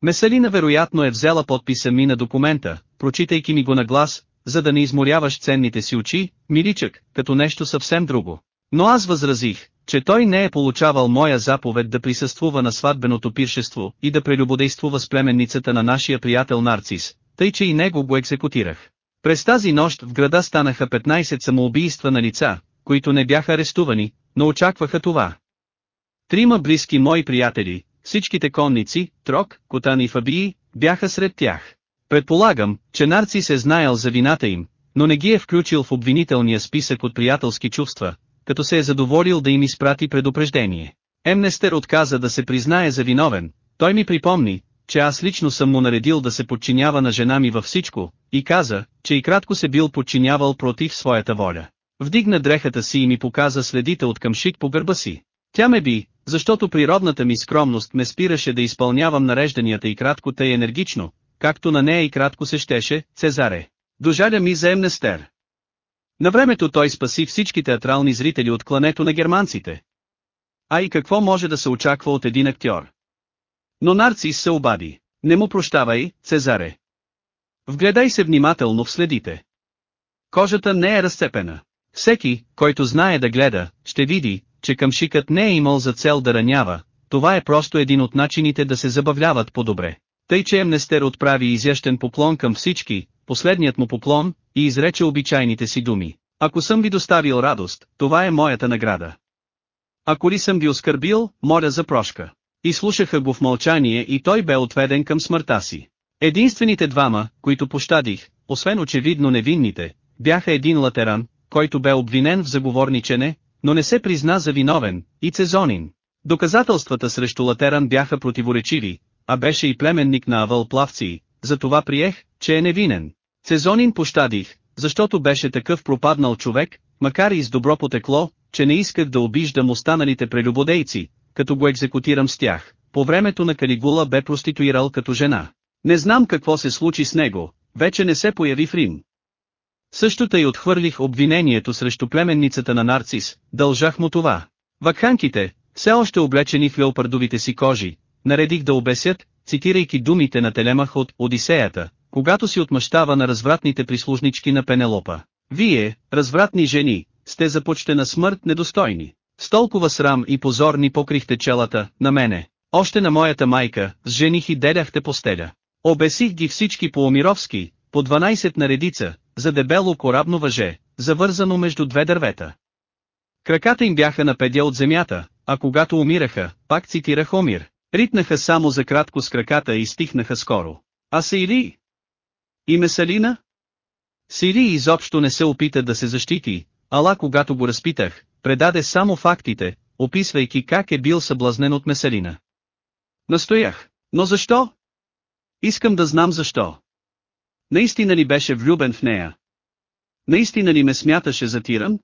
A: Месалина вероятно е взела подписа ми на документа, прочитайки ми го на глас, за да не изморяваш ценните си очи, миличък, като нещо съвсем друго. Но аз възразих, че той не е получавал моя заповед да присъствува на сватбеното пиршество и да прелюбодействува с племенницата на нашия приятел Нарцис, тъй че и него го екзекутирах. През тази нощ в града станаха 15 самоубийства на лица, които не бяха арестувани, но очакваха това. Трима близки мои приятели, всичките конници, Трок, Котан и Фабии, бяха сред тях. Предполагам, че Нарци се знаел за вината им, но не ги е включил в обвинителния списък от приятелски чувства, като се е задоволил да им изпрати предупреждение. Емнестер отказа да се признае за виновен, той ми припомни, че аз лично съм му наредил да се подчинява на жена ми във всичко, и каза, че и кратко се бил подчинявал против своята воля. Вдигна дрехата си и ми показа следите от къмшик по гърба си. Тя ме би, защото природната ми скромност ме спираше да изпълнявам нарежданията и кратко тъй енергично, както на нея и кратко се щеше, Цезаре. Дожаля ми за Емнестер. На времето той спаси всички театрални зрители от клането на германците. А и какво може да се очаква от един актьор? Но Нарцис се обади. Не му прощавай, Цезаре. Вгледай се внимателно в следите. Кожата не е разцепена. Всеки, който знае да гледа, ще види, че къмшикът не е имал за цел да ранява, това е просто един от начините да се забавляват по-добре. Тъй че Емнестер отправи изящен поклон към всички, последният му поклон, и изрече обичайните си думи. Ако съм ви доставил радост, това е моята награда. Ако ли съм ви оскърбил, моля за прошка. И слушаха го в мълчание и той бе отведен към смъртта си. Единствените двама, които пощадих, освен очевидно невинните, бяха един латеран, който бе обвинен в заговорничене, но не се призна за виновен, и Цезонин. Доказателствата срещу Латеран бяха противоречиви, а беше и племенник на Авал Плавци, затова приех, че е невинен. Цезонин пощадих, защото беше такъв пропаднал човек, макар и с добро потекло, че не исках да обиждам останалите прелюбодейци, като го екзекутирам с тях. По времето на Калигула бе проституирал като жена. Не знам какво се случи с него, вече не се появи в Рим. Същото и отхвърлих обвинението срещу племенницата на Нарцис, дължах му това. Вакханките, все още облечени в леопардовите си кожи, наредих да обесят, цитирайки думите на Телемах от Одисеята, когато си отмъщава на развратните прислужнички на Пенелопа. Вие, развратни жени, сте започте на смърт недостойни. С толкова срам и позор ни покрихте челата, на мене, още на моята майка, с жених и деляхте постеля. Обесих ги всички по омировски по 12 на редица, за дебело корабно въже, завързано между две дървета. Краката им бяха на педя от земята, а когато умираха, пак цитирах Омир, ритнаха само за кратко с краката и стихнаха скоро. А или? И Салина? Сири изобщо не се опита да се защити, ала когато го разпитах, предаде само фактите, описвайки как е бил съблазнен от Меселина. Настоях, но защо? Искам да знам защо. Наистина ли беше влюбен в нея? Наистина ли ме смяташе за тиран?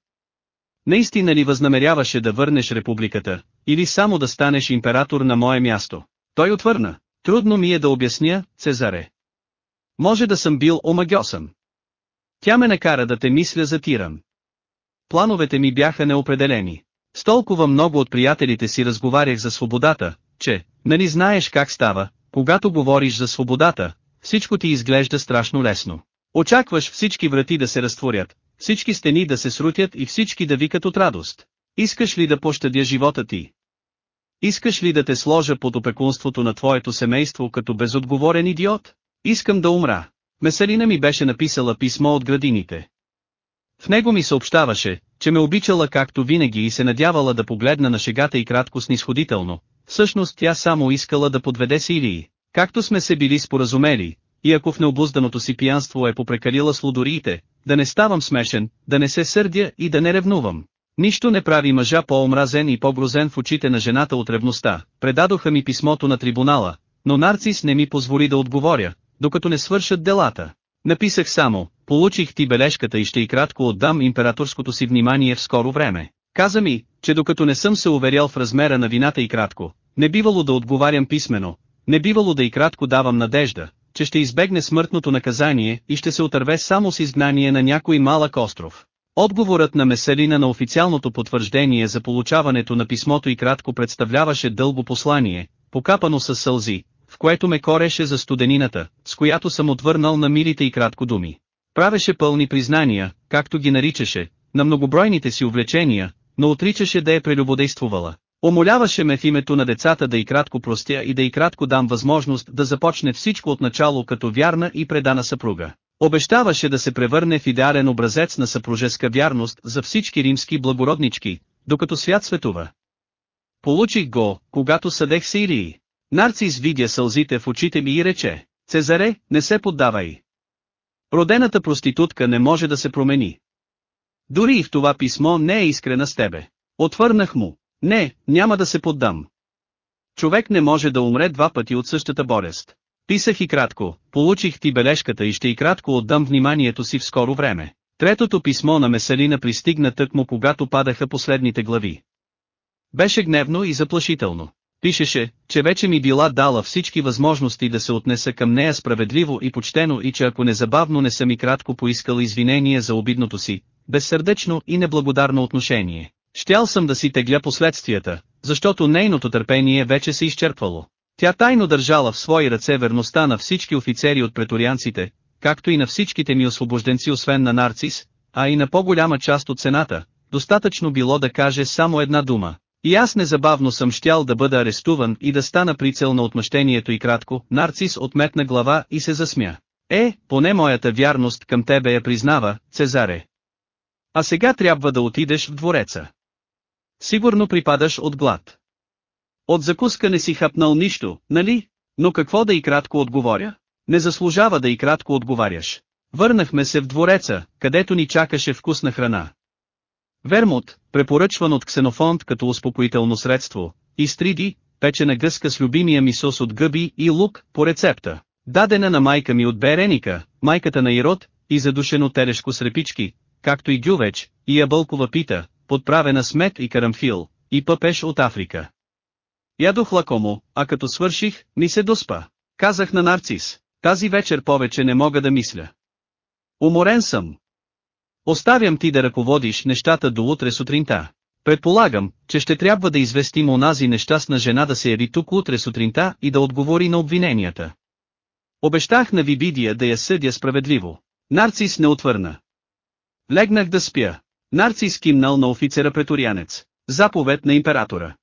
A: Наистина ли възнамеряваше да върнеш републиката, или само да станеш император на мое място? Той отвърна, трудно ми е да обясня, Цезаре. Може да съм бил омагьосан. Тя ме накара да те мисля за тиран плановете ми бяха неопределени. С толкова много от приятелите си разговарях за свободата, че, нали знаеш как става, когато говориш за свободата, всичко ти изглежда страшно лесно. Очакваш всички врати да се разтворят, всички стени да се срутят и всички да викат от радост. Искаш ли да пощадя живота ти? Искаш ли да те сложа под опекунството на твоето семейство като безотговорен идиот? Искам да умра. Меселина ми беше написала писмо от градините. В него ми съобщаваше, че ме обичала както винаги и се надявала да погледна на шегата и кратко снисходително. Всъщност тя само искала да подведе сирии. както сме се били споразумели, и ако в необузданото си пиянство е попрекалила с лудориите, да не ставам смешен, да не се сърдя и да не ревнувам. Нищо не прави мъжа по-омразен и по-грозен в очите на жената от ревността, предадоха ми писмото на трибунала, но Нарцис не ми позволи да отговоря, докато не свършат делата. Написах само, получих ти бележката и ще и кратко отдам императорското си внимание в скоро време. Каза ми, че докато не съм се уверял в размера на вината и кратко, не бивало да отговарям писмено, не бивало да и кратко давам надежда, че ще избегне смъртното наказание и ще се отърве само с изгнание на някой малък остров. Отговорът на Меселина на официалното потвърждение за получаването на писмото и кратко представляваше дълго послание, покапано с сълзи, в което ме кореше за студенината, с която съм отвърнал на милите и кратко думи. Правеше пълни признания, както ги наричаше, на многобройните си увлечения, но отричаше да е прелюбодействувала. Омоляваше ме в името на децата да и кратко простя и да и кратко дам възможност да започне всичко от начало като вярна и предана съпруга. Обещаваше да се превърне в идеален образец на съпружеска вярност за всички римски благороднички, докато свят светува. Получих го, когато съдех Сирии. Нарцис видя сълзите в очите ми и рече, Цезаре, не се поддавай. Родената проститутка не може да се промени. Дори и в това писмо не е искрена с тебе. Отвърнах му, не, няма да се поддам. Човек не може да умре два пъти от същата болест. Писах и кратко, получих ти бележката и ще и кратко отдам вниманието си в скоро време. Третото писмо на Меселина пристигна тъкмо когато падаха последните глави. Беше гневно и заплашително. Пишеше, че вече ми била дала всички възможности да се отнеса към нея справедливо и почтено и че ако незабавно не съм и кратко поискал извинение за обидното си, безсърдечно и неблагодарно отношение, щял съм да си тегля последствията, защото нейното търпение вече се изчерпвало. Тя тайно държала в свои ръце верността на всички офицери от преторианците, както и на всичките ми освобожденци освен на Нарцис, а и на по-голяма част от цената, достатъчно било да каже само една дума, и аз незабавно съм щял да бъда арестуван и да стана прицел на отмъщението и кратко, Нарцис отметна глава и се засмя. Е, поне моята вярност към тебе я признава, Цезаре. А сега трябва да отидеш в двореца. Сигурно припадаш от глад. От закуска не си хапнал нищо, нали? Но какво да и кратко отговоря? Не заслужава да и кратко отговаряш. Върнахме се в двореца, където ни чакаше вкусна храна. Вермут, препоръчван от ксенофонт като успокоително средство, изтриди, печена гъска с любимия ми сос от гъби и лук, по рецепта, дадена на майка ми от Береника, майката на Ирод, и задушено терешко с репички, както и дювеч, и ябълкова пита, подправена с мед и карамфил, и пъпеш от Африка. Ядох лакомо, а като свърших, ми се доспа. Казах на Нарцис, тази вечер повече не мога да мисля. Уморен съм. Оставям ти да ръководиш нещата до утре сутринта. Предполагам, че ще трябва да известим онази нещастна жена да се яви тук утре сутринта и да отговори на обвиненията. Обещах на Вибидия да я съдя справедливо. Нарцис не отвърна. Легнах да спя. Нарцис кимнал на офицера преторянец. Заповед на императора.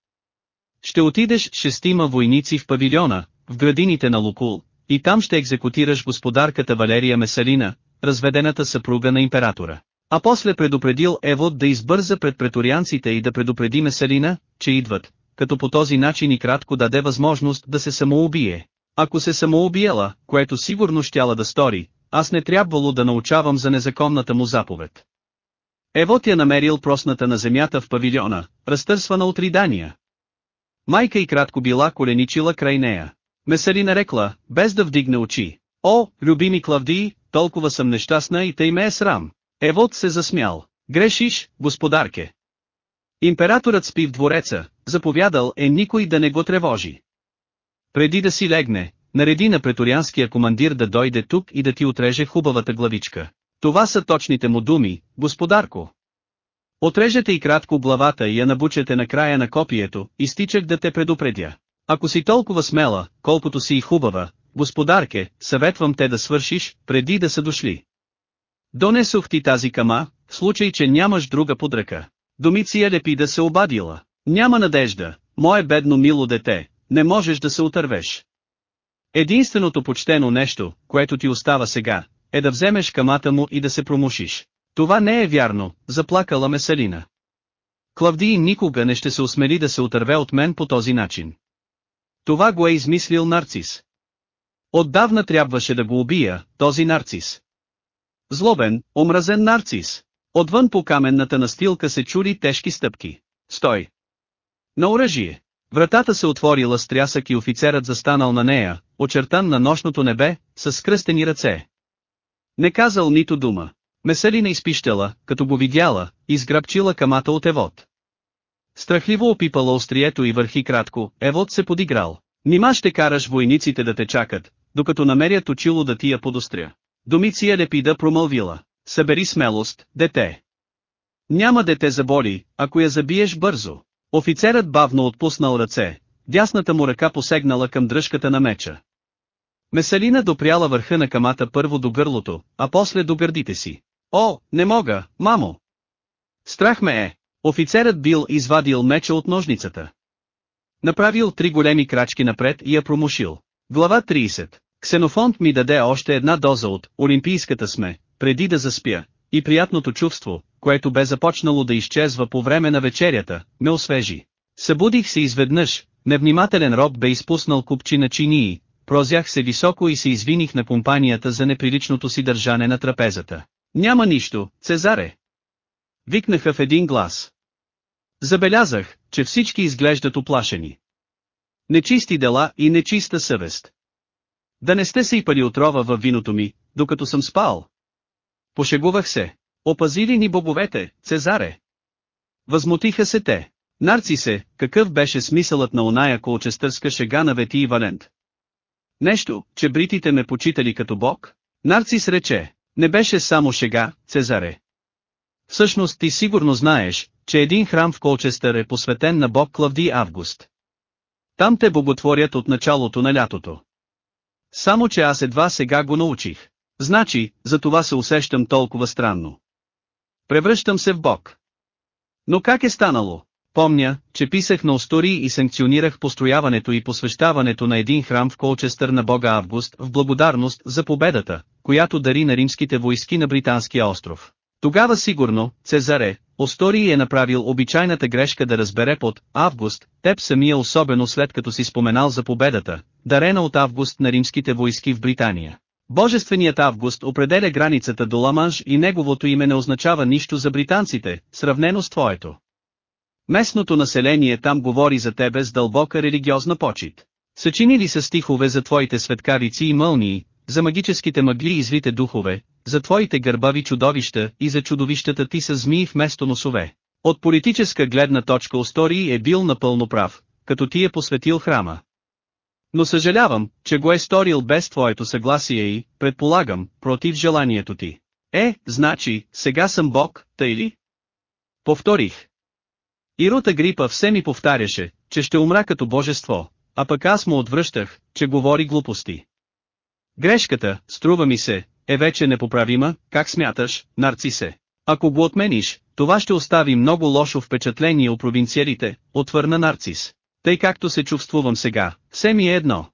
A: Ще отидеш шестима войници в павилиона, в градините на Лукул, и там ще екзекутираш господарката Валерия Месалина, разведената съпруга на императора. А после предупредил Евод да избърза пред преторианците и да предупреди Меселина, че идват, като по този начин и кратко даде възможност да се самоубие. Ако се самоубиела, което сигурно щяла да стори, аз не трябвало да научавам за незаконната му заповед. Евод я намерил просната на земята в павилиона, разтърсвана от ридания. Майка и кратко била коленичила край нея. Месарина рекла, без да вдигне очи. О, любими Клавдии, толкова съм нещастна и тъй ме е срам. Евод се засмял. Грешиш, господарке. Императорът спи в двореца, заповядал е никой да не го тревожи. Преди да си легне, нареди на преторианския командир да дойде тук и да ти отреже хубавата главичка. Това са точните му думи, господарко. Отрежете и кратко главата и я набучете на края на копието, изтичах да те предупредя. Ако си толкова смела, колкото си и хубава, господарке, съветвам те да свършиш, преди да са дошли. Донесох ти тази кама, в случай, че нямаш друга под ръка. Домиция лепи да се обадила. Няма надежда, мое бедно мило дете, не можеш да се отървеш. Единственото почтено нещо, което ти остава сега, е да вземеш камата му и да се промушиш. Това не е вярно, заплакала Меселина. Клавдий никога не ще се осмели да се отърве от мен по този начин. Това го е измислил нарцис. Отдавна трябваше да го убия, този нарцис. Злобен, омразен нарцис. Отвън по каменната настилка се чули тежки стъпки. Стой! На оръжие! Вратата се отворила с трясък и офицерът застанал на нея, очертан на нощното небе, с скръстени ръце. Не казал нито дума. Меселина изпищала, като го видяла, изграбчила камата от Евод. Страхливо опипала острието и върхи кратко, Евод се подиграл. Нима ще караш войниците да те чакат, докато намерят очило да ти я подостря. Домиция Лепида промълвила. Събери смелост, дете. Няма дете боли, ако я забиеш бързо. Офицерът бавно отпуснал ръце, дясната му ръка посегнала към дръжката на меча. Месалина допряла върха на камата първо до гърлото, а после до гърдите си. О, не мога, мамо! Страх ме е! Офицерът бил извадил меча от ножницата. Направил три големи крачки напред и я промушил. Глава 30. Ксенофонт ми даде още една доза от «Олимпийската сме», преди да заспя, и приятното чувство, което бе започнало да изчезва по време на вечерята, ме освежи. Събудих се изведнъж, невнимателен роб бе изпуснал купчи на чинии, прозях се високо и се извиних на компанията за неприличното си държане на трапезата. Няма нищо, Цезаре! Викнаха в един глас. Забелязах, че всички изглеждат оплашени. Нечисти дела и нечиста съвест. Да не сте се и пали отрова във виното ми, докато съм спал. Пошегувах се. Опазили ни боговете, Цезаре. Възмутиха се те. Нарци се, какъв беше смисълът на оная колчестърска шега на Вети и Валент. Нещо, че бритите ме почитали като бог? Нарцис рече, не беше само шега, Цезаре. Всъщност ти сигурно знаеш, че един храм в Колчестър е посветен на бог клавди Август. Там те боготворят от началото на лятото. Само че аз едва сега го научих. Значи, за това се усещам толкова странно. Превръщам се в бог. Но как е станало? Помня, че писах на остори и санкционирах построяването и посвещаването на един храм в Колчестър на бога Август в благодарност за победата, която дари на римските войски на Британския остров. Тогава сигурно, Цезаре, Остори е направил обичайната грешка да разбере под «Август», теб самия особено след като си споменал за победата, дарена от Август на римските войски в Британия. Божественият Август определя границата до Ламанш и неговото име не означава нищо за британците, сравнено с твоето. Местното население там говори за тебе с дълбока религиозна почет. Съчинили са стихове за твоите светкавици и мълнии, за магическите мъгли и злите духове, за твоите гърбави чудовища и за чудовищата ти са змии вместо носове. От политическа гледна точка Остории е бил напълно прав, като ти е посветил храма. Но съжалявам, че го е сторил без твоето съгласие и, предполагам, против желанието ти. Е, значи, сега съм бог, тъй ли? Повторих. Ирота Грипа все ми повтаряше, че ще умра като божество, а пък аз му отвръщах, че говори глупости. Грешката, струва ми се, е вече непоправима, как смяташ, нарцисе. Ако го отмениш, това ще остави много лошо впечатление у провинциерите, отвърна нарцис. Тъй както се чувствувам сега, все ми е едно.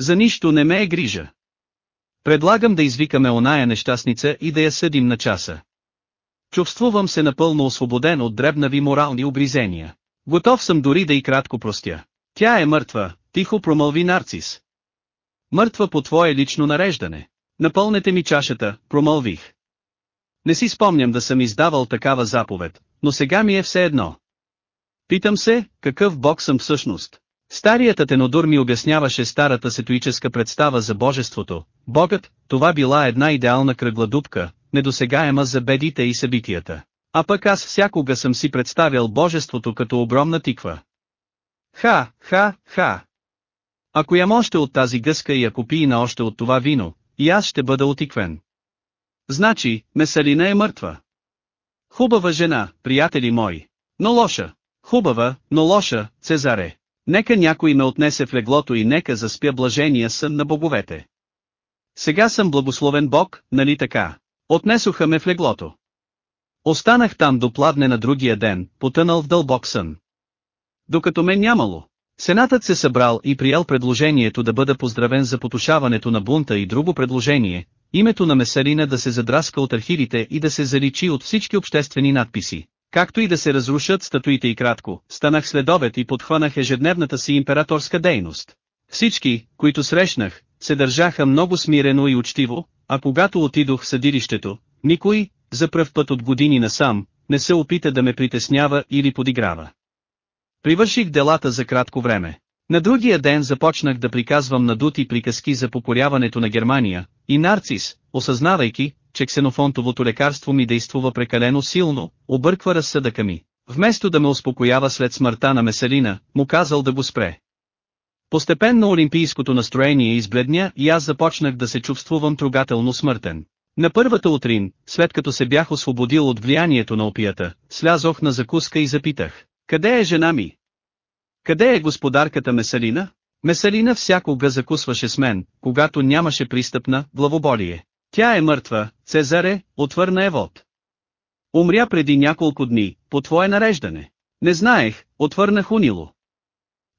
A: За нищо не ме е грижа. Предлагам да извикаме оная нещастница и да я съдим на часа. Чувствувам се напълно освободен от дребнави морални обризения. Готов съм дори да и кратко простя. Тя е мъртва, тихо промълви нарцис. Мъртва по твое лично нареждане. Напълнете ми чашата, промълвих. Не си спомням да съм издавал такава заповед, но сега ми е все едно. Питам се, какъв бог съм всъщност. Старият Атенодур ми обясняваше старата сетуическа представа за божеството. Богът, това била една идеална кръгла дупка, недосегаема за бедите и събитията. А пък аз всякога съм си представял божеството като огромна тиква. Ха, ха, ха. Ако ям още от тази гъска и ако на още от това вино, и аз ще бъда отиквен. Значи, Меселина е мъртва. Хубава жена, приятели мои. Но лоша. Хубава, но лоша, Цезаре. Нека някой ме отнесе в леглото и нека заспя блажения сън на боговете. Сега съм благословен Бог, нали така? Отнесоха ме в леглото. Останах там до пладне на другия ден, потънал в дълбок сън. Докато ме нямало, Сенатът се събрал и приел предложението да бъда поздравен за потушаването на бунта и друго предложение, името на Месарина да се задраска от архивите и да се заличи от всички обществени надписи, както и да се разрушат статуите и кратко, станах следовет и подхванах ежедневната си императорска дейност. Всички, които срещнах, се държаха много смирено и учтиво, а когато отидох в съдилището, никой, за пръв път от години насам, не се опита да ме притеснява или подиграва. Привърших делата за кратко време. На другия ден започнах да приказвам надути приказки за покоряването на Германия, и Нарцис, осъзнавайки, че ксенофонтовото лекарство ми действува прекалено силно, обърква разсъдъка ми. Вместо да ме успокоява след смъртта на Меселина, му казал да го спре. Постепенно олимпийското настроение избледня и аз започнах да се чувствувам трогателно смъртен. На първата утрин, след като се бях освободил от влиянието на опията, слязох на закуска и запитах. Къде е жена ми? Къде е господарката Месалина? Месалина всякога закусваше с мен, когато нямаше пристъпна главоболие. Тя е мъртва, Цезаре, отвърна Евод. Умря преди няколко дни, по твое нареждане. Не знаех, отвърна Хунило.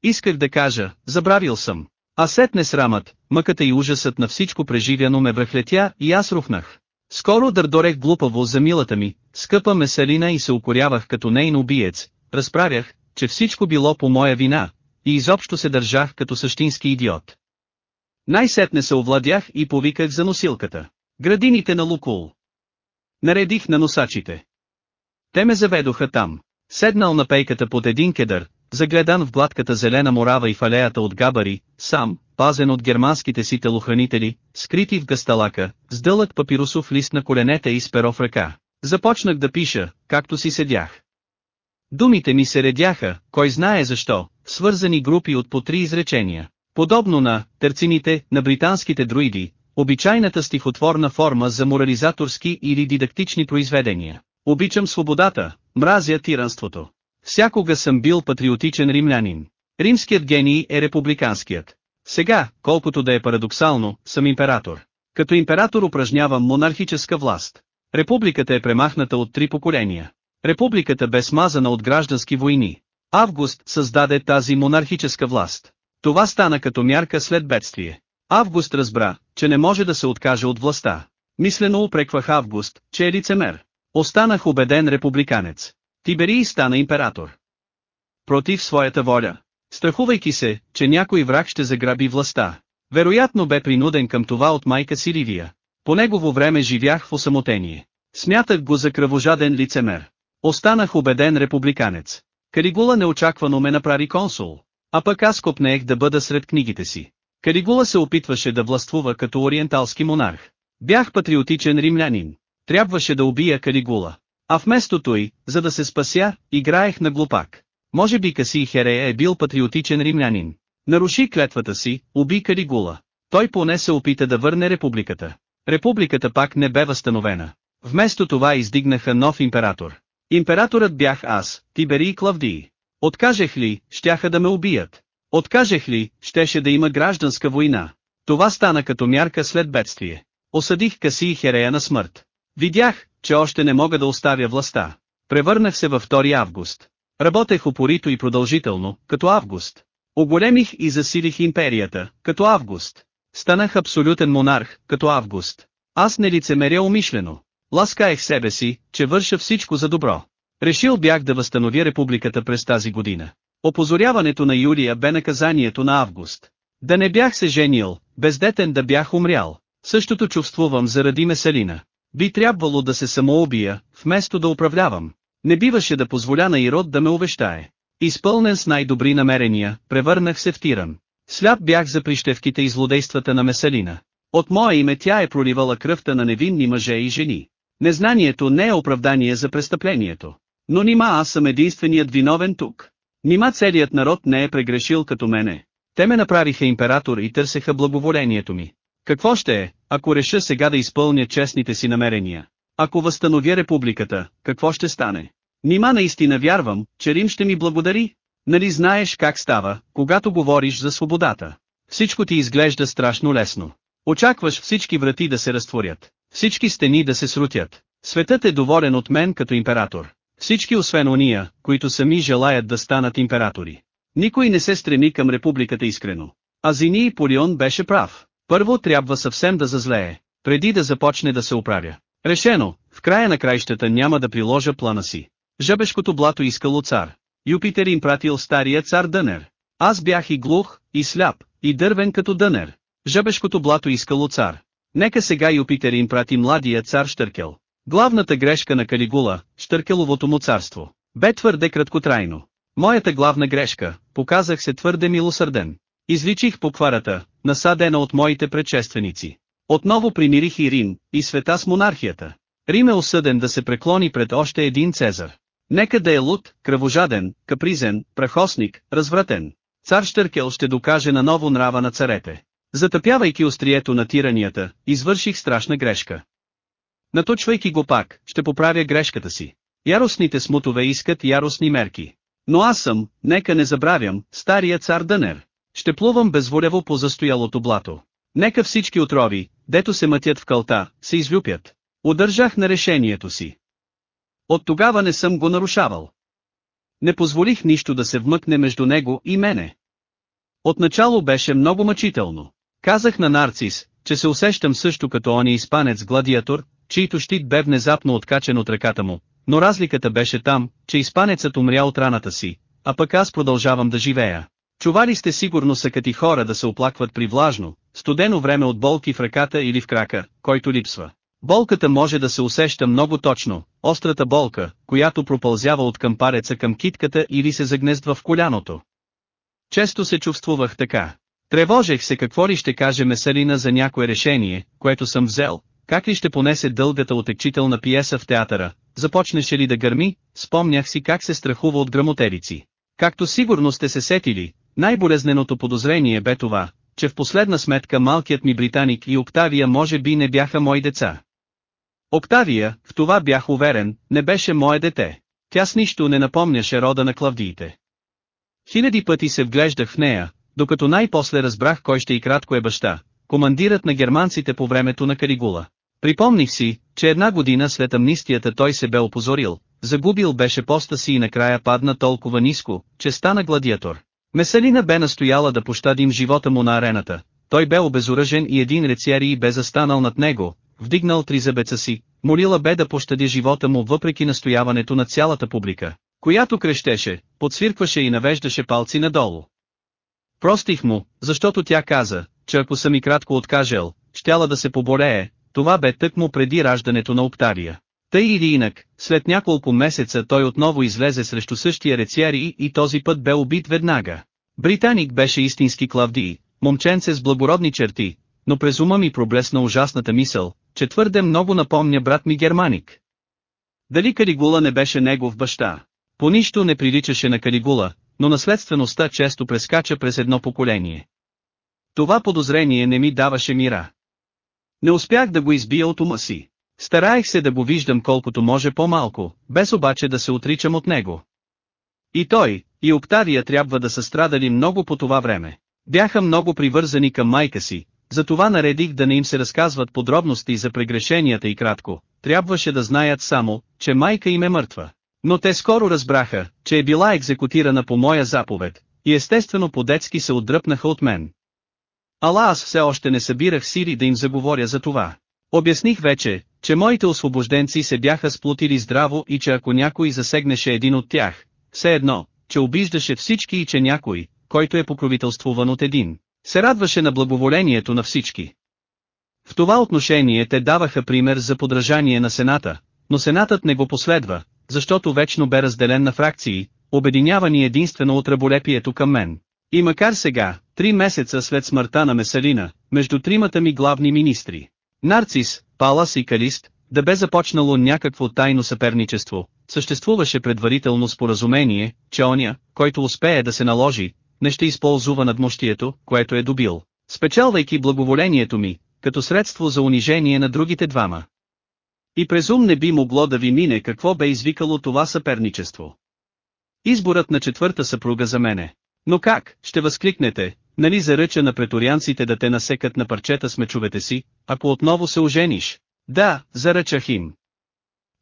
A: Исках да кажа, забравил съм. А сетне срамът, мъката и ужасът на всичко преживяно ме връхлетя и аз рухнах. Скоро дърдорех глупаво за милата ми, скъпа меселина и се укорявах като нейн убиец, разправях, че всичко било по моя вина, и изобщо се държах като същински идиот. Най-сетне се овладях и повиках за носилката. Градините на Лукул. Наредих на носачите. Те ме заведоха там. Седнал на пейката под един кедър, загледан в гладката зелена морава и фалеята от габари, сам, пазен от германските си телохранители, скрити в гасталака, с дълъг папирусов лист на коленете и с перо в ръка. Започнах да пиша, както си седях. Думите ми се редяха, кой знае защо, свързани групи от по три изречения. Подобно на търцините на британските друиди, обичайната стихотворна форма за морализаторски или дидактични произведения. Обичам свободата, мразя тиранството. Всякога съм бил патриотичен римлянин. Римският гений е републиканският. Сега, колкото да е парадоксално, съм император. Като император упражнявам монархическа власт. Републиката е премахната от три поколения. Републиката бе смазана от граждански войни. Август създаде тази монархическа власт. Това стана като мярка след бедствие. Август разбра, че не може да се откаже от властта. Мислено упреквах Август, че е лицемер. Останах убеден републиканец. Тиберий стана император. Против своята воля. Страхувайки се, че някой враг ще заграби властта. Вероятно бе принуден към това от майка си По негово време живях в осамотение. Смятах го за кръвожаден лицемер. Останах убеден републиканец. Каригула неочаквано ме направи консул, а пък аз копнех да бъда сред книгите си. Каригула се опитваше да властвува като ориенталски монарх. Бях патриотичен римлянин. Трябваше да убия Каригула. А вместо той, за да се спася, играех на глупак. Може би Каси Херея е бил патриотичен римлянин. Наруши клетвата си, уби Каригула. Той поне се опита да върне републиката. Републиката пак не бе възстановена. Вместо това издигнаха нов император. Императорът бях аз, Тибери и клавдии. Откажех ли, щяха да ме убият. Откажех ли, щеше да има гражданска война. Това стана като мярка след бедствие. Осъдих Каси и Херея на смърт. Видях, че още не мога да оставя властта. Превърнах се във 2 август. Работех упорито и продължително, като август. Оголемих и засилих империята, като август. Станах абсолютен монарх, като август. Аз не лицемеря умишлено. Ласкаех себе си, че върша всичко за добро. Решил бях да възстановя републиката през тази година. Опозоряването на Юлия бе наказанието на Август. Да не бях се женил, бездетен да бях умрял. Същото чувствувам заради Меселина. Би трябвало да се самоубия, вместо да управлявам. Не биваше да позволя на Ирод да ме увещае. Изпълнен с най-добри намерения, превърнах се в тиран. Сляп бях за прищевките и злодействата на Меселина. От мое име тя е проливала кръвта на невинни мъже и жени. Незнанието не е оправдание за престъплението. Но нима аз съм единственият виновен тук. Нима целият народ не е прегрешил като мене. Те ме направиха император и търсеха благоволението ми. Какво ще е, ако реша сега да изпълня честните си намерения? Ако възстановя републиката, какво ще стане? Нима наистина вярвам, че Рим ще ми благодари? Нали знаеш как става, когато говориш за свободата? Всичко ти изглежда страшно лесно. Очакваш всички врати да се разтворят. Всички стени да се срутят. Светът е доволен от мен като император. Всички освен ония, които сами желаят да станат императори. Никой не се стреми към републиката искрено. Азини и Полион беше прав. Първо трябва съвсем да зазлее, преди да започне да се оправя. Решено, в края на краищата няма да приложа плана си. Жабешкото блато искало цар. Юпитер им пратил стария цар Дънер. Аз бях и глух, и сляп, и дървен като Дънер. Жабешкото блато искало цар. Нека сега Юпитер им прати младия цар Штъркел. Главната грешка на Калигула, Штъркеловото му царство, бе твърде краткотрайно. Моята главна грешка, показах се твърде милосърден. Изличих покварата, насадена от моите предшественици. Отново примирих и Рим, и света с монархията. Рим е осъден да се преклони пред още един Цезар. Нека да е луд, кръвожаден, капризен, прахосник, развратен. Цар Штъркел ще докаже наново нрава на царете. Затъпявайки острието на тиранията, извърших страшна грешка. Наточвайки го пак, ще поправя грешката си. Яростните смутове искат яростни мерки. Но аз съм, нека не забравям, стария цар Дънер. Ще плувам безволево по застоялото блато. Нека всички отрови, дето се мътят в кълта, се излюпят. Удържах на решението си. От тогава не съм го нарушавал. Не позволих нищо да се вмъкне между него и мене. Отначало беше много мъчително. Казах на Нарцис, че се усещам също като ония испанец гладиатор, чийто щит бе внезапно откачен от ръката му, но разликата беше там, че испанецът умря от раната си, а пък аз продължавам да живея. Чували сте сигурно са като хора да се оплакват при влажно, студено време от болки в ръката или в крака, който липсва. Болката може да се усеща много точно, острата болка, която пропълзява от кампареца към китката или се загнездва в коляното. Често се чувствувах така. Тревожех се какво ли ще каже Месарина за някое решение, което съм взел, как ли ще понесе дългата отекчителна пиеса в театъра, започнеше ли да гърми, спомнях си как се страхува от грамотерици. Както сигурно сте се сетили, най-болезненото подозрение бе това, че в последна сметка малкият ми британик и Октавия може би не бяха мои деца. Октавия, в това бях уверен, не беше мое дете. Тя с нищо не напомняше рода на клавдиите. Хиляди пъти се вглеждах в нея, докато най-после разбрах кой ще и кратко е баща, командирът на германците по времето на Каригула. Припомних си, че една година след амнистията той се бе опозорил, загубил беше поста си и накрая падна толкова ниско, че стана гладиатор. Меселина бе настояла да пощадим живота му на арената, той бе обезоръжен и един рецярий бе застанал над него, вдигнал тризабеца си, молила бе да пощади живота му въпреки настояването на цялата публика, която крещеше, подсвиркваше и навеждаше палци надолу. Простих му, защото тя каза, че ако съм и кратко откажел, щяла да се поборее, това бе тъкмо преди раждането на Октария. Тъй или инак, след няколко месеца той отново излезе срещу същия рецяри и този път бе убит веднага. Британик беше истински клавди, момченце с благородни черти, но през ума ми проблесна ужасната мисъл, че твърде много напомня брат ми Германик. Дали Калигула не беше негов баща? По нищо не приличаше на Калигула, но наследствеността често прескача през едно поколение. Това подозрение не ми даваше мира. Не успях да го избия от ума си. Стараех се да го виждам колкото може по-малко, без обаче да се отричам от него. И той, и Октавия трябва да са страдали много по това време. Бяха много привързани към майка си, затова наредих да не им се разказват подробности за прегрешенията и кратко, трябваше да знаят само, че майка им е мъртва. Но те скоро разбраха, че е била екзекутирана по моя заповед, и естествено по-детски се отдръпнаха от мен. Ала аз все още не събирах сили да им заговоря за това. Обясних вече, че моите освобожденци се бяха сплотили здраво и че ако някой засегнеше един от тях, все едно, че обиждаше всички и че някой, който е покровителствуван от един, се радваше на благоволението на всички. В това отношение те даваха пример за подражание на Сената, но Сенатът не го последва, защото вечно бе разделен на фракции, обединявани единствено от раболепието към мен. И макар сега, три месеца след смъртта на Меселина, между тримата ми главни министри, Нарцис, Палас и Калист, да бе започнало някакво тайно съперничество, съществуваше предварително споразумение, че оня, който успее да се наложи, не ще използва надмощието, което е добил, спечелвайки благоволението ми, като средство за унижение на другите двама. И през ум не би могло да ви мине какво бе извикало това съперничество. Изборът на четвърта съпруга за мене. Но как, ще възкликнете, нали заръча на преторианците да те насекат на парчета с мечовете си, ако отново се ожениш? Да, заръчах им.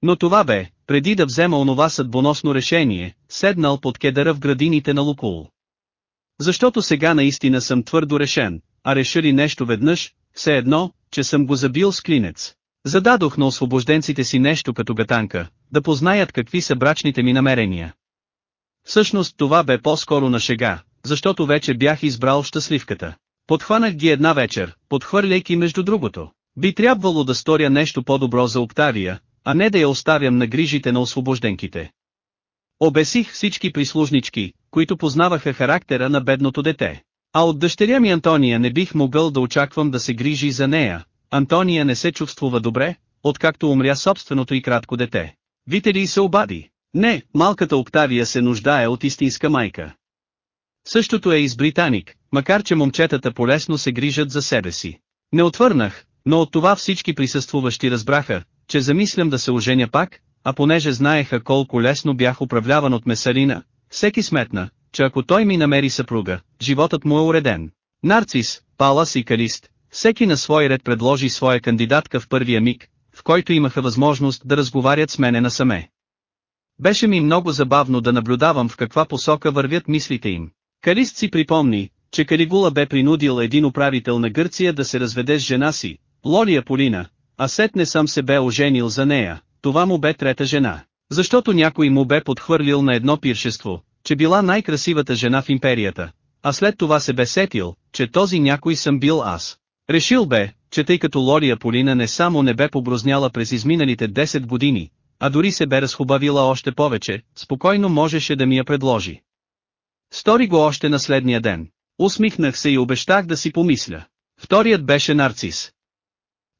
A: Но това бе, преди да взема онова съдбоносно решение, седнал под кедъра в градините на Лукул. Защото сега наистина съм твърдо решен, а реша ли нещо веднъж, все едно, че съм го забил с клинец. Зададох на освобожденците си нещо като гатанка, да познаят какви са брачните ми намерения. Всъщност това бе по-скоро на шега, защото вече бях избрал щастливката. Подхванах ги една вечер, подхвърляйки между другото. Би трябвало да сторя нещо по-добро за Октавия, а не да я оставям на грижите на освобожденките. Обесих всички прислужнички, които познаваха характера на бедното дете. А от дъщеря ми Антония не бих могъл да очаквам да се грижи за нея, Антония не се чувствува добре, откакто умря собственото и кратко дете. ли се обади. Не, малката Октавия се нуждае от истинска майка. Същото е и с британик, макар че момчетата полесно се грижат за себе си. Не отвърнах, но от това всички присъствуващи разбраха, че замислям да се оженя пак, а понеже знаеха колко лесно бях управляван от месарина, всеки сметна, че ако той ми намери съпруга, животът му е уреден. Нарцис, Палас и Калист, всеки на свой ред предложи своя кандидатка в първия миг, в който имаха възможност да разговарят с мене насаме. Беше ми много забавно да наблюдавам в каква посока вървят мислите им. Карист си припомни, че Каригула бе принудил един управител на Гърция да се разведе с жена си, Лолия Полина, а сет не сам се бе оженил за нея, това му бе трета жена. Защото някой му бе подхвърлил на едно пиршество, че била най-красивата жена в империята, а след това се бе сетил, че този някой съм бил аз. Решил бе, че тъй като Лория Полина не само не бе поброзняла през изминалите 10 години, а дори се бе разхубавила още повече, спокойно можеше да ми я предложи. Стори го още на следния ден. Усмихнах се и обещах да си помисля. Вторият беше нарцис.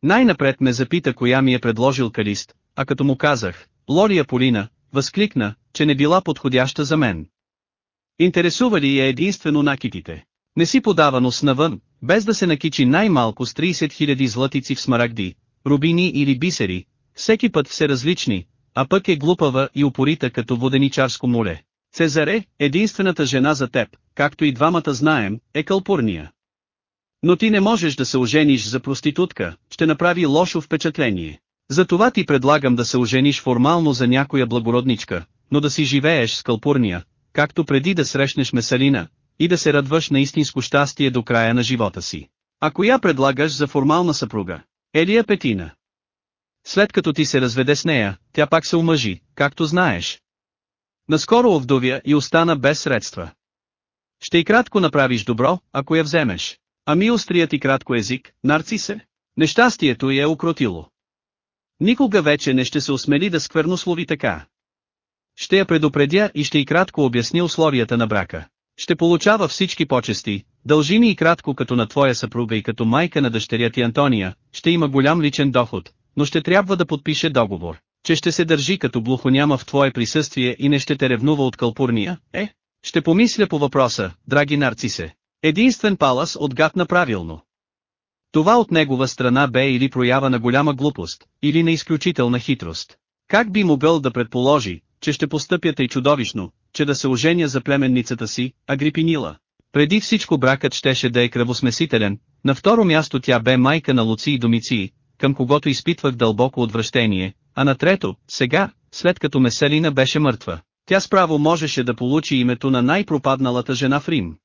A: Най-напред ме запита коя ми е предложил Калист, а като му казах, Лория Полина, възкликна, че не била подходяща за мен. Интересува ли я единствено накитите? Не си нос навън, без да се накичи най-малко с 30 000 златици в смарагди, рубини или бисери, всеки път все различни, а пък е глупава и упорита като воденичарско моле. Цезаре, единствената жена за теб, както и двамата знаем, е кълпурния. Но ти не можеш да се ожениш за проститутка, ще направи лошо впечатление. Затова ти предлагам да се ожениш формално за някоя благородничка, но да си живееш с кълпурния, както преди да срещнеш меселина, и да се радваш на истинско щастие до края на живота си. А коя предлагаш за формална съпруга? Елия Петина. След като ти се разведе с нея, тя пак се омъжи, както знаеш. Наскоро овдовя и остана без средства. Ще и кратко направиш добро, ако я вземеш. Ами острият и кратко език, нарци се. Нещастието я е укротило. Никога вече не ще се осмели да сквернослови така. Ще я предупредя и ще и кратко обясни условията на брака. Ще получава всички почести, дължими и кратко като на твоя съпруга и като майка на дъщеря ти Антония, ще има голям личен доход, но ще трябва да подпише договор, че ще се държи като блухоняма в твое присъствие и не ще те ревнува от кълпурния, е? Ще помисля по въпроса, драги нарцисе. Единствен палас отгадна правилно. Това от негова страна бе или проява на голяма глупост, или на изключителна хитрост. Как би могъл да предположи, че ще постъпя и чудовищно, че да се оженя за племенницата си, Агрипинила. Преди всичко бракът щеше да е кръвосмесителен, на второ място тя бе майка на Луци и Домиции, към когото изпитвах дълбоко отвращение, а на трето, сега, след като Меселина беше мъртва, тя справо можеше да получи името на най-пропадналата жена в Рим.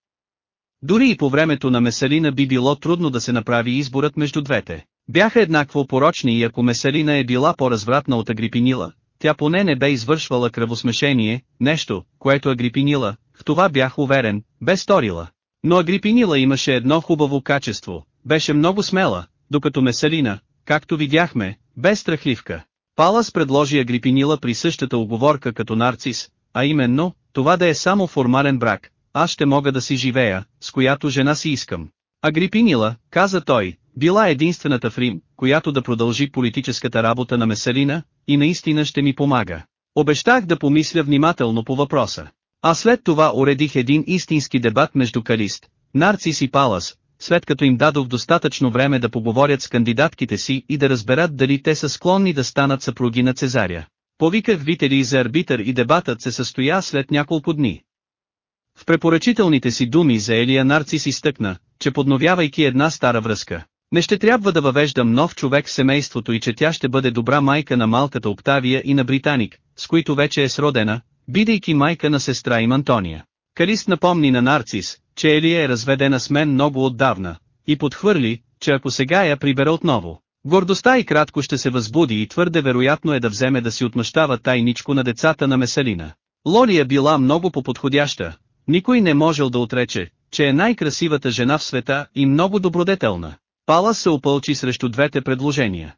A: Дори и по времето на Меселина би било трудно да се направи изборът между двете. Бяха еднакво порочни и ако Меселина е била по-развратна от Агрипинила, тя поне не бе извършвала кръвосмешение, нещо, което Агрипинила, в това бях уверен, бе сторила. Но Агрипинила имаше едно хубаво качество, беше много смела, докато Меселина, както видяхме, бе страхливка. Палас предложи Агрипинила при същата оговорка като нарцис, а именно, това да е само формален брак, аз ще мога да си живея, с която жена си искам. Агрипинила, каза той, била единствената в Рим, която да продължи политическата работа на Меселина, и наистина ще ми помага. Обещах да помисля внимателно по въпроса. А след това уредих един истински дебат между Калист, Нарцис и Палас, след като им дадох достатъчно време да поговорят с кандидатките си и да разберат дали те са склонни да станат съпруги на Цезаря. Повиках вители за арбитър и дебатът се състоя след няколко дни. В препоръчителните си думи за Елия Нарцис изтъкна, че подновявайки една стара връзка, не ще трябва да въвеждам нов човек в семейството и че тя ще бъде добра майка на малката Октавия и на Британик, с които вече е сродена, бидейки майка на сестра им Антония. Калист напомни на Нарцис, че Елия е разведена с мен много отдавна, и подхвърли, че ако сега я прибера отново, гордостта и кратко ще се възбуди и твърде вероятно е да вземе да си отмъщава тайничко на децата на Меселина. Лолия била много поподходяща, никой не можел да отрече, че е най-красивата жена в света и много добродетелна. Пала се опълчи срещу двете предложения.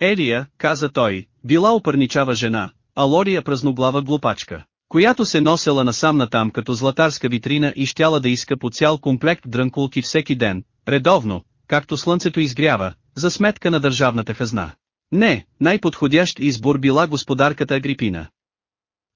A: Ерия, каза той, била опърничава жена, а Лория празноглава глупачка, която се носела насам натам като златарска витрина и щяла да иска по цял комплект дрънкулки всеки ден, редовно, както слънцето изгрява, за сметка на държавната хазна. Не, най-подходящ избор била господарката Агрипина,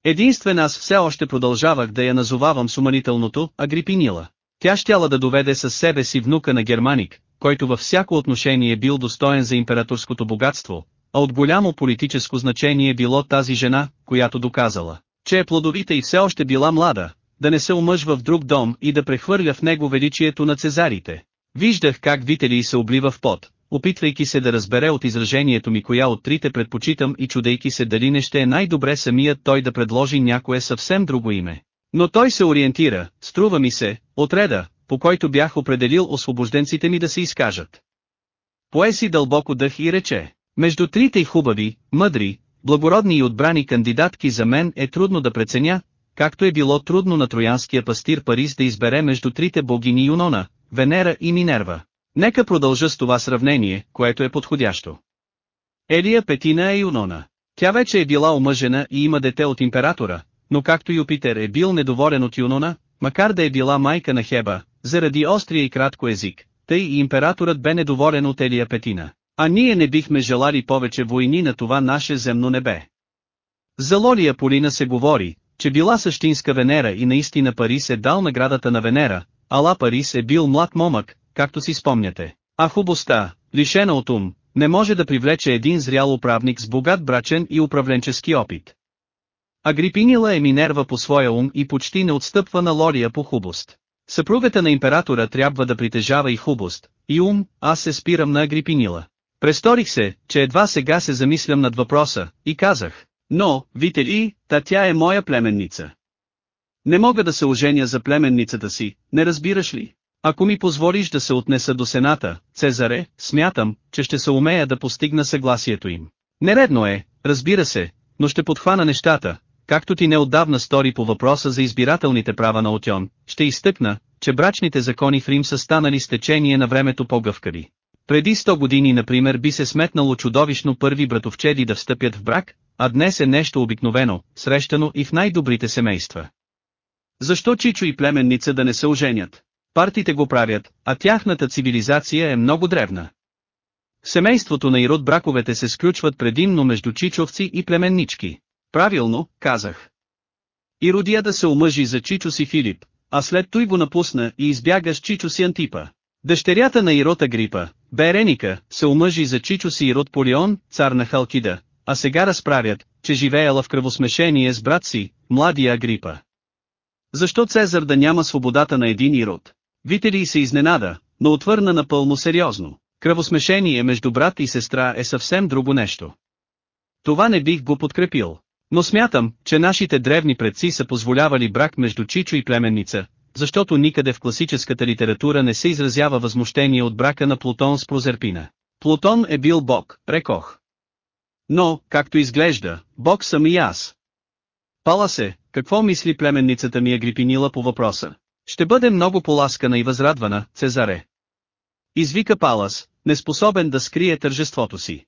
A: Единствен аз все още продължавах да я назовавам суманителното, Агрипинила. Тя щяла да доведе със себе си внука на германик, който във всяко отношение бил достоен за императорското богатство, а от голямо политическо значение било тази жена, която доказала, че е плодовита и все още била млада, да не се омъжва в друг дом и да прехвърля в него величието на цезарите. Виждах как Вителий се облива в пот, опитвайки се да разбере от изражението ми коя от трите предпочитам и чудейки се дали не ще е най-добре самият той да предложи някое съвсем друго име. Но той се ориентира, струва ми се, отреда, по който бях определил освобожденците ми да се изкажат. Пое си дълбоко дъх и рече, между трите хубави, мъдри, благородни и отбрани кандидатки за мен е трудно да преценя, както е било трудно на троянския пастир Парис да избере между трите богини Юнона, Венера и Минерва. Нека продължа с това сравнение, което е подходящо. Елия Петина е Юнона. Тя вече е била омъжена и има дете от императора, но както Юпитер е бил недоволен от Юнона, макар да е била майка на Хеба, заради острия и кратко език, тъй и императорът бе недоволен от Елия Петина. А ние не бихме желали повече войни на това наше земно небе. За Лолия Полина се говори, че била същинска Венера и наистина Парис е дал наградата на Венера, ала Парис е бил млад момък, както си спомняте. А хубостта, лишена от ум, не може да привлече един зрял управник с богат брачен и управленчески опит. Агрипинила е Минерва по своя ум и почти не отстъпва на Лория по хубост. Съпругата на императора трябва да притежава и хубост, и ум, аз се спирам на Агрипинила. Престорих се, че едва сега се замислям над въпроса, и казах, но, вите ли, та тя е моя племенница. Не мога да се оженя за племенницата си, не разбираш ли? Ако ми позволиш да се отнеса до Сената, Цезаре, смятам, че ще се умея да постигна съгласието им. Нередно е, разбира се, но ще подхвана нещата, както ти неотдавна стори по въпроса за избирателните права на Отьон, ще изтъкна, че брачните закони в Рим са станали с течение на времето по-гъвкави. Преди 100 години например би се сметнало чудовищно първи братовчеди да встъпят в брак, а днес е нещо обикновено, срещано и в най-добрите семейства. Защо Чичо и племенница да не се оженят? партите го правят, а тяхната цивилизация е много древна. В семейството на Ирод браковете се сключват предимно между чичовци и племеннички. Правилно, казах. Иродия да се омъжи за чичо си Филип, а след той го напусна и избяга с чичо си Антипа. Дъщерята на Ирота Грипа, Береника, се омъжи за чичо си Ирод Полион, цар на Халкида, а сега разправят, че живеела в кръвосмешение с брат си, младия грипа. Защо Цезар да няма свободата на един Ирод? Витери се изненада, но отвърна напълно сериозно. Кръвосмешение между брат и сестра е съвсем друго нещо. Това не бих го подкрепил. Но смятам, че нашите древни предци са позволявали брак между чичо и племенница, защото никъде в класическата литература не се изразява възмущение от брака на Плутон с Прозерпина. Плутон е бил бог, рекох. Но, както изглежда, бог съм и аз. Пала се, какво мисли племенницата ми е грипинила по въпроса? Ще бъде много поласкана и възрадвана, Цезаре. Извика Палас, неспособен да скрие тържеството си.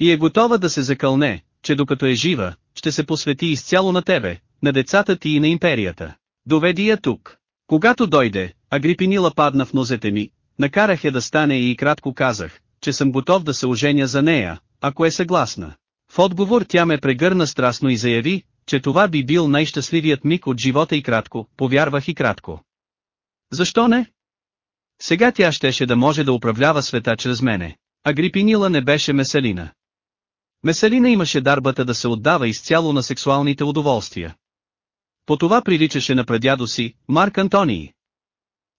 A: И е готова да се закълне, че докато е жива, ще се посвети изцяло на тебе, на децата ти и на империята. Доведи я тук. Когато дойде, Агрипинила падна в нозете ми, накарах я да стане и кратко казах, че съм готов да се оженя за нея, ако е съгласна. В отговор тя ме прегърна страстно и заяви, че това би бил най-щастливият миг от живота и кратко, повярвах и кратко. Защо не? Сега тя щеше да може да управлява света чрез мене. Агрипинила не беше Меселина. Меселина имаше дарбата да се отдава изцяло на сексуалните удоволствия. По това приличаше на прадядо си, Марк Антоний.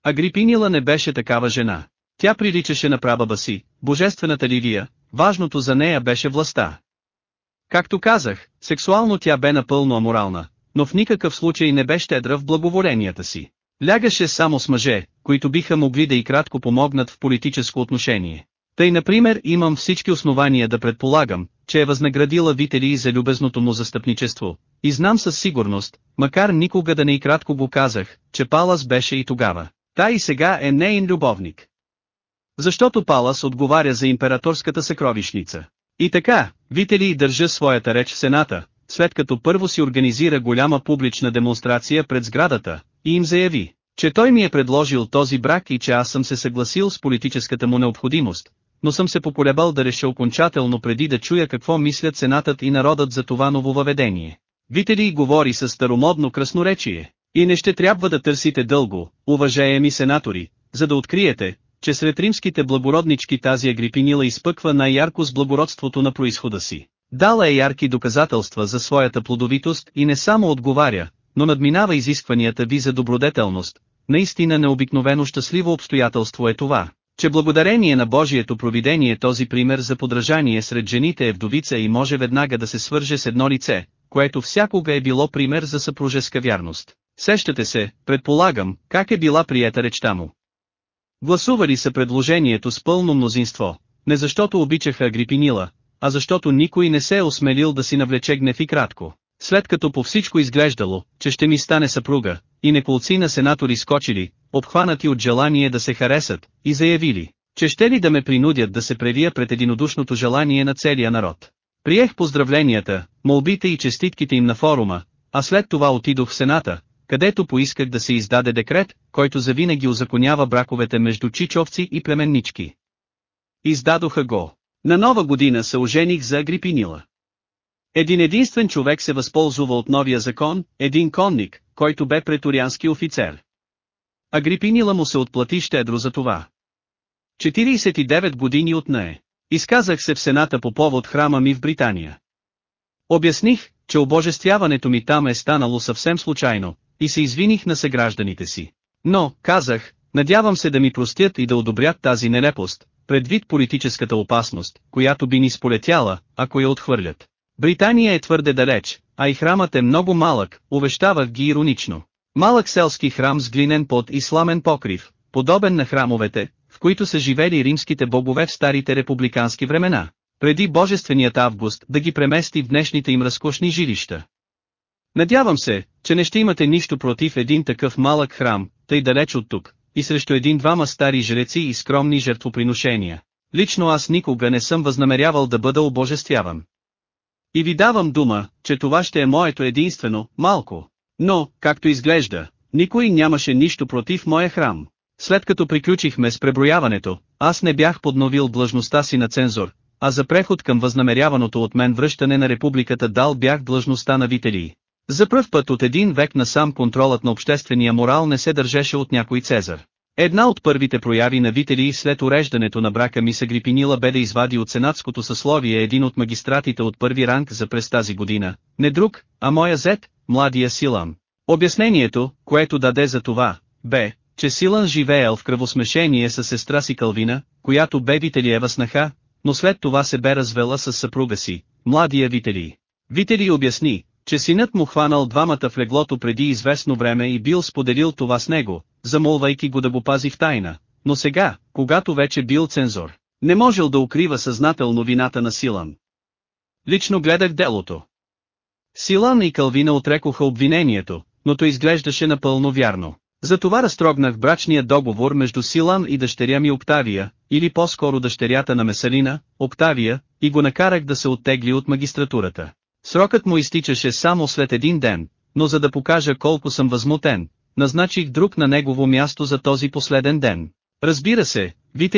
A: Агрипинила не беше такава жена. Тя приличаше на прабаба си, божествената Ливия, важното за нея беше властта. Както казах, сексуално тя бе напълно аморална, но в никакъв случай не бе щедра в благоволенията си. Лягаше само с мъже, които биха могли да и кратко помогнат в политическо отношение. Тъй например имам всички основания да предполагам, че е възнаградила Витери за любезното му застъпничество. И знам със сигурност, макар никога да не и кратко го казах, че Палас беше и тогава. Та и сега е нейн любовник. Защото Палас отговаря за императорската съкровищница. И така, Вители държа своята реч в Сената, след като първо си организира голяма публична демонстрация пред сградата, и им заяви, че той ми е предложил този брак и че аз съм се съгласил с политическата му необходимост, но съм се поколебал да реша окончателно преди да чуя какво мислят Сенатът и народът за това нововъведение. и говори с старомодно красноречие, и не ще трябва да търсите дълго, уважаеми сенатори, за да откриете, че сред римските благороднички тази Агрипинила изпъква най-ярко с благородството на происхода си. Дала е ярки доказателства за своята плодовитост и не само отговаря, но надминава изискванията ви за добродетелност. Наистина необикновено щастливо обстоятелство е това, че благодарение на Божието провидение този пример за подражание сред жените е вдовица и може веднага да се свърже с едно лице, което всякога е било пример за съпружеска вярност. Сещате се, предполагам, как е била приета речта му. Гласували са предложението с пълно мнозинство, не защото обичаха Агрипинила, а защото никой не се е осмелил да си навлече гнев и кратко. След като по всичко изглеждало, че ще ми стане съпруга, и неколци на сенатори скочили, обхванати от желание да се харесат, и заявили, че ще ли да ме принудят да се превия пред единодушното желание на целия народ. Приех поздравленията, молбите и честитките им на форума, а след това отидох в Сената, където поисках да се издаде декрет, който завинаги озаконява браковете между чичовци и племеннички. Издадоха го. На нова година се ожених за Агрипинила. Един единствен човек се възползва от новия закон, един конник, който бе преториански офицер. Агрипинила му се отплати щедро за това. 49 години от нея Изказах се в Сената по повод храма ми в Британия. Обясних, че обожествяването ми там е станало съвсем случайно, и се извиних на съгражданите си. Но, казах, надявам се да ми простят и да одобрят тази нелепост, предвид политическата опасност, която би ни сполетяла, ако я отхвърлят. Британия е твърде далеч, а и храмът е много малък, увещавах ги иронично. Малък селски храм с глинен под и сламен покрив, подобен на храмовете, в които са живели римските богове в старите републикански времена, преди божественият август да ги премести в днешните им разкошни жилища. Надявам се, че не ще имате нищо против един такъв малък храм, тъй далеч от тук, и срещу един-двама стари жреци и скромни жертвоприношения. Лично аз никога не съм възнамерявал да бъда обожествяван. И ви давам дума, че това ще е моето единствено, малко. Но, както изглежда, никой нямаше нищо против моя храм. След като приключихме с преброяването, аз не бях подновил длъжността си на цензор, а за преход към възнамеряваното от мен връщане на републиката дал бях длъжността на вителии. За пръв път от един век насам контролът на обществения морал не се държеше от някой Цезар. Една от първите прояви на Вители след уреждането на брака ми грипинила бе да извади от сенатското съсловие един от магистратите от първи ранг за през тази година, не друг, а моя зет, младия Силан. Обяснението, което даде за това, бе, че Силан живеел в кръвосмешение с сестра си Калвина, която бе Вителиева снаха, но след това се бе развела с съпруга си, младия Вителий. Вителий обясни, че синът му хванал двамата в леглото преди известно време и бил споделил това с него, замолвайки го да го пази в тайна, но сега, когато вече бил цензор, не можел да укрива съзнателно вината на Силан. Лично гледах делото. Силан и Калвина отрекоха обвинението, но то изглеждаше напълно вярно. Затова разтрогнах брачния договор между Силан и дъщеря ми Октавия, или по-скоро дъщерята на Меселина, Октавия, и го накарах да се оттегли от магистратурата. Срокът му изтичаше само след един ден, но за да покажа колко съм възмутен, назначих друг на негово място за този последен ден. Разбира се,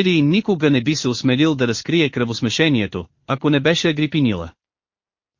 A: и никога не би се осмелил да разкрие кръвосмешението, ако не беше Агрипинила.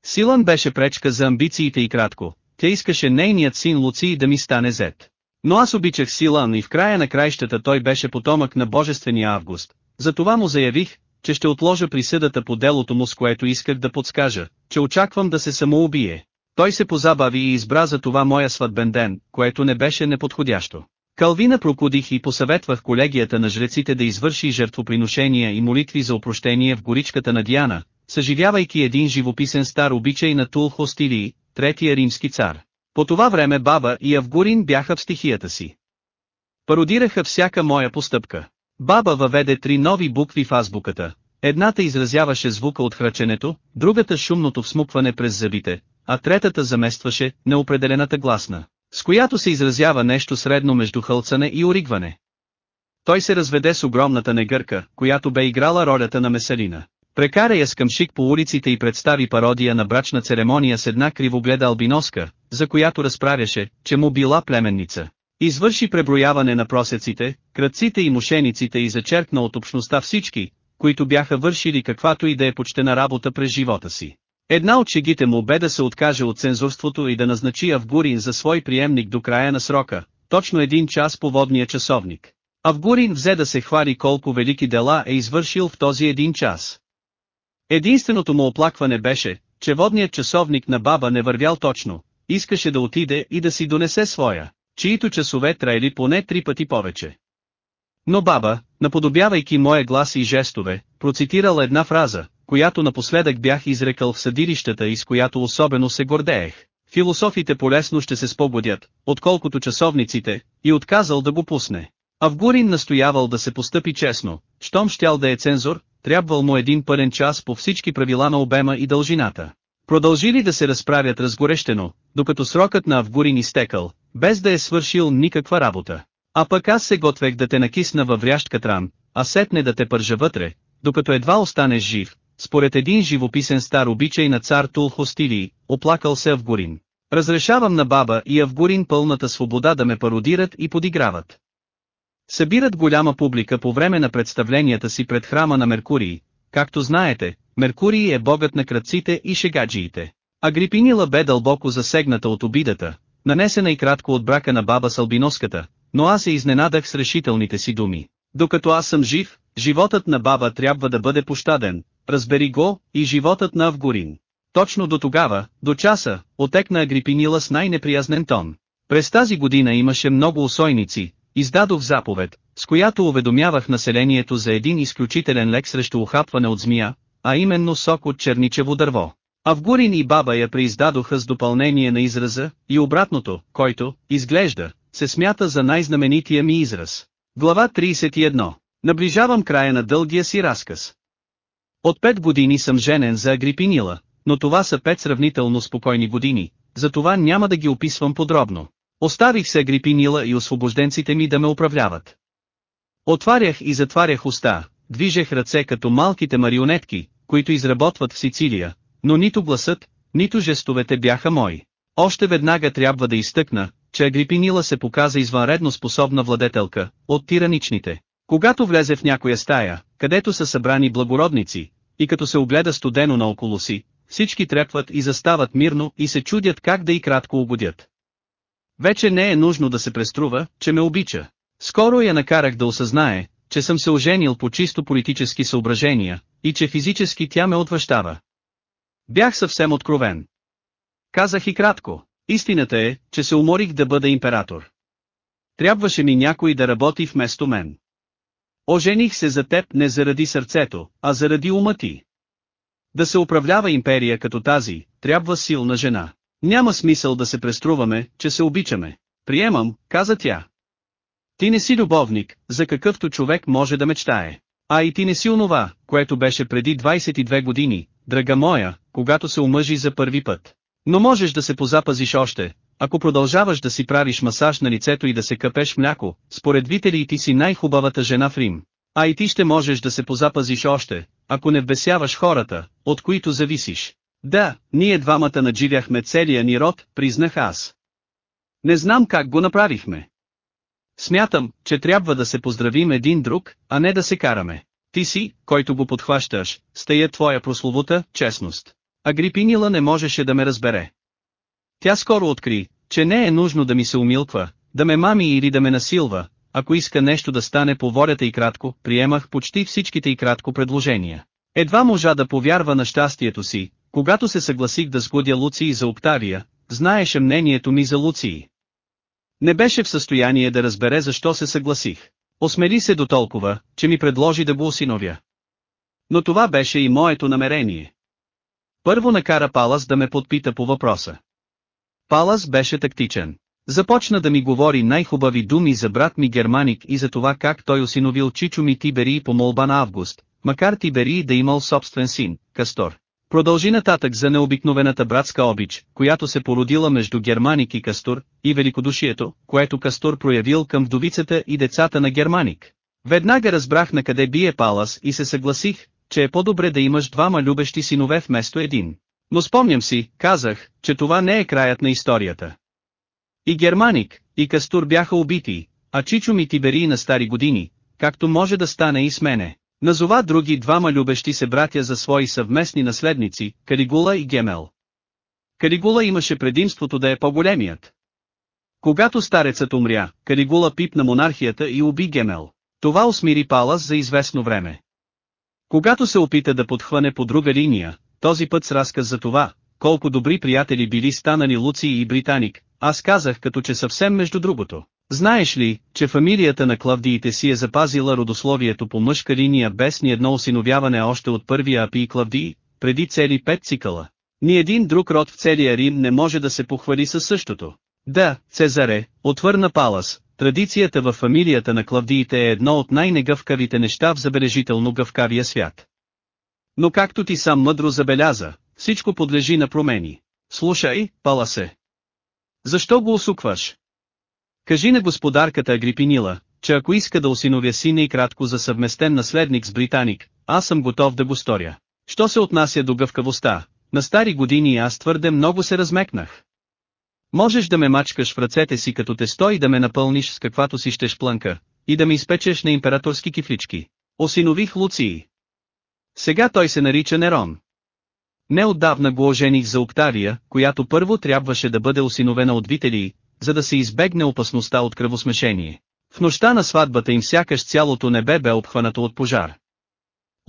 A: Силан беше пречка за амбициите и кратко, тя искаше нейният син Луций да ми стане зет. Но аз обичах Силан и в края на краищата той беше потомък на божествения Август, затова му заявих, че ще отложа присъдата по делото му с което исках да подскажа, че очаквам да се самоубие. Той се позабави и избра за това моя сватбен ден, което не беше неподходящо. Калвина прокудих и посъветвах колегията на жреците да извърши жертвоприношения и молитви за опрощение в горичката на Диана, съживявайки един живописен стар обичай на Тул Хостилии, третия римски цар. По това време баба и Авгурин бяха в стихията си. Пародираха всяка моя постъпка. Баба въведе три нови букви в азбуката. Едната изразяваше звука от храченето, другата шумното всмукване през зъбите, а третата заместваше неопределената гласна, с която се изразява нещо средно между хълцане и оригване. Той се разведе с огромната негърка, която бе играла ролята на меселина. Прекара я с къмшик по улиците и представи пародия на брачна церемония с една кривогледа албиноска, за която разправяше, че му била племенница. Извърши преброяване на просеците, кръците и мошениците и зачеркна от общността всички, които бяха вършили каквато и да е почтена работа през живота си. Една от чегите му бе да се откаже от цензурството и да назначи Авгурин за свой приемник до края на срока, точно един час по водния часовник. Авгурин взе да се хвали колко велики дела е извършил в този един час. Единственото му оплакване беше, че водният часовник на баба не вървял точно, искаше да отиде и да си донесе своя чието часове траели поне три пъти повече. Но баба, наподобявайки моя глас и жестове, процитирал една фраза, която напоследък бях изрекал в съдилищата и с която особено се гордеех. Философите полесно ще се спогодят, отколкото часовниците, и отказал да го пусне. Авгурин настоявал да се постъпи честно, щом щял да е цензор, трябвал му един пълен час по всички правила на обема и дължината. Продължили да се разправят разгорещено, докато срокът на Авгурин изтекал, без да е свършил никаква работа. А пък аз се готвех да те накисна във врящ катран, а сетне да те пържа вътре, докато едва останеш жив, според един живописен стар обичай на цар Тул Хостилий, оплакал се Авгурин. Разрешавам на баба и Авгурин пълната свобода да ме пародират и подиграват. Събират голяма публика по време на представленията си пред храма на Меркурий, както знаете, Меркурий е богът на кръците и шегаджиите. Агрипинила бе дълбоко засегната от обидата, нанесена и кратко от брака на баба с албиноската, но аз се изненадах с решителните си думи. Докато аз съм жив, животът на баба трябва да бъде пощаден, разбери го, и животът на Авгурин. Точно до тогава, до часа, отекна Агрипинила с най-неприязнен тон. През тази година имаше много усойници, издадох заповед, с която уведомявах населението за един изключителен лек срещу ухапване от змия, а именно сок от черничево дърво. Авгурин и баба я преиздадоха с допълнение на израза, и обратното, който, изглежда, се смята за най-знаменития ми израз. Глава 31. Наближавам края на дългия си разказ. От пет години съм женен за Агрипинила, но това са пет сравнително спокойни години, затова няма да ги описвам подробно. Оставих се Агрипинила и освобожденците ми да ме управляват. Отварях и затварях уста, движех ръце като малките марионетки, които изработват в Сицилия, но нито гласът, нито жестовете бяха мои. Още веднага трябва да изтъкна, че Агрипинила се показа извънредно способна владетелка, от тираничните. Когато влезе в някоя стая, където са събрани благородници, и като се огледа студено наоколо си, всички трепват и застават мирно и се чудят как да и кратко угодят. Вече не е нужно да се преструва, че ме обича. Скоро я накарах да осъзнае, че съм се оженил по чисто политически съображения, и че физически тя ме отвъщава. Бях съвсем откровен. Казах и кратко, истината е, че се уморих да бъда император. Трябваше ми някой да работи вместо мен. Ожених се за теб не заради сърцето, а заради ума ти. Да се управлява империя като тази, трябва силна жена. Няма смисъл да се преструваме, че се обичаме. Приемам, каза тя. Ти не си любовник, за какъвто човек може да мечтае. А и ти не си онова, което беше преди 22 години, драга моя, когато се омъжи за първи път. Но можеш да се позапазиш още, ако продължаваш да си правиш масаж на лицето и да се къпеш мляко, според Вители и ти си най-хубавата жена в Рим. А и ти ще можеш да се позапазиш още, ако не вбесяваш хората, от които зависиш. Да, ние двамата надживяхме целия ни род, признах аз. Не знам как го направихме. Смятам, че трябва да се поздравим един друг, а не да се караме. Ти си, който го подхващаш, стея твоя прословута честност. Агрипинила не можеше да ме разбере. Тя скоро откри, че не е нужно да ми се умилква, да ме мами или да ме насилва, ако иска нещо да стане по волята и кратко, приемах почти всичките и кратко предложения. Едва можа да повярва на щастието си, когато се съгласих да сгодя Луции за Октавия, знаеше мнението ми за Луции. Не беше в състояние да разбере защо се съгласих. Осмели се до толкова, че ми предложи да го осиновя. Но това беше и моето намерение. Първо накара Палас да ме подпита по въпроса. Палас беше тактичен. Започна да ми говори най-хубави думи за брат ми Германик и за това как той осиновил Чичо ми Тиберий по молба на Август, макар Тибери да имал собствен син, Кастор. Продължи нататък за необикновената братска обич, която се породила между Германик и Кастур, и великодушието, което Кастур проявил към вдовицата и децата на Германик. Веднага разбрах на къде бие Палас и се съгласих, че е по-добре да имаш двама любещи синове вместо един. Но спомням си, казах, че това не е краят на историята. И Германик, и Кастур бяха убити, а Чичо ми Тибери на стари години, както може да стане и с мене. Назова други двама любещи се братя за свои съвместни наследници, Каригула и Гемел. Каригула имаше предимството да е по-големият. Когато старецът умря, Каригула пипна монархията и уби Гемел. Това усмири Палас за известно време. Когато се опита да подхване по друга линия, този път с разказ за това, колко добри приятели били станали Луци и Британик, аз казах като че съвсем между другото. Знаеш ли, че фамилията на Клавдиите си е запазила родословието по мъжка линия без ни едно осиновяване още от първия апи Клавдии, преди цели пет цикъла? Ни един друг род в целия Рим не може да се похвали със същото. Да, Цезаре, отвърна Палас, традицията във фамилията на Клавдиите е едно от най-негъвкавите неща в забележително гъвкавия свят. Но както ти сам мъдро забеляза, всичко подлежи на промени. Слушай, Паласе. Защо го усукваш? Кажи на господарката Агрипинила, че ако иска да осиновя сина и кратко за съвместен наследник с британик, аз съм готов да го сторя. Що се отнася до гъвкавостта, на стари години аз твърде много се размекнах. Можеш да ме мачкаш в ръцете си като те стои да ме напълниш с каквато си щеш плънка, и да ми изпечеш на императорски кифлички. Осинових Луции. Сега той се нарича Нерон. Неотдавна го ожених за Октавия, която първо трябваше да бъде осиновена от Вителий, за да се избегне опасността от кръвосмешение. В нощта на сватбата им сякаш цялото небе бе обхванато от пожар.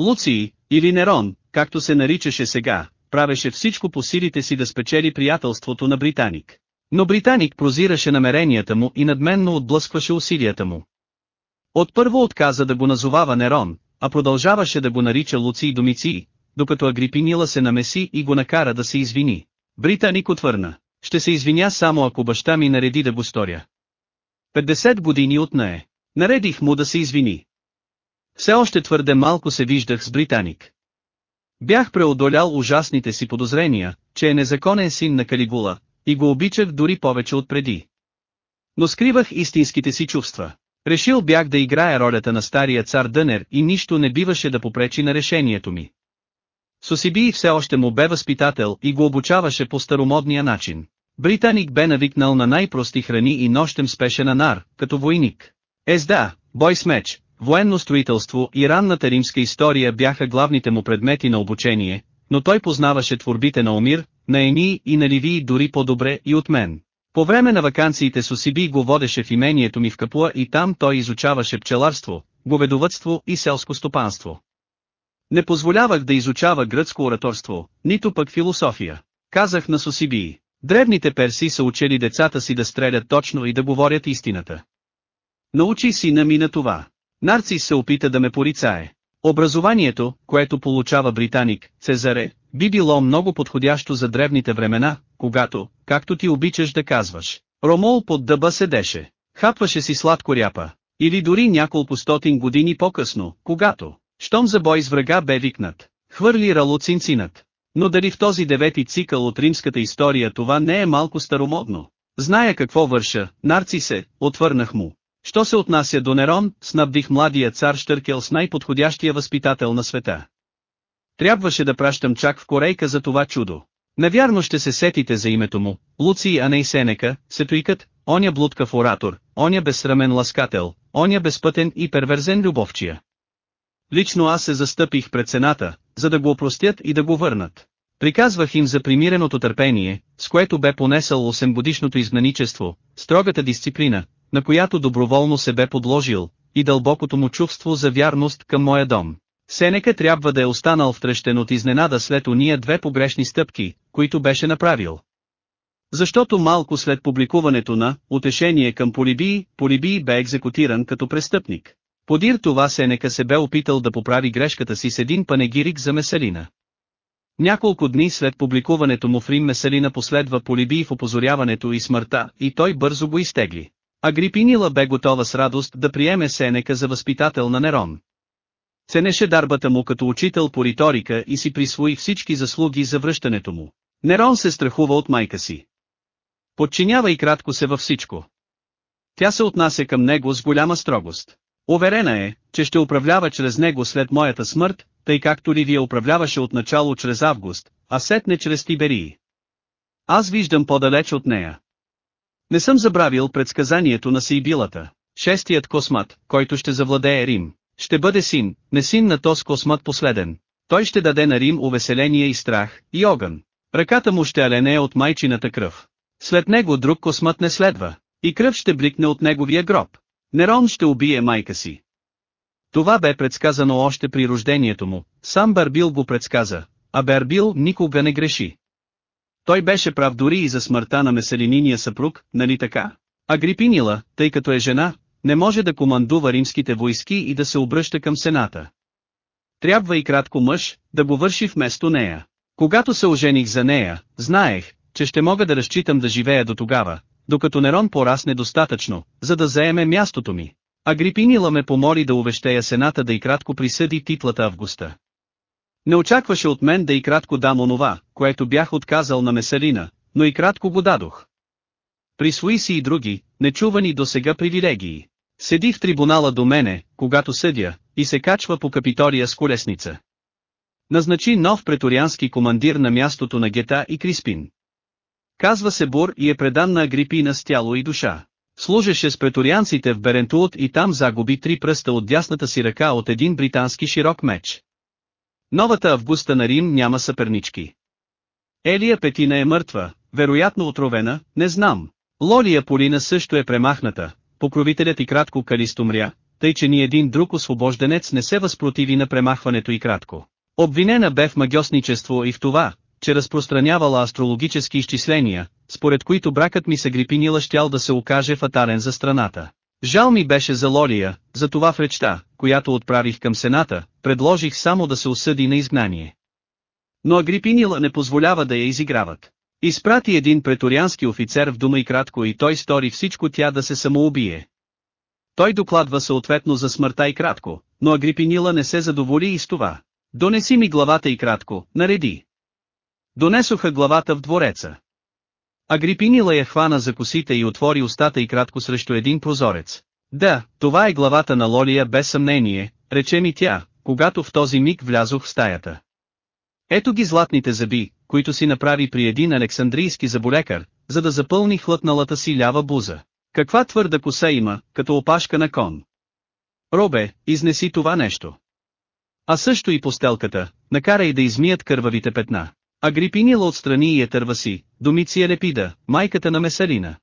A: Луций, или Нерон, както се наричаше сега, правеше всичко по силите си да спечели приятелството на Британик. Но Британик прозираше намеренията му и надменно отблъскваше усилията му. Отпърво отказа да го назовава Нерон, а продължаваше да го нарича Луций Домици, докато Агрипинила се намеси и го накара да се извини. Британик отвърна. Ще се извиня само ако баща ми нареди да го сторя. 50 години от е. Наредих му да се извини. Все още твърде малко се виждах с британик. Бях преодолял ужасните си подозрения, че е незаконен син на Калигула, и го обичах дори повече от преди. Но скривах истинските си чувства. Решил бях да играя ролята на стария цар Дънер и нищо не биваше да попречи на решението ми. Сосиби все още му бе възпитател и го обучаваше по старомодния начин. Британик бе навикнал на най-прости храни и нощем спеше на нар, като войник. Езда, бой с меч, военно строителство и ранната римска история бяха главните му предмети на обучение, но той познаваше творбите на Омир, на Ени и на Ливии дори по-добре и от мен. По време на вакансиите Сосиби го водеше в имението ми в Капуа и там той изучаваше пчеларство, говедовътство и селско стопанство. Не позволявах да изучава гръцко ораторство, нито пък философия. Казах на Сосибии, древните перси са учили децата си да стрелят точно и да говорят истината. Научи сина ми на това. Нарцис се опита да ме порицае. Образованието, което получава британик, Цезаре, би било много подходящо за древните времена, когато, както ти обичаш да казваш, Ромол под дъба седеше, хапваше си сладко ряпа, или дори няколко стотин години по-късно, когато щом за бой с врага бе викнат, хвърли ралоцинцинат. Но дали в този девети цикъл от римската история това не е малко старомодно? Зная какво върша, нарци се, отвърнах му. Що се отнася до Нерон, снабдих младия цар Штъркел с най-подходящия възпитател на света. Трябваше да пращам чак в Корейка за това чудо. Навярно ще се сетите за името му, Луци Аней Сенека, сетуикът, оня блудкав оратор, оня безсрамен ласкател, оня безпътен и перверзен любовчия. Лично аз се застъпих пред сената, за да го опростят и да го върнат. Приказвах им за примиреното търпение, с което бе понесъл 8-годишното изгнаничество, строгата дисциплина, на която доброволно се бе подложил, и дълбокото му чувство за вярност към моя дом. Сенека трябва да е останал втрещен от изненада след уния две погрешни стъпки, които беше направил. Защото малко след публикуването на «Утешение към Полибии», Полибий бе екзекутиран като престъпник. Подир това Сенека се бе опитал да поправи грешката си с един панегирик за Меселина. Няколко дни след публикуването му в Рим Меселина последва полибий в опозоряването и смъртта, и той бързо го изтегли. Агрипинила бе готова с радост да приеме Сенека за възпитател на Нерон. Ценеше дарбата му като учител по риторика и си присвои всички заслуги за връщането му. Нерон се страхува от майка си. Подчинява и кратко се във всичко. Тя се отнася към него с голяма строгост. Уверена е, че ще управлява чрез него след моята смърт, тъй както Ливия управляваше отначало чрез Август, а сетне чрез Тиберии. Аз виждам по-далеч от нея. Не съм забравил предсказанието на Сейбилата. Шестият космат, който ще завладее Рим, ще бъде син, не син на този космат последен. Той ще даде на Рим увеселение и страх, и огън. Ръката му ще алене от майчината кръв. След него друг космат не следва, и кръв ще бликне от неговия гроб. Нерон ще убие майка си. Това бе предсказано още при рождението му, сам Барбил го предсказа, а Барбил никога не греши. Той беше прав дори и за смъртта на меселининия съпруг, нали така? А Грипинила, тъй като е жена, не може да командува римските войски и да се обръща към сената. Трябва и кратко мъж, да го върши вместо нея. Когато се ожених за нея, знаех, че ще мога да разчитам да живея до тогава, докато Нерон порасне достатъчно, за да заеме мястото ми. Агрипинила ме помоли да увещея сената да и кратко присъди титлата Августа. Не очакваше от мен да и кратко дам онова, което бях отказал на Меселина, но и кратко го дадох. Присвои си и други, нечувани до сега привилегии. Седи в трибунала до мене, когато съдя, и се качва по Капитория с колесница. Назначи нов преториански командир на мястото на Гета и Криспин. Казва се Бур и е предан на Агрипина с тяло и душа. Служеше с преторианците в Берентуот и там загуби три пръста от дясната си ръка от един британски широк меч. Новата Августа на Рим няма съпернички. Елия Петина е мъртва, вероятно отровена, не знам. Лолия Полина също е премахната, покровителят и кратко Калист умря, тъй че ни един друг освобожденец не се възпротиви на премахването и кратко. Обвинена бе в магиосничество и в това, че разпространявала астрологически изчисления, според които бракът ми с Агрипинила щял да се окаже фатарен за страната. Жал ми беше за Лолия, това в речта, която отправих към Сената, предложих само да се осъди на изгнание. Но Агрипинила не позволява да я изиграват. Изпрати един преториански офицер в дума и кратко и той стори всичко тя да се самоубие. Той докладва съответно за смъртта и кратко, но Агрипинила не се задоволи и с това. Донеси ми главата и кратко, нареди. Донесоха главата в двореца. Агрипинила я хвана за косите и отвори устата и кратко срещу един прозорец. Да, това е главата на Лолия без съмнение, рече ми тя, когато в този миг влязох в стаята. Ето ги златните зъби, които си направи при един александрийски заболекар, за да запълни хлътналата си лява буза. Каква твърда коса има, като опашка на кон. Робе, изнеси това нещо. А също и постелката, накарай да измият кървавите петна. Агрипинила отстрани и етърва си, Домиция Лепида, майката на меселина.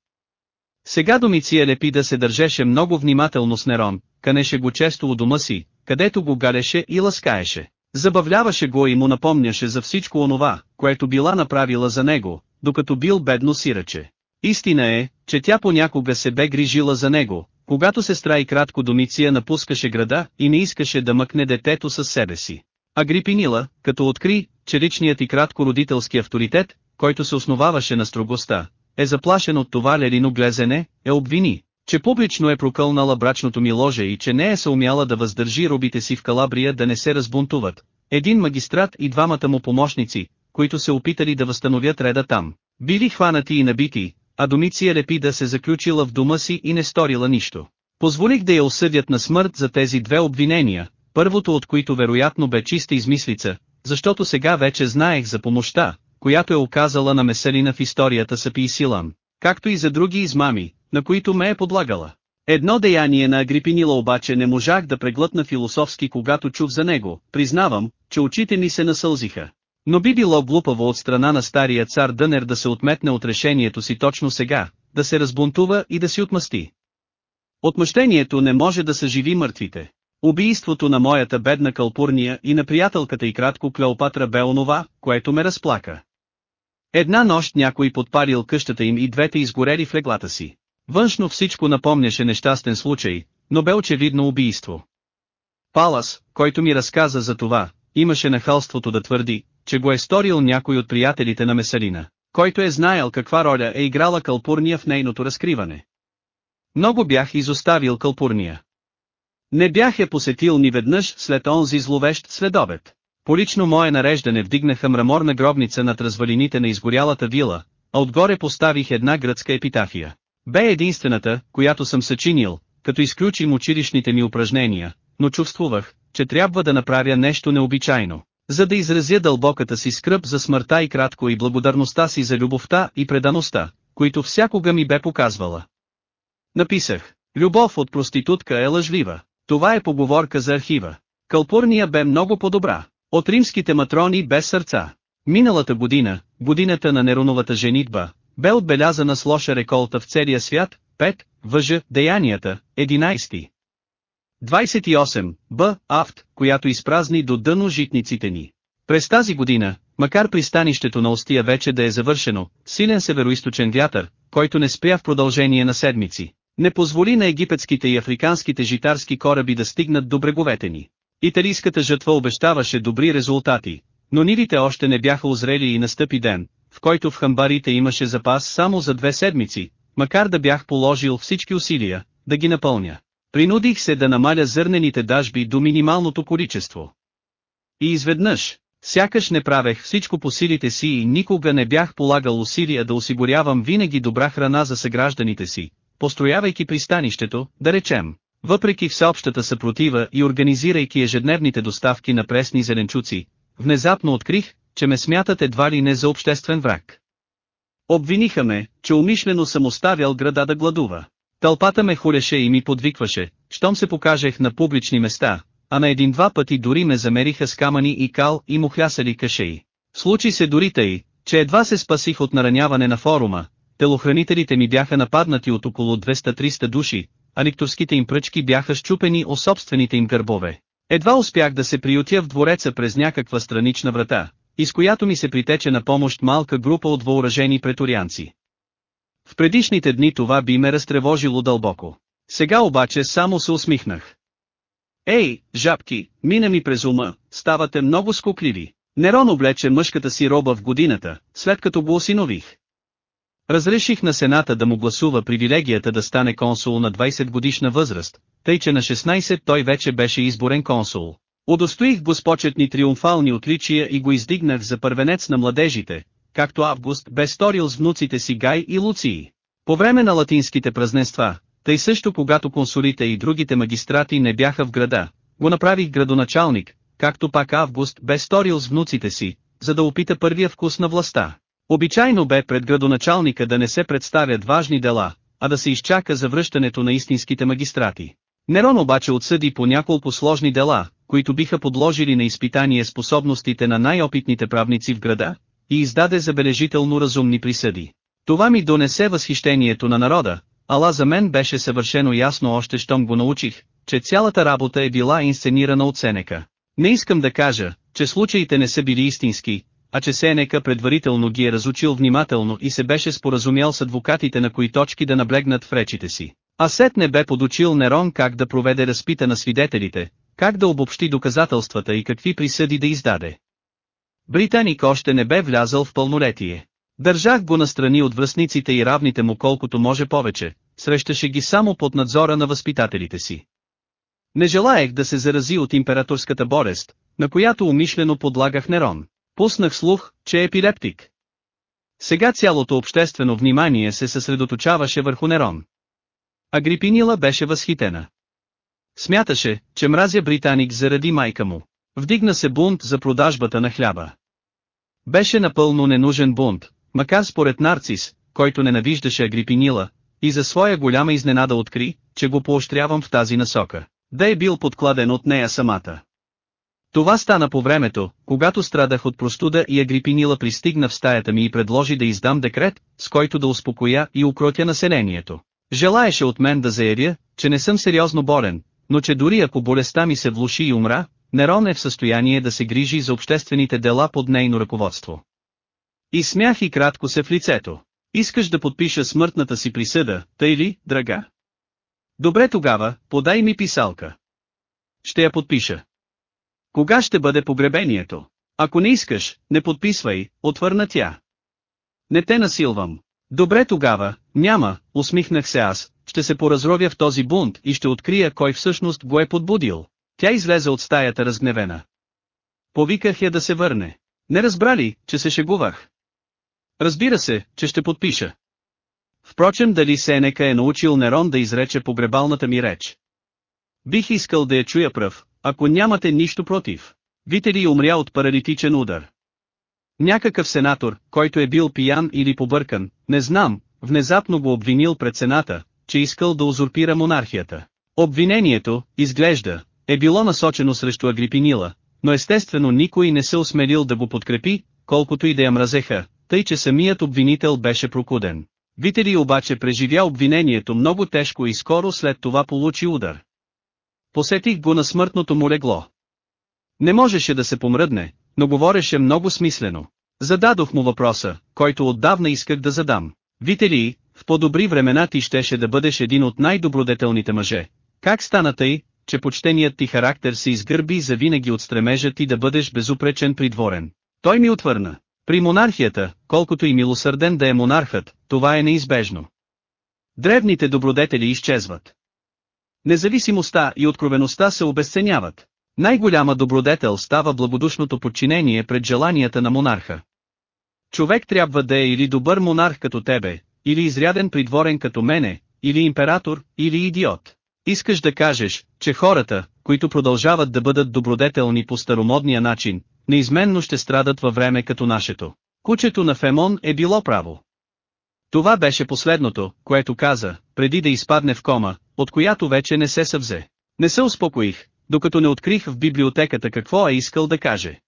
A: Сега Домиция Лепида се държеше много внимателно с Нерон, канеше го често у дома си, където го галеше и ласкаеше. Забавляваше го и му напомняше за всичко онова, което била направила за него, докато бил бедно сираче. Истина е, че тя понякога се бе грижила за него, когато сестра и кратко Домиция напускаше града и не искаше да мъкне детето със себе си. Агрипинила, като откри, че личният и кратко родителски авторитет, който се основаваше на строгостта, е заплашен от това лерино глезене, е обвини, че публично е прокълнала брачното ми ложе и че не е съумяла да въздържи робите си в Калабрия да не се разбунтуват. Един магистрат и двамата му помощници, които се опитали да възстановят реда там, били хванати и набити, а Домиция Лепида да се заключила в дома си и не сторила нищо. Позволих да я осъдят на смърт за тези две обвинения, първото от които вероятно бе чиста измислица, защото сега вече знаех за помощта, която е оказала на Меселина в историята с Аписилан, както и за други измами, на които ме е подлагала. Едно деяние на Агрипинила обаче не можах да преглътна философски когато чух за него, признавам, че очите ми се насълзиха. Но би било глупаво от страна на стария цар Дънер да се отметне от решението си точно сега, да се разбунтува и да си отмъсти. Отмъщението не може да съживи мъртвите. Убийството на моята бедна калпурния и на приятелката и кратко Клеопатра бе онова, което ме разплака. Една нощ някой подпарил къщата им и двете изгорели в леглата си. Външно всичко напомняше нещастен случай, но бе очевидно убийство. Палас, който ми разказа за това, имаше нахалството да твърди, че го е сторил някой от приятелите на Месарина, който е знаел каква роля е играла Калпурния в нейното разкриване. Много бях изоставил Калпурния. Не бях я посетил ни веднъж след онзи зловещ следобед. По лично мое нареждане вдигнаха мраморна гробница над развалините на изгорялата вила, а отгоре поставих една гръцка епитафия. Бе единствената, която съм съчинил, като изключим училищните ми упражнения, но чувствувах, че трябва да направя нещо необичайно, за да изразя дълбоката си скръп за смъртта и кратко и благодарността си за любовта и предаността, които всякога ми бе показвала. Написах, любов от проститутка е лъжлива, това е поговорка за архива. Калпурния бе много по-добра. От римските матрони без сърца. Миналата година, годината на Нероновата женитба, бе отбелязана с лоша реколта в целия свят, 5, въжа, деянията, 11. 28, Б, Афт, която изпразни до дъно житниците ни. През тази година, макар пристанището на Остия вече да е завършено, силен северо вятър, който не спря в продължение на седмици, не позволи на египетските и африканските житарски кораби да стигнат до бреговете ни. Италийската жътва обещаваше добри резултати, но нивите още не бяха озрели и настъпи ден, в който в хамбарите имаше запас само за две седмици, макар да бях положил всички усилия, да ги напълня. Принудих се да намаля зърнените дажби до минималното количество. И изведнъж, сякаш не правех всичко по силите си и никога не бях полагал усилия да осигурявам винаги добра храна за съгражданите си, построявайки пристанището, да речем, въпреки всеобщата съпротива и организирайки ежедневните доставки на пресни зеленчуци, внезапно открих, че ме смятат едва ли не за обществен враг. Обвиниха ме, че умишлено съм оставял града да гладува. Тълпата ме хуреше и ми подвикваше, щом се покажех на публични места, а на един-два пъти дори ме замериха с камъни и кал и му хлясали кашеи. Случи се дори тъй, че едва се спасих от нараняване на форума, телохранителите ми бяха нападнати от около 200-300 души, а никторските им пръчки бяха щупени о собствените им гърбове. Едва успях да се приютя в двореца през някаква странична врата, из която ми се притече на помощ малка група от въоръжени преторианци. В предишните дни това би ме разтревожило дълбоко. Сега обаче само се усмихнах. Ей, жабки, мина ми през ума, ставате много скукливи. Нерон облече мъжката си роба в годината, след като го осинових. Разреших на Сената да му гласува привилегията да стане консул на 20 годишна възраст, тъй че на 16 той вече беше изборен консул. Удостоих го с почетни триумфални отличия и го издигнах за първенец на младежите, както Август бе сторил с внуците си Гай и Луции. По време на латинските празненства, тъй също когато консулите и другите магистрати не бяха в града, го направих градоначалник, както пак Август бе сторил с внуците си, за да опита първия вкус на властта. Обичайно бе пред градоначалника да не се представят важни дела, а да се изчака за връщането на истинските магистрати. Нерон обаче отсъди по няколко сложни дела, които биха подложили на изпитание способностите на най-опитните правници в града, и издаде забележително разумни присъди. Това ми донесе възхищението на народа, ала за мен беше съвършено ясно още щом го научих, че цялата работа е била инсценирана от Сенека. Не искам да кажа, че случаите не са били истински, а че Сенека предварително ги е разучил внимателно и се беше споразумял с адвокатите на кои точки да наблегнат в речите си. А Сет не бе подучил Нерон как да проведе разпита на свидетелите, как да обобщи доказателствата и какви присъди да издаде. Британик още не бе влязъл в пълнолетие. Държах го настрани от връзниците и равните му колкото може повече, срещаше ги само под надзора на възпитателите си. Не желаях да се зарази от императорската болест, на която умишлено подлагах Нерон. Пуснах слух, че е епилептик. Сега цялото обществено внимание се съсредоточаваше върху Нерон. Агрипинила беше възхитена. Смяташе, че мразя британик заради майка му. Вдигна се бунт за продажбата на хляба. Беше напълно ненужен бунт, макар според Нарцис, който ненавиждаше Агрипинила, и за своя голяма изненада откри, че го поощрявам в тази насока, да е бил подкладен от нея самата. Това стана по времето, когато страдах от простуда и Агрипинила пристигна в стаята ми и предложи да издам декрет, с който да успокоя и укротя населението. Желаеше от мен да заявя, че не съм сериозно болен, но че дори ако болестта ми се влуши и умра, Нерон е в състояние да се грижи за обществените дела под нейно ръководство. И смях и кратко се в лицето. Искаш да подпиша смъртната си присъда, тъй ли, драга? Добре тогава, подай ми писалка. Ще я подпиша. Кога ще бъде погребението? Ако не искаш, не подписвай, отвърна тя. Не те насилвам. Добре тогава, няма, усмихнах се аз, ще се поразровя в този бунт и ще открия кой всъщност го е подбудил. Тя излезе от стаята разгневена. Повиках я да се върне. Не разбра ли, че се шегувах? Разбира се, че ще подпиша. Впрочем дали Сенека е научил Нерон да изрече погребалната ми реч. Бих искал да я чуя пръв, ако нямате нищо против. Витери умря от паралитичен удар. Някакъв сенатор, който е бил пиян или побъркан, не знам, внезапно го обвинил пред Сената, че искал да узурпира монархията. Обвинението, изглежда, е било насочено срещу Агрипинила, но естествено никой не се осмелил да го подкрепи, колкото и да я мразеха, тъй че самият обвинител беше прокуден. Витери обаче преживя обвинението много тежко и скоро след това получи удар. Посетих го на смъртното му легло. Не можеше да се помръдне, но говореше много смислено. Зададох му въпроса, който отдавна исках да задам. Вите ли, в по-добри времена ти щеше да бъдеш един от най-добродетелните мъже. Как стана тъй, че почтеният ти характер се изгърби за винаги от стремежа ти да бъдеш безупречен придворен? Той ми отвърна. При монархията, колкото и милосърден да е монархът, това е неизбежно. Древните добродетели изчезват. Независимостта и откровеността се обесценяват. Най-голяма добродетел става благодушното подчинение пред желанията на монарха. Човек трябва да е или добър монарх като тебе, или изряден придворен като мене, или император, или идиот. Искаш да кажеш, че хората, които продължават да бъдат добродетелни по старомодния начин, неизменно ще страдат във време като нашето. Кучето на Фемон е било право. Това беше последното, което каза, преди да изпадне в кома, от която вече не се съвзе. Не се успокоих, докато не открих в библиотеката какво е искал да каже.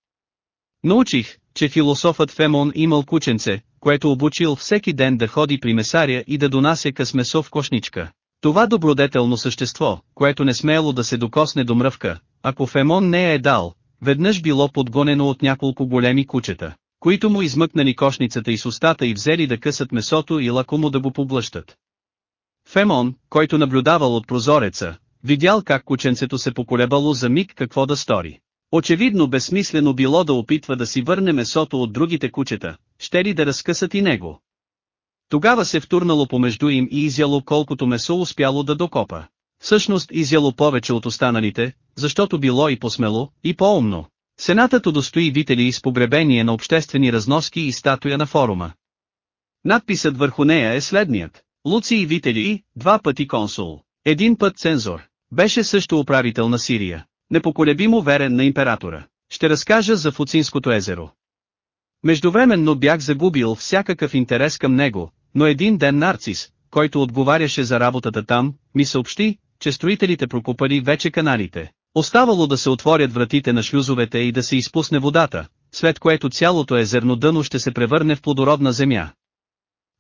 A: Научих, че философът Фемон имал кученце, което обучил всеки ден да ходи при месаря и да донася късмесо в кошничка. Това добродетелно същество, което не смело да се докосне до мръвка, ако Фемон не е дал, веднъж било подгонено от няколко големи кучета, които му измъкнали кошницата и с устата и взели да късат месото и лакомо да го поблъщат. Фемон, който наблюдавал от прозореца, видял как кученцето се поколебало за миг какво да стори. Очевидно безсмислено било да опитва да си върне месото от другите кучета, ще ли да разкъсат и него. Тогава се втурнало помежду им и изяло колкото месо успяло да докопа. Всъщност изяло повече от останалите, защото било и посмело, и по-умно. Сенатато достои вители из погребение на обществени разноски и статуя на форума. Надписът върху нея е следният. Луций Вителий, два пъти консул, един път цензор, беше също управител на Сирия, непоколебимо верен на императора. Ще разкажа за Фуцинското езеро. Междувременно бях загубил всякакъв интерес към него, но един ден Нарцис, който отговаряше за работата там, ми съобщи, че строителите прокопали вече каналите. Оставало да се отворят вратите на шлюзовете и да се изпусне водата, след което цялото езерно дъно ще се превърне в плодородна земя.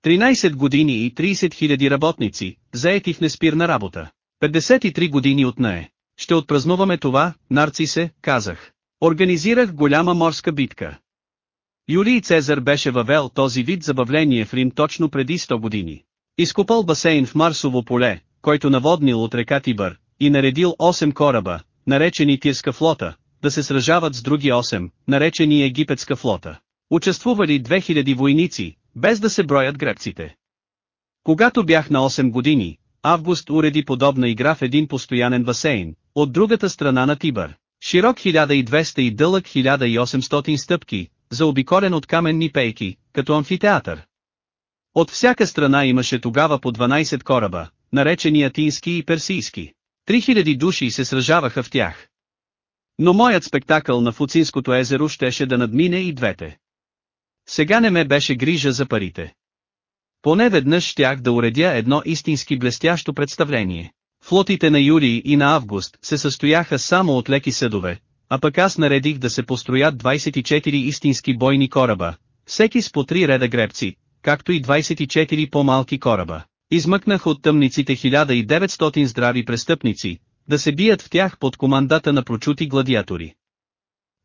A: 13 години и 30 хиляди работници, заети в неспирна работа. 53 години от нея. Ще отпразнуваме това, нарци се, казах. Организирах голяма морска битка. Юлий Цезар беше въвел този вид забавление в Рим точно преди 100 години. Изкопал басейн в Марсово поле, който наводнил от река Тибър, и наредил 8 кораба, наречени Тирска флота, да се сражават с други 8, наречени Египетска флота. Участвували 2000 войници, без да се броят гребците. Когато бях на 8 години, Август уреди подобна игра в един постоянен басейн, от другата страна на Тибър. Широк 1200 и дълъг 1800 стъпки, заобиколен от каменни пейки, като амфитеатър. От всяка страна имаше тогава по 12 кораба, наречени атински и персийски. 3000 души се сражаваха в тях. Но моят спектакъл на Фуцинското езеро щеше да надмине и двете. Сега не ме беше грижа за парите. Поне веднъж щях да уредя едно истински блестящо представление. Флотите на Юрий и на Август се състояха само от леки съдове, а пък аз наредих да се построят 24 истински бойни кораба, всеки с по три реда гребци, както и 24 по-малки кораба. Измъкнах от тъмниците 1900 здрави престъпници, да се бият в тях под командата на прочути гладиатори.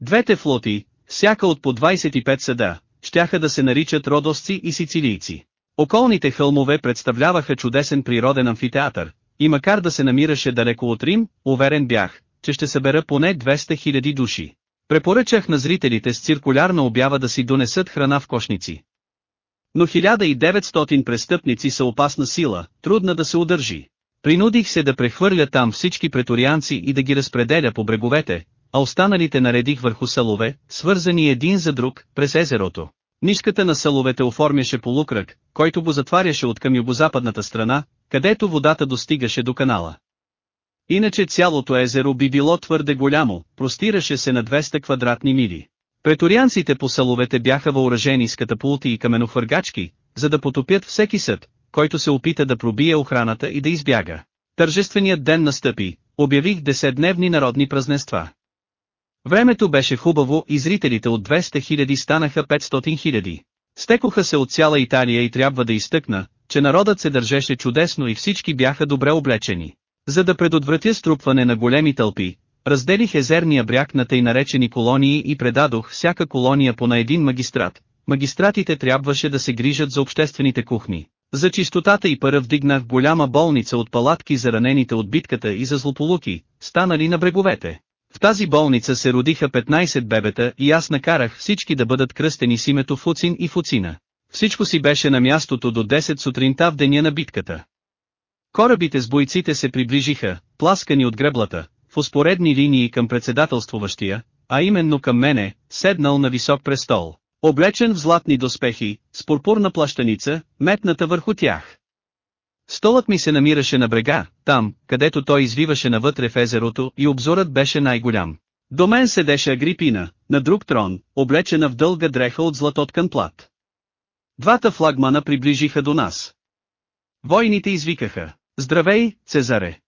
A: Двете флоти, всяка от по 25 съда, щяха да се наричат родосци и сицилийци. Околните хълмове представляваха чудесен природен амфитеатър, и макар да се намираше далеко от Рим, уверен бях, че ще събера поне 200 000 души. Препоръчах на зрителите с циркулярна обява да си донесат храна в кошници. Но 1900 престъпници са опасна сила, трудна да се удържи. Принудих се да прехвърля там всички преторианци и да ги разпределя по бреговете, а останалите наредих върху салове, свързани един за друг, през езерото. Нишката на саловете оформяше полукръг, който го затваряше от към югозападната страна, където водата достигаше до канала. Иначе цялото езеро би било твърде голямо, простираше се на 200 квадратни мили. Преторианците по саловете бяха въоръжени с катапулти и каменохвъргачки, за да потопят всеки съд, който се опита да пробие охраната и да избяга. Тържественият ден настъпи, обявих 10-дневни народни празненства. Времето беше хубаво и зрителите от 200 000 станаха 500 000. Стекоха се от цяла Италия и трябва да изтъкна, че народът се държеше чудесно и всички бяха добре облечени. За да предотвратя струпване на големи тълпи, разделих езерния бряг на тъй наречени колонии и предадох всяка колония по на един магистрат. Магистратите трябваше да се грижат за обществените кухни. За чистотата и пара вдигнах голяма болница от палатки за ранените от битката и за злополуки, станали на бреговете. В тази болница се родиха 15 бебета и аз накарах всички да бъдат кръстени с името Фуцин и Фуцина. Всичко си беше на мястото до 10 сутринта в деня на битката. Корабите с бойците се приближиха, пласкани от греблата, в успоредни линии към председателствуващия, а именно към мене, седнал на висок престол, облечен в златни доспехи, с пурпурна плащаница, метната върху тях. Столът ми се намираше на брега, там, където той извиваше навътре в езерото и обзорът беше най-голям. До мен седеше Агрипина, на друг трон, облечена в дълга дреха от златоткан плат. Двата флагмана приближиха до нас. Войните извикаха, здравей, Цезаре!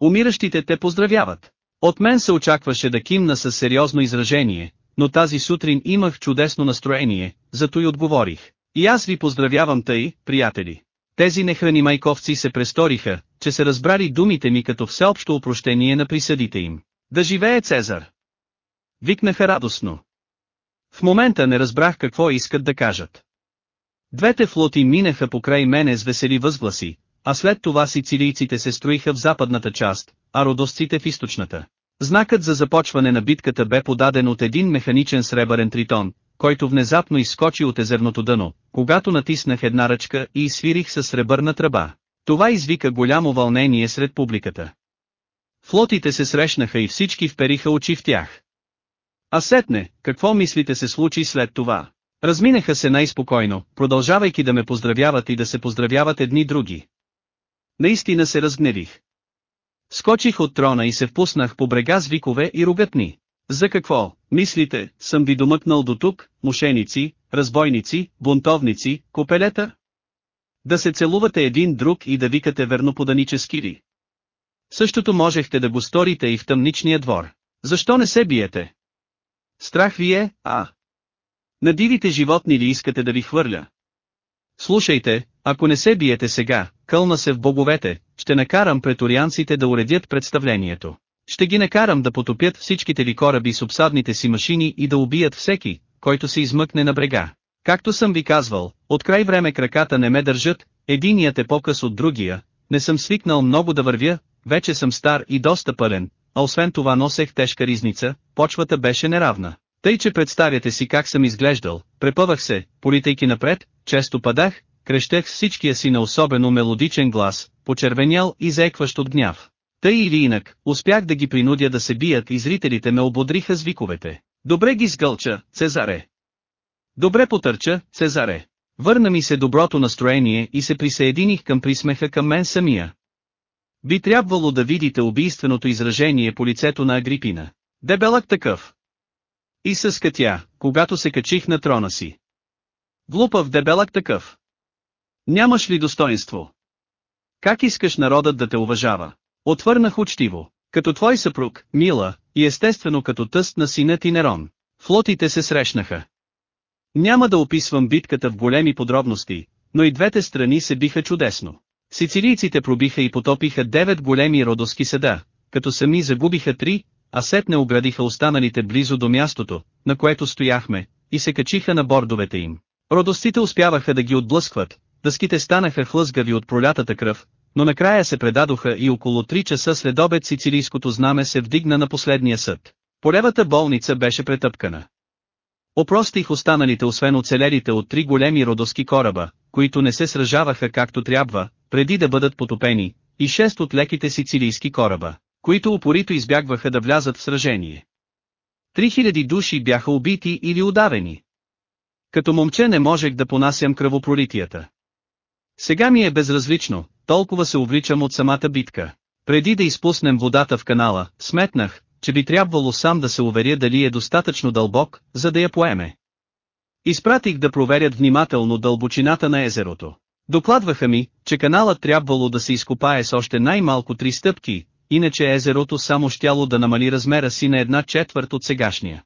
A: Умиращите те поздравяват. От мен се очакваше да кимна с сериозно изражение, но тази сутрин имах чудесно настроение, зато и отговорих. И аз ви поздравявам тъй, приятели. Тези нехрани майковци се престориха, че се разбрали думите ми като всеобщо опрощение на присъдите им. Да живее Цезар! Викнаха радостно. В момента не разбрах какво искат да кажат. Двете флоти минаха покрай мене с весели възгласи, а след това сицилийците се строиха в западната част, а родосците в източната. Знакът за започване на битката бе подаден от един механичен сребърен тритон, който внезапно изскочи от езерното дъно, когато натиснах една ръчка и свирих със сребърна тръба. Това извика голямо вълнение сред публиката. Флотите се срещнаха и всички впериха очи в тях. А сетне, какво мислите се случи след това? Разминаха се най-спокойно, продължавайки да ме поздравяват и да се поздравяват едни други. Наистина се разгневих. Скочих от трона и се впуснах по брега с викове и ругатни. За какво? Мислите, съм ви домъкнал до тук, мошеници, разбойници, бунтовници, копелета? Да се целувате един друг и да викате верноподанически ли? Същото можехте да го сторите и в тъмничния двор. Защо не се биете? Страх ви е, а? На дивите животни ли искате да ви хвърля? Слушайте, ако не се биете сега, кълна се в боговете, ще накарам преторианците да уредят представлението. Ще ги накарам да потопят всичките ви кораби с обсадните си машини и да убият всеки, който се измъкне на брега. Както съм ви казвал, от край време краката не ме държат, единият е по-къс от другия, не съм свикнал много да вървя, вече съм стар и доста пълен, а освен това носех тежка ризница, почвата беше неравна. Тъй че представяте си как съм изглеждал, препъвах се, политейки напред, често падах, крещех всичкия си на особено мелодичен глас, почервенял и заекващ от гняв. Тъй или инак, успях да ги принудя да се бият и зрителите ме ободриха с виковете. Добре ги сгълча, Цезаре. Добре потърча, Цезаре. Върна ми се доброто настроение и се присъединих към присмеха към мен самия. Би трябвало да видите убийственото изражение по лицето на Агрипина. Дебелък такъв. И съска тя, когато се качих на трона си. Глупав дебелък такъв. Нямаш ли достоинство? Как искаш народът да те уважава? Отвърнах учтиво, като твой съпруг, мила, и естествено като тъст на сина ти Нерон. Флотите се срещнаха. Няма да описвам битката в големи подробности, но и двете страни се биха чудесно. Сицилийците пробиха и потопиха девет големи родоски седа, като сами загубиха три, а сетне оградиха останалите близо до мястото, на което стояхме, и се качиха на бордовете им. Родостите успяваха да ги отблъскват, дъските станаха хлъзгави от пролятата кръв, но накрая се предадоха и около 3 часа след обед сицилийското знаме се вдигна на последния съд. Полевата болница беше претъпкана. Опростих останалите освен оцелелите от три големи родоски кораба, които не се сражаваха както трябва, преди да бъдат потопени, и шест от леките сицилийски кораба, които упорито избягваха да влязат в сражение. Три хиляди души бяха убити или ударени. Като момче не можех да понасям кръвопролитията. Сега ми е безразлично, толкова се увличам от самата битка. Преди да изпуснем водата в канала, сметнах, че би трябвало сам да се уверя дали е достатъчно дълбок, за да я поеме. Изпратих да проверят внимателно дълбочината на езерото. Докладваха ми, че каналът трябвало да се изкопае с още най-малко три стъпки, иначе езерото само щяло да намали размера си на една четвърт от сегашния.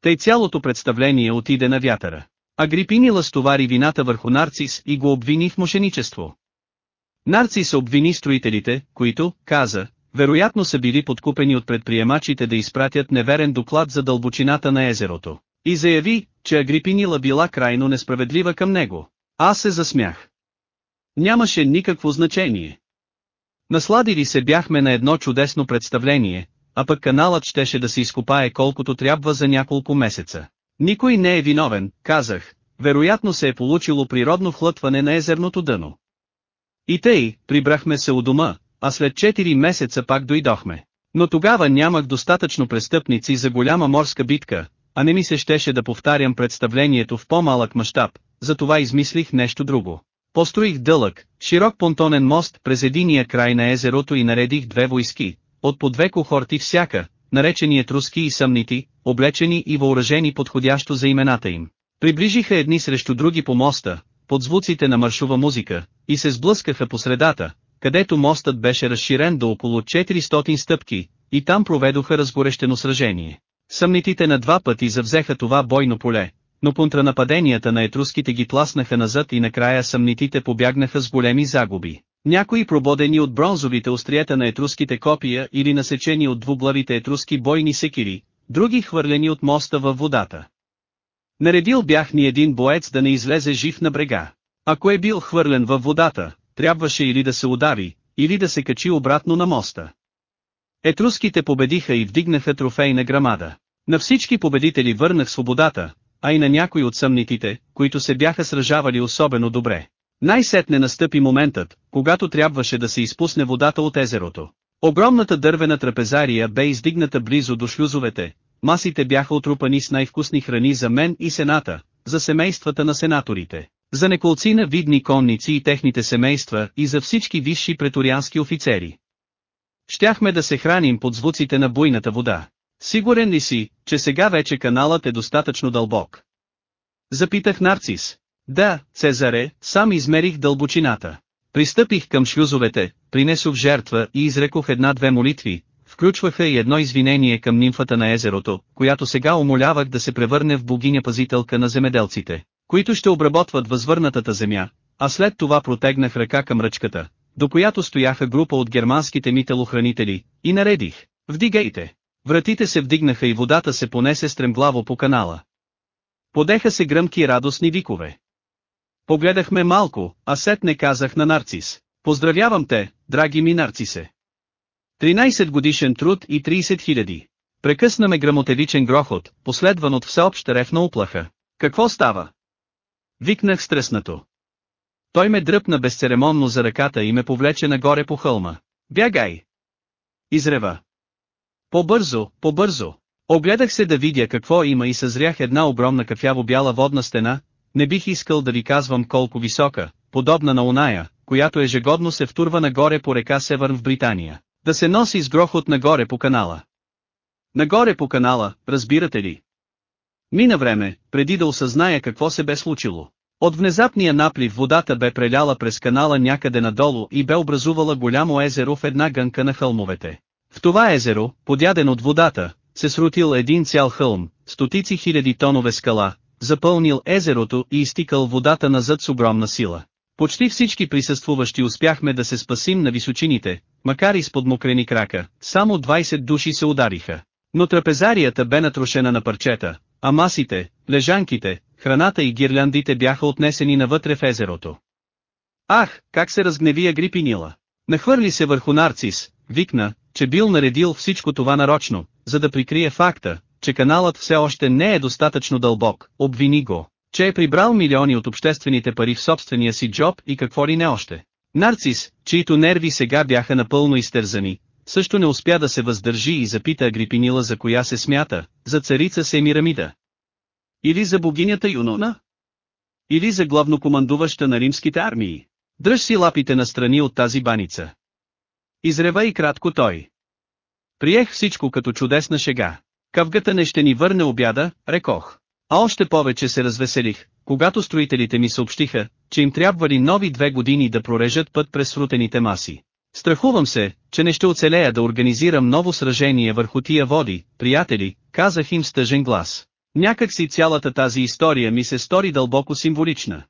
A: Тъй цялото представление отиде на вятъра. Агрипини ластовари вината върху Нарцис и го обвини в мошеничество. Нарци се обвини строителите, които, каза, вероятно са били подкупени от предприемачите да изпратят неверен доклад за дълбочината на езерото. И заяви, че Агрипинила била крайно несправедлива към него. Аз се засмях. Нямаше никакво значение. Насладили се бяхме на едно чудесно представление, а пък каналът щеше да се изкопае колкото трябва за няколко месеца. Никой не е виновен, казах, вероятно се е получило природно хлътване на езерното дъно. И тъй, прибрахме се у дома, а след 4 месеца пак дойдохме. Но тогава нямах достатъчно престъпници за голяма морска битка, а не ми се щеше да повтарям представлението в по-малък мащаб, затова измислих нещо друго. Построих дълъг, широк понтонен мост през единия край на езерото и наредих две войски, от по две кохорти всяка, наречени етруски и съмнити, облечени и въоръжени подходящо за имената им. Приближиха едни срещу други по моста, под звуците на маршова музика, и се сблъскаха по средата, където мостът беше разширен до около 400 стъпки, и там проведоха разгорещено сражение. Съмнитите на два пъти завзеха това бойно поле, но контранападенията на етруските ги тласнаха назад и накрая съмнитите побягнаха с големи загуби. Някои прободени от бронзовите остриета на етруските копия или насечени от двуглавите етруски бойни секири, други хвърлени от моста във водата. Наредил бях ни един боец да не излезе жив на брега. Ако е бил хвърлен във водата, трябваше или да се удари, или да се качи обратно на моста. Етруските победиха и вдигнаха трофейна грамада. На всички победители върнах свободата, а и на някои от съмнитите, които се бяха сражавали особено добре. Най-сетне настъпи моментът, когато трябваше да се изпусне водата от езерото. Огромната дървена трапезария бе издигната близо до шлюзовете, масите бяха отрупани с най-вкусни храни за мен и сената, за семействата на сенаторите, за неколци на видни конници и техните семейства и за всички висши преториански офицери. Щяхме да се храним под звуците на буйната вода. Сигурен ли си, че сега вече каналът е достатъчно дълбок? Запитах Нарцис. Да, Цезаре, сам измерих дълбочината. Пристъпих към шлюзовете, принесох жертва и изрекох една-две молитви, включваха и едно извинение към нимфата на езерото, която сега умолявах да се превърне в богиня-пазителка на земеделците, които ще обработват възвърнатата земя, а след това протегнах ръка към ръчката, до която стояха група от германските мителохранители, и наредих, вдигайте. Вратите се вдигнаха и водата се понесе стремглаво по канала. Подеха се гръмки радостни викове. Погледахме малко, а сет не казах на Нарцис. Поздравявам те, драги ми Нарцисе. 13 годишен труд и 30 хиляди. Прекъснаме грамотевичен грохот, последван от всеобща ревна уплаха. Какво става? Викнах стреснато. Той ме дръпна безцеремонно за ръката и ме повлече нагоре по хълма. Бягай! Изрева. По-бързо, по-бързо. Огледах се да видя какво има и съзрях една огромна кафяво-бяла водна стена, не бих искал да ви казвам колко висока, подобна на оная, която ежегодно се втурва нагоре по река Северн в Британия да се носи с грохот нагоре по канала. Нагоре по канала, разбирате ли? Мина време, преди да осъзная какво се бе случило. От внезапния наплив водата бе преляла през канала някъде надолу и бе образувала голямо езеро в една гънка на хълмовете. В това езеро, подяден от водата, се срутил един цял хълм, стотици хиляди тонове скала, запълнил езерото и изтикал водата назад с огромна сила. Почти всички присъствуващи успяхме да се спасим на височините, макар и с подмокрени крака, само 20 души се удариха. Но трапезарията бе натрушена на парчета, а масите, лежанките, храната и гирляндите бяха отнесени навътре в езерото. Ах, как се разгневи Агрипинила! Нахвърли се върху Нарцис, викна, че бил наредил всичко това нарочно, за да прикрие факта, че каналът все още не е достатъчно дълбок, обвини го, че е прибрал милиони от обществените пари в собствения си джоб и какво ли не още. Нарцис, чието нерви сега бяха напълно изтързани, също не успя да се въздържи и запита Агрипинила за коя се смята, за царица Семирамида. Или за богинята Юнона? Или за главнокомандуваща на римските армии? Дръж си лапите настрани от тази баница. Изрева и кратко той. Приех всичко като чудесна шега. Кавгата не ще ни върне обяда, рекох. А още повече се развеселих, когато строителите ми съобщиха, че им трябвали нови две години да прорежат път през срутените маси. Страхувам се, че не ще оцелея да организирам ново сражение върху тия води, приятели, казах им с тъжен глас. Някак си цялата тази история ми се стори дълбоко символична.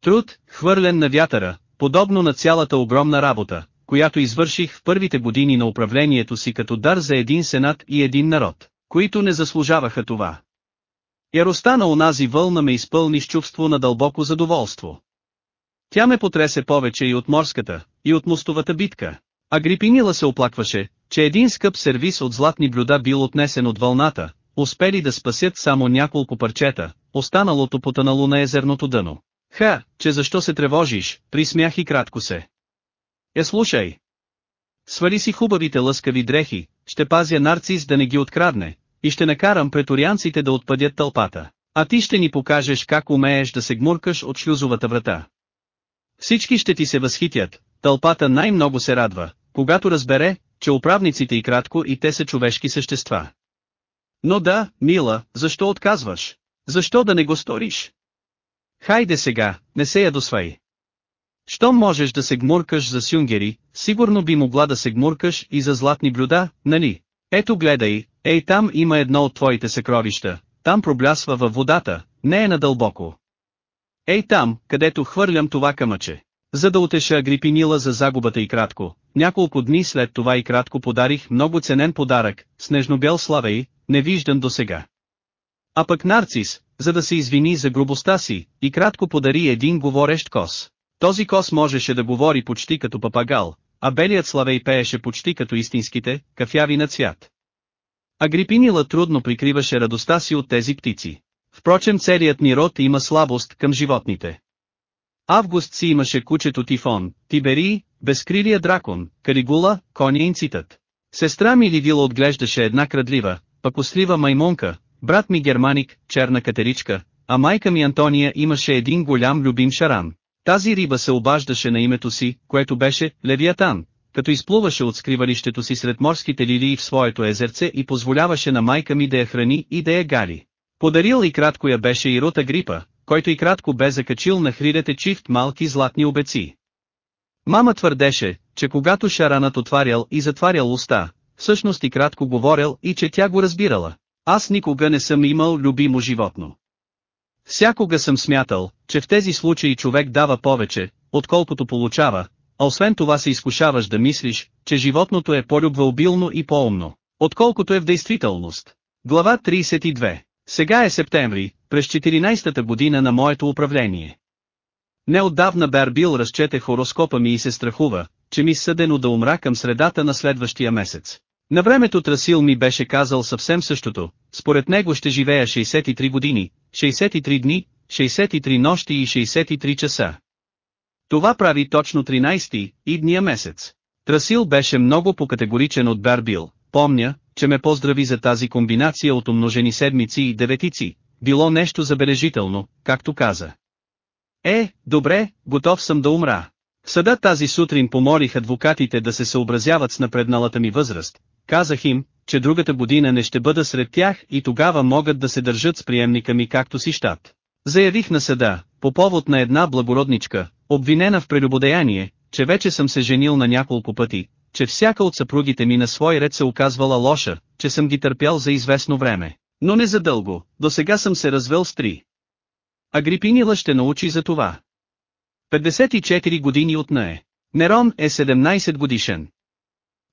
A: Труд, хвърлен на вятъра, подобно на цялата огромна работа, която извърших в първите години на управлението си като дар за един сенат и един народ, които не заслужаваха това. Яростта на онази вълна ме изпълни с чувство на дълбоко задоволство. Тя ме потресе повече и от морската, и от мостовата битка. А Грипинила се оплакваше, че един скъп сервис от златни блюда бил отнесен от вълната, успели да спасят само няколко парчета, останалото потънало на езерното дъно. Ха, че защо се тревожиш, присмях и кратко се. Е слушай. Свали си хубавите лъскави дрехи, ще пазя нарцис да не ги открадне, и ще накарам преторианците да отпадят тълпата. А ти ще ни покажеш как умееш да се гмуркаш от шлюзовата врата. Всички ще ти се възхитят, тълпата най-много се радва, когато разбере, че управниците и кратко и те са човешки същества. Но да, мила, защо отказваш? Защо да не го сториш? Хайде сега, не се я досвай. Щом можеш да се гмуркаш за сюнгери, сигурно би могла да се гмуркаш и за златни блюда, нали? Ето гледай, ей там има едно от твоите съкровища, там проблясва във водата, не е надълбоко. Ей там, където хвърлям това камъче. За да утеша Агрипинила за загубата и кратко, няколко дни след това и кратко подарих много ценен подарък, снежно бел славей, невиждан досега. А пък Нарцис, за да се извини за грубостта си, и кратко подари един говорещ кос. Този кос можеше да говори почти като папагал, а белият славей пееше почти като истинските, кафяви на цвят. Агрипинила трудно прикриваше радостта си от тези птици. Впрочем целият ни род има слабост към животните. Август си имаше кучето Тифон, тибери, безкрилия дракон, Каригула, коня инцитът. Сестра ми Ливила отглеждаше една крадлива, пакослива маймонка, брат ми Германик, черна катеричка, а майка ми Антония имаше един голям любим шаран. Тази риба се обаждаше на името си, което беше Левиатан, като изплуваше от скривалището си сред морските лилии в своето езерце и позволяваше на майка ми да я храни и да я гали. Подарил и кратко я беше и Рута Грипа, който и кратко бе закачил на хридете чифт малки златни обеци. Мама твърдеше, че когато шаранът отварял и затварял уста, всъщност и кратко говорил и че тя го разбирала. Аз никога не съм имал любимо животно. Всякога съм смятал, че в тези случаи човек дава повече, отколкото получава, а освен това се изкушаваш да мислиш, че животното е по-любвеобилно и по-умно, отколкото е в действителност. Глава 32. Сега е септември, през 14-та година на моето управление. Неотдавна Бер Бил разчете хороскопа ми и се страхува, че ми съдено да умра към средата на следващия месец. На времето Трасил ми беше казал съвсем същото, според него ще живея 63 години, 63 дни, 63 нощи и 63 часа. Това прави точно 13 и дния месец. Трасил беше много покатегоричен от Барбил, помня, че ме поздрави за тази комбинация от умножени седмици и деветици, било нещо забележително, както каза. Е, добре, готов съм да умра. В съда тази сутрин помолих адвокатите да се съобразяват с напредналата ми възраст, казах им, че другата година не ще бъда сред тях и тогава могат да се държат с приемника ми както си щат. Заявих на съда, по повод на една благородничка, обвинена в прелюбодеяние, че вече съм се женил на няколко пъти, че всяка от съпругите ми на свой ред се оказвала лоша, че съм ги търпял за известно време. Но не задълго, до сега съм се развел с три. Агрипинила ще научи за това. 54 години от отне. Нерон е 17 годишен.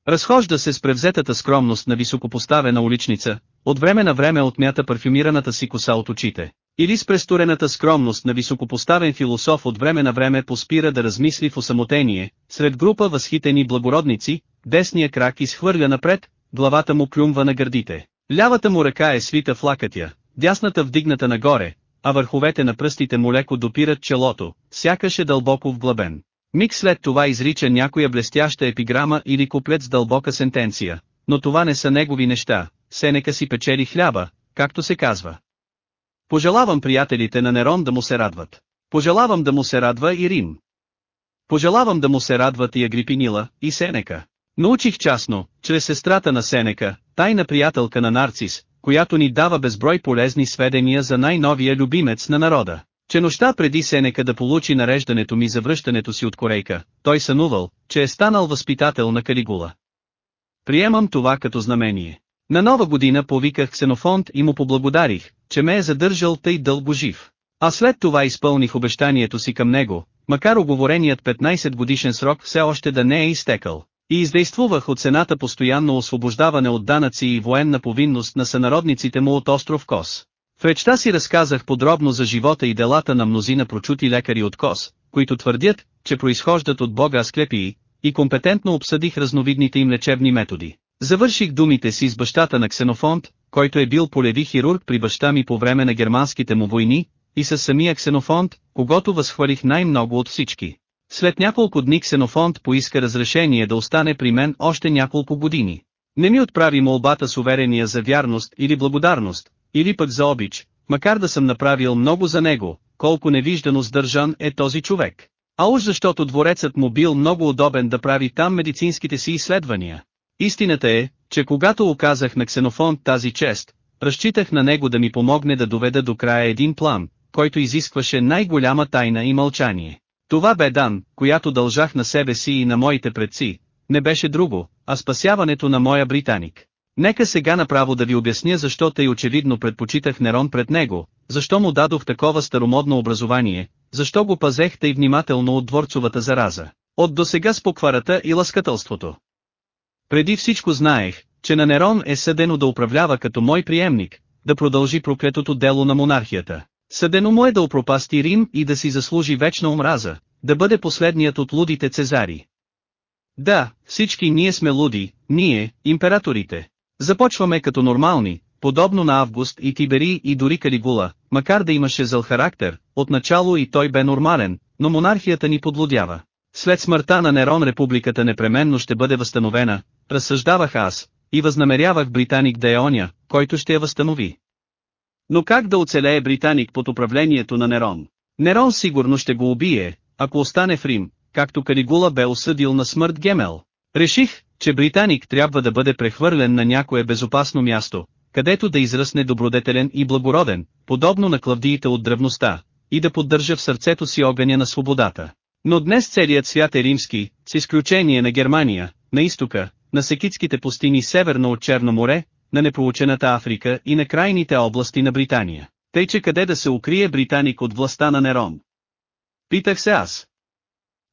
A: Разхожда се с превзетата скромност на високопоставена уличница, от време на време отмята парфюмираната си коса от очите. Или с престорената скромност на високопоставен философ от време на време поспира да размисли в осамотение, сред група възхитени благородници, десния крак изхвърля напред, главата му плюмва на гърдите. Лявата му ръка е свита в лакътя, дясната вдигната нагоре, а върховете на пръстите му леко допират челото, сякаш е дълбоко вглъбен. Миг след това изрича някоя блестяща епиграма или куплет с дълбока сентенция, но това не са негови неща, Сенека си печели хляба, както се казва. Пожелавам приятелите на Нерон да му се радват. Пожелавам да му се радва и Рим. Пожелавам да му се радват и Агрипинила, и Сенека. Научих частно, чрез сестрата на Сенека, тайна приятелка на Нарцис, която ни дава безброй полезни сведения за най-новия любимец на народа че нощта преди Сенека да получи нареждането ми за връщането си от Корейка, той сънувал, че е станал възпитател на Калигула. Приемам това като знамение. На нова година повиках ксенофонт и му поблагодарих, че ме е задържал тъй дълго жив. А след това изпълних обещанието си към него, макар оговореният 15 годишен срок все още да не е изтекал. И издействувах от цената постоянно освобождаване от данъци и военна повинност на сънародниците му от остров Кос. В речта си разказах подробно за живота и делата на мнозина прочути лекари от КОС, които твърдят, че произхождат от бога Асклепии, и компетентно обсъдих разновидните им лечебни методи. Завърших думите си с бащата на Ксенофонт, който е бил полеви хирург при баща ми по време на германските му войни, и с самия Ксенофонт, когато възхвалих най-много от всички. След няколко дни Ксенофонт поиска разрешение да остане при мен още няколко години. Не ми отправи молбата с уверения за вярност или благодарност, или пък за обич, макар да съм направил много за него, колко невиждано сдържан е този човек. А уж защото дворецът му бил много удобен да прави там медицинските си изследвания. Истината е, че когато оказах на ксенофон тази чест, разчитах на него да ми помогне да доведа до края един план, който изискваше най-голяма тайна и мълчание. Това бе дан, която дължах на себе си и на моите предци, не беше друго, а спасяването на моя британик. Нека сега направо да ви обясня защо тъй очевидно предпочитах Нерон пред него, защо му дадох такова старомодно образование, защо го пазех тъй внимателно от дворцовата зараза, от досега с покварата и ласкателството. Преди всичко знаех, че на Нерон е съдено да управлява като мой приемник, да продължи проклетото дело на монархията. Съдено му е да опропасти Рим и да си заслужи вечна омраза, да бъде последният от лудите цезари. Да, всички ние сме луди, ние, императорите, Започваме като нормални, подобно на Август и Тибери и дори Калигула, макар да имаше зъл характер, отначало и той бе нормален, но монархията ни подлодява. След смъртта на Нерон републиката непременно ще бъде възстановена, разсъждавах аз, и възнамерявах британик да който ще я възстанови. Но как да оцелее британик под управлението на Нерон? Нерон сигурно ще го убие, ако остане в Рим, както Калигула бе осъдил на смърт Гемел. Реших, че британик трябва да бъде прехвърлен на някое безопасно място, където да израсне добродетелен и благороден, подобно на клавдиите от древността, и да поддържа в сърцето си огъня на свободата. Но днес целият свят е римски, с изключение на Германия, на изтока, на секитските пустини северно от Черно море, на непоучената Африка и на крайните области на Британия. Тъй че къде да се укрие британик от властта на Нерон? Питах се аз.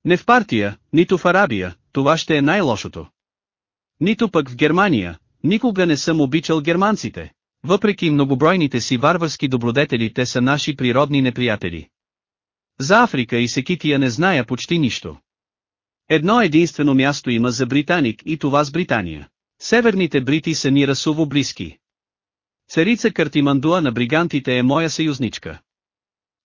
A: Не в партия, нито в Арабия, това ще е най-лошото. Нито пък в Германия, никога не съм обичал германците. Въпреки многобройните си варварски добродетели те са наши природни неприятели. За Африка и Секития не зная почти нищо. Едно единствено място има за британик и това с Британия. Северните брити са ни расово близки. Царица Картимандуа на бригантите е моя съюзничка.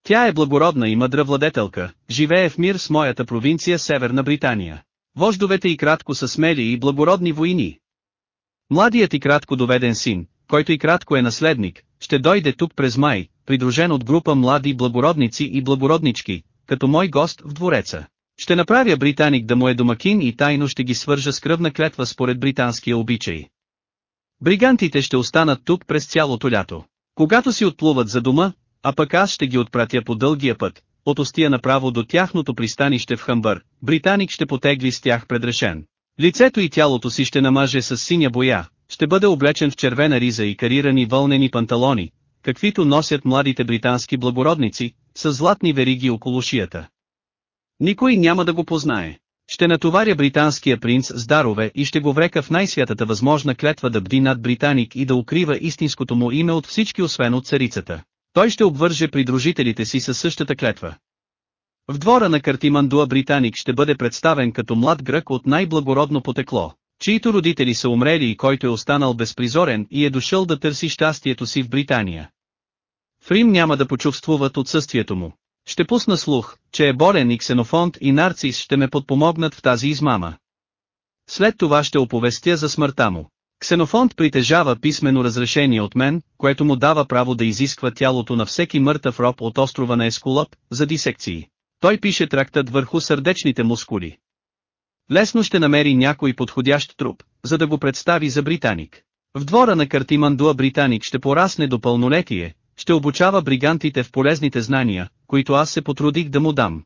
A: Тя е благородна и мъдра владетелка, живее в мир с моята провинция Северна Британия. Вождовете и кратко са смели и благородни войни. Младият и кратко доведен син, който и кратко е наследник, ще дойде тук през май, придружен от група млади благородници и благороднички, като мой гост в двореца. Ще направя британик да му е домакин и тайно ще ги свържа с кръвна клетва според британския обичай. Бригантите ще останат тук през цялото лято. Когато си отплуват за дома, а пък аз ще ги отпратя по дългия път, от Остия направо до тяхното пристанище в Хамбър, Британик ще потегли с тях предрешен. Лицето и тялото си ще намаже с синя боя, ще бъде облечен в червена риза и карирани вълнени панталони, каквито носят младите британски благородници, с златни вериги около шията. Никой няма да го познае. Ще натоваря британския принц с дарове и ще го врека в най-святата възможна клетва да бди над британик и да укрива истинското му име от всички освен от царицата. Той ще обвърже придружителите си със същата клетва. В двора на Картимандуа Британик ще бъде представен като млад грък от най-благородно потекло, чието родители са умрели и който е останал безпризорен и е дошъл да търси щастието си в Британия. Фрим няма да почувствуват отсъствието му. Ще пусна слух, че е болен и ксенофонт и нарцис ще ме подпомогнат в тази измама. След това ще оповестя за смъртта му. Ксенофонт притежава писмено разрешение от мен, което му дава право да изисква тялото на всеки мъртъв роб от острова на Ескулап, за дисекции. Той пише трактат върху сърдечните мускули. Лесно ще намери някой подходящ труп, за да го представи за британик. В двора на Картимандуа британик ще порасне до пълнолетие, ще обучава бригантите в полезните знания, които аз се потрудих да му дам.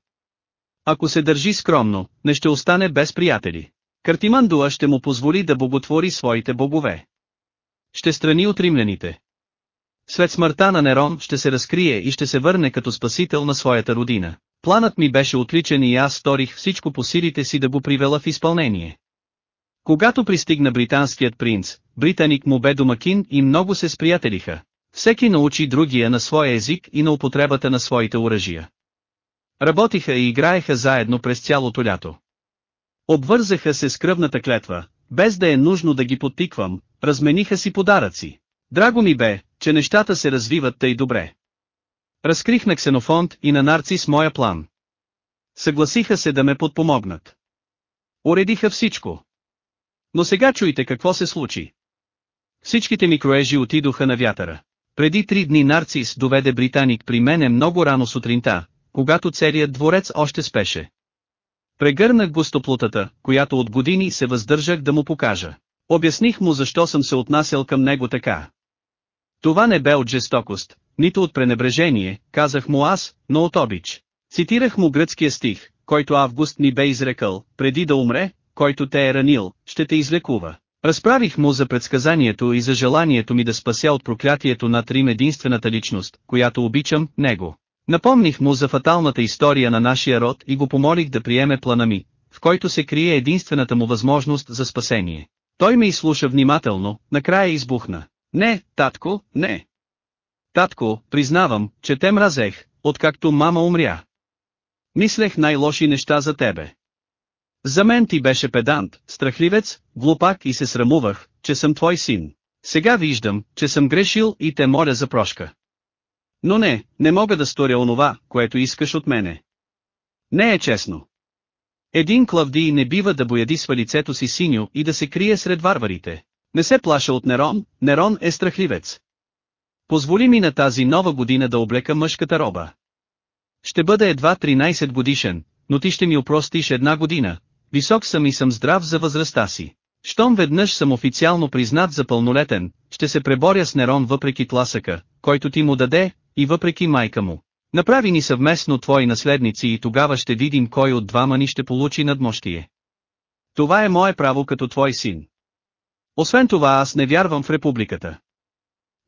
A: Ако се държи скромно, не ще остане без приятели. Картимандуа ще му позволи да боготвори своите богове. Ще страни от римляните. След смъртта на Нерон ще се разкрие и ще се върне като спасител на своята родина. Планът ми беше отличен и аз сторих всичко по силите си да го привела в изпълнение. Когато пристигна британският принц, британик му бе домакин и много се сприятелиха. Всеки научи другия на своя език и на употребата на своите оръжия. Работиха и играеха заедно през цялото лято. Обвързаха се с кръвната клетва, без да е нужно да ги подтиквам, размениха си подаръци. Драго ми бе, че нещата се развиват тъй добре. Разкрих на ксенофонд и на нарци с моя план. Съгласиха се да ме подпомогнат. Уредиха всичко. Но сега чуйте какво се случи. Всичките ми кроежи отидоха на вятъра. Преди три дни Нарцис доведе британик при мене много рано сутринта, когато целият дворец още спеше. Прегърнах го стоплутата, която от години се въздържах да му покажа. Обясних му защо съм се отнасял към него така. Това не бе от жестокост, нито от пренебрежение, казах му аз, но от обич. Цитирах му гръцкия стих, който Август ни бе изрекал, преди да умре, който те е ранил, ще те излекува. Разправих му за предсказанието и за желанието ми да спася от проклятието над Рим единствената личност, която обичам, него. Напомних му за фаталната история на нашия род и го помолих да приеме плана ми, в който се крие единствената му възможност за спасение. Той ме изслуша внимателно, накрая избухна. Не, татко, не. Татко, признавам, че те мразех, откакто мама умря. Мислех най-лоши неща за тебе. За мен ти беше педант, страхливец, глупак и се срамувах, че съм твой син. Сега виждам, че съм грешил и те моля за прошка. Но не, не мога да сторя онова, което искаш от мене. Не е честно. Един Клавдий не бива да боядисва лицето си синьо и да се крие сред варварите. Не се плаша от Нерон, Нерон е страхливец. Позволи ми на тази нова година да облека мъжката роба. Ще бъда едва 13 годишен, но ти ще ми опростиш една година. Висок съм и съм здрав за възрастта си. Щом веднъж съм официално признат за пълнолетен, ще се преборя с Нерон въпреки тласъка, който ти му даде, и въпреки майка му. Направи ни съвместно твои наследници и тогава ще видим кой от двама ни ще получи надмощие. Това е мое право като твой син. Освен това аз не вярвам в републиката.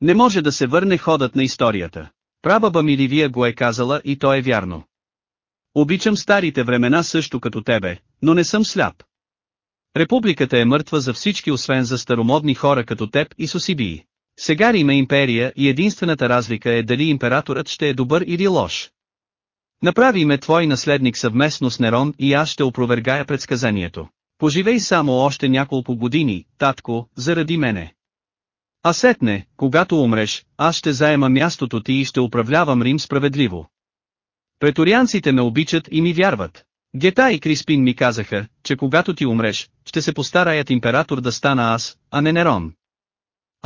A: Не може да се върне ходът на историята. Прабаба миливия го е казала и то е вярно. Обичам старите времена също като тебе, но не съм сляп. Републиката е мъртва за всички освен за старомодни хора като теб и сосибии. Сега Рим е империя и единствената разлика е дали императорът ще е добър или лош. Направи ме твой наследник съвместно с Нерон и аз ще опровергая предсказанието. Поживей само още няколко години, татко, заради мене. А сетне, когато умреш, аз ще заема мястото ти и ще управлявам Рим справедливо. Преторианците ме обичат и ми вярват. Гета и Криспин ми казаха, че когато ти умреш, ще се постараят император да стана аз, а не Нерон.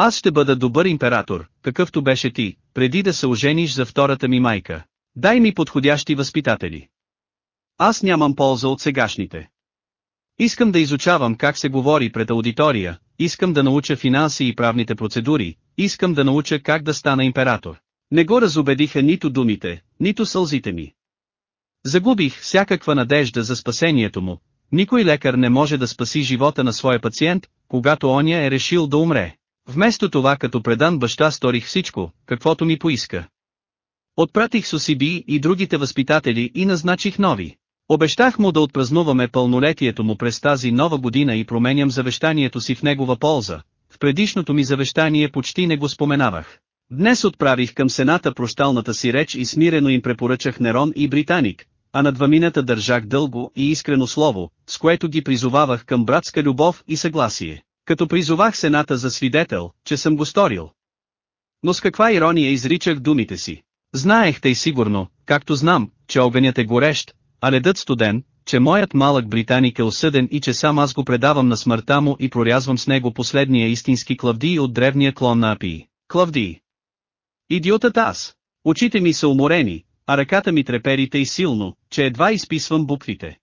A: Аз ще бъда добър император, какъвто беше ти, преди да се ожениш за втората ми майка. Дай ми подходящи възпитатели. Аз нямам полза от сегашните. Искам да изучавам как се говори пред аудитория, искам да науча финанси и правните процедури, искам да науча как да стана император. Не го разобедиха нито думите, нито сълзите ми. Загубих всякаква надежда за спасението му. Никой лекар не може да спаси живота на своя пациент, когато оня е решил да умре. Вместо това като предан баща сторих всичко, каквото ми поиска. Отпратих Сосиби и другите възпитатели и назначих нови. Обещах му да отпразнуваме пълнолетието му през тази нова година и променям завещанието си в негова полза. В предишното ми завещание почти не го споменавах. Днес отправих към Сената прощалната си реч и смирено им препоръчах Нерон и Британик, а на двамината държах дълго и искрено слово, с което ги призовавах към братска любов и съгласие като призовах сената за свидетел, че съм го сторил. Но с каква ирония изричах думите си. Знаехте и сигурно, както знам, че огънят е горещ, а ледът студен, че моят малък британик е осъден и че сам аз го предавам на смъртта му и прорязвам с него последния истински Клавдий от древния клон на Апии. Клавдий. Идиотът аз. Очите ми са уморени, а ръката ми треперите и силно, че едва изписвам буквите.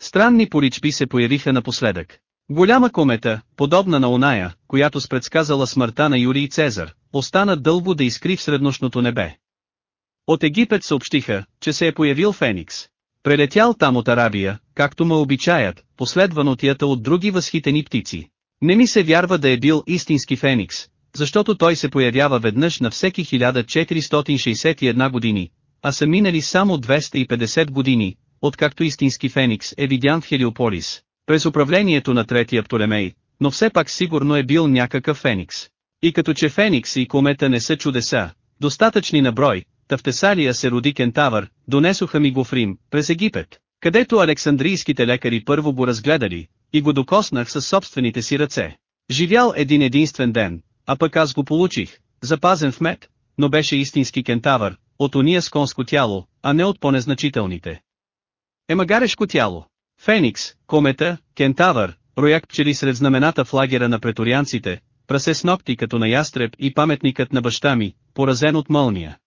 A: Странни поричби се появиха напоследък. Голяма комета, подобна на оная, която спредсказала смъртта на Юрий Цезар, остана дълго да изкри в среднощното небе. От Египет съобщиха, че се е появил Феникс. Прелетял там от Арабия, както ме обичаят, последван от ята от други възхитени птици. Не ми се вярва да е бил истински Феникс, защото той се появява веднъж на всеки 1461 години, а са минали само 250 години, откакто истински Феникс е видян в Хелиополис през управлението на третия Птолемей, но все пак сигурно е бил някакъв Феникс. И като че Феникс и комета не са чудеса, достатъчни на брой, та се роди кентавър, донесоха ми го в Рим, през Египет, където александрийските лекари първо го разгледали, и го докоснах със собствените си ръце. Живял един единствен ден, а пък аз го получих, запазен в мед, но беше истински кентавър, от уния с конско тяло, а не от по-незначителните. Е магарешко тяло. Феникс, комета, кентавър, рояк пчели сред знамената в лагера на преторианците, прасе с ногти като на ястреб и паметникът на баща ми, поразен от мълния.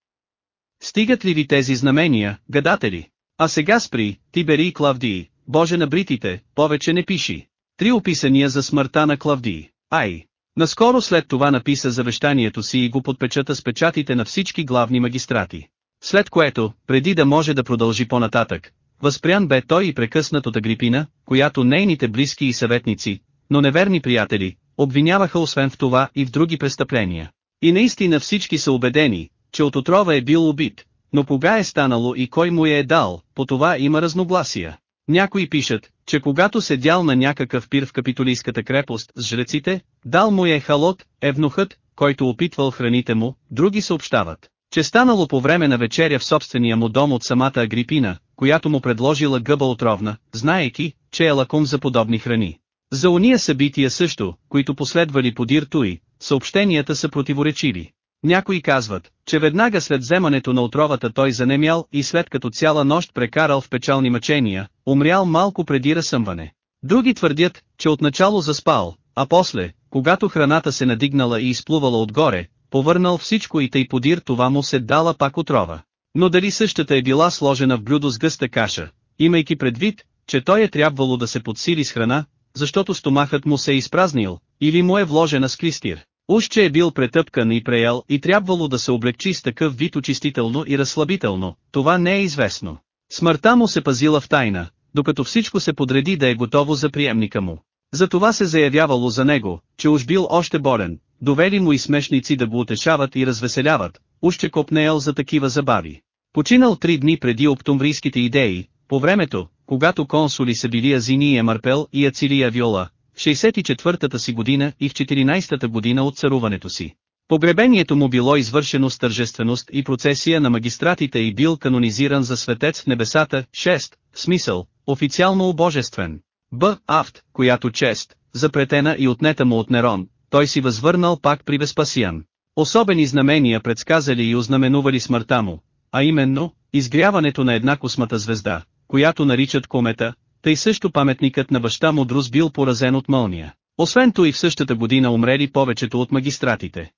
A: Стигат ли ви тези знамения, гадатели? А сега спри, Тибери и Клавдии, Боже на бритите, повече не пиши. Три описания за смъртта на Клавдии. Ай! Наскоро след това написа завещанието си и го подпечата с печатите на всички главни магистрати. След което, преди да може да продължи по-нататък, Възпрян бе той и прекъснат от Агрипина, която нейните близки и съветници, но неверни приятели, обвиняваха освен в това и в други престъпления. И наистина всички са убедени, че от отрова е бил убит, но кога е станало и кой му е дал, по това има разногласия. Някои пишат, че когато седял на някакъв пир в капитолийската крепост с жреците, дал му е халот, евнухът, който опитвал храните му, други съобщават, че станало по време на вечеря в собствения му дом от самата Агрипина, която му предложила гъба отровна, знаеки, че е лаком за подобни храни. За уния събития също, които последвали подир Туи, съобщенията са противоречили. Някои казват, че веднага след вземането на отровата той занемял и след като цяла нощ прекарал в печални мъчения, умрял малко преди разсъмване. Други твърдят, че отначало заспал, а после, когато храната се надигнала и изплувала отгоре, повърнал всичко и тъй подир това му се дала пак отрова. Но дали същата е била сложена в блюдо с гъста каша, имайки предвид, че той е трябвало да се подсили с храна, защото стомахът му се е изпразнил, или му е вложена с клистир. Уж че е бил претъпкан и преял и трябвало да се облегчи с такъв вид очистително и разслабително, това не е известно. Смъртта му се пазила в тайна, докато всичко се подреди да е готово за приемника му. Затова се заявявало за него, че уж бил още болен, довели му и смешници да го утешават и развеселяват, уще копнеел за такива забави. Починал три дни преди оптомврийските идеи, по времето, когато консули са били Азиния Марпел и Ацилия Виола, в 64-та си година и в 14-та година от царуването си. Погребението му било извършено с тържественост и процесия на магистратите и бил канонизиран за светец в небесата, 6, в смисъл, официално обожествен. Б. Афт, която чест, запретена и отнета му от Нерон, той си възвърнал пак при Веспасиан. Особени знамения предсказали и ознаменували смъртта му, а именно, изгряването на една космата звезда, която наричат комета, тъй също паметникът на баща му Друз бил поразен от мълния. Освен то и в същата година умрели повечето от магистратите.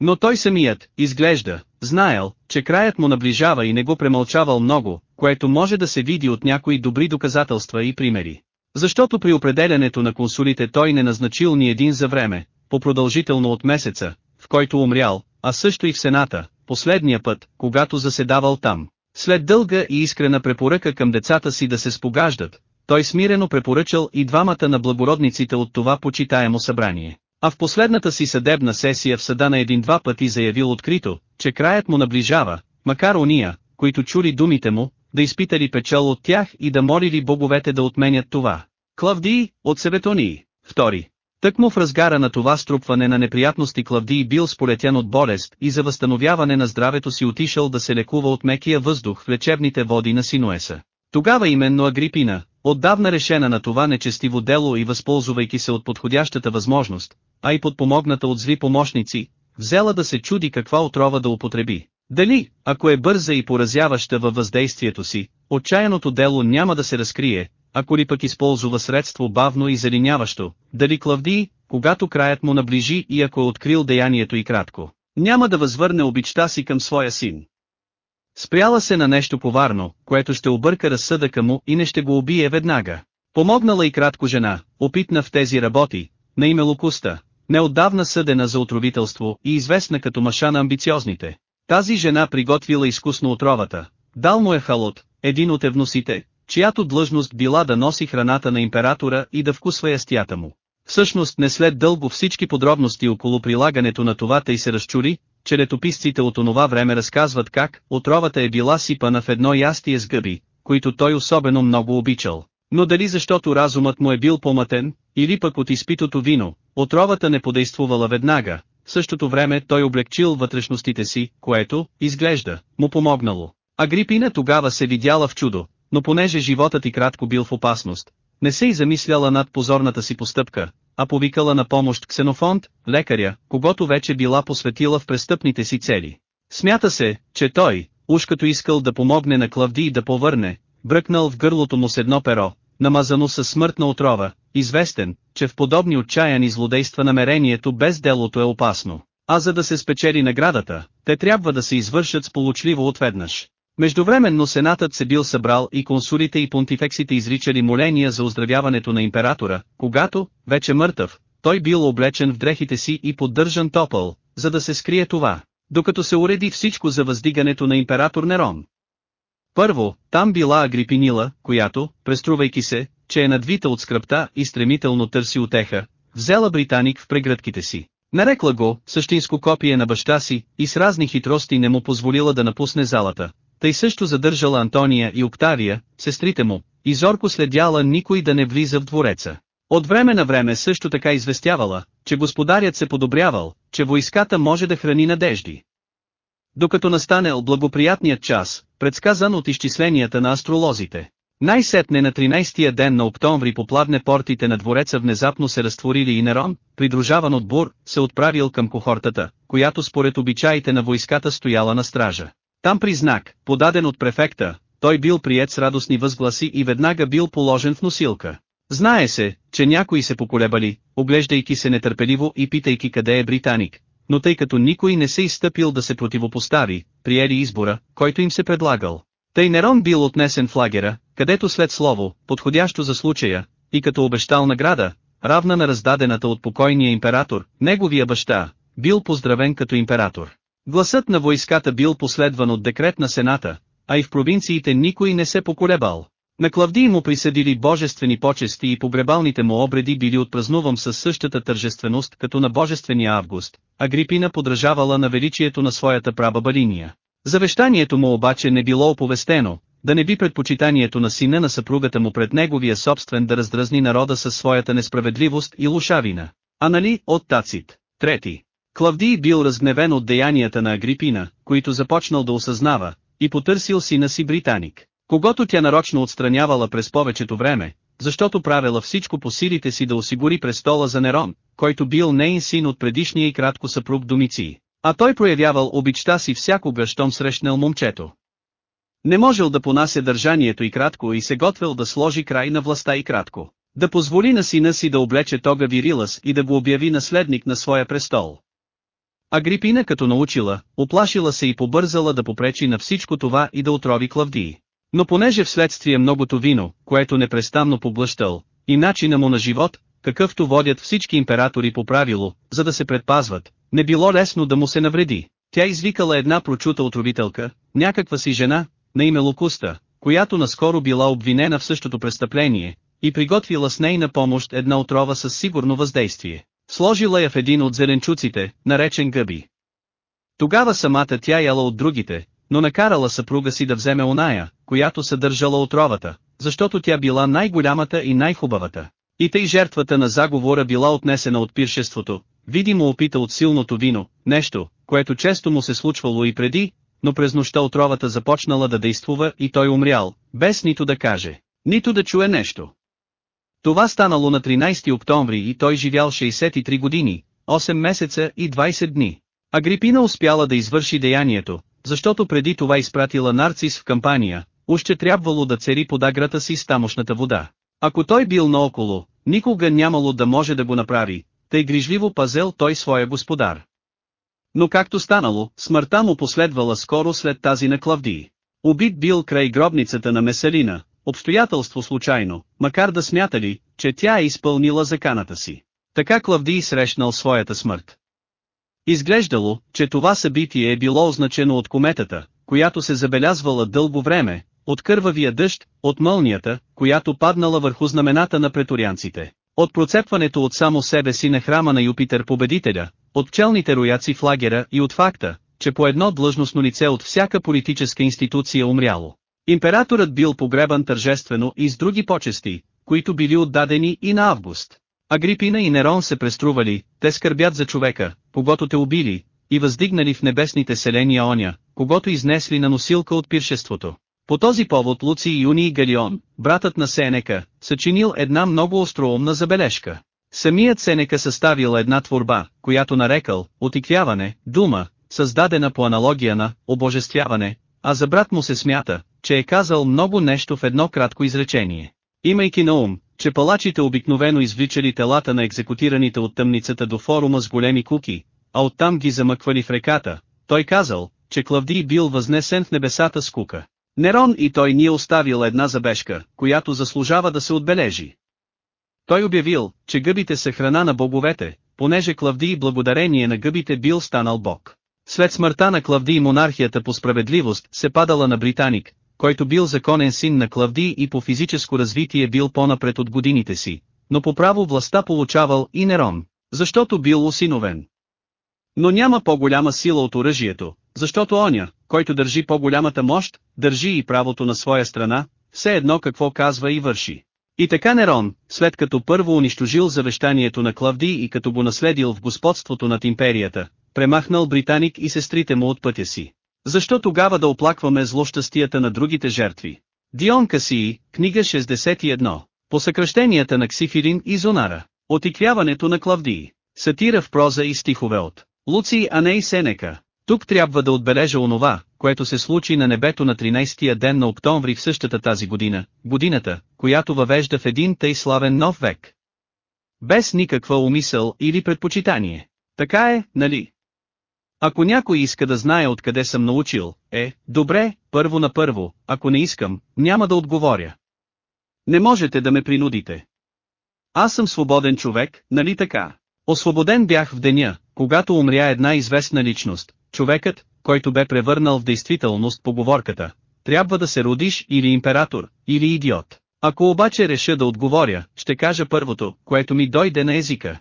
A: Но той самият, изглежда, знаел, че краят му наближава и не го премълчавал много, което може да се види от някои добри доказателства и примери. Защото при определянето на консулите той не назначил ни един за време, по-продължително от месеца, в който умрял, а също и в Сената, последния път, когато заседавал там. След дълга и искрена препоръка към децата си да се спогаждат, той смирено препоръчал и двамата на благородниците от това почитаемо събрание. А в последната си съдебна сесия в съда на един-два пъти заявил открито, че краят му наближава, макар уния, които чули думите му, да изпитали печал от тях и да молили боговете да отменят това. Клавдий, от Себетонии, втори. Тъкмо в разгара на това струпване на неприятности Клавдий бил сполетен от болест и за възстановяване на здравето си отишъл да се лекува от мекия въздух в лечебните води на Синуеса. Тогава именно Агрипина, отдавна решена на това нечестиво дело и възползвайки се от подходящата възможност, а и подпомогната от зли помощници, взела да се чуди каква отрова да употреби. Дали, ако е бърза и поразяваща във въздействието си, отчаяното дело няма да се разкрие, ако ли пък използва средство бавно и залиняващо, дали клавди, когато краят му наближи и ако е открил деянието и кратко, няма да възвърне обичта си към своя син. Спряла се на нещо поварно, което ще обърка разсъдъка му и не ще го убие веднага. Помогнала и кратко жена, опитна в тези работи, на име Локуста, неотдавна съдена за отровителство и известна като маша на амбициозните. Тази жена приготвила изкусно отровата. Дал му е халот, един от евносите, чиято длъжност била да носи храната на императора и да вкусва ястията му. Всъщност не след дълго всички подробности около прилагането на това тъй се разчури, че летописците от онова време разказват как отровата е била сипана в едно ястие с гъби, които той особено много обичал. Но дали защото разумът му е бил помътен, или пък от изпитото вино, отровата не подействувала веднага, в същото време той облегчил вътрешностите си, което, изглежда, му помогнало. А Грипина тогава се видяла в чудо, но понеже животът и кратко бил в опасност, не се и замисляла над позорната си постъпка, а повикала на помощ ксенофонт, лекаря, когато вече била посветила в престъпните си цели. Смята се, че той, уж като искал да помогне на Клавдий да повърне, бръкнал в гърлото му с едно перо, намазано със смъртна отрова, известен, че в подобни отчаяни злодейства намерението без делото е опасно. А за да се спечели наградата, те трябва да се извършат сполучливо отведнъж. Междувременно сенатът се бил събрал и консулите и понтифексите изричали моления за оздравяването на императора, когато, вече мъртъв, той бил облечен в дрехите си и поддържан топъл, за да се скрие това, докато се уреди всичко за въздигането на император Нерон. Първо, там била Агрипинила, която, преструвайки се, че е надвита от скръпта и стремително търси отеха, взела британик в преградките си. Нарекла го, същинско копие на баща си, и с разни хитрости не му позволила да напусне залата. Тъй също задържала Антония и Октария, сестрите му, и зорко следяла никой да не влиза в двореца. От време на време също така известявала, че господарят се подобрявал, че войската може да храни надежди докато настанел благоприятният час, предсказан от изчисленията на астролозите. Най-сетне на 13-тия ден на октомври плавне портите на двореца внезапно се разтворили и Нерон, придружаван от бур, се отправил към кохортата, която според обичаите на войската стояла на стража. Там при знак, подаден от префекта, той бил прият с радостни възгласи и веднага бил положен в носилка. Знае се, че някои се поколебали, оглеждайки се нетърпеливо и питайки къде е британик, но тъй като никой не се изстъпил да се противопостави, приели избора, който им се предлагал. Тъй Нерон бил отнесен в лагера, където след слово, подходящо за случая, и като обещал награда, равна на раздадената от покойния император, неговия баща, бил поздравен като император. Гласът на войската бил последван от декрет на Сената, а и в провинциите никой не се поколебал. На Клавдий му присъдили божествени почести и погребалните му обреди били отпразнувам със същата тържественост като на божествения август, а Грипина подражавала на величието на своята праба бариния. Завещанието му обаче не било оповестено, да не би предпочитанието на сина на съпругата му пред неговия собствен да раздразни народа със своята несправедливост и лошавина. А нали, от Тацит. Трети. Клавдий бил разгневен от деянията на Агрипина, които започнал да осъзнава, и потърсил сина си британик. Когато тя нарочно отстранявала през повечето време, защото правила всичко по силите си да осигури престола за Нерон, който бил нейн син от предишния и кратко съпруг Домици, а той проявявал обичта си всякога, щом срещнал момчето. Не можел да понася държанието и кратко и се готвил да сложи край на властта и кратко, да позволи на сина си да облече тога Вирилас и да го обяви наследник на своя престол. Агрипина като научила, оплашила се и побързала да попречи на всичко това и да отрови Клавдии. Но понеже вследствие многото вино, което непрестанно поблъщал, и начина му на живот, какъвто водят всички императори по правило, за да се предпазват, не било лесно да му се навреди. Тя извикала една прочута отровителка, някаква си жена, на име Локуста, която наскоро била обвинена в същото престъпление, и приготвила с нейна помощ една отрова със сигурно въздействие. Сложила я в един от зеленчуците, наречен гъби. Тогава самата тя яла от другите, но накарала съпруга си да вземе оная, която съдържала отровата, защото тя била най-голямата и най-хубавата. И тъй жертвата на заговора била отнесена от пиршеството, видимо опита от силното вино, нещо, което често му се случвало и преди, но през нощта отровата започнала да действува и той умрял, без нито да каже, нито да чуе нещо. Това станало на 13 октомври и той живял 63 години, 8 месеца и 20 дни. Агрипина успяла да извърши деянието, защото преди това изпратила Нарцис в кампания, още трябвало да цери подаграта си с тамошната вода. Ако той бил наоколо, никога нямало да може да го направи, тъй грижливо пазел той своя господар. Но както станало, смъртта му последвала скоро след тази на Клавдии. Убит бил край гробницата на Меселина, обстоятелство случайно, макар да смятали, че тя е изпълнила заканата си. Така Клавдий срещнал своята смърт. Изглеждало, че това събитие е било означено от кометата, която се забелязвала дълго време, от кървавия дъжд, от мълнията, която паднала върху знамената на преторианците, от процепването от само себе си на храма на Юпитер победителя, от пчелните рояци в лагера и от факта, че по едно длъжностно лице от всяка политическа институция умряло. Императорът бил погребан тържествено и с други почести, които били отдадени и на август. Агрипина и Нерон се престрували, те скърбят за човека, когато те убили, и въздигнали в небесните селения оня, когато изнесли на носилка от пиршеството. По този повод Луци Юни и Галион, братът на Сенека, съчинил една много остроумна забележка. Самият Сенека съставил една творба, която нарекал «отиквяване», дума, създадена по аналогия на «обожествяване», а за брат му се смята, че е казал много нещо в едно кратко изречение. Имайки на ум, че палачите обикновено извличали телата на екзекутираните от тъмницата до форума с големи куки, а оттам ги замъквали в реката, той казал, че Клавдий бил възнесен в небесата с кука. Нерон и той ни е оставил една забежка, която заслужава да се отбележи. Той обявил, че гъбите са храна на боговете, понеже Клавдий благодарение на гъбите бил станал бог. След смъртта на Клавдий монархията по справедливост се падала на британик, който бил законен син на Клавди и по физическо развитие бил по-напред от годините си, но по право властта получавал и Нерон, защото бил осиновен. Но няма по-голяма сила от оръжието, защото оня, който държи по-голямата мощ, държи и правото на своя страна, все едно какво казва и върши. И така Нерон, след като първо унищожил завещанието на Клавди и като го наследил в господството над империята, премахнал Британик и сестрите му от пътя си. Защо тогава да оплакваме злощастията на другите жертви? Дион Касии, книга 61, по съкръщенията на Ксифирин и Зонара, отикряването на Клавдии, сатира в проза и стихове от Луций Аней Сенека. Тук трябва да отбележа онова, което се случи на небето на 13 я ден на октомври в същата тази година, годината, която въвежда в един тъй славен нов век. Без никаква умисъл или предпочитание. Така е, нали? Ако някой иска да знае откъде съм научил, е, добре, първо на първо, ако не искам, няма да отговоря. Не можете да ме принудите. Аз съм свободен човек, нали така? Освободен бях в деня, когато умря една известна личност, човекът, който бе превърнал в действителност поговорката. Трябва да се родиш или император, или идиот. Ако обаче реша да отговоря, ще кажа първото, което ми дойде на езика.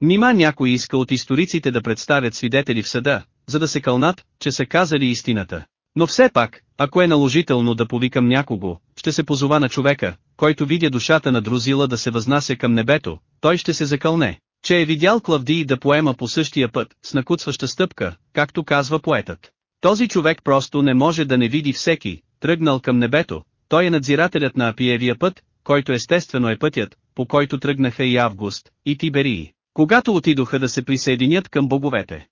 A: Нима някой иска от историците да представят свидетели в съда, за да се кълнат, че са казали истината. Но все пак, ако е наложително да повикам някого, ще се позова на човека, който видя душата на Друзила да се възнася към небето, той ще се закълне, че е видял Клавдий да поема по същия път, с накуцваща стъпка, както казва поетът. Този човек просто не може да не види всеки, тръгнал към небето, той е надзирателят на Апиевия път, който естествено е пътят, по който тръгнаха и Август, и Тиберии когато отидоха да се присъединят към боговете.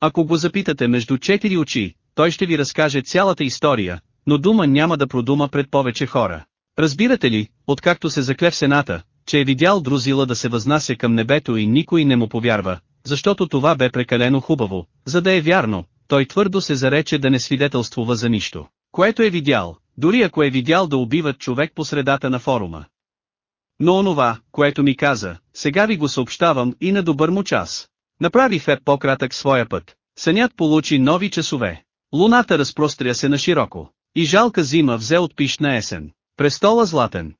A: Ако го запитате между четири очи, той ще ви разкаже цялата история, но дума няма да продума пред повече хора. Разбирате ли, откакто се закле в сената, че е видял Друзила да се възнася към небето и никой не му повярва, защото това бе прекалено хубаво, за да е вярно, той твърдо се зарече да не свидетелствува за нищо, което е видял, дори ако е видял да убиват човек по средата на форума. Но онова, което ми каза, сега ви го съобщавам и на добър му час. Направи Феб по-кратък своя път. Сънят получи нови часове. Луната разпростря се на широко. И жалка зима взе от пишна есен. Престола златен.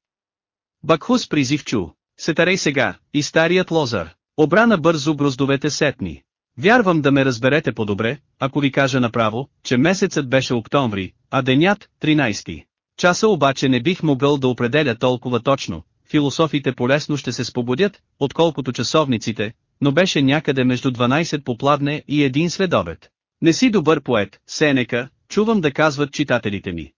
A: Бакхус призив чу. Сетарей сега, и старият лозар. Обрана бързо гроздовете сетни. Вярвам да ме разберете по-добре, ако ви кажа направо, че месецът беше октомври, а денят – 13. Часа обаче не бих могъл да определя толкова точно, философите полесно ще се спободят, отколкото часовниците, но беше някъде между 12 попладне и един следобед. Не си добър поет, Сенека, чувам да казват читателите ми.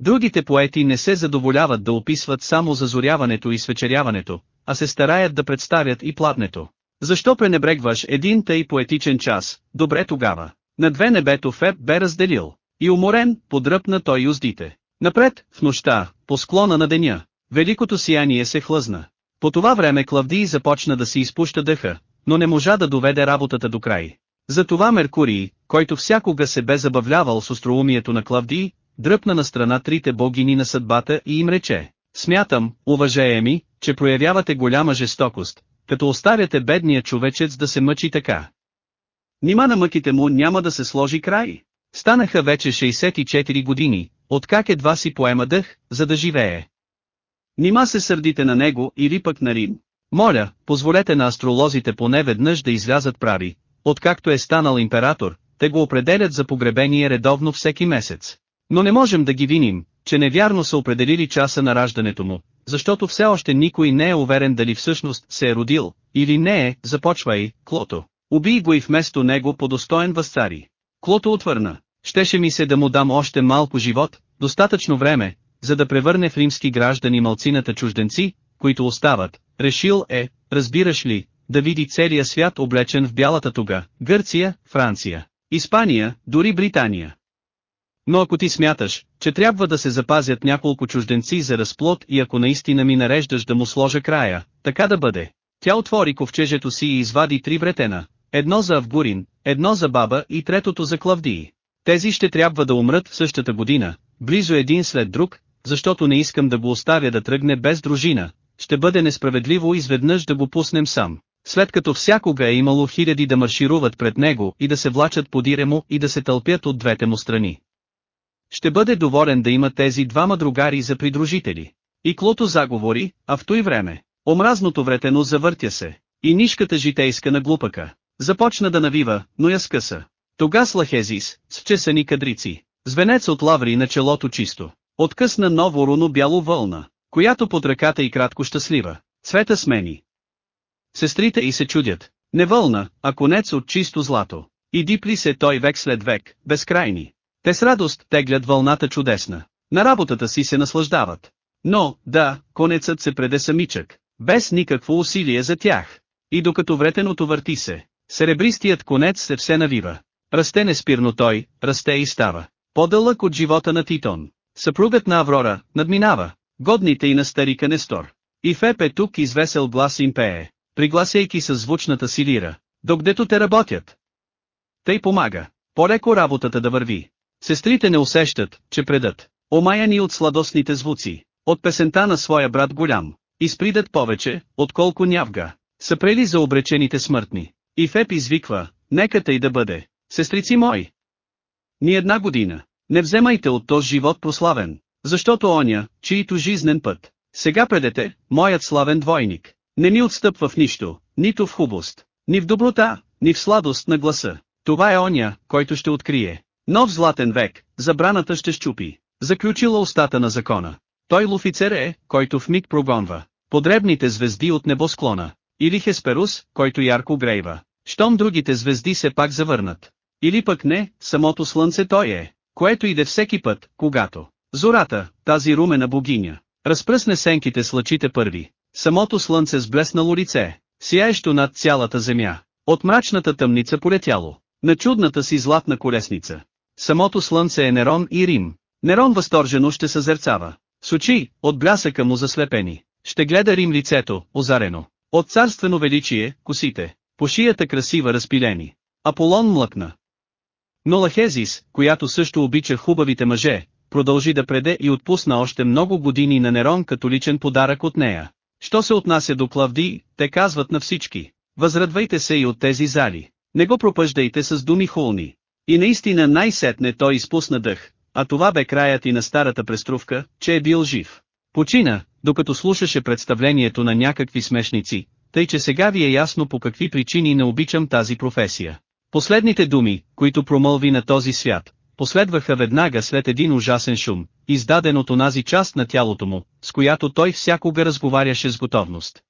A: Другите поети не се задоволяват да описват само зазоряването и свечеряването, а се стараят да представят и платнето. Защо пренебрегваш един тъй поетичен час, добре тогава. На две небето Феб бе разделил. И уморен, подръпна той юздите. Напред, в нощта, по склона на деня, Великото сияние се хлъзна. По това време Клавдий започна да си изпуща дъха, но не можа да доведе работата до край. Затова Меркурий, който всякога се бе забавлявал с остроумието на Клавдий, дръпна на страна трите богини на съдбата и им рече, «Смятам, уважаеми, че проявявате голяма жестокост, като оставяте бедния човечец да се мъчи така. Нима на мъките му няма да се сложи край. Станаха вече 64 години, откак едва си поема дъх, за да живее. Нима се сърдите на него или пък на Рим. Моля, позволете на астролозите поне веднъж да излязат прави, откакто е станал император, те го определят за погребение редовно всеки месец. Но не можем да ги виним, че невярно са определили часа на раждането му, защото все още никой не е уверен дали всъщност се е родил, или не е, започвай, Клото. Убий го и вместо него по достоен възцари. Клото отвърна. Щеше ми се да му дам още малко живот, достатъчно време, за да превърне в римски граждани малцината чужденци, които остават, решил е, разбираш ли, да види целия свят облечен в бялата туга, Гърция, Франция, Испания, дори Британия. Но ако ти смяташ, че трябва да се запазят няколко чужденци за разплод и ако наистина ми нареждаш да му сложа края, така да бъде. Тя отвори ковчежето си и извади три вретена, едно за Авгурин, едно за Баба и третото за Клавдии. Тези ще трябва да умрат в същата година, близо един след друг, защото не искам да го оставя да тръгне без дружина, ще бъде несправедливо изведнъж да го пуснем сам. След като всякога е имало хиляди да маршируват пред него и да се влачат подире му и да се тълпят от двете му страни. Ще бъде доволен да има тези двама другари за придружители. И Клото заговори, а в той време, омразното вретено завъртя се, и нишката житейска на глупака, започна да навива, но я скъса. Тогас Лахезис, с чесани кадрици, звенец от лаври на челото чисто, Откъсна ново руно бяло вълна, която под ръката и кратко щастлива, цвета смени. Сестрите и се чудят, не вълна, а конец от чисто злато, и дипли се той век след век, безкрайни. Те с радост теглят вълната чудесна, на работата си се наслаждават. Но, да, конецът се преде самичък, без никакво усилие за тях. И докато вретеното върти се, серебристият конец се все навива. Расте неспирно той, расте и става. По-дълъг от живота на Титон, Съпругът на Аврора, надминава, годните и на старика Нестор. И Феп е тук извесел глас им пее, пригласяйки със звучната си лира, докъдето те работят. Тъй помага, полеко работата да върви. Сестрите не усещат, че предат, омаяни от сладостните звуци, от песента на своя брат голям, изпридат повече, отколко нявга, са прели за обречените смъртни. И Феп извиква, нека тъй да бъде, сестрици мои. Ни една година, не вземайте от този живот прославен, защото оня, чийто жизнен път, сега предете, моят славен двойник, не ни отстъпва в нищо, нито в хубост, ни в доброта, ни в сладост на гласа. Това е оня, който ще открие. Нов златен век, забраната ще щупи, заключила устата на закона. Той луфицер е, който в миг прогонва, подребните звезди от небосклона, или Хесперус, който ярко грейва, щом другите звезди се пак завърнат. Или пък не, самото слънце той е, което иде всеки път, когато зората, тази румена богиня, разпръсне сенките с лъчите първи, самото слънце с блеснало лице, сияещо над цялата земя, от мрачната тъмница полетяло, на чудната си златна колесница. Самото слънце е Нерон и Рим. Нерон възторжено ще съзерцава. С очи, от блясъка му заслепени, ще гледа Рим лицето, озарено. От царствено величие, косите, по шията красива разпилени. Аполон млъкна, но Лахезис, която също обича хубавите мъже, продължи да преде и отпусна още много години на Нерон като личен подарък от нея. Що се отнася до клавди, те казват на всички, възрадвайте се и от тези зали, не го пропъждайте с думи хулни. И наистина най-сетне той изпусна дъх, а това бе краят и на старата преструвка, че е бил жив. Почина, докато слушаше представлението на някакви смешници, тъй че сега ви е ясно по какви причини не обичам тази професия. Последните думи, които промълви на този свят, последваха веднага след един ужасен шум, издаден от онази част на тялото му, с която той всякога разговаряше с готовност.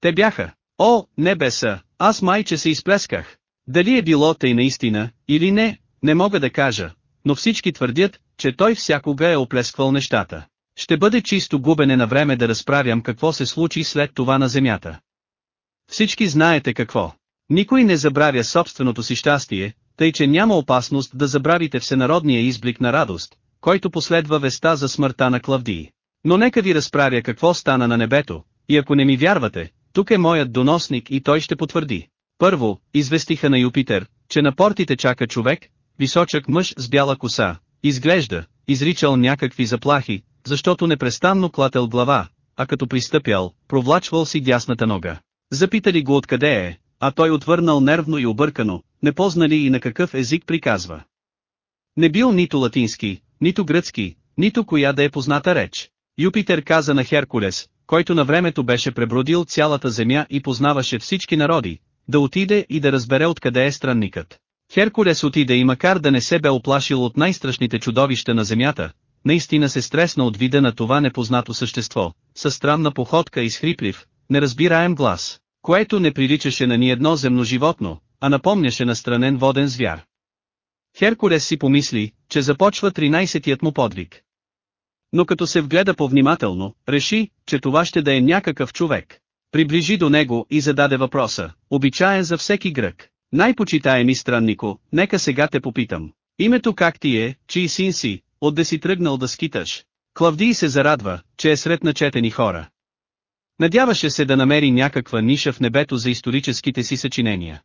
A: Те бяха, о, небеса, аз майче се изплесках. Дали е било тъй наистина, или не, не мога да кажа, но всички твърдят, че той всякога е оплесквал нещата. Ще бъде чисто губене на време да разправям какво се случи след това на земята. Всички знаете какво. Никой не забравя собственото си щастие, тъй че няма опасност да забравите всенародния изблик на радост, който последва веста за смъртта на Клавдии. Но нека ви разправя какво стана на небето, и ако не ми вярвате, тук е моят доносник и той ще потвърди. Първо, известиха на Юпитер, че на портите чака човек, височък мъж с бяла коса, изглежда, изричал някакви заплахи, защото непрестанно клател глава, а като пристъпял, провлачвал си дясната нога. Запитали го откъде е, а той отвърнал нервно и объркано, не познали и на какъв език приказва. Не бил нито латински, нито гръцки, нито коя да е позната реч. Юпитер каза на Херкулес, който на времето беше пребродил цялата земя и познаваше всички народи, да отиде и да разбере откъде е странникът. Херкулес отиде и макар да не се бе оплашил от най-страшните чудовища на земята, наистина се стресна от вида на това непознато същество, със странна походка и схриплив, неразбираем глас което не приличаше на ни едно земно животно, а напомняше на странен воден звяр. Херкулес си помисли, че започва 13-тият му подвиг. Но като се вгледа повнимателно, реши, че това ще да е някакъв човек. Приближи до него и зададе въпроса, обичаен за всеки грък. Най-почитаеми страннико, нека сега те попитам. Името как ти е, чий син си, отде си тръгнал да скиташ? Клавдий се зарадва, че е сред начетени хора. Надяваше се да намери някаква ниша в небето за историческите си съчинения.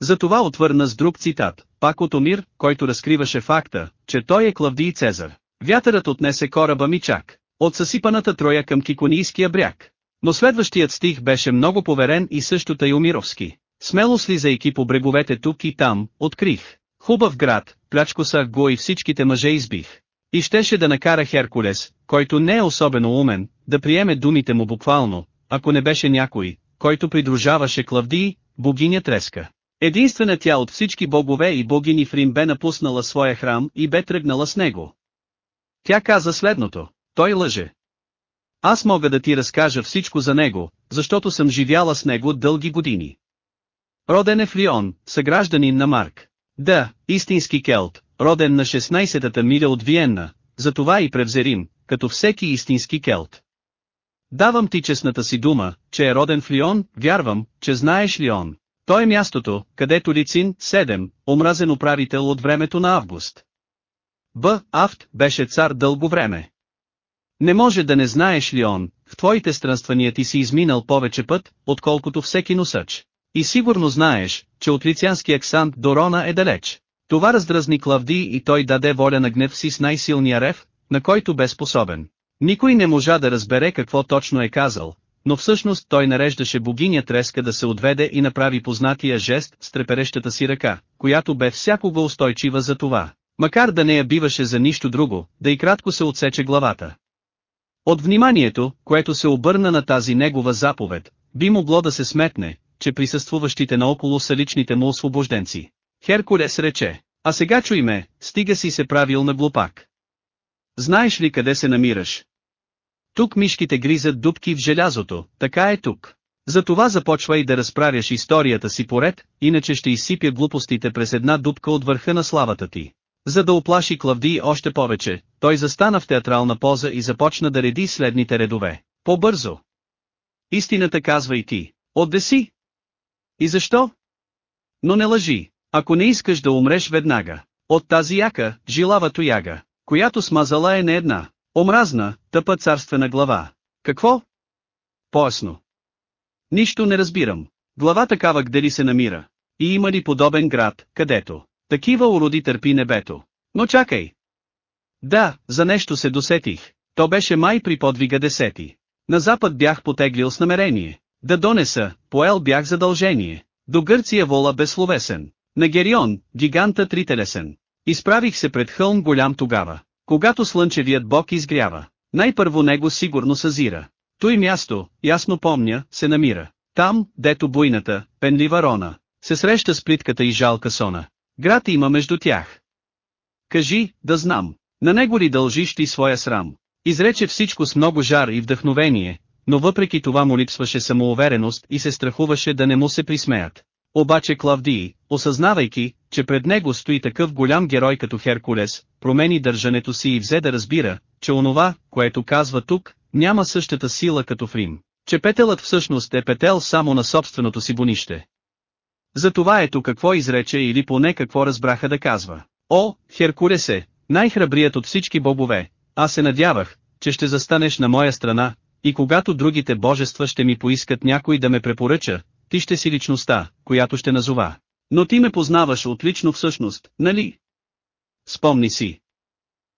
A: Затова отвърна с друг цитат, пак от Омир, който разкриваше факта, че той е Клавдий Цезар. Вятърът отнесе кораба Мичак, чак, от съсипаната троя към Киконийския бряг. Но следващият стих беше много поверен и също тъй умировски. Смело слизайки по бреговете тук и там, открих. Хубав град, плячко са го и всичките мъже избих. И щеше да накара Херкулес, който не е особено умен, да приеме думите му буквално, ако не беше някой, който придружаваше клавди, богиня Треска. Единствена тя от всички богове и богини в Рим бе напуснала своя храм и бе тръгнала с него. Тя каза следното, той лъже. Аз мога да ти разкажа всичко за него, защото съм живяла с него дълги години. Роден е Фрион, съгражданин на Марк. Да, истински келт, роден на 16-та миля от Виенна, затова и превзерим, като всеки истински келт. Давам ти честната си дума, че е роден в Лион, вярвам, че знаеш Лион. Той е мястото, където Лицин, 7, омразен управител от времето на Август. Б. Афт беше цар дълго време. Не може да не знаеш Лион, в твоите странствания ти си изминал повече път, отколкото всеки носъч. И сигурно знаеш, че от лицянски аксант до Рона е далеч. Това раздразни Клавди и той даде воля на гнев си с най-силния рев, на който бе способен. Никой не можа да разбере какво точно е казал, но всъщност той нареждаше богиня треска да се отведе и направи познатия жест с треперещата си ръка, която бе всякога устойчива за това, макар да не я биваше за нищо друго, да и кратко се отсече главата. От вниманието, което се обърна на тази негова заповед, би могло да се сметне, че присъствуващите наоколо са личните му освобожденци. Херкулес рече, а сега чуй ме, стига си се правил на глупак. Знаеш ли къде се намираш, тук мишките гризат дубки в желязото, така е тук. Затова започвай да разправяш историята си поред, иначе ще изсипя глупостите през една дупка от върха на славата ти. За да оплаши Клавдий още повече, той застана в театрална поза и започна да реди следните редове. По-бързо. Истината казва и ти. Отде си? И защо? Но не лъжи, ако не искаш да умреш веднага. От тази яка, жилава тояга, която смазала е не една. Омразна, тъпа царствена глава. Какво? Поясно. Нищо не разбирам. Глава такава къде ли се намира? И има ли подобен град, където? Такива уроди търпи небето. Но чакай. Да, за нещо се досетих. То беше май при подвига десети. На запад бях потеглил с намерение. Да донеса, поел бях задължение. До Гърция вола безсловесен. На Герион, гиганта трителесен. Изправих се пред хълм голям тогава. Когато слънчевият бог изгрява, най-първо него сигурно съзира. Той място, ясно помня, се намира. Там, дето буйната, пенлива рона, се среща с плитката и жалка сона. Град има между тях. Кажи, да знам, на него ли дължиш ти своя срам? Изрече всичко с много жар и вдъхновение, но въпреки това му липсваше самоувереност и се страхуваше да не му се присмеят. Обаче Клавдий, осъзнавайки, че пред него стои такъв голям герой като Херкулес, промени държането си и взе да разбира, че онова, което казва тук, няма същата сила като в Рим, че петелът всъщност е петел само на собственото си бонище. Затова ето какво изрече или поне какво разбраха да казва. О, Херкулесе, най-храбрият от всички богове, аз се надявах, че ще застанеш на моя страна, и когато другите божества ще ми поискат някой да ме препоръча, ти ще си личността, която ще назова. Но ти ме познаваш отлично всъщност, нали? Спомни си.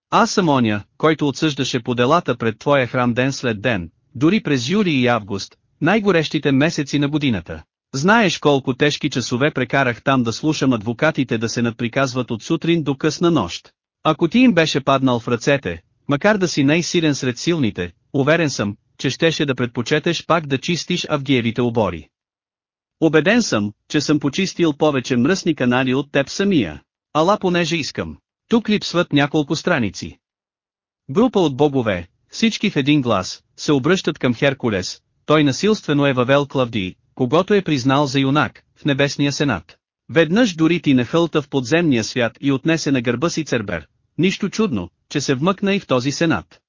A: Аз съм оня, който отсъждаше по делата пред твоя храм ден след ден, дори през юли и август, най-горещите месеци на годината. Знаеш колко тежки часове прекарах там да слушам адвокатите да се надприказват от сутрин до късна нощ. Ако ти им беше паднал в ръцете, макар да си най-силен сред силните, уверен съм, че щеше да предпочетеш пак да чистиш авгиевите обори. Обеден съм, че съм почистил повече мръсни канали от теб самия. Ала понеже искам. Тук липсват няколко страници. Група от богове, всички в един глас, се обръщат към Херкулес, той насилствено е въвел клавди, когато е признал за юнак, в Небесния сенат. Веднъж дори ти нахълта в подземния свят и отнесе на гърба си Цербер. Нищо чудно, че се вмъкна и в този сенат.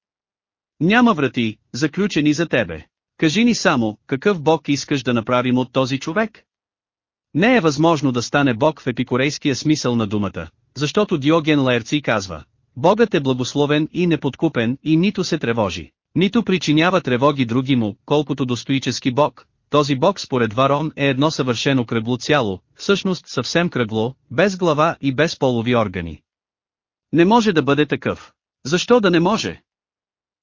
A: Няма врати, заключени за тебе. Кажи ни само, какъв бог искаш да направим от този човек? Не е възможно да стане бог в епикорейския смисъл на думата, защото Диоген Лаерци казва, Богът е благословен и неподкупен и нито се тревожи, нито причинява тревоги други му, колкото достоически бог, този бог според Варон е едно съвършено кръгло цяло, всъщност съвсем кръгло, без глава и без полови органи. Не може да бъде такъв. Защо да не може?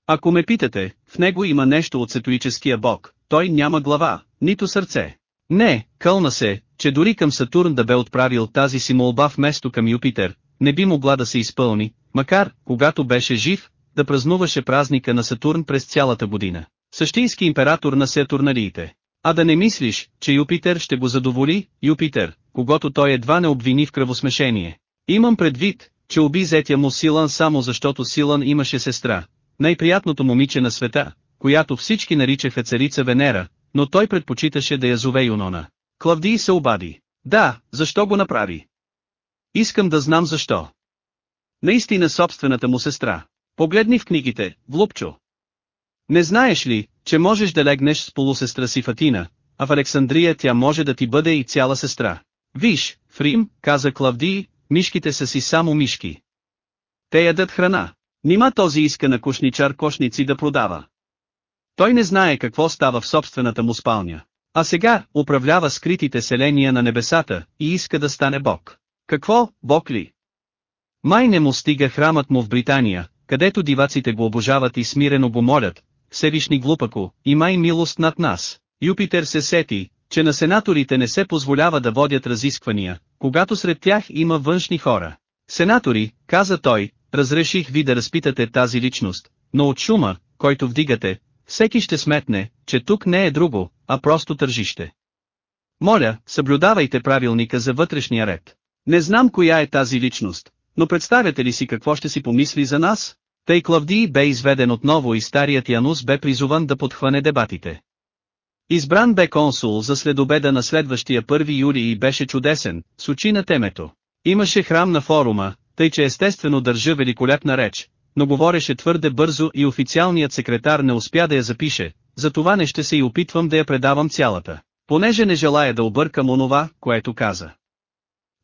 A: Ако ме питате, в него има нещо от сатуическия бог, той няма глава, нито сърце. Не, кълна се, че дори към Сатурн да бе отправил тази си молба вместо към Юпитер, не би могла да се изпълни, макар, когато беше жив, да празнуваше празника на Сатурн през цялата година. Същински император на Сатурналиите. А да не мислиш, че Юпитер ще го задоволи, Юпитер, когато той едва не обвини в кръвосмешение. Имам предвид, че уби зетя му Силан само защото Силан имаше сестра, най-приятното момиче на света, която всички наричаха царица Венера, но той предпочиташе да я зове Юнона. Клавдий се обади. Да, защо го направи? Искам да знам защо. Наистина собствената му сестра. Погледни в книгите, Влупчо. Не знаеш ли, че можеш да легнеш с полусестра си Фатина, а в Александрия тя може да ти бъде и цяла сестра. Виж, Фрим, каза Клавдий, мишките са си само мишки. Те ядат храна. Нима този иска на кошничар кошници да продава. Той не знае какво става в собствената му спалня. А сега, управлява скритите селения на небесата, и иска да стане бог. Какво, бог ли? Май не му стига храмът му в Британия, където диваците го обожават и смирено го молят, Всевишни глупако, и май милост над нас. Юпитер се сети, че на сенаторите не се позволява да водят разисквания, когато сред тях има външни хора. Сенатори, каза той, разреших ви да разпитате тази личност, но от шума, който вдигате, всеки ще сметне, че тук не е друго, а просто тържище. Моля, съблюдавайте правилника за вътрешния ред. Не знам коя е тази личност, но представяте ли си какво ще си помисли за нас? Тъй Клавдий бе изведен отново и старият Янус бе призован да подхване дебатите. Избран бе консул за следобеда на следващия 1 юли и беше чудесен, с очи на темето. Имаше храм на форума, тъй че естествено държа великолепна реч, но говореше твърде бързо и официалният секретар не успя да я запише, затова не ще се и опитвам да я предавам цялата, понеже не желая да объркам онова, което каза.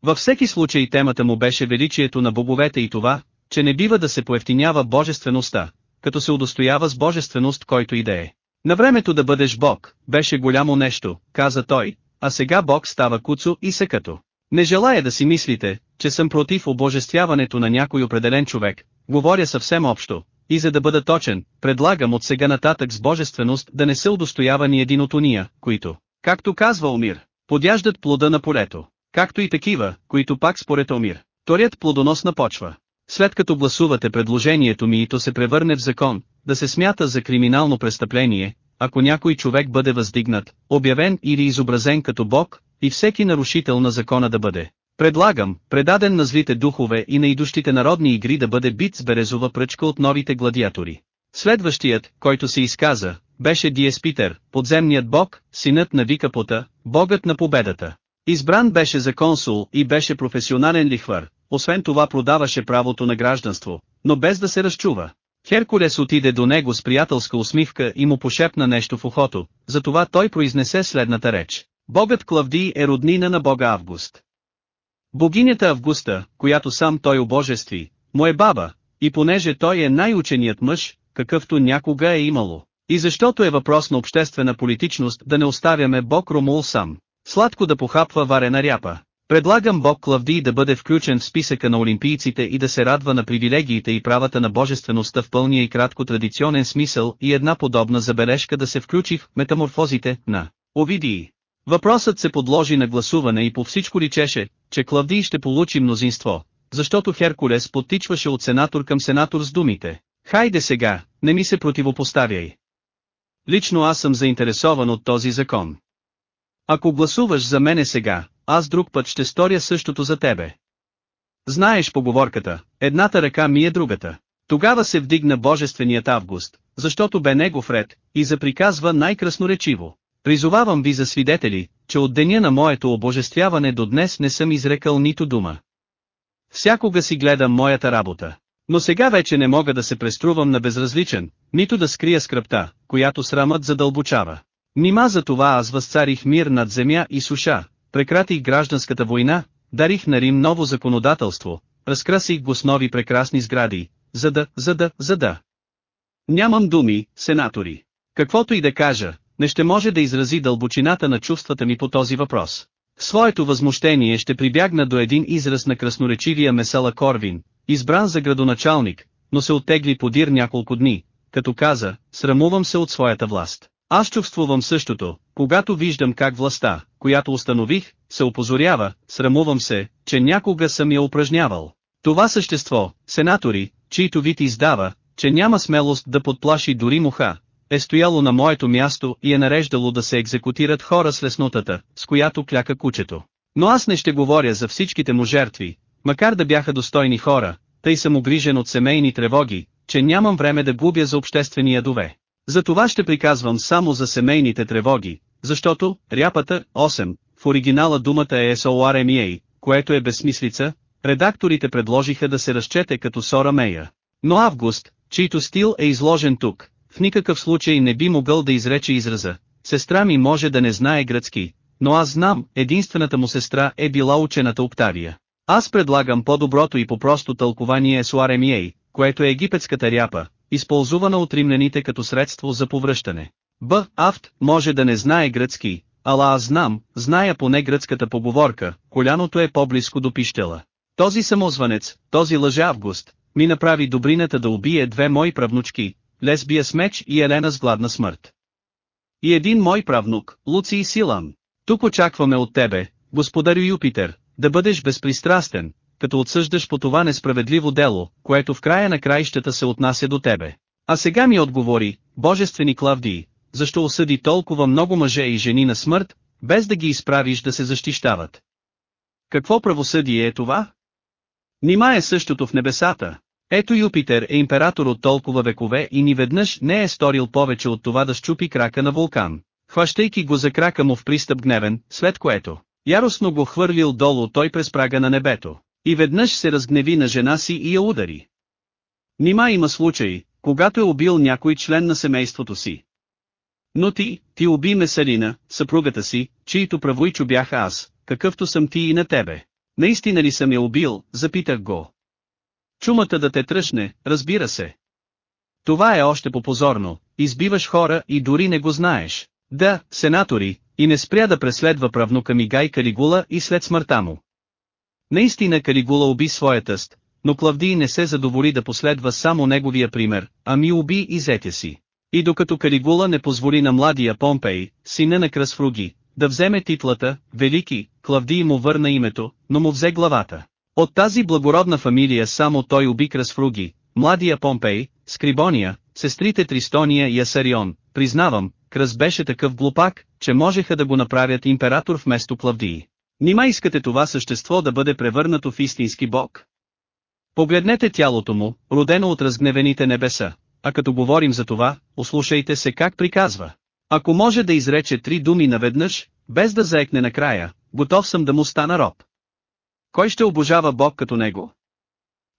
A: Във всеки случай темата му беше величието на боговете и това, че не бива да се поевтинява божествеността, като се удостоява с божественост който и да е. На времето да бъдеш бог, беше голямо нещо, каза той, а сега бог става куцо и секато. Не желая да си мислите, че съм против обожествяването на някой определен човек, говоря съвсем общо, и за да бъда точен, предлагам от сега нататък с божественост да не се удостоява ни един от уния, които, както казва Омир, подяждат плода на полето, както и такива, които пак според Омир, торят плодоносна почва. След като гласувате предложението ми и то се превърне в закон, да се смята за криминално престъпление, ако някой човек бъде въздигнат, обявен или изобразен като Бог, и всеки нарушител на закона да бъде Предлагам, предаден на злите духове и на идущите народни игри да бъде бит с березова пръчка от новите гладиатори. Следващият, който се изказа, беше Диес Питер, подземният бог, синът на Викапота, богът на победата. Избран беше за консул и беше професионален лихвар, освен това продаваше правото на гражданство, но без да се разчува. Херкулес отиде до него с приятелска усмивка и му пошепна нещо в ухото, затова той произнесе следната реч. Богът Клавдий е роднина на бога Август. Богинята Августа, която сам той обожестви, му е баба, и понеже той е най-ученият мъж, какъвто някога е имало. И защото е въпрос на обществена политичност да не оставяме Бог Ромул сам, сладко да похапва варена ряпа. Предлагам Бог Клавдий да бъде включен в списъка на олимпийците и да се радва на привилегиите и правата на божествеността в пълния и кратко традиционен смисъл и една подобна забележка да се включи в метаморфозите на Овидии. Въпросът се подложи на гласуване и по всичко личеше, че Клавдий ще получи мнозинство, защото Херкулес подтичваше от сенатор към сенатор с думите. Хайде сега, не ми се противопоставяй. Лично аз съм заинтересован от този закон. Ако гласуваш за мене сега, аз друг път ще сторя същото за тебе. Знаеш поговорката, едната ръка ми е другата. Тогава се вдигна божественият Август, защото бе негов ред, и заприказва най-красноречиво. Призовавам ви за свидетели, че от деня на моето обожествяване до днес не съм изрекал нито дума. Всякога си гледам моята работа. Но сега вече не мога да се преструвам на безразличен, нито да скрия скръпта, която срамът задълбочава. Нима за това аз възцарих мир над земя и суша, прекратих гражданската война, дарих на Рим ново законодателство, разкрасих го с нови прекрасни сгради, за да, за да, за да. Нямам думи, сенатори. Каквото и да кажа, не ще може да изрази дълбочината на чувствата ми по този въпрос. В своето възмущение ще прибягна до един израз на красноречивия Месела Корвин, избран за градоначалник, но се оттегли подир няколко дни, като каза, срамувам се от своята власт. Аз чувствувам същото, когато виждам как властта, която установих, се опозорява, срамувам се, че някога съм я упражнявал. Това същество, сенатори, чието вид издава, че няма смелост да подплаши дори муха, е стояло на моето място и е нареждало да се екзекутират хора с леснотата, с която кляка кучето. Но аз не ще говоря за всичките му жертви, макар да бяха достойни хора, тъй съм огрижен от семейни тревоги, че нямам време да губя за обществени ядове. За това ще приказвам само за семейните тревоги, защото, ряпата, 8, в оригинала думата е SORMEA, което е безсмислица, редакторите предложиха да се разчете като Сора Мея. Но Август, чийто стил е изложен тук, никакъв случай не би могъл да изрече израза. Сестра ми може да не знае гръцки, но аз знам, единствената му сестра е била учената Октавия. Аз предлагам по-доброто и по-просто тълкование Суаремией, което е египетската ряпа, използвана от римляните като средство за повръщане. Б. Афт може да не знае гръцки, ала аз знам, зная поне гръцката поговорка, коляното е по-близко до пищела. Този самозванец, този лъжа Август, ми направи добрината да убие две мои правнучки, Лесбия с меч и Елена с гладна смърт. И един мой правнук, Луций Силан. Тук очакваме от тебе, господарю Юпитер, да бъдеш безпристрастен, като отсъждаш по това несправедливо дело, което в края на краищата се отнася до тебе. А сега ми отговори, божествени Клавдии, защо осъди толкова много мъже и жени на смърт, без да ги изправиш да се защищават. Какво правосъдие е това? Нима е същото в небесата. Ето Юпитер е император от толкова векове и ни веднъж не е сторил повече от това да щупи крака на вулкан, хващайки го за крака му в пристъп гневен, след което, яростно го хвърлил долу той през прага на небето, и веднъж се разгневи на жена си и я удари. Нима има случаи, когато е убил някой член на семейството си. Но ти, ти уби Меселина, съпругата си, чието правоичо бях аз, какъвто съм ти и на тебе. Наистина ли съм я убил, запитах го. Чумата да те тръшне, разбира се. Това е още по-позорно. избиваш хора и дори не го знаеш. Да, сенатори, и не спря да преследва правнука ми Гай Калигула и след смъртта му. Наистина Калигула уби своя тъст, но Клавдий не се задоволи да последва само неговия пример, а ми уби и зете си. И докато Калигула не позволи на младия Помпей, сина на Красфруги, да вземе титлата, Велики, Клавдий му върна името, но му взе главата. От тази благородна фамилия само той обикра с фруги, младия Помпей, Скрибония, сестрите Тристония и Асарион, признавам, Кръс беше такъв глупак, че можеха да го направят император вместо Плавдии. Нима искате това същество да бъде превърнато в истински бог? Погледнете тялото му, родено от разгневените небеса, а като говорим за това, услушайте се как приказва. Ако може да изрече три думи наведнъж, без да заекне накрая, готов съм да му стана роб. Кой ще обожава Бог като него?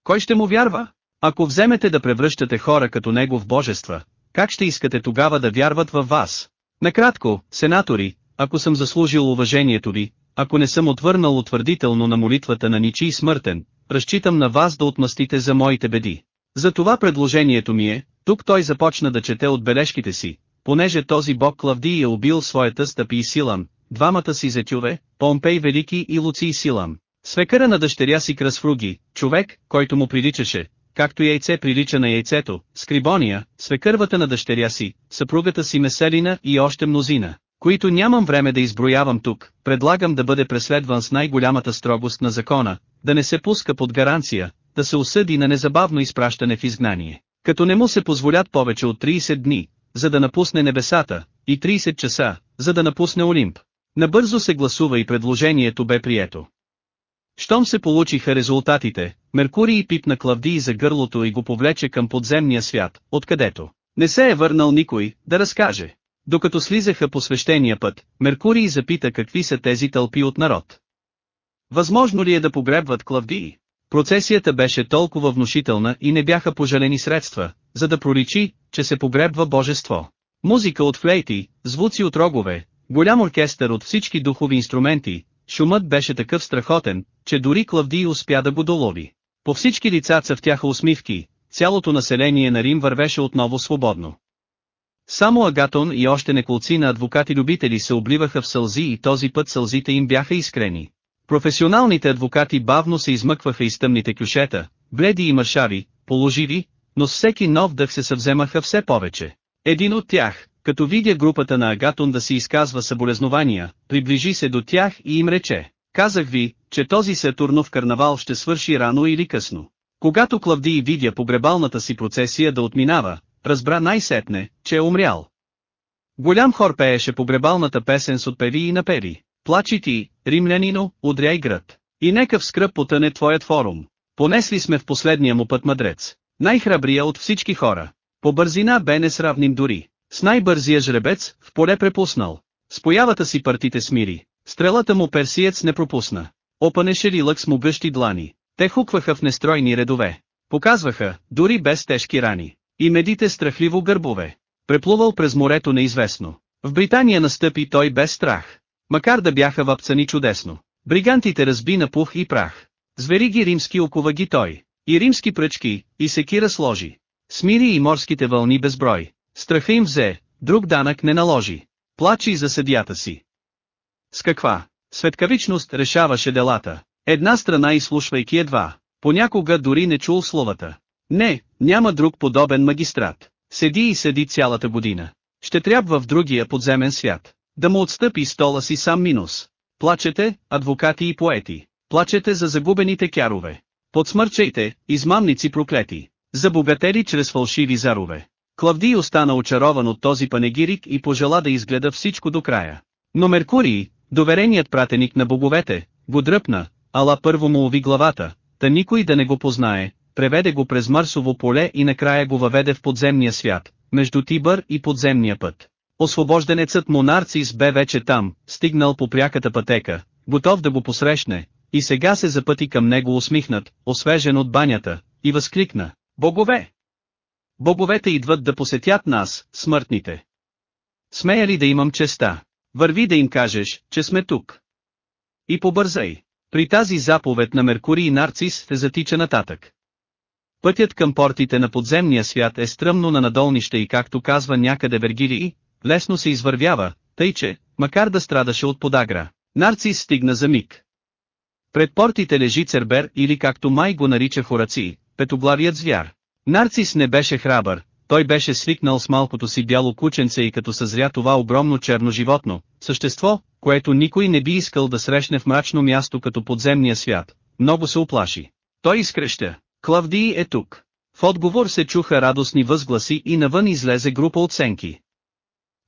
A: Кой ще му вярва? Ако вземете да превръщате хора като него в божества, как ще искате тогава да вярват във вас? Накратко, сенатори, ако съм заслужил уважението ви, ако не съм отвърнал утвърдително на молитвата на ничий смъртен, разчитам на вас да отмъстите за моите беди. За това предложението ми е, тук той започна да чете от бележките си, понеже този бог Клавдий е убил своята стъпи и Силан, двамата си зетюве, Помпей Велики и Луций Силан. Свекъра на дъщеря си Кръсфруги, човек, който му приличаше, както яйце прилича на яйцето, Скрибония, свекървата на дъщеря си, съпругата си Меселина и още мнозина, които нямам време да изброявам тук, предлагам да бъде преследван с най-голямата строгост на закона, да не се пуска под гаранция, да се осъди на незабавно изпращане в изгнание, като не му се позволят повече от 30 дни, за да напусне небесата, и 30 часа, за да напусне Олимп. Набързо се гласува и предложението бе прието. Щом се получиха резултатите, Меркурий пипна Клавдий за гърлото и го повлече към подземния свят, откъдето не се е върнал никой да разкаже. Докато слизаха по свещения път, Меркурий запита какви са тези тълпи от народ. Възможно ли е да погребват Клавдии? Процесията беше толкова внушителна и не бяха пожалени средства, за да проличи, че се погребва божество. Музика от флейти, звуци от рогове, голям оркестър от всички духови инструменти, Шумът беше такъв страхотен, че дори Клавдий успя да го долови. По всички лица цъфтяха усмивки, цялото население на Рим вървеше отново свободно. Само Агатон и още неколци на адвокати-любители се обливаха в сълзи и този път сълзите им бяха искрени. Професионалните адвокати бавно се измъкваха из тъмните кюшета, бледи и маршари, положиви, но с всеки нов дъх се съвземаха все повече. Един от тях, като видя групата на Агатон да си изказва съболезнования, приближи се до тях и им рече, казах ви, че този Сатурнов карнавал ще свърши рано или късно. Когато Клавдий видя погребалната си процесия да отминава, разбра най-сетне, че е умрял. Голям хор пееше погребалната песен с отпеви и напеви. Плачи ти, римлянино, удряй град. И нека в скръп потъне твоят форум. Понесли сме в последния му път мъдрец. Най-храбрия от всички хора. По бързина бе несравним дори. С най-бързия жребец, в поле препуснал. С появата си партите смири. Стрелата му персиец не пропусна. Опанеше ли лък с му длани. Те хукваха в нестройни редове. Показваха, дори без тежки рани. И медите страхливо гърбове. Преплувал през морето неизвестно. В Британия настъпи той без страх. Макар да бяха въпцани чудесно. Бригантите разби на пух и прах. Звери ги римски окова ги той. И римски пръчки, и секира сложи. Смири и морските вълни безброй. Страха им взе, друг данък не наложи. Плачи за съдята си. С каква светкавичност решаваше делата, една страна изслушвайки едва, понякога дори не чул словата. Не, няма друг подобен магистрат, седи и седи цялата година. Ще трябва в другия подземен свят, да му отстъпи стола си сам минус. Плачете, адвокати и поети, плачете за загубените кярове. Подсмърчайте, измамници проклети, забогатели чрез фалшиви зарове. Клавдий остана очарован от този панегирик и пожела да изгледа всичко до края. Но Меркурий, довереният пратеник на боговете, го дръпна, ала първо му ови главата, та никой да не го познае, преведе го през Марсово поле и накрая го въведе в подземния свят, между Тибър и подземния път. Освобожденецът му Нарцис бе вече там, стигнал по пряката пътека, готов да го посрещне, и сега се запъти към него усмихнат, освежен от банята, и възкликна. Богове! Боговете идват да посетят нас, смъртните. Смея ли да имам честа? Върви да им кажеш, че сме тук. И побързай. При тази заповед на Меркурий и Нарцис се затича нататък. Пътят към портите на подземния свят е стръмно на надолнище и както казва някъде Вергилий, лесно се извървява, тъй че, макар да страдаше от подагра, Нарцис стигна за миг. Пред портите лежи Цербер или както май го нарича Хораци, петоглавият звяр. Нарцис не беше храбър, той беше свикнал с малкото си бяло кученце и като съзря това огромно черно животно, същество, което никой не би искал да срещне в мрачно място като подземния свят, много се оплаши. Той изкреща, Клавдий е тук. В отговор се чуха радостни възгласи и навън излезе група оценки.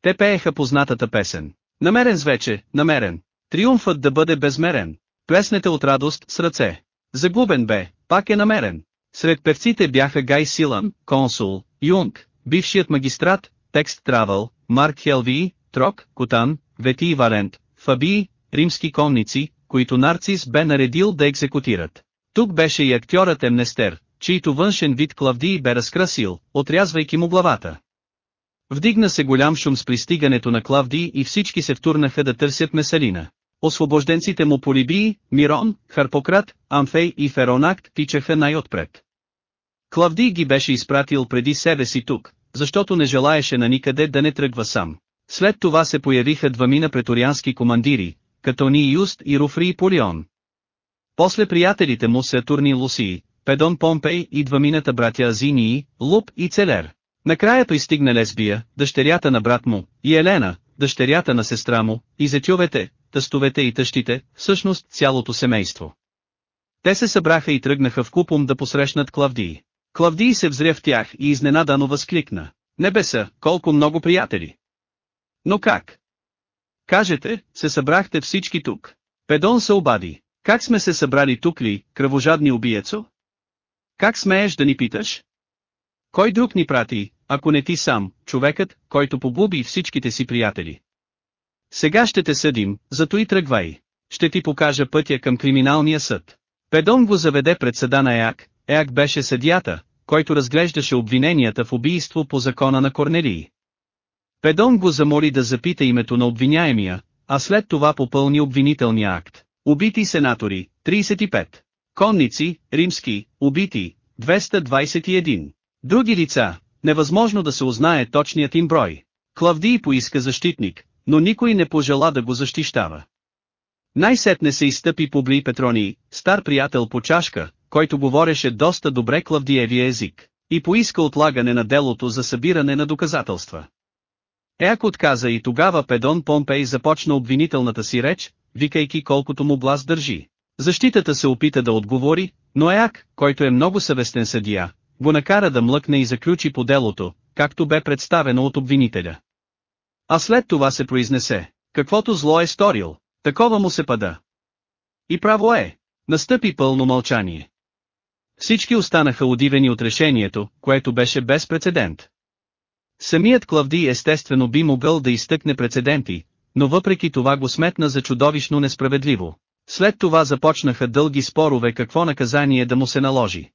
A: Те пееха познатата песен. Намерен звече, вече, намерен. Триумфът да бъде безмерен. Плеснете от радост с ръце. Загубен бе, пак е намерен. Сред певците бяха Гай Силан, консул, Юнг, бившият магистрат, Текст Травъл, Марк Хелви, Трок, Котан, Вети и Варент, Фабии, римски конници, които Нарцис бе наредил да екзекутират. Тук беше и актьорът Емнестер, чийто външен вид Клавдий бе разкрасил, отрязвайки му главата. Вдигна се голям шум с пристигането на Клавдий и всички се втурнаха да търсят Меселина. Освобожденците му Полибии, Мирон, Харпократ, Амфей и Феронакт тичаха най-отпред. Клавдий ги беше изпратил преди себе си тук, защото не желаеше на никъде да не тръгва сам. След това се появиха двамина преториански командири, като Ни Юст и Руфри и Полион. После приятелите му се Турни Луси, Педон Помпей и двамината братя Азинии, Луп и Целер. Накрая пристигна Лесбия, дъщерята на брат му, и Елена, дъщерята на сестра му, и зетювете, тъстовете и тъщите, всъщност цялото семейство. Те се събраха и тръгнаха в купом да посрещнат Клавдии. Клавдий се взря в тях и изненадано възкликна. Небеса, колко много приятели! Но как? Кажете, се събрахте всички тук. Педон се обади. Как сме се събрали тук ли, кръвожадни убиецо? Как смееш да ни питаш? Кой друг ни прати, ако не ти сам, човекът, който погуби всичките си приятели? Сега ще те съдим, зато и тръгвай. Ще ти покажа пътя към криминалния съд. Педон го заведе пред съда на Як, Еак беше съдията, който разглеждаше обвиненията в убийство по закона на Корнелии. Педон го замоли да запита името на обвиняемия, а след това попълни обвинителния акт. Убити сенатори, 35. Конници, римски, убити, 221. Други лица, невъзможно да се узнае точният им брой. Клавдий поиска защитник, но никой не пожела да го защищава. Най-сетне се изтъпи Публий Петрони, стар приятел по чашка, който говореше доста добре клавдиевия език, и поиска отлагане на делото за събиране на доказателства. Еак отказа и тогава Педон Помпей започна обвинителната си реч, викайки колкото му глас държи. Защитата се опита да отговори, но Еак, който е много съвестен съдия, го накара да млъкне и заключи по делото, както бе представено от обвинителя. А след това се произнесе, каквото зло е сторил, такова му се пада. И право е, настъпи пълно мълчание. Всички останаха удивени от решението, което беше без прецедент. Самият Клавди естествено би могъл да изтъкне прецеденти, но въпреки това го сметна за чудовищно несправедливо. След това започнаха дълги спорове какво наказание да му се наложи.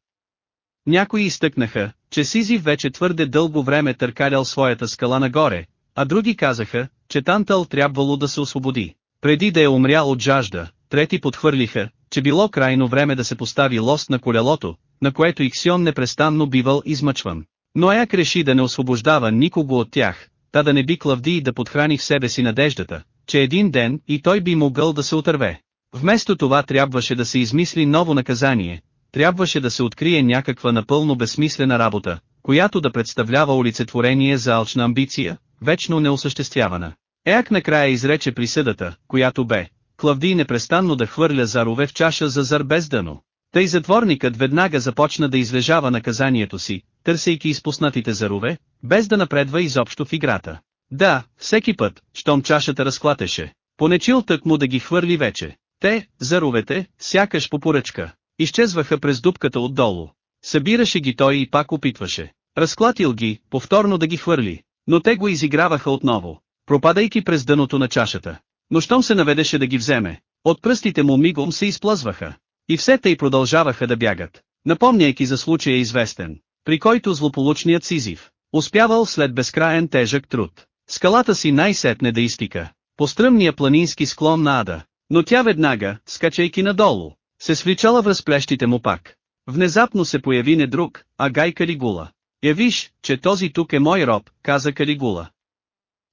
A: Някои изтъкнаха, че Сизив вече твърде дълго време търкалял своята скала нагоре, а други казаха, че Тантал трябвало да се освободи, преди да е умрял от жажда, трети подхвърлиха, че било крайно време да се постави лост на колелото, на което Иксион непрестанно бивал измъчван. Но Аяк реши да не освобождава никого от тях, та да не би Клавди и да подхрани в себе си надеждата, че един ден и той би могъл да се отърве. Вместо това трябваше да се измисли ново наказание, трябваше да се открие някаква напълно безсмислена работа, която да представлява олицетворение за алчна амбиция, вечно неосъществявана. Еак накрая изрече присъдата, която бе, Клавдий непрестанно да хвърля зарове в чаша за зар без дъно. Тъй затворникът веднага започна да излежава наказанието си, търсейки изпуснатите зарове, без да напредва изобщо в играта. Да, всеки път, щом чашата разклатеше, понечил тък му да ги хвърли вече. Те, заровете, сякаш по поръчка, изчезваха през дупката отдолу. Събираше ги той и пак опитваше. Разклатил ги, повторно да ги хвърли, но те го изиграваха отново, пропадайки през дъното на чашата. Но щом се наведеше да ги вземе, от пръстите му мигом се изплъзваха. И все те и продължаваха да бягат, напомняйки за случая известен, при който злополучният Сизив, успявал след безкраен тежък труд, скалата си най-сетне да изтика, по стръмния планински склон на Ада, но тя веднага, скачайки надолу, се свличала в разплещите му пак. Внезапно се появи не друг, а Гай Калигула. Я виж, че този тук е мой роб, каза Калигула.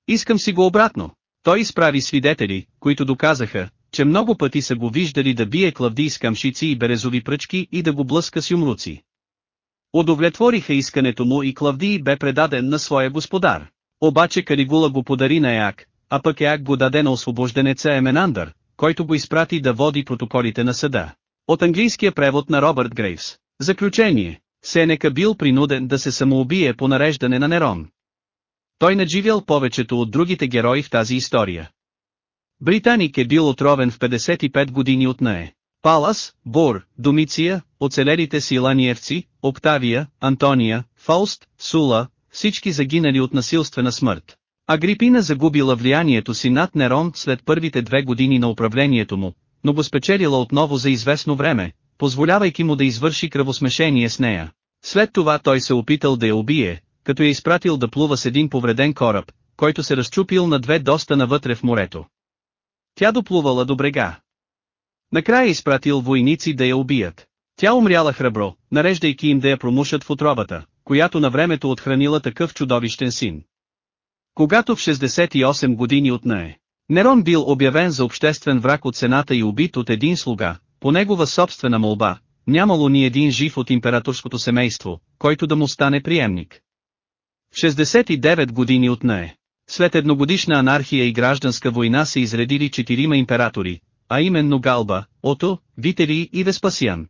A: Искам си го обратно. Той изправи свидетели, които доказаха, че много пъти са го виждали да бие клавди с камшици и березови пръчки и да го блъска с юмруци. Удовлетвориха искането му и Клавдий бе предаден на своя господар. Обаче Каригула го подари на Як, а пък Як го даде на освобожденеца Еменандър, който го изпрати да води протоколите на съда. От английския превод на Робърт Грейвс. Заключение. Сенека бил принуден да се самоубие по нареждане на Нерон. Той надживял повечето от другите герои в тази история. Британик е бил отровен в 55 години от нея. Палас, Бор, Домиция, оцелелите си ланиевци, Октавия, Антония, Фауст, Сула, всички загинали от насилствена смърт. Агрипина загубила влиянието си над Нерон след първите две години на управлението му, но го спечелила отново за известно време, позволявайки му да извърши кръвосмешение с нея. След това той се опитал да я убие, като я е изпратил да плува с един повреден кораб, който се разчупил на две доста навътре в морето. Тя доплувала до брега. Накрая е изпратил войници да я убият. Тя умряла храбро, нареждайки им да я промушат в отробата, която на времето отхранила такъв чудовищен син. Когато в 68 години нея, Нерон бил обявен за обществен враг от сената и убит от един слуга, по негова собствена молба, нямало ни един жив от императорското семейство, който да му стане приемник. 69 години от нея. След едногодишна анархия и гражданска война се изредили четирима императори, а именно Галба, Ото, Витерий и Веспасиан.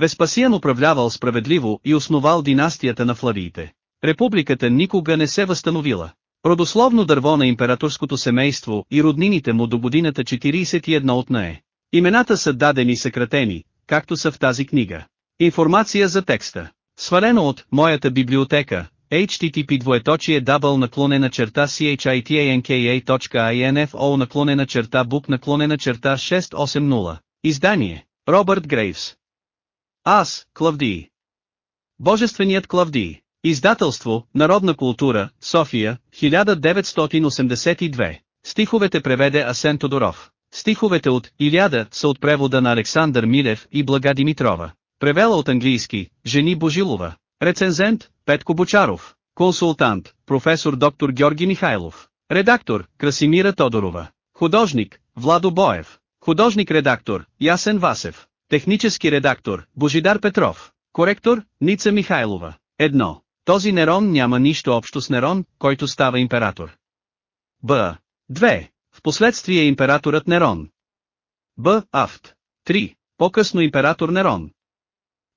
A: Веспасиан управлявал справедливо и основал династията на флавиите. Републиката никога не се възстановила. Родословно дърво на императорското семейство и роднините му до годината 41 от нее. Имената са дадени съкратени, както са в тази книга. Информация за текста. Сварено от «Моята библиотека», HTTP двоеточие дабл наклонена черта chitanka.info наклонена черта бук наклонена черта 680. Издание. Робърт Грейвс. Аз, Клавди. Божественият клавди. Издателство, Народна култура, София, 1982. Стиховете преведе Асен Тодоров. Стиховете от Иляда са от превода на Александър Милев и Блага Димитрова. Превела от английски, Жени Божилова. Рецензент, Петко Бочаров. Консултант, професор доктор Георги Михайлов. Редактор, Красимира Тодорова. Художник, Владо Боев. Художник-редактор, Ясен Васев. Технически редактор, Божидар Петров. Коректор, Ница Михайлова. Едно. Този Нерон няма нищо общо с Нерон, който става император. Б. 2. Впоследствие императорът Нерон. Б. Афт. 3. По-късно император Нерон.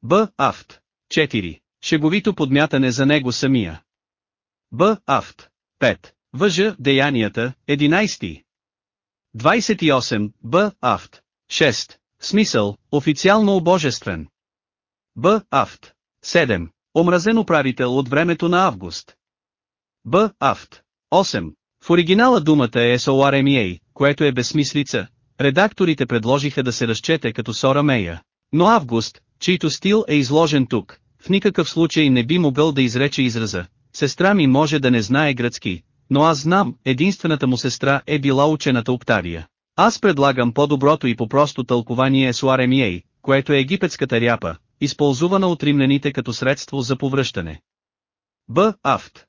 A: Б. Афт. 4. Шеговито подмятане за него самия. Б. Афт. 5. Въжа, деянията, 11. 28. Б. Афт. 6. Смисъл, официално обожествен. Б. Афт. 7. Омразен управител от времето на август. Б. Афт. 8. В оригинала думата е SORMA, което е безсмислица. Редакторите предложиха да се разчете като Сора Мея. Но Август, чийто стил е изложен тук, в никакъв случай не би могъл да изрече израза. Сестра ми може да не знае гръцки, но аз знам, единствената му сестра е била учената Октавия. Аз предлагам по-доброто и по-просто тълкование Суаремией, което е египетската ряпа, използвана от римляните като средство за повръщане. Б. Афт